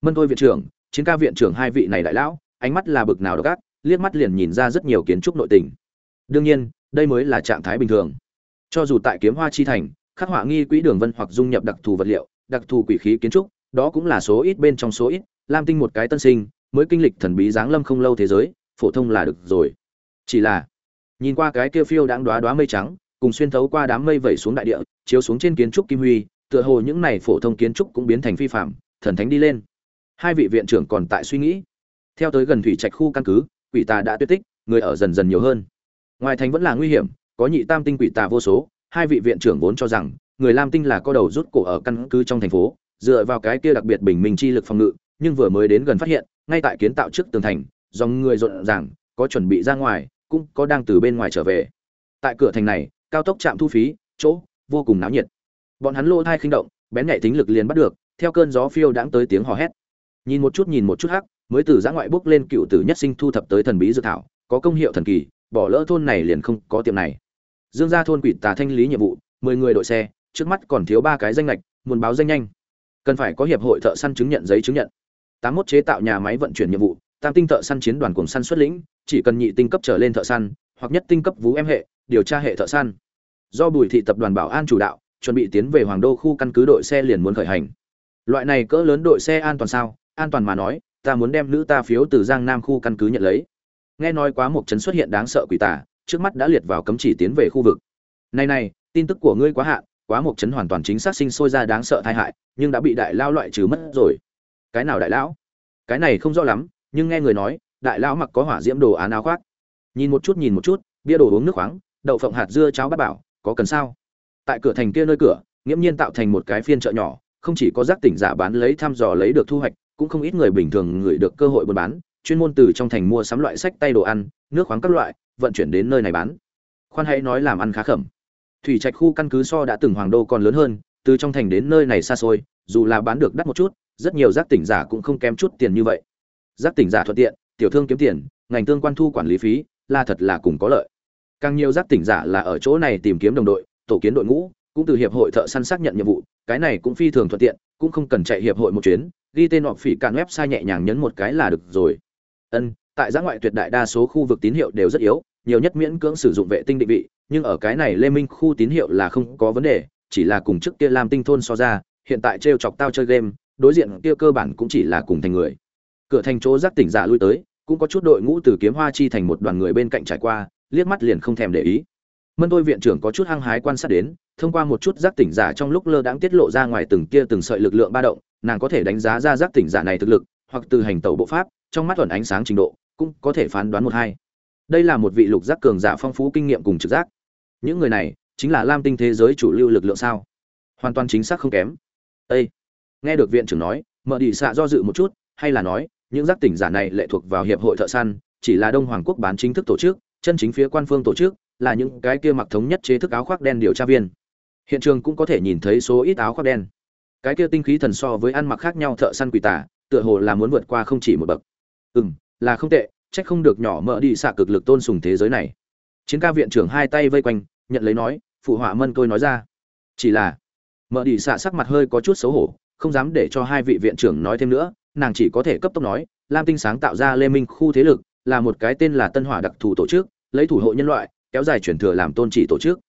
Mân thôi viện trưởng, chiến ca viện trưởng hai vị này đại lão, ánh mắt là bực nào độc ác, liếc mắt liền nhìn ra rất nhiều kiến trúc nội tình. Đương nhiên, đây mới là trạng thái bình thường. Cho dù tại kiếm hoa chi thành, khắc họa nghi quỹ đường vân hoặc dung nhập đặc thù vật liệu, đặc thù quỷ khí kiến trúc, đó cũng là số ít bên trong số ít, lam tinh một cái tân sinh, mới kinh lịch thần bí giáng lâm không lâu thế giới, phổ thông là được rồi. Chỉ là, nhìn qua cái kia phiêu đãng đoá đoá mây trắng, cùng xuyên thấu qua đám mây vẩy xuống đại địa, chiếu xuống trên kiến trúc kim huy tựa hồ những này phổ thông kiến trúc cũng biến thành phi phạm, thần thánh đi lên. Hai vị viện trưởng còn tại suy nghĩ. Theo tới gần thủy trạch khu căn cứ, quỷ tà đã tuyệt tích, người ở dần dần nhiều hơn. Ngoài thành vẫn là nguy hiểm, có nhị tam tinh quỷ tà vô số, hai vị viện trưởng vốn cho rằng, người lam tinh là có đầu rút cổ ở căn cứ trong thành phố, dựa vào cái kia đặc biệt bình minh chi lực phòng ngự, nhưng vừa mới đến gần phát hiện, ngay tại kiến tạo trước tường thành, dòng người rộn ràng, có chuẩn bị ra ngoài, cũng có đang từ bên ngoài trở về. Tại cửa thành này, cao tốc trạm thu phí, chỗ vô cùng náo nhiệt bọn hắn lô thai khinh động, bén nhạy tính lực liền bắt được, theo cơn gió phiêu đãng tới tiếng hò hét. Nhìn một chút, nhìn một chút hắc, mới từ giã ngoại bước lên cựu tử nhất sinh thu thập tới thần bí dược thảo, có công hiệu thần kỳ, bỏ lỡ thôn này liền không có tiệm này. Dương ra thôn quỷ tà thanh lý nhiệm vụ, mười người đội xe, trước mắt còn thiếu ba cái danh lệch muốn báo danh nhanh. Cần phải có hiệp hội thợ săn chứng nhận giấy chứng nhận. Tám mốt chế tạo nhà máy vận chuyển nhiệm vụ, tam tinh thợ săn chiến đoàn cùng săn xuất lĩnh, chỉ cần nhị tinh cấp trở lên thợ săn, hoặc nhất tinh cấp vú em hệ, điều tra hệ thợ săn. Do bùi thị tập đoàn bảo an chủ đạo chuẩn bị tiến về hoàng đô khu căn cứ đội xe liền muốn khởi hành. Loại này cỡ lớn đội xe an toàn sao? An toàn mà nói, ta muốn đem nữ ta phiếu từ giang nam khu căn cứ nhận lấy. Nghe nói quá một chấn xuất hiện đáng sợ quỷ tả, trước mắt đã liệt vào cấm chỉ tiến về khu vực. Này này, tin tức của ngươi quá hạn quá một chấn hoàn toàn chính xác sinh sôi ra đáng sợ tai hại, nhưng đã bị đại lao loại trừ mất rồi. Cái nào đại lão? Cái này không rõ lắm, nhưng nghe người nói, đại lão mặc có hỏa diễm đồ án áo khoác. Nhìn một chút, nhìn một chút, bia đồ uống nước khoáng, đậu phộng hạt dưa cháo bát bảo, có cần sao? Tại cửa thành kia nơi cửa, nghiễm nhiên tạo thành một cái phiên chợ nhỏ, không chỉ có giác tỉnh giả bán lấy thăm dò lấy được thu hoạch, cũng không ít người bình thường gửi được cơ hội buôn bán, chuyên môn từ trong thành mua sắm loại sách tay đồ ăn, nước khoáng các loại, vận chuyển đến nơi này bán. Khoan hãy nói làm ăn khá khẩm. Thủy trạch khu căn cứ so đã từng hoàng đô còn lớn hơn, từ trong thành đến nơi này xa xôi, dù là bán được đắt một chút, rất nhiều giác tỉnh giả cũng không kém chút tiền như vậy. Giác tỉnh giả thuận tiện, tiểu thương kiếm tiền, ngành tương quan thu quản lý phí, là thật là cùng có lợi. Càng nhiều giác tỉnh giả là ở chỗ này tìm kiếm đồng đội tổ kiến đội ngũ, cũng từ hiệp hội thợ săn xác nhận nhiệm vụ, cái này cũng phi thường thuận tiện, cũng không cần chạy hiệp hội một chuyến, ghi tên họ phỉ cạn website nhẹ nhàng nhấn một cái là được rồi. Ân, tại giã ngoại tuyệt đại đa số khu vực tín hiệu đều rất yếu, nhiều nhất miễn cưỡng sử dụng vệ tinh định vị, nhưng ở cái này lê minh khu tín hiệu là không có vấn đề, chỉ là cùng trước kia làm tinh thôn so ra, hiện tại t chọc tao chơi game, đối diện kia cơ bản cũng chỉ là cùng thành người. Cửa thành chỗ giác tỉnh giả lui tới, cũng có chút đội ngũ từ kiếm hoa chi thành một đoàn người bên cạnh trải qua, liếc mắt liền không thèm để ý mân tôi viện trưởng có chút hăng hái quan sát đến, thông qua một chút giác tỉnh giả trong lúc lơ đãng tiết lộ ra ngoài từng kia từng sợi lực lượng ba động, nàng có thể đánh giá ra giác tỉnh giả này thực lực, hoặc từ hành tẩu bộ pháp, trong mắt thuần ánh sáng trình độ, cũng có thể phán đoán một hai. Đây là một vị lục giác cường giả phong phú kinh nghiệm cùng trực giác. Những người này, chính là lam tinh thế giới chủ lưu lực lượng sao? Hoàn toàn chính xác không kém. Ê! nghe được viện trưởng nói mở đi xạ do dự một chút, hay là nói, những giác tỉnh giả này lệ thuộc vào hiệp hội thợ săn, chỉ là đông hoàng quốc bán chính thức tổ chức, chân chính phía quan phương tổ chức là những cái kia mặc thống nhất chế thức áo khoác đen điều tra viên. Hiện trường cũng có thể nhìn thấy số ít áo khoác đen. Cái kia tinh khí thần so với ăn mặc khác nhau thợ săn quỷ tả tựa hồ là muốn vượt qua không chỉ một bậc. Ừ m là không tệ trách không được nhỏ mỡ đi xạ cực lực tôn sùng thế giới này. Chiến ca viện trưởng hai tay vây quanh, nhận lấy nói, phụ họa mân tôi nói ra. Chỉ là mỡ đi xạ sắc mặt hơi có chút xấu hổ, không dám để cho hai vị viện trưởng nói thêm nữa, nàng chỉ có thể cấp tốc nói, lam tinh sáng tạo ra lê minh khu thế lực, là một cái tên là tân hỏa đặc thù tổ chức, lấy thủ hộ nhân loại kéo dài chuyển thừa làm tôn chỉ tổ chức.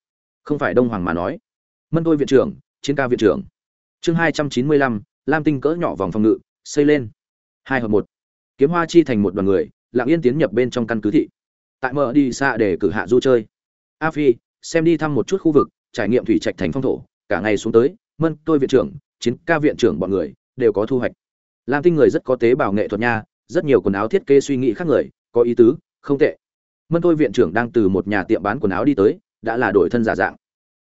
Không phải đông hoàng mà nói. Mân tôi viện trưởng, chiến ca viện trưởng. Chương hai trăm chín mươi lăm, lam tinh cỡ nhỏ vòng phòng ngự, xây lên. Hai hợp một. Kiếm hoa chi thành một đoàn người, lặng yên tiến nhập bên trong căn cứ thị. Tại mở đi xa để cử hạ du chơi. A phi, xem đi thăm một chút khu vực, trải nghiệm thủy trạch thành phong thổ. Cả ngày xuống tới, mân tôi viện trưởng, chiến ca viện trưởng bọn người đều có thu hoạch. Lam tinh người rất có tế bào nghệ thuật nha, rất nhiều quần áo thiết kế suy nghĩ khác người, có ý tứ, không tệ mân tôi viện trưởng đang từ một nhà tiệm bán quần áo đi tới, đã là đổi thân giả dạng.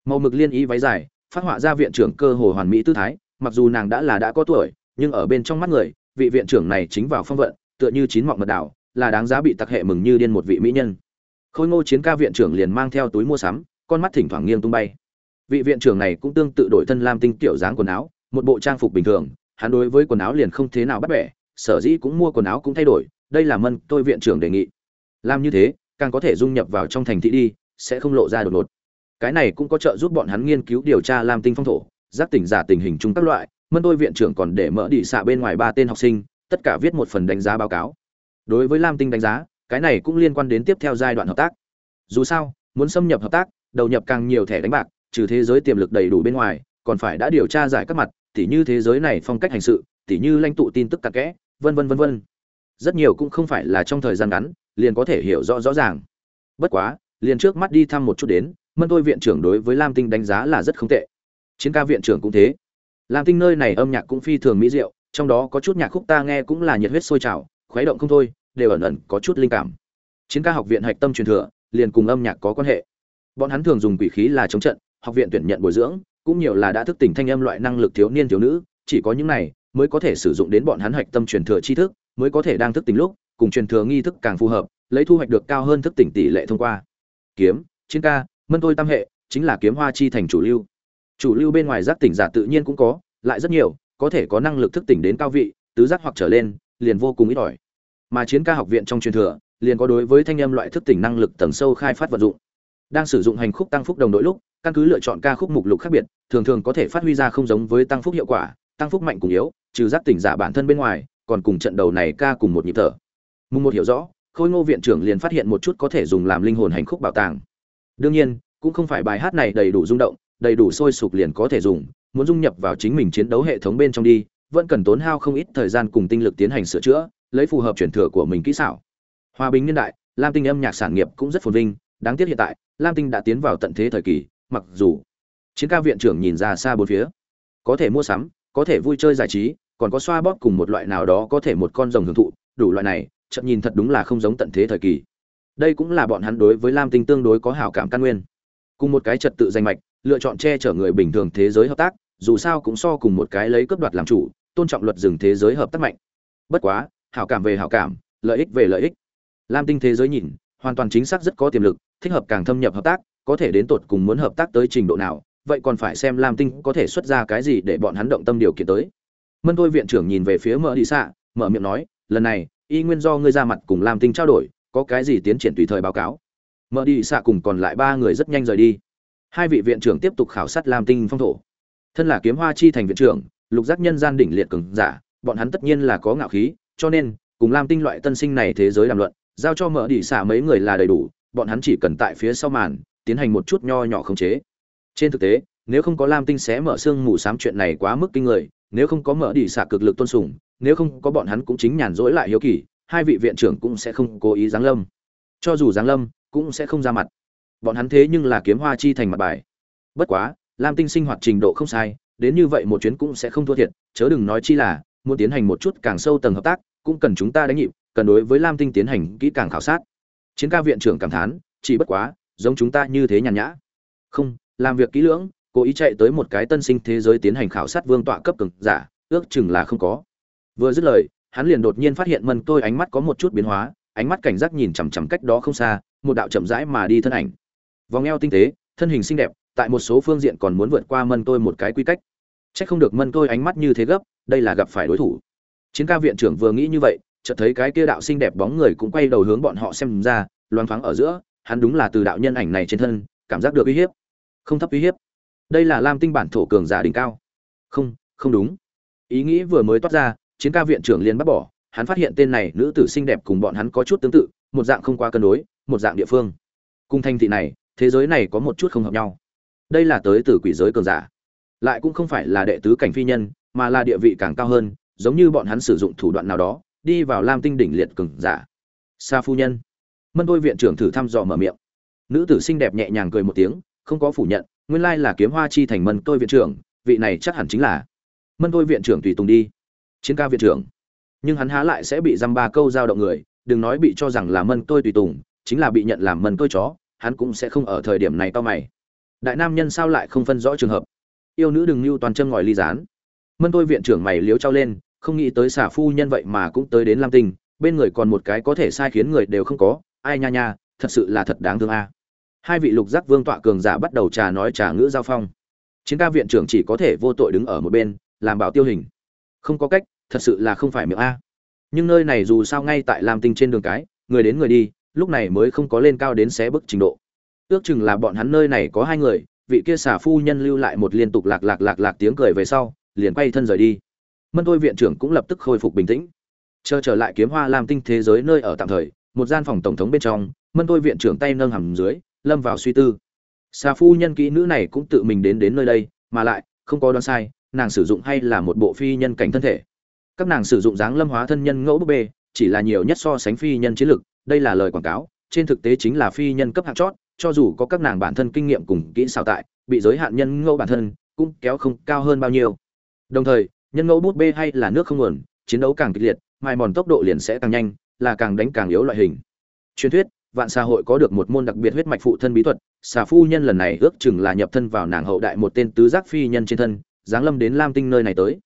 Màu mực liên ý váy dài, phát họa ra viện trưởng cơ hồ hoàn mỹ tư thái, mặc dù nàng đã là đã có tuổi, nhưng ở bên trong mắt người, vị viện trưởng này chính vào phong vận, tựa như chín mọng mật đảo, là đáng giá bị tặc hệ mừng như điên một vị mỹ nhân. Khôi ngô chiến ca viện trưởng liền mang theo túi mua sắm, con mắt thỉnh thoảng nghiêng tung bay. Vị viện trưởng này cũng tương tự đổi thân lam tinh tiểu dáng quần áo, một bộ trang phục bình thường, hắn đối với quần áo liền không thế nào bắt bẻ, sở dĩ cũng mua quần áo cũng thay đổi, đây là mân tôi viện trưởng đề nghị. Làm như thế càng có thể dung nhập vào trong thành thị đi, sẽ không lộ ra đột ngột. Cái này cũng có trợ giúp bọn hắn nghiên cứu điều tra lam tinh phong thổ, giác tỉnh giả tình hình chung các loại, mân tôi viện trưởng còn để mở đi xạ bên ngoài ba tên học sinh, tất cả viết một phần đánh giá báo cáo. Đối với lam tinh đánh giá, cái này cũng liên quan đến tiếp theo giai đoạn hợp tác. Dù sao, muốn xâm nhập hợp tác, đầu nhập càng nhiều thẻ đánh bạc, trừ thế giới tiềm lực đầy đủ bên ngoài, còn phải đã điều tra giải các mặt, tỉ như thế giới này phong cách hành sự, tỉ như lãnh tụ tin tức tạc kẽ, vân vân vân vân. Rất nhiều cũng không phải là trong thời gian ngắn liền có thể hiểu rõ rõ ràng. Bất quá, liền trước mắt đi thăm một chút đến, mân tôi viện trưởng đối với lam tinh đánh giá là rất không tệ. Chiến ca viện trưởng cũng thế. Lam tinh nơi này âm nhạc cũng phi thường mỹ diệu, trong đó có chút nhạc khúc ta nghe cũng là nhiệt huyết sôi trào, khuấy động không thôi, đều ẩn ẩn có chút linh cảm. Chiến ca học viện hạch tâm truyền thừa, liền cùng âm nhạc có quan hệ. Bọn hắn thường dùng quỷ khí là chống trận, học viện tuyển nhận bồi dưỡng, cũng nhiều là đã thức tỉnh thanh âm loại năng lực thiếu niên thiếu nữ, chỉ có những này mới có thể sử dụng đến bọn hắn hạch tâm truyền thừa tri thức, mới có thể đang thức tỉnh lúc cùng truyền thừa nghi thức càng phù hợp, lấy thu hoạch được cao hơn thức tỉnh tỷ lệ thông qua. Kiếm, chiến ca, mân tôi tam hệ, chính là kiếm hoa chi thành chủ lưu. Chủ lưu bên ngoài giác tỉnh giả tự nhiên cũng có, lại rất nhiều, có thể có năng lực thức tỉnh đến cao vị, tứ giác hoặc trở lên, liền vô cùng ít ỏi. Mà chiến ca học viện trong truyền thừa, liền có đối với thanh âm loại thức tỉnh năng lực tầng sâu khai phát vận dụng. Đang sử dụng hành khúc tăng phúc đồng đội lúc, căn cứ lựa chọn ca khúc mục lục khác biệt, thường thường có thể phát huy ra không giống với tăng phúc hiệu quả, tăng phúc mạnh cùng yếu, trừ giác tỉnh giả bản thân bên ngoài, còn cùng trận đầu này ca cùng một nhịp thở mùng một hiểu rõ, khôi ngô viện trưởng liền phát hiện một chút có thể dùng làm linh hồn hành khúc bảo tàng. Đương nhiên, cũng không phải bài hát này đầy đủ rung động, đầy đủ sôi sục liền có thể dùng, muốn dung nhập vào chính mình chiến đấu hệ thống bên trong đi, vẫn cần tốn hao không ít thời gian cùng tinh lực tiến hành sửa chữa, lấy phù hợp chuyển thừa của mình kỹ xảo. Hòa bình niên đại, lam tinh âm nhạc sản nghiệp cũng rất phồn vinh, đáng tiếc hiện tại, lam tinh đã tiến vào tận thế thời kỳ, mặc dù chiến ca viện trưởng nhìn ra xa bốn phía. Có thể mua sắm, có thể vui chơi giải trí, còn có xoa bóp cùng một loại nào đó có thể một con rồng hưởng thụ, đủ loại này chậm nhìn thật đúng là không giống tận thế thời kỳ. Đây cũng là bọn hắn đối với lam tinh tương đối có hảo cảm căn nguyên. Cùng một cái trật tự danh mạch, lựa chọn che chở người bình thường thế giới hợp tác, dù sao cũng so cùng một cái lấy cướp đoạt làm chủ, tôn trọng luật rừng thế giới hợp tác mạnh. Bất quá, hảo cảm về hảo cảm, lợi ích về lợi ích. Lam tinh thế giới nhìn, hoàn toàn chính xác rất có tiềm lực, thích hợp càng thâm nhập hợp tác, có thể đến tột cùng muốn hợp tác tới trình độ nào, vậy còn phải xem lam tinh có thể xuất ra cái gì để bọn hắn động tâm điều kiện tới. Mân Thôi viện trưởng nhìn về phía mở đi xạ, mở miệng nói, lần này y nguyên do ngươi ra mặt cùng lam tinh trao đổi, có cái gì tiến triển tùy thời báo cáo. Mở đi xạ cùng còn lại ba người rất nhanh rời đi. Hai vị viện trưởng tiếp tục khảo sát lam tinh phong thổ. Thân là kiếm hoa chi thành viện trưởng, lục giác nhân gian đỉnh liệt cường giả, bọn hắn tất nhiên là có ngạo khí, cho nên, cùng lam tinh loại tân sinh này thế giới đàm luận, giao cho mở đi xạ mấy người là đầy đủ, bọn hắn chỉ cần tại phía sau màn, tiến hành một chút nho nhỏ khống chế. Trên thực tế, nếu không có lam tinh xé mở xương mù xám chuyện này quá mức kinh người, nếu không có mở đi xạ cực lực tôn sùng nếu không có bọn hắn cũng chính nhàn rỗi lại hiếu kỳ, hai vị viện trưởng cũng sẽ không cố ý giáng lâm. Cho dù giáng lâm, cũng sẽ không ra mặt. Bọn hắn thế nhưng là kiếm hoa chi thành mặt bài. Bất quá, lam tinh sinh hoạt trình độ không sai, đến như vậy một chuyến cũng sẽ không thua thiệt, chớ đừng nói chi là, muốn tiến hành một chút càng sâu tầng hợp tác, cũng cần chúng ta đánh nhịp, cần đối với lam tinh tiến hành kỹ càng khảo sát. Chiến ca viện trưởng cảm thán, chỉ bất quá, giống chúng ta như thế nhàn nhã. Không, làm việc kỹ lưỡng, cố ý chạy tới một cái tân sinh thế giới tiến hành khảo sát vương tọa cấp cực giả, ước chừng là không có vừa dứt lời, hắn liền đột nhiên phát hiện mân tôi ánh mắt có một chút biến hóa, ánh mắt cảnh giác nhìn chằm chằm cách đó không xa, một đạo chậm rãi mà đi thân ảnh. Vòng eo tinh tế, thân hình xinh đẹp, tại một số phương diện còn muốn vượt qua mân tôi một cái quy cách. Chắc không được mân tôi ánh mắt như thế gấp, đây là gặp phải đối thủ. Chiến ca viện trưởng vừa nghĩ như vậy, chợt thấy cái kia đạo xinh đẹp bóng người cũng quay đầu hướng bọn họ xem ra loáng thoáng ở giữa, hắn đúng là từ đạo nhân ảnh này trên thân, cảm giác được uy hiếp. Không thấp uy hiếp. Đây là lam tinh bản thổ cường giả đỉnh cao. Không không đúng. Ý nghĩ vừa mới toát ra chiến ca viện trưởng liền bắt bỏ, hắn phát hiện tên này nữ tử xinh đẹp cùng bọn hắn có chút tương tự, một dạng không quá cân đối, một dạng địa phương. Cung thanh thị này, thế giới này có một chút không hợp nhau. Đây là tới từ quỷ giới cường giả. Lại cũng không phải là đệ tứ cảnh phi nhân, mà là địa vị càng cao hơn, giống như bọn hắn sử dụng thủ đoạn nào đó, đi vào lam tinh đỉnh liệt cường giả. Sa phu nhân. Mân tôi viện trưởng thử thăm dò mở miệng. Nữ tử xinh đẹp nhẹ nhàng cười một tiếng, không có phủ nhận, nguyên lai là kiếm hoa chi thành mân tôi viện trưởng, vị này chắc hẳn chính là. Mân tôi viện trưởng tùy tùng đi chiến ca viện trưởng. Nhưng hắn há lại sẽ bị dăm ba câu giao động người, đừng nói bị cho rằng là mân tôi tùy tùng, chính là bị nhận làm mân tôi chó, hắn cũng sẽ không ở thời điểm này to mày. Đại nam nhân sao lại không phân rõ trường hợp? Yêu nữ đừng lưu toàn chân ngòi ly gián. Mân tôi viện trưởng mày liếu trao lên, không nghĩ tới xả phu nhân vậy mà cũng tới đến lam tinh, bên người còn một cái có thể sai khiến người đều không có, ai nha nha, thật sự là thật đáng thương a. Hai vị lục giác vương tọa cường giả bắt đầu trà nói trà ngữ giao phong. Chiến ca viện trưởng chỉ có thể vô tội đứng ở một bên, làm bảo tiêu hình. Không có cách thật sự là không phải miệng a. Nhưng nơi này dù sao ngay tại lam tinh trên đường cái, người đến người đi, lúc này mới không có lên cao đến xé bức trình độ. Ước chừng là bọn hắn nơi này có hai người, vị kia xả phu nhân lưu lại một liên tục lạc lạc lạc lạc tiếng cười về sau, liền quay thân rời đi. Mân thôi viện trưởng cũng lập tức khôi phục bình tĩnh. Chờ trở lại kiếm hoa lam tinh thế giới nơi ở tạm thời, một gian phòng tổng thống bên trong, mân tôi viện trưởng tay nâng hầm dưới, lâm vào suy tư. Xà phu nhân kỹ nữ này cũng tự mình đến đến nơi đây, mà lại, không có đoán sai, nàng sử dụng hay là một bộ phi nhân cảnh thân thể các nàng sử dụng dáng lâm hóa thân nhân ngẫu búp bê, chỉ là nhiều nhất so sánh phi nhân chiến lực, đây là lời quảng cáo, trên thực tế chính là phi nhân cấp hạng chót, cho dù có các nàng bản thân kinh nghiệm cùng kỹ xảo tại, bị giới hạn nhân ngẫu bản thân, cũng kéo không cao hơn bao nhiêu. Đồng thời, nhân ngẫu bút bê hay là nước không nguồn, chiến đấu càng kịch liệt, mai mòn tốc độ liền sẽ càng nhanh, là càng đánh càng yếu loại hình. Truyền thuyết, vạn xã hội có được một môn đặc biệt huyết mạch phụ thân bí thuật, xà phu nhân lần này ước chừng là nhập thân vào nàng hậu đại một tên tứ giác phi nhân trên thân giáng lâm đến lam tinh nơi này tới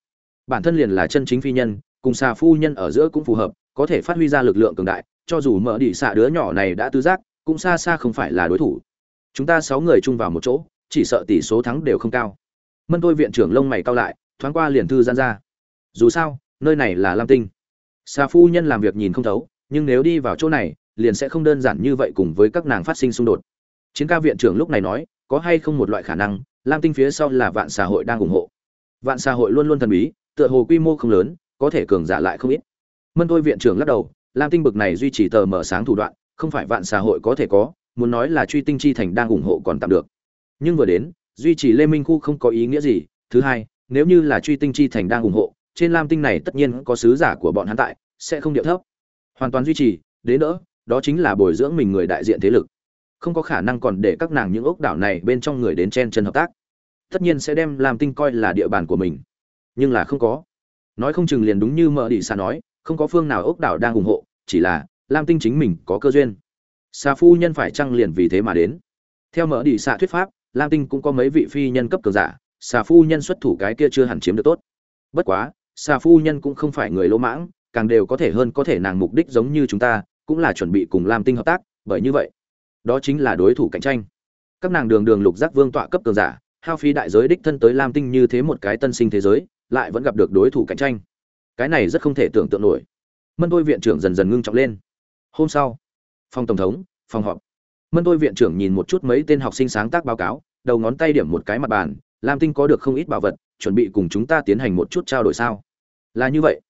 bản thân liền là chân chính phi nhân, cùng xà phu nhân ở giữa cũng phù hợp, có thể phát huy ra lực lượng cường đại, cho dù mở đỉ xạ đứa nhỏ này đã tứ giác, cũng xa xa không phải là đối thủ. Chúng ta sáu người chung vào một chỗ, chỉ sợ tỷ số thắng đều không cao. Mân tôi viện trưởng lông mày cao lại, thoáng qua liền thư gian ra. Dù sao, nơi này là lam tinh. Xà phu nhân làm việc nhìn không thấu, nhưng nếu đi vào chỗ này, liền sẽ không đơn giản như vậy cùng với các nàng phát sinh xung đột. Chiến ca viện trưởng lúc này nói, có hay không một loại khả năng, lam tinh phía sau là vạn xã hội đang ủng hộ. Vạn xã hội luôn luôn thần bí tựa hồ quy mô không lớn, có thể cường giả lại không ít. Mân tôi viện trưởng lắc đầu, lam tinh bực này duy trì tờ mở sáng thủ đoạn, không phải vạn xã hội có thể có, muốn nói là truy tinh chi thành đang ủng hộ còn tạm được. Nhưng vừa đến, duy trì lê minh khu không có ý nghĩa gì. Thứ hai, nếu như là truy tinh chi thành đang ủng hộ, trên lam tinh này tất nhiên có sứ giả của bọn hắn tại, sẽ không điệu thấp. Hoàn toàn duy trì, đến đỡ, đó chính là bồi dưỡng mình người đại diện thế lực. Không có khả năng còn để các nàng những ốc đảo này bên trong người đến chen chân hợp tác. Tất nhiên sẽ đem lam tinh coi là địa bàn của mình nhưng là không có. Nói không chừng liền đúng như mợ đi xa nói, không có phương nào ốc đảo đang ủng hộ, chỉ là lam tinh chính mình có cơ duyên. Xa phu nhân phải chăng liền vì thế mà đến? Theo mợ đi xa thuyết pháp, lam tinh cũng có mấy vị phi nhân cấp cường giả xà phu nhân xuất thủ cái kia chưa hẳn chiếm được tốt. Bất quá xà phu nhân cũng không phải người lỗ mãng, càng đều có thể hơn có thể nàng mục đích giống như chúng ta, cũng là chuẩn bị cùng lam tinh hợp tác, bởi như vậy, đó chính là đối thủ cạnh tranh. Các nàng đường đường lục giác vương tọa cấp cường giả, hao phí đại giới đích thân tới lam tinh như thế một cái tân sinh thế giới lại vẫn gặp được đối thủ cạnh tranh. Cái này rất không thể tưởng tượng nổi. Mân đôi viện trưởng dần dần ngưng trọng lên. Hôm sau, phòng tổng thống, phòng họp. Mân đôi viện trưởng nhìn một chút mấy tên học sinh sáng tác báo cáo, đầu ngón tay điểm một cái mặt bàn, lam tinh có được không ít bảo vật, chuẩn bị cùng chúng ta tiến hành một chút trao đổi sao? Là như vậy.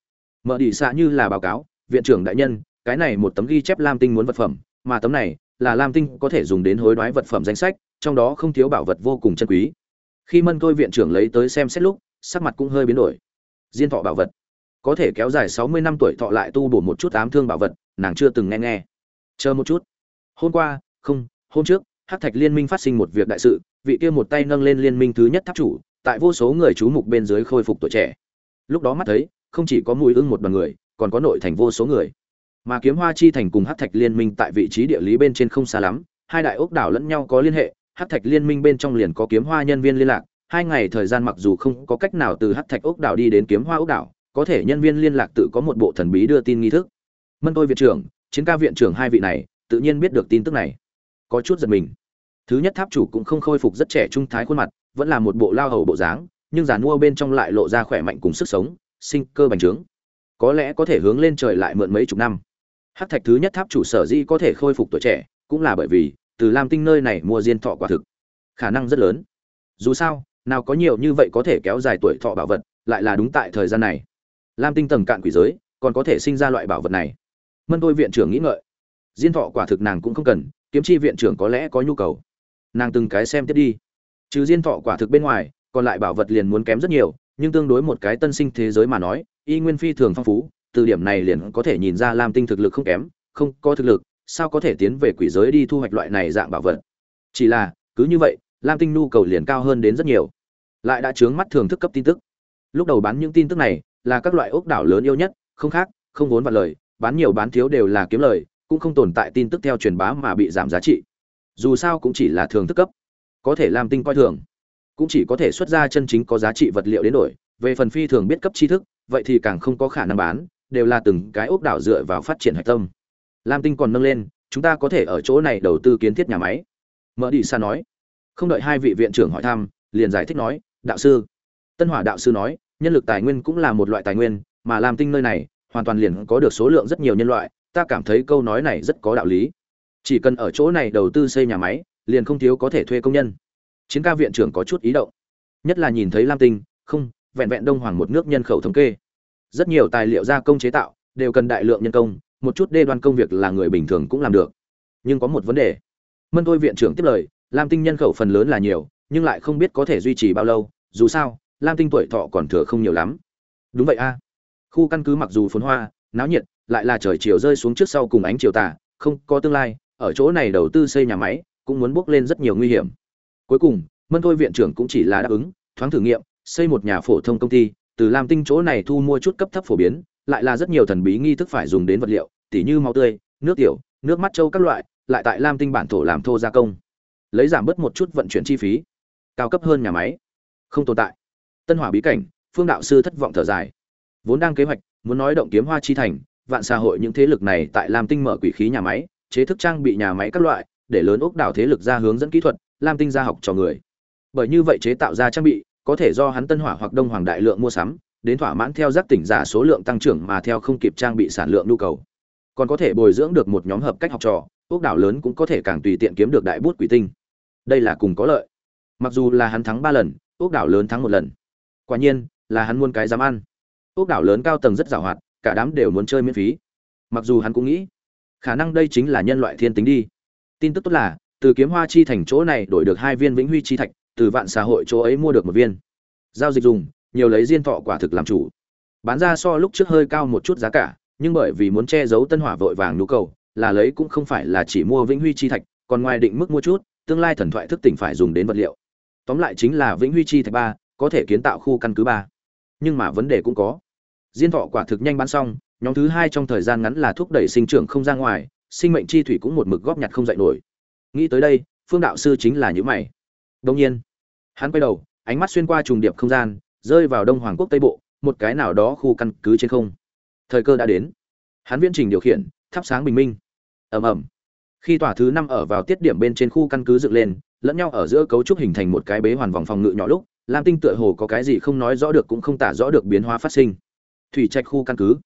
Mở đi xạ như là báo cáo, viện trưởng đại nhân, cái này một tấm ghi chép lam tinh muốn vật phẩm, mà tấm này là lam tinh có thể dùng đến hối đoái vật phẩm danh sách, trong đó không thiếu bảo vật vô cùng chân quý. Khi mân tôi viện trưởng lấy tới xem xét lúc sắc mặt cũng hơi biến đổi. Diên thọ bảo vật. Có thể kéo dài sáu mươi năm tuổi thọ lại tu bổ một chút ám thương bảo vật, nàng chưa từng nghe nghe. Chờ một chút. Hôm qua, không, hôm trước, hắc thạch liên minh phát sinh một việc đại sự, vị kia một tay nâng lên liên minh thứ nhất tháp chủ, tại vô số người chú mục bên dưới khôi phục tuổi trẻ. Lúc đó mắt thấy, không chỉ có mùi ưng một đoàn người, còn có nội thành vô số người. Mà kiếm hoa chi thành cùng hắc thạch liên minh tại vị trí địa lý bên trên không xa lắm, hai đại ốc đảo lẫn nhau có liên hệ, hắc thạch liên minh bên trong liền có kiếm hoa nhân viên liên lạc hai ngày thời gian mặc dù không có cách nào từ hắc thạch ốc đảo đi đến kiếm hoa ốc đảo, có thể nhân viên liên lạc tự có một bộ thần bí đưa tin nghi thức. Mân tôi viện trưởng, chiến ca viện trưởng hai vị này, tự nhiên biết được tin tức này. Có chút giật mình. Thứ nhất tháp chủ cũng không khôi phục rất trẻ trung thái khuôn mặt, vẫn là một bộ lao hầu bộ dáng, nhưng giàn mua bên trong lại lộ ra khỏe mạnh cùng sức sống, sinh cơ bành trướng. Có lẽ có thể hướng lên trời lại mượn mấy chục năm. Hắc thạch thứ nhất tháp chủ sở di có thể khôi phục tuổi trẻ, cũng là bởi vì, từ lam tinh nơi này mua diên thọ quả thực, khả năng rất lớn. Dù sao nào có nhiều như vậy có thể kéo dài tuổi thọ bảo vật, lại là đúng tại thời gian này. Lam tinh tầng cạn quỷ giới, còn có thể sinh ra loại bảo vật này. Mân tôi viện trưởng nghĩ ngợi. Diên thọ quả thực nàng cũng không cần, kiếm chi viện trưởng có lẽ có nhu cầu. Nàng từng cái xem tiếp đi. Trừ diên thọ quả thực bên ngoài, còn lại bảo vật liền muốn kém rất nhiều, nhưng tương đối một cái tân sinh thế giới mà nói, y nguyên phi thường phong phú, từ điểm này liền có thể nhìn ra lam tinh thực lực không kém, không có thực lực, sao có thể tiến về quỷ giới đi thu hoạch loại này dạng bảo vật. Chỉ là, cứ như vậy, lam tinh nhu cầu liền cao hơn đến rất nhiều lại đã chướng mắt thường thức cấp tin tức. Lúc đầu bán những tin tức này là các loại ốc đảo lớn yêu nhất, không khác, không vốn vặt lời, bán nhiều bán thiếu đều là kiếm lời, cũng không tồn tại tin tức theo truyền bá mà bị giảm giá trị. Dù sao cũng chỉ là thường thức cấp, có thể làm tinh coi thường, cũng chỉ có thể xuất ra chân chính có giá trị vật liệu đến đổi. Về phần phi thường biết cấp tri thức, vậy thì càng không có khả năng bán, đều là từng cái ốc đảo dựa vào phát triển hạch tâm. Lam tinh còn nâng lên, chúng ta có thể ở chỗ này đầu tư kiến thiết nhà máy. Mở đi xa nói. Không đợi hai vị viện trưởng hỏi thăm, liền giải thích nói đạo sư. Tân hỏa đạo sư nói, nhân lực tài nguyên cũng là một loại tài nguyên, mà lam tinh nơi này, hoàn toàn liền có được số lượng rất nhiều nhân loại, ta cảm thấy câu nói này rất có đạo lý. Chỉ cần ở chỗ này đầu tư xây nhà máy, liền không thiếu có thể thuê công nhân. Chiến ca viện trưởng có chút ý động. Nhất là nhìn thấy lam tinh, không, vẹn vẹn đông hoàng một nước nhân khẩu thống kê. Rất nhiều tài liệu gia công chế tạo, đều cần đại lượng nhân công, một chút đê đoan công việc là người bình thường cũng làm được. Nhưng có một vấn đề. Mân tôi viện trưởng tiếp lời, lam tinh nhân khẩu phần lớn là nhiều nhưng lại không biết có thể duy trì bao lâu, dù sao, lam tinh tuổi thọ còn thừa không nhiều lắm. Đúng vậy a. Khu căn cứ mặc dù phồn hoa, náo nhiệt, lại là trời chiều rơi xuống trước sau cùng ánh chiều tà, không có tương lai, ở chỗ này đầu tư xây nhà máy cũng muốn bước lên rất nhiều nguy hiểm. Cuối cùng, mân thôi viện trưởng cũng chỉ là đáp ứng, thoáng thử nghiệm, xây một nhà phổ thông công ty, từ lam tinh chỗ này thu mua chút cấp thấp phổ biến, lại là rất nhiều thần bí nghi thức phải dùng đến vật liệu, tỉ như máu tươi, nước tiểu, nước mắt trâu các loại, lại tại lam tinh bản thổ làm thô gia công. Lấy giảm bớt một chút vận chuyển chi phí cao cấp hơn nhà máy. Không tồn tại. Tân hỏa bí cảnh, phương đạo sư thất vọng thở dài. Vốn đang kế hoạch, muốn nói động kiếm hoa chi thành, vạn xã hội những thế lực này tại lam tinh mở quỷ khí nhà máy, chế thức trang bị nhà máy các loại, để lớn ốc đảo thế lực ra hướng dẫn kỹ thuật, lam tinh ra học cho người. Bởi như vậy chế tạo ra trang bị, có thể do hắn tân hỏa hoặc đông hoàng đại lượng mua sắm, đến thỏa mãn theo giác tỉnh giả số lượng tăng trưởng mà theo không kịp trang bị sản lượng nhu cầu. Còn có thể bồi dưỡng được một nhóm hợp cách học trò, ốc đảo lớn cũng có thể càng tùy tiện kiếm được đại bút quỷ tinh. Đây là cùng có lợi mặc dù là hắn thắng ba lần ốc đảo lớn thắng một lần. Quả nhiên, là hắn muôn cái dám ăn. Ốc đảo lớn cao tầng rất giàu hoạt, cả đám đều muốn chơi miễn phí. Mặc dù hắn cũng nghĩ, khả năng đây chính là nhân loại thiên tính đi. Tin tức tốt là, từ kiếm hoa chi thành chỗ này đổi được hai viên vĩnh huy chi thạch, từ vạn xã hội chỗ ấy mua được một viên. Giao dịch dùng, nhiều lấy diên thọ quả thực làm chủ. Bán ra so lúc trước hơi cao một chút giá cả, nhưng bởi vì muốn che giấu tân hỏa vội vàng nhu cầu, là lấy cũng không phải là chỉ mua vĩnh huy chi thạch, còn ngoài định mức mua chút, tương lai thần thoại thức tỉnh phải dùng đến vật liệu tóm lại chính là vĩnh huy chi thạch ba, có thể kiến tạo khu căn cứ ba. Nhưng mà vấn đề cũng có. Diên thọ quả thực nhanh bán xong, nhóm thứ hai trong thời gian ngắn là thúc đẩy sinh trưởng không ra ngoài, sinh mệnh chi thủy cũng một mực góp nhặt không dạy nổi. Nghĩ tới đây, phương đạo sư chính là những mày. Đông nhiên, hắn quay đầu, ánh mắt xuyên qua trùng điệp không gian, rơi vào đông hoàng quốc tây bộ, một cái nào đó khu căn cứ trên không. Thời cơ đã đến. Hắn viễn trình điều khiển, thắp sáng bình minh. Ầm ầm. Khi tòa thứ năm ở vào tiết điểm bên trên khu căn cứ dựng lên lẫn nhau ở giữa cấu trúc hình thành một cái bế hoàn vòng phòng ngự nhỏ lúc, lam tinh tựa hồ có cái gì không nói rõ được cũng không tả rõ được biến hóa phát sinh. Thủy trạch khu căn cứ.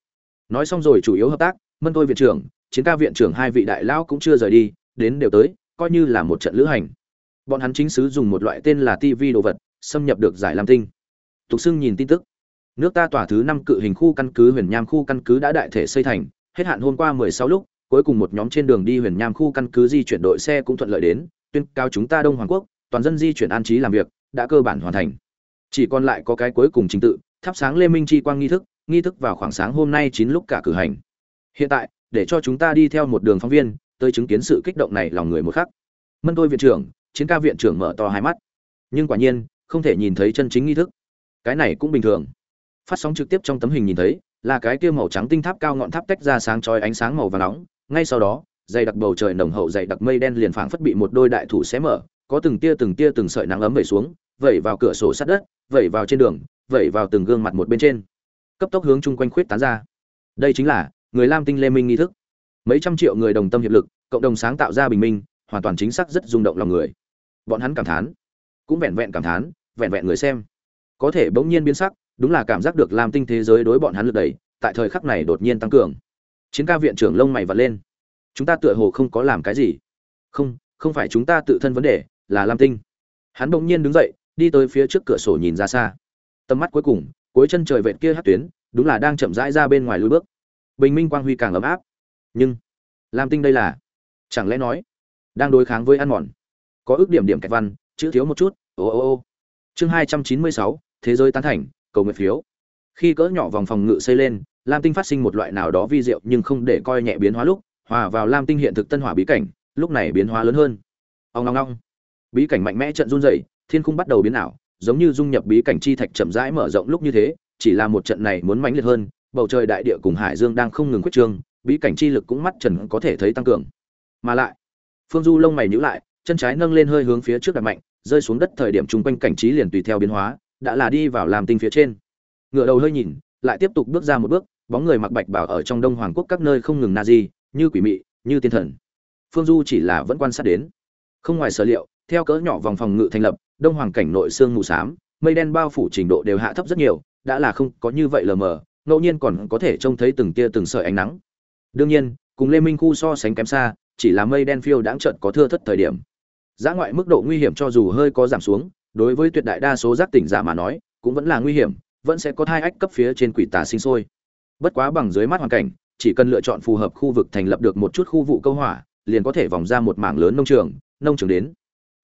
Nói xong rồi chủ yếu hợp tác, mân tôi viện trưởng, chiến ca viện trưởng hai vị đại lão cũng chưa rời đi, đến đều tới, coi như là một trận lữ hành. Bọn hắn chính xứ dùng một loại tên là tv đồ vật, xâm nhập được giải lam tinh. Tục xưng nhìn tin tức. Nước ta tỏa thứ năm cự hình khu căn cứ huyền nham khu căn cứ đã đại thể xây thành, hết hạn hôm qua 16 lúc, cuối cùng một nhóm trên đường đi huyền nham khu căn cứ di chuyển đội xe cũng thuận lợi đến tuyên cao chúng ta đông hoàng quốc, toàn dân di chuyển an trí làm việc, đã cơ bản hoàn thành. Chỉ còn lại có cái cuối cùng trình tự, thắp sáng lê minh chi quang nghi thức nghi thức vào khoảng sáng hôm nay chín lúc cả cử hành. Hiện tại, để cho chúng ta đi theo một đường phóng viên, tới chứng kiến sự kích động này lòng người một khắc. Mân tôi viện trưởng, chiến ca viện trưởng mở to hai mắt. Nhưng quả nhiên, không thể nhìn thấy chân chính nghi thức. Cái này cũng bình thường. Phát sóng trực tiếp trong tấm hình nhìn thấy, là cái kia màu trắng tinh tháp cao ngọn tháp tách ra sáng chói ánh sáng màu vàng nóng, ngay sau đó dày đặc bầu trời nồng hậu dày đặc mây đen liền phảng phất bị một đôi đại thủ xé mở, có từng tia từng tia từng sợi nắng ấm vẩy xuống, vẩy vào cửa sổ sát đất, vẩy vào trên đường, vẩy vào từng gương mặt một bên trên. Cấp tốc hướng chung quanh khuyết tán ra. Đây chính là người lam tinh lê minh nghi thức. Mấy trăm triệu người đồng tâm hiệp lực, cộng đồng sáng tạo ra bình minh, hoàn toàn chính xác rất rung động lòng người. Bọn hắn cảm thán, cũng vẹn vẹn cảm thán, vẹn vẹn người xem. Có thể bỗng nhiên biến sắc, đúng là cảm giác được lam tinh thế giới đối bọn hắn lực đẩy, tại thời khắc này đột nhiên tăng cường. Chiến ca viện trưởng lông mày vặn lên chúng ta tựa hồ không có làm cái gì. Không không phải chúng ta tự thân vấn đề, là lam tinh. Hắn bỗng nhiên đứng dậy, đi tới phía trước cửa sổ nhìn ra xa. Tầm mắt cuối cùng, cuối chân trời vệt kia hát tuyến, đúng là đang chậm rãi ra bên ngoài lối bước. Bình minh quang huy càng ấm áp. Nhưng, lam tinh đây là? Chẳng lẽ nói, đang đối kháng với ăn mòn? Có ước điểm điểm kẹt văn, chữ thiếu một chút, ô ô ô. Chương hai trăm chín mươi sáu, thế giới tán thành, cầu nguyện phiếu. Khi cỡ nhỏ vòng phòng ngự xây lên, lam tinh phát sinh một loại nào đó vi diệu nhưng không để coi nhẹ biến hóa lúc hòa vào lam tinh hiện thực tân hỏa bí cảnh, lúc này biến hóa lớn hơn. Ông long long bí cảnh mạnh mẽ trận run rẩy, thiên khung bắt đầu biến ảo, giống như dung nhập bí cảnh chi thạch chậm rãi mở rộng lúc như thế, chỉ là một trận này muốn mãnh liệt hơn, bầu trời đại địa cùng hải dương đang không ngừng quyết trương, bí cảnh chi lực cũng mắt trần có thể thấy tăng cường. Mà lại, phương du lông mày nhíu lại, chân trái nâng lên hơi hướng phía trước đặt mạnh, rơi xuống đất thời điểm chung quanh cảnh trí liền tùy theo biến hóa, đã là đi vào làm tinh phía trên. Ngựa đầu hơi nhìn, lại tiếp tục bước ra một bước, bóng người mặc bạch bảo ở trong đông hoàng quốc các nơi không ngừng na di như quỷ mị như tiên thần. Phương du chỉ là vẫn quan sát đến. Không ngoài sở liệu theo cỡ nhỏ vòng phòng ngự thành lập đông hoàng cảnh nội sương mù xám mây đen bao phủ trình độ đều hạ thấp rất nhiều đã là không có như vậy lờ mờ ngẫu nhiên còn có thể trông thấy từng tia từng sợi ánh nắng. Đương nhiên cùng lê minh khu so sánh kém xa chỉ là mây đen phiêu đãng trận có thưa thất thời điểm. Giá ngoại mức độ nguy hiểm cho dù hơi có giảm xuống, đối với tuyệt đại đa số giác tỉnh giả mà nói, cũng vẫn là nguy hiểm, vẫn sẽ có thai ách cấp phía trên quỷ tà sinh sôi. Bất quá bằng dưới mắt hoàn cảnh, chỉ cần lựa chọn phù hợp khu vực thành lập được một chút khu vụ câu hỏa, liền có thể vòng ra một mảng lớn nông trường, nông trường đến.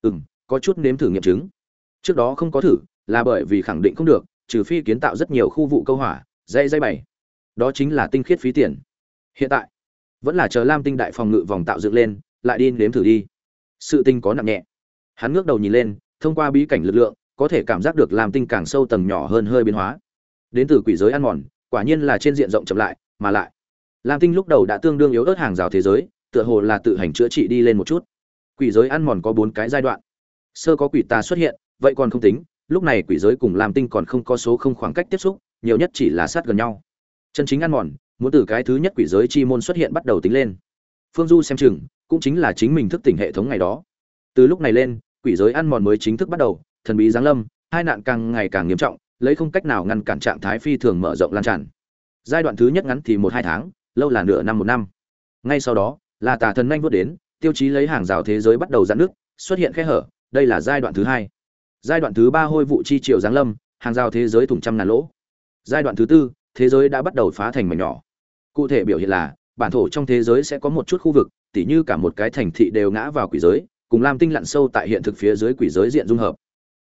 Ừm, có chút nếm thử nghiệm chứng. Trước đó không có thử, là bởi vì khẳng định không được, trừ phi kiến tạo rất nhiều khu vụ câu hỏa, dây dây bảy. Đó chính là tinh khiết phí tiền. Hiện tại, vẫn là chờ Lam Tinh đại phòng ngự vòng tạo dựng lên, lại đi nếm thử đi sự tinh có nặng nhẹ hắn ngước đầu nhìn lên thông qua bí cảnh lực lượng có thể cảm giác được làm tinh càng sâu tầng nhỏ hơn hơi biến hóa đến từ quỷ giới ăn mòn quả nhiên là trên diện rộng chậm lại mà lại lam tinh lúc đầu đã tương đương yếu ớt hàng rào thế giới, tựa hồ là tự hành chữa trị đi lên một chút. Quỷ giới ăn mòn có bốn cái giai đoạn. Sơ có quỷ tà xuất hiện, vậy còn không tính, lúc này quỷ giới cùng lam tinh còn không có số không khoảng cách tiếp xúc, nhiều nhất chỉ là sát gần nhau. Chân chính ăn mòn, muốn từ cái thứ nhất quỷ giới chi môn xuất hiện bắt đầu tính lên. Phương du xem chừng, cũng chính là chính mình thức tỉnh hệ thống ngày đó. Từ lúc này lên, quỷ giới ăn mòn mới chính thức bắt đầu, thần bí giáng lâm, hai nạn càng ngày càng nghiêm trọng, lấy không cách nào ngăn cản trạng thái phi thường mở rộng lan tràn. Giai đoạn thứ nhất ngắn thì một hai tháng lâu là nửa năm một năm. Ngay sau đó là tà thần nhanh vút đến tiêu chí lấy hàng rào thế giới bắt đầu giãn nước xuất hiện khe hở đây là giai đoạn thứ hai. Giai đoạn thứ ba hôi vụ chi triều giáng lâm hàng rào thế giới thủng trăm ngàn lỗ. Giai đoạn thứ tư thế giới đã bắt đầu phá thành mảnh nhỏ. Cụ thể biểu hiện là bản thổ trong thế giới sẽ có một chút khu vực tỉ như cả một cái thành thị đều ngã vào quỷ giới, cùng Lam Tinh lặn sâu tại hiện thực phía dưới quỷ giới diện dung hợp.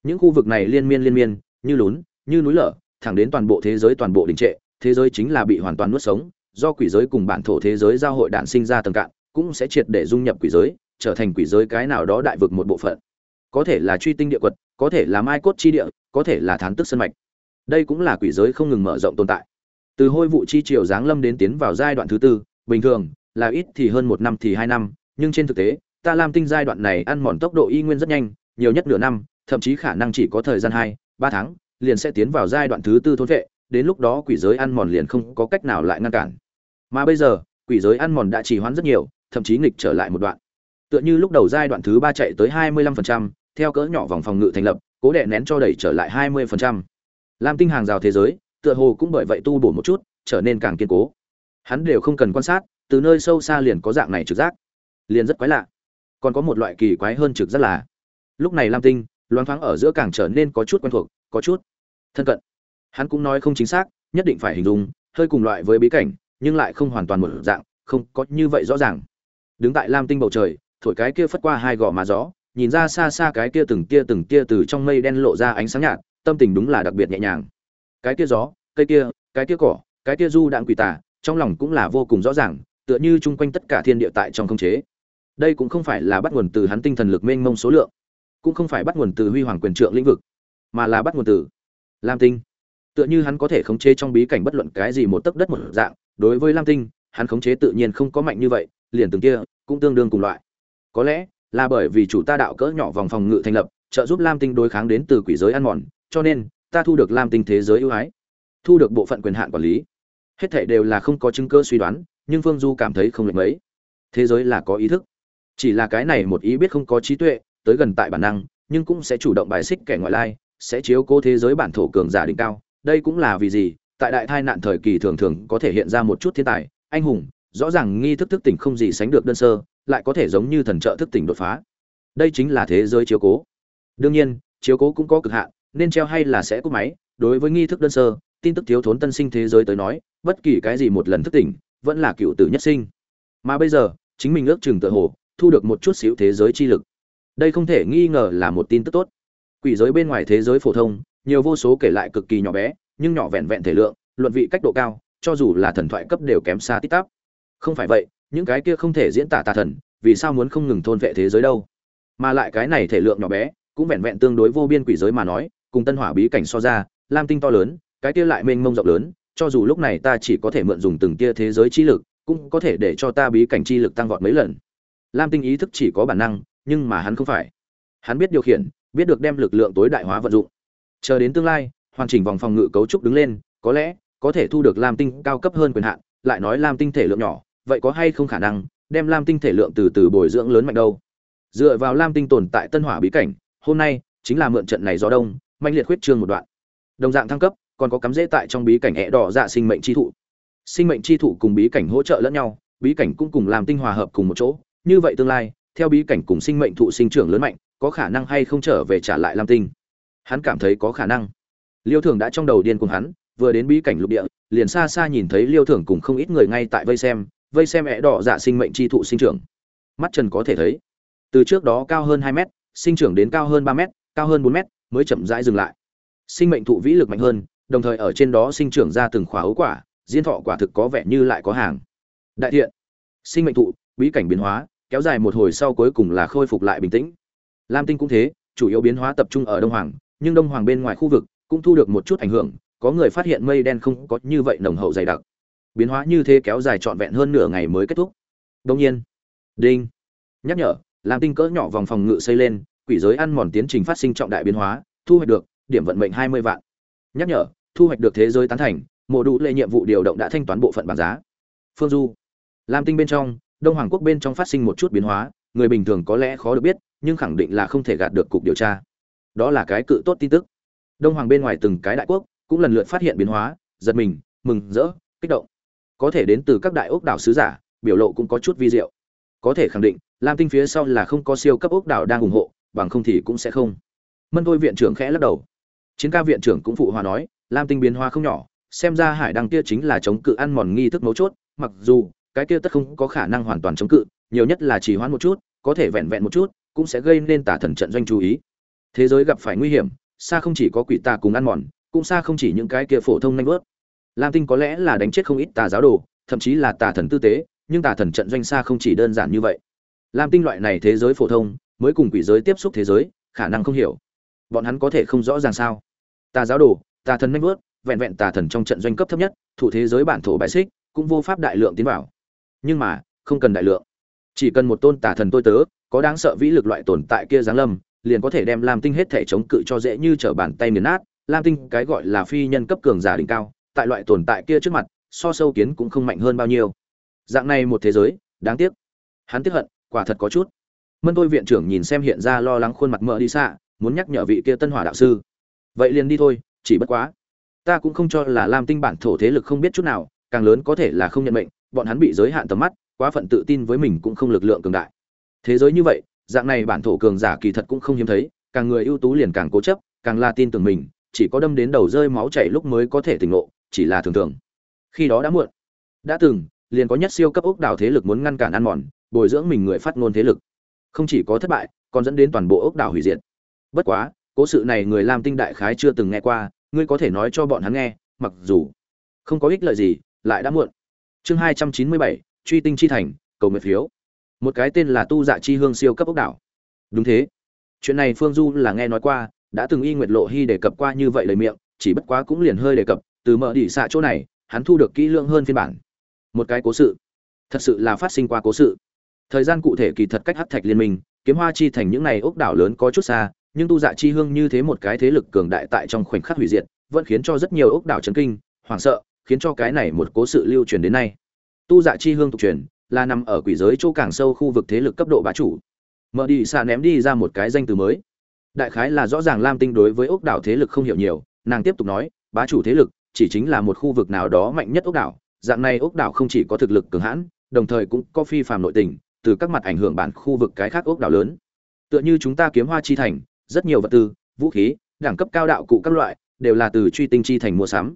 Những khu vực này liên miên liên miên, như lún, như núi lở, thẳng đến toàn bộ thế giới toàn bộ đình trệ, thế giới chính là bị hoàn toàn nuốt sống, do quỷ giới cùng bản thổ thế giới giao hội đản sinh ra tầng cạn, cũng sẽ triệt để dung nhập quỷ giới, trở thành quỷ giới cái nào đó đại vực một bộ phận. Có thể là truy tinh địa quật, có thể là mai cốt chi địa, có thể là thán tức sân mạch. Đây cũng là quỷ giới không ngừng mở rộng tồn tại. Từ hôi vụ chi triều giáng lâm đến tiến vào giai đoạn thứ tư, bình thường, là ít thì hơn một năm thì hai năm nhưng trên thực tế ta làm tinh giai đoạn này ăn mòn tốc độ y nguyên rất nhanh nhiều nhất nửa năm thậm chí khả năng chỉ có thời gian hai ba tháng liền sẽ tiến vào giai đoạn thứ tư thôn vệ đến lúc đó quỷ giới ăn mòn liền không có cách nào lại ngăn cản mà bây giờ quỷ giới ăn mòn đã trì hoãn rất nhiều thậm chí nghịch trở lại một đoạn. Tựa như lúc đầu giai đoạn thứ ba chạy tới hai mươi lăm phần trăm, theo cỡ nhỏ vòng phòng ngự thành lập cố đệ nén cho đẩy trở lại hai mươi phần trăm. lam tinh hàng rào thế giới tựa hồ cũng bởi vậy tu bổ một chút trở nên càng kiên cố. Hắn đều không cần quan sát từ nơi sâu xa liền có dạng này trực giác. Liền rất quái lạ. Còn có một loại kỳ quái hơn trực giác là lúc này lam tinh loáng thoáng ở giữa càng trở nên có chút quen thuộc có chút thân cận. Hắn cũng nói không chính xác nhất định phải hình dung hơi cùng loại với bí cảnh nhưng lại không hoàn toàn một dạng, không có như vậy rõ ràng. Đứng tại lam tinh bầu trời, thổi cái kia phất qua hai gò má gió, nhìn ra xa xa cái kia từng tia từng tia từ trong mây đen lộ ra ánh sáng nhạt, tâm tình đúng là đặc biệt nhẹ nhàng. Cái kia gió, cây kia, cái kia cỏ, cái kia du đạn quỷ tả trong lòng cũng là vô cùng rõ ràng, tựa như chung quanh tất cả thiên địa tại trong không chế. Đây cũng không phải là bắt nguồn từ hắn tinh thần lực mênh mông số lượng, cũng không phải bắt nguồn từ huy hoàng quyền trượng lĩnh vực, mà là bắt nguồn từ lam tinh. Tựa như hắn có thể khống chế trong bí cảnh bất luận cái gì một tấc đất một dạng đối với lam tinh, hắn khống chế tự nhiên không có mạnh như vậy, liền từng kia cũng tương đương cùng loại. Có lẽ là bởi vì chủ ta đạo cỡ nhỏ vòng phòng ngự thành lập, trợ giúp lam tinh đối kháng đến từ quỷ giới ăn mòn, cho nên ta thu được lam tinh thế giới ưu ái, thu được bộ phận quyền hạn quản lý. Hết thảy đều là không có chứng cơ suy đoán, nhưng phương du cảm thấy không lệch mấy. Thế giới là có ý thức. Chỉ là cái này một ý biết không có trí tuệ, tới gần tại bản năng, nhưng cũng sẽ chủ động bài xích kẻ ngoại lai, sẽ chiếu cố thế giới bản thổ cường giả đỉnh cao. Đây cũng là vì gì? Tại đại tai nạn thời kỳ thường thường có thể hiện ra một chút thiên tài, anh hùng, rõ ràng nghi thức thức tỉnh không gì sánh được đơn sơ, lại có thể giống như thần trợ thức tỉnh đột phá. Đây chính là thế giới chiếu cố. Đương nhiên, chiếu cố cũng có cực hạn, nên treo hay là sẽ cúp máy, đối với nghi thức đơn sơ, tin tức thiếu thốn tân sinh thế giới tới nói, bất kỳ cái gì một lần thức tỉnh, vẫn là cựu tử nhất sinh. Mà bây giờ, chính mình ước chừng tự hồ, thu được một chút xíu thế giới chi lực. Đây không thể nghi ngờ là một tin tức tốt. Quỷ giới bên ngoài thế giới phổ thông, nhiều vô số kể lại cực kỳ nhỏ bé nhưng nhỏ vẹn vẹn thể lượng, luận vị cách độ cao, cho dù là thần thoại cấp đều kém xa tít tắp. Không phải vậy, những cái kia không thể diễn tả tà thần, vì sao muốn không ngừng thôn vệ thế giới đâu? Mà lại cái này thể lượng nhỏ bé, cũng vẹn vẹn tương đối vô biên quỷ giới mà nói, cùng tân hỏa bí cảnh so ra, lam tinh to lớn, cái kia lại mênh mông rộng lớn, cho dù lúc này ta chỉ có thể mượn dùng từng kia thế giới chi lực, cũng có thể để cho ta bí cảnh chi lực tăng vọt mấy lần. Lam tinh ý thức chỉ có bản năng, nhưng mà hắn không phải. Hắn biết điều khiển, biết được đem lực lượng tối đại hóa vận dụng. Chờ đến tương lai hoàn chỉnh vòng phòng ngự cấu trúc đứng lên, có lẽ có thể thu được lam tinh cao cấp hơn quyền hạn, lại nói lam tinh thể lượng nhỏ, vậy có hay không khả năng đem lam tinh thể lượng từ từ bồi dưỡng lớn mạnh đâu? Dựa vào lam tinh tồn tại tân hỏa bí cảnh, hôm nay chính là mượn trận này gió đông mạnh liệt khuyết trương một đoạn. Đồng dạng thăng cấp, còn có cắm dễ tại trong bí cảnh hẹ đỏ dạ sinh mệnh chi thụ. Sinh mệnh chi thụ cùng bí cảnh hỗ trợ lẫn nhau, bí cảnh cũng cùng làm tinh hòa hợp cùng một chỗ, như vậy tương lai, theo bí cảnh cùng sinh mệnh thụ sinh trưởng lớn mạnh, có khả năng hay không trở về trả lại lam tinh? Hắn cảm thấy có khả năng liêu thường đã trong đầu điên cùng hắn, vừa đến bí cảnh lục địa, liền xa xa nhìn thấy liêu thường cùng không ít người ngay tại vây xem vây xem ẹ đỏ dạ sinh mệnh chi thụ sinh trưởng. Mắt trần có thể thấy, từ trước đó cao hơn hai mét, sinh trưởng đến cao hơn ba mét, cao hơn bốn mét, mới chậm rãi dừng lại. Sinh mệnh thụ vĩ lực mạnh hơn, đồng thời ở trên đó sinh trưởng ra từng khóa ấu quả, diên thọ quả thực có vẻ như lại có hàng. Đại thiện, sinh mệnh thụ, bí cảnh biến hóa, kéo dài một hồi sau cuối cùng là khôi phục lại bình tĩnh. Lam tinh cũng thế, chủ yếu biến hóa tập trung ở đông hoàng, nhưng đông hoàng bên ngoài khu vực cũng thu được một chút ảnh hưởng, có người phát hiện mây đen không có như vậy nồng hậu dày đặc. Biến hóa như thế kéo dài trọn vẹn hơn nửa ngày mới kết thúc. Đông nhiên, đinh. Nhắc nhở lam tinh cỡ nhỏ vòng phòng ngự xây lên, quỷ giới ăn mòn tiến trình phát sinh trọng đại biến hóa, thu hoạch được điểm vận mệnh hai mươi vạn. Nhắc nhở, thu hoạch được thế giới tán thành, mộ đủ lệ nhiệm vụ điều động đã thanh toán bộ phận bảng giá. Phương du. Lam tinh bên trong, đông hoàng quốc bên trong phát sinh một chút biến hóa, người bình thường có lẽ khó được biết, nhưng khẳng định là không thể gạt được cục điều tra. Đó là cái cự tốt tin tức đông hoàng bên ngoài từng cái đại quốc cũng lần lượt phát hiện biến hóa, giật mình, mừng, rỡ, kích động. Có thể đến từ các đại ốc đảo sứ giả, biểu lộ cũng có chút vi diệu. Có thể khẳng định, lam tinh phía sau là không có siêu cấp ốc đảo đang ủng hộ, bằng không thì cũng sẽ không. Mân thôi viện trưởng khẽ lắc đầu. Chiến ca viện trưởng cũng phụ hòa nói, lam tinh biến hóa không nhỏ, xem ra hải đăng kia chính là chống cự ăn mòn nghi thức mấu chốt, mặc dù, cái kia tất không có khả năng hoàn toàn chống cự, nhiều nhất là chỉ hoãn một chút, có thể vẹn vẹn một chút, cũng sẽ gây nên tả thần trận doanh chú ý. Thế giới gặp phải nguy hiểm xa không chỉ có quỷ tà cùng ăn mòn, cũng xa không chỉ những cái kia phổ thông nhanh vớt. Lam tinh có lẽ là đánh chết không ít tà giáo đồ, thậm chí là tà thần tư tế, nhưng tà thần trận doanh xa không chỉ đơn giản như vậy. Lam tinh loại này thế giới phổ thông, mới cùng quỷ giới tiếp xúc thế giới, khả năng không hiểu. Bọn hắn có thể không rõ ràng sao? Tà giáo đồ, tà thần nhanh vớt, vẹn vẹn tà thần trong trận doanh cấp thấp nhất, thủ thế giới bản thổ bại xích, cũng vô pháp đại lượng tiến vào. Nhưng mà, không cần đại lượng. Chỉ cần một tôn tà thần tôi tớ, có đáng sợ vĩ lực loại tồn tại kia giáng lâm liền có thể đem lam tinh hết thể chống cự cho dễ như trở bàn tay nghiền nát. Lam tinh cái gọi là phi nhân cấp cường giả đỉnh cao, tại loại tồn tại kia trước mặt, so sâu kiến cũng không mạnh hơn bao nhiêu. Dạng này một thế giới, đáng tiếc. Hắn tiếc hận, quả thật có chút. Mân tôi viện trưởng nhìn xem hiện ra lo lắng khuôn mặt mỡ đi xa, muốn nhắc nhở vị kia tân hỏa đạo sư. Vậy liền đi thôi, chỉ bất quá. Ta cũng không cho là lam tinh bản thổ thế lực không biết chút nào, càng lớn có thể là không nhận mệnh, bọn hắn bị giới hạn tầm mắt, quá phận tự tin với mình cũng không lực lượng cường đại. Thế giới như vậy dạng này bản thổ cường giả kỳ thật cũng không hiếm thấy, càng người ưu tú liền càng cố chấp, càng là tin tưởng mình, chỉ có đâm đến đầu rơi máu chảy lúc mới có thể tỉnh ngộ, chỉ là thường thường. Khi đó đã muộn. Đã từng, liền có nhất siêu cấp ốc đảo thế lực muốn ngăn cản ăn mòn, bồi dưỡng mình người phát ngôn thế lực. Không chỉ có thất bại, còn dẫn đến toàn bộ ốc đảo hủy diệt. Bất quá, cố sự này người làm tinh đại khái chưa từng nghe qua, ngươi có thể nói cho bọn hắn nghe, mặc dù không có ích lợi gì, lại đã muộn. Chương hai trăm chín mươi bảy, truy tinh chi thành, cầu nguyện phiếu một cái tên là tu dạ chi hương siêu cấp ốc đảo. Đúng thế. Chuyện này phương du là nghe nói qua, đã từng y nguyệt lộ hy đề cập qua như vậy lời miệng, chỉ bất quá cũng liền hơi đề cập, từ mở đỉ xạ chỗ này, hắn thu được kỹ lưỡng hơn phiên bản. Một cái cố sự. Thật sự là phát sinh qua cố sự. Thời gian cụ thể kỳ thật cách hắc thạch liên minh, kiếm hoa chi thành những này ốc đảo lớn có chút xa, nhưng tu dạ chi hương như thế một cái thế lực cường đại tại trong khoảnh khắc hủy diệt, vẫn khiến cho rất nhiều ốc đảo chấn kinh, hoảng sợ, khiến cho cái này một cố sự lưu truyền đến nay. Tu dạ chi hương tục truyền là nằm ở quỷ giới chỗ càng sâu khu vực thế lực cấp độ bá chủ. Mở đi xạ ném đi ra một cái danh từ mới. Đại khái là rõ ràng lam tinh đối với ốc đảo thế lực không hiểu nhiều, nàng tiếp tục nói, bá chủ thế lực chỉ chính là một khu vực nào đó mạnh nhất ốc đảo, dạng này ốc đảo không chỉ có thực lực cường hãn, đồng thời cũng có phi phàm nội tình, từ các mặt ảnh hưởng bản khu vực cái khác ốc đảo lớn. Tựa như chúng ta kiếm hoa chi thành, rất nhiều vật tư, vũ khí, đẳng cấp cao đạo cụ các loại, đều là từ truy tinh chi thành mua sắm.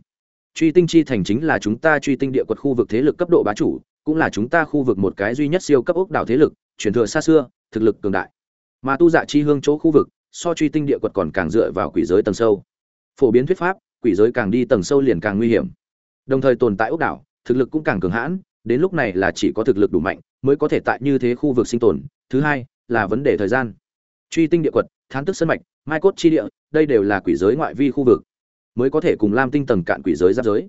Truy tinh chi thành chính là chúng ta truy tinh địa quật khu vực thế lực cấp độ bá chủ cũng là chúng ta khu vực một cái duy nhất siêu cấp ốc đảo thế lực, truyền thừa xa xưa, thực lực cường đại. Mà tu dạ chi hương chỗ khu vực, so truy tinh địa quật còn càng dựa vào quỷ giới tầng sâu. Phổ biến thuyết pháp, quỷ giới càng đi tầng sâu liền càng nguy hiểm. Đồng thời tồn tại ốc đảo, thực lực cũng càng cường hãn, đến lúc này là chỉ có thực lực đủ mạnh mới có thể tại như thế khu vực sinh tồn. Thứ hai, là vấn đề thời gian. Truy tinh địa quật, thán tức sơn mạch, mai cốt chi địa, đây đều là quỷ giới ngoại vi khu vực, mới có thể cùng lam tinh tầng cạn quỷ giới giáp giới.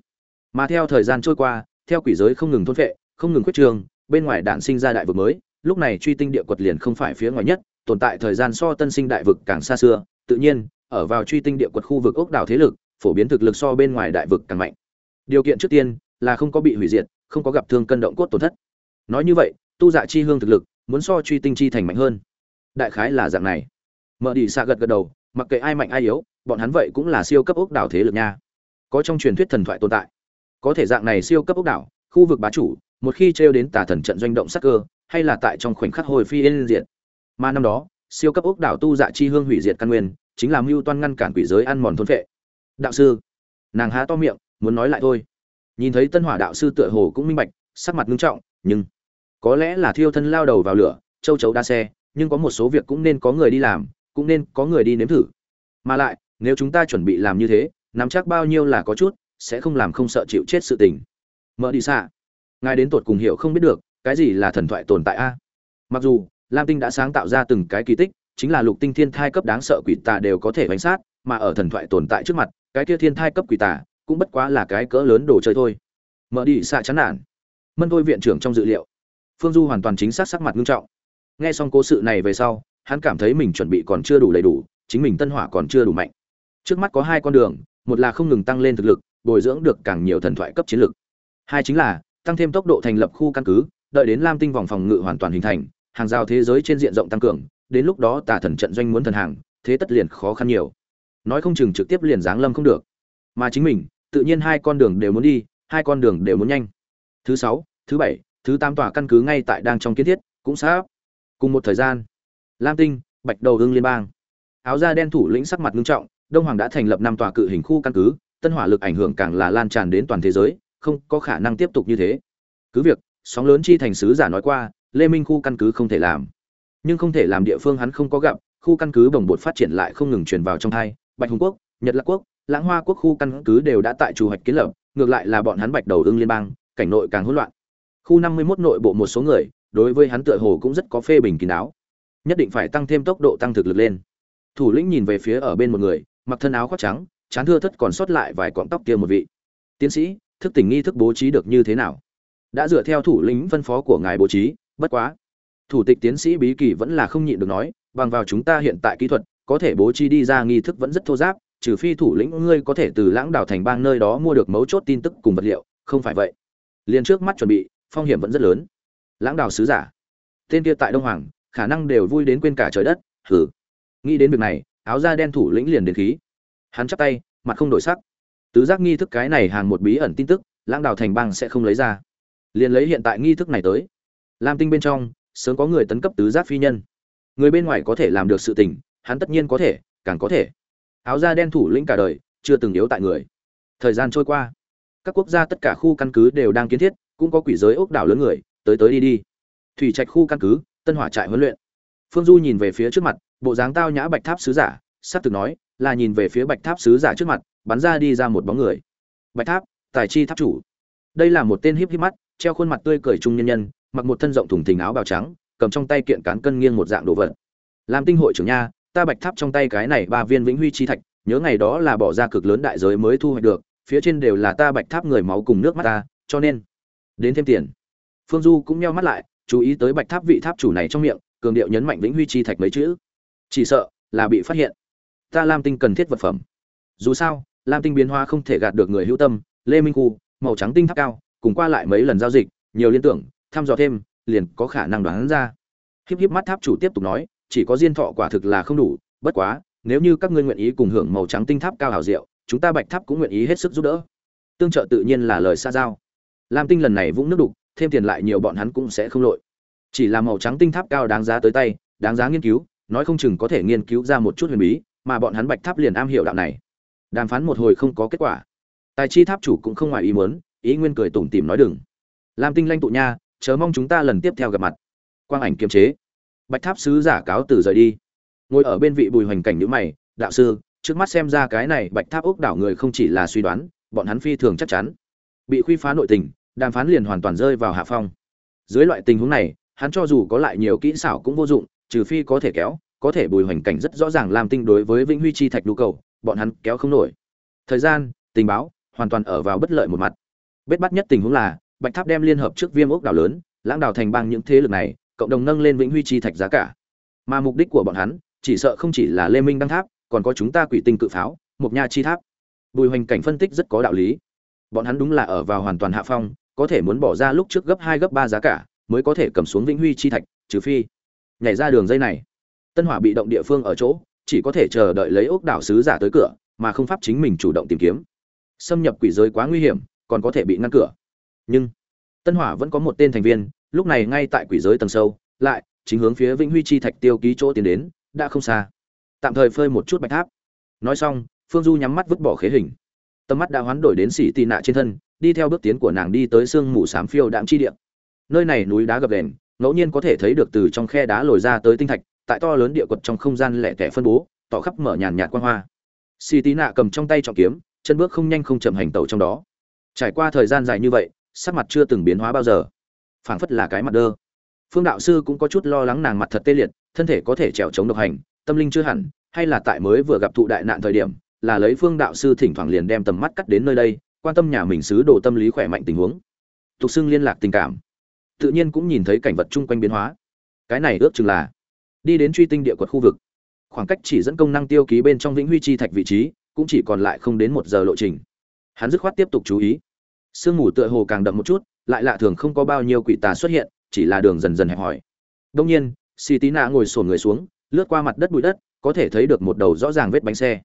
Mà theo thời gian trôi qua, theo quỷ giới không ngừng thôn phệ không ngừng quyết trường bên ngoài đạn sinh ra đại vực mới, lúc này truy tinh địa quật liền không phải phía ngoài nhất, tồn tại thời gian so tân sinh đại vực càng xa xưa, tự nhiên, ở vào truy tinh địa quật khu vực ốc đảo thế lực, phổ biến thực lực so bên ngoài đại vực càng mạnh. Điều kiện trước tiên là không có bị hủy diệt, không có gặp thương cân động cốt tổn thất. Nói như vậy, tu dạ chi hương thực lực muốn so truy tinh chi thành mạnh hơn. Đại khái là dạng này. Mở đi xạ gật gật đầu, mặc kệ ai mạnh ai yếu, bọn hắn vậy cũng là siêu cấp ốc đảo thế lực nha. Có trong truyền thuyết thần thoại tồn tại. Có thể dạng này siêu cấp ốc đảo, khu vực bá chủ một khi trêu đến tà thần trận doanh động sắc cơ, hay là tại trong khoảnh khắc hồi phi yên diệt. Mà năm đó, siêu cấp ốc đảo tu dạ chi hương hủy diệt căn nguyên, chính là mưu toan ngăn cản quỷ giới ăn mòn thôn phệ. Đạo sư, nàng há to miệng, muốn nói lại thôi. Nhìn thấy tân hỏa đạo sư tựa hồ cũng minh bạch, sắc mặt nghiêm trọng, nhưng có lẽ là thiêu thân lao đầu vào lửa, châu chấu đa xe, nhưng có một số việc cũng nên có người đi làm, cũng nên có người đi nếm thử. Mà lại, nếu chúng ta chuẩn bị làm như thế, nắm chắc bao nhiêu là có chút, sẽ không làm không sợ chịu chết sự tình. Mở đi xa ngài đến tột cùng hiểu không biết được, cái gì là thần thoại tồn tại a? Mặc dù, lam tinh đã sáng tạo ra từng cái kỳ tích, chính là lục tinh thiên thai cấp đáng sợ quỷ tà đều có thể bánh sát, mà ở thần thoại tồn tại trước mặt, cái kia thiên thai cấp quỷ tà cũng bất quá là cái cỡ lớn đồ chơi thôi. Mở đi xạ chán nản. Mân thôi viện trưởng trong dự liệu. Phương du hoàn toàn chính xác sắc mặt nghiêm trọng. Nghe xong cố sự này về sau, hắn cảm thấy mình chuẩn bị còn chưa đủ đầy đủ, chính mình tân hỏa còn chưa đủ mạnh. Trước mắt có hai con đường, một là không ngừng tăng lên thực lực, bồi dưỡng được càng nhiều thần thoại cấp chiến lực. Hai chính là tăng thêm tốc độ thành lập khu căn cứ, đợi đến lam tinh vòng phòng ngự hoàn toàn hình thành, hàng rào thế giới trên diện rộng tăng cường, đến lúc đó tà thần trận doanh muốn thần hàng, thế tất liền khó khăn nhiều. Nói không chừng trực tiếp liền giáng lâm không được. Mà chính mình, tự nhiên hai con đường đều muốn đi, hai con đường đều muốn nhanh. Thứ sáu, thứ bảy, thứ tám tòa căn cứ ngay tại đang trong kiến thiết, cũng sắp. Cùng một thời gian, lam tinh, bạch đầu hương liên bang. Áo da đen thủ lĩnh sắc mặt nghiêm trọng, đông hoàng đã thành lập năm tòa cự hình khu căn cứ, tân hỏa lực ảnh hưởng càng là lan tràn đến toàn thế giới không có khả năng tiếp tục như thế. Cứ việc, sóng lớn chi thành sứ giả nói qua, lê minh khu căn cứ không thể làm. Nhưng không thể làm địa phương hắn không có gặp, khu căn cứ bồng bột phát triển lại không ngừng truyền vào trong thai bạch hùng quốc, nhật lạc quốc, lãng hoa quốc khu căn cứ đều đã tại chủ hoạch kiến lập, ngược lại là bọn hắn bạch đầu ưng liên bang, cảnh nội càng hỗn loạn. Khu năm mươi 51 nội bộ một số người, đối với hắn tựa hồ cũng rất có phê bình kín đáo. Nhất định phải tăng thêm tốc độ tăng thực lực lên. Thủ lĩnh nhìn về phía ở bên một người, mặc thân áo khoác trắng, chán thưa thất còn sót lại vài cọng tóc kia một vị. Tiến sĩ thức tỉnh nghi thức bố trí được như thế nào? Đã dựa theo thủ lĩnh phân phó của ngài bố trí, bất quá. Thủ tịch tiến sĩ bí kỳ vẫn là không nhịn được nói, bằng vào chúng ta hiện tại kỹ thuật, có thể bố trí đi ra nghi thức vẫn rất thô giáp, trừ phi thủ lĩnh ngươi có thể từ lãng đảo thành bang nơi đó mua được mấu chốt tin tức cùng vật liệu, không phải vậy. Liền trước mắt chuẩn bị, phong hiểm vẫn rất lớn. Lãng đảo sứ giả. Tên kia tại đông hoàng, khả năng đều vui đến quên cả trời đất hử nghĩ đến việc này, áo da đen thủ lĩnh liền đến khí. Hắn chắp tay, mặt không đổi sắc tứ giác nghi thức cái này hàng một bí ẩn tin tức, lãng đảo thành bang sẽ không lấy ra. Liền lấy hiện tại nghi thức này tới. Lam tinh bên trong, sớm có người tấn cấp tứ giác phi nhân. Người bên ngoài có thể làm được sự tình, hắn tất nhiên có thể, càng có thể. Áo da đen thủ lĩnh cả đời, chưa từng yếu tại người. Thời gian trôi qua. Các quốc gia tất cả khu căn cứ đều đang kiến thiết, cũng có quỷ giới ốc đảo lớn người, tới tới đi đi. Thủy trạch khu căn cứ, tân hỏa trại huấn luyện. Phương du nhìn về phía trước mặt, bộ dáng tao nhã bạch tháp sứ giả Sắp thực nói, là nhìn về phía bạch tháp sứ giả trước mặt, bắn ra đi ra một bóng người. Bạch tháp, tài chi tháp chủ. Đây là một tên híp híp mắt, treo khuôn mặt tươi cười trung nhân nhân, mặc một thân rộng thùng thình áo bào trắng, cầm trong tay kiện cán cân nghiêng một dạng đồ vật. Làm tinh hội trưởng nha, ta bạch tháp trong tay cái này ba viên vĩnh huy chi thạch, nhớ ngày đó là bỏ ra cực lớn đại giới mới thu hoạch được, phía trên đều là ta bạch tháp người máu cùng nước mắt ta, cho nên, đến thêm tiền. Phương du cũng nheo mắt lại, chú ý tới bạch tháp vị tháp chủ này trong miệng, cường điệu nhấn mạnh vĩnh huy chi thạch mấy chữ. Chỉ sợ, là bị phát hiện ta lam tinh cần thiết vật phẩm. Dù sao, lam tinh biến hóa không thể gạt được người hữu tâm, lê minh khu, màu trắng tinh tháp cao, cùng qua lại mấy lần giao dịch, nhiều liên tưởng, thăm dò thêm, liền có khả năng đoán ra. Híp híp mắt tháp chủ tiếp tục nói, chỉ có diên thọ quả thực là không đủ, bất quá, nếu như các ngươi nguyện ý cùng hưởng màu trắng tinh tháp cao hảo diệu, chúng ta bạch tháp cũng nguyện ý hết sức giúp đỡ. Tương trợ tự nhiên là lời xa giao. Lam tinh lần này vũng nước đục, thêm tiền lại nhiều bọn hắn cũng sẽ không lội. Chỉ là màu trắng tinh tháp cao đáng giá tới tay, đáng giá nghiên cứu, nói không chừng có thể nghiên cứu ra một chút huyền bí mà bọn hắn bạch tháp liền am hiểu đạo này. Đàm phán một hồi không có kết quả. Tài chi tháp chủ cũng không ngoài ý muốn, ý nguyên cười tủm tỉm nói đừng. Lam tinh lanh tụ nha chớ mong chúng ta lần tiếp theo gặp mặt. Quang ảnh kiềm chế. Bạch tháp sứ giả cáo từ rời đi. Ngồi ở bên vị bùi hoành cảnh nhữ mày, đạo sư, trước mắt xem ra cái này bạch tháp ốc đảo người không chỉ là suy đoán, bọn hắn phi thường chắc chắn. Bị khuy phá nội tình, đàm phán liền hoàn toàn rơi vào hạ phong. Dưới loại tình huống này, hắn cho dù có lại nhiều kỹ xảo cũng vô dụng, trừ phi có thể kéo có thể bùi hoành cảnh rất rõ ràng làm tinh đối với vĩnh huy chi thạch nhu cầu, bọn hắn kéo không nổi. Thời gian, tình báo, hoàn toàn ở vào bất lợi một mặt. Bết bắt nhất tình huống là, bạch tháp đem liên hợp trước viêm ốc đảo lớn, lãng đảo thành bang những thế lực này, cộng đồng nâng lên vĩnh huy chi thạch giá cả. Mà mục đích của bọn hắn, chỉ sợ không chỉ là lê minh đăng tháp, còn có chúng ta quỷ tinh cự pháo mục nha chi tháp. Bùi hoành cảnh phân tích rất có đạo lý. Bọn hắn đúng là ở vào hoàn toàn hạ phong, có thể muốn bỏ ra lúc trước gấp hai, gấp ba giá cả, mới có thể cầm xuống vĩnh huy chi thạch, trừ phi nhảy ra đường dây này tân hỏa bị động địa phương ở chỗ, chỉ có thể chờ đợi lấy ốc đảo sứ giả tới cửa, mà không pháp chính mình chủ động tìm kiếm. Xâm nhập quỷ giới quá nguy hiểm, còn có thể bị ngăn cửa. Nhưng, tân hỏa vẫn có một tên thành viên, lúc này ngay tại quỷ giới tầng sâu, lại, chính hướng phía vĩnh huy chi thạch tiêu ký chỗ tiến đến, đã không xa. Tạm thời phơi một chút bạch tháp. Nói xong, phương du nhắm mắt vứt bỏ khế hình. Tầm mắt đã hoán đổi đến xỉ tị nạ trên thân, đi theo bước tiến của nàng đi tới sương mù xám phiêu đạm chi địa. Nơi này núi đá gập đèn ngẫu nhiên có thể thấy được từ trong khe đá lồi ra tới tinh thạch tại to lớn địa quật trong không gian lẻ tẻ phân bố, tỏ khắp mở nhàn nhạt quan hoa. Xì tí nạ cầm trong tay trọng kiếm, chân bước không nhanh không chậm hành tẩu trong đó. Trải qua thời gian dài như vậy, sắc mặt chưa từng biến hóa bao giờ. Phảng phất là cái mặt đơ. Phương đạo sư cũng có chút lo lắng nàng mặt thật tê liệt, thân thể có thể trèo chống độc hành, tâm linh chưa hẳn, hay là tại mới vừa gặp thụ đại nạn thời điểm, là lấy phương đạo sư thỉnh thoảng liền đem tầm mắt cắt đến nơi đây, quan tâm nhà mình sứ đồ tâm lý khỏe mạnh tình huống. Tục xưng liên lạc tình cảm. Tự nhiên cũng nhìn thấy cảnh vật chung quanh biến hóa. Cái này ước chừng là đi đến truy tinh địa quật khu vực. Khoảng cách chỉ dẫn công năng tiêu ký bên trong vĩnh huy chi thạch vị trí, cũng chỉ còn lại không đến một giờ lộ trình. Hắn dứt khoát tiếp tục chú ý. Sương mù tựa hồ càng đậm một chút, lại lạ thường không có bao nhiêu quỷ tà xuất hiện, chỉ là đường dần dần hẹp hòi. Đông nhiên, xì tí nạ ngồi sổn người xuống, lướt qua mặt đất bụi đất, có thể thấy được một đầu rõ ràng vết bánh xe.